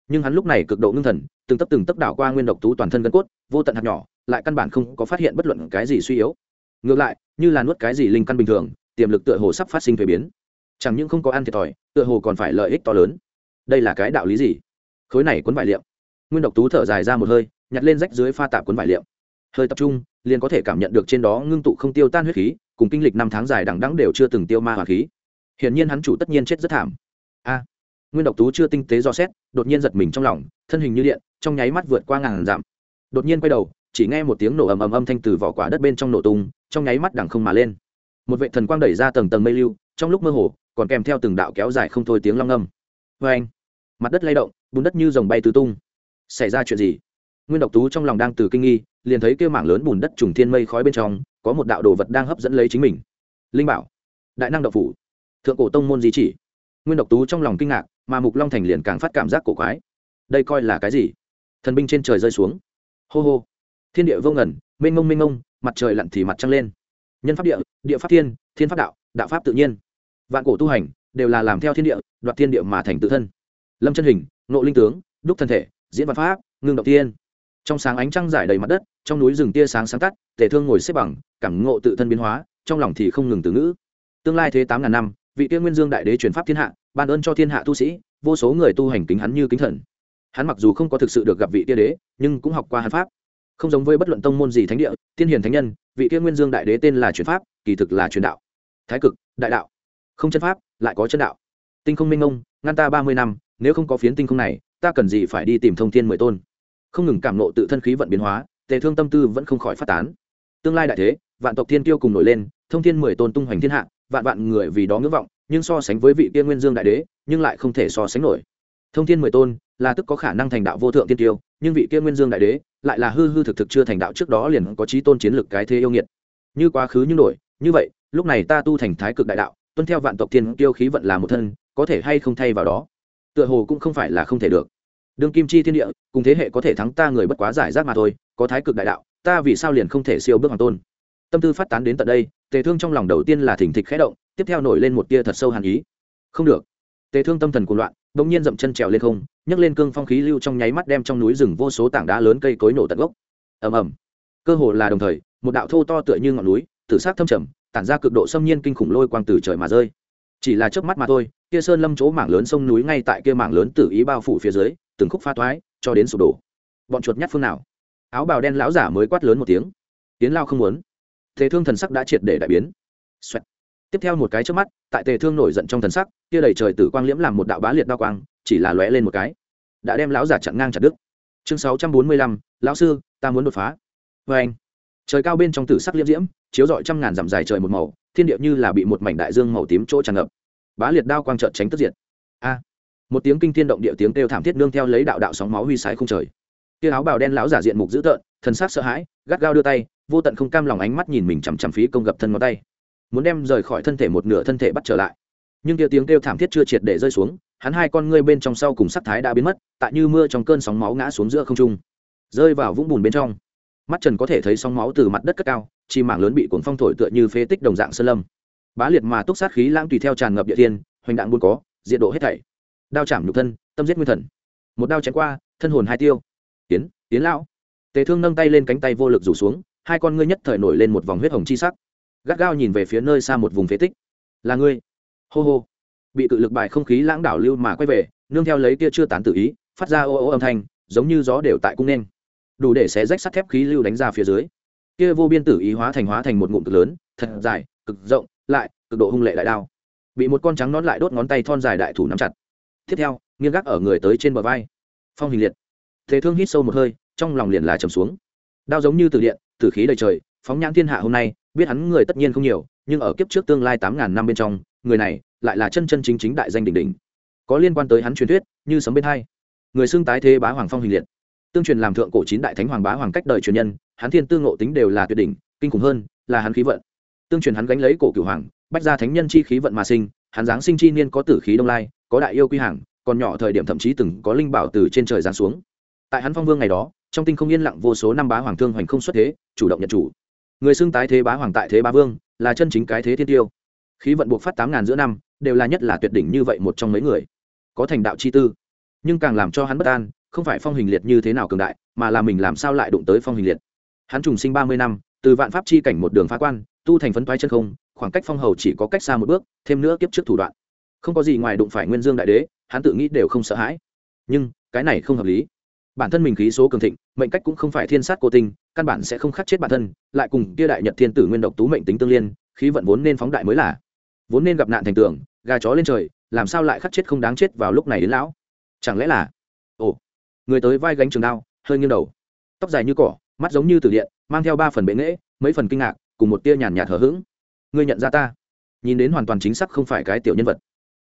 Nhưng hắn lúc này cực độ ngưng thần, từng tấp từng tấp đảo qua nguyên độc tú toàn thân gân cốt, vô tận hạt nhỏ, lại căn bản không có phát hiện bất luận cái gì suy yếu. Ngược lại, như là nuốt cái gì linh căn bình thường, tiềm lực tựa hồ sắp phát sinh thuế biến chẳng những không có ăn thiệt thòi, tựa hồ còn phải lợi ích to lớn. Đây là cái đạo lý gì? Khối này cuốn vải liệm nguyên độc tú thở dài ra một hơi, nhặt lên rách dưới pha tạp cuốn vải liệm hơi tập trung, liền có thể cảm nhận được trên đó ngưng tụ không tiêu tan huyết khí, cùng kinh lịch năm tháng dài đằng đẵng đều chưa từng tiêu ma hỏa khí. Hiển nhiên hắn chủ tất nhiên chết rất thảm. A! Nguyên độc tú chưa tinh tế do xét, đột nhiên giật mình trong lòng, thân hình như điện, trong nháy mắt vượt qua ngàn dặm. Đột nhiên quay đầu, chỉ nghe một tiếng nổ ầm ầm âm thanh từ vỏ quả đất bên trong nổ tung, trong nháy mắt đằng không mà lên. Một vệ thần quang đẩy ra tầng tầng mây lưu trong lúc mơ hồ, còn kèm theo từng đạo kéo dài không thôi tiếng long ngâm vê anh, mặt đất lay động, bùn đất như dòng bay tứ tung. Xảy ra chuyện gì? Nguyên độc tú trong lòng đang từ kinh nghi, liền thấy kêu mảng lớn bùn đất trùng thiên mây khói bên trong, có một đạo đồ vật đang hấp dẫn lấy chính mình. Linh bảo, đại năng độc phủ. Thượng cổ tông môn di chỉ. Nguyên độc tú trong lòng kinh ngạc, mà mục long thành liền càng phát cảm giác cổ quái. Đây coi là cái gì? Thần binh trên trời rơi xuống. Hô hô. Thiên địa vô ngẩn mênh mông mênh mông, mặt trời lặn thì mặt trăng lên. Nhân pháp địa địa pháp thiên thiên pháp đạo đạo pháp tự nhiên. Vạn cổ tu hành đều là làm theo thiên địa, đoạt thiên địa mà thành tự thân. Lâm chân hình nộ linh tướng, đúc thân thể, diễn văn pháp, ngưng động tiên. Trong sáng ánh trăng giải đầy mặt đất, trong núi rừng tia sáng sáng tắt, tề thương ngồi xếp bằng, cảm ngộ tự thân biến hóa, trong lòng thì không ngừng từ ngữ. Tương lai thế tám ngàn năm, vị tiên nguyên dương đại đế truyền pháp thiên hạ, ban ơn cho thiên hạ tu sĩ, vô số người tu hành kính hắn như kính thần. Hắn mặc dù không có thực sự được gặp vị tiên đế, nhưng cũng học qua hắn pháp. Không giống với bất luận tông môn gì thánh địa, tiên hiền thánh nhân, vị tiên nguyên dương đại đế tên là truyền pháp, kỳ thực là truyền đạo thái cực, đại đạo. Không chân pháp, lại có chân đạo. Tinh không minh ông ngăn ta ba mươi năm, nếu không có phiến tinh không này, ta cần gì phải đi tìm thông thiên mười tôn? Không ngừng cảm nộ tự thân khí vận biến hóa, tề thương tâm tư vẫn không khỏi phát tán. Tương lai đại thế, vạn tộc thiên tiêu cùng nổi lên, thông thiên mười tôn tung hoành thiên hạ, vạn vạn người vì đó ngưỡng vọng, nhưng so sánh với vị tiên nguyên dương đại đế, nhưng lại không thể so sánh nổi. Thông thiên mười tôn, là tức có khả năng thành đạo vô thượng tiên tiêu nhưng vị tiên nguyên dương đại đế, lại là hư hư thực thực chưa thành đạo trước đó liền có trí tôn chiến lược cái thế yêu nghiệt. Như quá khứ như nổi, như vậy lúc này ta tu thành thái cực đại đạo, tuân theo vạn tộc thiên tiêu khí vận là một thân, có thể hay không thay vào đó? Tựa hồ cũng không phải là không thể được. Đương kim chi thiên địa, cùng thế hệ có thể thắng ta người bất quá giải rác mà thôi, có thái cực đại đạo, ta vì sao liền không thể siêu bước hoàng tôn? Tâm tư phát tán đến tận đây, tề thương trong lòng đầu tiên là thỉnh thịch khẽ động, tiếp theo nổi lên một tia thật sâu hàn ý. Không được. Tề thương tâm thần cuồng loạn, bỗng nhiên dậm chân trèo lên không, nhấc lên cương phong khí lưu trong nháy mắt đem trong núi rừng vô số tảng đá lớn cây cối nổ tận gốc. Ầm ầm. Cơ hồ là đồng thời, một đạo thô to tựa như ngọn núi, tử sát thâm trầm tản ra cực độ xâm nhiên kinh khủng lôi quang từ trời mà rơi. Chỉ là chớp mắt mà thôi, kia sơn lâm chỗ mảng lớn sông núi ngay tại kia mảng lớn tử ý bao phủ phía dưới, từng khúc pha thoái, cho đến sụp đổ. Bọn chuột nhát phương nào? Áo bào đen lão giả mới quát lớn một tiếng. Tiến lao không muốn. Thế thương thần sắc đã triệt để đại biến. Xoẹt. tiếp theo một cái trước mắt, tại tề thương nổi giận trong thần sắc, kia đầy trời tử quang liễm làm một đạo bá liệt đao quang, chỉ là lóe lên một cái. Đã đem lão giả chặn ngang chặt đứt. Chương sáu trăm bốn mươi lăm, lão sư, ta muốn đột phá. Vê anh trời cao bên trong tử sắc liễm diễm, chiếu rọi trăm ngàn dặm dài trời một màu, thiên địa như là bị một mảnh đại dương màu tím chỗ tràn ngập. Bá liệt đao quang trợn tránh tức diệt. A! Một tiếng kinh thiên động địa tiếng kêu thảm thiết nương theo lấy đạo đạo sóng máu huy sái không trời. Kia áo bào đen lão giả diện mục dữ tợn, thần sắc sợ hãi, gắt gao đưa tay, vô tận không cam lòng ánh mắt nhìn mình chằm chằm phí công gập thân ngón tay. Muốn đem rời khỏi thân thể một nửa thân thể bắt trở lại. Nhưng kia tiếng kêu thảm thiết chưa triệt để rơi xuống, hắn hai con ngươi bên trong sau cùng sắc thái đã biến mất, tại như mưa trong cơn sóng máu ngã xuống giữa không trung. Rơi vào vũng bùn bên trong mắt trần có thể thấy sóng máu từ mặt đất cất cao, chi mảng lớn bị cuốn phong thổi tựa như phế tích đồng dạng sơn lâm. Bá liệt mà túc sát khí lãng tùy theo tràn ngập địa thiên, hoành đạn buôn có diện độ hết thảy. Đao chạm nhục thân, tâm giết nguyên thần. Một đao chém qua, thân hồn hai tiêu. Tiến tiến lão. Tề thương nâng tay lên cánh tay vô lực rủ xuống, hai con ngươi nhất thời nổi lên một vòng huyết hồng chi sắc. Gắt gao nhìn về phía nơi xa một vùng phế tích. Là ngươi. Hô hô. Bị cự lực bài không khí lãng đảo lưu mà quay về, nương theo lấy kia chưa tán tự ý, phát ra ô ô âm thanh, giống như gió đều tại cung nên đủ để xé rách sắt thép khí lưu đánh ra phía dưới. Kia vô biên tử ý hóa thành hóa thành một ngụm cực lớn, thật dài, cực rộng, lại, cực độ hung lệ đại đao. Bị một con trắng nón lại đốt ngón tay thon dài đại thủ nắm chặt. Tiếp theo, nghiêng gác ở người tới trên bờ vai. Phong hình liệt. Thế thương hít sâu một hơi, trong lòng liền là trầm xuống. Đao giống như từ điện từ khí đầy trời, phóng nhãn thiên hạ hôm nay, biết hắn người tất nhiên không nhiều, nhưng ở kiếp trước tương lai tám ngàn năm bên trong, người này lại là chân chân chính chính đại danh đỉnh đỉnh. Có liên quan tới hắn truyền thuyết, như sấm bên hai. Người xưng tái thế bá hoàng phong hình liệt tương truyền làm thượng cổ chín đại thánh hoàng bá hoàng cách đời truyền nhân, hắn thiên tương ngộ tính đều là tuyệt đỉnh, kinh khủng hơn là hắn khí vận. Tương truyền hắn gánh lấy cổ cửu hoàng, bách gia thánh nhân chi khí vận mà sinh, hắn giáng sinh chi niên có tử khí đông lai, có đại yêu quy hàng, còn nhỏ thời điểm thậm chí từng có linh bảo từ trên trời giáng xuống. Tại hắn phong vương ngày đó, trong tinh không yên lặng vô số năm bá hoàng thương hoành không xuất thế, chủ động nhận chủ. Người xưng tái thế bá hoàng tại thế bá vương, là chân chính cái thế thiên tiêu. Khí vận buộc phát tám ngàn giữa năm, đều là nhất là tuyệt đỉnh như vậy một trong mấy người. Có thành đạo chi tư, nhưng càng làm cho hắn bất an không phải phong hình liệt như thế nào cường đại, mà là mình làm sao lại đụng tới phong hình liệt. Hắn trùng sinh ba mươi năm, từ vạn pháp chi cảnh một đường phá quan, tu thành phấn toái chân không, khoảng cách phong hầu chỉ có cách xa một bước, thêm nữa kiếp trước thủ đoạn. Không có gì ngoài đụng phải nguyên dương đại đế, hắn tự nghĩ đều không sợ hãi. Nhưng, cái này không hợp lý. Bản thân mình khí số cường thịnh, mệnh cách cũng không phải thiên sát cô tinh, căn bản sẽ không khắc chết bản thân, lại cùng kia đại nhật thiên tử nguyên độc tú mệnh tính tương liên, khí vận vốn nên phóng đại mới là. Vốn nên gặp nạn thành tường, gà chó lên trời, làm sao lại khắc chết không đáng chết vào lúc này đến lão? Chẳng lẽ là người tới vai gánh trường đao, hơi nghiêng đầu. Tóc dài như cỏ, mắt giống như từ điện, mang theo ba phần bệ nghễ, mấy phần kinh ngạc, cùng một tia nhàn nhạt hở h ữ g ngươi nhận ra ta? Nhìn đến hoàn toàn chính xác không phải cái tiểu nhân vật.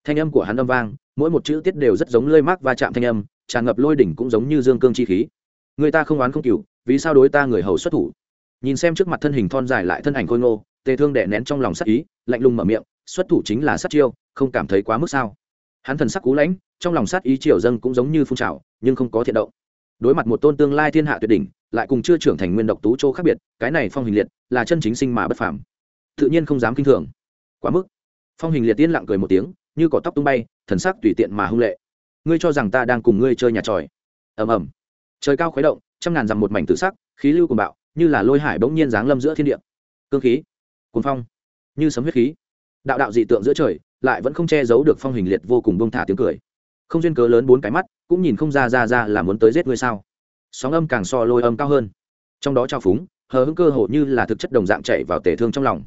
Thanh âm của hắn âm vang, mỗi một chữ tiết đều rất giống lơi mác va chạm thanh âm, tràn ngập lôi đỉnh cũng giống như dương cương chi khí. Người ta không oán không cựu vì sao đối ta người hầu xuất thủ? Nhìn xem trước mặt thân hình thon dài lại thân ảnh khôi ngô, tề thương đẻ nén trong lòng sắc ý, lạnh lùng mở miệng, xuất thủ chính là sát chiêu, không cảm thấy quá mức sao? Hắn thần sắc cú lãnh, trong lòng sát ý triều dâng cũng giống như phun trào nhưng không có thiện động. Đối mặt một tôn tương lai thiên hạ tuyệt đỉnh, lại cùng chưa trưởng thành nguyên độc tú châu khác biệt, cái này phong hình liệt là chân chính sinh mà bất phàm. Tự nhiên không dám kinh thường. Quá mức. Phong hình liệt tiên lặng cười một tiếng, như cỏ tóc tung bay, thần sắc tùy tiện mà hung lệ. Ngươi cho rằng ta đang cùng ngươi chơi nhà tròi. Ầm ầm. Trời cao khuấy động, trăm ngàn dặm một mảnh tự sắc, khí lưu cùng bạo, như là lôi hải bỗng nhiên giáng lâm giữa thiên địa. Cương khí, cuồng phong, như sấm huyết khí. Đạo đạo dị tượng giữa trời, lại vẫn không che giấu được phong hình liệt vô cùng bông thả tiếng cười. Không duyên cớ lớn bốn cái mắt cũng nhìn không ra ra ra là muốn tới giết ngươi sao. Sóng âm càng so lôi âm cao hơn. Trong đó trao phúng, hờ hững cơ hồ như là thực chất đồng dạng chạy vào tề thương trong lòng.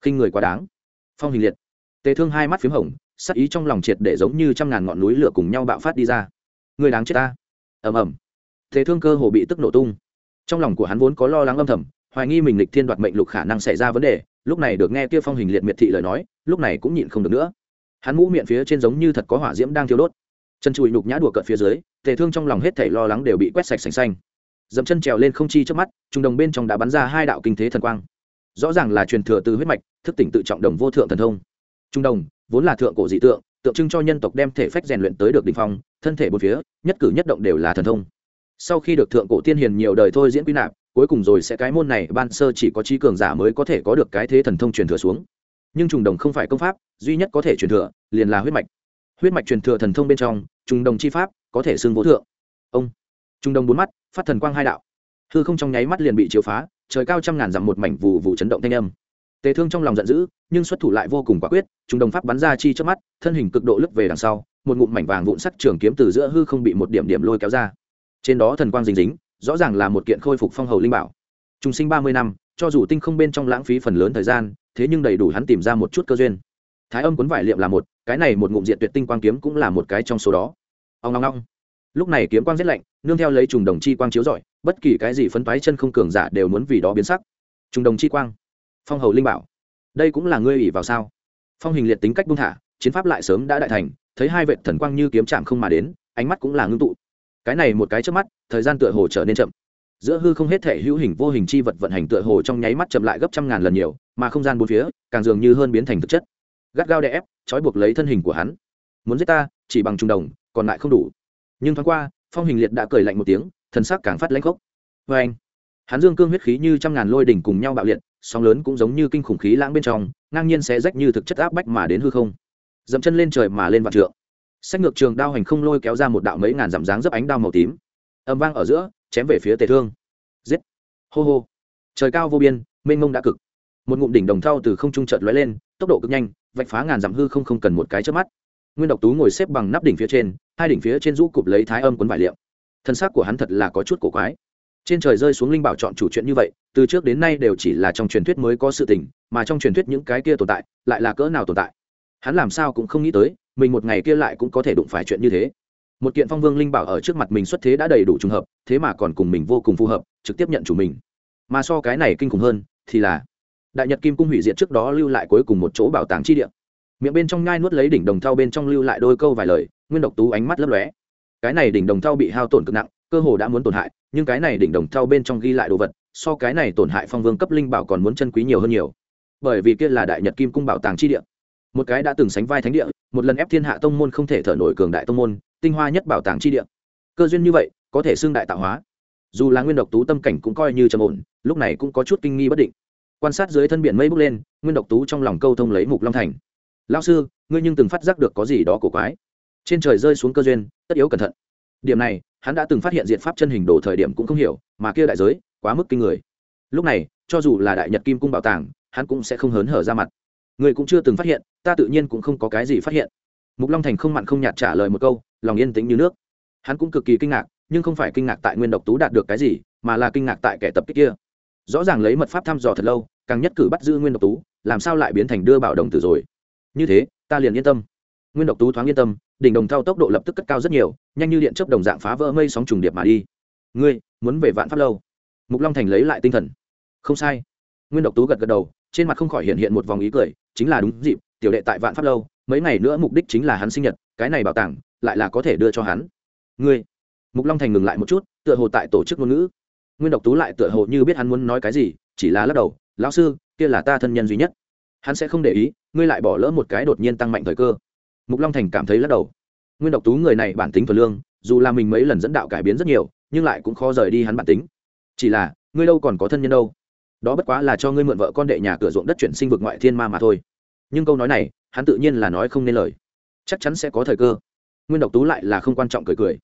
Khinh người quá đáng. Phong hình liệt. Tề thương hai mắt p h í m hồng sắc ý trong lòng triệt để giống như trăm ngàn ngọn núi lửa cùng nhau bạo phát đi ra. Người đáng chết ta. Ầm ầm. Tề thương cơ hồ bị tức nổ tung. Trong lòng của hắn vốn có lo lắng âm thầm, hoài nghi mình lịch thiên đoạt mệnh lục khả năng xảy ra vấn đề, lúc này được nghe kia phong hình liệt miệt thị lời nói, lúc này cũng nhịn không được nữa. Hắn mũ miệng phía trên giống như thật có hỏa diễm đang thiêu đốt chân chùi nhục nhã đùa cợt phía dưới, tề thương trong lòng hết thảy lo lắng đều bị quét sạch sành xanh. Dẫm chân trèo lên không chi trước mắt, trung đồng bên trong đã bắn ra hai đạo kinh thế thần quang. Rõ ràng là truyền thừa từ huyết mạch, thức tỉnh tự trọng đồng vô thượng thần thông. Trung đồng, vốn là thượng cổ dị tượng tượng trưng cho nhân tộc đem thể phách rèn luyện tới được đ ỉ n h phong, thân thể bốn phía, nhất cử nhất động đều là thần thông. Sau khi được thượng cổ tiên hiền nhiều đời thôi diễn quy nạp, cuối cùng rồi sẽ cái môn này, ban sơ chỉ có trí cường giả mới có thể có được cái thế thần thông truyền thừa xuống. Nhưng trùng đồng không phải công pháp, duy nhất có thể truyền thừa, liền là huyết mạch huyết mạch truyền thừa thần thông bên trong, trùng đồng chi pháp, có thể xưng vô thượng. Ông. Trung đồng bốn mắt, phát thần quang hai đạo. Hư không trong nháy mắt liền bị chiếu phá, trời cao trăm ngàn dặm một mảnh vụ vụ chấn động thanh âm. Tề thương trong lòng giận dữ, nhưng xuất thủ lại vô cùng quả quyết trung đồng pháp bắn ra chi trước mắt, thân hình cực độ lướt về đằng sau, một ngụm mảnh vàng vụn sắc trường kiếm từ giữa hư không bị một điểm điểm lôi kéo ra. Trên đó thần quang dính dính, rõ ràng là một kiện khôi phục phong hầu linh bảo. Trung sinh ba mươi năm, cho dù tinh không bên trong lãng phí phần lớn thời gian, thế nhưng đầy đủ hắn tìm ra một chút cơ duyên thái âm cuốn vải liệm là một, cái này một ngụm diện tuyệt tinh quang kiếm cũng là một cái trong số đó. Ông long long lúc này kiếm quang rét lạnh, nương theo lấy trùng đồng chi quang chiếu rọi, bất kỳ cái gì phấn phái chân không cường giả đều muốn vì đó biến sắc. Trùng đồng chi quang. Phong hầu linh bảo. Đây cũng là ngươi ủy vào sao? Phong hình liệt tính cách buông thả, chiến pháp lại sớm đã đại thành, thấy hai vệ thần quang như kiếm chạm không mà đến, ánh mắt cũng là ngưng tụ. Cái này một cái trước mắt, thời gian tựa hồ trở nên chậm. Giữa hư không hết thể hữu hình vô hình chi vật vận hành tựa hồ trong nháy mắt chậm lại gấp trăm ngàn lần nhiều, mà không gian bốn phía, càng dường như hơn biến thành thực chất gắt gao đè ép, trói buộc lấy thân hình của hắn. Muốn giết ta, chỉ bằng trung đồng, còn lại không đủ. Nhưng thoáng qua, phong hình liệt đã cười lạnh một tiếng, thần sắc càng phát lãnh khốc. Vê anh, hắn dương cương huyết khí như trăm ngàn lôi đỉnh cùng nhau bạo liệt, sóng lớn cũng giống như kinh khủng khí lãng bên trong, ngang nhiên sẽ rách như thực chất áp bách mà đến hư không. Dậm chân lên trời mà lên vạn trượng. Sách ngược trường đao hành không lôi kéo ra một đạo mấy ngàn dặm dáng dấp ánh đao màu tím. Âm vang ở giữa, chém về phía tề thương. Giết. Hô hô. Trời cao vô biên, mênh mông đã cực. Một ngụm đỉnh đồng thau từ không trung chợt lóe lên, tốc độ cực nhanh vạch phá ngàn dặm hư không không cần một cái trước mắt. Nguyên độc tú ngồi xếp bằng nắp đỉnh phía trên, hai đỉnh phía trên rũ cụp lấy thái âm quấn vải liệu thân xác của hắn thật là có chút cổ quái. Trên trời rơi xuống linh bảo chọn chủ chuyện như vậy, từ trước đến nay đều chỉ là trong truyền thuyết mới có sự tình, mà trong truyền thuyết những cái kia tồn tại, lại là cỡ nào tồn tại? Hắn làm sao cũng không nghĩ tới, mình một ngày kia lại cũng có thể đụng phải chuyện như thế. Một kiện phong vương linh bảo ở trước mặt mình xuất thế đã đầy đủ trùng hợp, thế mà còn cùng mình vô cùng phù hợp, trực tiếp nhận chủ mình. Mà so cái này kinh khủng hơn, thì là đại nhật kim cung hủy diệt trước đó lưu lại cuối cùng một chỗ bảo tàng chi địa. Miệng bên trong ngai nuốt lấy đỉnh đồng thau bên trong lưu lại đôi câu vài lời, nguyên độc tú ánh mắt lấp lóe. Cái này đỉnh đồng thau bị hao tổn cực nặng, cơ hồ đã muốn tổn hại, nhưng cái này đỉnh đồng thau bên trong ghi lại đồ vật, so cái này tổn hại phong vương cấp linh bảo còn muốn chân quý nhiều hơn nhiều. Bởi vì kia là đại nhật kim cung bảo tàng chi địa. Một cái đã từng sánh vai thánh địa, một lần ép thiên hạ tông môn không thể thở nổi cường đại tông môn, tinh hoa nhất bảo tàng chi địa. Cơ duyên như vậy, có thể xưng đại tạo hóa. Dù là nguyên độc tú tâm cảnh cũng coi như trầm ổn, lúc này cũng có chút kinh nghi bất định quan sát dưới thân biển mây bốc lên, nguyên độc tú trong lòng câu thông lấy mục long thành. Lao sư, ngươi nhưng từng phát giác được có gì đó cổ quái. Trên trời rơi xuống cơ duyên, tất yếu cẩn thận. Điểm này, hắn đã từng phát hiện diện pháp chân hình đồ thời điểm cũng không hiểu, mà kia đại giới, quá mức kinh người. Lúc này, cho dù là đại nhật kim cung bảo tàng, hắn cũng sẽ không hớn hở ra mặt. Người cũng chưa từng phát hiện, ta tự nhiên cũng không có cái gì phát hiện. Mục long thành không mặn không nhạt trả lời một câu, lòng yên tĩnh như nước. Hắn cũng cực kỳ kinh ngạc, nhưng không phải kinh ngạc tại nguyên độc tú đạt được cái gì, mà là kinh ngạc tại kẻ tập kích kia rõ ràng lấy mật pháp thăm dò thật lâu, càng nhất cử bắt giữ nguyên độc tú, làm sao lại biến thành đưa bảo đồng tử rồi? Như thế, ta liền yên tâm. Nguyên độc tú thoáng yên tâm, đỉnh đồng thao tốc độ lập tức cất cao rất nhiều, nhanh như điện chấp đồng dạng phá vỡ mây sóng trùng điệp mà đi. Ngươi, muốn về vạn pháp lâu? Mục long thành lấy lại tinh thần. Không sai. Nguyên độc tú gật gật đầu, trên mặt không khỏi hiện hiện một vòng ý cười, chính là đúng dịp, tiểu đệ tại vạn pháp lâu, mấy ngày nữa mục đích chính là hắn sinh nhật, cái này bảo tàng, lại là có thể đưa cho hắn. Ngươi. Mục long thành ngừng lại một chút, tựa hồ tại tổ chức ngôn ngữ nguyên độc tú lại tựa hồ như biết hắn muốn nói cái gì, chỉ là lắc đầu, lão sư, kia là ta thân nhân duy nhất. Hắn sẽ không để ý, ngươi lại bỏ lỡ một cái đột nhiên tăng mạnh thời cơ. Mục long thành cảm thấy lắc đầu. Nguyên độc tú người này bản tính thuần lương, dù là mình mấy lần dẫn đạo cải biến rất nhiều, nhưng lại cũng khó rời đi hắn bản tính. Chỉ là, ngươi đâu còn có thân nhân đâu. Đó bất quá là cho ngươi mượn vợ con đệ nhà cửa ruộng đất chuyển sinh vực ngoại thiên ma mà thôi. Nhưng câu nói này, hắn tự nhiên là nói không nên lời. Chắc chắn sẽ có thời cơ. Nguyên độc tú lại là không quan trọng cười cười.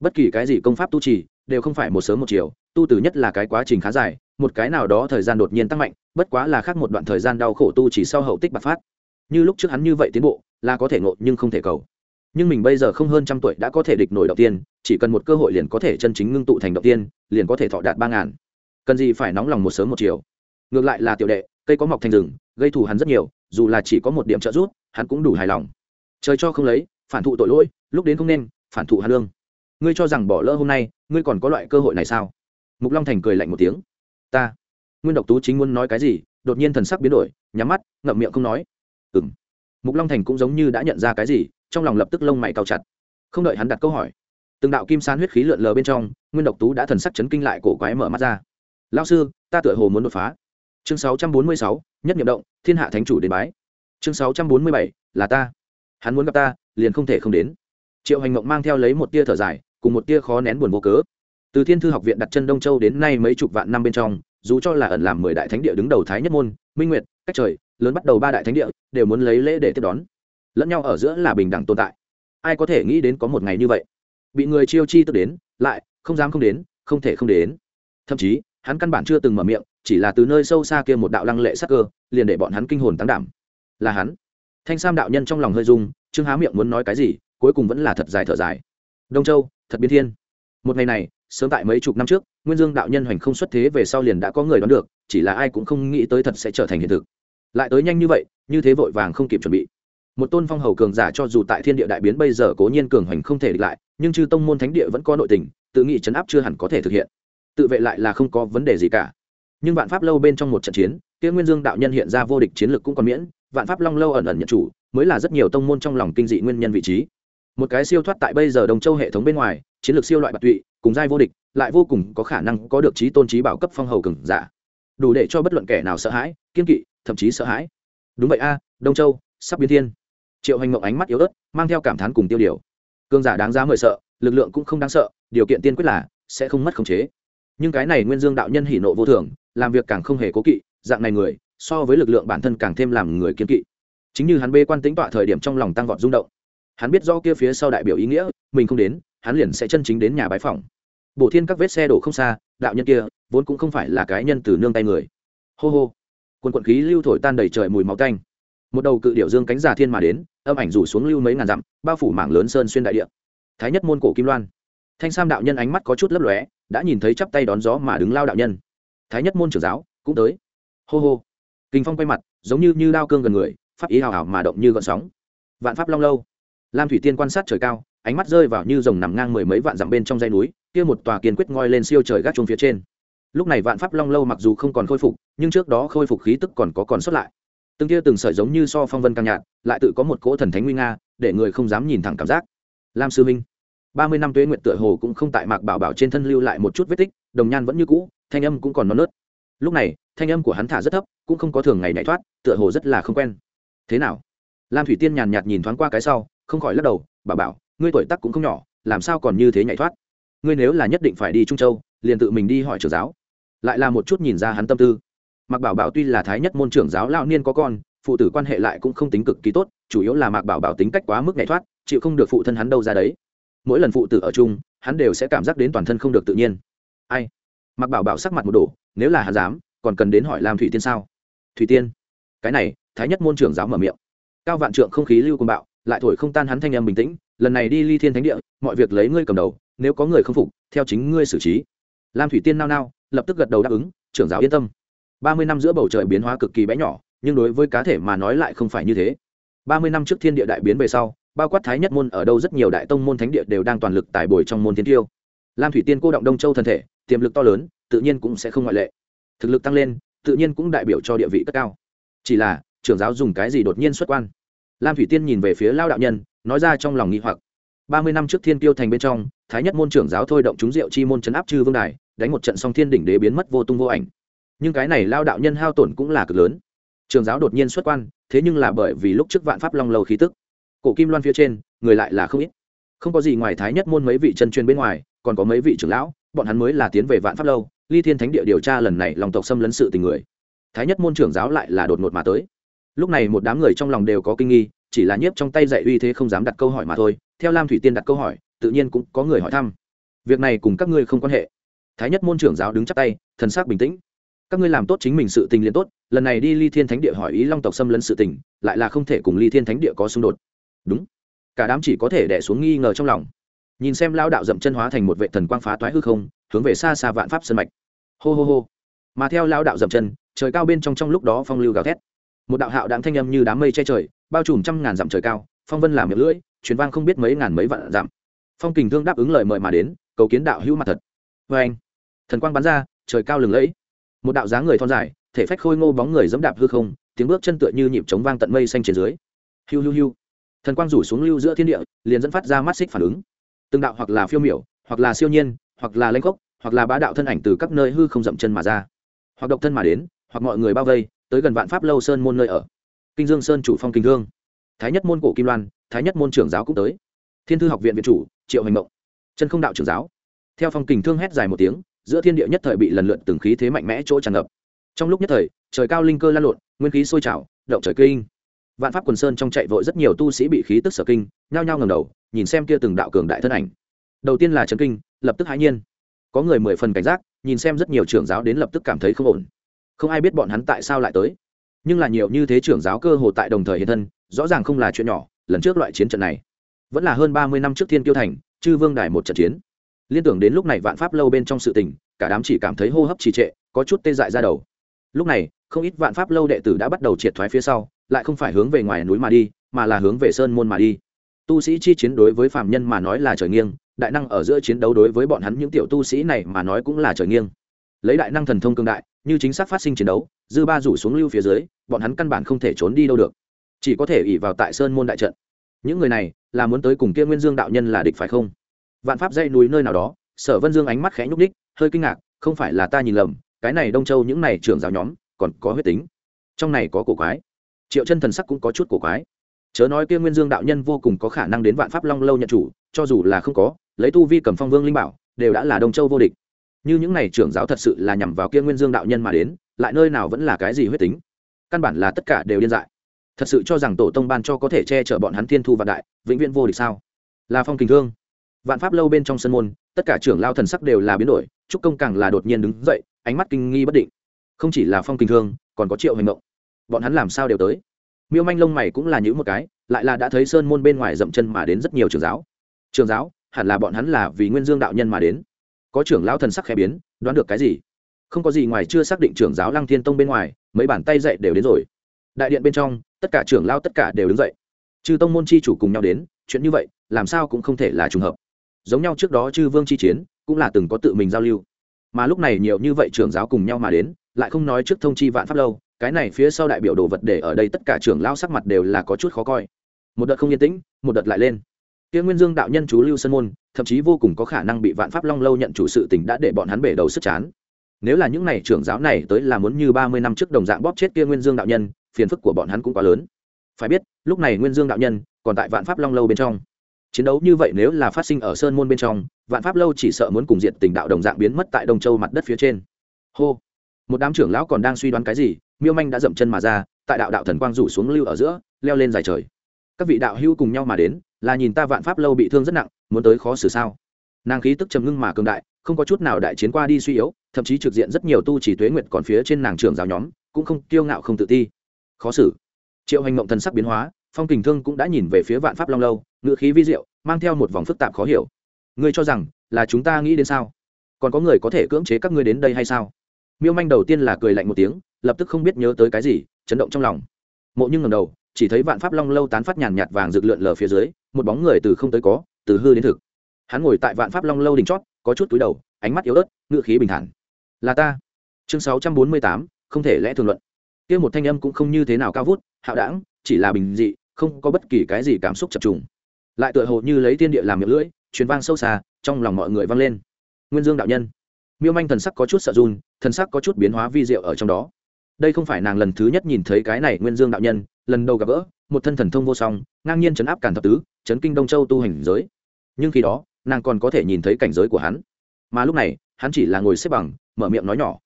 Bất kỳ cái gì công pháp tu trì, đều không phải một sớm một chiều tu từ nhất là cái quá trình khá dài, một cái nào đó thời gian đột nhiên tăng mạnh, bất quá là khác một đoạn thời gian đau khổ tu chỉ sau hậu tích bạc phát. Như lúc trước hắn như vậy tiến bộ, là có thể ngộ nhưng không thể cầu. Nhưng mình bây giờ không hơn trăm tuổi đã có thể địch nổi đầu tiên, chỉ cần một cơ hội liền có thể chân chính ngưng tụ thành đầu tiên, liền có thể thọ đạt ba ngàn. Cần gì phải nóng lòng một sớm một chiều. Ngược lại là tiểu đệ, cây có mọc thành rừng, gây thù hắn rất nhiều, dù là chỉ có một điểm trợ giúp, hắn cũng đủ hài lòng. Trời cho không lấy, phản thụ tội lỗi, lúc đến không nên, phản thụ hà lương. Ngươi cho rằng bỏ lỡ hôm nay, ngươi còn có loại cơ hội này sao? Mục long thành cười lạnh một tiếng. Ta, nguyên độc tú chính muốn nói cái gì? Đột nhiên thần sắc biến đổi, nhắm mắt, ngậm miệng không nói. Ừ m mục long thành cũng giống như đã nhận ra cái gì, trong lòng lập tức lông mày cao chặt. Không đợi hắn đặt câu hỏi, từng đạo kim san huyết khí lượn lờ bên trong, nguyên độc tú đã thần sắc chấn kinh lại cổ quái mở mắt ra. Lao sư, ta tựa hồ muốn đột phá. Chương sáu trăm bốn mươi sáu, nhất nhiệm động, thiên hạ thánh chủ đến bái. Chương sáu trăm bốn mươi bảy, là ta. Hắn muốn gặp ta, liền không thể không đến. Triệu hành mộng mang theo lấy một tia thở dài, cùng một tia khó nén buồn vô cớ từ thiên thư học viện đặt chân đông châu đến nay mấy chục vạn năm bên trong, dù cho là ẩn làm mười đại thánh địa đứng đầu thái nhất môn, minh nguyệt, cách trời, lớn bắt đầu ba đại thánh địa, đều muốn lấy lễ để tiếp đón. Lẫn nhau ở giữa là bình đẳng tồn tại. Ai có thể nghĩ đến có một ngày như vậy? Bị người chiêu chi tức đến, lại, không dám không đến, không thể không đến. Thậm chí, hắn căn bản chưa từng mở miệng, chỉ là từ nơi sâu xa kia một đạo lăng lệ sắc cơ, liền để bọn hắn kinh hồn tăng đảm. Là hắn. Thanh sam đạo nhân trong lòng hơi dung trương há miệng muốn nói cái gì, cuối cùng vẫn là thật dài thở dài. Đông châu, thật biến thiên. Một ngày này sớm tại mấy chục năm trước, nguyên dương đạo nhân hoành không xuất thế về sau liền đã có người đoán được, chỉ là ai cũng không nghĩ tới thật sẽ trở thành hiện thực. Lại tới nhanh như vậy, như thế vội vàng không kịp chuẩn bị. Một tôn phong hầu cường giả cho dù tại thiên địa đại biến bây giờ cố nhiên cường hoành không thể địch lại, nhưng chư tông môn thánh địa vẫn có nội tình, tự nghĩ chấn áp chưa hẳn có thể thực hiện. Tự vệ lại là không có vấn đề gì cả. Nhưng vạn pháp lâu bên trong một trận chiến, kia nguyên dương đạo nhân hiện ra vô địch chiến lược cũng còn miễn, vạn pháp long lâu ẩn ẩn nhận chủ, mới là rất nhiều tông môn trong lòng kinh dị nguyên nhân vị trí một cái siêu thoát tại bây giờ đồng châu hệ thống bên ngoài, chiến lược siêu loại bạc tụy, cùng giai vô địch, lại vô cùng có khả năng có được trí tôn trí bảo cấp phong hầu cường giả. Đủ để cho bất luận kẻ nào sợ hãi, kiên kỵ, thậm chí sợ hãi. Đúng vậy a, đông châu, sắp biến thiên. Triệu hành mộng ánh mắt yếu ớt, mang theo cảm thán cùng tiêu điều. Cường giả đáng giá mời sợ, lực lượng cũng không đáng sợ, điều kiện tiên quyết là sẽ không mất khống chế. Nhưng cái này nguyên dương đạo nhân hỉ nộ vô thường, làm việc càng không hề cố kỵ, dạng này người, so với lực lượng bản thân càng thêm làm người kiên kỵ. Chính như hắn bê quan tính tọa thời điểm trong lòng tăng vọt rung động hắn biết do kia phía sau đại biểu ý nghĩa, mình không đến, hắn liền sẽ chân chính đến nhà bái phòng bổ thiên các vết xe đổ không xa, đạo nhân kia vốn cũng không phải là cái nhân từ nương tay người. Hô hô. Quần quận khí lưu thổi tan đầy trời mùi máu tanh. Một đầu cự điệu dương cánh già thiên mà đến, âm ảnh rủ xuống lưu mấy ngàn dặm, bao phủ mảng lớn sơn xuyên đại địa. Thái nhất môn cổ kim loan. Thanh sam đạo nhân ánh mắt có chút lấp lóe, đã nhìn thấy chắp tay đón gió mà đứng lao đạo nhân. Thái nhất môn trưởng giáo, cũng tới. Hô hô. Kinh phong quay mặt, giống như như đao cương gần người, pháp ý hào hào mà động như gọn sóng. Vạn pháp long lâu lam thủy tiên quan sát trời cao, ánh mắt rơi vào như rồng nằm ngang mười mấy vạn dặm bên trong dây núi, kia một tòa kiên quyết ngoi lên siêu trời gác chung phía trên. Lúc này vạn pháp long lâu mặc dù không còn khôi phục, nhưng trước đó khôi phục khí tức còn có còn sót lại. Từng kia từng sợi giống như so phong vân căng nhạt, lại tự có một cỗ thần thánh nguy nga, để người không dám nhìn thẳng cảm giác. Lam sư minh, ba mươi năm tuế nguyện tựa hồ cũng không tại mạc bảo bảo trên thân lưu lại một chút vết tích, đồng nhan vẫn như cũ, thanh âm cũng còn non nớt. Lúc này, thanh âm của hắn thả rất thấp, cũng không có thường ngày nhảy thoát, tựa hồ rất là không quen. Thế nào? Lam thủy tiên nhàn nhạt nhìn thoáng qua cái sau không khỏi lắc đầu, bà bảo, ngươi tuổi tắc cũng không nhỏ, làm sao còn như thế nhảy thoát? Ngươi nếu là nhất định phải đi trung châu, liền tự mình đi hỏi trưởng giáo. Lại là một chút nhìn ra hắn tâm tư. Mạc bảo bảo tuy là thái nhất môn trưởng giáo lao niên có con, phụ tử quan hệ lại cũng không tính cực kỳ tốt, chủ yếu là mạc bảo bảo tính cách quá mức nhảy thoát, chịu không được phụ thân hắn đâu ra đấy. Mỗi lần phụ tử ở chung, hắn đều sẽ cảm giác đến toàn thân không được tự nhiên. Ai? Mạc bảo bảo sắc mặt một đổ, nếu là hắn dám, còn cần đến hỏi làm thủy tiên sao? Thủy tiên? Cái này, thái nhất môn trưởng giáo mở miệng. Cao vạn trượng không khí lưu cùng bạo lại thổi không tan hắn thanh em bình tĩnh, lần này đi ly thiên thánh địa, mọi việc lấy ngươi cầm đầu, nếu có người không phục, theo chính ngươi xử trí. Lam thủy tiên nao nao, lập tức gật đầu đáp ứng, trưởng giáo yên tâm. Ba mươi năm giữa bầu trời biến hóa cực kỳ bé nhỏ, nhưng đối với cá thể mà nói lại không phải như thế. Ba mươi năm trước thiên địa đại biến về sau, bao quát thái nhất môn ở đâu rất nhiều đại tông môn thánh địa đều đang toàn lực tài bồi trong môn thiên tiêu. Lam thủy tiên cô động đông châu thân thể, tiềm lực to lớn, tự nhiên cũng sẽ không ngoại lệ. Thực lực tăng lên, tự nhiên cũng đại biểu cho địa vị rất cao. Chỉ là, trưởng giáo dùng cái gì đột nhiên xuất quan? Lam thủy tiên nhìn về phía lao đạo nhân, nói ra trong lòng nghi hoặc. Ba mươi năm trước thiên tiêu thành bên trong, thái nhất môn trưởng giáo thôi động chúng diệu chi môn chấn áp chư vương đài, đánh một trận song thiên đỉnh đế biến mất vô tung vô ảnh. Nhưng cái này lao đạo nhân hao tổn cũng là cực lớn. Trường giáo đột nhiên xuất quan, thế nhưng là bởi vì lúc trước vạn pháp long lâu khí tức. Cổ kim loan phía trên, người lại là không ít. Không có gì ngoài thái nhất môn mấy vị chân truyền bên ngoài, còn có mấy vị trưởng lão, bọn hắn mới là tiến về vạn pháp lâu. Ly thiên thánh địa điều tra lần này lòng tộc xâm lấn sự tình người. Thái nhất môn trưởng giáo lại là đột ngột mà tới lúc này một đám người trong lòng đều có kinh nghi, chỉ là nhiếp trong tay dạy uy thế không dám đặt câu hỏi mà thôi, theo lam thủy tiên đặt câu hỏi, tự nhiên cũng có người hỏi thăm. Việc này cùng các ngươi không quan hệ. Thái nhất môn trưởng giáo đứng chắc tay, thần sắc bình tĩnh. Các ngươi làm tốt chính mình sự tình liền tốt, lần này đi ly thiên thánh địa hỏi ý long tộc xâm lấn sự tình, lại là không thể cùng ly thiên thánh địa có xung đột. Đúng. Cả đám chỉ có thể đẻ xuống nghi ngờ trong lòng. Nhìn xem lao đạo dậm chân hóa thành một vệ thần quang phá toái hư không, hướng về xa xa vạn pháp sân mạch. Hô hô hô. Mà theo lao đạo dậm chân, trời cao bên trong trong lúc đó phong lưu gào thét một đạo hạo đáng thanh âm như đám mây che trời, bao trùm trăm ngàn dặm trời cao, phong vân làm miệng lưỡi, truyền vang không biết mấy ngàn mấy vạn dặm. Phong kình thương đáp ứng lời mời mà đến, cầu kiến đạo hữu mặt thật. Vê anh. Thần quang bắn ra, trời cao lừng lẫy. Một đạo dáng người thon dài, thể phách khôi ngô bóng người dẫm đạp hư không, tiếng bước chân tựa như nhịp chống vang tận mây xanh trên dưới. Hiu hiu hiu. Thần quang rủ xuống lưu giữa thiên địa, liền dẫn phát ra mắt xích phản ứng. Từng đạo hoặc là phiêu miểu, hoặc là siêu nhiên, hoặc là lanh cốc hoặc là bá đạo thân ảnh từ các nơi hư không dậm chân mà ra. Hoặc độc thân mà đến, hoặc mọi người bao vây tới gần vạn pháp lâu sơn môn nơi ở. Kinh dương sơn chủ phong kinh thương. Thái nhất môn cổ kim loan, thái nhất môn trưởng giáo cũng tới. Thiên thư học viện viện chủ, triệu hành mộng. Chân không đạo trưởng giáo. Theo phong kình thương hét dài một tiếng, giữa thiên địa nhất thời bị lần lượt từng khí thế mạnh mẽ chỗ tràn ngập. Trong lúc nhất thời, trời cao linh cơ lan lộn, nguyên khí sôi trào, động trời kinh. Vạn pháp quần sơn trong chạy vội rất nhiều tu sĩ bị khí tức sở kinh, nhao nhao ngầm đầu, nhìn xem kia từng đạo cường đại thân ảnh. Đầu tiên là trấn kinh, lập tức hãi nhiên. Có người mười phần cảnh giác, nhìn xem rất nhiều trưởng giáo đến lập tức cảm thấy không ổn không ai biết bọn hắn tại sao lại tới. Nhưng là nhiều như thế trưởng giáo cơ hồ tại đồng thời hiện thân, rõ ràng không là chuyện nhỏ, lần trước loại chiến trận này vẫn là hơn ba mươi năm trước thiên kiêu thành, chư vương đài một trận chiến. Liên tưởng đến lúc này vạn pháp lâu bên trong sự tình, cả đám chỉ cảm thấy hô hấp trì trệ, có chút tê dại ra đầu. Lúc này, không ít vạn pháp lâu đệ tử đã bắt đầu triệt thoái phía sau, lại không phải hướng về ngoài núi mà đi, mà là hướng về sơn môn mà đi. Tu sĩ chi chiến đối với phạm nhân mà nói là trời nghiêng, đại năng ở giữa chiến đấu đối với bọn hắn những tiểu tu sĩ này mà nói cũng là trời nghiêng lấy đại năng thần thông cương đại, như chính xác phát sinh chiến đấu, dư ba rủ xuống lưu phía dưới, bọn hắn căn bản không thể trốn đi đâu được. Chỉ có thể ỉ vào tại sơn môn đại trận. Những người này, là muốn tới cùng kia nguyên dương đạo nhân là địch phải không? Vạn pháp dây núi nơi nào đó, sở vân dương ánh mắt khẽ nhúc đích hơi kinh ngạc, không phải là ta nhìn lầm, cái này đông châu những này trưởng giáo nhóm, còn có huyết tính. Trong này có cổ quái. Triệu chân thần sắc cũng có chút cổ quái. Chớ nói kia nguyên dương đạo nhân vô cùng có khả năng đến vạn pháp long lâu nhận chủ, cho dù là không có, lấy tu vi cầm phong vương linh bảo, đều đã là đông châu vô địch như những này trưởng giáo thật sự là nhằm vào kia nguyên dương đạo nhân mà đến, lại nơi nào vẫn là cái gì huyết tính? Căn bản là tất cả đều điên dại. Thật sự cho rằng tổ tông ban cho có thể che chở bọn hắn thiên thu vạn đại, vĩnh viễn vô địch sao? Là phong kình thương. Vạn pháp lâu bên trong sân môn, tất cả trưởng lao thần sắc đều là biến đổi, trúc công càng là đột nhiên đứng dậy, ánh mắt kinh nghi bất định. Không chỉ là phong kình thương, còn có triệu hành động bọn hắn làm sao đều tới? Miêu manh lông mày cũng là những một cái, lại là đã thấy sơn môn bên ngoài dậm chân mà đến rất nhiều trường giáo. Trường giáo, hẳn là bọn hắn là vì nguyên dương đạo nhân mà đến có trưởng lão thần sắc khẽ biến, đoán được cái gì? Không có gì ngoài chưa xác định trưởng giáo lăng thiên tông bên ngoài, mấy bàn tay dậy đều đến rồi. Đại điện bên trong, tất cả trưởng lao tất cả đều đứng dậy. Chư tông môn chi chủ cùng nhau đến, chuyện như vậy, làm sao cũng không thể là trùng hợp. Giống nhau trước đó chư vương chi chiến, cũng là từng có tự mình giao lưu. Mà lúc này nhiều như vậy trưởng giáo cùng nhau mà đến, lại không nói trước thông chi vạn pháp lâu, cái này phía sau đại biểu đồ vật để ở đây tất cả trưởng lao sắc mặt đều là có chút khó coi. Một đợt không yên tĩnh, một đợt lại lên kia nguyên dương đạo nhân chú lưu Sơn môn, thậm chí vô cùng có khả năng bị vạn pháp long lâu nhận chủ sự tình đã để bọn hắn bể đầu sức chán. Nếu là những n à y trưởng giáo này tới là muốn như ba mươi năm trước đồng dạng bóp chết kia nguyên dương đạo nhân, phiền phức của bọn hắn cũng quá lớn. Phải biết, lúc này nguyên dương đạo nhân còn tại vạn pháp long lâu bên trong. Chiến đấu như vậy nếu là phát sinh ở sơn môn bên trong, vạn pháp lâu chỉ sợ muốn cùng diện tình đạo đồng dạng biến mất tại đông châu mặt đất phía trên. Hô! Một đám trưởng lão còn đang suy đoán cái gì, miêu manh đã dậm chân mà ra, tại đạo đạo thần quang rủ xuống lưu ở giữa, leo lên dài trời. Các vị đạo hữu cùng nhau mà đến là nhìn ta vạn pháp lâu bị thương rất nặng, muốn tới khó xử sao? Nàng khí tức trầm ngưng mà cường đại, không có chút nào đại chiến qua đi suy yếu, thậm chí trực diện rất nhiều tu chỉ tuế nguyệt còn phía trên nàng trưởng giáo nhóm, cũng không kiêu ngạo không tự ti. Khó xử. Triệu hành mộng thần sắc biến hóa, phong kình thương cũng đã nhìn về phía vạn pháp long lâu ngự khí vi diệu, mang theo một vòng phức tạp khó hiểu. Ngươi cho rằng là chúng ta nghĩ đến sao? Còn có người có thể cưỡng chế các ngươi đến đây hay sao? Miêu manh đầu tiên là cười lạnh một tiếng, lập tức không biết nhớ tới cái gì, chấn động trong lòng. Mộ nhưng ngầm đầu, chỉ thấy vạn pháp long lâu tán phát nhàn nhạt vàng rực lượn lờ phía dưới một bóng người từ không tới có, từ hư đến thực. Hắn ngồi tại vạn pháp long lâu đỉnh chót, có chút túi đầu, ánh mắt yếu ớt, ngựa khí bình thản. Là ta. Chương sáu trăm bốn mươi tám, không thể lẽ thường luận. Kia một thanh âm cũng không như thế nào cao vút, hạo đảng, chỉ là bình dị, không có bất kỳ cái gì cảm xúc chập trùng. Lại tựa hồ như lấy tiên địa làm miệng lưỡi, truyền vang sâu xa, trong lòng mọi người vang lên. Nguyên dương đạo nhân. Miêu manh thần sắc có chút sợ run, thần sắc có chút biến hóa vi diệu ở trong đó. Đây không phải nàng lần thứ nhất nhìn thấy cái này nguyên dương đạo nhân, lần đầu gặp gỡ, một thân thần thông vô song, ngang nhiên chấn áp cản thập tứ chấn kinh đông châu tu hành giới. Nhưng khi đó, nàng còn có thể nhìn thấy cảnh giới của hắn. Mà lúc này, hắn chỉ là ngồi xếp bằng, mở miệng nói nhỏ.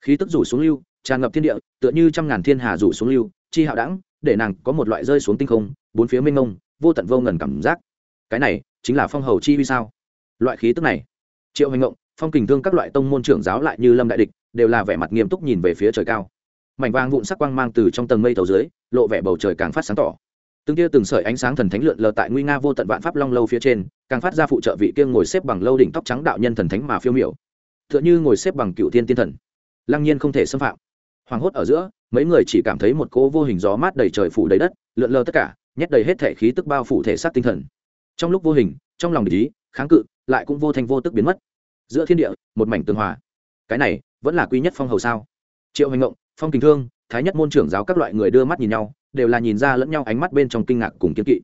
Khí tức rủ xuống lưu, tràn ngập thiên địa, tựa như trăm ngàn thiên hà rủ xuống lưu, chi hạo đẳng, để nàng có một loại rơi xuống tinh không, bốn phía mênh mông, vô tận vô ngần cảm giác. Cái này chính là phong hầu chi vì sao? Loại khí tức này. Triệu hành ngộng, phong kình thương các loại tông môn trưởng giáo lại như lâm đại địch, đều là vẻ mặt nghiêm túc nhìn về phía trời cao. Mảnh vang vụn sắc quang mang từ trong tầng mây tàu dưới, lộ vẻ bầu trời càng phát sáng tỏ từng tia từng sợi ánh sáng thần thánh lượn lờ tại nguy nga vô tận vạn pháp long lâu phía trên, càng phát ra phụ trợ vị kia ngồi xếp bằng lâu đỉnh tóc trắng đạo nhân thần thánh mà phiêu miểu. T h ư ợ n h ư ngồi xếp bằng cựu thiên tiên thần. Lăng nhiên không thể xâm phạm. Hoảng hốt ở giữa, mấy người chỉ cảm thấy một cỗ vô hình gió mát đầy trời phủ đầy đất, lượn lờ tất cả, nhét đầy hết thể khí tức bao phủ thể xác tinh thần. Trong lúc vô hình, trong lòng ý, kháng cự, lại cũng vô thành vô tức biến mất. Giữa thiên địa, một mảnh tường hòa. Cái này, vẫn là quý nhất phong hầu sao? Triệu hành ngộng, phong kình thương, thái nhất môn trưởng giáo các loại người đưa mắt nhìn nhau đều là nhìn ra lẫn nhau ánh mắt bên trong kinh ngạc cùng kiếm kỵ.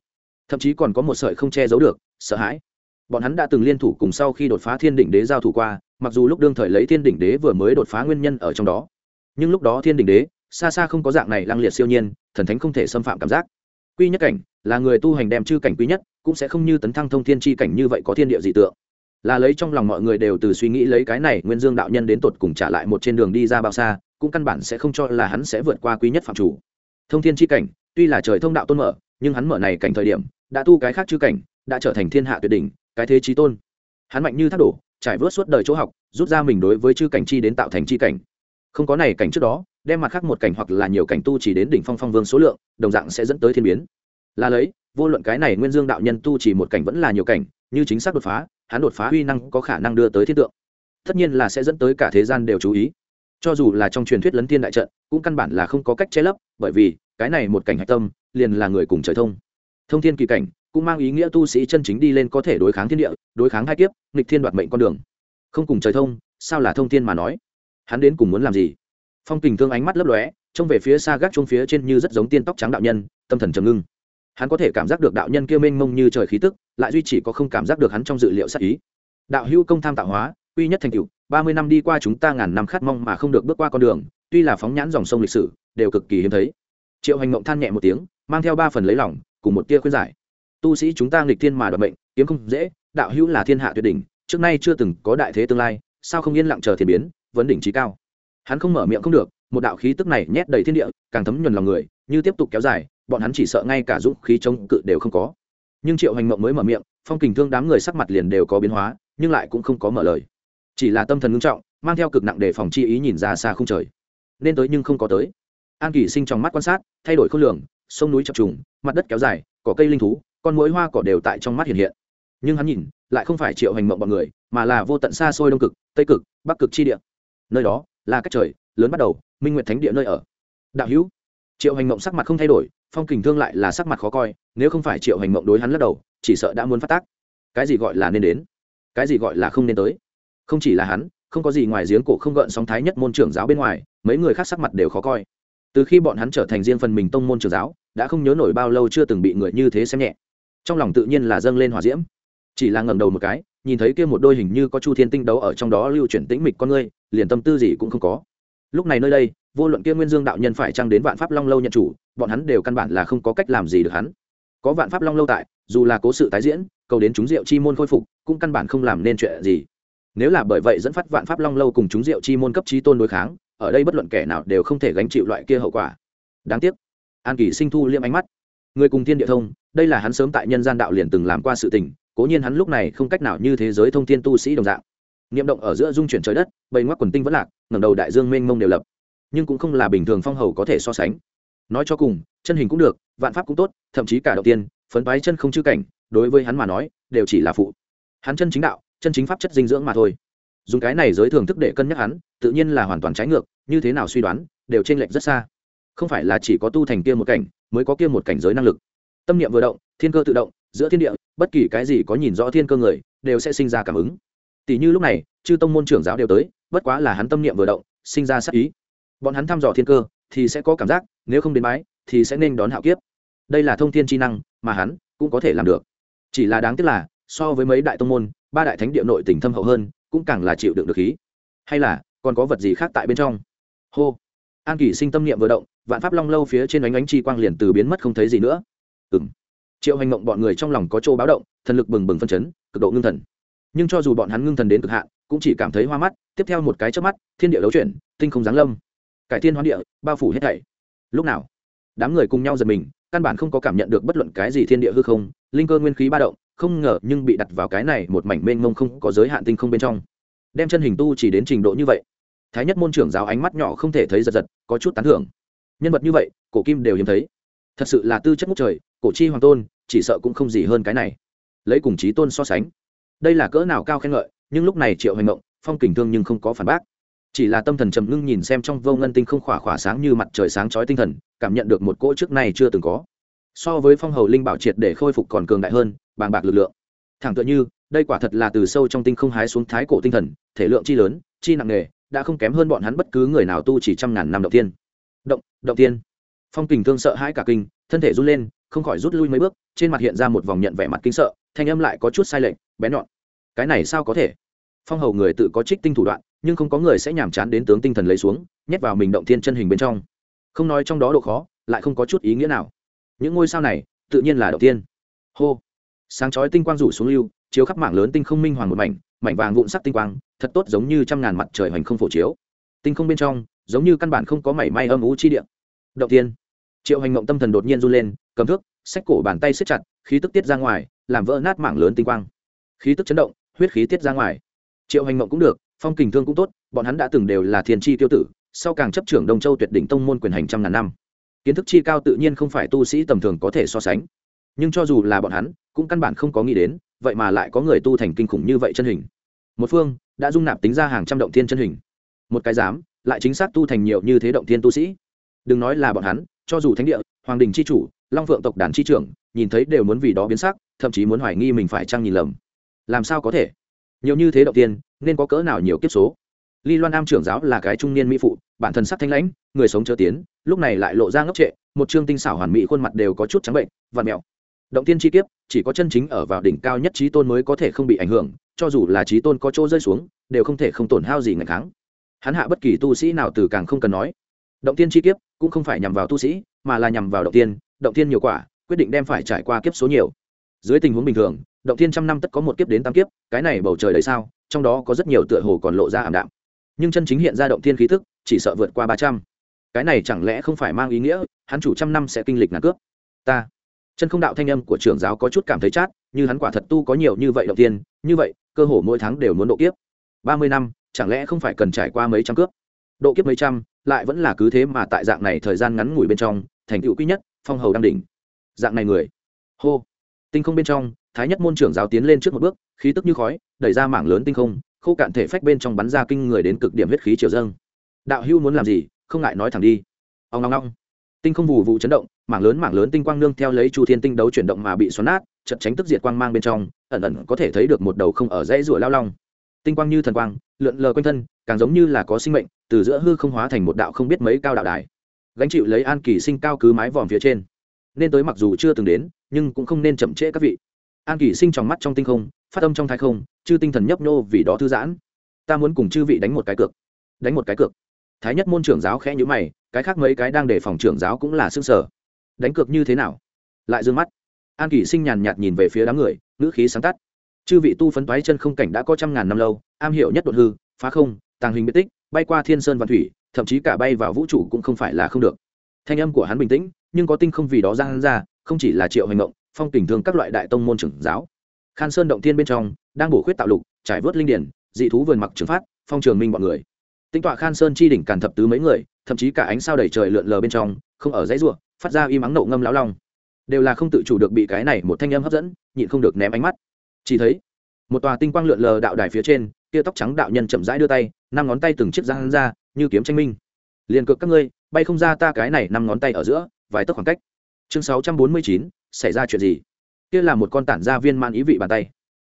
Thậm chí còn có một sợi không che giấu được, sợ hãi. Bọn hắn đã từng liên thủ cùng sau khi đột phá thiên đỉnh đế giao thủ qua, mặc dù lúc đương thời lấy thiên đỉnh đế vừa mới đột phá nguyên nhân ở trong đó. Nhưng lúc đó thiên đỉnh đế, xa xa không có dạng này lăng liệt siêu nhiên, thần thánh không thể xâm phạm cảm giác. Quy nhất cảnh, là người tu hành đem chư cảnh quy nhất, cũng sẽ không như tấn thăng thông thiên chi cảnh như vậy có thiên địa dị tượng. Là lấy trong lòng mọi người đều từ suy nghĩ lấy cái này nguyên dương đạo nhân đến tột cùng trả lại một trên đường đi ra bao xa, cũng căn bản sẽ không cho là hắn sẽ vượt qua quý nhất phạm chủ thông thiên chi cảnh, tuy là trời thông đạo tôn mở, nhưng hắn mở này cảnh thời điểm, đã tu cái khác chư cảnh, đã trở thành thiên hạ tuyệt đỉnh, cái thế trí tôn. Hắn mạnh như thác đổ, trải vớt suốt đời chỗ học, rút ra mình đối với chư cảnh chi đến tạo thành chi cảnh. Không có này cảnh trước đó, đem mặt khác một cảnh hoặc là nhiều cảnh tu chỉ đến đỉnh phong phong vương số lượng, đồng dạng sẽ dẫn tới thiên biến. Là lấy, vô luận cái này nguyên dương đạo nhân tu chỉ một cảnh vẫn là nhiều cảnh, như chính xác đột phá, hắn đột phá uy năng có khả năng đưa tới thiên tượng. Tất nhiên là sẽ dẫn tới cả thế gian đều chú ý cho dù là trong truyền thuyết lấn thiên đại trận, cũng căn bản là không có cách che lấp, bởi vì, cái này một cảnh hạch tâm, liền là người cùng trời thông. Thông thiên kỳ cảnh, cũng mang ý nghĩa tu sĩ chân chính đi lên có thể đối kháng thiên địa, đối kháng hai kiếp, nghịch thiên đoạt mệnh con đường. Không cùng trời thông, sao là thông thiên mà nói? Hắn đến cùng muốn làm gì? Phong kình thương ánh mắt lấp lóe, trông về phía xa gác chung phía trên như rất giống tiên tóc trắng đạo nhân, tâm thần trầm ngưng. Hắn có thể cảm giác được đạo nhân kia mênh mông như trời khí tức, lại duy chỉ có không cảm giác được hắn trong dự liệu sắc ý. Đạo hữu công tham tạo hóa uy nhất thành tựu, ba mươi năm đi qua chúng ta ngàn năm khát mong mà không được bước qua con đường, tuy là phóng nhãn dòng sông lịch sử, đều cực kỳ hiếm thấy. Triệu hành mộng than nhẹ một tiếng, mang theo ba phần lấy lòng, cùng một tia khuyên giải. Tu sĩ chúng ta nghịch thiên mà đoạt mệnh, kiếm không dễ, đạo hữu là thiên hạ tuyệt đỉnh, trước nay chưa từng có đại thế tương lai, sao không yên lặng chờ thiên biến, vấn đỉnh trí cao. Hắn không mở miệng không được, một đạo khí tức này nhét đầy thiên địa, càng thấm nhuần lòng người, như tiếp tục kéo dài, bọn hắn chỉ sợ ngay cả dũng khí chống cự đều không có. Nhưng triệu hành mộng mới mở miệng, phong kình thương đám người sắc mặt liền đều có biến hóa, nhưng lại cũng không có mở lời chỉ là tâm thần ngưng trọng, mang theo cực nặng để phòng chi ý nhìn ra xa không trời. Nên tới nhưng không có tới. An kỳ sinh trong mắt quan sát, thay đổi khối lượng sông núi chập trùng, mặt đất kéo dài, cỏ cây linh thú, con muỗi hoa cỏ đều tại trong mắt hiện hiện. Nhưng hắn nhìn, lại không phải triệu hành mộng bọn người, mà là vô tận xa xôi đông cực, tây cực, bắc cực chi địa. Nơi đó là cách trời, lớn bắt đầu, minh nguyệt thánh địa nơi ở. Đạo hữu, triệu hành mộng sắc mặt không thay đổi, phong kình thương lại là sắc mặt khó coi, nếu không phải triệu hành mộng đối hắn lắc đầu, chỉ sợ đã muốn phát tác. Cái gì gọi là nên đến? Cái gì gọi là không nên tới? Không chỉ là hắn, không có gì ngoài giếng cổ không gợn sóng thái nhất môn trưởng giáo bên ngoài, mấy người khác sắc mặt đều khó coi. Từ khi bọn hắn trở thành riêng phần mình tông môn trưởng giáo, đã không nhớ nổi bao lâu chưa từng bị người như thế xem nhẹ. Trong lòng tự nhiên là dâng lên hòa diễm. Chỉ là ngẩng đầu một cái, nhìn thấy kia một đôi hình như có chu thiên tinh đấu ở trong đó lưu chuyển tĩnh mịch con ngươi liền tâm tư gì cũng không có. Lúc này nơi đây, vô luận kia nguyên dương đạo nhân phải trăng đến vạn pháp long lâu nhận chủ, bọn hắn đều căn bản là không có cách làm gì được hắn. Có vạn pháp long lâu tại, dù là cố sự tái diễn, cầu đến chúng rượu chi môn khôi phục, cũng căn bản không làm nên chuyện gì nếu là bởi vậy dẫn phát vạn pháp long lâu cùng chúng rượu chi môn cấp trí tôn đối kháng, ở đây bất luận kẻ nào đều không thể gánh chịu loại kia hậu quả. Đáng tiếc. An kỳ sinh thu liêm ánh mắt. Người cùng thiên địa thông, đây là hắn sớm tại nhân gian đạo liền từng làm qua sự tình, cố nhiên hắn lúc này không cách nào như thế giới thông thiên tu sĩ đồng dạng. Niệm động ở giữa dung chuyển trời đất, bầy ngoắc quần tinh vẫn lạc, ngẩng đầu đại dương mênh mông đều lập. Nhưng cũng không là bình thường phong hầu có thể so sánh. Nói cho cùng, chân hình cũng được, vạn pháp cũng tốt, thậm chí cả đầu tiên, phấn bái chân không chư cảnh, đối với hắn mà nói, đều chỉ là phụ. Hắn chân chính đạo chân chính pháp chất dinh dưỡng mà thôi. Dùng cái này giới thưởng thức để cân nhắc hắn, tự nhiên là hoàn toàn trái ngược, như thế nào suy đoán, đều t r ê n lệch rất xa. Không phải là chỉ có tu thành kia một cảnh, mới có kia một cảnh giới năng lực. Tâm niệm vừa động, thiên cơ tự động, giữa thiên địa, bất kỳ cái gì có nhìn rõ thiên cơ người, đều sẽ sinh ra cảm ứng. Tỷ như lúc này, chư tông môn trưởng giáo đều tới, bất quá là hắn tâm niệm vừa động, sinh ra sắc ý. Bọn hắn thăm dò thiên cơ, thì sẽ có cảm giác, nếu không đến bái, thì sẽ nên đón hạo kiếp. Đây là thông thiên chi năng mà hắn cũng có thể làm được. Chỉ là đáng tiếc là so với mấy đại tông môn, ba đại thánh địa nội tỉnh thâm hậu hơn, cũng càng là chịu đựng được khí. Hay là, còn có vật gì khác tại bên trong? Hô. An kỷ sinh tâm niệm vừa động, vạn pháp long lâu phía trên ánh ánh chi quang liền từ biến mất không thấy gì nữa. Ừ m triệu hành mộng bọn người trong lòng có chỗ báo động, thần lực bừng bừng phân chấn, cực độ ngưng thần. Nhưng cho dù bọn hắn ngưng thần đến cực hạn, cũng chỉ cảm thấy hoa mắt, tiếp theo một cái trước mắt, thiên địa đấu chuyển, tinh không giáng lâm. Cải thiên hoán địa, bao phủ hết thảy. Lúc nào, đám người cùng nhau giật mình, căn bản không có cảm nhận được bất luận cái gì thiên địa hư không, linh cơ nguyên khí ba động không ngờ nhưng bị đặt vào cái này một mảnh mênh mông không có giới hạn tinh không bên trong. Đem chân hình tu chỉ đến trình độ như vậy, thái nhất môn trưởng giáo ánh mắt nhỏ không thể thấy giật giật, có chút tán thưởng. Nhân vật như vậy, cổ kim đều hiếm thấy. Thật sự là tư chất ngốc trời, cổ chi hoàng tôn, chỉ sợ cũng không gì hơn cái này. Lấy cùng chí tôn so sánh, đây là cỡ nào cao khen ngợi, nhưng lúc này triệu hành động phong kình thương nhưng không có phản bác. Chỉ là tâm thần trầm ngưng nhìn xem trong vô ngân tinh không khỏa khỏa sáng như mặt trời sáng chói tinh thần, cảm nhận được một cỗ trước này chưa từng có. So với phong hầu linh bảo triệt để khôi phục còn cường đại hơn bàng bạc lực lượng. Thẳng tựa như, đây quả thật là từ sâu trong tinh không hái xuống thái cổ tinh thần, thể lượng chi lớn, chi nặng nề, đã không kém hơn bọn hắn bất cứ người nào tu chỉ trăm ngàn năm động tiên động động tiên phong kình thương sợ hãi cả kinh, thân thể run lên, không khỏi rút lui mấy bước, trên mặt hiện ra một vòng nhận vẻ mặt kinh sợ, thanh âm lại có chút sai lệch bé nhọn. Cái này sao có thể? Phong hầu người tự có trích tinh thủ đoạn, nhưng không có người sẽ nhàm chán đến tướng tinh thần lấy xuống, nhét vào mình động thiên chân hình bên trong. Không nói trong đó độ khó, lại không có chút ý nghĩa nào. Những ngôi sao này, tự nhiên là động tiên hô sáng chói tinh quang rủ xuống lưu, chiếu khắp mảng lớn tinh không minh hoàng một mảnh mảnh vàng vụn sắc tinh quang, thật tốt giống như trăm ngàn mặt trời hoành không phổ chiếu. Tinh không bên trong, giống như căn bản không có mảy may âm ú chi địa. Động tiên triệu hành ngộng tâm thần đột nhiên run lên, cầm thước, xách cổ bàn tay siết chặt, khí tức tiết ra ngoài, làm vỡ nát mảng lớn tinh quang. Khí tức chấn động, huyết khí tiết ra ngoài. Triệu hành ngộng cũng được, phong kình thương cũng tốt, bọn hắn đã từng đều là thiền tri tiêu tử, sau càng chấp trưởng đông châu tuyệt đỉnh tông môn quyền hành trăm ngàn năm. Kiến thức chi cao tự nhiên không phải tu sĩ tầm thường có thể so sánh nhưng cho dù là bọn hắn, cũng căn bản không có nghĩ đến, vậy mà lại có người tu thành kinh khủng như vậy chân hình. Một phương đã dung nạp tính ra hàng trăm động thiên chân hình. Một cái dám lại chính xác tu thành nhiều như thế động thiên tu sĩ. Đừng nói là bọn hắn, cho dù thánh địa, hoàng đình c h i chủ, long phượng tộc đàn c h i trưởng, nhìn thấy đều muốn vì đó biến sắc, thậm chí muốn hoài nghi mình phải trăng nhìn lầm. Làm sao có thể? Nhiều như thế động tiên nên có cỡ nào nhiều kiếp số? Ly loan am trưởng giáo là cái trung niên mỹ phụ, bản thân sắc thanh lãnh, người sống chớ tiến, lúc này lại lộ ra ngốc trệ, một chương tinh xảo hoàn mỹ khuôn mặt đều có chút trắng bệnh và mẹo động tiên chi kiếp, chỉ có chân chính ở vào đỉnh cao nhất trí tôn mới có thể không bị ảnh hưởng, cho dù là trí tôn có chỗ rơi xuống, đều không thể không tổn hao gì ngày tháng hắn hạ bất kỳ tu sĩ nào từ càng không cần nói. Động tiên chi kiếp cũng không phải nhằm vào tu sĩ, mà là nhằm vào động tiên động tiên nhiều quả, quyết định đem phải trải qua kiếp số nhiều. Dưới tình huống bình thường, động tiên trăm năm tất có một kiếp đến tam kiếp, cái này bầu trời đầy sao, trong đó có rất nhiều tựa hồ còn lộ ra ảm đạm. Nhưng chân chính hiện ra động tiên khí thức chỉ sợ vượt qua ba trăm. Cái này chẳng lẽ không phải mang ý nghĩa, hắn chủ trăm năm sẽ kinh lịch nạn cướp ta chân không đạo thanh âm của trưởng giáo có chút cảm thấy chát, như hắn quả thật tu có nhiều như vậy đầu tiên, như vậy, cơ hồ mỗi tháng đều muốn độ kiếp. Ba mươi năm, chẳng lẽ không phải cần trải qua mấy trăm cướp? Độ kiếp mấy trăm, lại vẫn là cứ thế mà tại dạng này thời gian ngắn ngủi bên trong, thành tựu quý nhất, phong hầu đang đỉnh. Dạng này người. Hô. Tinh không bên trong, thái nhất môn trưởng giáo tiến lên trước một bước, khí tức như khói, đẩy ra mảng lớn tinh không, khô cạn thể phách bên trong bắn ra kinh người đến cực điểm huyết khí triều dâng. Đạo hưu muốn làm gì? Không ngại nói thẳng đi. Ông ngong ngong tinh không vù vụ chấn động mảng lớn mảng lớn tinh quang nương theo lấy chu thiên tinh đấu chuyển động mà bị xoắn nát chật tránh tức diệt quang mang bên trong, ẩn ẩn có thể thấy được một đầu không ở dãy rủa lao long. Tinh quang như thần quang, lượn lờ quanh thân, càng giống như là có sinh mệnh, từ giữa hư không hóa thành một đạo không biết mấy cao đạo đài. Gánh chịu lấy an kỳ sinh cao cứ mái vòm phía trên. Nên tới mặc dù chưa từng đến, nhưng cũng không nên chậm trễ các vị. An kỳ sinh trong mắt trong tinh không, phát âm trong thái không, chư tinh thần nhấp nhô vì đó thư giãn. Ta muốn cùng chư vị đánh một cái cược. Đánh một cái cược. Thái nhất môn trưởng giáo khẽ nhữ mày, cái khác mấy cái đang để phòng trưởng giáo cũng là xương sở đánh cược như thế nào? Lại d ư ơ n g mắt. An kỳ sinh nhàn nhạt nhìn về phía đám người, ngữ khí sáng tắt. Chư vị tu phấn toái chân không cảnh đã có trăm ngàn năm lâu, am hiểu nhất đột hư, phá không, tàng hình biệt tích, bay qua thiên sơn và thủy, thậm chí cả bay vào vũ trụ cũng không phải là không được. Thanh âm của hắn bình tĩnh, nhưng có tinh không vì đó ra hắn ra, không chỉ là triệu hành động phong tình thương các loại đại tông môn trưởng giáo. Khan sơn động thiên bên trong, đang bổ khuyết tạo lục, trải vớt linh điển, dị thú vườn mặc trường phát, phong trường minh b ọ n người. Tinh tọa khan sơn chi đỉnh càn thập tứ mấy người, thậm chí cả ánh sao đầy trời lượn lờ bên trong, không ở dãy ruộng phát ra im ắng nộ ngâm lão long. Đều là không tự chủ được bị cái này một thanh âm hấp dẫn, nhịn không được ném ánh mắt. Chỉ thấy, một tòa tinh quang lượn lờ đạo đài phía trên, tia tóc trắng đạo nhân chậm rãi đưa tay, năm ngón tay từng chiếc răng ra, như kiếm tranh minh. Liền cực các ngươi, bay không ra ta cái này năm ngón tay ở giữa, vài tấc khoảng cách. Chương sáu trăm bốn mươi chín, xảy ra chuyện gì? Kia là một con tản gia viên man ý vị bàn tay.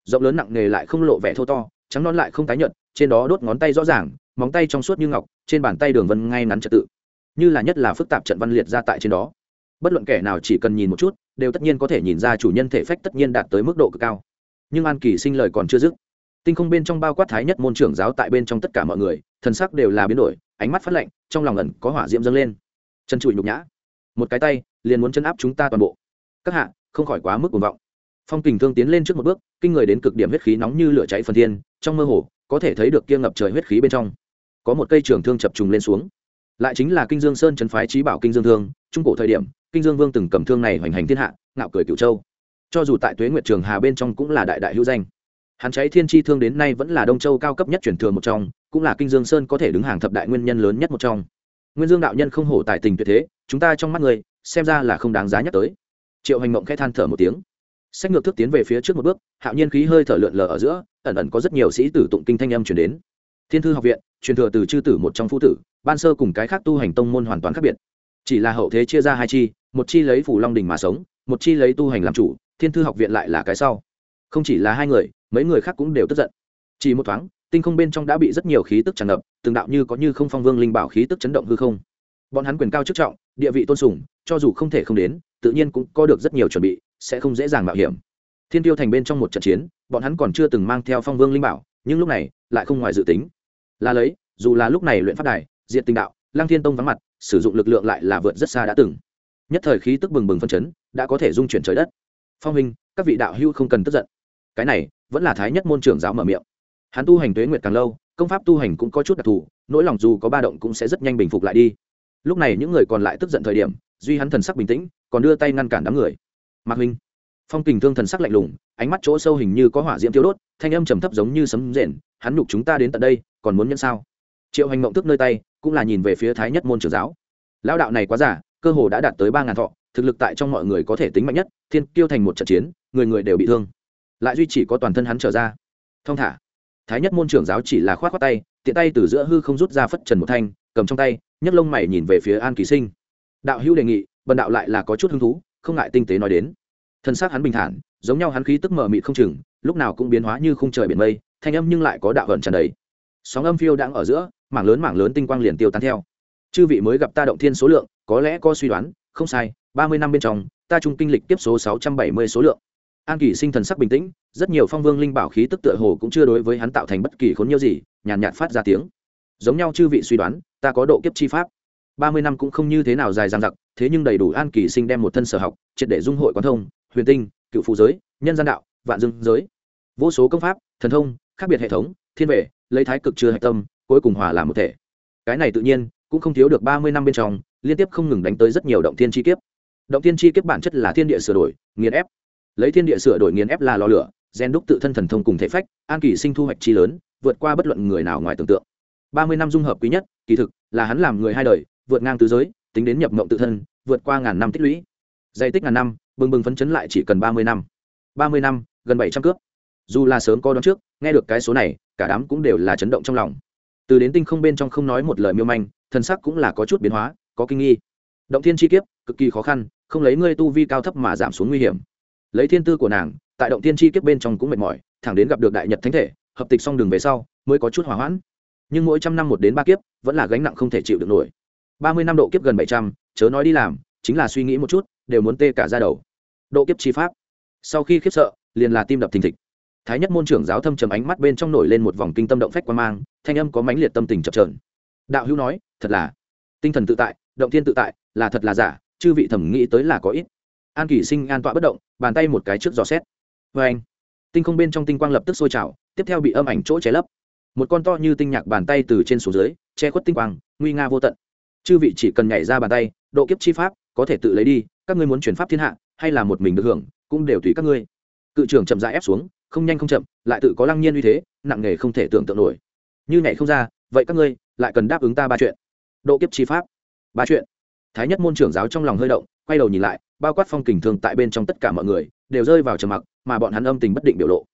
Rộng lớn nặng nề lại không lộ vẻ thô to, trắng non lại không tái nhợt, trên đó đốt ngón tay rõ ràng, móng tay trong suốt như ngọc, trên bàn tay đường vân ngay ngắn trật tự như là nhất là phức tạp trận văn liệt ra tại trên đó. Bất luận kẻ nào chỉ cần nhìn một chút, đều tất nhiên có thể nhìn ra chủ nhân thể phách tất nhiên đạt tới mức độ cực cao. Nhưng an kỳ sinh lời còn chưa dứt, tinh không bên trong bao quát thái nhất môn trưởng giáo tại bên trong tất cả mọi người, thần sắc đều là biến đổi, ánh mắt phát lạnh, trong lòng ẩn có hỏa diễm dâng lên. Chân trụi nhục nhã. Một cái tay, liền muốn chân áp chúng ta toàn bộ. Các hạ, không khỏi quá mức cuồng vọng. Phong kình thương tiến lên trước một bước, kinh người đến cực điểm huyết khí nóng như lửa cháy phần thiên, trong mơ hồ, có thể thấy được kia ngập trời huyết khí bên trong. Có một cây trường thương chập trùng lên xuống lại chính là kinh dương sơn trấn phái trí bảo kinh dương thương, trung cổ thời điểm, kinh dương vương từng cầm thương này hoành hành thiên hạ, ngạo cười cựu châu. Cho dù tại tuế nguyệt trường hà bên trong cũng là đại đại hữu danh. Hắn cháy thiên tri thương đến nay vẫn là đông châu cao cấp nhất truyền thừa một trong, cũng là kinh dương sơn có thể đứng hàng thập đại nguyên nhân lớn nhất một trong. Nguyên dương đạo nhân không hổ tài tình tuyệt thế, chúng ta trong mắt người, xem ra là không đáng giá nhắc tới. Triệu hành mộng khẽ than thở một tiếng. Sách ngược thức tiến về phía trước một bước, hạo nhiên khí hơi thở lượn lờ ở giữa, ẩn ẩn có rất nhiều sĩ tử tụng kinh thanh âm chuyển đến thiên thư học viện, truyền thừa từ chư tử một trong phu tử, ban sơ cùng cái khác tu hành tông môn hoàn toàn khác biệt. Chỉ là hậu thế chia ra hai chi, một chi lấy phủ long đình mà sống, một chi lấy tu hành làm chủ, thiên thư học viện lại là cái sau. Không chỉ là hai người, mấy người khác cũng đều tức giận. Chỉ một thoáng, tinh không bên trong đã bị rất nhiều khí tức tràn ngập, từng đạo như có như không phong vương linh bảo khí tức chấn động hư không. Bọn hắn quyền cao chức trọng, địa vị tôn sùng, cho dù không thể không đến, tự nhiên cũng có được rất nhiều chuẩn bị, sẽ không dễ dàng mạo hiểm. Thiên tiêu thành bên trong một trận chiến, bọn hắn còn chưa từng mang theo phong vương linh bảo, nhưng lúc này, lại không ngoài dự tính là lấy, dù là lúc này luyện pháp đài diện tình đạo, lăng thiên tông vắng mặt, sử dụng lực lượng lại là vượt rất xa đã từng. Nhất thời khí tức bừng bừng phân chấn, đã có thể dung chuyển trời đất. Phong hình các vị đạo hưu không cần tức giận. Cái này, vẫn là thái nhất môn trưởng giáo mở miệng. Hắn tu hành tuế nguyệt càng lâu, công pháp tu hành cũng có chút đặc thù, nỗi lòng dù có ba động cũng sẽ rất nhanh bình phục lại đi. Lúc này những người còn lại tức giận thời điểm, duy hắn thần sắc bình tĩnh, còn đưa tay ngăn cản đám người. Mạc huynh phong tình thương thần sắc lạnh lùng, ánh mắt chỗ sâu hình như có hỏa diễm thiếu đốt, thanh âm trầm thấp giống như sấm rền hắn nhục chúng ta đến tận đây, còn muốn nhận sao? Triệu hành mộng tức nơi tay, cũng là nhìn về phía thái nhất môn trưởng giáo. Lao đạo này quá giả cơ hồ đã đạt tới ba ngàn thọ, thực lực tại trong mọi người có thể tính mạnh nhất, thiên kiêu thành một trận chiến, người người đều bị thương. Lại duy chỉ có toàn thân hắn trở ra. Thong thả. Thái nhất môn trưởng giáo chỉ là khoát khoát tay, tiện tay từ giữa hư không rút ra phất trần một thanh, cầm trong tay, nhấc lông mày nhìn về phía an kỳ sinh. Đạo hữu đề nghị, bần đạo lại là có chút hứng thú, không ngại tinh tế nói đến. Thân xác hắn bình thản, giống nhau hắn khí tức mờ mịt không chừng, lúc nào cũng biến hóa như khung trời biển mây thanh âm nhưng lại có đạo vận tràn đầy. Sóng âm phiêu đang ở giữa, mảng lớn mảng lớn tinh quang liền tiêu tán theo. Chư vị mới gặp ta động thiên số lượng, có lẽ có suy đoán, không sai, ba mươi năm bên trong, ta trung kinh lịch tiếp số sáu trăm bảy mươi số lượng. An kỳ sinh thần sắc bình tĩnh, rất nhiều phong vương linh bảo khí tức tựa hồ cũng chưa đối với hắn tạo thành bất kỳ khốn nhiêu gì, nhàn nhạt phát ra tiếng. Giống nhau chư vị suy đoán, ta có độ kiếp chi pháp. Ba mươi năm cũng không như thế nào dài dằng dặc, thế nhưng đầy đủ an kỳ sinh đem một thân sở học, triệt để dung hội quán thông, huyền tinh, cựu phụ giới, nhân gian đạo, vạn dương giới. Vô số công pháp, thần thông khác biệt hệ thống, thiên vệ, lấy thái cực chưa hạch tâm, cuối cùng hòa làm một thể. Cái này tự nhiên, cũng không thiếu được ba mươi năm bên trong, liên tiếp không ngừng đánh tới rất nhiều động thiên chi kiếp. Động thiên chi kiếp bản chất là thiên địa sửa đổi, nghiền ép. Lấy thiên địa sửa đổi nghiền ép là lò lửa, gen đúc tự thân thần thông cùng thể phách, an kỳ sinh thu hoạch chi lớn, vượt qua bất luận người nào ngoài tưởng tượng. Ba mươi năm dung hợp quý nhất, kỳ thực, là hắn làm người hai đời, vượt ngang tứ giới, tính đến nhập mộng tự thân, vượt qua ngàn năm tích lũy. Dày tích ngàn năm, bừng bừng phấn chấn lại chỉ cần ba mươi năm. Ba mươi năm, gần bảy trăm cước dù là sớm có đón trước, nghe được cái số này, cả đám cũng đều là chấn động trong lòng. Từ đến tinh không bên trong không nói một lời miêu manh thân sắc cũng là có chút biến hóa, có kinh nghi. Động thiên chi kiếp, cực kỳ khó khăn, không lấy ngươi tu vi cao thấp mà giảm xuống nguy hiểm. Lấy thiên tư của nàng, tại động thiên chi kiếp bên trong cũng mệt mỏi, thẳng đến gặp được đại nhật thánh thể, hợp tịch xong đường về sau, mới có chút hỏa hoãn. Nhưng mỗi trăm năm một đến ba kiếp, vẫn là gánh nặng không thể chịu được nổi. Ba mươi năm độ kiếp gần bảy trăm, chớ nói đi làm, chính là suy nghĩ một chút, đều muốn tê cả ra đầu. Độ kiếp chi pháp. Sau khi khiếp sợ, liền là tim đập thình thịch thái nhất môn trưởng giáo thâm trầm ánh mắt bên trong nổi lên một vòng kinh tâm động phách quan mang, thanh âm có mãnh liệt tâm tình chập trờn đạo hữu nói, thật là tinh thần tự tại, động thiên tự tại, là thật là giả, chư vị thẩm nghĩ tới là có ít. An kỷ sinh an tọa bất động, bàn tay một cái trước giò xét. Vê anh, tinh không bên trong tinh quang lập tức sôi trào, tiếp theo bị âm ảnh chỗ cháy lấp. Một con to như tinh nhạc bàn tay từ trên xuống dưới, che khuất tinh quang, nguy nga vô tận. Chư vị chỉ cần nhảy ra bàn tay, độ kiếp chi pháp, có thể tự lấy đi, các ngươi muốn chuyển pháp thiên hạ, hay là một mình được hưởng, cũng đều tùy các ngươi. Cự trưởng chậm rãi ép xuống không nhanh không chậm, lại tự có lăng nhiên uy thế, nặng nề không thể tưởng tượng nổi. Như nhảy không ra, vậy các ngươi lại cần đáp ứng ta ba chuyện. Độ kiếp chi pháp. Ba chuyện. Thái nhất môn trưởng giáo trong lòng hơi động, quay đầu nhìn lại, bao quát phong kình thường tại bên trong tất cả mọi người, đều rơi vào trầm mặc, mà bọn hắn âm tình bất định biểu lộ.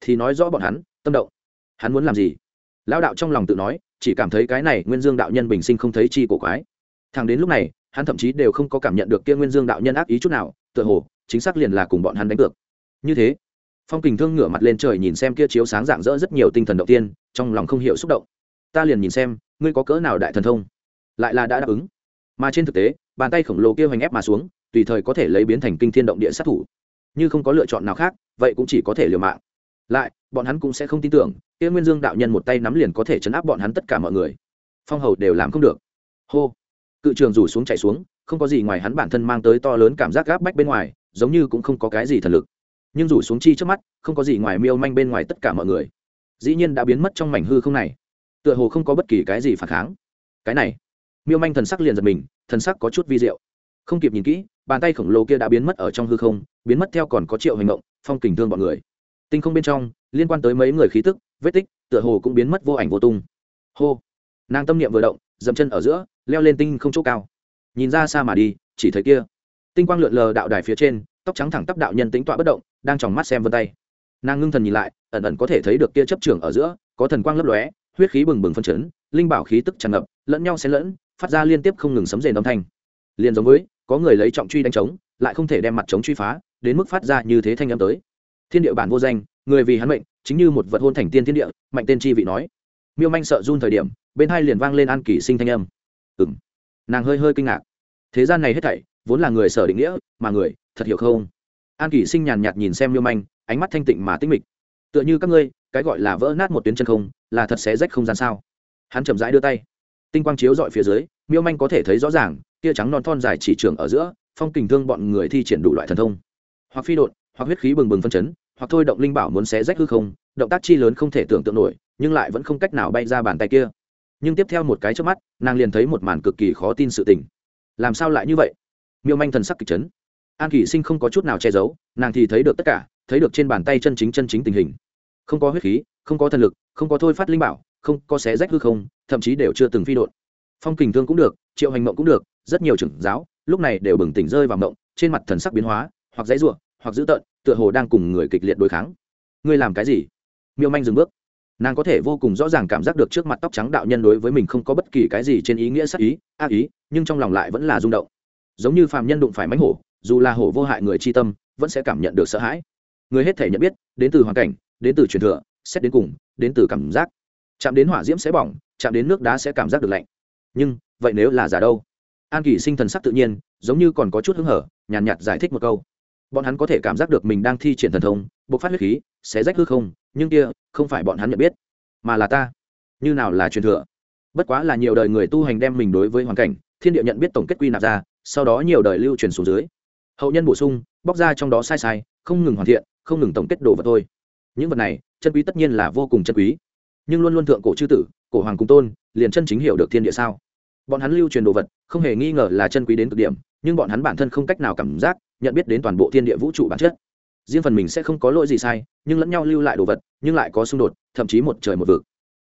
Thì nói rõ bọn hắn, tâm động. Hắn muốn làm gì? Lão đạo trong lòng tự nói, chỉ cảm thấy cái này nguyên dương đạo nhân bình sinh không thấy chi cổ quái. Thằng đến lúc này, hắn thậm chí đều không có cảm nhận được kia nguyên dương đạo nhân ác ý chút nào, tựa hồ, chính xác liền là cùng bọn hắn đánh cược. Như thế phong kình thương ngửa mặt lên trời nhìn xem kia chiếu sáng dạng dỡ rất nhiều tinh thần động tiên, trong lòng không hiểu xúc động. Ta liền nhìn xem, ngươi có cỡ nào đại thần thông? Lại là đã đáp ứng. Mà trên thực tế, bàn tay khổng lồ kia hoành ép mà xuống, tùy thời có thể lấy biến thành kinh thiên động địa sát thủ. Như không có lựa chọn nào khác, vậy cũng chỉ có thể liều mạng. Lại, bọn hắn cũng sẽ không tin tưởng, kia nguyên dương đạo nhân một tay nắm liền có thể chấn áp bọn hắn tất cả mọi người. Phong hầu đều làm không được. Hô. Cự trường rủ xuống chạy xuống, không có gì ngoài hắn bản thân mang tới to lớn cảm giác gáp bách bên ngoài, giống như cũng không có cái gì thần lực nhưng rủ xuống chi trước mắt, không có gì ngoài miêu manh bên ngoài tất cả mọi người. Dĩ nhiên đã biến mất trong mảnh hư không này. Tựa hồ không có bất kỳ cái gì phản kháng. Cái này, miêu manh thần sắc liền giật mình, thần sắc có chút vi diệu. Không kịp nhìn kỹ, bàn tay khổng lồ kia đã biến mất ở trong hư không, biến mất theo còn có triệu hành động, phong kình thương bọn người. Tinh không bên trong, liên quan tới mấy người khí tức, vết tích, tựa hồ cũng biến mất vô ảnh vô tung. Hô! Nàng tâm niệm vừa động, dậm chân ở giữa, leo lên tinh không chỗ cao. Nhìn ra xa mà đi, chỉ thấy kia. Tinh quang lượn lờ đạo đài phía trên tóc trắng thẳng tắp đạo nhân tính tọa bất động, đang tròng mắt xem vân tay. Nàng ngưng thần nhìn lại, ẩn ẩn có thể thấy được kia chấp trưởng ở giữa, có thần quang lấp lóe, huyết khí bừng bừng phân chấn, linh bảo khí tức tràn ngập, lẫn nhau xen lẫn, phát ra liên tiếp không ngừng sấm rền âm thanh. Liền giống với, có người lấy trọng truy đánh trống, lại không thể đem mặt trống truy phá, đến mức phát ra như thế thanh âm tới. Thiên địa bản vô danh, người vì hắn mệnh, chính như một vật hôn thành tiên thiên địa, mạnh tên chi vị nói. Miêu manh sợ run thời điểm, bên hai liền vang lên an kỷ sinh thanh âm. Ừng nàng hơi hơi kinh ngạc. Thế gian này hết thảy, vốn là người sở định nghĩa, mà người thật hiểu không? An kỷ sinh nhàn nhạt nhìn xem miêu manh, ánh mắt thanh tịnh mà tinh mịch. Tựa như các ngươi, cái gọi là vỡ nát một tuyến chân không, là thật sẽ rách không gian sao? Hắn chậm rãi đưa tay. Tinh quang chiếu dọi phía dưới, miêu manh có thể thấy rõ ràng, tia trắng non thon dài chỉ trường ở giữa, phong kình thương bọn người thi triển đủ loại thần thông. Hoặc phi đột hoặc huyết khí bừng bừng phân chấn, hoặc thôi động linh bảo muốn xé rách hư không, động tác chi lớn không thể tưởng tượng nổi, nhưng lại vẫn không cách nào bay ra bàn tay kia. Nhưng tiếp theo một cái trước mắt, nàng liền thấy một màn cực kỳ khó tin sự tình. Làm sao lại như vậy? Miêu manh thần sắc kịch chấn an kỷ sinh không có chút nào che giấu, nàng thì thấy được tất cả, thấy được trên bàn tay chân chính chân chính tình hình. Không có huyết khí, không có thần lực, không có thôi phát linh bảo, không có xé rách hư không, thậm chí đều chưa từng phi đột phong kình thương cũng được, triệu hành mộng cũng được, rất nhiều trưởng giáo, lúc này đều bừng tỉnh rơi vào mộng, trên mặt thần sắc biến hóa, hoặc dãy ruộng hoặc dữ tợn, tựa hồ đang cùng người kịch liệt đối kháng. Ngươi làm cái gì? Miêu manh dừng bước. Nàng có thể vô cùng rõ ràng cảm giác được trước mặt tóc trắng đạo nhân đối với mình không có bất kỳ cái gì trên ý nghĩa sắc ý, ác ý, nhưng trong lòng lại vẫn là rung động. Giống như phàm nhân đụng phải mánh hổ dù là hổ vô hại người chi tâm vẫn sẽ cảm nhận được sợ hãi. Người hết thể nhận biết đến từ hoàn cảnh đến từ truyền thừa xét đến cùng đến từ cảm giác. Chạm đến hỏa diễm sẽ bỏng chạm đến nước đá sẽ cảm giác được lạnh. Nhưng vậy nếu là giả đâu? An kỳ sinh thần sắc tự nhiên giống như còn có chút hứng hở nhàn nhạt, nhạt giải thích một câu. Bọn hắn có thể cảm giác được mình đang thi triển thần thông bộc phát huyết khí sẽ rách hư không nhưng kia không phải bọn hắn nhận biết mà là ta. Như nào là truyền thừa? Bất quá là nhiều đời người tu hành đem mình đối với hoàn cảnh thiên địa nhận biết tổng kết quy nạp ra sau đó nhiều đời lưu truyền xuống dưới hậu nhân bổ sung, bóc ra trong đó sai sai, không ngừng hoàn thiện, không ngừng tổng kết đồ vật thôi. Những vật này, chân quý tất nhiên là vô cùng chân quý. Nhưng luôn luôn thượng cổ chư tử, cổ hoàng cung tôn, liền chân chính hiểu được thiên địa sao? Bọn hắn lưu truyền đồ vật, không hề nghi ngờ là chân quý đến cực điểm, nhưng bọn hắn bản thân không cách nào cảm giác, nhận biết đến toàn bộ thiên địa vũ trụ bản chất. Riêng phần mình sẽ không có lỗi gì sai, nhưng lẫn nhau lưu lại đồ vật, nhưng lại có xung đột, thậm chí một trời một vực.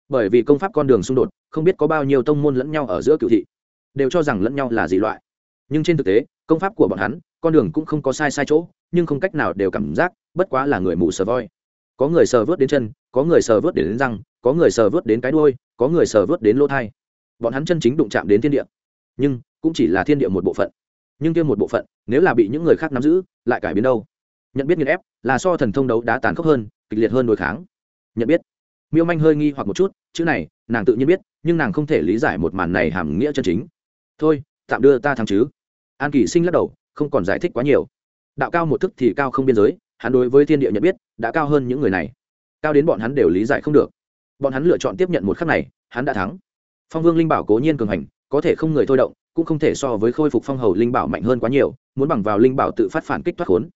Bởi vì công pháp con đường xung đột, không biết có bao nhiêu tông môn lẫn nhau ở giữa cựu thị, đều cho rằng lẫn nhau là gì loại. Nhưng trên thực tế, công pháp của bọn hắn con đường cũng không có sai sai chỗ, nhưng không cách nào đều cảm giác, bất quá là người mù sờ voi. Có người sờ vớt đến chân, có người sờ vớt đến răng, có người sờ vớt đến cái đuôi, có người sờ vớt đến lỗ thai. Bọn hắn chân chính đụng chạm đến thiên địa. Nhưng, cũng chỉ là thiên địa một bộ phận. Nhưng kia một bộ phận, nếu là bị những người khác nắm giữ, lại cải biến đâu? Nhận biết nghiên ép, là so thần thông đấu đá tàn khốc hơn, kịch liệt hơn đối kháng. Nhận biết. Miêu manh hơi nghi hoặc một chút, chữ này, nàng tự nhiên biết, nhưng nàng không thể lý giải một màn này hàm nghĩa chân chính. Thôi, tạm đưa ta thắng chứ. An kỳ sinh lắc đầu không còn giải thích quá nhiều. Đạo cao một thức thì cao không biên giới, hắn đối với thiên địa nhận biết đã cao hơn những người này. Cao đến bọn hắn đều lý giải không được. Bọn hắn lựa chọn tiếp nhận một khắc này, hắn đã thắng. Phong vương linh bảo cố nhiên cường hành, có thể không người thôi động, cũng không thể so với khôi phục phong hầu linh bảo mạnh hơn quá nhiều, muốn bằng vào linh bảo tự phát phản kích thoát khốn.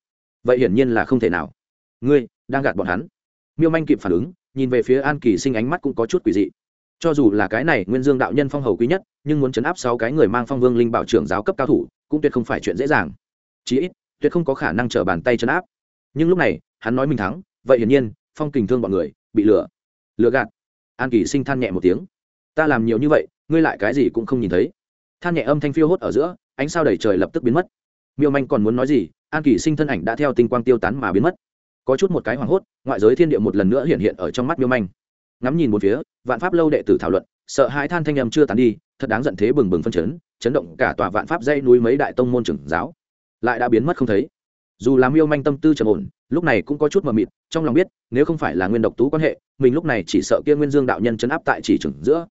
Vậy hiển nhiên là không thể nào. Ngươi, đang gạt bọn hắn. Miêu manh kịp phản ứng, nhìn về phía an kỳ sinh ánh mắt cũng có chút quỷ dị. Cho dù là cái này nguyên dương đạo nhân phong hầu quý nhất, nhưng muốn chấn áp sáu cái người mang phong vương linh bảo trưởng giáo cấp cao thủ cũng tuyệt không phải chuyện dễ dàng. Chí ít, tuyệt không có khả năng trở bàn tay chấn áp. Nhưng lúc này, hắn nói mình thắng, vậy hiển nhiên, phong kình thương bọn người bị lừa. Lừa gạt. An kỳ sinh than nhẹ một tiếng. Ta làm nhiều như vậy, ngươi lại cái gì cũng không nhìn thấy. Than nhẹ âm thanh phiêu hốt ở giữa, ánh sao đầy trời lập tức biến mất. Miêu manh còn muốn nói gì, an kỳ sinh thân ảnh đã theo tinh quang tiêu tán mà biến mất. Có chút một cái hoảng hốt, ngoại giới thiên địa một lần nữa hiện hiện ở trong mắt miêu manh. Ngắm nhìn một phía, vạn pháp lâu đệ tử thảo luận, sợ hãi than thanh âm chưa tán đi thật đáng giận thế bừng bừng phân chấn chấn động cả tòa vạn pháp dây núi mấy đại tông môn trưởng giáo. Lại đã biến mất không thấy. Dù làm yêu manh tâm tư trầm ổn, lúc này cũng có chút mờ mịt, trong lòng biết, nếu không phải là nguyên độc tú quan hệ, mình lúc này chỉ sợ kia nguyên dương đạo nhân chấn áp tại chỉ trưởng giữa.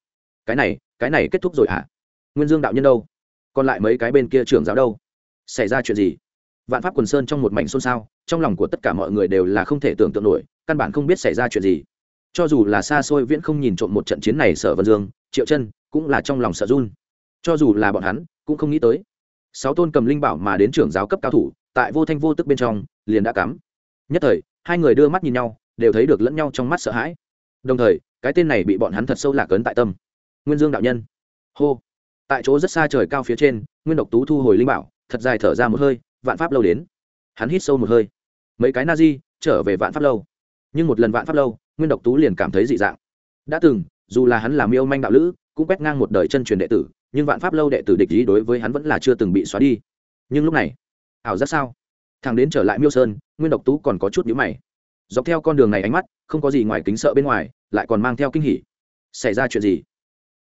Cái này cái này kết thúc rồi hả? Nguyên dương đạo nhân đâu? Còn lại mấy cái bên kia trưởng giáo đâu? Xảy ra chuyện gì? Vạn pháp quần sơn trong một mảnh xôn xao, trong lòng của tất cả mọi người đều là không thể tưởng tượng nổi, căn bản không biết xảy ra chuyện gì. Cho dù là xa xôi viễn không nhìn trộm một trận chiến này sở vân dương, triệu chân cũng là trong lòng sợ run. Cho dù là bọn hắn, cũng không nghĩ tới. Sáu tôn cầm linh bảo mà đến trưởng giáo cấp cao thủ, tại vô thanh vô tức bên trong, liền đã cắm. Nhất thời, hai người đưa mắt nhìn nhau, đều thấy được lẫn nhau trong mắt sợ hãi. Đồng thời, cái tên này bị bọn hắn thật sâu lạc ấn tại tâm. Nguyên dương đạo nhân. Hô. Tại chỗ rất xa trời cao phía trên, nguyên độc tú thu hồi linh bảo, thật dài thở ra một hơi, vạn pháp lâu đến. Hắn hít sâu một hơi. Mấy cái na di, trở về vạn pháp lâu. Nhưng một lần vạn pháp lâu, nguyên độc tú liền cảm thấy dị dạng. Đã từng, dù là hắn làm yêu manh đạo lữ cũng quét ngang một đời chân truyền đệ tử, nhưng vạn pháp lâu đệ tử địch ý đối với hắn vẫn là chưa từng bị xóa đi. Nhưng lúc này, ảo giác sao? Thằng đến trở lại miêu sơn, nguyên độc tú còn có chút nhữ mày. Dọc theo con đường này ánh mắt, không có gì ngoài kính sợ bên ngoài, lại còn mang theo kinh hỉ. Xảy ra chuyện gì?